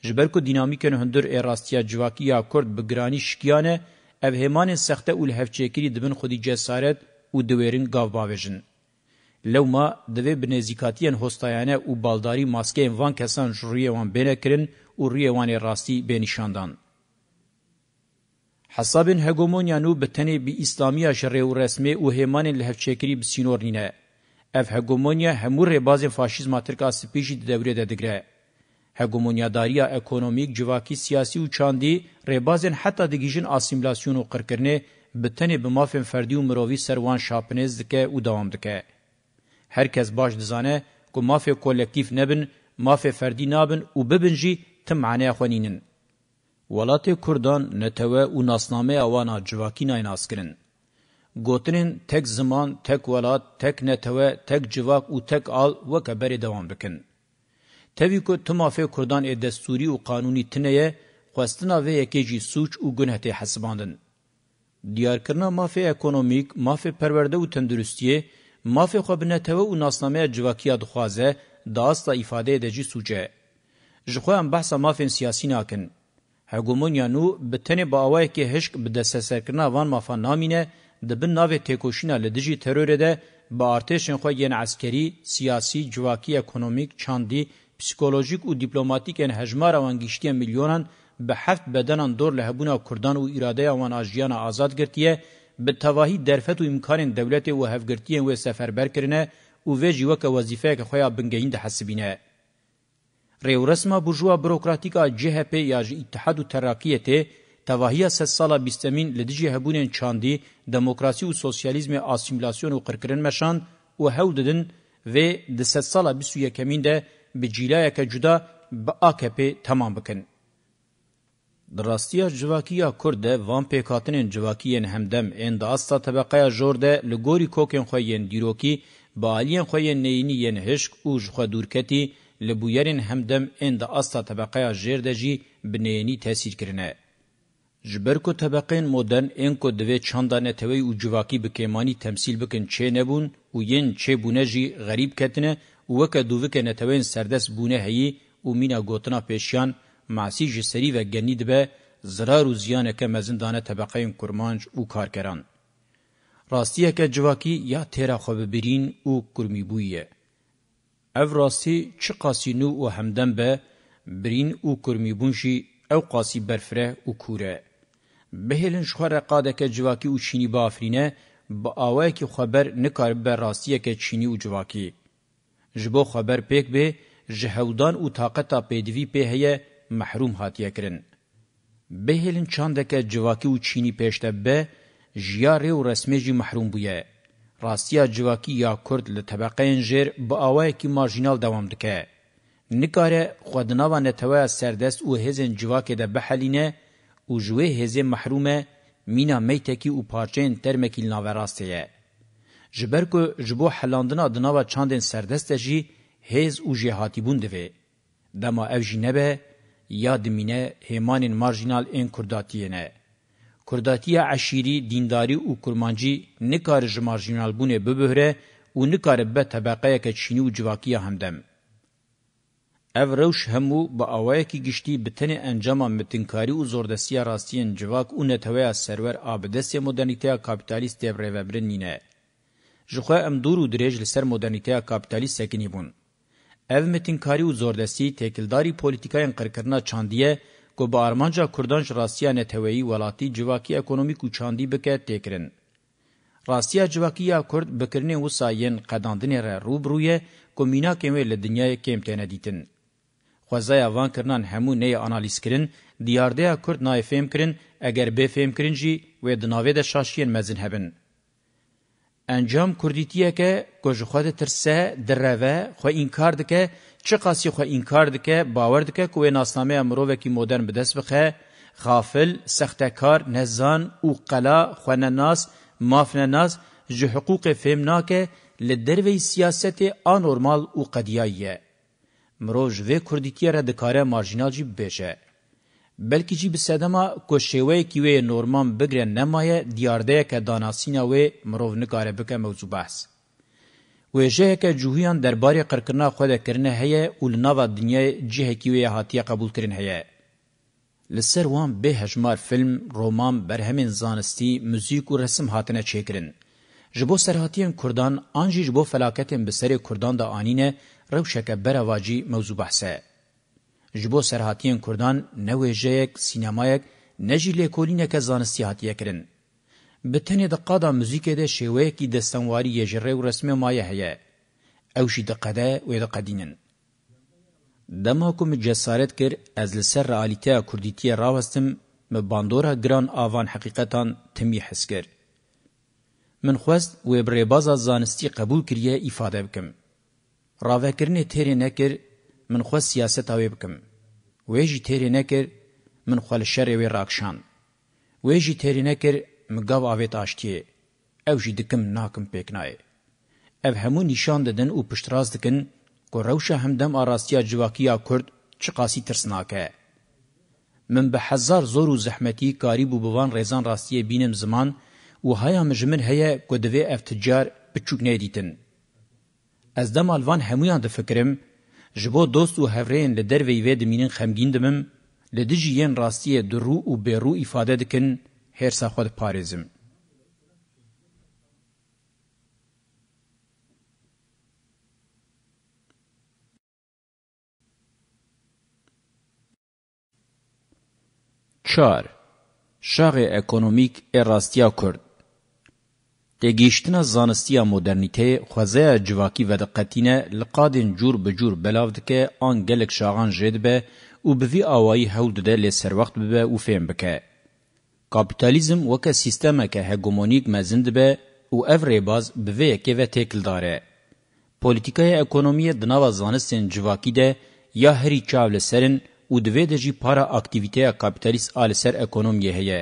جبر کو دینامیکن هندر اراستیا جواکی یا کرد بگرانی شکیانه اوهمان سخته و الهفچیکری دبن خودی جسارت او دویرین گاو باویجن. لوما دوی بنزیکاتین هستایانه او بالداری ماسکه وان کسان جریه وان بینه کرن او ریه وان راستی بینشاندان. حسابن هگومونیانو بتنی بی اسلامی شره و رسمه او همان لهفچکری بسینور نینه. اف هگومونیا همو رباز فاشیزم ترکا سپیشی دوره ددگره. هگومونیا داریا اکونومیک جواکی سیاسی و چاندی ربازن حتی دگیجن آسیملاسیون و قرکرنه بتنی به مافین فردی و مرووی سروان شاپنیز دکه و دوام دکه. هرکس باش دزانه که مافی کولکتیف نبن، مافی فردی نابن و ببنجی تم معنی خوانینن. ولات کردان نتوه و ناسنامه اوانا جواکی نایناس کرن. گوتنین تک زمان، تک ولات، تک نتوه، تک جواک و تک آل وکه بری دوام بکن. تاوی که تمافه کردان دستوری و قانونی تنه خوستنا و یکی جی سوچ و گنه تی حسباندن. دیارکرنا مافی اکونومیک، مافی پرورده و تندرستیه، مافی خوابنتوه و ناسنامه جواکیه دخوازه داستا ifade edici suçe. Ji xwe em behsa mafên siyasî nakin. Hegemonya nû bi tenê bawayekê hişk bi desteserkirina van mafan namîne, dibin navê têkoşîna li dijî terorê de bi artêşên xwe yên eskerî, siyasî, civakî, ekonomîk, çandî, psikolojîk û dîplomatîk yên hejmara wan giştiye milyonan به هفت بدنان دور لهبونا کردان و اراده وان آجیان آزاد گرتیه به تواهی درفت و امکان دولت و هفگرتیه و سفربر کرنه او وی جیوک وظیفه که خویا بنگهین ده حسبینه. ریو رسما بجوا بروکراتیکا جه پی یا اتحاد و تراکیته تواهی سه سالا بیستمین لدیجی هبونین چاندی دموکراسی و سوسیالیزم آسیملاسیون و قرکرن مشان و هو ددن و ده سه سالا بیستو یکمین ده به جیلایک جدا به آکپ تمام بکن. Drastiya civakiya Kurd de van pêkatinin civakiyên hemdem ên da asta tebeqeya jor de li gorî kokên xwe yên dîrokî, bi aliyên xwe yên neyînî yên hişk û ji xwe dûrketî li bûyerên hemdem ên da asta tebeqeya jêr de jî bi neyînî tesîr kirine. Ji ber ku tebeqên modern ên ku divê çanda netewey û civakî bi kêmanî temsîl bikin çê nebûn û yên çêbûne jî xerîb ketine û weke dûvikê neteweyên serdest bûne heyî û mîna gotina pêşiyan معسی جی سری و گنی دبه زرار و زیانه که مزندانه طبقه کرمانج او کارکران. راستیه که جواکی یا تیرا خواب برین او کرمی بویه. او راستی چه قاسی نو او همدن به برین او کرمی بونشی او قاسی برفره او کوره. بهلن شخور قاده که جواکی او چینی با آفرینه با آوه که خبر نکار به راستیه که چینی او جواکی. جبو خبر پیک به جهودان او طاقتا پیدوی پیهیه محروم هاتیه کرن. بهلن چاندکه جواکی و چینی پیشته به جیاره و رسمه جی محروم بویه. راستیا جواکی یا کرد لطبقه انجیر با آوه که مارجینال دوام دکه. نکاره خودناوه نتوه سردست و هزن جواکی ده بحلینه و جوه هزن محرومه مینا میتکی و پارچین ترمکی لناوه راستیه. جبر کو جبو حلاندنا دناوه چاندن سردسته جی هز و جهاتی بونده وی. دما او جی نبه یا دمینه همان مارجینال ان کرداتیه کرداتی عشیری دینداری او کرمانجی نکار مارجینال بونه ببهره او نکار به طبقه که چینی و جواکی همدم او روش همو با آوائه که گشتی بتن انجام متنکاری و زردستی راستین جواک او نتوه سرور آبدست مدرنیته کابیتالیست دیو ریوبرن نینه. جخواه ام دور و دریج لسر مدرنیته کابیتالیست سکنی بون. ev metinkarî û zordestî têkildarî polîtîkayên qirkirina çandiyê ku bi armanca Kurdan ji rastiya neteweyî welatî civakî ekonomîk û çandî bike têkirin. Rastiya civakiya Kurd bikirinê wisa yên qedandinê re rûbrûye ku mînakên wê li dinyayê kêm têne dîtin. Xwezaya van kirinan hemû neyê analîz kirin, diyardeya Kurd nayê fêm kirin, eger bê fêm kirin jî wê di navê de şaşiyên mezin hebin. انجام کردیتیه که کج خود ترسه دروه خو انکار دکه چه قاسی خو انکار دکه باور دکه کوه ناسنامه امروه کی مدرن بدست بخه غافل سختکار نزان او قلا خو ناس ماف ناس جو حقوق فهم ناکه لدروی سیاست آنورمال او قدیاییه مروج و کردیتیه را دکاره مارجینال جی بشه بلکې چې بسدما کو شوی کې وې نورمان بګره نمایه دیارده کې داناسینا وې مرو نه کار بکه موضوع بحث وې جه کې جوهیان دربارې قرقنا خو ده کرنه هي ول نو دنیا جه کې وې هاتیه قبول کرن هي لسر وان به هجمار فیلم رومان برهمین زانستی موزیک و رسم هاتنه چیکرین جبو سرهاتین کردان آنجی جبو فلاکتین بسری کردان دا آنینه روشک برواجی موضوع بحثه جبو سرحاتیان کردان نویجیک سینمایک نجی لیکولینک زانستی هاتیه کرن. به تنه دقادا موزیکه ده شیوه کی دستانواری یجره و رسمه مایه هیه. او شی دقده و دقدینن. دما کوم جسارت کر از لسر رعالیته کردیتی راوستم م باندورا گران آوان حقیقتان تمی حس کر. من خوست و بریبازا زانستی قبول کریه ایفاده بکم. راوکرنه تیره نکر من خو سیاست او بکم وې جی تیری نکر من خو شر وی راکشان وې جی تیری نکر مګاو او تاشتی او جی دکم ناکم پکنای او همو نشان ددن او پشتراز دکن کو روشه همدم آراستیا جواکیا کرد چه قاسی ترسناکه من به هزار زور و زحمتی کاری بو بوان ریزان راستیه بینم زمان و هایا مجمن هيا کو دوی افتجار بچوک نه دیتن از دم الوان همویان د فکرم جبو دوست و هفرین لدر ویوه دمینین خمگین دمم لدجی ین راستیه درو و برو ifade دکن هرسا خود پارزم. چار شاغ اکونومیک اراستیا کرد تێگەیشتنە زانستیە مۆدەرنیتێ xwezaya civakî ve diqetîne li qadên cûr bi cûr belav dike an gelek şaxan jê dibe û bi vî awayî hewl dide lê serwext bibe û fêm bike kapîtalîzm weke sîstemeke hegemonîk mezin dibe û ev rêbaz bi vê yekê ve têkildar e polîtîkaya ekonomiyê di nava zanistên civakî de ya herî çav li serin û divê de jî para aktivîteya kapîtalîst a li ser ekonomiyê heye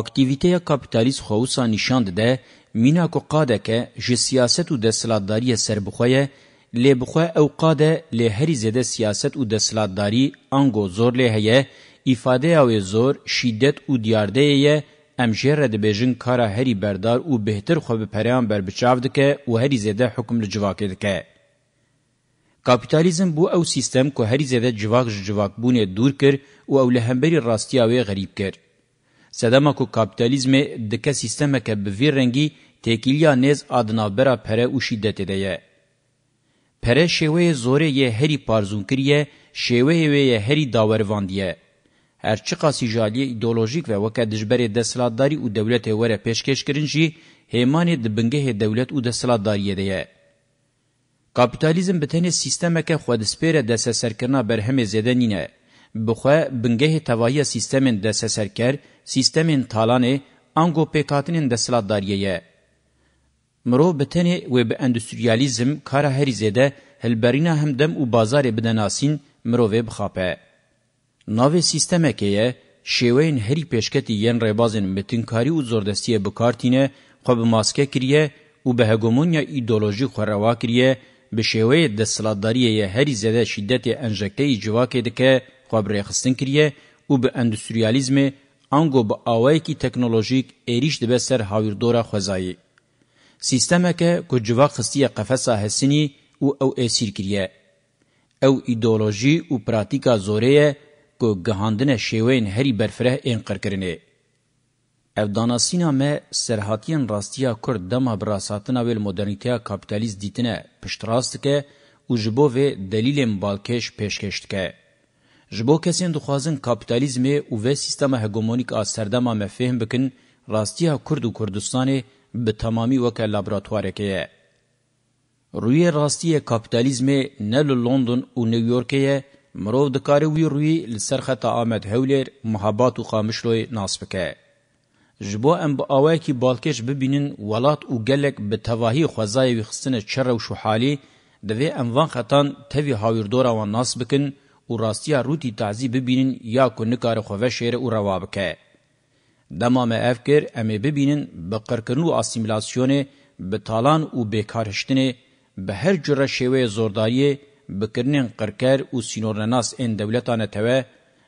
اکتیویتیا کاپیتالیست خووسا نشاند ده مینا کو قاده که جه سیاست و دستلاتداری سربخویه لی بخواه او قاده لی هری زده سیاست و دستلاتداری انگو زور لی هیه ifade او زور شدت او دیارده یه امجر د بیژن کارا هری بردار او بهتر خو به پریان بر بچاو دکه او هری زده حکم لجواکه دکه کاپیتالیزم بو او سیستم کو هری زده جواک جواک بونه دور کر او او لهمبری راستیاوی غریب کرد سدما کو کاپیتالیزم دکه سیستمه که به وی رنگی تکیلیا نیز آدنابرا پره او شیدت دیه. پره شوه زوره یه هری پارزونکریه شوه یه هری داورواندیه. هرچی قاسی جالی ایدولوژیک و وکه دجبر دسلاتداری او دولت وره پیشکش کرن جی هیمان دبنگه دولت او دسلاتداریه دیه. کاپیتالیزم به تنه سیستمه که خودسپیره دسه سرکرنا برهم زیده نینه. بخوا بنگه توایی سیستمین دست سرکر، سیستمین تالانه، انگو پیکاتنین دستلات داریه. مرو بتنه و به اندستریالیزم کار هری زده هلبرینا هم دم و بازار بدناسین مرو و بخاپه. ناو سیستمه که شیوین هری پیشکتی ین ریبازن متنکاری و زردستی بکارتینه خو به ماسکه کریه و به هگمونیا ایدولوژی خو روا کریه به شیوه دستلاتداری هری زده شدت انجکته جواکه دکه خوا برخستن کریه او به اندستریالیزم انگو به آوایکی تکنولوژیک ایریش دبه سر هاویردورا خوزایی. سیستمه که کجوا خستی قفصا حسینی او او ایسیر کریه. او ایدولوژی او پراتیکا زوره که گهاندن شیوین هری برفره اینقر کرنه. او داناسینا ما سرحاتین راستیا کرد دما براساتنا ویل مدرنیتیا کپیتالیز دیتنه پشتراست که او جبو و دلیل مبالکش پیشکشت که. ji bo kesên dixwazin kapitalizmê û vê sîstema hegemonîk a serdema me fêhm bikin rastiya Kurd û Kurdistanê bi tamamî weke laboratuvarekê ye. Rûyê rastiyê kapitalizmê ne li London û New Yorkê ye, mirov dikare wî rûyî li ser xeta Ahmed Hewlêr, Mihabat û Qamişloyê nas bike. Ji bo em bi awayekî balkêş bibînin welat û gelek bi tevahî xwezayê wî xistine çere û şuhalî, divê em van xetan tevî hawirdora wan nas bikin, او راستیا روتی تعزی ببینن یا کو نکار خووه شعر او روا بکه. دما ما افکر امی ببینن بقرکنو اسیمیلاسیونه به تالان او بیکارشتنه به هر جره شوه زورداری بکرنین قرکر او سینورناس ان دولتانه توه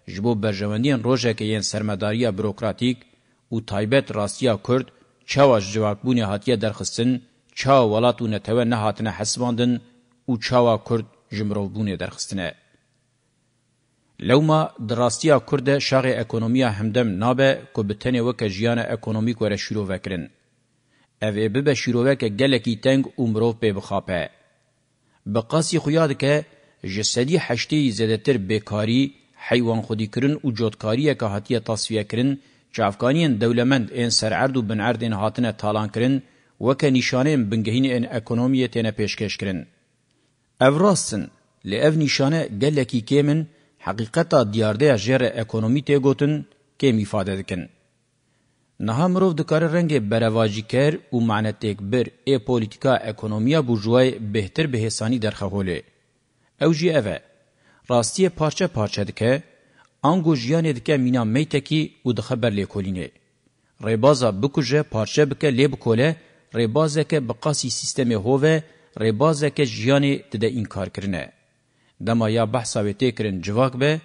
جبو برجواندین روژه که ین سرمداریا بروکراتیک او تایبت راستیا کرد چاواش جواکبونی هاتیه درخستن چا ولاتونه توه نه هاتنه حسباندن او چاوا کرد جمروبونی درخستنه. لوما دراستیا کرد شاغ اکونومیا همدم نابه که بتنه وک جیان اکونومیک وره شروع وکرن. او ای ببه شروع وک گلکی تنگ امروف بی بخاپه. بقاسی خویاد که جسدی حشتی زدتر بیکاری، حیوان خودی کرن و جودکاری که حتی تصفیه کرن، چافکانین دولمند این سرعرد و بنعرد این حاطنه تالان کرن، وک نشانه بنگهین این اکونومیه تینه پیشکش کرن. او راستن، لی او نشانه گلکی که من، حقیقتا دیارده جر اکونومی تی گوتن کم ifade دکن. نها مروف دکار رنگ برواجی کر و معنی تیک بر ای پولیتیکا اکونومیا بوجوای بهتر به حسانی درخواهوله. او جی اوه. راستی پارچه پارچه دکه انگو جیانه دکه مینا میتکی و دخبر لیکولینه. ریبازا بکوجه پارچه بکه لی بکوله ریبازه که بقاسی سیستم هوه ریبازه که جیانه دده انکار کرنه. دما یا بحثا و تکرن جواک به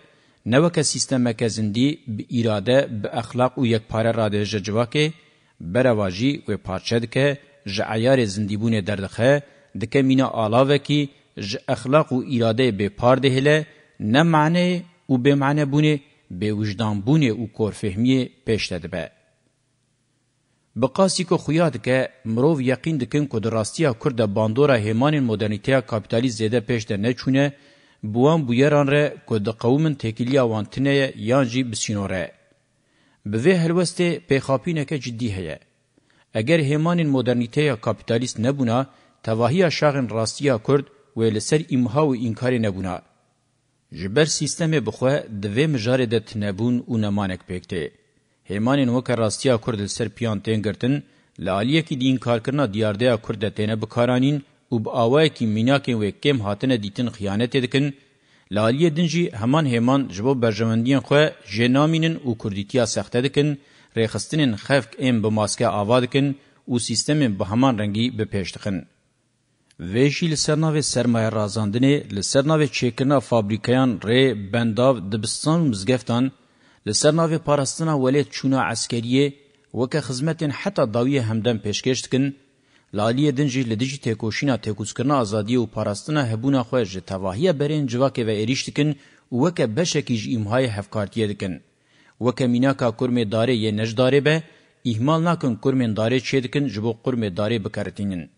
نوکه سیستم که زندی به اراده به اخلاق و یک پاره رادج جواکه برواجی و پارچد که جعیار زندیبون دردخه دکه مینا آلاوه کی ج اخلاق و اراده به پار دهله نه معنی و به معنی بونه به وجدان بونه و کورفهمی پیش دبه. بقاسی که خویاد که مروف یقین دکن که در راستیا کرد باندورا همان مدرنیتیا کابیتالی زیده پیش ده نچونه بوان بویران ره که ده قومن تکیلیا وانتنه یان جی بسینو ره. به وی هلوسته پیخاپینکه جدی هیه. اگر همان مدرنیته کاپیتالیست نبونا، تواهی شاغن راستیا کرد و لسر امها و انکار نبونا. جبر سیستم بخواه دوی مجاره ده تنبون و نمانک پیکته. همان وک راستیا کرد لسر پیان تینگرتن، لالیه که دین کارکرنا دیارده کرد تینه بکارانین او با آوائکی میناکین وی کم هاتنه دیتن خیانتی دکن، لالیه دنجی همان همان جبو برجمندین خواه جنامینن او کردیتیا سخته دکن، ریخستنین خفک ام بماسکه آوا دکن او سیستمین به همان رنگی بپیش دکن. ویشی لسرناو سرمایه رازاندنی لسرناو چیکرنا فابریکیان ری بنداو دبستان مزگفتان لسرناو پارستنا ولیت چونا عسکریه وکه خزمتین حتی داویه همدن پیشکش دکن، لالیه دنجی لدیجی تکوشینا تکوزکرنا ازادی و پاراستنا هبونا خواه جه تواهیه برین جواکه و ایریشتکن وکه بشکیج ایمهای هفکارتیه دکن. وکه میناکا کرم داره یه نجداره به، ihmal nakin kurmên darê çê dikin ji bo kurmê darê bikeretînin.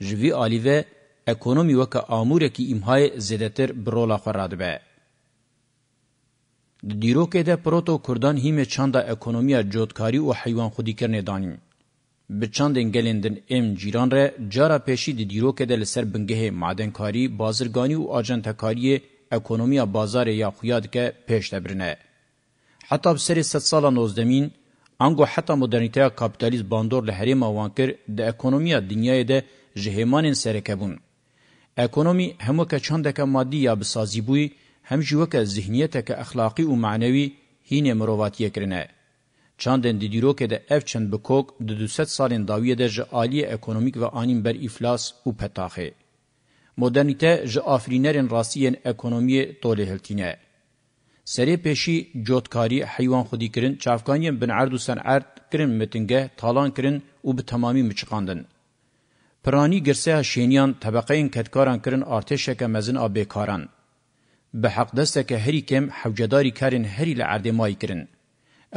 Ji vî alîve, ekonomî weke amûrekî îmhayê zêdetir bi rola xwe radibe. Di dîrokê de Proto Kurdan hîmê çanda ekonomiya cotkarî û heywanxwedîkirinê danîn. bi çandên gelên din êm cîran re cara pêşî di dîrokê de li ser bingehê madenkarî, bazirganî û ajentekariyê ekonomiya bazarê ya xuya dike pêş de birine. Heta bi serê sed sala nozdemîn, ango heta modernîteya kapitalîst bandor li herêma wan kir di ekonomiya dinyayê de ji hêmanên serekebûn. Ekonomî hemweke çandeke maddî ya bi sazîbûyî, hem jî weke zihniyeteke exlaqî û manewî hînê mirovatiyê kirine. چاندن دی دیروکه ده اف چند بکوک ده دو ست سالین داویه ده جه آلی اکنومیک و آنین بر افلاس و پتاخه. مدرنیته جه آفرینرین راسیین اکنومی طوله هلتینه. سری پیشی جوتکاری حیوان خودی کرن چافکانیم بن عرد و سن عرد کرن متنگه تالان کرن و به تمامی مچقاندن. پرانی گرسه شینیان طبقه این کتکاران کرن ارتشک مزن آبیکاران. به حق دسته که هری کم حوجداری کرن هری لعرده مای کرن.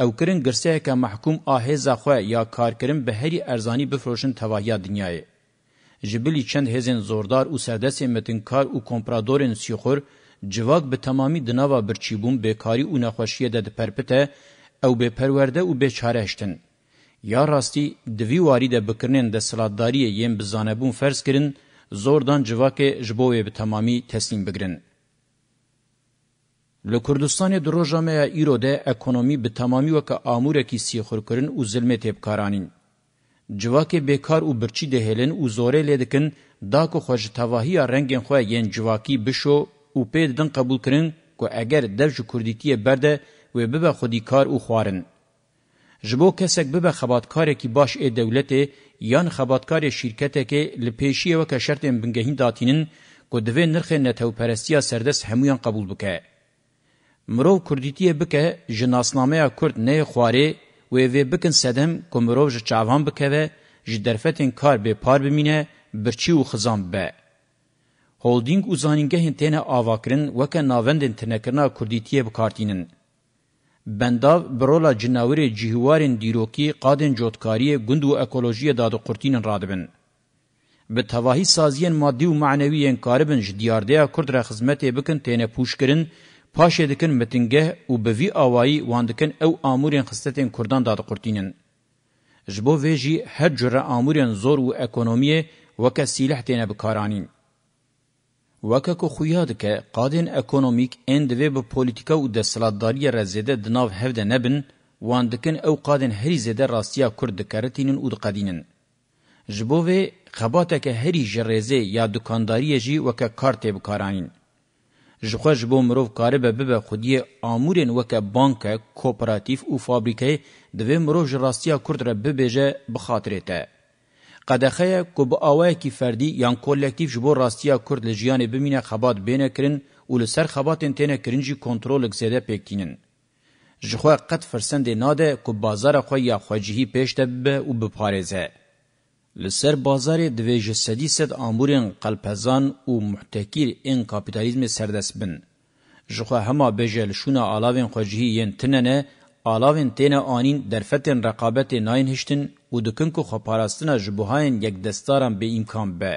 او کرن گرسه که محکوم آهزا خو یا کارکرین به هری ارزانی بفروشن تواهیا دنیای جبلی چند هزین زوردار او سردس متن کار او کمپرادورن سیخور جواک به تمامی دناوا برچیبون بیکاری او نخوشیه ده پرپته او به پرورده او به چارهشتن یا راستی دوی واری ده بکرنن ده سلادداری یم بزانبون فرض کرن زوردان جواک جبوه به تمامی تسلیم بگرن لکردستان دروژه مې ایروده اکونومي به تمامي وک امور کی سی خورکرین او ظلمت هبکارانین جواکه بیکار او برچی ده هلن او زوره لیدکن دا کو خوژ تواهی رنگین خو یین جواکی بشو او پید دن قبول کرین کو اگر درج کوردیتی برده و به خودی کار او خوارن جبو کسک به خباتکار کی باش ا دولت یان خباتکار شرکت کی لپیشی وک شرط بنگهین داتینن کو دوی نرخ نتو پرستیا سردس همویان قبول بکه مرو کوردیتی بکه جناسنامه کورد نه خواري و وی بکن سدم کومرو ژ چاوان بکوه ژ درفتن کار به پار بمینه برچی و خزان به هولدینگ وزانینگه تنه آواکرین وک ناوندن تنکرنا کوردیتی بکارتینن بنداو برولا جناوري جهوارن دیروکی قادن جوتکاری گوندو اکولوژی دادو قرتینن رادبن به تواهی سازین مادی و معنوی انکاربن ژ دیاردیا کورد را خدمت بکن تنه پوشکرین پاشه دکن متنگه او به وی آوایی وان دکن او آمورین خستتین کردان داد قرتینن. جبو ویجی هر جره آمورین زور و اکونومیه وکه سیلح تینه بکارانین. وکه که خویاد که قادین اکونومیک این دوی به پولیتیکا و دستلاتداری رزیده دناو هفته نبن وان دکن او قادین هری زیده راستیا کرد دکارتینن او دقادینن. جبو وی خباته که هری جرزه یا دکانداریه جی وکه کارته بکارانین. جخوا جبو مروف کاربه ببه خودی آمورین وکه بانک کوپراتیف او فابریکه دوی مروف جراستیا کرد را ببیجه بخاطره ته. قدخه که با آوه کی فردی یان کولکتیف جبو راستیا کرد لجیان بمینه خبات بینه کرن و لسر خباتین تینه کرنجی کنترولک زیده پیکینن. جخوا قد فرسنده ناده که بازار خواه یا خواجهی پیشته ببه و بپارزه. لسر بازار دویج سدی سد آمورین قلپزان و محتکیر این کپیتالیزم سردست بن. جخوا هما بجل شونا آلاوین خوجهی ین تننه آلاوین تین آنین درفتن رقابت ناین هشتن و دکنکو خپاراستنا جبوهاین یک دستاران به امکان به.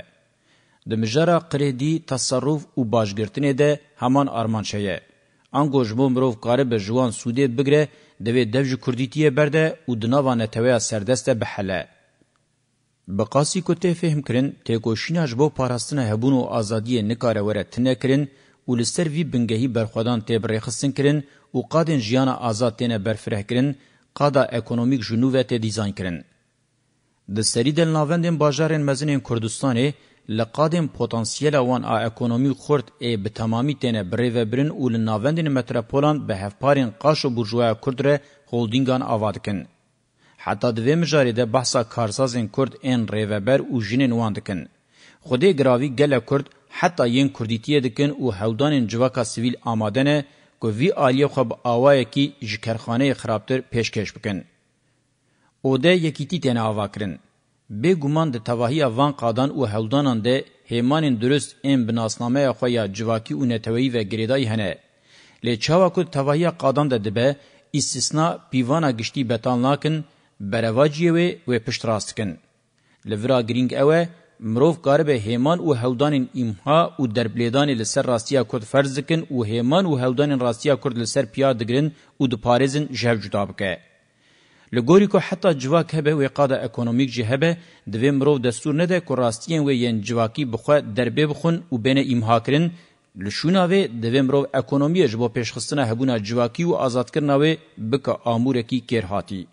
دمجارا قردی تصرف و باشگرتنه ده همان آرمان شیه. انگو جمو مروف کاره به جوان سوده بگره دوی دوج کردیتیه برده و دناوانه تویا سردسته بحله. بقاسی کو ته فهم کرن ته کوشیناج بو پاراستنه هبونو ازادی نکاره وره تنه کرن ولستر وی بنگهی برخدان ته برخصن کرن او قادن جیانا آزاد تنه برفره کرن قادا اکونومیک جنوه ته دیزاین کرن د سری دل ناوندن بازارن مزنین کردستانه لقادم پتانسیل وان ا اکونومی خورد ای به تمامی تنه بری و برن اول ناوندن متروپولان به هفپارین قاش و بورژوا کردره هولدینگان آوادکن. حتی دوی مجاری ده بحثا کارسازین کرد این ریوبر او جنین وان دکن. خودی گراوی گل کرد حتی یین کردیتیه دکن او هودانین جواکا سویل آمادنه که وی آلیه خواب آوائه کی جکرخانه خرابتر پیشکش بکن. او ده یکیتی تین آوا کرن. به گمان ده تواهی وان قادان او هودانان ده هیمانین درست این بناسنامه خویا جواکی او نتوهی و گریدای هنه. لی چاوا کد تواهی قادان ده دبه استثناء پیوانا گشتی بتان ناکن، برواجیه وی و پشت راست کن. لورا گرینگ اوه مروف قارب هیمان و هودان ایمها و دربلیدان لسر راستیا کرد فرض کن و هیمان و هودان راستیا کرد لسر پیار دگرن و دپارزن جهو جدا بکه. لګوري کو حتی جواک هبه وی قاده اکونومیک جهبه د ویمرو دستور نه ده کو راستین وی ین جواکی بخو دربه بخون او بنه امها کرن لشونه وی د ویمرو اکونومی جبو پیشخصنه هبونه جواکی او آزاد کرنه وی بک امور کی کیر هاتی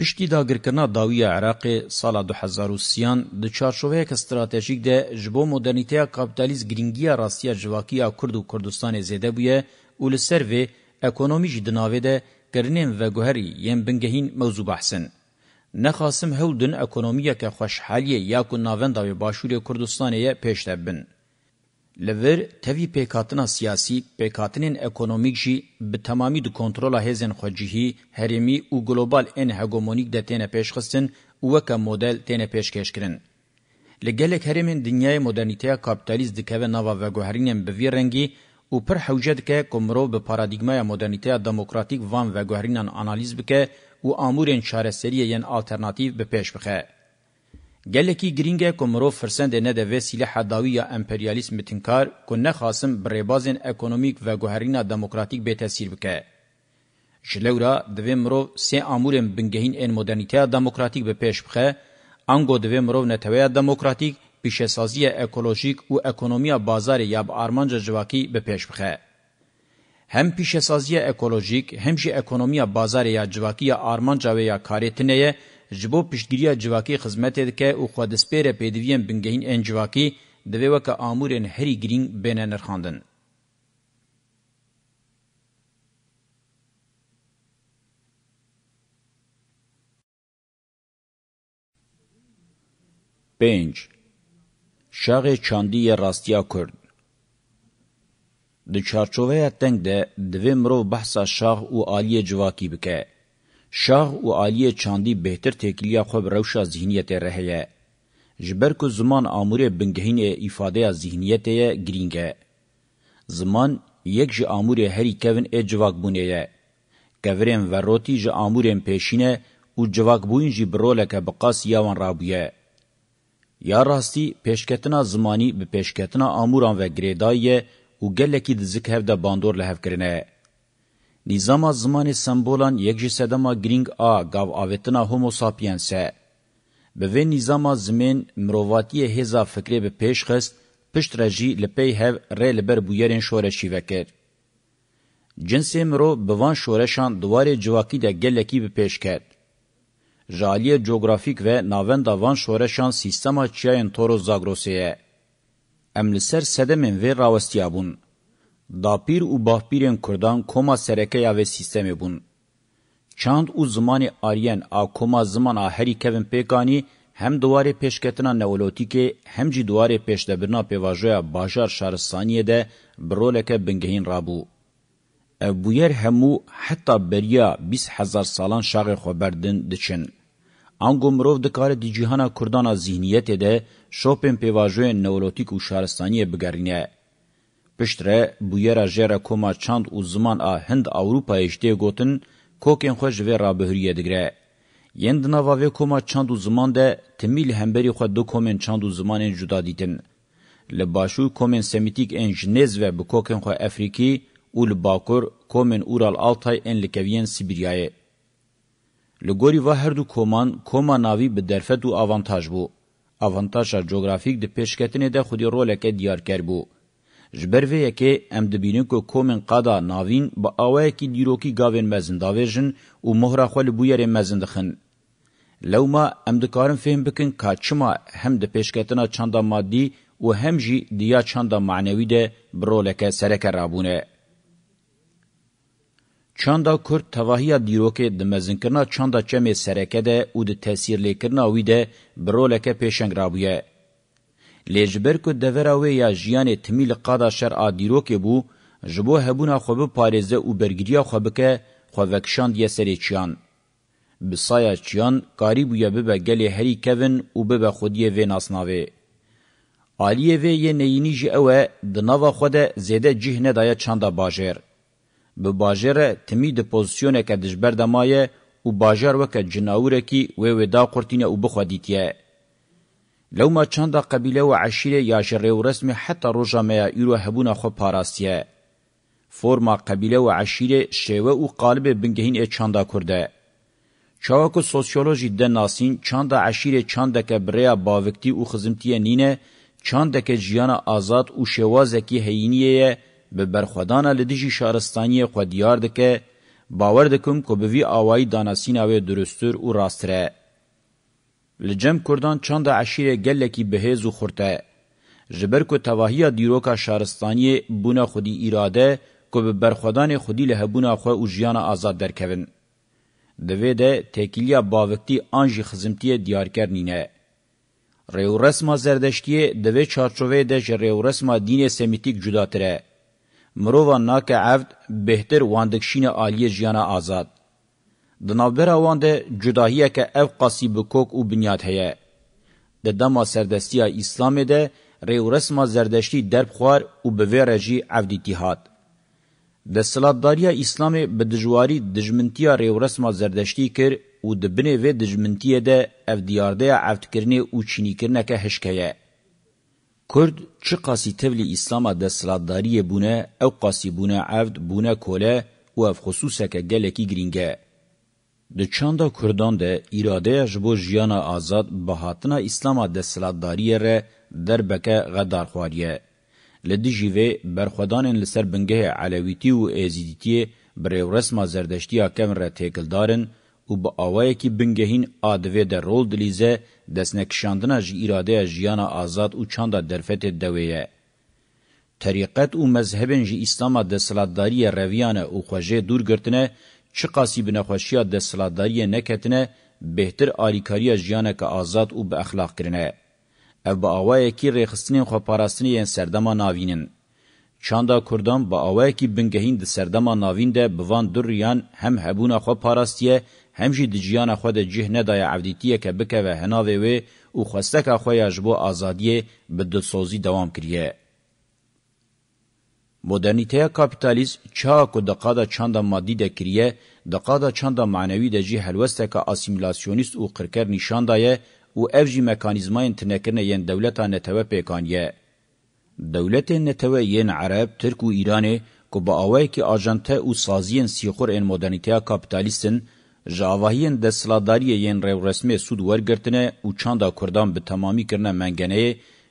پشتی داگرکنا داوی عراق سال 2030 د چارچوبه استراتژیک ده جبو مدرنیته کاپیتالیز گرینگیا راستیا جواکیا کرد و کردستان زده بویه اول سر و اکونومی جدناوه ده کرنین و گوهری یم بنگهین موضوع بحثن. نخاسم هولدن اکونومیه که خوشحالیه یا کناوند داوی باشوری کردستانیه پیشتبن. لور تفی پیکاتنا سیاسی پیکاتنین اکونومیک جی به تمامی دو کنترولا هزن خوجیهی هریمی او گلوبال ان هگومونیک ده تینه پیشخستن وکا مدل تینه پیشکش کرن. لگلک هریمین دنیای مدرنیتیا کابتالیز دکوه نوا و گوهرینین به وی رنگی او پر حوجه دکه کمرو به پارادیگمای مدرنیتیا دموکراتیک وان و گوهرینان آنالیز بکه او آمورین چارسریه ین آلترناتیو به پیش بخه. gelekî giring e ku mirov firsendê nede vê sîleha dawî ya emperyalîsm bitinkar ku nexasim bi rêbazên ekonomîk veguherîna demokratîk bê tesîr bike ji lewra divê mirov sê amûrên bingehîn ên modernîteya demokratîk bi pêş bixe ango divê mirov neteweya demokratîk pîşesaziya ekolojîk û ekonomiya bazarê ya bi armanca civakî bi pêş bixe هم پیشسازی اکولوژیک هم جی اکونومیا بازار یا جواکی یا آرمان جاوی یا کاریتنه ji bo piştgiriya civakê xizmetê dike û xwedespêre pêdiviyên bingehîn ên civakî divê weke amûrên herî girîng bêne nirxandin. پنج شاغ چاندی راستیا کرد د چارچوبه تنگ ده دوی مرو بحثا شاغ او عالی جواکی بکه Şah û aliyê çandî bêhtir têkiliya xwe bi rewşa zîhniyetê re heye. Ji ber ku ziman amûrê bingehînê îfadeya zîhniyetê ye girîng e. Ziman yek ji amûrê herî kevin ê civakbûnê ye. Kevirên verrotî ji amûrên pêşîne û civakbûyîn jî bi roleke bi qas yawan rabûye. Ya rastî pêşketina zimanî bi pêşketina amûran ve girêdayî ye û gelekî dizik hev de bandor li hevkirine ye. Nizama zimanê sembolan yek ji sedema girîng a gavavetina Homo sapiens e. Bi vê nizama zimên mirovatiyê hêza fikrê bi pêş xist, pişt re jî li pey hev rê li ber bûyerên şoreşî vekir. Cinsê mirov bi van şoreşan duwarê civakî de gelekî bi pêş ket. Jaliye coğrafik ve navenda van şoreşan sistema çiyayên Toro Zagrosê ye. Em li ser sedemên vê rawestiyabûn. Dapîr û bavpîrên Kurdan koma serekeya vê sîstemê bûn. Çand û zimanê ariyên a koma zimana herî Kevin Pêkanî hem duwarê pêşketina newlotîkê hem jî duwarê pêşdebirna pêvajoya bajar şaristaniyê de bi roleke bingehîn rabû. Ev bûyer hemû heta beriya bîst hezar salan şaxê xwe berdin diçin. Ango mirov dikare di cîhana Kurdana zihniyetê de şopên pêvajoyên newlotîk û şaristaniyê bigerîne. Piştre buyera jera koma çand û ziman a Hind Awropayê ji tê gotin kokên xwe ji vê rabihûriyê digire. Yên di nava vê koma çand û ziman de timî li hemberî xwe du komên çand û zimanên cuda dîtin. Li başûr komên semîtîk ên jinêz ve bi kokên xwe Efrîkî û li bakur komên Ural Altay ên li keviyên Sibîryayê. Li gorî ve her du koman koma navî bi derfet û avantaj bû. Avantaja coğrafîk di pêşketinê de xwedî roleke diyarker bû. جبروی یکی ام دبینن که کومن قادا ناوین با آوه کی دیروکی گاوین مزن داویجن و مهر خوال بویر مزن دخن. لو ما ام دکارن فهم بکن که چما هم د پیشکتنا چاندا مادی و هم جی دیا چاندا معنوی ده برولکه سرک رابونه. چاندا کرد تواهی دیروکی د مزنکرنا چاندا چمه سرکه ده و د تاثیر لیکرنا وی ده برولکه پیشنگ رابویه. لیجبر کو دوراوی یا جیان تمیل قادا شر آدیرو که بو جبو هبونا خوب پارزه او برگیریا خوبکه خوبکشاند یه سری چیان. بسایا چیان کاری بویا ببه گلی هری کون و ببه خودیه وی ناسناوی. آلیه وی یه نینی جی اوه دناوا خوده زیده جیه ندایه چاندا باجر. به باجر تمی ده پوزیسیونه که دجبر دمایه و باجر وکه جناوره کی وی ودا قرتینه و بخوادیتیه. لوما چاندا قبیله و عشیره یا جره و رسم حتی روژا میا ایرو هبونا خو پاراستیه. فرما قبیله و عشیره شیوه و قالب بنگهین ای چاندا کرده. چاوکو سوسیولوژی ده ناسین چاندا عشیره چاندکه بریا باوکتی و خزمتی نینه چاندکه جیان آزاد و شوازکی هینیه به برخودانه لدیجی شارستانی خودیار دکه باور دکم که به وی آوائی داناسین اوی درستور و راستره. لجم کردان چند عشیره گلکی بهیز و خورته. جبر که تواهی دیروکا شهرستانی بونا خودی اراده که به برخودان خودی لهبونا خواه و جیان آزاد درکوین. دوی ده تکیلیا باوکتی آنجی خزمتی دیارکر نینه. ریو رسما زردشتی دوی چارچوه ده جه ریو رسما دین سمیتیک جداتره. مروان ناک عفد بهتر واندکشین آلی جیان آزاد. دنابرا وان ده جداهیه که اف قاسی بکوک و بنیاد هیه. ده دما سردستی اسلام ده ریو رسما زردشتی درب خوار و بوی رجی عفدیتی هات. ده سلاتداری اسلام به دجواری دجمنتی ریو رسما زردشتی کر و ده بنه و دجمنتی ده اف دیارده عفدکرنه و چینیکرنه که هشکهیه. کرد چه قاسی تولی اسلام ده سلاتداری بونه او قاسی بونه عفد بونه کوله و اف خصوصه که گلکی گرینگه. د چاندا کوردان ده اراده اج بو جیانا آزاد بهاتنا اسلام د سلاداریه ر دربکه غدار خواریه لدی جیوه برخدان لسر بنگه علویتی او ازیدیتی برو رسمه زردشتیا کم ر تکلدارن او با اوای کی بنگهین ادوی د رول دلیزه دسنکشاندنا ج اراده جیانا آزاد او چاندا درفت دویه طریقت او مذهبن جی اسلام د سلاداریه رویانه او خوجه دور گرتنه چه قاسی بنخوشیا دستلاداری نکتنه بهتر آریکاریا جیانه که آزاد و به اخلاق کرنه. او با آوائه که ریخستنین خوپاراستنی ین سردما ناوینن. چاندا کردان با آوائه که بنگهین ده سردما ناوین ده بوان در ریان هم هبون خوپاراستیه هم جی ده جیان خود جه ندای عبدیتیه که بکه و هناوه و خوستک خویش بو آزادیه به دسوزی دوام کریه. مدرنیته کاپیتالیز چا کو د قاده چاندا مادي د کریه د قاده چاندا معنوي د جی هلوسته کا اسیمیلاسیونیست او قرکر نشان دایه او افجی مکانیزمای تنکرنه یین دولتا نتوه پیکانیه دولت نتوه یین عرب ترک و ایرانه کو با اوای کی اجنته او سازین سیخور ان مدرنیته کاپیتالیستن جاواهین د سلاداری یین رسمي سود ورګرتنه او چاندا کردان به تمامي کرنه منګنه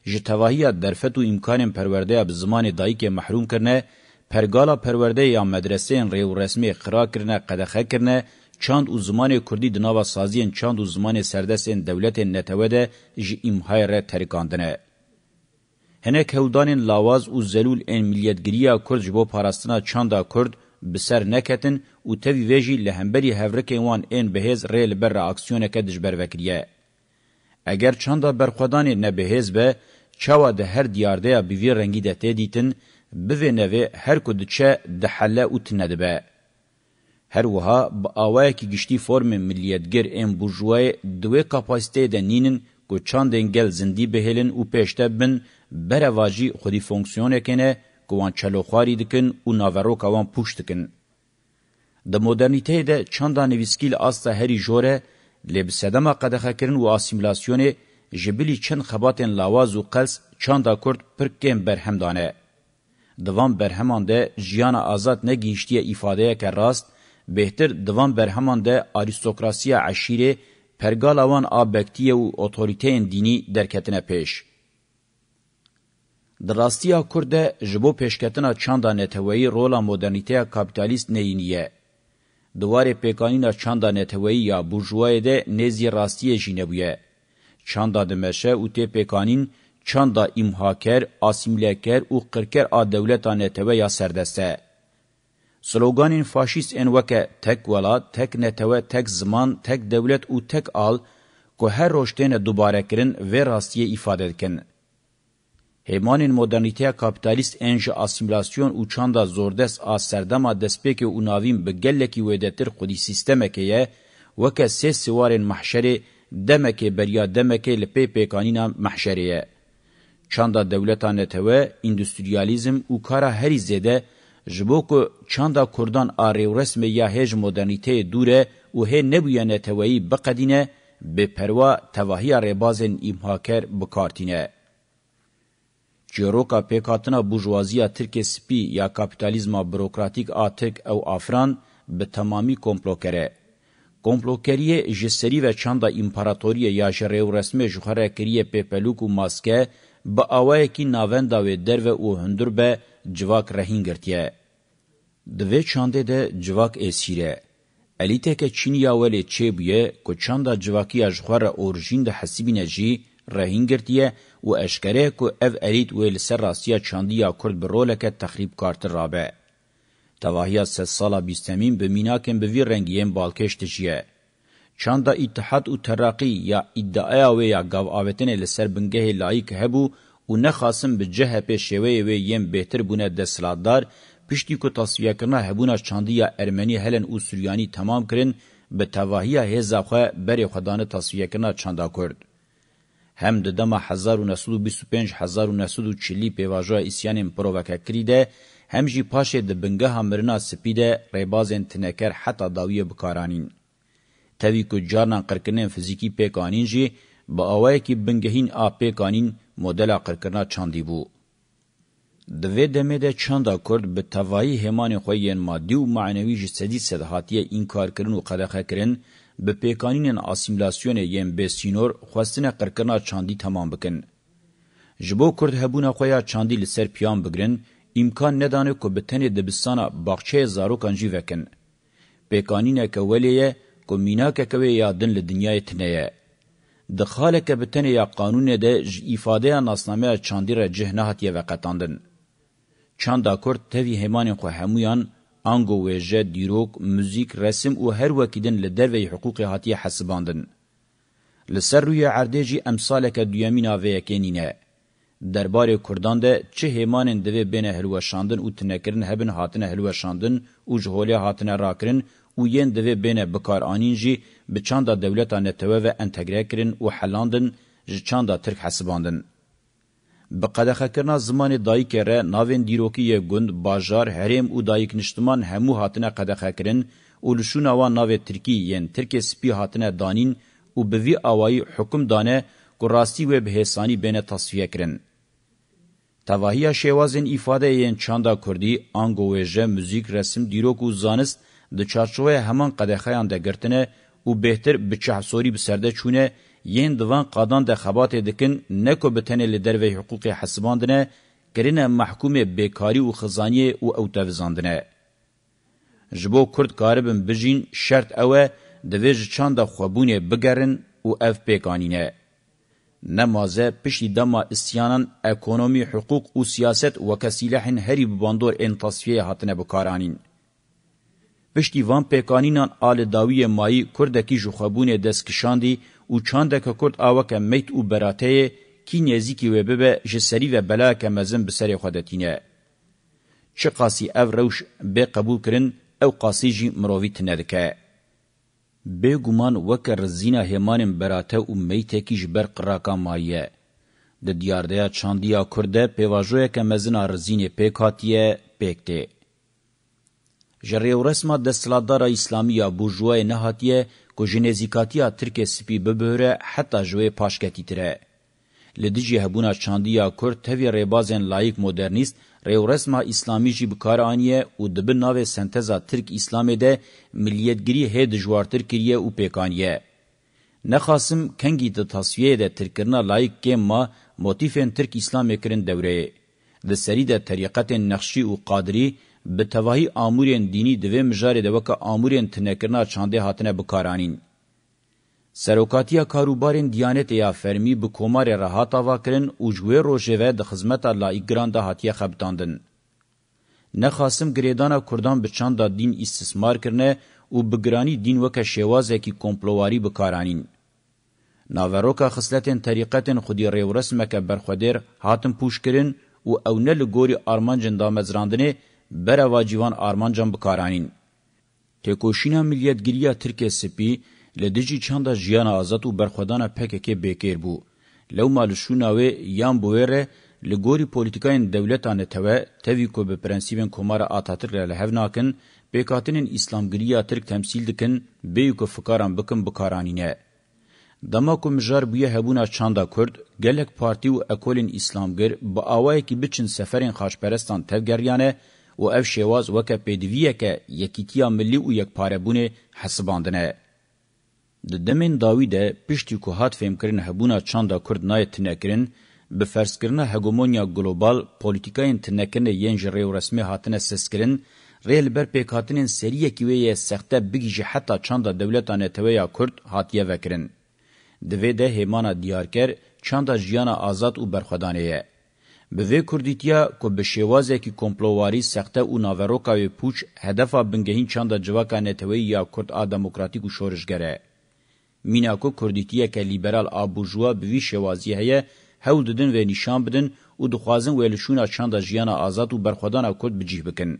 جتواهی درفت و امکان پرورده به زمان دایک محروم کرنه پرگالا پرورده یا مدرسه ریو رسمی قرا کرنه قدخه کرنه چاند و زمان کردی دناوا سازین چاند و زمان سردست دولت نتوده جی امهای را ترکاندنه. هنک هولدانین لاواز و زلول این ملیتگریه کرد جبو پاراستنا چاندا کرد بسر نکتن و تاوی ویجی لهمبری هفرکین وان این بهیز ریل بر اکسیونه کدش بر وکریه. اگر چاندا برخودانی نبهیز به چاوا ده هر دیارده به وی رنگی ده ته دیتن بوینه و هر کو دچه ده حله اوتنه ده به هر وها با آوای کی گشتی فرم ملیتگر ام بورژوای دوی کاپاسیته ده نینن کو چاندن گل زندی بهلن او پشته بن برواجی خودی فونکسیون کنه کوان چلو خواری دکن او ناورو کوان پوشت کن د مدرنیته ده چاندا نویسکیل آستا هری جوره لبسدما قدخه کرن و اسیمیلاسیون جبلی چند خباتن لاواز و قلس چاندا کرد پرکین برهم دانه. دوان برهمان ده جیان آزاد نگیشتی ایفاده که راست بهتر دوان برهمان ده آریستوکراسی عشیره پرگالاوان آبکتی و اوتوریتین دینی درکتنه پیش. دراستیا کرده جبو پیشکتنا چاندا نتوهی رولا مدرنیته کابیتالیست نینیه. دوار پیکانینا چاندا نتوهی یا بورژوای ده نزی راستی جینبویه. çanda dimeşe û tê pêkanîn çanda imhaker, asîmleker û qirker a dewleta netewê ya serdeste. Sloganên faşîst ên weke tek welat, tek netewe, tek ziman, tek dewlet û tek al ku her roştêne dubare kirin vê rastiyê îfade dikin. Hêmanên modernîteya kapitalîst ên ji asîmlasyon û çanda zordest a serdema destpêkê û navîn bi gelekî wêdetir xwedî sîstemeke ye, weke sê siwarên mahşerê دمکه بریا دمکه لپی پیکانینا محشریه. چاندا دولتان تهوه اندوستریالیزم او کارا هری زده جبو که چاندا کردان آره و رسم یا هج مدرنیته دوره او هی نبویانه تهوهی بقدینه به پروا تواهی ربازن امهاکر بکارتینه. جروکا پیکاتنا بوجوازیا ترک سپی یا کپیتالیزما بروکراتیک آترک او آفران به تمامی کمپلو کره. Komplokeriye ji serî ve çanda împaratoriye ya ji rêwresmê ji xwerekiriye Pêpelûk û Maske bi awayekî navenda wê derve û hundir be civak rehîn girtiye. Di vê çandê de civak êsîre. Elîteke Çîniya welê çêbûye ku çanda civakiya ji xwe re orijîn di hesibîne jî رهین گرتیه و اشکره کو اف الیت ویل سر راستیا چاندیا کرد برولکه تخریب کارتر رابه. تواهیا سه سالا بیستمین به میناکن به وی رنگیین بالکشتشیه. چاندا اتحاد و ترقی یا ادعای و یا گاو آوتن لسر بنگه لایک هبو و نخاسم به جهپ شوی و یم بهتر بونه دسلادار پشتی کو تصفیه کرنا هبونا چاندی یا ارمنی هلن و سوریانی تمام کرن به تواهی هزاخه بری خدانه تصفیه کرنا چاندا کرد. هم د دمه 1925 1940 پیواژه اسیان پروکه کړی ده هم جی پاشه د بنگه مرنا سپیده ریبازن تنکر حتا داویه بکارانین توی کو جانا قرکنه فیزیکی پیکانین جی با اوای کی بنگهین ا پیکانین مدل قرکنا چاندی بو د وې د مې د چاندا کورد به توایی همان خوین مادي او معنوي جسدي صداحتیه انکار کړي او قلقه کړي به پیکانین اسیملاسیون یم به سینور خوستنه قرکنا چاندی تمام بکن جبو کورد هبونه خویا چاندی لسر پیان بگرن امکان ندانه که به تنه دبستانه باقچه زاروکان جی وکن. پیکانینه که ولیه که میناکه که یادن لدنیای تنهیه. دخاله که به تنه یا قانون ده ایفاده ناسنامه چاندی را جهنهاتیه وقتاندن. چاندا کرد تاوی همان خو همویان انگو ویجه دیروک موزیک رسم او هر وکیدن لدروی حقوق هاتیه حسباندن. لسر روی عرده جی امسالک دویامین آوه یکنینه. دربارې کوردان ده چې هیمانن دوی بین هلوشاندن او تنکرن هبن هاتنه هلوشاندن او جهولیا هاتنه راکرن او یین دوی بین بکارانین جی به چاندا دولتا نتوه و انتگره کرن او حلاندن جی چاندا ترک حسباندن. بقدخه کرنا زمان دایک ره ناوین دیروکی گند باجار هریم او دایک نشتمان همو هاتنه قدخه کرن او لشونه و ناو ترکی یین ترک سپی هاتنه دانین او بوی آوائی حکم دانه که راستی و بهسانی بین تصفیه کرن. تواهی شوازین ایفاده این چاندا کردی آنگویجه موزیک رسم دیروک و زانست د چارچوه همان قدخیان ده گرتنه او بهتر بچهسوری بسرده چونه یین دوان قادان ده خبات دکن نکو بتنه لدروه حقوق حسباندنه کرنه محکوم بیکاری و خزانی او او توزاندنه. جبو کرد کاربن بجین شرط اوه دویج چاندا خوابونه بگرن و اف پیکانینه. نمازه پشتی دما استیانان اکونومی حقوق او سیاست و کسیلحن هری بباندور این تصفیه هاتنه بکارانین. پشتی وان پیکانینان آل داوی مایی کردکی جخبون دستکشاندی او چاندک کرد آوک میت او براته کی نزیکی و ببه جسری و بلا که مزن بسر خودتینه. چه قاسی او روش به قبول کرن او قاسی جی مرووی تندکه. بێگومان وەکە ڕزینا هێمانێن بەراتە و مەیتێکیش بەر قڕاکا مایە di diyardeya çandiya Kurd de pêvajoyeke mezin a rizînê pêk hatiye pêk tê. Ji rêwresma desthilatdara İslamî ya burjwayê nehatiye ku ji nêzîkatiya Tirkê spî bibihre heta ji wê paşketîtire. لدیجی هبونا چاندیا کرد تاوی ریبازین لایک مدرنیست ریورسما اسلامی جی بکار آنیه و دبه ناو سنتزا ترک اسلامی ده ملیتگری هی دجوارتر کریه و پیکانیه. نخاسم کنگی ده تصویه ده ترکرنا لایک که ما موتیفین ترک اسلامی کرن دوره. ده سری ده طریقت نقشی و قادری به تواهی آمورین دینی دوه مجاره ده وکا آمورین تنکرنا چانده هاتنه بکارانین. سروکاتیا کاروبارین دیانت یا فرمی به کومار راحت آوا کرن او جوه روشوه ده خزمتا لایگران ده هاتیه خبتاندن. نخواستم گریدانا کردان به چند دا دین استثمار کرنه او بگرانی دین وکه شوازه کی کمپلواری بکارانین. ناوروکا خسلتین طریقتین خودی ریو رسمکه برخودیر هاتم پوش کرن او اونه لگوری آرمانجن دا مزراندنه بره واجیوان آرمانجان بکارانین. تکوشینا ملیتگیریا ترکیه سپی، لدجی چاندا جیان آزاد و برخودانا پکک بیکیر بو لو مال شوناوی یان بویره لګوري پولیټیکاین دولتانه ته توی کو به پرنسيبن کومارا اتاتر له هفناکن بیکاتنین اسلامګریه ترک تمثيل دکن به کو فکران بکم بکارانینه دما کوم جار بیا هبونه چاندا کورد گلک پارتی او اکولین اسلامګر با اوای کی بچن سفرین خاصپرستان تفګریانه او اف شواز وک پدویه ک یکیتیا ملی او یک پاره بونه حساباندنه د دمن داوید پشتي کو هات فهم کرن هبونا چاندا کورد نای تنکرین به فرض کرنه هګومونیا ګلوبال پولیټیکاین تنکنه ینجری رسمي هاتنه سسکرین ریل بر پکاتنین سریه کی وی سخته بگیجه حتا چاندا دولتانه تویا کورد هاتیه وکرین د وی ده هیمانا دیارکر چاندا جیانا آزاد او برخدانه به وی کوردیتیا کو به شوازه کی کومپلوواری سخته او ناوروکا وی پوچ هدف بنگهین چاندا جواکانه تویا کورد ا دموکراتیک او شورشګره میناکو کوردیتیه که لیبرال آبوجوا بوی شوازیه هیه هول ددن و نشان بدن و دخوازن ویلشونا چاندا جیانا آزاد و برخودانا کرد بجیه بکن.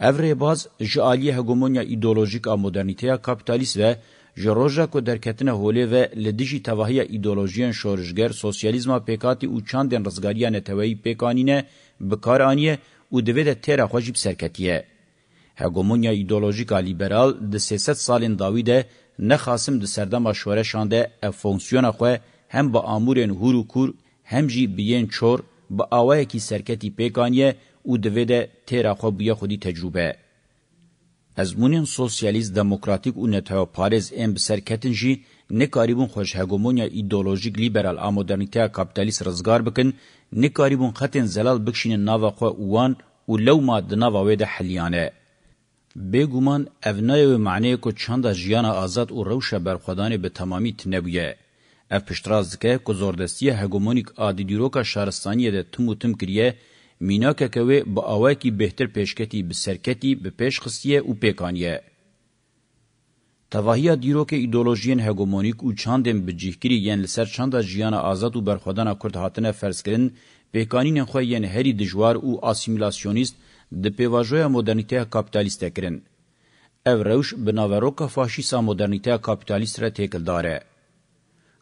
اوره باز جالی هگومونیا ایدولوژیک آ مدرنیتیا کپیتالیست و جروجا کو درکتنه هولی و لدیجی تواهی ایدولوژیان شورشگر سوسیالیزما پیکاتی و چاندن رزگاریان توهی پیکانینه بکارانیه و دوید تیرا خوشی بسرکتیه. هگومونیا ایدولوژیکا لیبرال د 300 سالین داوی ده نخاسم د سردما شورشان ده افونکسیون خو هم با امورن هورو کور هم جی بین چور با اوای کی سرکتی پیکانیه او دوی ده تیرا خو بیا خودی تجربه از مونین سوسیالیست دموکراتیک او نتاو پارز ام بسرکتن جی نکاریبون خوش هگمونیا ایدئولوژیک لیبرال ا مدرنیته کاپیتالیست رزگار بکن نکاریبون خطن زلال بکشین ناوا خو اوان او لو ما د ناوا و ده حلیانه بگومان اونای و معنی کو چند از جیان آزاد و روش برخودان به تمامی تنبیه. اف پشتراز که که زردستی هگومونیک آدی دیروکا شهرستانیه ده تم و تم کریه میناکه کوه با آوائی که بهتر پیشکتی به سرکتی به پیش خستیه و پیکانیه. تواهی دیروک ایدولوژین هگومونیک و چاندن به جیهگیری یعن لسر چند از جیان آزاد و برخودان کرد هاتنه فرز کرن پیکانین خواه یعن هری دجوار و آسیمیلاسیونیست د پیواژویا مدرنیته کاپیتالیسته کرن ev rewş bi naveroka faşîsa modernîteya kapitalîst re têkildar e.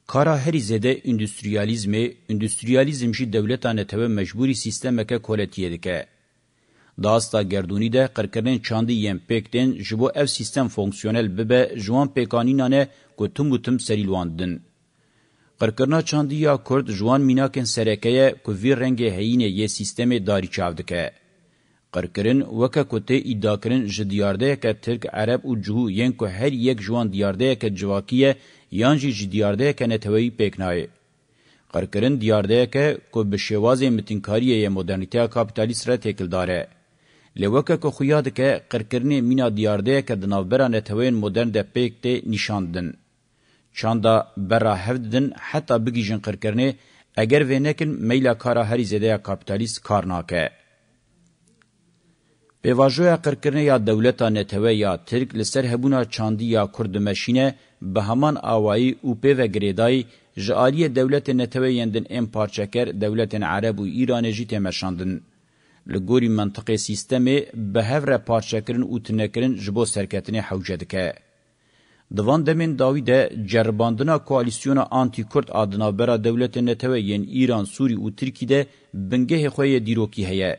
Kara herî zêde industriyalizmê, industriyalizm jî dewleta netewê mecbûrî sîstemeke koletiye dike. Dasta gerdûnî de qirkirin çandî yên pêktên ji bo ev sîstem fonksiyonel bibe ji wan pêkanînane ku tum û tum serîlwandin. Qirkirina çandî ya Kurd ji wan mînakên serekeye ku vî rengê heyînê yê e sîstemê darî çav dike. قرکرین وکه کوته ایدا کرین ژ دیارده ک ترک عرب او جهو یین کو هر یک جوان دیارده ک جواکیه یان ژ دیارده ک نتوی پکنای قرکرین دیارده ک کو به شواز متینکاری مدرنیته کاپیتالیست را تکل داره لوکه کو خو یاد ک قرکرین مینا دیارده ک د نوبرانه توین مدرن د پکته نشاندن چاندا برا هفدن حتی بگیجن قرکرنه اگر وینکن میلا کارا هری زده کاپیتالیست کار ناکه پیواژویا قرکرنه یا دولتا نتوه یا ترک لسر هبونا چاندی یا کردمشینه به همان آوائی او پیو گریدای جعالی دولت نتوه یندن ام پارچکر دولت عرب و ایران جی تمشاندن. لگوری منطقه سیستمه به هفر پارچکرن او تنکرن جبو سرکتنه حوجدکه. دوان دمین داوی ده جرباندنا کوالیسیون آنتی کرد آدنابرا دولت نتوه ین ایران، سوری و ترکی ده بنگه خوی دیروکی هیه.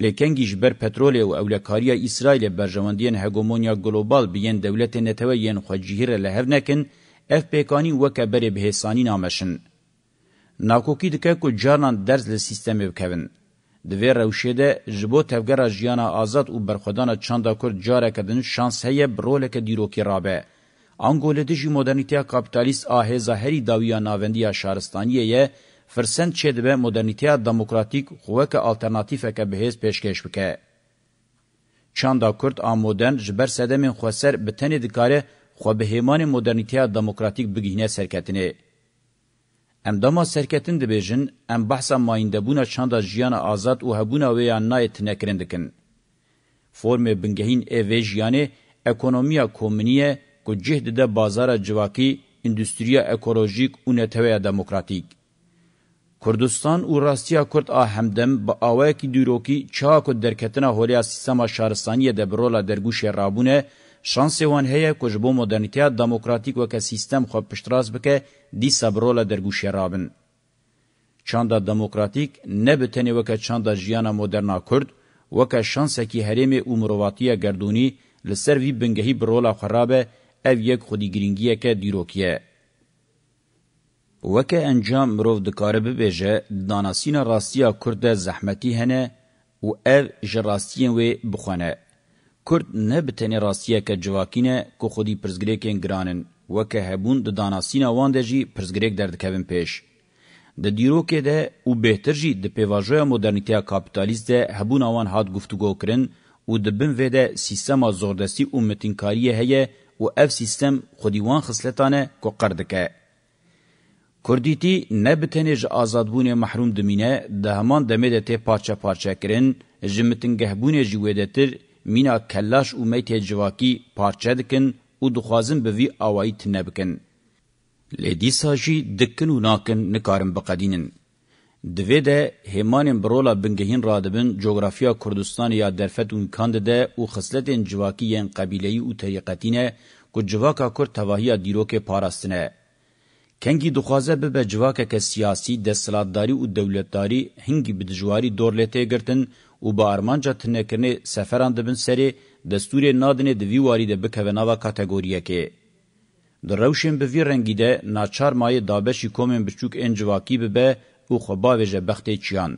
لکنگی جبر پترول و اولکاریا اسرائیل برجواندین هگمونیا گلوبال بین دولت نتوه ین خجیهر لحو نکن اف پیکانی وکه بری بهسانی نامشن. ناکوکی دکه که جارنان درز لسیستم بکوین. دوی روشه ده جبو تفگر جیانا آزاد و برخودان چاندا کرد جاره کدن شانس هیه برولک دیروکی رابه. انگوله دجی مدرنیتیا کابیتالیست آهزا هری داویا ناوندیا شارستانیه یه فرسند چه دبه مدرنیتیا دموکراتیک خوک آلترناتیفه که بهیز پیشکش بکه. چاندا کرد آمودن جبر سدمین خوصر بتنی دکاره خو بهیمان مدرنیتیا دموکراتیک بگیهنه سرکتینه. ام دما سرکتین دبیجن ام بحثا مایندبونا چاندا جیان آزاد و هبونا ویان نایت نکرندکن. فرم بنگهین اوه جیانه اکونومیا کومنیه که جهد ده بازار جواکی، اندوستریا اکولوژیک و نتوه دموکراتیک. کوردستان او راستیا کورد آهمدم با آوه کی دیروکی چا کو درکتنا هولیا سیستما شهرستانی د برولا درگوش رابونه شانس وان هه کوجبو مدرنیته دموکراتیک وک سیستم خو پشتراز بکه دی صبرولا درگوش رابن چاندا دموکراتیک نه بتنی وک چاندا جیانا مدرنا کورد وک شانس کی هریم عمرواتیه گردونی لسر وی بنگهی برولا خرابه اف یک خودی گرینگیه که دیروکیه وکه انجام مرو د کار به بهجه داناسین راستیا کورد زحمتی هنه او اف جراستین و بخونه کورد نه بتنی راستیا که جواکینه کو خودی پرزګریکن ګرانن وکه هبون د داناسین واندجی پرزګریک درد کبن پیش د دیرو کې ده او بهترجی د پیواژو مدرنټیا کاپیتالیست ده هبون اوان هات گفتگو کرن او د بن وده سیستم زوردستی او متینکاریه هه او اف سیستم خودی وان خصلتانه کو قردکه کردیتی نه بتنه ج آزادبون محروم دمینه ده همان دمه ده ته پارچه پارچه کرن جمتنگهبون جویدتر مینا کلاش و میت جواکی پارچه دکن او دخوازن به وی آوائی تنه بکن. لیدی ساجی دکن و ناکن نکارن بقدینن. دوی ده همان برولا بنگهین رادبن جغرافیا کردستان یا درفت اون کاند ده او خسلت جواکی ین قبیلهی او طریقتینه که جواکا کرد تواهی دیروک پارستنه. Kengî dixwaze bibe civakeke siyasî, desthilatdarî û dewletdarî hingî bi dijwarî dor lê tê girtin û bi armanca tînekirinê seferan dibin serê, destûrê nadinê di vî warî de bikeve nava kategoriyekê. Di rewşên bi vî rengî de naçar mayê dabeşî komên biçûk ên civakî bibe û xwe bavêje bextê çiyan.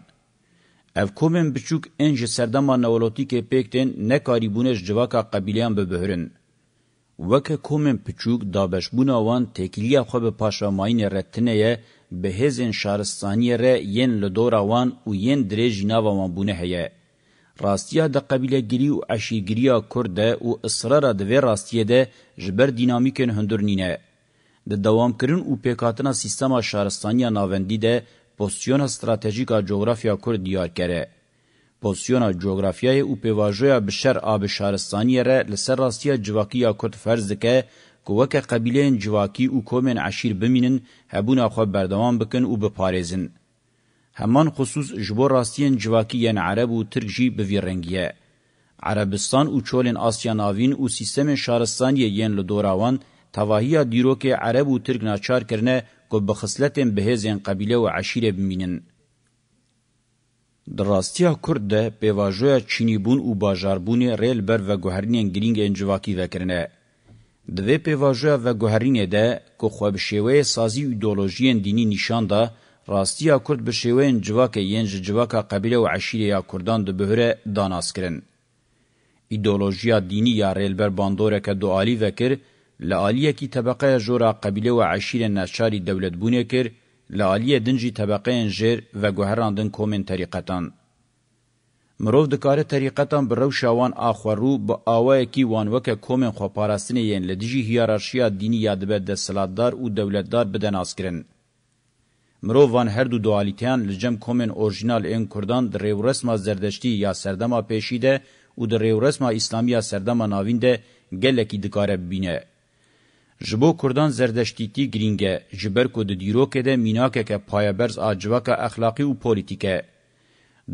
Ev komên biçûk ên ji serdema newalotîkê pêk tên nekarîbûne ji civaka qebîleyan bibihirin. وکه کومن پچوک دابشبونا وان تکیلیا خو به پاشاماین رتنه به هزن شارستانی ر ین لدورا وان او ین دریجینا و وان بونه هه راستیا د قبیله گیری او عشیگیریا کورد او اصرار د وی راستیه ده جبر دینامیکن هندرنینه د دوام کرن او پیکاتنا سیستما شارستانی ناوندی ده پوزیشن استراتژیکا جغرافیا کورد دیار کړي پوزیونا جغرافیای او پیواژویا بشر آب شارستانی را لسر راستیا جواکی کرد فرض که کوک قبیلین جواکی او کومن عشیر بمینن هبونا خو بردوام بکن او بپارزن همان خصوص جبو راستین جواکی یان عرب و ترک جی بویرنگیه عربستان او چولن آسیا ناوین او سیستم شارستانی یان لدوراوان تواهیا دیرو که عرب و ترک ناچار کرنه کو بخصلتن بهزین قبیله و عشیر بمینن دراستیا کرد ده پیواجویا چینیبون و باجاربونی ریل بر و گوهرینین گرینگ انجواکی وکرنه. دوی پیواجویا و گوهرینه ده که خواب شیوه سازی ایدولوژین دینی نشان ده راستیا کرد به شیوه انجواک ینج جواکا قبیله و عشیره یا کردان ده بهره داناس کرن. ایدولوژیا دینی یا ریل بر باندوره که دوالی وکر لعالیه کی طبقه جورا قبیله و عشیره نشاری دولت بونه کرد لاليه دنجي طبقه انجر و گوهراندن کومن طریقتان مرو د کار طریقتان برو شوان اخورو با اوای کی وان وک کومن خو پاراستنی ین لدجی هیرارشیا دینی یادبه د سلادار او دولتدار بدن اسکرن مرو وان هر دو دوالیتان لجم کومن اورجینال ان کوردان د ریورسما زردشتي یا سردما پیشیده او د ریورسما اسلامیا سردما ناوینده گله کی دکاره بینه جبو کردان زردشتیتی گرینگه جبر کو د دیروکه ده میناکه که پایبرز اجواکه اخلاقی او پولیتیکه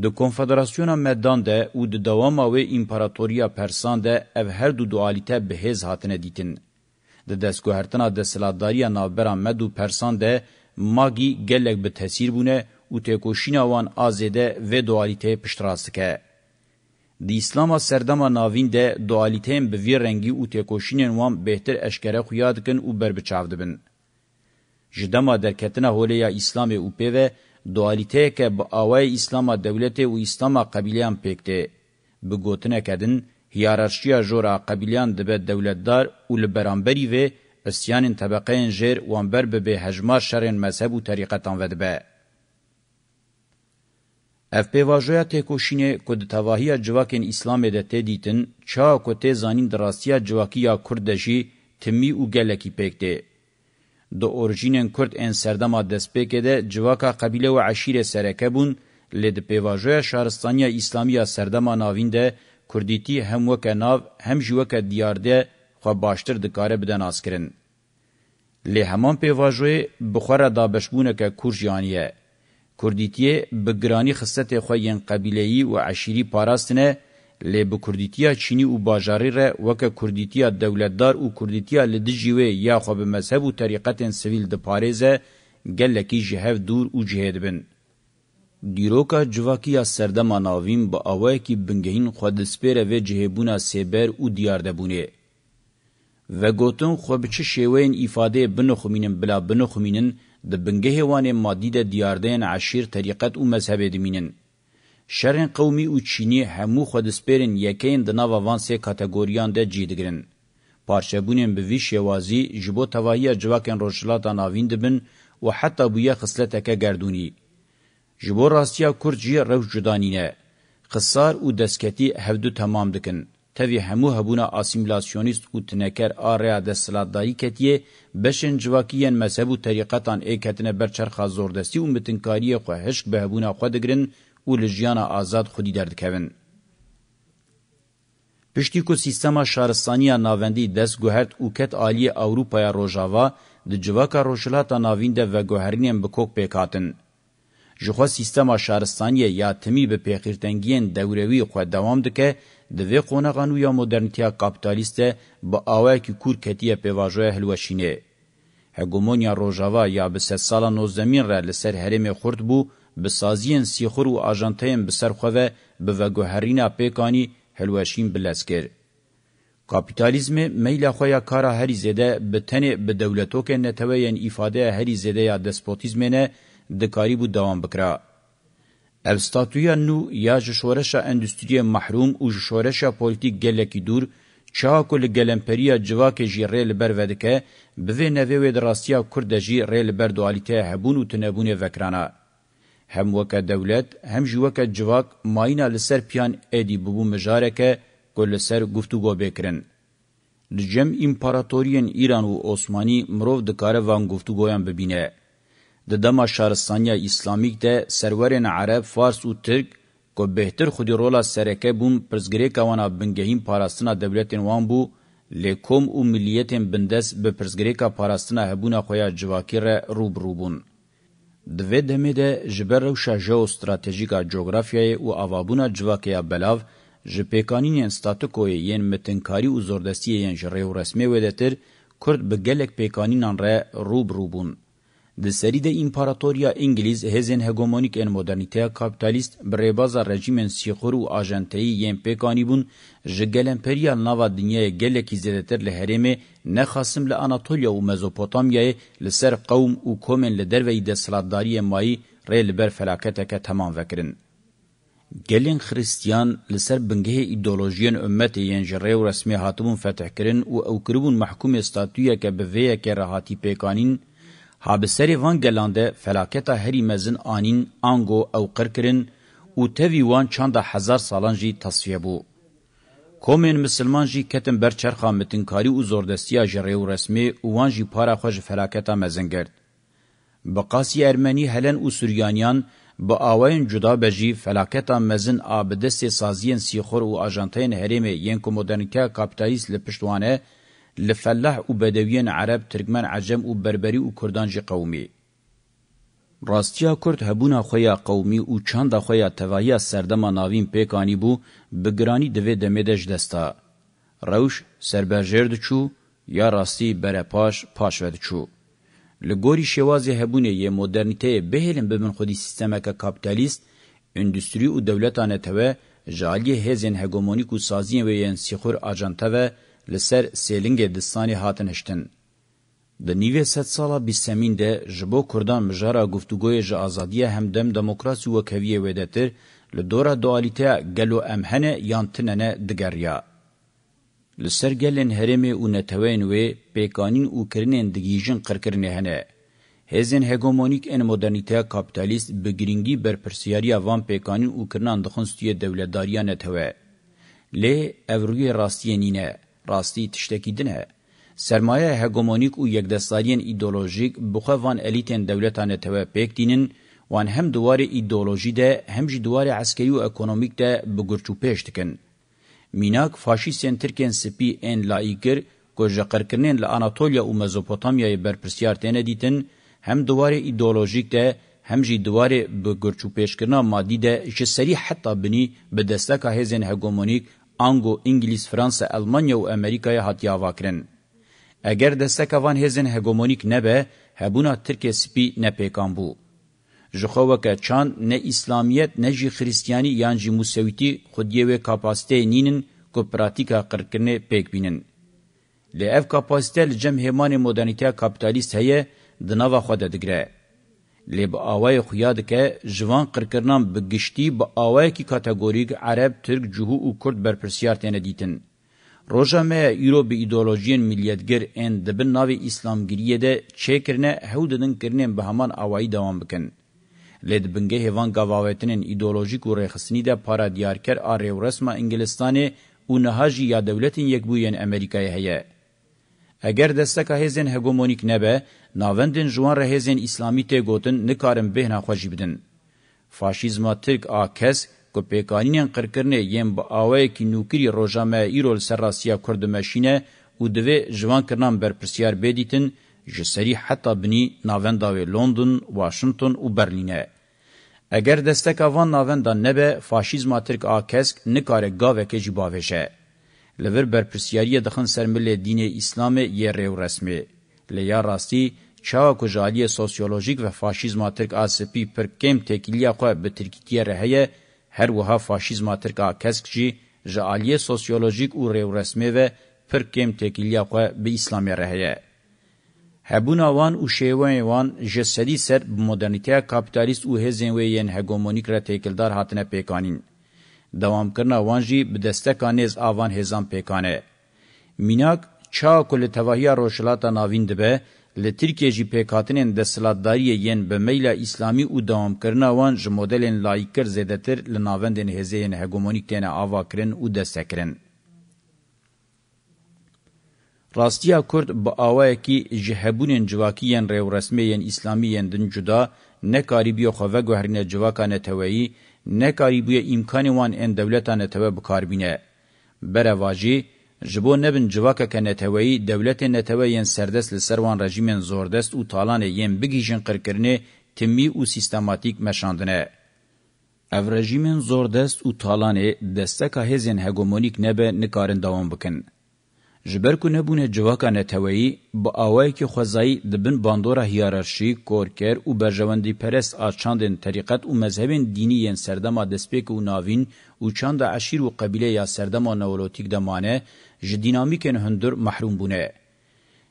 د کنفدراسیون مدان ده او د دوام او امپراتوریا پرسان ده اف هر دو دوالیته بهز هاتنه دیتن د دسکوهرتنا د سلاداریا نابرا مدو پرسان ده ماگی گلک به تاثیر بونه او تکوشینا وان آزده و دوالیته پشتراسکه دی اسلاما سردما ناوین ده دوالیتیم به وی رنگی او تکوشینن وام بهتر اشکره خویاد کن او بر بچاو دبن. جدما درکتنا هولیا اسلام او پیوه دوالیته که با آوای اسلاما دولت و اسلاما قبیلیان پیکته. بگوتنه کدن هیارشیا جورا قبیلیان دبه دولتدار او لبرانبری و اسیانین طبقه انجیر وانبر به هجما شرین مذهب و طریقتان ودبه. اف پی واژویا تکوشینه کود تواهیا جواکن اسلام ده ته دیتن چا کو ته زانین دراستیا جواکیا کوردجی تمی او گلکی پکته د اورجینن کورد ان سردما دسپکه ده جواکا قبیله و عشیره سرکه بون لید پی واژویا شهرستانیا اسلامیا سردما ناوین ده کوردیتی هم وک ناو هم جوک دیار ده خو باشتر دکاره بدن اسکرین له همان پی واژوی بخوره دابشبونه که کورجانیه کردیتیه بگرانی خستت خو ین قبیلهی و عشیری پاراستنه لی بکردیتیا چینی و باجاری را وک کردیتیا دولتدار او کردیتیا لدجیوی یا خو به مذهب او طریقت سویل د پاریزه گلکی جهو دور او جهدبن دیروکا جواکی سردما ناویم با اوای کی بنگهین خود سپیره و جهبونا سیبر او دیار دبونه و گوتن خو به چه شیوین ifade بنو خمینن بلا بنو خمینن د بنگه وان مادی د دیاردین عشیر طریقت او مذهب دمینن شرن قومی او چینی همو خود سپرین یکین د ناو وان سه کاتګوریان د جیدګرن پارچبونین به وی شوازی جبو توایی جواکن روشلاتا ناوین دبن و حتی بویا خصلتکه گردونی جبو راستیا کورجی روش جدانینه خسار او دسکتی هفدو تمام دکن تەوی هەموو هەبوونە ئاسیملاسیۆنیست و تنەکەر ئاڕێیا دەسەلاتداری کەتیە بەشێن جوواکیەن مەسەب و تەریقەتان ئێکەتنە بەرچەرخا زۆردەستی و متنکاریە خو هشک بە هەبوونە خوا دەگرن و لە ژیانە ئازاد خودی دەردکەون. پشتی کو سیستەما شارستانیا ناوەندی دەست گوهرد و کەت عالیە ئەوروپای ڕۆژاوا د جوواکە ڕۆژلاتا ناویندە و گوهرینێن بکۆک پێکاتن. جخوا سیستەما شارستانیە یا تمی بە پێخیرتەنگیەن دەورەوی خو دەوام دکە د وی قونغانو یا مدرنیتیا کاپیتالیست با اوای کی کور کتیه پیواژه هلوشینه هګومونیا روجاوا یا به سر سال 19 را لسر هرم خرد بو به سازین سیخور و آژانتایم به سر خو به وګهرینا پیکانی هلوشین بلسکر کاپیتالیزم میل خویا کارا هری زده به تن به دولتو که نتوین ifade هری زده یا دسپوتیزم نه د کاریبو دوام بکره ev statüya nû ya ji şoreşa endûstriyê mehrûm û ji şoreşa polîtîk gelekî dûr çawa ku li gelemperiya civakê jî rê li ber vedike bi vê nevê wê di rastiya kurd de jî rê li ber dualiteyê hebûn û tinebûnê vekrana hem weke dewlet hem jî weke civak mayîna li ser piyan êdî bûbû mijareke ku li ser guftûgo bêkirin li cem împaratoriyên îran û osmanî mirov dikare van guftûgoyan bibîne د دما شارستانیا اسلامیک ده سرورن عرب فارس او ترک کو بهتر خودی رولا سرکه بوم پرزګری کاونه بنګهیم پاراستنا دولتین وان بو لکوم او ملیتین بندس به پرزګری کا پاراستنا هبونه خویا جواکیر روب روبون د وې دمه ده جبر او شاجو استراتیژیکا جغرافیای او اوابونه جواکیا بلاو جپیکانین استاتکو یین متنکاری او زوردستی یین جری رسمي ولتر کورد به گلک پیکانینان ر روب روبون د سری د امپراتوریا انګلیز هزن هګومونیک ان مدرنیته کاپیتالیست برېبازا رژیمن سیخور او آژانتیی یم پکانیبون جګل امپریال ناوا دنیا ګل کی زیاتر له هریم نه خاصم له اناتولیا او مزوپوتامیا لسر قوم او کومن له دروی د سلطداری مای ریل بر فلاکته که تمام وکرین گلین خریستیان لسر بنگه ایدولوژیان امت ینجره و رسمی هاتبون فتح کرن و او کربون محکوم استاتویا که بویه که راحتی پیکانین حابسری وان گلانده فلاکتا هری مزن آنین آنگو او قرکرین او تاوی وان چند هزار سالان جی تصفیه بو. کومین مسلمان جی کتن برچرخا متنکاری او زردستیا جره و رسمی وان جی پارا خوش فلاکتا مزن گرد. بقاسی ارمنی هلن او سوریانیان با آواین جدا بجی فلاکتا مزن آبدست سازین سیخور و آجانتین هرم ینکو مدرنکه کپیتالیست لپشتوانه لفلاح او بدویان عرب ترکمن عجم او بربری او کردان جی قومی راستیا کرد هبونا خویا قومی او چند خویا توایی سردما ناوین پیکانی بو بگرانی دوی دمیدش دستا روش سربرجرد چو یا راستی بره پاش پاش ود چو لګوري شوازي هبونه ی مدرنټي بهلن بمن خودي سیستمه کاپټالیست اندستری او دولتانه ته جالی هزن هګومونیکو سازین و ین سیخور اجانته و لسر سیلنگ دستانی هاتن هشتن. د نیوه ست سالا بیسمین ده جبو کردان مجارا گفتگوی جا آزادیه همدم دموکراسی و کویه ویدتر لدورا دوالیته گلو امهنه یان تننه دگریا. لسر گلن هرمه و نتوین وی پیکانین و کرنین دگیجن قرکرنه هنه. هزین هگمونیک ان مدرنیته کاپیتالیست بگرینگی برپرسیاریا وان پیکانین و کرنان دخونستیه دولتداریانه توه. لی اوروی راستیه نینه. راستی تشتکی دن هه. سرمایه هگمونیک و یکدستاریین ایدولوژیک بخوا وان الیتین دولتانه توا پیک دینن وان هم دوار ایدولوژی ده هم جی دوار عسکری و اکونومیک ده بگرچو پیش دکن. میناک فاشیستین ترکین سپی این لائی کر گوژه قرکرنین لاناتولیا و مزوپوتامیای برپرسیار تینه دیتن هم دوار ایدولوژیک ده هم جی دوار بگرچو پیشکرنا مادی ده جسری حتی بنی به دستکا هزین هگمونیک آنگو انگلیس فرانسه المانیا و امریکای هاتیا واکرن اگر دستکا وان هزن هگومونیک نبه هبونا ترک سپی نپیکان بو جخوکه چان نه اسلامیت نه جی خریستیانی یان جی موسویتی خودیوه کاپاسته نینن کو پراتیکا قرکنه پیک بینن لی اف کاپاسته لجم همان مدرنیته کپیتالیست هیه دناوا خود دگره لب آوای خویاد که جوان قرکرنام به گشتی به آوای کی کاتگوریک عرب، ترک، جهو و کرد برپرسیار تینه دیتن. روژا مه ایرو به ایدولوژین ملیتگر این دبن ناوی اسلامگیریه ده چه کرنه هو ددن کرنین به همان آوایی دوام بکن. لید بنگه هیوان گاواویتنین ایدولوژیک و ریخسنی ده پارا دیارکر آره و رسم انگلستانه و نهاجی یا دولتین یک بوین امریکای هیه. اگر دستک هزن هگمونیک نبه ناوندن جوان را هزن اسلامی ته گوتن نکارن بهنا خوشی بدن فاشیزما ترک آکس کو پیکانین قرکرنه یم با آوه کی نوکری روجامه ایرول سراسیا کرد ماشینه او دوی جوان کرنام برپرسیار بدیتن جسری حتی بنی ناونداوی لندن، واشنطن و برلینه. اگر دستک آوان ناوندا نبه فاشیزما ترک آکسک نکاره گاوه که جیباوشه. لور برپرسیاری دخن سر مل دین اسلام یه ریو رسمه. لیا راستی چاو کجالی سوسیولوژیک و فاشیزم ترک آسپی پر کم تکیلیا خواه به ترکیتیه رهیه هر وها فاشیزم ترک آکسک جی جالی سوسیولوژیک و ریو رسمه و پر کم تکیلیا خواه به اسلام رهیه. هبونا وان او شیوان وان جسدی سر مدرنیته کاپیتالیست او هزین وین هگمونیک را تکیلدار هاتنه پیکانین. دوام کرنا وان جی به دستکانیز آوان هزان پیکانه. میناک چا کل تواهی روشلاتا ناوین دبه له ترکیه جی پیکاتنین د سلاداری یین به میلا اسلامی او دوام کرنا وان ژ مدلن لایکر زیدتر له ناوندن هزین هګومونیک تنه آوا کرن او د سکرن راستیا کورد با آوای کی جهبونن جواکیین ریو رسمیین اسلامیین دن جدا نه کاریبیو خو وګهرنه جواکانه تویی نکاری بوی امکانی وان ان دولتان نتوه بکاربینه. برواجی جبو نبن جواکه که نتوهی دولت نتوه ین سردست لسروان رژیمین زوردست و تالان ین بگیجن قرکرنه تمی و سیستماتیک مشاندنه. او رژیمین زوردست و تالان دستکا هزین هگومونیک نبه نکارن دوام بکن. جبر کو نبونه جواکا نتوی با آوائی که خوزایی دبن باندورا هیارشی کورکر و برجواندی پرست آچاندن طریقت و مذهبین دینی ین سردما دسپیک و ناوین و چاند عشیر و قبیله یا سردما نولوتیک دمانه جدینامیکن هندر محروم بونه.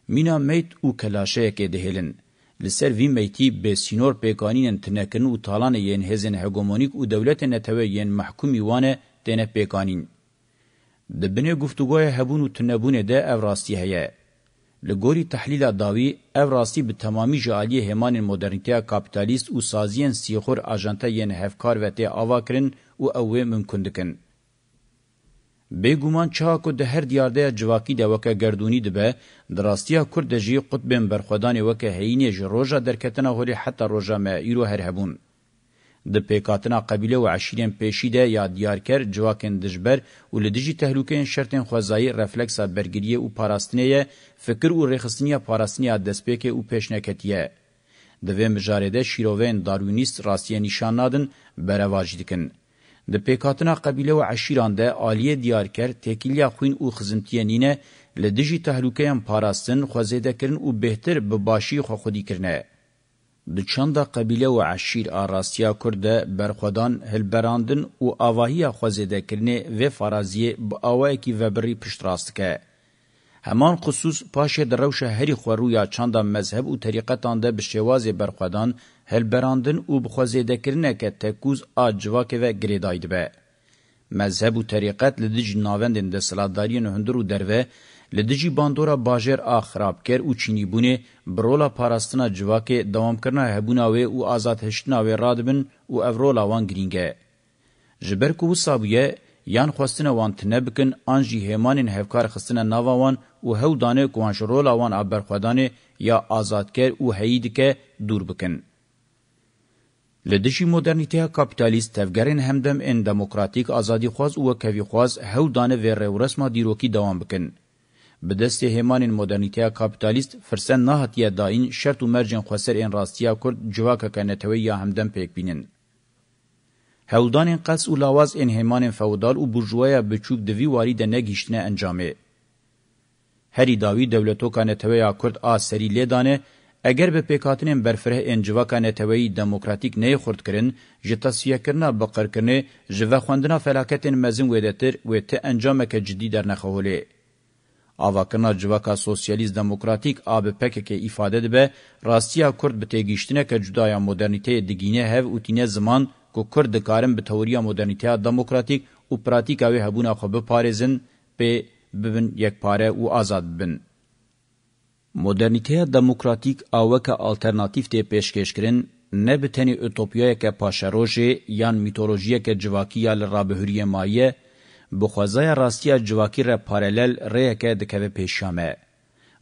مینا میت و کلاشه که دهیلن. لسر وی میتی به سینور پیکانین تنکن و تالان ین هزن هگومونیک و دولت نتوی ین محکومی وانه دینه پیکانین. د بنه گفتگوهای هبون و تنبونه ده او راستی هیه. لگوری تحلیل داوی او راستی به تمامی جعالی همان مدرنیتی کپیتالیست و سازین سیخور آجانتا ین هفکار و تی آوا کرن و اوه ممکن دکن. بیگومان چا کو د هر دیار ده جواکی د وکه گردونی دبه دراستیا کورد جی قطبن برخدان وکه هینې جروجا درکتنه هلی حتی روجا ما ایرو هر هبون د پیکاتنا قبیله و عشیرین پیشیده یا دیارکر جواکن دجبر و لدجی تهلوکین شرطین خوزایی رفلکس برگریه و پاراستنیه فکر و رخصنیه پاراستنیه دسپیک و پیشنکتیه. د ویم جارده شیروین داروینیست راستیه نشان نادن برواج دکن. د پیکاتنا قبیله و عشیران ده آلیه دیارکر تکیلیا خوین و خزمتیه نینه لدجی تهلوکین پاراستن خوزیده کرن و بهتر بباشی خو خودی کرنه. د چنده قبیله و عشیر آراستیا کرد برخودان هلبراندن و آواهی خوزیده کرنه و فرازیه با آوائی که وبری پشت راست که. همان خصوص پاشه در روش هری خوارویا چنده مذهب و طریقتان ده بشواز برخودان هلبراندن و بخوزیده کرنه که تکوز آجواک و گریداید به. مذهب و طریقت لدج ناوندن ده سلادارین هندر و دروه لدجی باندورا باجر اخراب کر او چینی بونه برولا پاراستنا جواکه دوام کرنا هبونا و او آزاد هشتنا و رادبن او اورولا وان گرینگه جبر کو صابیه یان خوستنه وان تنبکن انجی همانن هفکار خستنه ناوان او هودانه کوانشرولا وان ابرخدانه یا آزاد کر او هیدکه دور بکن لدشی مدرنیته کاپیتالیست تفگرین همدم ان دموکراتیک آزادی خواز او کوي خواز هودانه و رسمه دیروکی دوام بکن به دست همان مدرنیته کاپیتالیست فرسن نهاتیه داین شرط و مرجن خسر این راستیا کرد جواکه کنتوی یا همدم پیک بینن. هولدان قص و لاواز این همان فودال و برجوایا بچوک دوی واری ده نگیشتنه انجامه. هری داوی دولتو کنتوی یا کرد آسری لیدانه اگر به پیکاتنین برفره انجوا کنتوی دموکراتیک نه خورد کرن جتاسیه کرنا بقر کرنه جوه خوندنا فلاکتین مزین ویدتر ویته انجامه که جدی در نخوله. avakirna civaka sosyalist demokratik ab PKK ifade dibe rastiya Kurd bi têgihiştineke cudaya moderniteyê digîne hev û tîne ziman ku Kurd dikarin bi teoriya moderniteya demokratik û pratika wê hebûna xwe biparêzin pê bibin yekpare û azad bibin. Moderniteya demokratik aweke alternatif tê pêşkêşkirin ne bi tenê ütopyayeke paşerojê yan mîtolojiyeke civakî ya li rabihuriye maye بخوازای راستیا جواکیر پارلل ریکه دکوه پیشامه.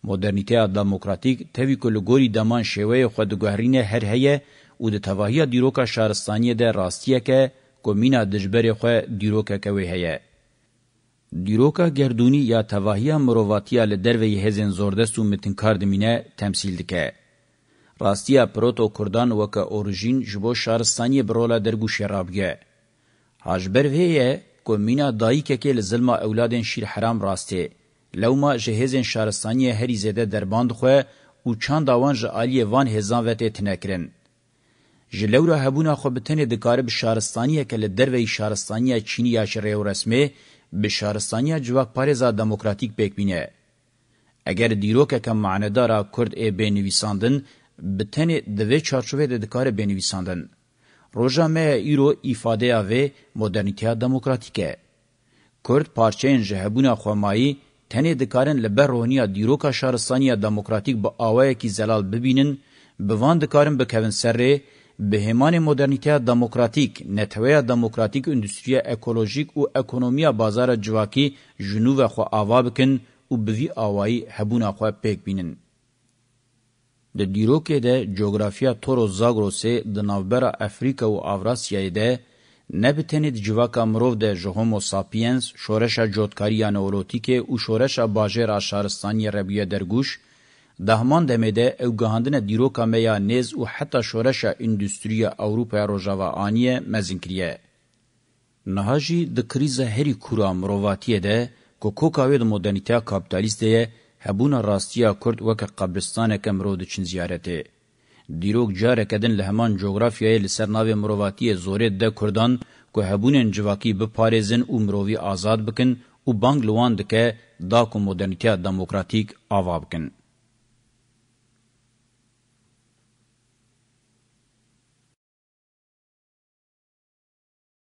مدرنیته دموکراتیک تاوی کلگوری دمان شوه خودگوهرین هر هیه او د تواهی دیروکا شهرستانی ده راستیه که کومینا دجبر خو دیروکا کوي هيا دیروکا گردونی یا تواهی مرواتیا ل دروی هزن زورده سو متن کار دمینه تمثيل دکه راستیا پروتو کوردان وک اورژین جبو شهرستانی برولا درګو شرابګه حاجبر ویه کو مینا دایی که که لزلما اولادین شیر حرام راسته. لوما جهزین شارستانی هری زده درباند خواه او چند آوان جعالی وان هزان وته تنکرن. جلورا هبونا خو بتنه د کارب شارستانیه کله دروی شارستانیه چینی یا شریو رسمي به شارستانیه جواک پاریزا دموکراتیک پکبینه اگر دیروکه کم معنادارا کورد ای بنویساندن بتنه د وی چارچوبه د کار بنویساندن Roja me îro îfadeya vê modernîteya demokratîk e. Kurd parçeyên ji hebûna xwemayî tenê dikarin li ber roniya dîroka şaristaniya demokratîk bi awayekî zelal bibînin, bi van dikarin bikevin ser rê bi hêmanê modernîteya demokratîk, netweya demokratîk endûstriya ekolojîk û ekonomiya bazara civakî ji nû ve xwe ava bikin û bi vî awayî hebûna xwe pêk bînin. د دیروکې د جغرافیا تورو زاگروسې د نوبره افریقا او اوراسیای ده نبتنید جواکا مروف ده جهومو ساپینز شورش جوتکاری انولوتیک او شورش باجر شارستانی ربیه درگوش ده همان دمده او گهاندن دیروکا میا نیز او حتی شورش اندوستریا اوروپا روژاوا آنیه مزینکریه. نهاجی ده کریز هری کورا مروفاتیه ده که کوکاوی ده مدرنیتیا کابتالیسته hebûna rastiya Kurd weke qabristaneke mirov diçin ziyaretê. Dîrok carek edin li heman coğrafyayê li ser navê mirovatiyê zorê de Kurdan ku hebûnên civakî biparêzin û mirovî azad bikin û bang li wan dike da ku modernîteya demokratîk ava bikin.